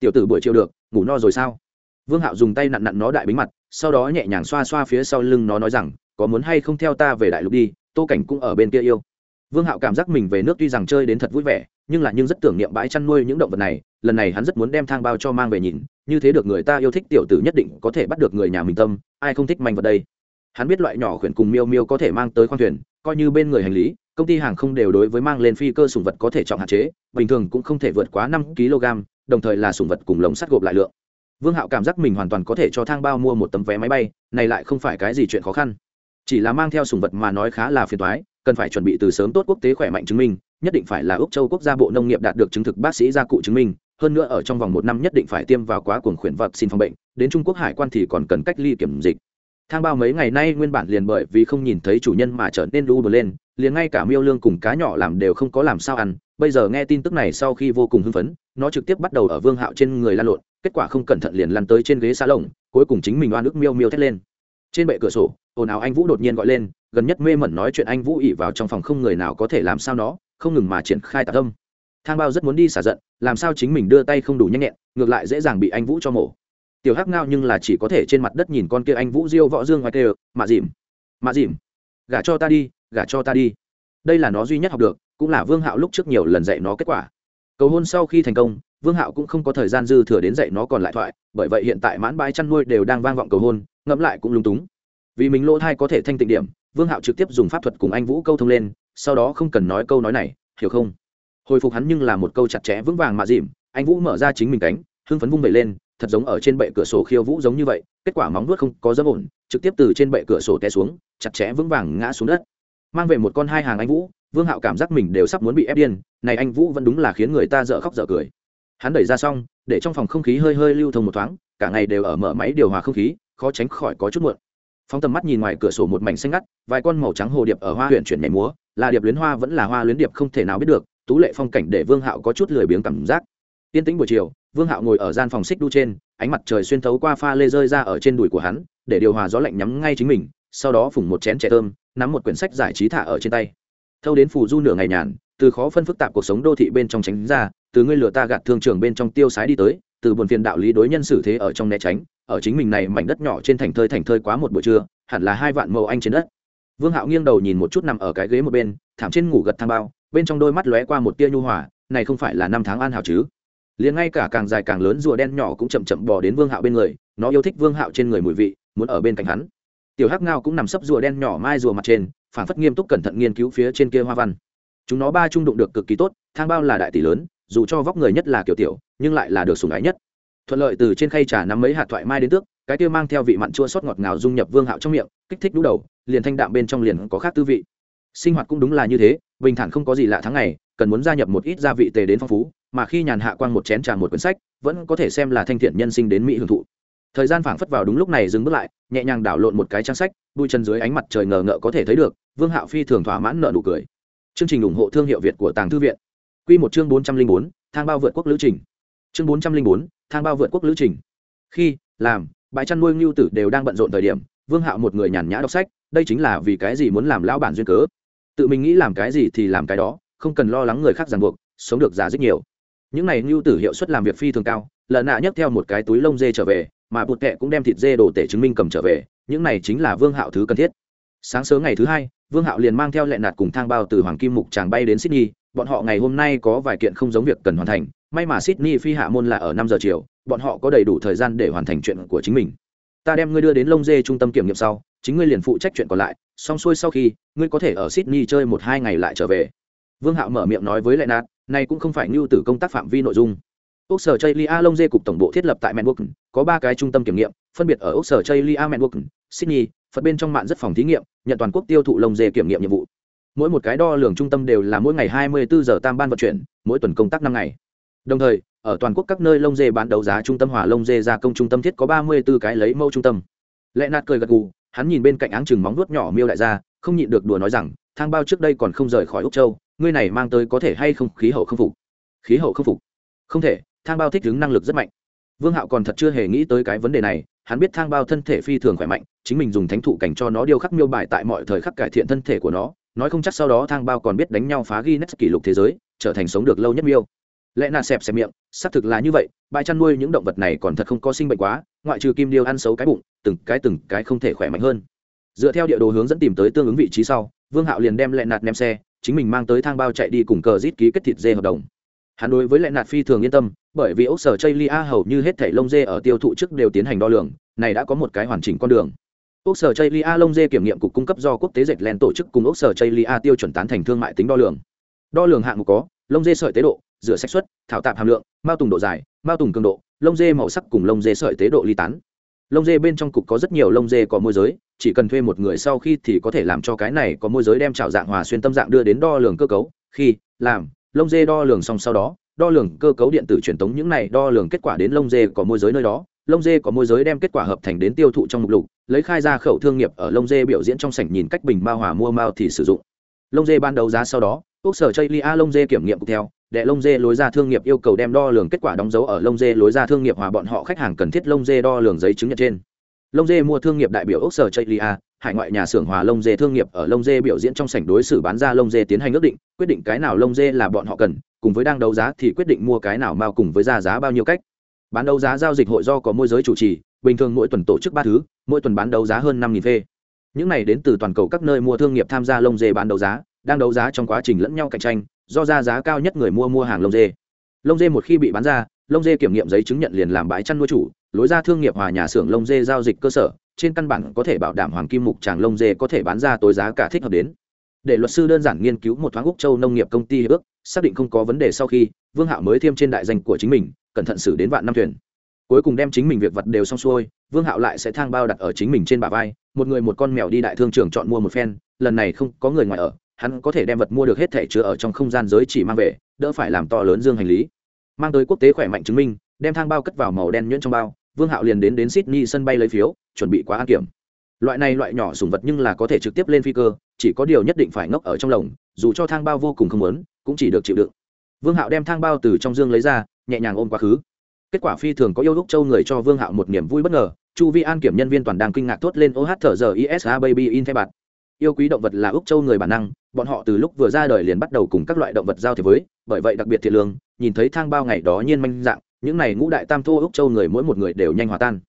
Tiểu tử buổi chiều được, ngủ no rồi sao? Vương hạo dùng tay nặn nặn nó đại bính mặt, sau đó nhẹ nhàng xoa xoa phía sau lưng nó nói rằng, có muốn hay không theo ta về đại lục đi, tô cảnh cũng ở bên kia yêu vương hạo cảm giác mình về nước tuy rằng chơi đến thật vui vẻ, nhưng là nhưng rất tưởng niệm bãi chăn nuôi những động vật này, lần này hắn rất muốn đem thang bao cho mang về nhìn, như thế được người ta yêu thích tiểu tử nhất định có thể bắt được người nhà mình tâm, ai không thích manh vật đây? Hắn biết loại nhỏ khuyển cùng miêu miêu có thể mang tới khoang thuyền, coi như bên người hành lý, công ty hàng không đều đối với mang lên phi cơ sùng vật có thể trọng hạn chế, bình thường cũng không thể vượt quá năm kg, đồng thời là sùng vật cùng lồng sắt gộp lại lượng. Vương hạo cảm giác mình hoàn toàn có thể cho thang bao mua một tấm vé máy bay, này lại không phải cái gì chuyện khó khăn. Chỉ là mang theo sùng vật mà nói khá là phiền toái cần phải chuẩn bị từ sớm tốt quốc tế khỏe mạnh chứng minh, nhất định phải là úc châu quốc gia bộ nông nghiệp đạt được chứng thực bác sĩ gia cụ chứng minh, hơn nữa ở trong vòng một năm nhất định phải tiêm vào quá cuồng khuyển vật xin phòng bệnh, đến trung quốc hải quan thì còn cần cách ly kiểm dịch. Thang bao mấy ngày nay nguyên bản liền bởi vì không nhìn thấy chủ nhân mà trở nên lu bờ lên, liền ngay cả miêu lương cùng cá nhỏ làm đều không có làm sao ăn, bây giờ nghe tin tức này sau khi vô cùng hưng phấn, nó trực tiếp bắt đầu ở vương hạo trên người lan lộn, kết quả không cẩn thận liền lăn tới trên ghế xa lồng cuối cùng chính mình oan ức miêu miêu thét lên trên bệ cửa sổ, ồn ào anh vũ đột nhiên gọi lên, gần nhất mê mẩn nói chuyện anh vũ ỉ vào trong phòng không người nào có thể làm sao nó, không ngừng mà triển khai tạc tâm thang bao rất muốn đi xả giận, làm sao chính mình đưa tay không đủ nhanh nhẹn, ngược lại dễ dàng bị anh vũ cho mổ. Tiểu hắc ngao nhưng là chỉ có thể trên mặt đất nhìn con kia anh vũ diêu võ dương ngoài kêu mạ dìm mạ dìm, gả cho ta đi, gả cho ta đi. Đây là nó duy nhất học được, cũng là vương hạo lúc trước nhiều lần dạy nó kết quả. Cầu hôn sau khi thành công, vương hạo cũng không có thời gian dư thừa đến dạy nó còn lại thoại, bởi vậy hiện tại mãn bãi chăn nuôi đều đang vang vọng cầu hôn ngẫm lại cũng lung túng. Vì mình lỗ thai có thể thanh tịnh điểm, vương hạo trực tiếp dùng pháp thuật cùng anh vũ câu thông lên, sau đó không cần nói câu nói này, hiểu không? Hồi phục hắn nhưng là một câu chặt chẽ vững vàng mà dìm, anh vũ mở ra chính mình cánh, hưng phấn vung vẩy lên, thật giống ở trên bệ cửa sổ khiêu vũ giống như vậy, kết quả móng nuốt không có dâm ổn, trực tiếp từ trên bệ cửa sổ té xuống, chặt chẽ vững vàng ngã xuống đất. Mang về một con hai hàng anh vũ, vương hạo cảm giác mình đều sắp muốn bị ép điên, này anh vũ vẫn đúng là khiến người ta dở khóc dở cười. Hắn đẩy ra xong, để trong phòng không khí hơi hơi lưu thông một thoáng cả ngày đều ở mở máy điều hòa không khí, khó tránh khỏi có chút muộn. Phóng tầm mắt nhìn ngoài cửa sổ một mảnh xanh ngắt, vài con màu trắng hồ điệp ở hoa huyện chuyển nhảy múa, là điệp luyến hoa vẫn là hoa luyến điệp không thể nào biết được, tú lệ phong cảnh để vương hạo có chút lười biếng cảm giác. Tiên tĩnh buổi chiều, vương hạo ngồi ở gian phòng xích đu trên, ánh mặt trời xuyên thấu qua pha lê rơi ra ở trên đùi của hắn, để điều hòa gió lạnh nhắm ngay chính mình, sau đó phủng một chén chè thơm, nắm một quyển sách giải trí thả ở trên tay. Thâu đến phù du nửa ngày nhàn, từ khó phân phức tạp cuộc sống đô thị bên trong tránh ra, từ ngươi lừa ta gạt thương trường bên trong tiêu sái đi tới từ buồn phiền đạo lý đối nhân xử thế ở trong né tránh, ở chính mình này mảnh đất nhỏ trên thành thơi thành thơi quá một buổi trưa, hẳn là hai vạn mẫu anh trên đất. Vương hạo nghiêng đầu nhìn một chút nằm ở cái ghế một bên, thảm trên ngủ gật thang bao, bên trong đôi mắt lóe qua một tia nhu hòa, này không phải là năm tháng an hảo chứ? Liền ngay cả càng dài càng lớn rùa đen nhỏ cũng chậm chậm bò đến vương hạo bên người, nó yêu thích vương hạo trên người mùi vị, muốn ở bên cạnh hắn. Tiểu hắc ngao cũng nằm sấp rùa đen nhỏ mai rùa mặt trên phản phất nghiêm túc cẩn thận nghiên cứu phía trên kia hoa văn. Chúng nó ba trung đụng được cực kỳ tốt, thang bao là đại tỷ lớn dù cho vóc người nhất là kiểu tiểu, nhưng lại là được sủng ái nhất. Thuận lợi từ trên khay trà nắm mấy hạt thoại mai đến tước, cái kia mang theo vị mặn chua sót ngọt ngào dung nhập vương hạo trong miệng, kích thích đũ đầu, liền thanh đạm bên trong liền có khác tư vị. Sinh hoạt cũng đúng là như thế, bình thản không có gì lạ tháng ngày, cần muốn gia nhập một ít gia vị tề đến phong phú, mà khi nhàn hạ quang một chén trà một quyển sách, vẫn có thể xem là thanh thiện nhân sinh đến mỹ hưởng thụ. Thời gian phảng phất vào đúng lúc này dừng bước lại, nhẹ nhàng đảo lộn một cái trang sách, đuôi chân dưới ánh mặt trời ngờ ngợ có thể thấy được, vương hạo phi thường thỏa mãn nợ nụ cười. Chương trình ủng hộ thương hiệu việt của tàng thư viện. Quy một chương bốn trăm linh bốn, thang bao vượt quốc lữ trình. Chương bốn trăm linh bốn, thang bao vượt quốc lữ trình. Khi, làm, bãi chăn nuôi ngưu tử đều đang bận rộn thời điểm, vương hạo một người nhàn nhã đọc sách, đây chính là vì cái gì muốn làm lão bản duyên cớ. Tự mình nghĩ làm cái gì thì làm cái đó, không cần lo lắng người khác ràng buộc, sống được giả rất nhiều. Những này ngưu tử hiệu suất làm việc phi thường cao, lần nạ nhấc theo một cái túi lông dê trở về, mà bụt kệ cũng đem thịt dê đồ tể chứng minh cầm trở về, những này chính là vương hạo thứ cần thiết. Sáng sớm ngày thứ hai, vương hạo liền mang theo lệ nạt cùng thang bao từ hoàng kim mục tràng bay đến sydney bọn họ ngày hôm nay có vài kiện không giống việc cần hoàn thành, may mà sydney phi hạ môn là ở năm giờ chiều, bọn họ có đầy đủ thời gian để hoàn thành chuyện của chính mình. Ta đem ngươi đưa đến lông dê trung tâm kiểm nghiệm sau, chính ngươi liền phụ trách chuyện còn lại, xong xuôi sau khi, ngươi có thể ở sydney chơi một hai ngày lại trở về. Vương hạo mở miệng nói với lệ nạt, này cũng không phải như từ công tác phạm vi nội dung. Úc sở chây lia lông dê cục tổng bộ thiết lập tại melbourne có ba cái trung tâm kiểm nghiệm, phân biệt ở Úc sở chây lia melbourne sydney, phật bên trong mạng rất phòng thí nghiệm, nhận toàn quốc tiêu thụ lông dê kiểm nghiệm nhiệm vụ mỗi một cái đo lường trung tâm đều là mỗi ngày 24 giờ tam ban vận chuyển, mỗi tuần công tác năm ngày. Đồng thời, ở toàn quốc các nơi lông dê bán đấu giá trung tâm hỏa lông dê gia công trung tâm thiết có 34 cái lấy mẫu trung tâm. Lệ nạt cười gật gù, hắn nhìn bên cạnh áng chừng móng vuốt nhỏ miêu đại gia, không nhịn được đùa nói rằng, thang bao trước đây còn không rời khỏi úc châu, ngươi này mang tới có thể hay không khí hậu không phục? Khí hậu không phục? Không thể, thang bao thích ứng năng lực rất mạnh. Vương hạo còn thật chưa hề nghĩ tới cái vấn đề này, hắn biết thang bao thân thể phi thường khỏe mạnh, chính mình dùng thánh thụ cảnh cho nó điêu khắc miêu bài tại mọi thời khắc cải thiện thân thể của nó nói không chắc sau đó thang bao còn biết đánh nhau phá ghi nét kỷ lục thế giới, trở thành sống được lâu nhất miêu. Lẽ nà xẹp xẹp miệng, xác thực là như vậy, bãi chăn nuôi những động vật này còn thật không có sinh bệnh quá, ngoại trừ kim điêu ăn xấu cái bụng, từng cái từng cái không thể khỏe mạnh hơn. Dựa theo địa đồ hướng dẫn tìm tới tương ứng vị trí sau, vương hạo liền đem lẹ nạt ném xe, chính mình mang tới thang bao chạy đi cùng cờ rít ký kết thịt dê hợp đồng. Hắn đối với lẹ nạt phi thường yên tâm, bởi vì ốc sở chây lia hầu như hết thảy lông dê ở tiêu thụ trước đều tiến hành đo lường, này đã có một cái hoàn chỉnh con đường ốc sở chây lông dê kiểm nghiệm cục cung cấp do quốc tế dệt len tổ chức cùng ốc sở chây tiêu chuẩn tán thành thương mại tính đo lường. Đo lường hạng mục có lông dê sợi tế độ rửa sách suất, thảo tạp hàm lượng mao tùng độ dài mao tùng cường độ lông dê màu sắc cùng lông dê sợi tế độ ly tán. Lông dê bên trong cục có rất nhiều lông dê có môi giới chỉ cần thuê một người sau khi thì có thể làm cho cái này có môi giới đem chảo dạng hòa xuyên tâm dạng đưa đến đo lường cơ cấu khi làm lông dê đo lường xong sau đó đo lường cơ cấu điện tử truyền tống những này đo lường kết quả đến lông dê có môi giới nơi đó lông dê có môi giới đem kết quả hợp thành đến tiêu thụ trong mục lục lấy khai ra khẩu thương nghiệp ở lông dê biểu diễn trong sảnh nhìn cách bình bao hòa mua mao thì sử dụng lông dê ban đầu giá sau đó quốc sở chây lia lông dê kiểm nghiệm theo đệ lông dê lối ra thương nghiệp yêu cầu đem đo lường kết quả đóng dấu ở lông dê lối ra thương nghiệp hòa bọn họ khách hàng cần thiết lông dê đo lường giấy chứng nhận trên lông dê mua thương nghiệp đại biểu ốc sở chây hải ngoại nhà xưởng hòa lông dê thương nghiệp ở lông dê biểu diễn trong sảnh đối xử bán ra lông dê tiến hành ước định quyết định cái nào lông dê là bọn họ cần cùng với đang đấu giá thì quyết định mua cái nào mao cùng với ra giá bao nhiêu cách bán đấu giá giao dịch hội do có môi giới chủ trì, bình thường mỗi tuần tổ chức ba thứ, mỗi tuần bán đấu giá hơn năm phê những này đến từ toàn cầu các nơi mua thương nghiệp tham gia lông dê bán đấu giá, đang đấu giá trong quá trình lẫn nhau cạnh tranh, do ra giá cao nhất người mua mua hàng lông dê. Lông dê một khi bị bán ra, lông dê kiểm nghiệm giấy chứng nhận liền làm bãi chăn nuôi chủ, lối ra thương nghiệp hòa nhà xưởng lông dê giao dịch cơ sở, trên căn bản có thể bảo đảm hoàng kim mục tràng lông dê có thể bán ra tối giá cả thích hợp đến. Để luật sư đơn giản nghiên cứu một thoáng úc châu nông nghiệp công ty hiệp ước, xác định không có vấn đề sau khi vương hạo mới thêm trên đại danh của chính mình cẩn thận xử đến vạn năm thuyền. Cuối cùng đem chính mình việc vật đều xong xuôi, vương hạo lại sẽ thang bao đặt ở chính mình trên bả vai, một người một con mèo đi đại thương trường chọn mua một phen, lần này không có người ngoài ở, hắn có thể đem vật mua được hết thể chứa ở trong không gian giới chỉ mang về, đỡ phải làm to lớn dương hành lý. Mang tới quốc tế khỏe mạnh chứng minh, đem thang bao cất vào màu đen nhuyễn trong bao, vương hạo liền đến đến sydney sân bay lấy phiếu, chuẩn bị quá an kiểm. Loại này loại nhỏ sùng vật nhưng là có thể trực tiếp lên phi cơ, chỉ có điều nhất định phải ngốc ở trong lồng, dù cho thang bao vô cùng không lớn cũng chỉ được chịu đựng vương hạo đem thang bao từ trong dương lấy ra, nhẹ nhàng ôm quá khứ. Kết quả phi thường có yêu lúc châu người cho vương hạo một niềm vui bất ngờ. Chu vi an kiểm nhân viên toàn đang kinh ngạc thốt lên, ô hát thở giờ isa baby in thay bạt. Yêu quý động vật là úc châu người bản năng, bọn họ từ lúc vừa ra đời liền bắt đầu cùng các loại động vật giao thế với, bởi vậy đặc biệt thiệt lương, nhìn thấy thang bao ngày đó nhiên manh dạng, những này ngũ đại tam thô úc châu người mỗi một người đều nhanh hòa tan.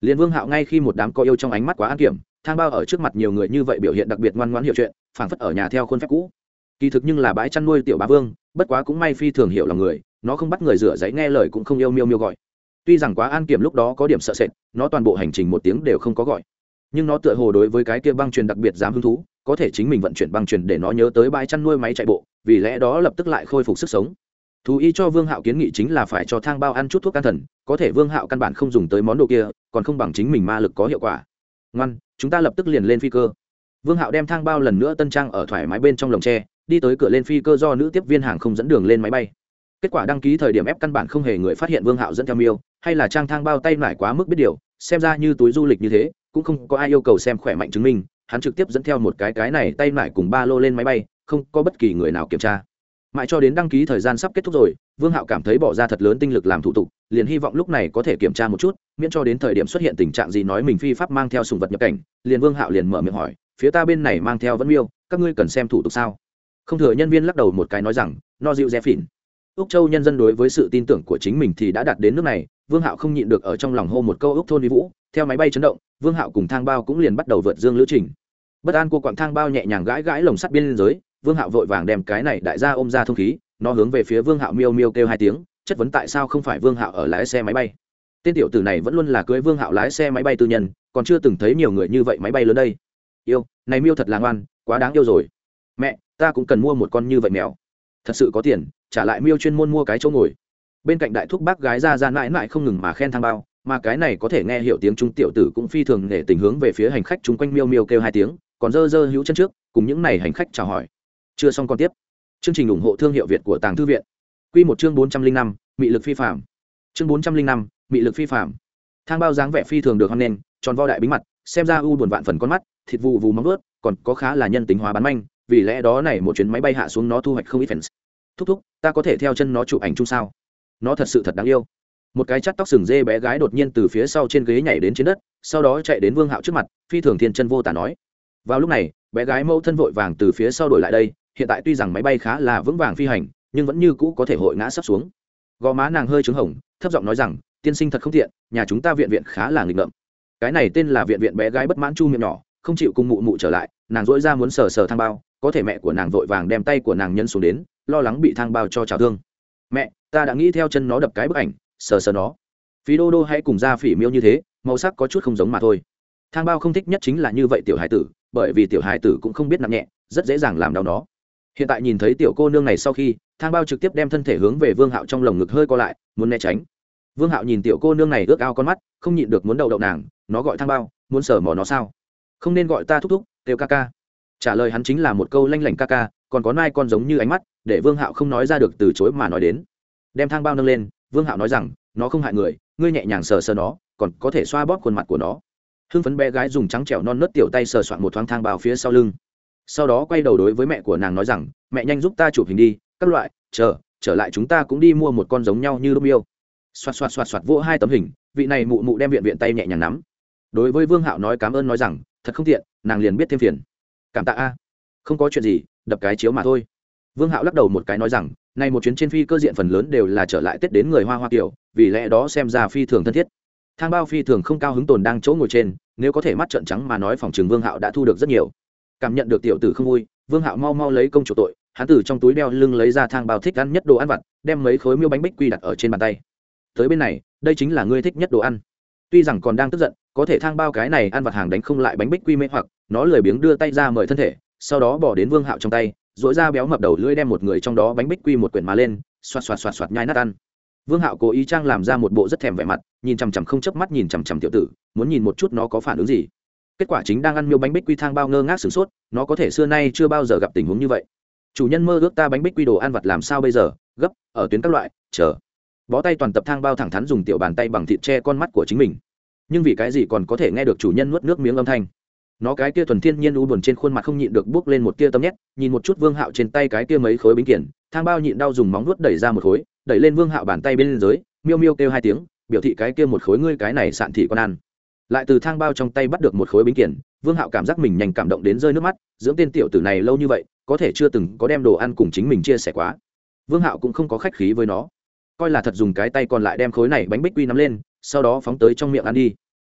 Liền vương hạo ngay khi một đám có yêu trong ánh mắt quá an kiểm, thang bao ở trước mặt nhiều người như vậy biểu hiện đặc biệt ngoan ngoãn hiểu chuyện, phảng phất ở nhà theo khuôn phép cũ. Kỳ thực nhưng là bãi chăn nuôi tiểu bá vương bất quá cũng may phi thường hiểu lòng người, nó không bắt người rửa giấy nghe lời cũng không yêu miêu miêu gọi. Tuy rằng quá an kiểm lúc đó có điểm sợ sệt, nó toàn bộ hành trình một tiếng đều không có gọi. Nhưng nó tựa hồ đối với cái kia băng truyền đặc biệt dám hứng thú, có thể chính mình vận chuyển băng truyền để nó nhớ tới bãi chăn nuôi máy chạy bộ, vì lẽ đó lập tức lại khôi phục sức sống. Thú y cho vương hạo kiến nghị chính là phải cho thang bao ăn chút thuốc can thần, có thể vương hạo căn bản không dùng tới món đồ kia, còn không bằng chính mình ma lực có hiệu quả. Ngoan, chúng ta lập tức liền lên phi cơ. Vương hạo đem thang bao lần nữa tân trang ở thoải mái bên trong lồng tre đi tới cửa lên phi cơ do nữ tiếp viên hàng không dẫn đường lên máy bay. Kết quả đăng ký thời điểm ép căn bản không hề người phát hiện vương hạo dẫn theo miêu, hay là trang thang bao tay mải quá mức biết điều, xem ra như túi du lịch như thế, cũng không có ai yêu cầu xem khỏe mạnh chứng minh, hắn trực tiếp dẫn theo một cái cái này tay mải cùng ba lô lên máy bay, không có bất kỳ người nào kiểm tra. Mãi cho đến đăng ký thời gian sắp kết thúc rồi, vương hạo cảm thấy bỏ ra thật lớn tinh lực làm thủ tục, liền hy vọng lúc này có thể kiểm tra một chút, miễn cho đến thời điểm xuất hiện tình trạng gì nói mình phi pháp mang theo sùng vật nhập cảnh, liền vương hạo liền mở miệng hỏi, phía ta bên này mang theo vẫn miêu, các ngươi cần xem thủ tục sao? Không thừa nhân viên lắc đầu một cái nói rằng, no dịu rẽ phỉn. Úc châu nhân dân đối với sự tin tưởng của chính mình thì đã đạt đến nước này, vương hạo không nhịn được ở trong lòng hô một câu úc thôn vi vũ, theo máy bay chấn động, vương hạo cùng thang bao cũng liền bắt đầu vượt dương lữ trình. Bất an cô quặng thang bao nhẹ nhàng gãi gãi lồng sắt biên giới, vương hạo vội vàng đem cái này đại gia ôm ra thông khí, nó hướng về phía vương hạo miêu miêu kêu hai tiếng, chất vấn tại sao không phải vương hạo ở lái xe máy bay. Tên tiểu tử này vẫn luôn là cưới vương hạo lái xe máy bay tư nhân, còn chưa từng thấy nhiều người như vậy máy bay lớn đây. Yêu, này miêu thật là ngoan, quá đáng yêu rồi mẹ, ta cũng cần mua một con như vậy mèo. Thật sự có tiền, trả lại miêu chuyên môn mua cái chỗ ngồi. Bên cạnh đại thúc bác gái ra ra mãi mãi không ngừng mà khen thang bao, mà cái này có thể nghe hiểu tiếng trung tiểu tử cũng phi thường để tình hướng về phía hành khách chung quanh miêu miêu kêu hai tiếng, còn dơ dơ hữu chân trước, cùng những này hành khách chào hỏi. Chưa xong còn tiếp. Chương trình ủng hộ thương hiệu việt của tàng thư viện. Quy một chương bốn trăm linh năm, mị lực phi phạm. Chương bốn trăm linh năm, mị lực phi phạm. Thang bao dáng vẻ phi thường được hăng lên tròn vo đại bí mặt, xem ra u buồn vạn phần con mắt, thịt vụ vù móng ướt còn có khá là nhân tính hóa bán manh vì lẽ đó này một chuyến máy bay hạ xuống nó thu hoạch không ít fans. Thúc thúc, ta có thể theo chân nó chụp ảnh chung sao? Nó thật sự thật đáng yêu. Một cái chắt tóc sừng dê bé gái đột nhiên từ phía sau trên ghế nhảy đến trên đất, sau đó chạy đến vương hạo trước mặt, phi thường thiên chân vô tả nói. Vào lúc này, bé gái mẫu thân vội vàng từ phía sau đổi lại đây, hiện tại tuy rằng máy bay khá là vững vàng phi hành, nhưng vẫn như cũ có thể hội ngã sắp xuống. Gò má nàng hơi trứng hồng, thấp giọng nói rằng, tiên sinh thật không thiện nhà chúng ta viện viện khá là nghịch ngợm. Cái này tên là viện viện bé gái bất mãn chu miệng nhỏ, không chịu cùng mụ mụ trở lại, nàng dỗi ra muốn sờ sờ thang bao có thể mẹ của nàng vội vàng đem tay của nàng nhân xuống đến, lo lắng bị thang bao cho trào thương. Mẹ, ta đã nghĩ theo chân nó đập cái bức ảnh, sờ sờ nó. Phí đô đô hãy cùng ra phỉ miêu như thế, màu sắc có chút không giống mà thôi. Thang bao không thích nhất chính là như vậy tiểu hải tử, bởi vì tiểu hải tử cũng không biết nặng nhẹ, rất dễ dàng làm đau nó. Hiện tại nhìn thấy tiểu cô nương này sau khi, thang bao trực tiếp đem thân thể hướng về vương hạo trong lồng ngực hơi co lại, muốn né tránh. Vương hạo nhìn tiểu cô nương này ước ao con mắt, không nhịn được muốn đậu đậu nàng, nó gọi thang bao, muốn sờ mò nó sao? Không nên gọi ta thúc thúc, kêu ca ca trả lời hắn chính là một câu lanh lảnh ca ca, còn có nai con giống như ánh mắt, để vương hạo không nói ra được từ chối mà nói đến. Đem thang bao nâng lên, vương hạo nói rằng, nó không hại người, ngươi nhẹ nhàng sờ sờ nó, còn có thể xoa bóp khuôn mặt của nó. Hưng phấn bé gái dùng trắng trẻo non nớt tiểu tay sờ soạn một thoáng thang bao phía sau lưng. Sau đó quay đầu đối với mẹ của nàng nói rằng, mẹ nhanh giúp ta chụp hình đi, các loại, chờ, trở lại chúng ta cũng đi mua một con giống nhau như lúc yêu. Xoạt xoạt xoạt xoạt vỗ hai tấm hình, vị này mụ mụ đem viện viện tay nhẹ nhàng nắm. Đối với vương hạo nói cảm ơn nói rằng, thật không tiện, nàng liền biết thêm phiền cảm tạ a. Không có chuyện gì, đập cái chiếu mà thôi. Vương hạo lắc đầu một cái nói rằng, nay một chuyến trên phi cơ diện phần lớn đều là trở lại tết đến người hoa hoa kiểu vì lẽ đó xem ra phi thường thân thiết. Thang bao phi thường không cao hứng tồn đang chỗ ngồi trên, nếu có thể mắt trợn trắng mà nói phòng trường vương hạo đã thu được rất nhiều. Cảm nhận được tiểu tử không vui, vương hạo mau mau lấy công chủ tội, hắn từ trong túi đeo lưng lấy ra thang bao thích ăn nhất đồ ăn vặt, đem mấy khối miêu bánh bích quy đặt ở trên bàn tay. Tới bên này, đây chính là ngươi thích nhất đồ ăn. Tuy rằng còn đang tức giận, có thể thang bao cái này ăn vặt hàng đánh không lại bánh bích quy mê hoặc nó lười biếng đưa tay ra mời thân thể, sau đó bỏ đến vương hạo trong tay dỗi ra béo mập đầu lưỡi đem một người trong đó bánh bích quy một quyển má lên, xoạt xoạt xoạt xoạt nhai nát ăn. Vương hạo cố ý trang làm ra một bộ rất thèm vẻ mặt, nhìn chằm chằm không chớp mắt nhìn chằm chằm tiểu tử, muốn nhìn một chút nó có phản ứng gì. Kết quả chính đang ăn miêu bánh bích quy thang bao ngơ ngác sửng sốt, nó có thể xưa nay chưa bao giờ gặp tình huống như vậy. Chủ nhân mơ ước ta bánh bích quy đồ ăn vặt làm sao bây giờ? Gấp, ở tuyến các loại, chờ. Bó tay toàn tập thang bao thẳng thắn dùng tiểu bàn tay bằng thịt che con mắt của chính mình. Nhưng vì cái gì còn có thể nghe được chủ nhân nuốt nước miếng âm thanh? Nó cái kia thuần thiên nhiên u buồn trên khuôn mặt không nhịn được bước lên một tia tâm nhét, nhìn một chút vương hạo trên tay cái kia mấy khối bính kiển thang bao nhịn đau dùng móng nuốt đẩy ra một khối, đẩy lên vương hạo bàn tay bên dưới, miêu miêu kêu hai tiếng, biểu thị cái kia một khối ngươi cái này sạn thị con ăn. Lại từ thang bao trong tay bắt được một khối bính kiển vương hạo cảm giác mình nhanh cảm động đến rơi nước mắt, dưỡng tên tiểu tử này lâu như vậy, có thể chưa từng có đem đồ ăn cùng chính mình chia sẻ quá. Vương hạo cũng không có khách khí với nó. Coi là thật dùng cái tay còn lại đem khối này bánh bích quy nắm lên, sau đó phóng tới trong miệng ăn đi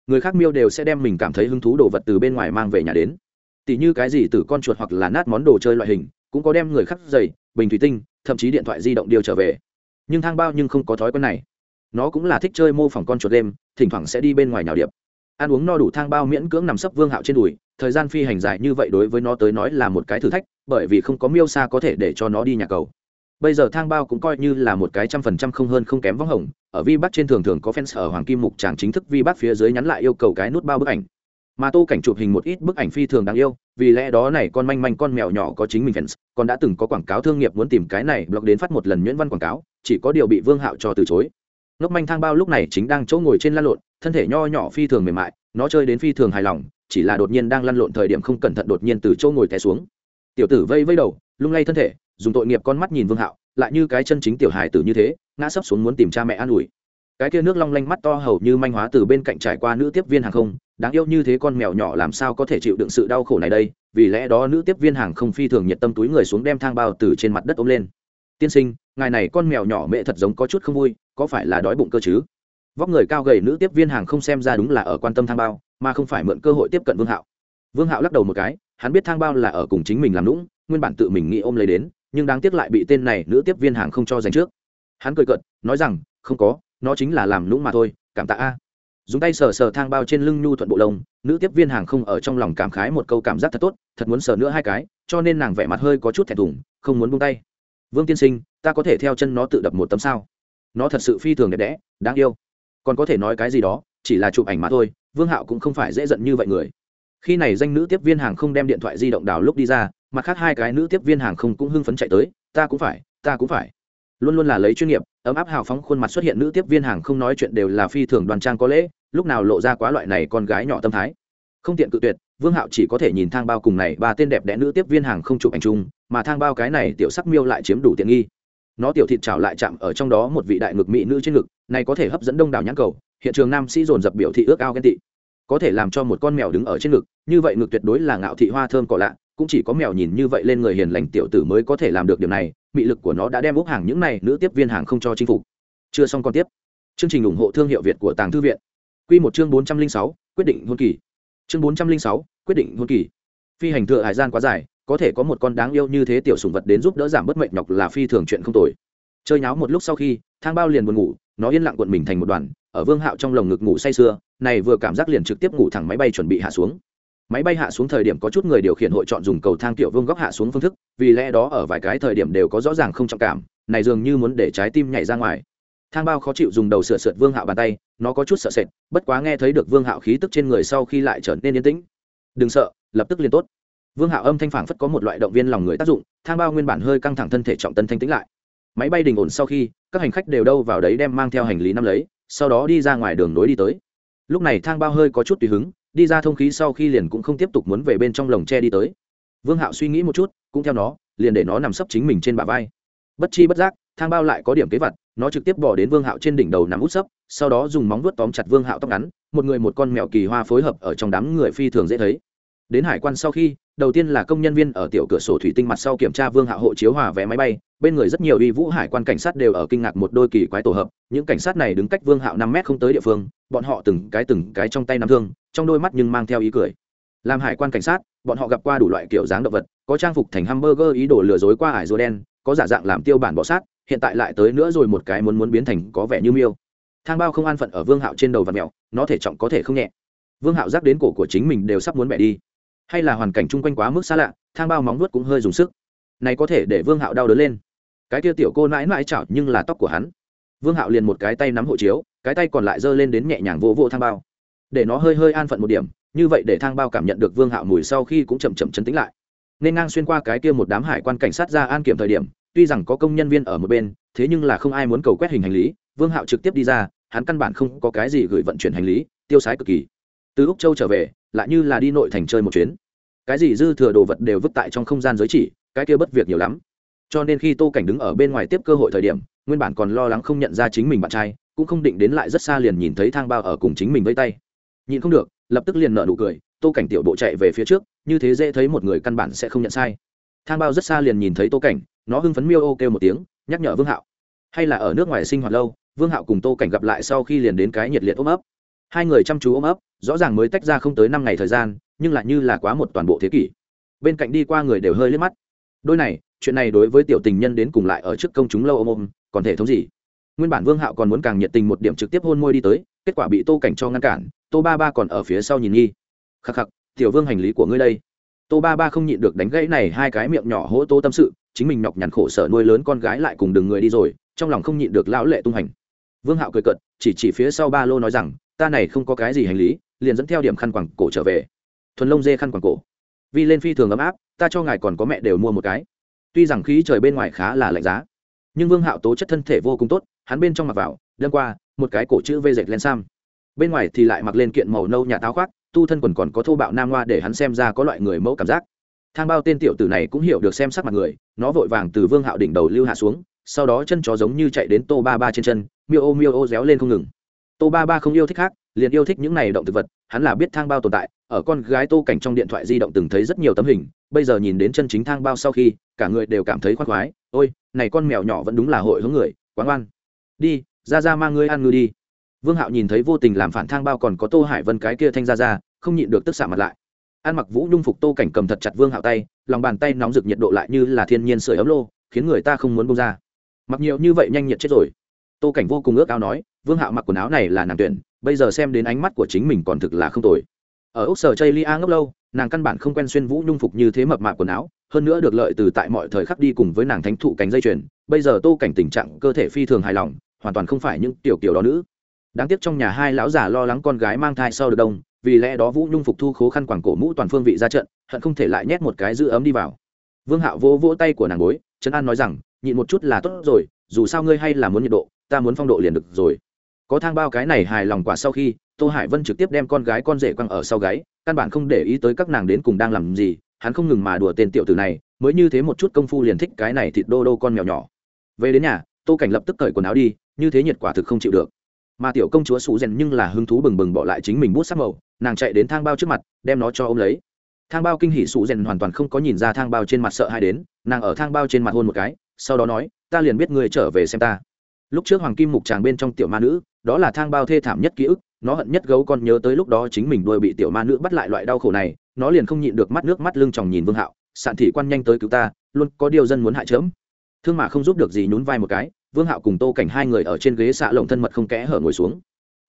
người khác miêu đều sẽ đem mình cảm thấy hứng thú đồ vật từ bên ngoài mang về nhà đến. Tỉ như cái gì từ con chuột hoặc là nát món đồ chơi loại hình, cũng có đem người khác giày, bình thủy tinh, thậm chí điện thoại di động điều trở về. Nhưng thang bao nhưng không có thói quen này. Nó cũng là thích chơi mô phỏng con chuột đêm thỉnh thoảng sẽ đi bên ngoài nhào điệp. Ăn uống no đủ thang bao miễn cưỡng nằm sấp vương hạo trên đùi, thời gian phi hành dài như vậy đối với nó tới nói là một cái thử thách, bởi vì không có miêu xa có thể để cho nó đi nhà cầu bây giờ thang bao cũng coi như là một cái trăm phần trăm không hơn không kém võng hồng, ở vi bắc trên thường thường có fans ở hoàng kim mục tràng chính thức vi bắc phía dưới nhắn lại yêu cầu cái nút bao bức ảnh. Mà tô cảnh chụp hình một ít bức ảnh phi thường đáng yêu, vì lẽ đó này con manh manh con mèo nhỏ có chính mình fans, còn đã từng có quảng cáo thương nghiệp muốn tìm cái này blog đến phát một lần nhuyễn văn quảng cáo, chỉ có điều bị vương hạo cho từ chối. Ngốc manh thang bao lúc này chính đang chỗ ngồi trên lăn lộn, thân thể nho nhỏ phi thường mềm mại, nó chơi đến phi thường hài lòng, chỉ là đột nhiên đang lăn lộn thời điểm không cẩn thận đột nhiên từ chỗ ngồi té xuống. Tiểu tử vây vây đầu, lung lay thân thể dùng tội nghiệp con mắt nhìn vương hạo, lại như cái chân chính tiểu hài tử như thế, ngã sấp xuống muốn tìm cha mẹ an ủi. Cái kia nước long lanh mắt to hầu như manh hóa từ bên cạnh trải qua nữ tiếp viên hàng không, đáng yêu như thế con mèo nhỏ làm sao có thể chịu đựng sự đau khổ này đây, vì lẽ đó nữ tiếp viên hàng không phi thường nhiệt tâm túi người xuống đem thang bao từ trên mặt đất ôm lên. Tiên sinh, ngài này con mèo nhỏ mẹ thật giống có chút không vui, có phải là đói bụng cơ chứ? Vóc người cao gầy nữ tiếp viên hàng không xem ra đúng là ở quan tâm thang bao, mà không phải mượn cơ hội tiếp cận vương hạo. Vương hạo lắc đầu một cái, hắn biết thang bao là ở cùng chính mình làm lũng nguyên bản tự mình nghĩ ôm lấy đến nhưng đáng tiếc lại bị tên này nữ tiếp viên hàng không cho dành trước. Hắn cười cợt, nói rằng, không có, nó chính là làm lũng mà thôi, cảm tạ a. Dùng tay sờ sờ thang bao trên lưng nhu thuận bộ lông, nữ tiếp viên hàng không ở trong lòng cảm khái một câu cảm giác thật tốt, thật muốn sờ nữa hai cái, cho nên nàng vẻ mặt hơi có chút thẹn thùng, không muốn buông tay. Vương tiên sinh, ta có thể theo chân nó tự đập một tấm sao? Nó thật sự phi thường đẹp đẽ, đáng yêu. Còn có thể nói cái gì đó, chỉ là chụp ảnh mà thôi, vương hạo cũng không phải dễ giận như vậy người. Khi này danh nữ tiếp viên hàng không đem điện thoại di động đào lúc đi ra mặt khác hai cái nữ tiếp viên hàng không cũng hưng phấn chạy tới, ta cũng phải, ta cũng phải. Luôn luôn là lấy chuyên nghiệp, ấm áp hào phóng khuôn mặt xuất hiện nữ tiếp viên hàng không nói chuyện đều là phi thường đoàn trang có lễ, lúc nào lộ ra quá loại này con gái nhỏ tâm thái. Không tiện cự tuyệt, vương hạo chỉ có thể nhìn thang bao cùng này ba tên đẹp đẽ nữ tiếp viên hàng không chụp ảnh chung, mà thang bao cái này tiểu sắc miêu lại chiếm đủ tiện nghi. Nó tiểu thịt trào lại chạm ở trong đó một vị đại ngực mỹ nữ trên ngực, này có thể hấp dẫn đông đảo nhãn cầu, hiện trường nam sĩ dồn dập biểu thị ước ao ghen tị. Có thể làm cho một con mèo đứng ở trên ngực, như vậy ngực tuyệt đối là ngạo thị hoa thơm cỏ lạ cũng chỉ có mèo nhìn như vậy lên người hiền lành tiểu tử mới có thể làm được điều này, mị lực của nó đã đem úp hàng những này nữ tiếp viên hàng không cho chinh phục. Chưa xong còn tiếp. Chương trình ủng hộ thương hiệu việt của tàng thư viện. Q một chương bốn trăm linh sáu, quyết định hôn kỳ. Chương bốn trăm linh sáu, quyết định hôn kỳ. Phi hành thượng hải gian quá dài, có thể có một con đáng yêu như thế tiểu sùng vật đến giúp đỡ giảm bớt mệnh nhọc là phi thường chuyện không tồi. Chơi nháo một lúc sau khi, thang bao liền buồn ngủ, nó yên lặng cuộn mình thành một đoàn, ở vương hạo trong lồng ngực ngủ say sưa, này vừa cảm giác liền trực tiếp ngủ thẳng máy bay chuẩn bị hạ xuống máy bay hạ xuống thời điểm có chút người điều khiển hội chọn dùng cầu thang tiểu vương góc hạ xuống phương thức, vì lẽ đó ở vài cái thời điểm đều có rõ ràng không trọng cảm, này dường như muốn để trái tim nhảy ra ngoài. Thang bao khó chịu dùng đầu sửa sượt vương hạo bàn tay, nó có chút sợ sệt, bất quá nghe thấy được vương hạo khí tức trên người sau khi lại trở nên yên tĩnh. Đừng sợ, lập tức liền tốt. Vương hạo âm thanh phản phất có một loại động viên lòng người tác dụng, thang bao nguyên bản hơi căng thẳng thân thể trọng tân thanh tĩnh lại. Máy bay đình ổn sau khi, các hành khách đều đâu vào đấy đem mang theo hành lý năm lấy, sau đó đi ra ngoài đường nối đi tới. Lúc này thang bao hơi có chút tùy hứng đi ra thông khí sau khi liền cũng không tiếp tục muốn về bên trong lồng tre đi tới. Vương hạo suy nghĩ một chút, cũng theo nó, liền để nó nằm sấp chính mình trên bả vai. Bất chi bất giác, thang bao lại có điểm kế vật nó trực tiếp bỏ đến vương hạo trên đỉnh đầu nằm út sấp, sau đó dùng móng vuốt tóm chặt vương hạo tóc ngắn, một người một con mèo kỳ hoa phối hợp ở trong đám người phi thường dễ thấy. Đến hải quan sau khi, đầu tiên là công nhân viên ở tiểu cửa sổ thủy tinh mặt sau kiểm tra vương hạo hộ chiếu hòa vé máy bay bên người rất nhiều uy vũ hải quan cảnh sát đều ở kinh ngạc một đôi kỳ quái tổ hợp, những cảnh sát này đứng cách vương hạo năm mét không tới địa phương, bọn họ từng cái từng cái trong tay nắm thương, trong đôi mắt nhưng mang theo ý cười. Làm hải quan cảnh sát, bọn họ gặp qua đủ loại kiểu dáng động vật, có trang phục thành hamburger ý đồ lừa dối qua ải rùa đen, có giả dạng làm tiêu bản bọ sát, hiện tại lại tới nữa rồi một cái muốn muốn biến thành có vẻ như miêu. Thang bao không an phận ở vương hạo trên đầu và mèo nó thể trọng có thể không nhẹ. Vương hạo giáp đến cổ của chính mình đều sắp muốn bẻ đi. Hay là hoàn cảnh chung quanh quá mức xa lạ, thang bao móng nuốt cũng hơi dùng sức. Này có thể để vương hạo đau đớn lên cái kia tiểu cô nãi nãi chảo nhưng là tóc của hắn. Vương hạo liền một cái tay nắm hộ chiếu, cái tay còn lại giơ lên đến nhẹ nhàng vô vô thang bao. Để nó hơi hơi an phận một điểm, như vậy để thang bao cảm nhận được vương hạo mùi sau khi cũng chậm chậm chấn tĩnh lại. Nên ngang xuyên qua cái kia một đám hải quan cảnh sát ra an kiểm thời điểm, tuy rằng có công nhân viên ở một bên, thế nhưng là không ai muốn cầu quét hình hành lý, vương hạo trực tiếp đi ra, hắn căn bản không có cái gì gửi vận chuyển hành lý, tiêu sái cực kỳ. Từ úc châu trở về, lại như là đi nội thành chơi một chuyến. Cái gì dư thừa đồ vật đều vứt tại trong không gian giới chỉ, cái kia bất việc nhiều lắm cho nên khi tô cảnh đứng ở bên ngoài tiếp cơ hội thời điểm, nguyên bản còn lo lắng không nhận ra chính mình bạn trai, cũng không định đến lại rất xa liền nhìn thấy thang bao ở cùng chính mình vây tay. Nhìn không được, lập tức liền nợ nụ cười, tô cảnh tiểu bộ chạy về phía trước, như thế dễ thấy một người căn bản sẽ không nhận sai. Thang bao rất xa liền nhìn thấy tô cảnh, nó hưng phấn miêu ô kêu một tiếng, nhắc nhở vương hạo. Hay là ở nước ngoài sinh hoạt lâu, vương hạo cùng tô cảnh gặp lại sau khi liền đến cái nhiệt liệt ôm ấp. Hai người chăm chú ôm ấp, rõ ràng mới tách ra không tới năm ngày thời gian, nhưng lại như là quá một toàn bộ thế kỷ. Bên cạnh đi qua người đều hơi liếc mắt. Đôi này chuyện này đối với tiểu tình nhân đến cùng lại ở trước công chúng lâu ôm ôm, còn thể thống gì? Nguyên bản vương hạo còn muốn càng nhiệt tình một điểm trực tiếp hôn môi đi tới, kết quả bị tô cảnh cho ngăn cản, tô ba ba còn ở phía sau nhìn nghi. Khắc khắc, tiểu vương hành lý của ngươi đây. Tô ba ba không nhịn được đánh gãy này hai cái miệng nhỏ hỗ tô tâm sự, chính mình nhọc nhằn khổ sở nuôi lớn con gái lại cùng đường người đi rồi, trong lòng không nhịn được lão lệ tung hành. Vương hạo cười cợt, chỉ chỉ phía sau ba lô nói rằng, ta này không có cái gì hành lý, liền dẫn theo điểm khăn quàng cổ trở về. Thuần lông dê khăn quàng cổ. Vì lên phi thường ấm áp, ta cho ngài còn có mẹ đều mua một cái tuy rằng khí trời bên ngoài khá là lạnh giá, nhưng vương hạo tố chất thân thể vô cùng tốt, hắn bên trong mặc vào đâm qua, một cái cổ chữ vê dệt len sam. Bên ngoài thì lại mặc lên kiện màu nâu nhà táo khoác, tu thân quần còn có thô bạo nam hoa để hắn xem ra có loại người mẫu cảm giác. Thang bao tên tiểu tử này cũng hiểu được xem sắc mặt người, nó vội vàng từ vương hạo đỉnh đầu lưu hạ xuống, sau đó chân chó giống như chạy đến tô ba ba trên chân, miêu ô miêu ô réo lên không ngừng. Tô ba ba không yêu thích khác, liền yêu thích những này động thực vật, hắn là biết thang bao tồn tại, ở con gái tô cảnh trong điện thoại di động từng thấy rất nhiều tấm hình bây giờ nhìn đến chân chính thang bao sau khi, cả người đều cảm thấy khoác khoái. Ôi, này con mèo nhỏ vẫn đúng là hội hướng người quán oan đi ra ra mang ngươi ăn ngư đi. Vương hạo nhìn thấy vô tình làm phản thang bao còn có tô hải vân cái kia thanh ra ra không nhịn được tức xạ mặt lại. Ăn mặc vũ nhung phục tô cảnh cầm thật chặt vương hạo tay, lòng bàn tay nóng rực nhiệt độ lại như là thiên nhiên sưởi ấm lô, khiến người ta không muốn bông ra. Mặc nhiều như vậy nhanh nhiệt chết rồi. Tô cảnh vô cùng ước ao nói, vương hạo mặc quần áo này là nàng tuyển, bây giờ xem đến ánh mắt của chính mình còn thực là không tồi ở úc sở chây lia ngốc lâu, nàng căn bản không quen xuyên vũ nhung phục như thế mập mạp quần áo, hơn nữa được lợi từ tại mọi thời khắc đi cùng với nàng thánh thụ cánh dây chuyền, bây giờ tô cảnh tình trạng cơ thể phi thường hài lòng, hoàn toàn không phải những tiểu kiểu đó nữ. Đáng tiếc trong nhà hai lão già lo lắng con gái mang thai sau được đông, vì lẽ đó vũ nhung phục thu khố khăn quảng cổ mũ toàn phương vị ra trận, hận không thể lại nhét một cái giữ ấm đi vào. Vương hạo vỗ vỗ tay của nàng bối trấn an nói rằng, nhịn một chút là tốt rồi, dù sao ngươi hay là muốn nhiệt độ, ta muốn phong độ liền được rồi có thang bao cái này hài lòng quả sau khi, tô hải vân trực tiếp đem con gái con rể quăng ở sau gáy, căn bản không để ý tới các nàng đến cùng đang làm gì, hắn không ngừng mà đùa tên tiểu tử này, mới như thế một chút công phu liền thích cái này thịt đô đô con mèo nhỏ. Về đến nhà, tô cảnh lập tức cởi quần áo đi, như thế nhiệt quả thực không chịu được. Mà tiểu công chúa xù rèn nhưng là hứng thú bừng bừng bỏ lại chính mình bút sắc màu, nàng chạy đến thang bao trước mặt, đem nó cho ô m lấy. Thang bao kinh hỉ xù rèn hoàn toàn không có nhìn ra thang bao trên mặt sợ hai đến, nàng ở thang bao trên mặt hôn một cái, sau đó nói, ta liền biết ngươi trở về xem ta lúc trước hoàng kim mục tràng bên trong tiểu ma nữ, đó là thang bao thê thảm nhất ký ức, nó hận nhất gấu con nhớ tới lúc đó chính mình đuôi bị tiểu ma nữ bắt lại loại đau khổ này, nó liền không nhịn được mắt nước mắt lưng chòng nhìn vương hạo, sạn thị quan nhanh tới cứu ta, luôn có điều dân muốn hại chớm. Thương mà không giúp được gì nhún vai một cái, vương hạo cùng tô cảnh hai người ở trên ghế xạ lồng thân mật không kẽ hở ngồi xuống.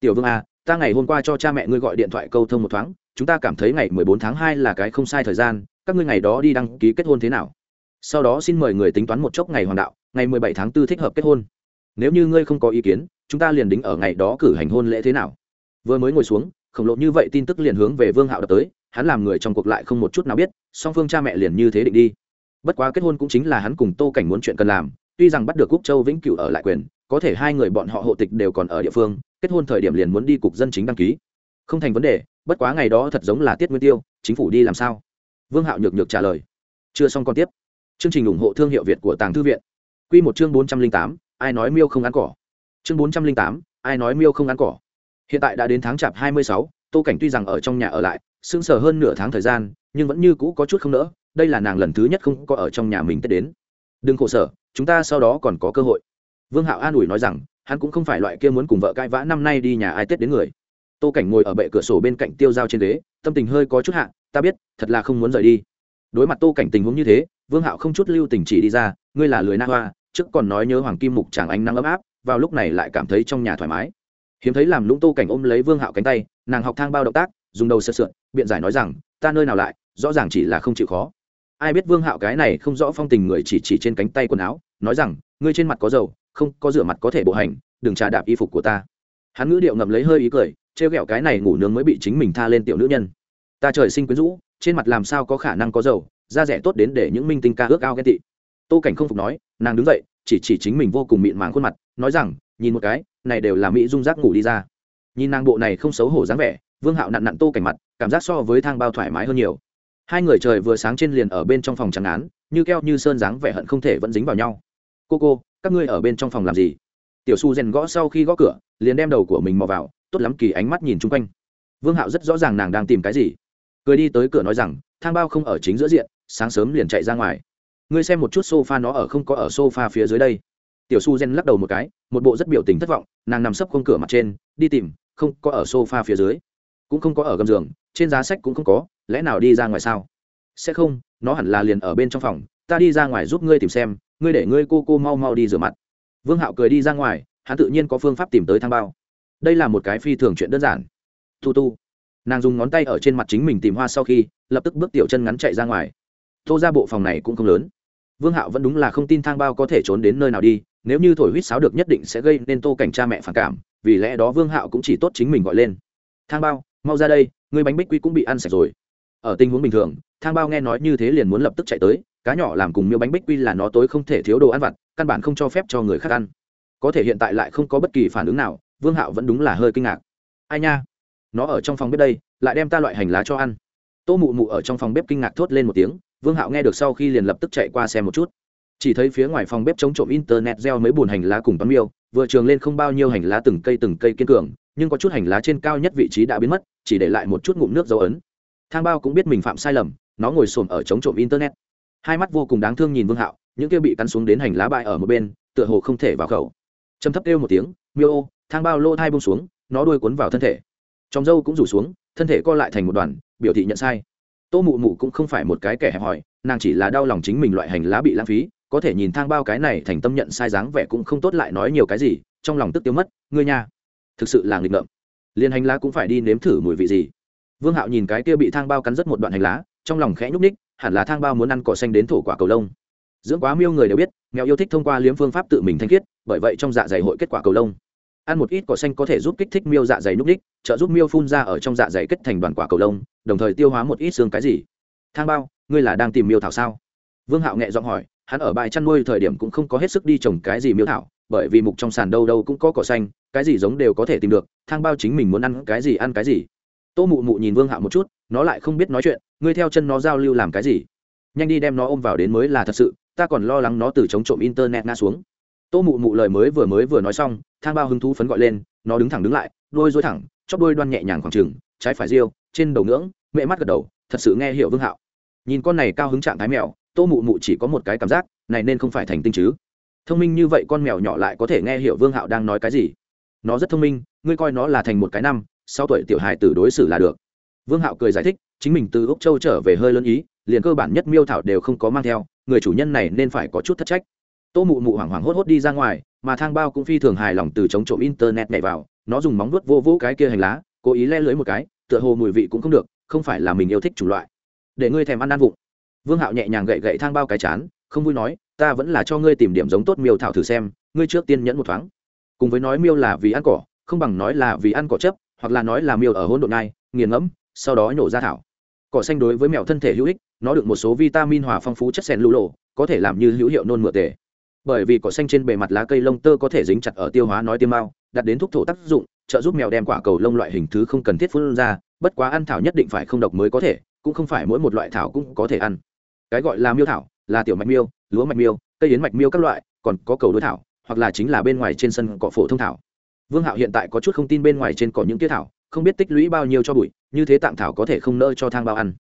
Tiểu vương a ta ngày hôm qua cho cha mẹ ngươi gọi điện thoại câu thông một thoáng, chúng ta cảm thấy ngày mười bốn tháng hai là cái không sai thời gian, các ngươi ngày đó đi đăng ký kết hôn thế nào? Sau đó xin mời người tính toán một chốc ngày hoàng đạo, ngày mười bảy tháng 4 thích hợp kết hôn nếu như ngươi không có ý kiến, chúng ta liền đính ở ngày đó cử hành hôn lễ thế nào? Vừa mới ngồi xuống, khổng lồ như vậy tin tức liền hướng về vương hạo đập tới, hắn làm người trong cuộc lại không một chút nào biết, song phương cha mẹ liền như thế định đi. Bất quá kết hôn cũng chính là hắn cùng tô cảnh muốn chuyện cần làm, tuy rằng bắt được quốc châu vĩnh cửu ở lại quyền, có thể hai người bọn họ hộ tịch đều còn ở địa phương, kết hôn thời điểm liền muốn đi cục dân chính đăng ký. Không thành vấn đề, bất quá ngày đó thật giống là tiết nguyên tiêu, chính phủ đi làm sao? Vương hạo nhược nhược trả lời. Chưa xong còn tiếp. Chương trình ủng hộ thương hiệu việt của tàng thư viện. Quy một chương bốn trăm linh tám ai nói miêu không ăn cỏ? Chương bốn trăm linh tám, ai nói miêu không ăn cỏ? Hiện tại đã đến tháng chạp hai mươi sáu, tô cảnh tuy rằng ở trong nhà ở lại, sững sờ hơn nửa tháng thời gian, nhưng vẫn như cũ có chút không nỡ, đây là nàng lần thứ nhất không có ở trong nhà mình tết đến. Đừng khổ sở, chúng ta sau đó còn có cơ hội. Vương hạo an ủi nói rằng, hắn cũng không phải loại kia muốn cùng vợ cãi vã năm nay đi nhà ai tết đến người. Tô cảnh ngồi ở bệ cửa sổ bên cạnh tiêu dao trên ghế, tâm tình hơi có chút hạ, ta biết, thật là không muốn rời đi. Đối mặt tô cảnh tình huống như thế, vương hạo không chút lưu tình chỉ đi ra, ngươi là lười na hoa trước còn nói nhớ hoàng kim mục chàng ánh nắng ấm áp, vào lúc này lại cảm thấy trong nhà thoải mái. Hiếm thấy làm lũng tô cảnh ôm lấy vương hạo cánh tay, nàng học thang bao động tác, dùng đầu sợ sượn, biện giải nói rằng, ta nơi nào lại, rõ ràng chỉ là không chịu khó. Ai biết vương hạo cái này không rõ phong tình người chỉ chỉ trên cánh tay quần áo, nói rằng, ngươi trên mặt có dầu, không có rửa mặt có thể bộ hành, đừng trà đạp y phục của ta. Hắn ngữ điệu ngậm lấy hơi ý cười, trêu ghẹo cái này ngủ nướng mới bị chính mình tha lên tiểu nữ nhân. Ta trời sinh quyến rũ, trên mặt làm sao có khả năng có dầu, da rẻ tốt đến để những minh tinh ca ước ao ghen tị. Tô cảnh không phục nói nàng đứng dậy, chỉ chỉ chính mình vô cùng mịn màng khuôn mặt, nói rằng, nhìn một cái, này đều là mỹ dung giác ngủ đi ra. Nhìn nàng bộ này không xấu hổ dáng vẻ, vương hạo nặn nặn tô cảnh mặt, cảm giác so với thang bao thoải mái hơn nhiều. Hai người trời vừa sáng trên liền ở bên trong phòng trắng án, như keo như sơn dáng vẻ hận không thể vẫn dính vào nhau. Cô cô, các ngươi ở bên trong phòng làm gì? Tiểu su rèn gõ sau khi gõ cửa, liền đem đầu của mình mò vào, tốt lắm kỳ ánh mắt nhìn chung quanh. Vương hạo rất rõ ràng nàng đang tìm cái gì. Cười đi tới cửa nói rằng, thang bao không ở chính giữa diện, sáng sớm liền chạy ra ngoài ngươi xem một chút sofa nó ở không có ở sofa phía dưới đây. Tiểu su gen lắc đầu một cái, một bộ rất biểu tình thất vọng, nàng nằm sấp không cửa mặt trên, đi tìm, không có ở sofa phía dưới. Cũng không có ở gầm giường, trên giá sách cũng không có, lẽ nào đi ra ngoài sao? Sẽ không, nó hẳn là liền ở bên trong phòng, ta đi ra ngoài giúp ngươi tìm xem, ngươi để ngươi cô cô mau mau đi rửa mặt. Vương hạo cười đi ra ngoài, hắn tự nhiên có phương pháp tìm tới thang bao. Đây là một cái phi thường chuyện đơn giản. Tu tu. Nàng dùng ngón tay ở trên mặt chính mình tìm hoa sau khi, lập tức bước tiểu chân ngắn chạy ra ngoài. Tô ra bộ phòng này cũng không lớn vương hạo vẫn đúng là không tin thang bao có thể trốn đến nơi nào đi, nếu như thổi huýt sáo được nhất định sẽ gây nên tô cảnh cha mẹ phản cảm, vì lẽ đó vương hạo cũng chỉ tốt chính mình gọi lên. Thang bao, mau ra đây người bánh bích quy cũng bị ăn sạch rồi. Ở tình huống bình thường, thang bao nghe nói như thế liền muốn lập tức chạy tới, cá nhỏ làm cùng miêu bánh bích quy là nó tối không thể thiếu đồ ăn vặt, căn bản không cho phép cho người khác ăn. Có thể hiện tại lại không có bất kỳ phản ứng nào, vương hạo vẫn đúng là hơi kinh ngạc. Ai nha, nó ở trong phòng bếp đây, lại đem ta loại hành lá cho ăn. Tô mụ mụ ở trong phòng bếp kinh ngạc thốt lên một tiếng vương hạo nghe được sau khi liền lập tức chạy qua xem một chút. Chỉ thấy phía ngoài phòng bếp chống trộm internet gieo mấy bùn hành lá cùng toán miêu, vừa trường lên không bao nhiêu hành lá từng cây từng cây kiên cường, nhưng có chút hành lá trên cao nhất vị trí đã biến mất, chỉ để lại một chút ngụm nước dấu ấn. Thang bao cũng biết mình phạm sai lầm, nó ngồi xổm ở chống trộm internet. Hai mắt vô cùng đáng thương nhìn vương hạo, những kia bị cắn xuống đến hành lá bại ở một bên, tựa hồ không thể vào khẩu. Châm thấp kêu một tiếng, miêu ô! Thang bao lô thai bông xuống, nó đuôi cuốn vào thân thể. Trong dâu cũng rủ xuống, thân thể co lại thành một đoàn, biểu thị nhận sai tô mụ mụ cũng không phải một cái kẻ hẹp hòi, nàng chỉ là đau lòng chính mình loại hành lá bị lãng phí, có thể nhìn thang bao cái này thành tâm nhận sai dáng vẻ cũng không tốt lại nói nhiều cái gì, trong lòng tức tiêu mất, ngươi nha. Thực sự là nghịch ngợm. Liên hành lá cũng phải đi nếm thử mùi vị gì. Vương hạo nhìn cái kia bị thang bao cắn rất một đoạn hành lá, trong lòng khẽ nhúc ních hẳn là thang bao muốn ăn cỏ xanh đến thổ quả cầu lông. Dưỡng quá miêu người đều biết, mèo yêu thích thông qua liếm phương pháp tự mình thanh khiết, bởi vậy trong dạ dày hội kết quả cầu lông ăn một ít cỏ xanh có thể giúp kích thích miêu dạ dày núc ních trợ giúp miêu phun ra ở trong dạ dày kết thành đoàn quả cầu lông, đồng thời tiêu hóa một ít xương cái gì. Thang bao, ngươi là đang tìm miêu thảo sao? Vương hạo nhẹ giọng hỏi, hắn ở bãi chăn nuôi thời điểm cũng không có hết sức đi trồng cái gì miêu thảo, bởi vì mục trong sàn đâu đâu cũng có cỏ xanh, cái gì giống đều có thể tìm được, thang bao chính mình muốn ăn cái gì ăn cái gì. Tô mụ mụ nhìn vương hạo một chút, nó lại không biết nói chuyện, ngươi theo chân nó giao lưu làm cái gì? Nhanh đi đem nó ôm vào đến mới là thật sự, ta còn lo lắng nó từ chống trộm internet ngã xuống tô mụ mụ lời mới vừa mới vừa nói xong, thang bao hứng thú phấn gọi lên, nó đứng thẳng đứng lại, đôi dối thẳng, chóp đôi đoan nhẹ nhàng khoảng trừng trái phải riêu, trên đầu ngưỡng, mẹ mắt gật đầu, thật sự nghe hiểu vương hạo. Nhìn con này cao hứng trạng thái mèo, tô mụ mụ chỉ có một cái cảm giác, này nên không phải thành tinh chứ. Thông minh như vậy con mèo nhỏ lại có thể nghe hiểu vương hạo đang nói cái gì. Nó rất thông minh, ngươi coi nó là thành một cái năm sau tuổi tiểu hài tử đối xử là được. Vương hạo cười giải thích, chính mình từ úc châu trở về hơi lớn ý, liền cơ bản nhất miêu thảo đều không có mang theo, người chủ nhân này nên phải có chút thất trách tô mụ mụ hoảng hoảng hốt hốt đi ra ngoài, mà thang bao cũng phi thường hài lòng từ chống trộm internet nhảy vào, nó dùng móng vuốt vô vô cái kia hành lá, cố ý le lưới một cái, tựa hồ mùi vị cũng không được, không phải là mình yêu thích chủng loại. Để ngươi thèm ăn ăn vụng. Vương hạo nhẹ nhàng gậy gậy thang bao cái chán, không vui nói, ta vẫn là cho ngươi tìm điểm giống tốt miêu thảo thử xem, ngươi trước tiên nhẫn một thoáng. Cùng với nói miêu là vì ăn cỏ, không bằng nói là vì ăn cỏ chấp hoặc là nói là miêu ở hỗn độn ngai, nghiền ngẫm, sau đó nhổ ra thảo. Cỏ xanh đối với mèo thân thể hữu ích, nó được một số vitamin hòa phong phú chất sen lưu lộ, có thể làm như hữu hiệu nôn mửa tề bởi vì cỏ xanh trên bề mặt lá cây lông tơ có thể dính chặt ở tiêu hóa nói tiêm mao đặt đến thuốc thổ tác dụng, trợ giúp mèo đem quả cầu lông loại hình thứ không cần thiết phun ra, bất quá ăn thảo nhất định phải không độc mới có thể, cũng không phải mỗi một loại thảo cũng có thể ăn. Cái gọi là miêu thảo, là tiểu mạch miêu, lúa mạch miêu, cây yến mạch miêu các loại, còn có cầu đối thảo, hoặc là chính là bên ngoài trên sân cỏ phổ thông thảo. Vương hạo hiện tại có chút không tin bên ngoài trên cỏ những tiết thảo, không biết tích lũy bao nhiêu cho bụi, như thế tạm thảo có thể không nỡ cho thang bao ăn.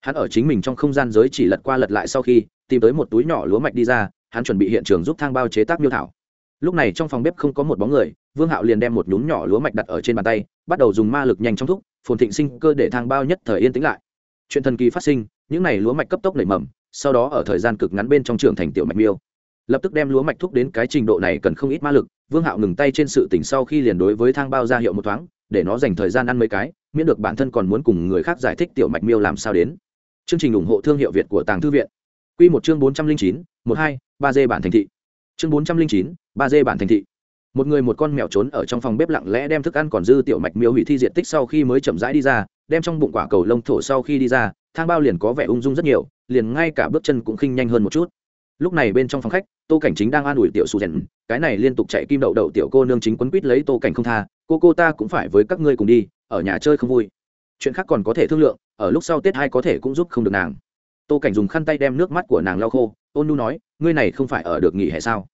Hắn ở chính mình trong không gian giới chỉ lật qua lật lại sau khi, tìm tới một túi nhỏ lúa mạch đi ra hắn chuẩn bị hiện trường giúp thang bao chế tác miêu thảo. Lúc này trong phòng bếp không có một bóng người, vương hạo liền đem một nhún nhỏ lúa mạch đặt ở trên bàn tay, bắt đầu dùng ma lực nhanh trong thúc, phồn thịnh sinh cơ để thang bao nhất thời yên tĩnh lại. Chuyện thần kỳ phát sinh, những n à y lúa mạch cấp tốc nảy mầm, sau đó ở thời gian cực ngắn bên trong trường thành tiểu mạch miêu. Lập tức đem lúa mạch thúc đến cái trình độ này cần không ít ma lực, vương hạo ngừng tay trên sự tỉnh sau khi liền đối với thang bao ra hiệu một thoáng, để nó dành thời gian ăn mấy cái, miễn được bản thân còn muốn cùng người khác giải thích tiểu mạch miêu làm sao đến. Chương trình ủng hộ thương hiệu việt của tàng thư viện. Q một chương bốn trăm linh chín, một hai ba d bản thành thị. Chương bốn trăm linh chín, ba d bản thành thị. Một người một con mèo trốn ở trong phòng bếp lặng lẽ đem thức ăn còn dư tiểu mạch miêu hủy thi diện tích sau khi mới chậm rãi đi ra, đem trong bụng quả cầu lông thổ sau khi đi ra, thang bao liền có vẻ ung dung rất nhiều, liền ngay cả bước chân cũng khinh nhanh hơn một chút. Lúc này bên trong phòng khách, tô cảnh chính đang an ủi tiểu su rèn, cái này liên tục chạy kim đậu đậu tiểu cô nương chính quấn quýt lấy tô cảnh không tha, cô cô ta cũng phải với các ngươi cùng đi, ở nhà chơi không vui. Chuyện khác còn có thể thương lượng, ở lúc sau tết hai có thể cũng giúp không được nàng tô cảnh dùng khăn tay đem nước mắt của nàng lau khô ôn nu nói ngươi này không phải ở được nghỉ hè sao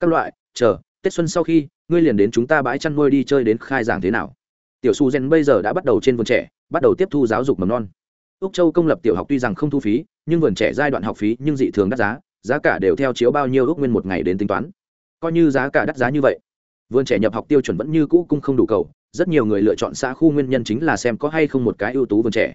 các loại chờ tết xuân sau khi ngươi liền đến chúng ta bãi chăn nuôi đi chơi đến khai giảng thế nào tiểu su gen bây giờ đã bắt đầu trên vườn trẻ bắt đầu tiếp thu giáo dục mầm non úc châu công lập tiểu học tuy rằng không thu phí nhưng vườn trẻ giai đoạn học phí nhưng dị thường đắt giá giá cả đều theo chiếu bao nhiêu ước nguyên một ngày đến tính toán coi như giá cả đắt giá như vậy vườn trẻ nhập học tiêu chuẩn vẫn như cũ cung không đủ cầu rất nhiều người lựa chọn xã khu nguyên nhân chính là xem có hay không một cái ưu tú vườn trẻ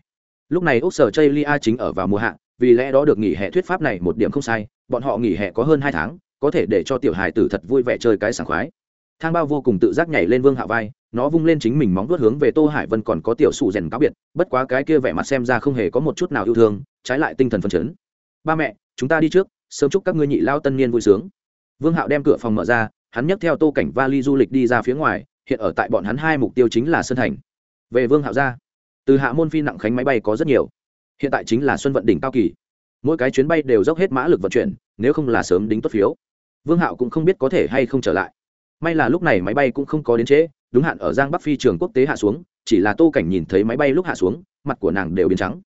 lúc này úc sở chây lia chính ở vào mùa hạ vì lẽ đó được nghỉ hè thuyết pháp này một điểm không sai, bọn họ nghỉ hè có hơn hai tháng, có thể để cho tiểu hài tử thật vui vẻ chơi cái sảng khoái. Thang bao vô cùng tự giác nhảy lên vương hạ vai, nó vung lên chính mình móng vuốt hướng về tô hải vân còn có tiểu sụ rèn cáo biệt, bất quá cái kia vẻ mặt xem ra không hề có một chút nào yêu thương, trái lại tinh thần phấn chấn. Ba mẹ, chúng ta đi trước, sớm chúc các ngươi nhị lao tân niên vui sướng. Vương hạo đem cửa phòng mở ra, hắn nhấc theo tô cảnh vali du lịch đi ra phía ngoài, hiện ở tại bọn hắn hai mục tiêu chính là sơn thành. Về vương hạo ra, từ hạ môn phi nặng khánh máy bay có rất nhiều hiện tại chính là xuân vận đỉnh cao kỳ. Mỗi cái chuyến bay đều dốc hết mã lực vận chuyển, nếu không là sớm đính tốt phiếu, vương hạo cũng không biết có thể hay không trở lại. May là lúc này máy bay cũng không có đến trễ, đúng hạn ở giang bắc phi trường quốc tế hạ xuống, chỉ là tô cảnh nhìn thấy máy bay lúc hạ xuống, mặt của nàng đều biến trắng.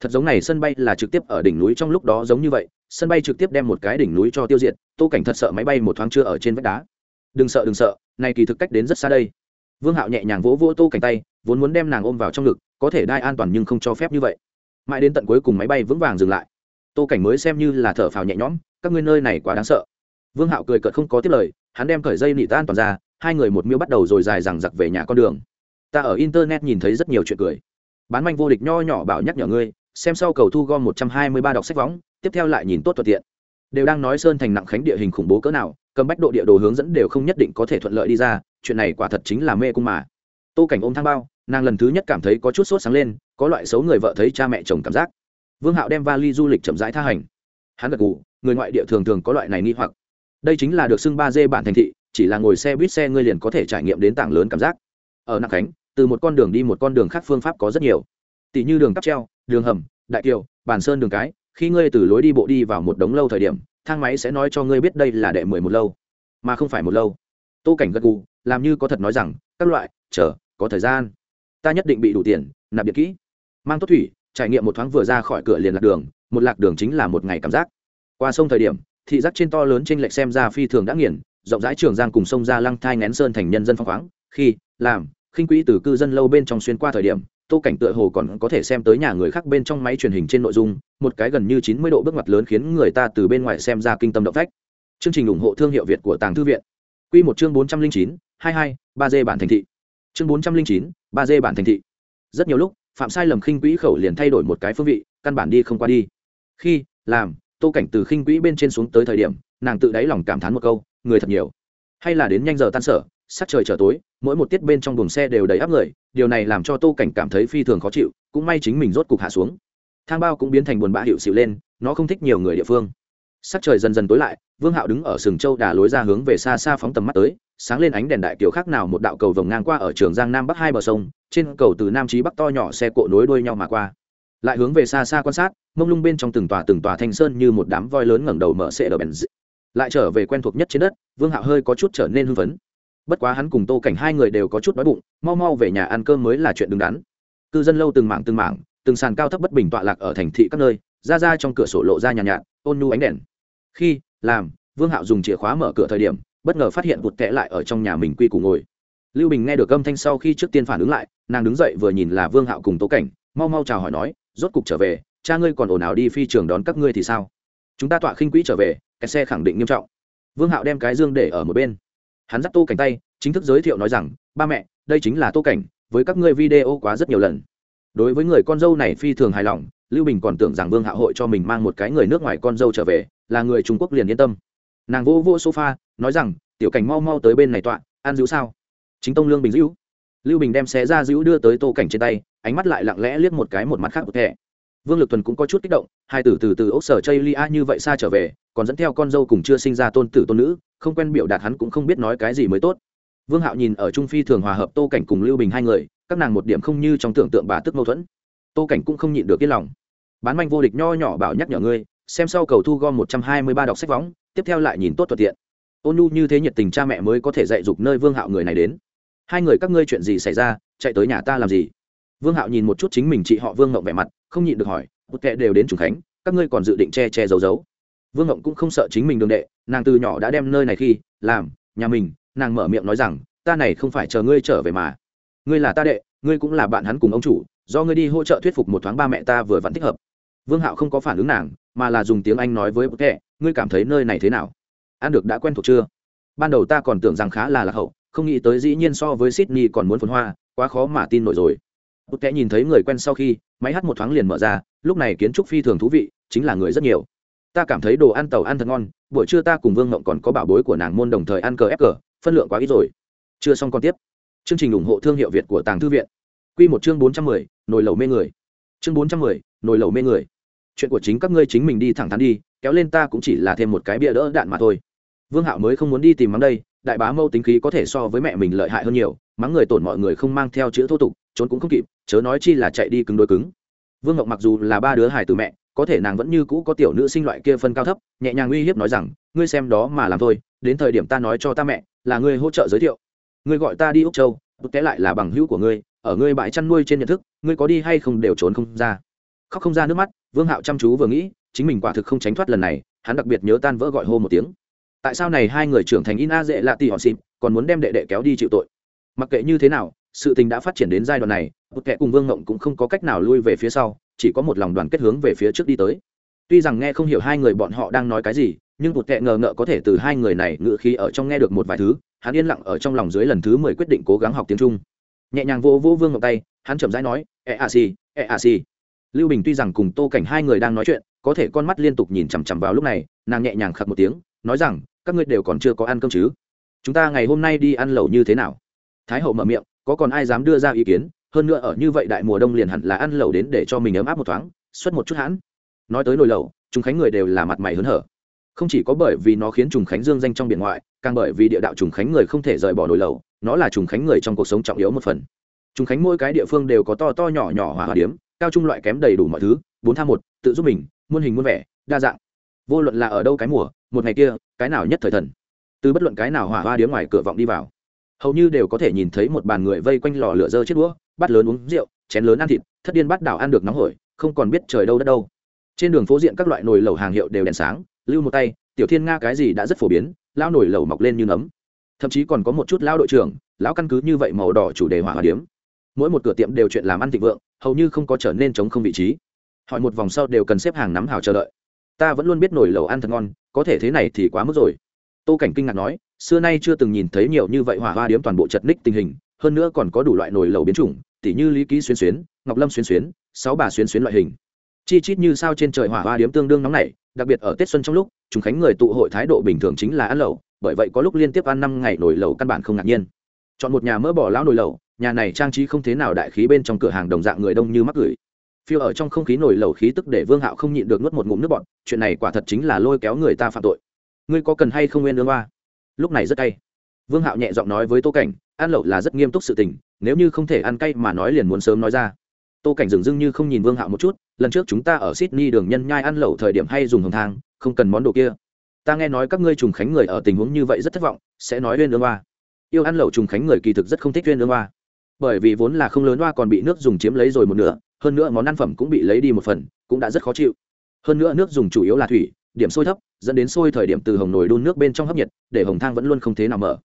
Thật giống này sân bay là trực tiếp ở đỉnh núi trong lúc đó giống như vậy, sân bay trực tiếp đem một cái đỉnh núi cho tiêu diệt, tô cảnh thật sợ máy bay một thoáng chưa ở trên vách đá. Đừng sợ đừng sợ, này kỳ thực cách đến rất xa đây. Vương hạo nhẹ nhàng vỗ vỗ tô cảnh tay, vốn muốn đem nàng ôm vào trong ngực, có thể đai an toàn nhưng không cho phép như vậy mãi đến tận cuối cùng máy bay vững vàng dừng lại. Tô cảnh mới xem như là thở phào nhẹ nhõm, các ngươi nơi này quá đáng sợ. Vương hạo cười cợt không có tiếp lời, hắn đem cởi dây nị tan toàn ra, hai người một miêu bắt đầu rồi dài rằng giặc về nhà con đường. Ta ở internet nhìn thấy rất nhiều chuyện cười. Bán manh vô địch nho nhỏ bảo nhắc nhở ngươi, xem sau cầu thu gom một trăm hai mươi ba đọc sách võng, tiếp theo lại nhìn tốt thuận tiện. Đều đang nói sơn thành nặng khánh địa hình khủng bố cỡ nào, cầm bách độ địa đồ hướng dẫn đều không nhất định có thể thuận lợi đi ra, chuyện này quả thật chính là mê cung mà. Tô cảnh ôm thang bao, nàng lần thứ nhất cảm thấy có chút sốt sáng lên có loại xấu người vợ thấy cha mẹ chồng cảm giác. Vương hạo đem vali du lịch chậm rãi tha hành. Hắn gật gù, người ngoại địa thường thường có loại này nghi hoặc. Đây chính là được xưng ba d bản thành thị, chỉ là ngồi xe buýt xe ngươi liền có thể trải nghiệm đến tảng lớn cảm giác. Ở nặng khánh, từ một con đường đi một con đường khác phương pháp có rất nhiều. Tỷ như đường cắp treo, đường hầm, đại kiều, bàn sơn đường cái, khi ngươi từ lối đi bộ đi vào một đống lâu thời điểm, thang máy sẽ nói cho ngươi biết đây là đệ mười một lâu, mà không phải một lâu. Tô cảnh gật gù, làm như có thật nói rằng, các loại, chờ, có thời gian. Ta nhất định bị đủ tiền, nạp điện kỹ mang tốt thủy, trải nghiệm một thoáng vừa ra khỏi cửa liền lạc đường, một lạc đường chính là một ngày cảm giác. Qua sông thời điểm, thị giác trên to lớn trên lệch xem ra phi thường đã nghiền, rộng rãi trường giang cùng sông ra lăng thai ngén sơn thành nhân dân phong khoáng, khi, làm, khinh quỹ từ cư dân lâu bên trong xuyên qua thời điểm, tô cảnh tựa hồ còn có thể xem tới nhà người khác bên trong máy truyền hình trên nội dung, một cái gần như chín mươi độ bước ngoặt lớn khiến người ta từ bên ngoài xem ra kinh tâm động phách. Chương trình ủng hộ thương hiệu việt của tàng thư viện. Quy một chương bốn trăm linh chín, hai hai, ba d bản thành thị. Chương bốn trăm linh chín, ba d bản thành thị. Rất nhiều lúc phạm sai lầm khinh quỹ khẩu liền thay đổi một cái phương vị, căn bản đi không qua đi. Khi, làm, tô cảnh từ khinh quỹ bên trên xuống tới thời điểm, nàng tự đáy lòng cảm thán một câu, người thật nhiều. Hay là đến nhanh giờ tan sở, sắc trời trở tối, mỗi một tiết bên trong buồng xe đều đầy áp người, điều này làm cho tô cảnh cảm thấy phi thường khó chịu, cũng may chính mình rốt cục hạ xuống. Thang bao cũng biến thành buồn bã hiệu xịu lên, nó không thích nhiều người địa phương. Sắc trời dần dần tối lại, vương hạo đứng ở sừng châu đà lối ra hướng về xa xa phóng tầm mắt tới, sáng lên ánh đèn đại kiểu khác nào một đạo cầu vồng ngang qua ở trường giang nam bắc hai bờ sông trên cầu từ nam chí bắc to nhỏ xe cộ nối đuôi nhau mà qua. Lại hướng về xa xa quan sát mông lung bên trong từng tòa từng tòa thanh sơn như một đám voi lớn ngẩng đầu mở sệ đờ bèn d... lại trở về quen thuộc nhất trên đất vương hạo hơi có chút trở nên hưng phấn. Bất quá hắn cùng tô cảnh hai người đều có chút đói bụng mau mau về nhà ăn cơm mới là chuyện đứng đắn. Cư dân lâu từng mảng từng mảng từng sàn cao thấp bất bình tọa lạc ở thành thị các nơi ra ra trong cửa sổ lộ ra nhàn nhạt, nhạt ôn nhu ánh đèn. Khi làm vương hạo dùng chìa khóa mở cửa thời điểm bất ngờ phát hiện vụt kẽ lại ở trong nhà mình quy củ ngồi. Lưu bình nghe được âm thanh sau khi trước tiên phản ứng lại nàng đứng dậy vừa nhìn là vương hạo cùng tố cảnh, mau mau chào hỏi nói, rốt cục trở về, cha ngươi còn ồn ào đi phi trường đón các ngươi thì sao? Chúng ta tọa khinh quỹ trở về, cái xe khẳng định nghiêm trọng. Vương hạo đem cái dương để ở một bên. Hắn dắt tô cảnh tay, chính thức giới thiệu nói rằng, ba mẹ, đây chính là tô cảnh, với các ngươi video quá rất nhiều lần. Đối với người con dâu này phi thường hài lòng, lưu bình còn tưởng rằng vương hạo hội cho mình mang một cái người nước ngoài con dâu trở về, là người trung quốc liền yên tâm. Nàng vô vô sofa, nói rằng, tiểu cảnh mau mau tới bên này tọa, ăn dữ sao? Chính tông lương bình dữ lưu bình đem xé ra giữ đưa tới tô cảnh trên tay, ánh mắt lại lặng lẽ liếc một cái một mặt khác một thẻ. Vương lực thuần cũng có chút kích động, hai tử từ từ ốc sở chây lia như vậy xa trở về, còn dẫn theo con dâu cùng chưa sinh ra tôn tử tôn nữ, không quen biểu đạt hắn cũng không biết nói cái gì mới tốt. Vương hạo nhìn ở trung phi thường hòa hợp tô cảnh cùng lưu bình hai người, các nàng một điểm không như trong tưởng tượng bà tức mâu thuẫn. Tô cảnh cũng không nhịn được yên lòng. Bán manh vô địch nho nhỏ bảo nhắc nhở ngươi, xem sau cầu thu gom một trăm hai mươi ba đọc sách võng, tiếp theo lại nhìn tốt thuận tiện. Ôn nhu như thế nhiệt tình cha mẹ mới có thể dạy dục nơi vương hạo người này đến hai người, các ngươi chuyện gì xảy ra? Chạy tới nhà ta làm gì? Vương hạo nhìn một chút chính mình chị họ vương ngộng vẻ mặt, không nhịn được hỏi, một kệ đều đến trùng khánh, các ngươi còn dự định che che giấu giấu? Vương ngộng cũng không sợ chính mình đường đệ, nàng từ nhỏ đã đem nơi này khi, làm, nhà mình, nàng mở miệng nói rằng, ta này không phải chờ ngươi trở về mà. Ngươi là ta đệ, ngươi cũng là bạn hắn cùng ông chủ, do ngươi đi hỗ trợ thuyết phục một thoáng ba mẹ ta vừa vẫn thích hợp. Vương hạo không có phản ứng nàng, mà là dùng tiếng anh nói với bức kệ ngươi cảm thấy nơi này thế nào? Ăn được đã quen thuộc chưa? Ban đầu ta còn tưởng rằng khá là lạc hậu không nghĩ tới dĩ nhiên so với sydney còn muốn phồn hoa, quá khó mà tin nổi rồi. Bụt kẽ nhìn thấy người quen sau khi, máy hát một thoáng liền mở ra, lúc này kiến trúc phi thường thú vị, chính là người rất nhiều. Ta cảm thấy đồ ăn tàu ăn thật ngon, buổi trưa ta cùng vương ngộng còn có bảo bối của nàng môn đồng thời ăn cờ ép cờ, phân lượng quá ít rồi. Chưa xong còn tiếp. Chương trình ủng hộ thương hiệu việt của tàng thư viện. Quy một chương bốn trăm mười, nồi lẩu mê người. Chương bốn trăm mười, nồi lẩu mê người. Chuyện của chính các ngươi chính mình đi thẳng thắn đi, kéo lên ta cũng chỉ là thêm một cái bia đỡ đạn mà thôi. Vương hạo mới không muốn đi tìm mắng đây đại bá mâu tính khí có thể so với mẹ mình lợi hại hơn nhiều, mắng người tổn mọi người không mang theo chữ thô tục, trốn cũng không kịp, chớ nói chi là chạy đi cứng đôi cứng. Vương ngọc mặc dù là ba đứa hài từ mẹ, có thể nàng vẫn như cũ có tiểu nữ sinh loại kia phân cao thấp, nhẹ nhàng uy hiếp nói rằng, ngươi xem đó mà làm thôi, đến thời điểm ta nói cho ta mẹ, là ngươi hỗ trợ giới thiệu. Ngươi gọi ta đi úc châu bức té lại là bằng hữu của ngươi, ở ngươi bãi chăn nuôi trên nhận thức, ngươi có đi hay không đều trốn không ra. Khóc không ra nước mắt, vương hạo chăm chú vừa nghĩ, chính mình quả thực không tránh thoát lần này, hắn đặc biệt nhớ tan vỡ gọi hô một tiếng tại sao này hai người trưởng thành in a dễ lạ tỷ họ xịp, còn muốn đem đệ đệ kéo đi chịu tội? Mặc kệ như thế nào, sự tình đã phát triển đến giai đoạn này bức kệ cùng vương ngộng cũng không có cách nào lui về phía sau, chỉ có một lòng đoàn kết hướng về phía trước đi tới. Tuy rằng nghe không hiểu hai người bọn họ đang nói cái gì, nhưng bụt kệ ngờ ngợ có thể từ hai người này ngự khí ở trong nghe được một vài thứ, hắn yên lặng ở trong lòng dưới lần thứ mười quyết định cố gắng học tiếng trung. Nhẹ nhàng vô vô vương ngọc tay, hắn chậm rãi nói e a si e a si lưu bình tuy rằng cùng tô cảnh hai người đang nói chuyện, có thể con mắt liên tục nhìn chằm chằm vào lúc này, nàng nhẹ nhàng khập một tiếng, nói rằng các ngươi đều còn chưa có ăn cơm chứ? Chúng ta ngày hôm nay đi ăn lẩu như thế nào? Thái hậu mở miệng, có còn ai dám đưa ra ý kiến? Hơn nữa ở như vậy đại mùa đông liền hẳn là ăn lẩu đến để cho mình ấm áp một thoáng, xuất một chút hãn. Nói tới nồi lẩu chúng khánh người đều là mặt mày hớn hở. Không chỉ có bởi vì nó khiến trùng khánh dương danh trong biển ngoại, càng bởi vì địa đạo trùng khánh người không thể rời bỏ nồi lẩu, nó là trùng khánh người trong cuộc sống trọng yếu một phần. Trùng khánh mỗi cái địa phương đều có to to nhỏ nhỏ hỏa hòa điếm, cao trung loại kém đầy đủ mọi thứ, bốn tham một, tự giúp mình, muôn hình muôn vẻ, đa dạng vô luận là ở đâu cái mùa, một ngày kia, cái nào nhất thời thần? Từ bất luận cái nào hỏa hoa điếm ngoài cửa vọng đi vào. Hầu như đều có thể nhìn thấy một bàn người vây quanh lò lửa dơ chết đũa bắt lớn uống rượu, chén lớn ăn thịt, thất điên bắt đảo ăn được nóng hổi, không còn biết trời đâu đất đâu. Trên đường phố diện các loại nồi lẩu hàng hiệu đều đèn sáng, lưu một tay, tiểu thiên nga cái gì đã rất phổ biến lao nồi lẩu mọc lên như nấm. Thậm chí còn có một chút lao đội trưởng, lão căn cứ như vậy màu đỏ chủ đề hỏa hoa điếm. Mỗi một cửa tiệm đều chuyện làm ăn thịnh vượng, hầu như không có trở nên chống không vị trí. Hỏi một vòng sau đều cần xếp hàng nắm hào chờ đợi ta vẫn luôn biết nồi lẩu ăn thật ngon, có thể thế này thì quá mức rồi. Tô cảnh kinh ngạc nói, xưa nay chưa từng nhìn thấy nhiều như vậy hỏa hoa điếm toàn bộ chật ních tình hình, hơn nữa còn có đủ loại nồi lẩu biến chủng, tỉ như lý ký xuyên xuyến, ngọc lâm xuyên xuyến, sáu bà xuyên xuyến loại hình. Chi chít như sao trên trời hỏa hoa điếm tương đương nóng nảy, đặc biệt ở tết xuân trong lúc chúng khánh người tụ hội thái độ bình thường chính là ăn lẩu, bởi vậy có lúc liên tiếp ăn năm ngày nồi lẩu căn bản không ngạc nhiên. Chọn một nhà mỡ bỏ lão nồi lẩu, nhà này trang trí không thế nào đại khí bên trong cửa hàng đồng dạng người đông như mắc gửi phiêu ở trong không khí nổi lẩu khí tức để vương hạo không nhịn được nuốt một ngụm nước bọn chuyện này quả thật chính là lôi kéo người ta phạm tội. Ngươi có cần hay không nguyên lương ba lúc này rất cay. Vương hạo nhẹ giọng nói với tô cảnh, ăn lẩu là rất nghiêm túc sự tình, nếu như không thể ăn cay mà nói liền muốn sớm nói ra. Tô cảnh dừng dưng như không nhìn vương hạo một chút, lần trước chúng ta ở sydney đường nhân nhai ăn lẩu thời điểm hay dùng hồng thang, không cần món đồ kia. Ta nghe nói các ngươi trùng khánh người ở tình huống như vậy rất thất vọng, sẽ nói lên lương ba yêu ăn lẩu trùng khánh người kỳ thực rất không thích viên lương hoa. Bởi vì vốn là không lớn hoa còn bị nước dùng chiếm lấy rồi một nửa hơn nữa món ăn phẩm cũng bị lấy đi một phần, cũng đã rất khó chịu. Hơn nữa nước dùng chủ yếu là thủy, điểm sôi thấp, dẫn đến sôi thời điểm từ hồng nồi đun nước bên trong hấp nhiệt, để hồng thang vẫn luôn không thế nào mở.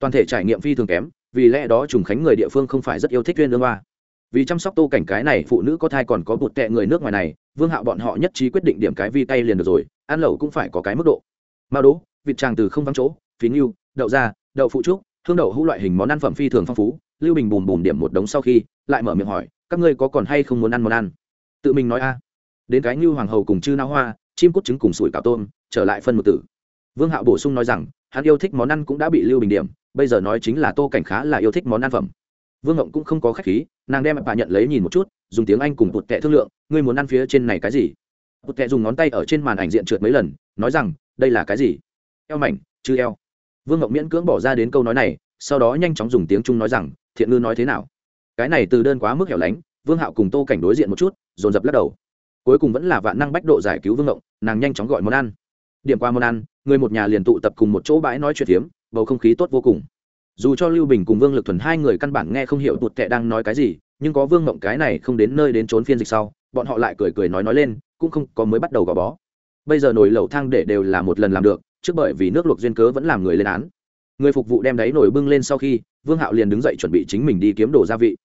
Toàn thể trải nghiệm phi thường kém, vì lẽ đó trùng khánh người địa phương không phải rất yêu thích viên lương hoa. Vì chăm sóc tô cảnh cái này, phụ nữ có thai còn có bụt tệ người nước ngoài này, vương hạo bọn họ nhất trí quyết định điểm cái vi tay liền được rồi, ăn lẩu cũng phải có cái mức độ. Mao đỗ, vịt tràng từ không vắng chỗ, phí nghiêu đậu da, đậu phụ trúc, hương đậu hũ loại hình món ăn phẩm phi thường phong phú lưu bình bùm bùm điểm một đống sau khi, lại mở miệng hỏi, các ngươi có còn hay không muốn ăn món ăn? Tự mình nói, a. Đến cái như hoàng hầu cùng chư nao hoa, chim cút trứng cùng sủi cảo tôm, trở lại phân một tử. Vương hạo bổ sung nói rằng, hắn yêu thích món ăn cũng đã bị lưu bình điểm, bây giờ nói chính là tô cảnh khá là yêu thích món ăn phẩm. Vương ngộng cũng không có khách khí, nàng đem bà nhận lấy nhìn một chút, dùng tiếng anh cùng bụt tệ thương lượng, ngươi muốn ăn phía trên này cái gì? Bụt tệ dùng ngón tay ở trên màn ảnh diện trượt mấy lần, nói rằng, đây là cái gì? Eo mảnh chứ eo. Vương ngộng miễn cưỡng bỏ ra đến câu nói này, sau đó nhanh chóng dùng tiếng trung nói rằng thiện ngư nói thế nào? Cái này từ đơn quá mức hẻo lánh, vương hạo cùng tô cảnh đối diện một chút, dồn dập lắc đầu. Cuối cùng vẫn là vạn năng bách độ giải cứu vương ngộng, nàng nhanh chóng gọi món ăn. Điểm qua món ăn, người một nhà liền tụ tập cùng một chỗ bãi nói chuyện phiếm, bầu không khí tốt vô cùng. Dù cho lưu bình cùng vương lực thuần hai người căn bản nghe không hiểu tụt tệ đang nói cái gì, nhưng có vương mộng cái này không đến nơi đến trốn phiên dịch sau, bọn họ lại cười cười nói nói lên, cũng không có mới bắt đầu gò bó. Bây giờ nồi lẩu thang để đều là một lần làm được, trước bởi vì nước luộc duyên cớ vẫn làm người lên án. Người phục vụ đem đáy nồi bưng lên sau khi vương hạo liền đứng dậy chuẩn bị chính mình đi kiếm đồ gia vị.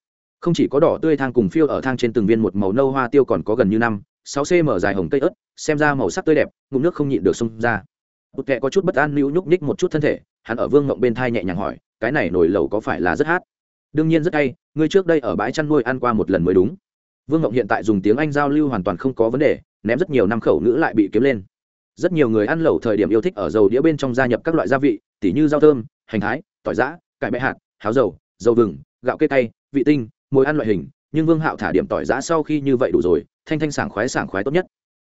Không chỉ có đỏ tươi thang cùng phiêu ở thang trên từng viên một màu nâu hoa tiêu còn có gần như năm, sáu cm dài hồng cây ớt, xem ra màu sắc tươi đẹp, ngụm nước không nhịn được xông ra. Bụt kẹ có chút bất an lưu nhúc nhích một chút thân thể, hắn ở vương ngộng bên thai nhẹ nhàng hỏi, cái này nổi lẩu có phải là rất hát? Đương nhiên rất hay, ngươi trước đây ở bãi chăn nuôi ăn qua một lần mới đúng. Vương ngộng hiện tại dùng tiếng anh giao lưu hoàn toàn không có vấn đề, ném rất nhiều năm khẩu ngữ lại bị kiếm lên. Rất nhiều người ăn lẩu thời điểm yêu thích ở dầu đĩa bên trong gia nhập các loại gia vị, tỉ như rau thơm, hành thái, tỏi giã, cải bẹ hạt háo dầu dầu vừng, gạo kê tay vị tinh, mồi ăn loại hình, nhưng vương hạo thả điểm tỏi giã sau khi như vậy đủ rồi, thanh thanh sảng khoái sảng khoái tốt nhất.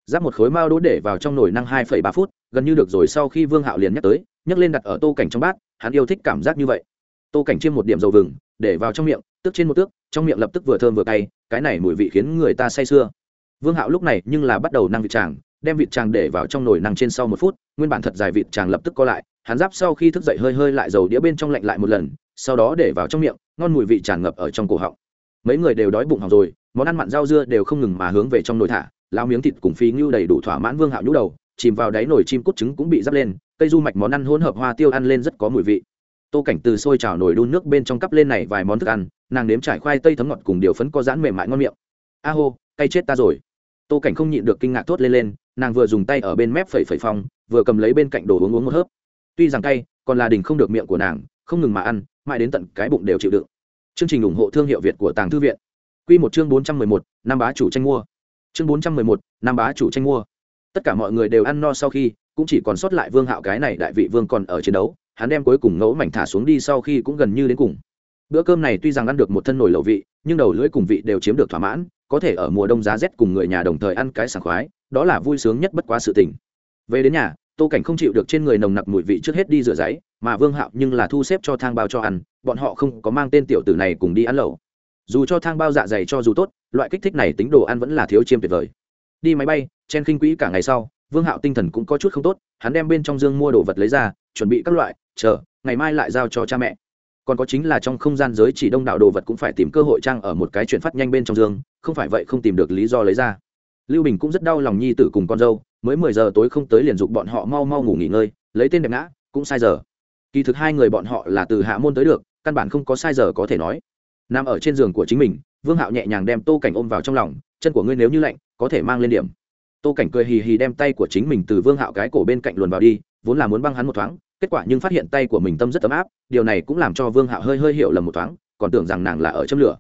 Giáp một khối mao đỗ để vào trong nồi năng hai phẩy ba phút, gần như được rồi sau khi vương hạo liền nhắc tới, nhấc lên đặt ở tô cảnh trong bát, hắn yêu thích cảm giác như vậy. Tô cảnh chiêm một điểm dầu vừng, để vào trong miệng, tức trên một tước, trong miệng lập tức vừa thơm vừa cay, cái này mùi vị khiến người ta say sưa. Vương hạo lúc này nhưng là bắt đầu năng vịt tràng đem vịt tràng để vào trong nồi năng trên sau một phút, nguyên bản thật dài vịt tràng lập tức co lại hắn giáp sau khi thức dậy hơi hơi lại dầu đĩa bên trong lạnh lại một lần, sau đó để vào trong miệng, ngon mùi vị tràn ngập ở trong cổ họng. Mấy người đều đói bụng hỏng rồi, món ăn mặn rau dưa đều không ngừng mà hướng về trong nồi thả lao miếng thịt cùng phi ngưu đầy đủ thỏa mãn vương hạo nhũ đầu, chìm vào đáy nồi chim cút trứng cũng bị dắp lên, cây du mạch món ăn hỗn hợp hoa tiêu ăn lên rất có mùi vị. Tô cảnh từ sôi trào nồi đun nước bên trong cắp lên này vài món thức ăn, nàng nếm trải khoai tây thấm ngọt cùng điều phấn có rán mềm mại ngon miệng. A hô, cay chết ta rồi. Tô cảnh không nhịn được kinh ngạc thốt lên lên, nàng vừa dùng tay ở bên mép phẩy phẩy phong, vừa cầm lấy bên cạnh đồ uống uống một hớp tuy rằng cay, còn là đình không được miệng của nàng, không ngừng mà ăn, mãi đến tận cái bụng đều chịu đựng. Chương trình ủng hộ thương hiệu việt của tàng thư viện. Q một chương bốn trăm mười một, năm bá chủ tranh mua. Chương bốn trăm mười một, năm bá chủ tranh mua. Tất cả mọi người đều ăn no sau khi, cũng chỉ còn sót lại vương hạo cái này đại vị vương còn ở chiến đấu, hắn đem cuối cùng ngẫu mảnh thả xuống đi sau khi cũng gần như đến cùng. Bữa cơm này tuy rằng ăn được một thân nổi lẩu vị, nhưng đầu lưỡi cùng vị đều chiếm được thỏa mãn, có thể ở mùa đông giá rét cùng người nhà đồng thời ăn cái sảng khoái, đó là vui sướng nhất bất quá sự tình. Về đến nhà tô cảnh không chịu được trên người nồng nặc mùi vị trước hết đi rửa giấy, mà vương hạo nhưng là thu xếp cho thang bao cho ăn, bọn họ không có mang tên tiểu tử này cùng đi ăn lẩu. Dù cho thang bao dạ dày cho dù tốt, loại kích thích này tính đồ ăn vẫn là thiếu chiêm tuyệt vời. Đi máy bay, chen khinh quỹ cả ngày sau, vương hạo tinh thần cũng có chút không tốt, hắn đem bên trong dương mua đồ vật lấy ra, chuẩn bị các loại, chờ, ngày mai lại giao cho cha mẹ. Còn có chính là trong không gian giới chỉ đông đảo đồ vật cũng phải tìm cơ hội trang ở một cái chuyển phát nhanh bên trong dương, không phải vậy không tìm được lý do lấy ra. Lưu bình cũng rất đau lòng nhi tử cùng con dâu mới mười giờ tối không tới liền dục bọn họ mau mau ngủ nghỉ ngơi, lấy tên đẹp ngã, cũng sai giờ. Kỳ thực hai người bọn họ là từ hạ môn tới được, căn bản không có sai giờ có thể nói. Nằm ở trên giường của chính mình, vương hạo nhẹ nhàng đem tô cảnh ôm vào trong lòng, chân của ngươi nếu như lạnh, có thể mang lên điểm. Tô cảnh cười hì hì đem tay của chính mình từ vương hạo cái cổ bên cạnh luồn vào đi, vốn là muốn băng hắn một thoáng, kết quả nhưng phát hiện tay của mình tâm rất ấm áp, điều này cũng làm cho vương hạo hơi hơi hiểu lầm một thoáng, còn tưởng rằng nàng là ở châm lửa.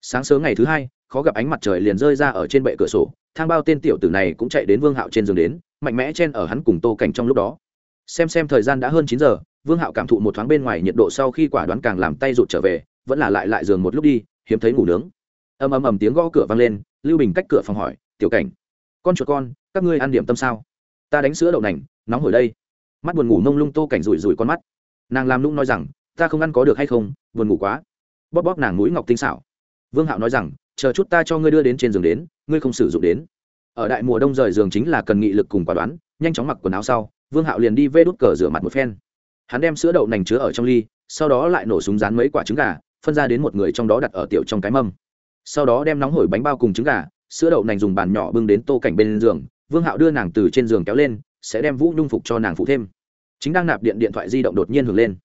Sáng sớm ngày thứ hai khó gặp ánh mặt trời liền rơi ra ở trên bệ cửa sổ, thang bao tên tiểu tử này cũng chạy đến vương hạo trên giường đến, mạnh mẽ chen ở hắn cùng tô cảnh trong lúc đó. Xem xem thời gian đã hơn chín giờ, vương hạo cảm thụ một thoáng bên ngoài nhiệt độ sau khi quả đoán càng làm tay rụt trở về, vẫn là lại lại giường một lúc đi, hiếm thấy ngủ nướng. Ầm ầm ầm tiếng gõ cửa vang lên, lưu bình cách cửa phòng hỏi, tiểu cảnh, con chuột con, các ngươi ăn điểm tâm sao? Ta đánh sữa đậu nành, nóng hổi đây. Mắt buồn ngủ mông lung tô cảnh rủi rủi con mắt. Nàng làm lung nói rằng, ta không ăn có được hay không, buồn ngủ quá. Bóp bóp nàng mũi ngọc tinh xảo. Vương hạo nói rằng chờ chút ta cho ngươi đưa đến trên giường đến, ngươi không sử dụng đến. Ở đại mùa đông rời giường chính là cần nghị lực cùng quả đoán, nhanh chóng mặc quần áo sau, vương hạo liền đi vê đút cờ rửa mặt một phen. Hắn đem sữa đậu nành chứa ở trong ly, sau đó lại nổ súng rán mấy quả trứng gà, phân ra đến một người trong đó đặt ở tiểu trong cái mâm. Sau đó đem nóng hổi bánh bao cùng trứng gà, sữa đậu nành dùng bàn nhỏ bưng đến tô cảnh bên giường, vương hạo đưa nàng từ trên giường kéo lên, sẽ đem vũ nhung phục cho nàng phụ thêm. Chính đang nạp điện điện thoại di động đột nhiên hưởng lên.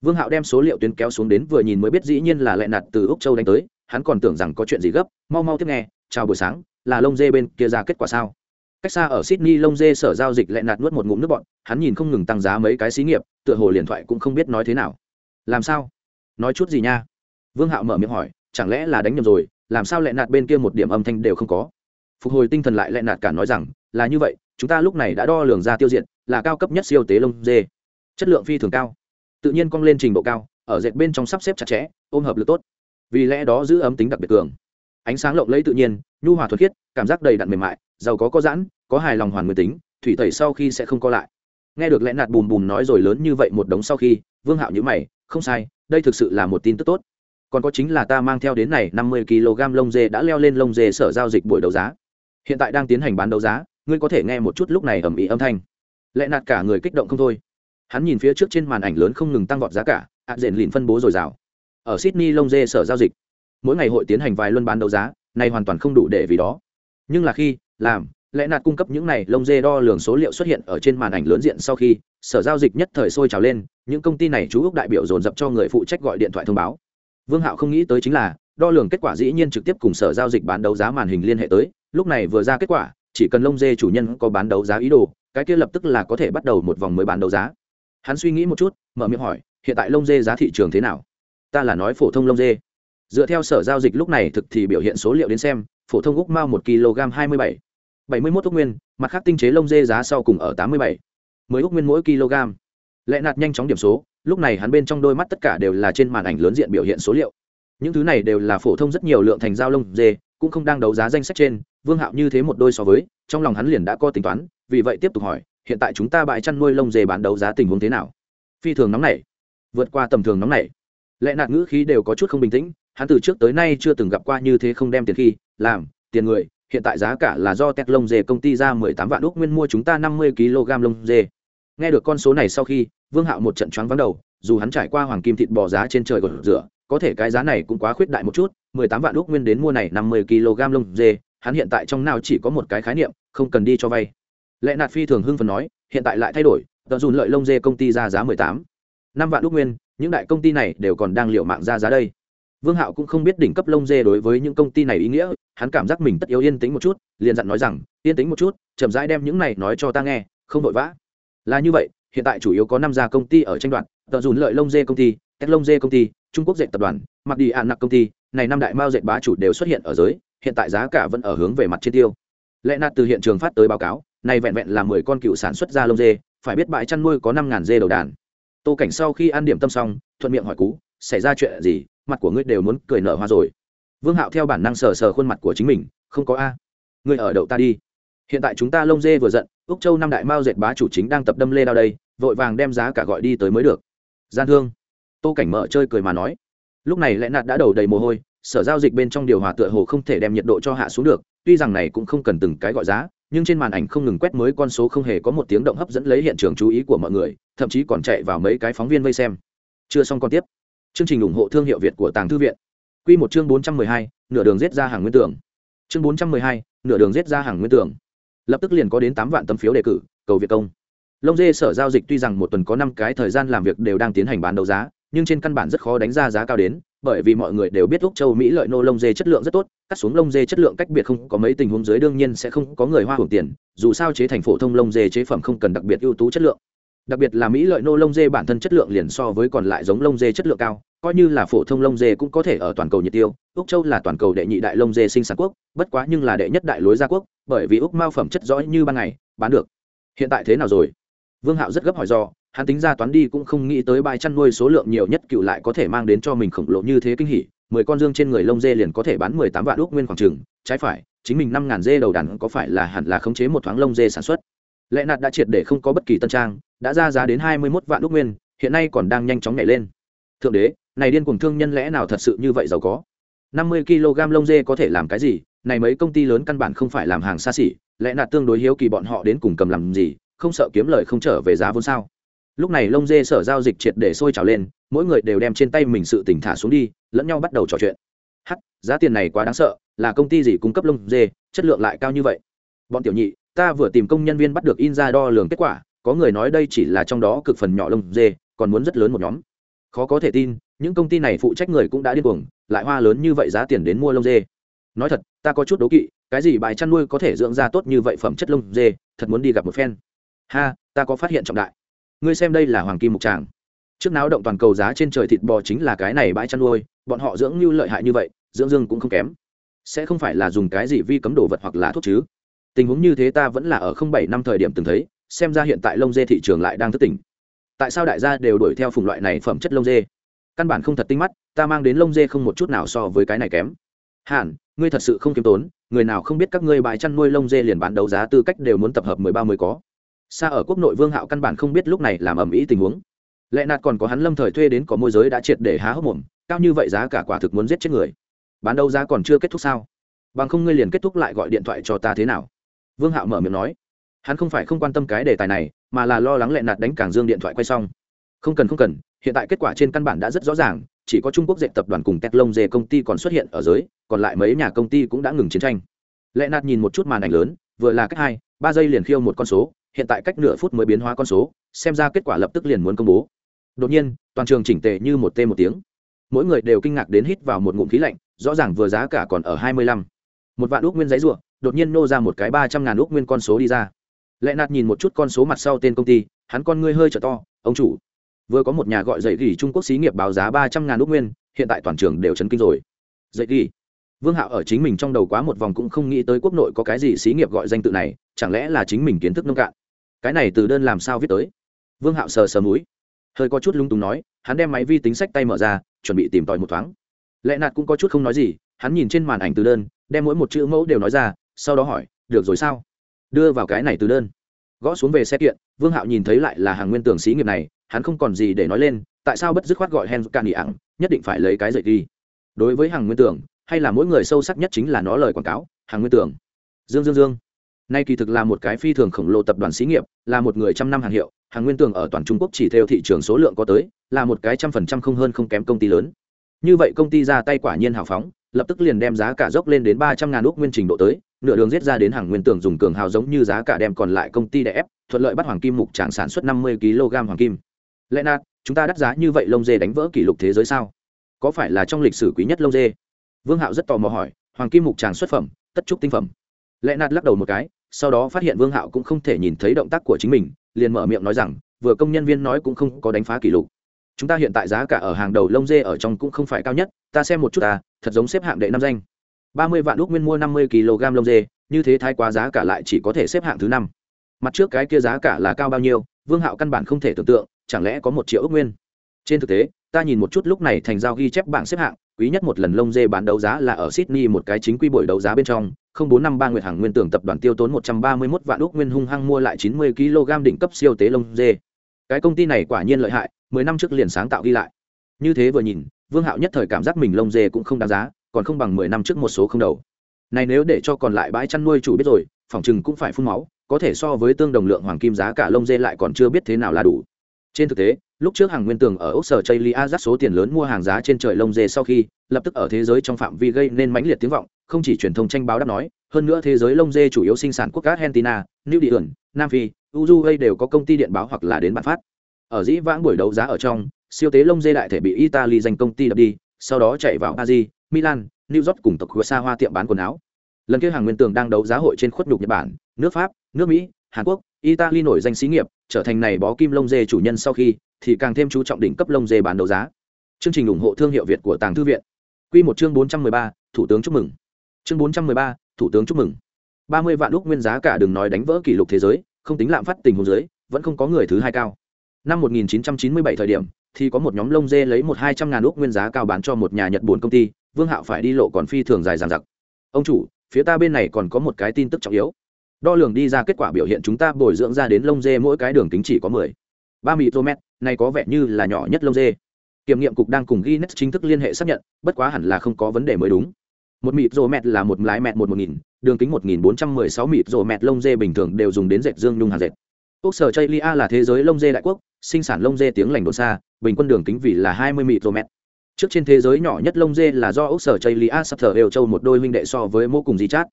Vương hạo đem số liệu tuyến kéo xuống đến vừa nhìn mới biết dĩ nhiên là lệ nạt từ úc châu đánh tới hắn còn tưởng rằng có chuyện gì gấp, mau mau tiếp nghe, chào buổi sáng, là lông dê bên kia ra kết quả sao? Cách xa ở sydney, lông dê sở giao dịch lẹ nạt nuốt một ngụm nước bọn hắn nhìn không ngừng tăng giá mấy cái xí nghiệp, tựa hồ liền thoại cũng không biết nói thế nào. Làm sao? Nói chút gì nha? Vương hạo mở miệng hỏi, chẳng lẽ là đánh nhầm rồi, làm sao lẹ nạt bên kia một điểm âm thanh đều không có? Phục hồi tinh thần lại lẹ nạt cả nói rằng, là như vậy, chúng ta lúc này đã đo lường ra tiêu diện là cao cấp nhất siêu tế lông dê. Chất lượng phi thường cao. Tự nhiên cong lên trình độ cao, ở dệt bên trong sắp xếp chặt chẽ, ôm hợp lực tốt vì lẽ đó giữ ấm tính đặc biệt cường. Ánh sáng lộng lẫy tự nhiên, nhu hòa thuật khiết, cảm giác đầy đặn mềm mại, giàu có có giãn, có hài lòng hoàn nguyên tính, thủy tẩy sau khi sẽ không co lại. Nghe được lẽ nạt bùm bùm nói rồi lớn như vậy một đống sau khi, vương hạo nhữ mày, không sai, đây thực sự là một tin tức tốt. Còn có chính là ta mang theo đến này năm mươi kg lông dê đã leo lên lông dê sở giao dịch buổi đấu giá. Hiện tại đang tiến hành bán đấu giá, ngươi có thể nghe một chút lúc này ầm ĩ âm thanh. Lẽ nạt cả người kích động không thôi. Hắn nhìn phía trước trên màn ảnh lớn không ngừng tăng vọt giá cả, ạ dện lìn phân bố dồi dào ở sydney lông dê sở giao dịch. Mỗi ngày hội tiến hành vài luân bán đấu giá, này hoàn toàn không đủ để vì đó. Nhưng là khi làm, lẽ nạt cung cấp những này lông dê đo lường số liệu xuất hiện ở trên màn ảnh lớn diện sau khi sở giao dịch nhất thời sôi trào lên, những công ty này chú ước đại biểu dồn dập cho người phụ trách gọi điện thoại thông báo. Vương hạo không nghĩ tới chính là, đo lường kết quả dĩ nhiên trực tiếp cùng sở giao dịch bán đấu giá màn hình liên hệ tới, lúc này vừa ra kết quả, chỉ cần lông dê chủ nhân có bán đấu giá ý đồ, cái kia lập tức là có thể bắt đầu một vòng mới bán đấu giá. Hắn suy nghĩ một chút, mở miệng hỏi, hiện tại lông dê giá thị trường thế nào? Ta là nói phổ thông lông dê. Dựa theo sở giao dịch lúc này thực thì biểu hiện số liệu đến xem, phổ thông úc mao một kg hai mươi bảy bảy mươi mốt úc nguyên, mặt khác tinh chế lông dê giá sau cùng ở tám mươi bảy mới úc nguyên mỗi kg. Lẽ nạt nhanh chóng điểm số, lúc này hắn bên trong đôi mắt tất cả đều là trên màn ảnh lớn diện biểu hiện số liệu. Những thứ này đều là phổ thông rất nhiều lượng thành giao lông dê, cũng không đang đấu giá danh sách trên, vương hạo như thế một đôi so với, trong lòng hắn liền đã có tính toán, vì vậy tiếp tục hỏi, hiện tại chúng ta bãi chăn nuôi lông dê bán đấu giá tình huống thế nào? Phi thường nóng này vượt qua tầm thường nóng này lẽ nạt ngữ khí đều có chút không bình tĩnh, hắn từ trước tới nay chưa từng gặp qua như thế không đem tiền khi, làm, tiền người, hiện tại giá cả là do tét lông dê công ty ra mười tám vạn úc, nguyên mua chúng ta năm mươi kg lông dê. Nghe được con số này sau khi, vương hạo một trận choáng vắng đầu, dù hắn trải qua hoàng kim thịt bò giá trên trời gột rửa, có thể cái giá này cũng quá khuyết đại một chút, mười tám vạn úc nguyên đến mua này năm mươi kg lông dê, hắn hiện tại trong nào chỉ có một cái khái niệm, không cần đi cho vay. Lẽ nạt phi thường hưng phần nói, hiện tại lại thay đổi, tận dùn lợi lông dê công ty ra giá mười tám năm vạn lúc nguyên, những đại công ty này đều còn đang liệu mạng ra giá đây. Vương hạo cũng không biết đỉnh cấp lông dê đối với những công ty này ý nghĩa, hắn cảm giác mình tất yếu yên tĩnh một chút, liền dặn nói rằng, yên tĩnh một chút, chậm rãi đem những này nói cho ta nghe, không vội vã. Là như vậy, hiện tại chủ yếu có năm gia công ty ở tranh đoạt tờ dùn lợi lông dê công ty, tét lông dê công ty, trung quốc dệt tập đoàn, mặc đi ạn nặc công ty, này năm đại mao dệt bá chủ đều xuất hiện ở giới, hiện tại giá cả vẫn ở hướng về mặt trên tiêu. Lẽ nạt từ hiện trường phát tới báo cáo, này vẹn vẹn là mười con cựu sản xuất ra lông dê, phải biết bãi chăn nuôi có năm ngàn dê đầu đàn tô cảnh sau khi ăn điểm tâm xong, thuận miệng hỏi cú, xảy ra chuyện gì? Mặt của ngươi đều muốn cười nở hoa rồi. Vương hạo theo bản năng sờ sờ khuôn mặt của chính mình, không có a, ngươi ở đậu ta đi. Hiện tại chúng ta lông dê vừa giận, úc châu năm đại mao dệt bá chủ chính đang tập đâm lê đao đây, vội vàng đem giá cả gọi đi tới mới được. Gian thương. Tô cảnh mở chơi cười mà nói, lúc này lẽ nạt đã đầu đầy mồ hôi, sở giao dịch bên trong điều hòa tựa hồ không thể đem nhiệt độ cho hạ xuống được, tuy rằng này cũng không cần từng cái gọi giá nhưng trên màn ảnh không ngừng quét mới con số không hề có một tiếng động hấp dẫn lấy hiện trường chú ý của mọi người, thậm chí còn chạy vào mấy cái phóng viên vây xem. Chưa xong còn tiếp. Chương trình ủng hộ thương hiệu việt của tàng thư viện. Q một chương bốn trăm mười hai, nửa đường rết ra hàng nguyên tưởng. Chương bốn trăm mười hai, nửa đường rết ra hàng nguyên tưởng. Lập tức liền có đến tám vạn tấm phiếu đề cử, cầu việt công. Lông dê sở giao dịch tuy rằng một tuần có năm cái thời gian làm việc đều đang tiến hành bán đấu giá, nhưng trên căn bản rất khó đánh ra giá cao đến bởi vì mọi người đều biết úc châu mỹ lợi nô lông dê chất lượng rất tốt, cắt xuống lông dê chất lượng cách biệt không có mấy tình huống dưới đương nhiên sẽ không có người hoa hưởng tiền, dù sao chế thành phổ thông lông dê chế phẩm không cần đặc biệt ưu tú chất lượng. Đặc biệt là mỹ lợi nô lông dê bản thân chất lượng liền so với còn lại giống lông dê chất lượng cao, coi như là phổ thông lông dê cũng có thể ở toàn cầu nhiệt tiêu. Úc châu là toàn cầu đệ nhị đại lông dê sinh sản quốc, bất quá nhưng là đệ nhất đại lối gia quốc, bởi vì úc mao phẩm chất rõ như ban ngày, bán được. Hiện tại thế nào rồi? Vương hạo rất gấp hỏi do hắn tính ra toán đi cũng không nghĩ tới bãi chăn nuôi số lượng nhiều nhất cựu lại có thể mang đến cho mình khổng lồ như thế kinh hỉ. Mười con dương trên người lông dê liền có thể bán mười tám vạn ước nguyên khoảng trừng trái phải, chính mình năm ngàn dê đầu đàn có phải là hẳn là khống chế một thoáng lông dê sản xuất? Lệ nạt đã triệt để không có bất kỳ tân trang, đã ra giá đến hai mươi mốt vạn ước nguyên, hiện nay còn đang nhanh chóng nhảy lên. Thượng đế, này điên cùng thương nhân lẽ nào thật sự như vậy giàu có? năm mươi kg lông dê có thể làm cái gì? Này mấy công ty lớn căn bản không phải làm hàng xa xỉ. Lẽ nạt tương đối hiếu kỳ bọn họ đến cùng cầm làm gì, không sợ kiếm lời không trở về giá vốn sao? Lúc này lông dê sở giao dịch triệt để sôi trào lên, mỗi người đều đem trên tay mình sự tỉnh thả xuống đi, lẫn nhau bắt đầu trò chuyện. Hắt giá tiền này quá đáng sợ, là công ty gì cung cấp lông dê, chất lượng lại cao như vậy? Bọn tiểu nhị, ta vừa tìm công nhân viên bắt được in ra đo lường kết quả, có người nói đây chỉ là trong đó cực phần nhỏ lông dê, còn muốn rất lớn một nhóm. Khó có thể tin, những công ty này phụ trách người cũng đã điên cuồng, lại hoa lớn như vậy giá tiền đến mua lông dê. Nói thật, ta có chút đố kỵ, cái gì bài chăn nuôi có thể dưỡng ra tốt như vậy phẩm chất lông dê, thật muốn đi gặp một phen. Ha, ta có phát hiện trọng đại ngươi xem đây là hoàng kim mục tràng. Trước náo động toàn cầu giá trên trời thịt bò chính là cái này bãi chăn nuôi, bọn họ dưỡng như lợi hại như vậy, dưỡng dương cũng không kém. Sẽ không phải là dùng cái gì vi cấm đồ vật hoặc là thuốc chứ. Tình huống như thế ta vẫn là ở không bảy năm thời điểm từng thấy, xem ra hiện tại lông dê thị trường lại đang thất tỉnh. Tại sao đại gia đều đuổi theo phùng loại này phẩm chất lông dê? Căn bản không thật tinh mắt, ta mang đến lông dê không một chút nào so với cái này kém. Hẳn ngươi thật sự không kiếm tốn, người nào không biết các ngươi bãi chăn nuôi lông dê liền bán đấu giá tư cách đều muốn tập hợp mười ba mới có xa ở quốc nội vương hạo căn bản không biết lúc này làm ầm ĩ tình huống. Lệ nạt còn có hắn lâm thời thuê đến có môi giới đã triệt để há hốc mồm, cao như vậy giá cả quả thực muốn giết chết người. Bán đấu giá còn chưa kết thúc sao? Bằng không ngươi liền kết thúc lại gọi điện thoại cho ta thế nào? Vương hạo mở miệng nói. Hắn không phải không quan tâm cái đề tài này, mà là lo lắng lệ nạt đánh cảng dương điện thoại quay xong. Không cần không cần, hiện tại kết quả trên căn bản đã rất rõ ràng, chỉ có trung quốc dệt tập đoàn cùng tét lông dê công ty còn xuất hiện ở giới, còn lại mấy nhà công ty cũng đã ngừng chiến tranh. Lệ nạt nhìn một chút màn ảnh lớn, vừa là cách hai, ba giây liền khiêu một con số hiện tại cách nửa phút mới biến hóa con số, xem ra kết quả lập tức liền muốn công bố. Đột nhiên, toàn trường chỉnh tề như một tê một tiếng. Mỗi người đều kinh ngạc đến hít vào một ngụm khí lạnh, rõ ràng vừa giá cả còn ở hai mươi lăm. Một vạn ước nguyên giấy ruộng đột nhiên nô ra một cái ba trăm ngàn ước nguyên con số đi ra. Lẽ nạt nhìn một chút con số mặt sau tên công ty, hắn con ngươi hơi trở to, ông chủ, vừa có một nhà gọi dậy gỉ trung quốc xí nghiệp báo giá ba trăm ngàn ước nguyên, hiện tại toàn trường đều chấn kinh rồi. Dậy gỉ vương hạo ở chính mình trong đầu quá một vòng cũng không nghĩ tới quốc nội có cái gì xí nghiệp gọi danh tự này, chẳng lẽ là chính mình kiến thức nông cạn? Cái này từ đơn làm sao viết tới? Vương hạo sờ sờ múi hơi có chút lung túng nói hắn đem máy vi tính sách tay mở ra chuẩn bị tìm tòi một thoáng. Lệ nạt cũng có chút không nói gì hắn nhìn trên màn ảnh từ đơn đem mỗi một chữ mẫu đều nói ra sau đó hỏi được rồi sao? Đưa vào cái này từ đơn. Gõ xuống về xe kiện vương hạo nhìn thấy lại là hàng nguyên tưởng xí nghiệp này hắn không còn gì để nói lên tại sao bất dứt khoát gọi hen can ỉ ẳng nhất định phải lấy cái dậy đi. Đối với hàng nguyên tưởng, hay là mỗi người sâu sắc nhất chính là nó lời quảng cáo hàng nguyên tưởng. dương dương dương nay kỳ thực là một cái phi thường khổng lồ tập đoàn xí nghiệp, là một người trăm năm hàng hiệu, hàng nguyên tường ở toàn trung quốc chỉ theo thị trường số lượng có tới, là một cái trăm phần trăm không hơn không kém công ty lớn. Như vậy công ty ra tay quả nhiên hào phóng, lập tức liền đem giá cả dốc lên đến ba trăm ngàn úc nguyên trình độ tới, nửa đường giết ra đến hàng nguyên tường dùng cường hào giống như giá cả đem còn lại công ty đè ép, thuận lợi bắt hoàng kim mục tràng sản xuất năm mươi kg hoàng kim. Lẽ nạt, chúng ta đắt giá như vậy lông dê đánh vỡ kỷ lục thế giới sao? Có phải là trong lịch sử quý nhất lông dê? Vương hạo rất tò mò hỏi, hoàng kim mục tràng xuất phẩm, tất trúc tinh phẩm. Lẽ nạt lắc đầu một cái sau đó phát hiện vương hạo cũng không thể nhìn thấy động tác của chính mình, liền mở miệng nói rằng, vừa công nhân viên nói cũng không có đánh phá kỷ lục. Chúng ta hiện tại giá cả ở hàng đầu lông dê ở trong cũng không phải cao nhất, ta xem một chút ta thật giống xếp hạng đệ năm danh. Ba mươi vạn lúc nguyên mua năm mươi kg lông dê, như thế thái quá giá cả lại chỉ có thể xếp hạng thứ năm. Mặt trước cái kia giá cả là cao bao nhiêu, vương hạo căn bản không thể tưởng tượng, chẳng lẽ có một triệu ước nguyên. Trên thực tế, ta nhìn một chút lúc này thành giao ghi chép bảng xếp hạng quý nhất một lần lông dê bán đấu giá là ở sydney một cái chính quy buổi đấu giá bên trong, không bốn năm ba nguyệt hàng nguyên tưởng tập đoàn tiêu tốn một trăm ba mươi 131 vạn đúc nguyên hung hăng mua lại chín mươi kg đỉnh cấp siêu tế lông dê. Cái công ty này quả nhiên lợi hại, mười năm trước liền sáng tạo ghi lại. Như thế vừa nhìn, vương hạo nhất thời cảm giác mình lông dê cũng không đáng giá, còn không bằng mười năm trước một số không đầu. Này nếu để cho còn lại bãi chăn nuôi chủ biết rồi, phòng chừng cũng phải phun máu, có thể so với tương đồng lượng hoàng kim giá cả lông dê lại còn chưa biết thế nào là đủ. Trên thực tế lúc trước hàng nguyên tường ở ốc sở chây lia dắt số tiền lớn mua hàng giá trên trời lông dê sau khi, lập tức ở thế giới trong phạm vi gây nên mãnh liệt tiếng vọng, không chỉ truyền thông tranh báo đáp nói, hơn nữa thế giới lông dê chủ yếu sinh sản quốc argentina, new địa ẩn nam phi, uruguay đều có công ty điện báo hoặc là đến bản phát. Ở dĩ vãng buổi đấu giá ở trong, siêu tế lông dê đại thể bị italy dành công ty đập đi, sau đó chạy vào paris, milan, new york cùng tộc hứa xa hoa tiệm bán quần áo. Lần kia hàng nguyên tường đang đấu giá hội trên khuất nhục nhật bản, nước pháp, nước mỹ hàn quốc, italy nổi danh xí nghiệp, trở thành này bó kim lông dê chủ nhân sau khi, thì càng thêm chú trọng đỉnh cấp lông dê bán đấu giá. Chương trình ủng hộ thương hiệu việt của tàng thư viện. Q một chương bốn trăm mười ba, thủ tướng chúc mừng. Chương bốn trăm mười ba, thủ tướng chúc mừng. ba mươi vạn lúc nguyên giá cả đừng nói đánh vỡ kỷ lục thế giới, không tính lạm phát tình huống giới vẫn không có người thứ hai cao. Năm 1997 thời điểm, thì có một nhóm lông dê lấy một hai trăm ngàn lúc nguyên giá cao bán cho một nhà nhật buồn công ty, vương hạo phải đi lộ còn phi thường dài dằng dặc. Ông chủ, phía ta bên này còn có một cái tin tức trọng yếu đo lường đi ra kết quả biểu hiện chúng ta bồi dưỡng ra đến lông dê mỗi cái đường kính chỉ có mười. Ba micromet này có vẻ như là nhỏ nhất lông dê. Kiểm nghiệm cục đang cùng Guinness chính thức liên hệ xác nhận, bất quá hẳn là không có vấn đề mới đúng. Một micromet là một lái mẹt một một nghìn, đường kính một nghìn bốn trăm mười sáu micromet lông dê bình thường đều dùng đến dệt dương nhung hạt dệt. Quốc sở chây lia là thế giới lông dê đại quốc, sinh sản lông dê tiếng lành đồn xa, bình quân đường kính vì là hai mươi micromet trước trên thế giới nhỏ nhất lông dê là do ốc sở chây lia sắp thở đều châu một đôi minh đệ so với mô cùng di chát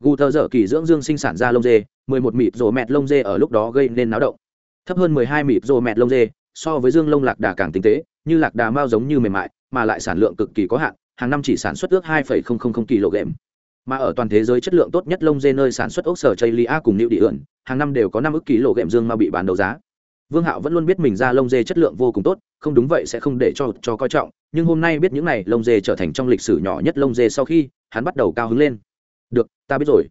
gù thơ dở kỳ dưỡng dương sinh sản ra lông dê, mười một mịt rổ mẹt lông dê ở lúc đó gây nên náo động. Thấp hơn mười hai mịt rổ mẹt lông dê, so với dương lông lạc đà càng tinh tế, như lạc đà mao giống như mềm mại, mà lại sản lượng cực kỳ có hạn, hàng năm chỉ sản xuất ước hai kg. Mà ở toàn thế giới chất lượng tốt nhất lông dê nơi sản xuất ốc sở chây lia cùng nịu địa ẩn hàng năm đều có năm ước kg dương mà bị bán đấu giá. Vương hạo vẫn luôn biết mình ra lông dê chất lượng vô cùng tốt, không đúng vậy sẽ không để cho cho coi trọng, nhưng hôm nay biết những này lông dê trở thành trong lịch sử nhỏ nhất lông dê sau khi, hắn bắt đầu cao hứng lên được, ta biết rồi.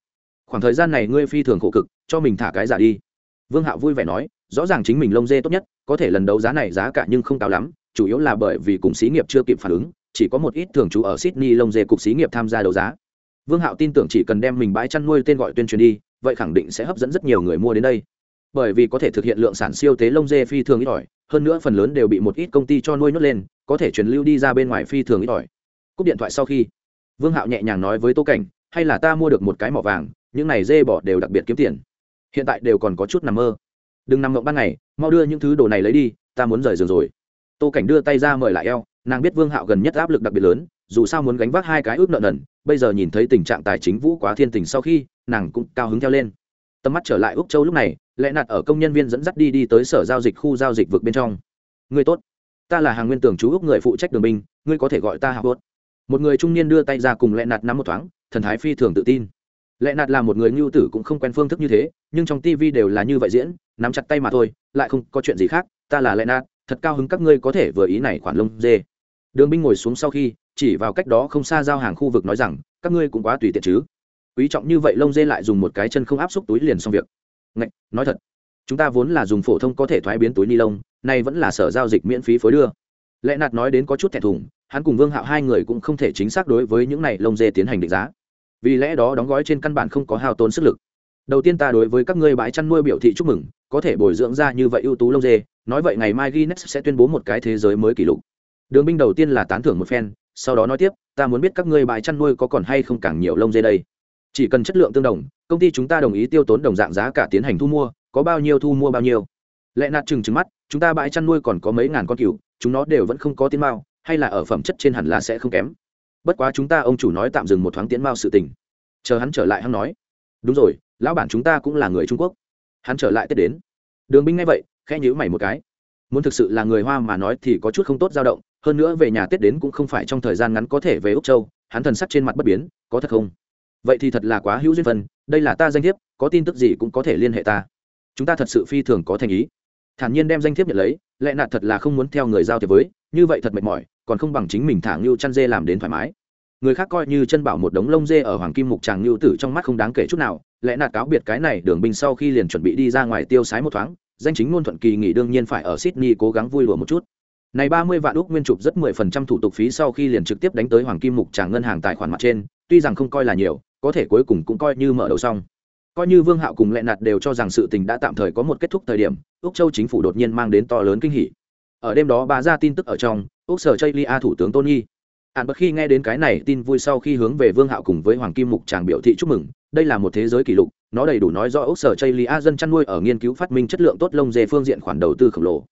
Khoảng thời gian này ngươi phi thường khổ cực, cho mình thả cái giả đi. Vương hạo vui vẻ nói, rõ ràng chính mình lông dê tốt nhất, có thể lần đấu giá này giá cả nhưng không cao lắm, chủ yếu là bởi vì cùng xí nghiệp chưa kịp phản ứng, chỉ có một ít thường trú ở sydney lông dê cục xí nghiệp tham gia đấu giá. Vương hạo tin tưởng chỉ cần đem mình bãi chăn nuôi tên gọi tuyên truyền đi, vậy khẳng định sẽ hấp dẫn rất nhiều người mua đến đây. Bởi vì có thể thực hiện lượng sản siêu tế lông dê phi thường ít ỏi, hơn nữa phần lớn đều bị một ít công ty cho nuôi nhốt lên, có thể truyền lưu đi ra bên ngoài phi thường ít ỏi. Cúp điện thoại sau khi, vương hạo nhẹ nhàng nói với tô cảnh hay là ta mua được một cái mỏ vàng, những này dê bỏ đều đặc biệt kiếm tiền. Hiện tại đều còn có chút nằm mơ. Đừng nằm ngộng ban ngày, mau đưa những thứ đồ này lấy đi, ta muốn rời giường rồi. Tô cảnh đưa tay ra mời lại eo, nàng biết vương hạo gần nhất áp lực đặc biệt lớn, dù sao muốn gánh vác hai cái ước nợ nần, bây giờ nhìn thấy tình trạng tài chính vũ quá thiên tình sau khi, nàng cũng cao hứng theo lên. Tầm mắt trở lại úc châu lúc này, lẽ nạt ở công nhân viên dẫn dắt đi đi tới sở giao dịch khu giao dịch vực bên trong. Người tốt. Ta là hàng nguyên tưởng chú úc người phụ trách đường binh, ngươi có thể gọi ta hạ bốt một người trung niên đưa tay ra cùng lẽ nạt nắm một thoáng thần thái phi thường tự tin. Lệ nạt là một người ngưu tử cũng không quen phương thức như thế nhưng trong tv đều là như vậy diễn nắm chặt tay mà thôi lại không có chuyện gì khác ta là Lệ nạt thật cao hứng các ngươi có thể vừa ý này khoản lông dê. Đường binh ngồi xuống sau khi chỉ vào cách đó không xa giao hàng khu vực nói rằng các ngươi cũng quá tùy tiện chứ. Quý trọng như vậy lông dê lại dùng một cái chân không áp xúc túi liền xong việc. Ngạch, nói thật chúng ta vốn là dùng phổ thông có thể thoái biến túi ni lông nay vẫn là sở giao dịch miễn phí phối đưa. Lẽ nạt nói đến có chút thẹn thùng hắn cùng vương hạo hai người cũng không thể chính xác đối với những này lông dê tiến hành định giá vì lẽ đó đóng gói trên căn bản không có hao tốn sức lực. Đầu tiên ta đối với các ngươi bãi chăn nuôi biểu thị chúc mừng, có thể bồi dưỡng ra như vậy ưu tú lông dê, nói vậy ngày mai guinness sẽ tuyên bố một cái thế giới mới kỷ lục. Đường binh đầu tiên là tán thưởng một phen, sau đó nói tiếp, ta muốn biết các ngươi bãi chăn nuôi có còn hay không càng nhiều lông dê đây. Chỉ cần chất lượng tương đồng, công ty chúng ta đồng ý tiêu tốn đồng dạng giá cả tiến hành thu mua, có bao nhiêu thu mua bao nhiêu. Lẽ nạt chừng chừng mắt, chúng ta bãi chăn nuôi còn có mấy ngàn con cừu, chúng nó đều vẫn không có tiến mao hay là ở phẩm chất trên hẳn là sẽ không kém bất quá chúng ta ông chủ nói tạm dừng một thoáng tiến mao sự tình. Chờ hắn trở lại hắn nói. Đúng rồi, lão bản chúng ta cũng là người trung quốc. Hắn trở lại tết đến. Đường binh ngay vậy, khẽ nhữ mày một cái. Muốn thực sự là người hoa mà nói thì có chút không tốt dao động, hơn nữa về nhà tết đến cũng không phải trong thời gian ngắn có thể về úc châu, hắn thần sắc trên mặt bất biến, có thật không? Vậy thì thật là quá hữu duyên phần đây là ta danh thiếp, có tin tức gì cũng có thể liên hệ ta. Chúng ta thật sự phi thường có thành ý thản nhiên đem danh thiếp nhận lấy, lẽ nạt thật là không muốn theo người giao thiệp với, như vậy thật mệt mỏi, còn không bằng chính mình thả ngưu chăn dê làm đến thoải mái. Người khác coi như chân bảo một đống lông dê ở hoàng kim mục tràng ngưu tử trong mắt không đáng kể chút nào, lẽ nạt cáo biệt cái này đường binh sau khi liền chuẩn bị đi ra ngoài tiêu sái một thoáng, danh chính ngôn thuận kỳ nghỉ đương nhiên phải ở sydney cố gắng vui lùa một chút. Này ba mươi vạn úc nguyên chụp rất mười phần trăm thủ tục phí sau khi liền trực tiếp đánh tới hoàng kim mục tràng ngân hàng tài khoản mặt trên, tuy rằng không coi là nhiều, có thể cuối cùng cũng coi như mở đầu xong coi như vương hạo cùng lẹ nạt đều cho rằng sự tình đã tạm thời có một kết thúc thời điểm, úc châu chính phủ đột nhiên mang đến to lớn kinh hỉ. Ở đêm đó bà ra tin tức ở trong, úc sở chây lia thủ tướng tony hạn bất khi nghe đến cái này tin vui sau khi hướng về vương hạo cùng với hoàng kim mục tràng biểu thị chúc mừng, đây là một thế giới kỷ lục, nó đầy đủ nói rõ úc sở chây lia dân chăn nuôi ở nghiên cứu phát minh chất lượng tốt lông dê phương diện khoản đầu tư khổng lồ.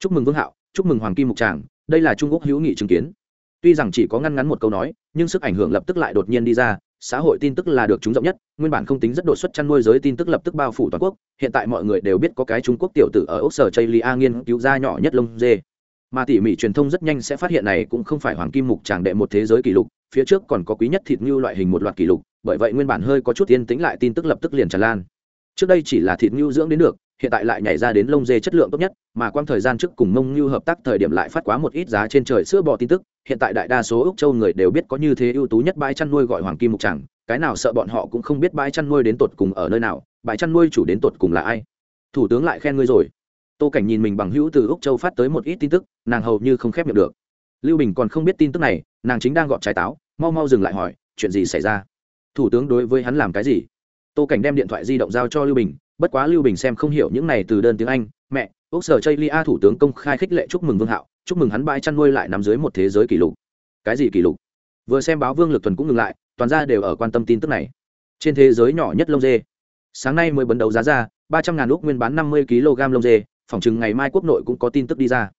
Chúc mừng vương hạo, chúc mừng hoàng kim mục tràng đây là trung quốc hữu nghị chứng kiến. Tuy rằng chỉ có ngăn ngắn một câu nói, nhưng sức ảnh hưởng lập tức lại đột nhiên đi ra xã hội tin tức là được chúng rộng nhất, nguyên bản không tính rất đột xuất chăn nuôi giới tin tức lập tức bao phủ toàn quốc, hiện tại mọi người đều biết có cái trung quốc tiểu tử ở ốc sở chây lia nghiên cứu ra nhỏ nhất lông dê. Mà tỉ mỉ truyền thông rất nhanh sẽ phát hiện này cũng không phải hoàng kim mục tràng đệ một thế giới kỷ lục, phía trước còn có quý nhất thịt như loại hình một loạt kỷ lục, bởi vậy nguyên bản hơi có chút yên tĩnh lại tin tức lập tức liền tràn lan. Trước đây chỉ là thịt ngưu dưỡng đến được hiện tại lại nhảy ra đến lông dê chất lượng tốt nhất, mà quang thời gian trước cùng mông như hợp tác thời điểm lại phát quá một ít giá trên trời sữa bò tin tức, hiện tại đại đa số úc châu người đều biết có như thế ưu tú nhất bãi chăn nuôi gọi hoàng kim mục chẳng cái nào sợ bọn họ cũng không biết bãi chăn nuôi đến tột cùng ở nơi nào, bãi chăn nuôi chủ đến tột cùng là ai. Thủ tướng lại khen ngươi rồi. Tô cảnh nhìn mình bằng hữu từ úc châu phát tới một ít tin tức, nàng hầu như không khép miệng được. Lưu bình còn không biết tin tức này, nàng chính đang gọt trái táo, mau mau dừng lại hỏi, chuyện gì xảy ra? Thủ tướng đối với hắn làm cái gì? Tô cảnh đem điện thoại di động giao cho lưu bình bất quá lưu bình xem không hiểu những này từ đơn tiếng anh, mẹ, ốc sở chây lia thủ tướng công khai khích lệ chúc mừng vương hạo, chúc mừng hắn bãi chăn nuôi lại nằm dưới một thế giới kỷ lục. Cái gì kỷ lục? Vừa xem báo vương lực tuần cũng ngừng lại, toàn ra đều ở quan tâm tin tức này. Trên thế giới nhỏ nhất lông dê. Sáng nay mới bấn đấu giá ra, ba trăm ngàn lúc nguyên bán năm mươi kg lông dê, phỏng chừng ngày mai quốc nội cũng có tin tức đi ra.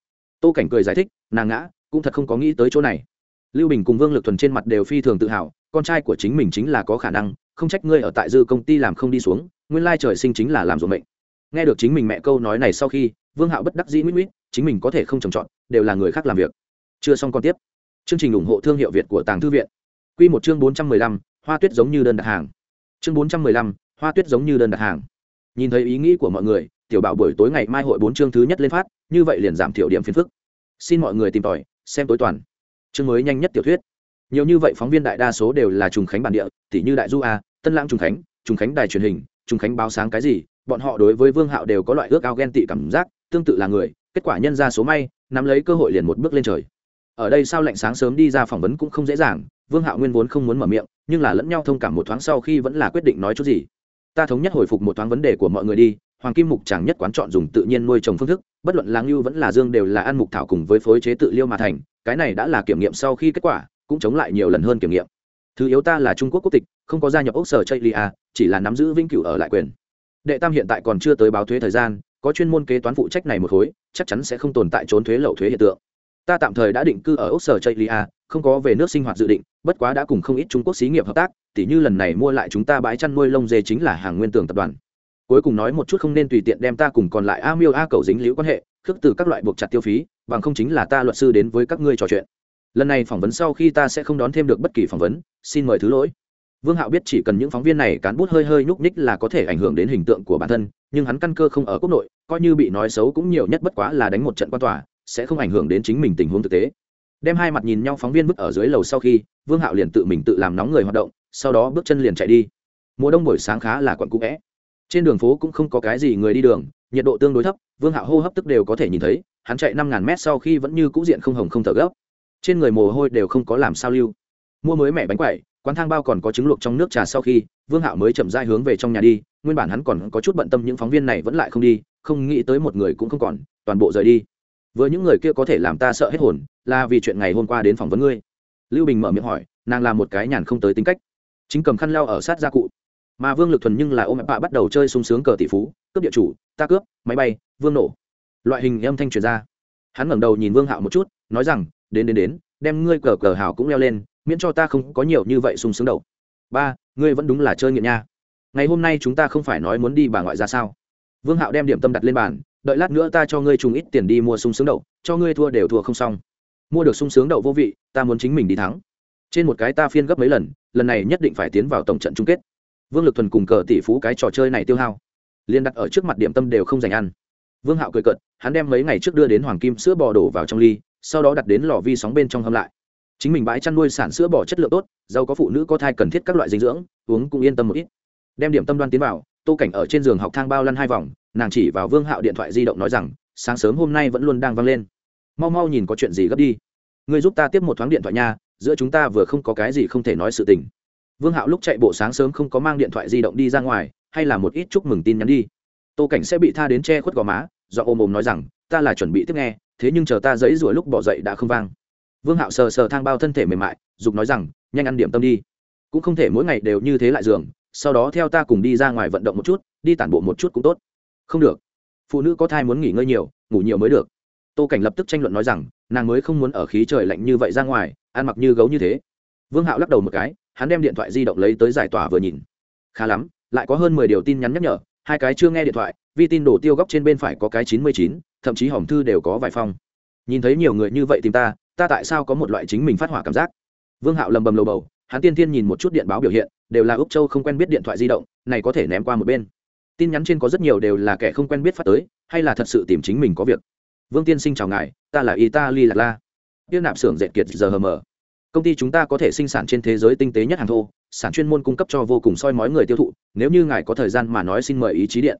Tô cảnh cười giải thích, nàng ngã, cũng thật không có nghĩ tới chỗ này. Lưu bình cùng vương lực thuần trên mặt đều phi thường tự hào, con trai của chính mình chính là có khả năng, không trách ngươi ở tại dư công ty làm không đi xuống nguyên lai trời sinh chính là làm ruộng mệnh. Nghe được chính mình mẹ câu nói này sau khi, vương hạo bất đắc dĩ mít mít chính mình có thể không trồng trọt, đều là người khác làm việc. Chưa xong còn tiếp. Chương trình ủng hộ thương hiệu việt của tàng thư viện. Q một chương bốn trăm mười lăm, hoa tuyết giống như đơn đặt hàng. Chương bốn trăm mười lăm, hoa tuyết giống như đơn đặt hàng. Nhìn thấy ý nghĩ của mọi người, tiểu bảo buổi tối ngày mai hội bốn chương thứ nhất lên phát, như vậy liền giảm thiểu điểm phiền phức. Xin mọi người tìm tòi, xem tối toàn. Chương mới nhanh nhất tiểu thuyết. Nhiều như vậy phóng viên đại đa số đều là trùng khánh bản địa tỷ như đại du a, tân lãng trùng khánh trùng khánh đài truyền hình trùng khánh báo sáng cái gì, bọn họ đối với vương hạo đều có loại ước ao ghen tị cảm giác, tương tự là người, kết quả nhân ra số may, nắm lấy cơ hội liền một bước lên trời. Ở đây sao lạnh sáng sớm đi ra phỏng vấn cũng không dễ dàng, vương hạo nguyên vốn không muốn mở miệng, nhưng là lẫn nhau thông cảm một thoáng sau khi vẫn là quyết định nói chút gì. Ta thống nhất hồi phục một thoáng vấn đề của mọi người đi, hoàng kim mục chẳng nhất quán chọn dùng tự nhiên nuôi trồng phương thức, bất luận lang lưu vẫn là dương đều là ăn mục thảo cùng với phối chế tự liêu mà thành, cái này đã là kiểm nghiệm sau khi kết quả, cũng chống lại nhiều lần hơn kiểm nghiệm. Thứ yếu ta là trung quốc quốc tịch, không có gia nhập ốc sở chây lia chỉ là nắm giữ vĩnh cửu ở lại quyền. Đệ tam hiện tại còn chưa tới báo thuế thời gian, có chuyên môn kế toán phụ trách này một khối, chắc chắn sẽ không tồn tại trốn thuế lậu thuế hiện tượng. Ta tạm thời đã định cư ở ốc sở chây lia không có về nước sinh hoạt dự định, bất quá đã cùng không ít trung quốc xí nghiệp hợp tác, tỉ như lần này mua lại chúng ta bãi chăn nuôi lông dê chính là hàng nguyên tường tập đoàn. Cuối cùng nói một chút không nên tùy tiện đem ta cùng còn lại a miêu a cầu dính liễu quan hệ, khước từ các loại buộc chặt tiêu phí, bằng không chính là ta luật sư đến với các ngươi trò chuyện. Lần này phỏng vấn sau khi ta sẽ không đón thêm được bất kỳ phỏng vấn, xin mời thứ lỗi vương hạo biết chỉ cần những phóng viên này cán bút hơi hơi nhúc nhích là có thể ảnh hưởng đến hình tượng của bản thân, nhưng hắn căn cơ không ở quốc nội, coi như bị nói xấu cũng nhiều nhất bất quá là đánh một trận quan tòa, sẽ không ảnh hưởng đến chính mình tình huống thực tế. Đem hai mặt nhìn nhau phóng viên bước ở dưới lầu sau khi, vương hạo liền tự mình tự làm nóng người hoạt động, sau đó bước chân liền chạy đi. Mùa đông buổi sáng khá là quận cũ vẽ. Trên đường phố cũng không có cái gì người đi đường, nhiệt độ tương đối thấp, vương hạo hô hấp tức đều có thể nhìn thấy, hắn chạy năm ngàn mét sau khi vẫn như cũ diện không hồng không thở gấp. Trên người mồ hôi đều không có làm sao lưu. Mua mới mẻ bánh quẩy quán thang bao còn có trứng luộc trong nước trà sau khi, vương hạo mới chậm dai hướng về trong nhà đi, nguyên bản hắn còn có chút bận tâm những phóng viên này vẫn lại không đi, không nghĩ tới một người cũng không còn, toàn bộ rời đi. Vừa những người kia có thể làm ta sợ hết hồn, là vì chuyện ngày hôm qua đến phỏng vấn ngươi. Lưu bình mở miệng hỏi, nàng là một cái nhàn không tới tính cách. Chính cầm khăn leo ở sát gia cụ. Mà vương lực thuần nhưng là ôm bạ bắt đầu chơi sung sướng cờ tỷ phú, cướp địa chủ, ta cướp, máy bay, vương nổ. Loại hình âm thanh truyền ra. Hắn ngẩng đầu nhìn vương hạo một chút, nói rằng, đến đến đến, đem ngươi cờ cờ hào cũng leo lên miễn cho ta không có nhiều như vậy sung sướng đầu ba, ngươi vẫn đúng là chơi nghiện nha. Ngày hôm nay chúng ta không phải nói muốn đi bà ngoại ra sao? Vương hạo đem điểm tâm đặt lên bàn, đợi lát nữa ta cho ngươi trùng ít tiền đi mua sung sướng đậu, cho ngươi thua đều thua không xong. Mua được sung sướng đậu vô vị, ta muốn chính mình đi thắng. Trên một cái ta phiên gấp mấy lần lần này nhất định phải tiến vào tổng trận chung kết. Vương lực thuần cùng cờ tỷ phú cái trò chơi này tiêu hao. Liên đặt ở trước mặt điểm tâm đều không dành ăn. Vương hạo cười cợt, hắn đem mấy ngày trước đưa đến hoàng kim sữa bò đổ vào trong ly, sau đó đặt đến lò vi sóng bên trong hâm lại chính mình bãi chăn nuôi sản sữa bò chất lượng tốt, giàu có phụ nữ có thai cần thiết các loại dinh dưỡng, uống cũng yên tâm một ít. Đem điểm tâm đoan tiến vào, tô cảnh ở trên giường học thang bao lăn hai vòng, nàng chỉ vào vương hạo điện thoại di động nói rằng, sáng sớm hôm nay vẫn luôn đang văng lên. Mau mau nhìn có chuyện gì gấp đi. Ngươi giúp ta tiếp một thoáng điện thoại nha, giữa chúng ta vừa không có cái gì không thể nói sự tình. Vương hạo lúc chạy bộ sáng sớm không có mang điện thoại di động đi ra ngoài, hay là một ít chúc mừng tin nhắn đi. Tô cảnh sẽ bị tha đến che khuất gò má do ôm ôm nói rằng, ta là chuẩn bị tiếp nghe, thế nhưng chờ ta dẫy rủa lúc bỏ dậy đã không vang vương hạo sờ sờ thang bao thân thể mềm mại, dục nói rằng, nhanh ăn điểm tâm đi. Cũng không thể mỗi ngày đều như thế lại giường, sau đó theo ta cùng đi ra ngoài vận động một chút, đi tản bộ một chút cũng tốt. Không được. Phụ nữ có thai muốn nghỉ ngơi nhiều, ngủ nhiều mới được. Tô cảnh lập tức tranh luận nói rằng, nàng mới không muốn ở khí trời lạnh như vậy ra ngoài, ăn mặc như gấu như thế. Vương hạo lắc đầu một cái, hắn đem điện thoại di động lấy tới giải tỏa vừa nhìn. Khá lắm, lại có hơn mười điều tin nhắn nhắc nhở, hai cái chưa nghe điện thoại, vi tin đổ tiêu góc trên bên phải có cái chín mươi chín, thậm chí hỏng thư đều có vài phong. Nhìn thấy nhiều người như vậy tìm ta ta tại sao có một loại chính mình phát hỏa cảm giác? Vương hạo lầm bầm lầu bầu, hắn tiên tiên nhìn một chút điện báo biểu hiện, đều là úc châu không quen biết điện thoại di động, này có thể ném qua một bên. Tin nhắn trên có rất nhiều đều là kẻ không quen biết phát tới, hay là thật sự tìm chính mình có việc. Vương tiên sinh chào ngài, ta là italy lạc la. Tiên nạp xưởng dệt kiệt giờ hờ mờ. Công ty chúng ta có thể sinh sản trên thế giới tinh tế nhất hàng thô, sản chuyên môn cung cấp cho vô cùng soi mói người tiêu thụ, nếu như ngài có thời gian mà nói xin mời ý chí điện.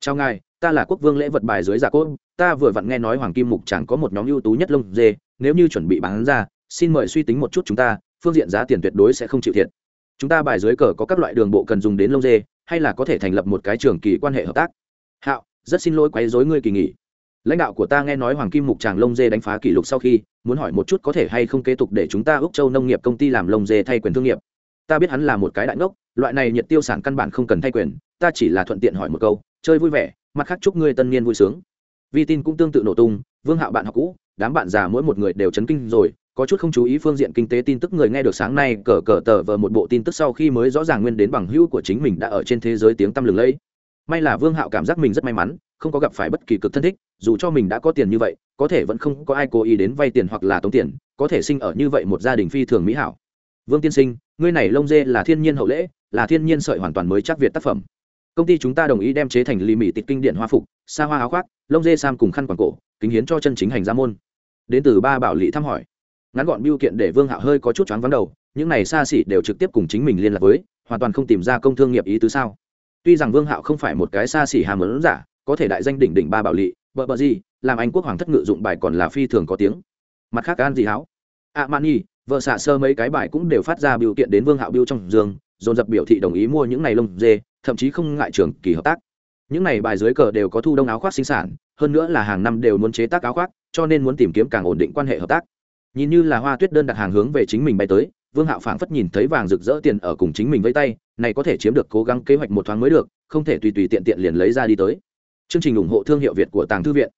Chào ngài, ta là quốc vương lễ vật bài dưới giả cốt, ta vừa vặn nghe nói hoàng kim mục chẳng có một nhóm ưu tú nhất lông dê nếu như chuẩn bị bán ra, xin mời suy tính một chút chúng ta, phương diện giá tiền tuyệt đối sẽ không chịu thiệt. Chúng ta bài dưới cờ có các loại đường bộ cần dùng đến lông dê, hay là có thể thành lập một cái trường kỳ quan hệ hợp tác. Hạo, rất xin lỗi quấy rối ngươi kỳ nghỉ. Lãnh đạo của ta nghe nói hoàng kim mục tràng lông dê đánh phá kỷ lục sau khi, muốn hỏi một chút có thể hay không kế tục để chúng ta úc châu nông nghiệp công ty làm lông dê thay quyền thương nghiệp. Ta biết hắn là một cái đại ngốc, loại này nhiệt tiêu sản căn bản không cần thay quyền, ta chỉ là thuận tiện hỏi một câu, chơi vui vẻ, mặt khác chúc ngươi tân niên vui sướng. Vi tin cũng tương tự nổ tung, vương hạo bạn học cũ đám bạn già mỗi một người đều chấn kinh rồi, có chút không chú ý phương diện kinh tế tin tức người nghe được sáng nay cờ cờ tờ vờ một bộ tin tức sau khi mới rõ ràng nguyên đến bằng hữu của chính mình đã ở trên thế giới tiếng tăm lừng lẫy. May là vương hạo cảm giác mình rất may mắn, không có gặp phải bất kỳ cực thân thích, dù cho mình đã có tiền như vậy, có thể vẫn không có ai cố ý đến vay tiền hoặc là tống tiền, có thể sinh ở như vậy một gia đình phi thường mỹ hảo. Vương tiên sinh, ngươi này lông dê là thiên nhiên hậu lễ, là thiên nhiên sợi hoàn toàn mới chắc việt tác phẩm. Công ty chúng ta đồng ý đem chế thành lì mì tịch kinh điển hoa phục, xa hoa áo khoác, lông dê sam cùng khăn quàng cổ, kính hiến cho chân chính hành gia môn đến từ ba bảo lị thăm hỏi. Ngắn gọn biêu kiện để vương hạo hơi có chút choáng vắng đầu, những này xa xỉ đều trực tiếp cùng chính mình liên lạc với, hoàn toàn không tìm ra công thương nghiệp ý tứ sao. Tuy rằng vương hạo không phải một cái xa xỉ hàm lớn giả, có thể đại danh đỉnh đỉnh ba bảo lị bờ bờ gì, làm anh quốc hoàng thất ngự dụng bài còn là phi thường có tiếng. Mặt khác an gì háo? A mani vợ xạ sơ mấy cái bài cũng đều phát ra biểu kiện đến vương hạo biêu trong giường, dồn dập biểu thị đồng ý mua những này lông dê, thậm chí không ngại trường kỳ hợp tác. Những này bài dưới cờ đều có thu đông áo khoác sinh sản, hơn nữa là hàng năm đều muốn chế tác áo khoác cho nên muốn tìm kiếm càng ổn định quan hệ hợp tác. Nhìn như là hoa tuyết đơn đặt hàng hướng về chính mình bay tới, vương hạo phảng phất nhìn thấy vàng rực rỡ tiền ở cùng chính mình với tay, này có thể chiếm được cố gắng kế hoạch một thoáng mới được, không thể tùy tùy tiện tiện liền lấy ra đi tới. Chương trình ủng hộ thương hiệu việt của tàng thư viện.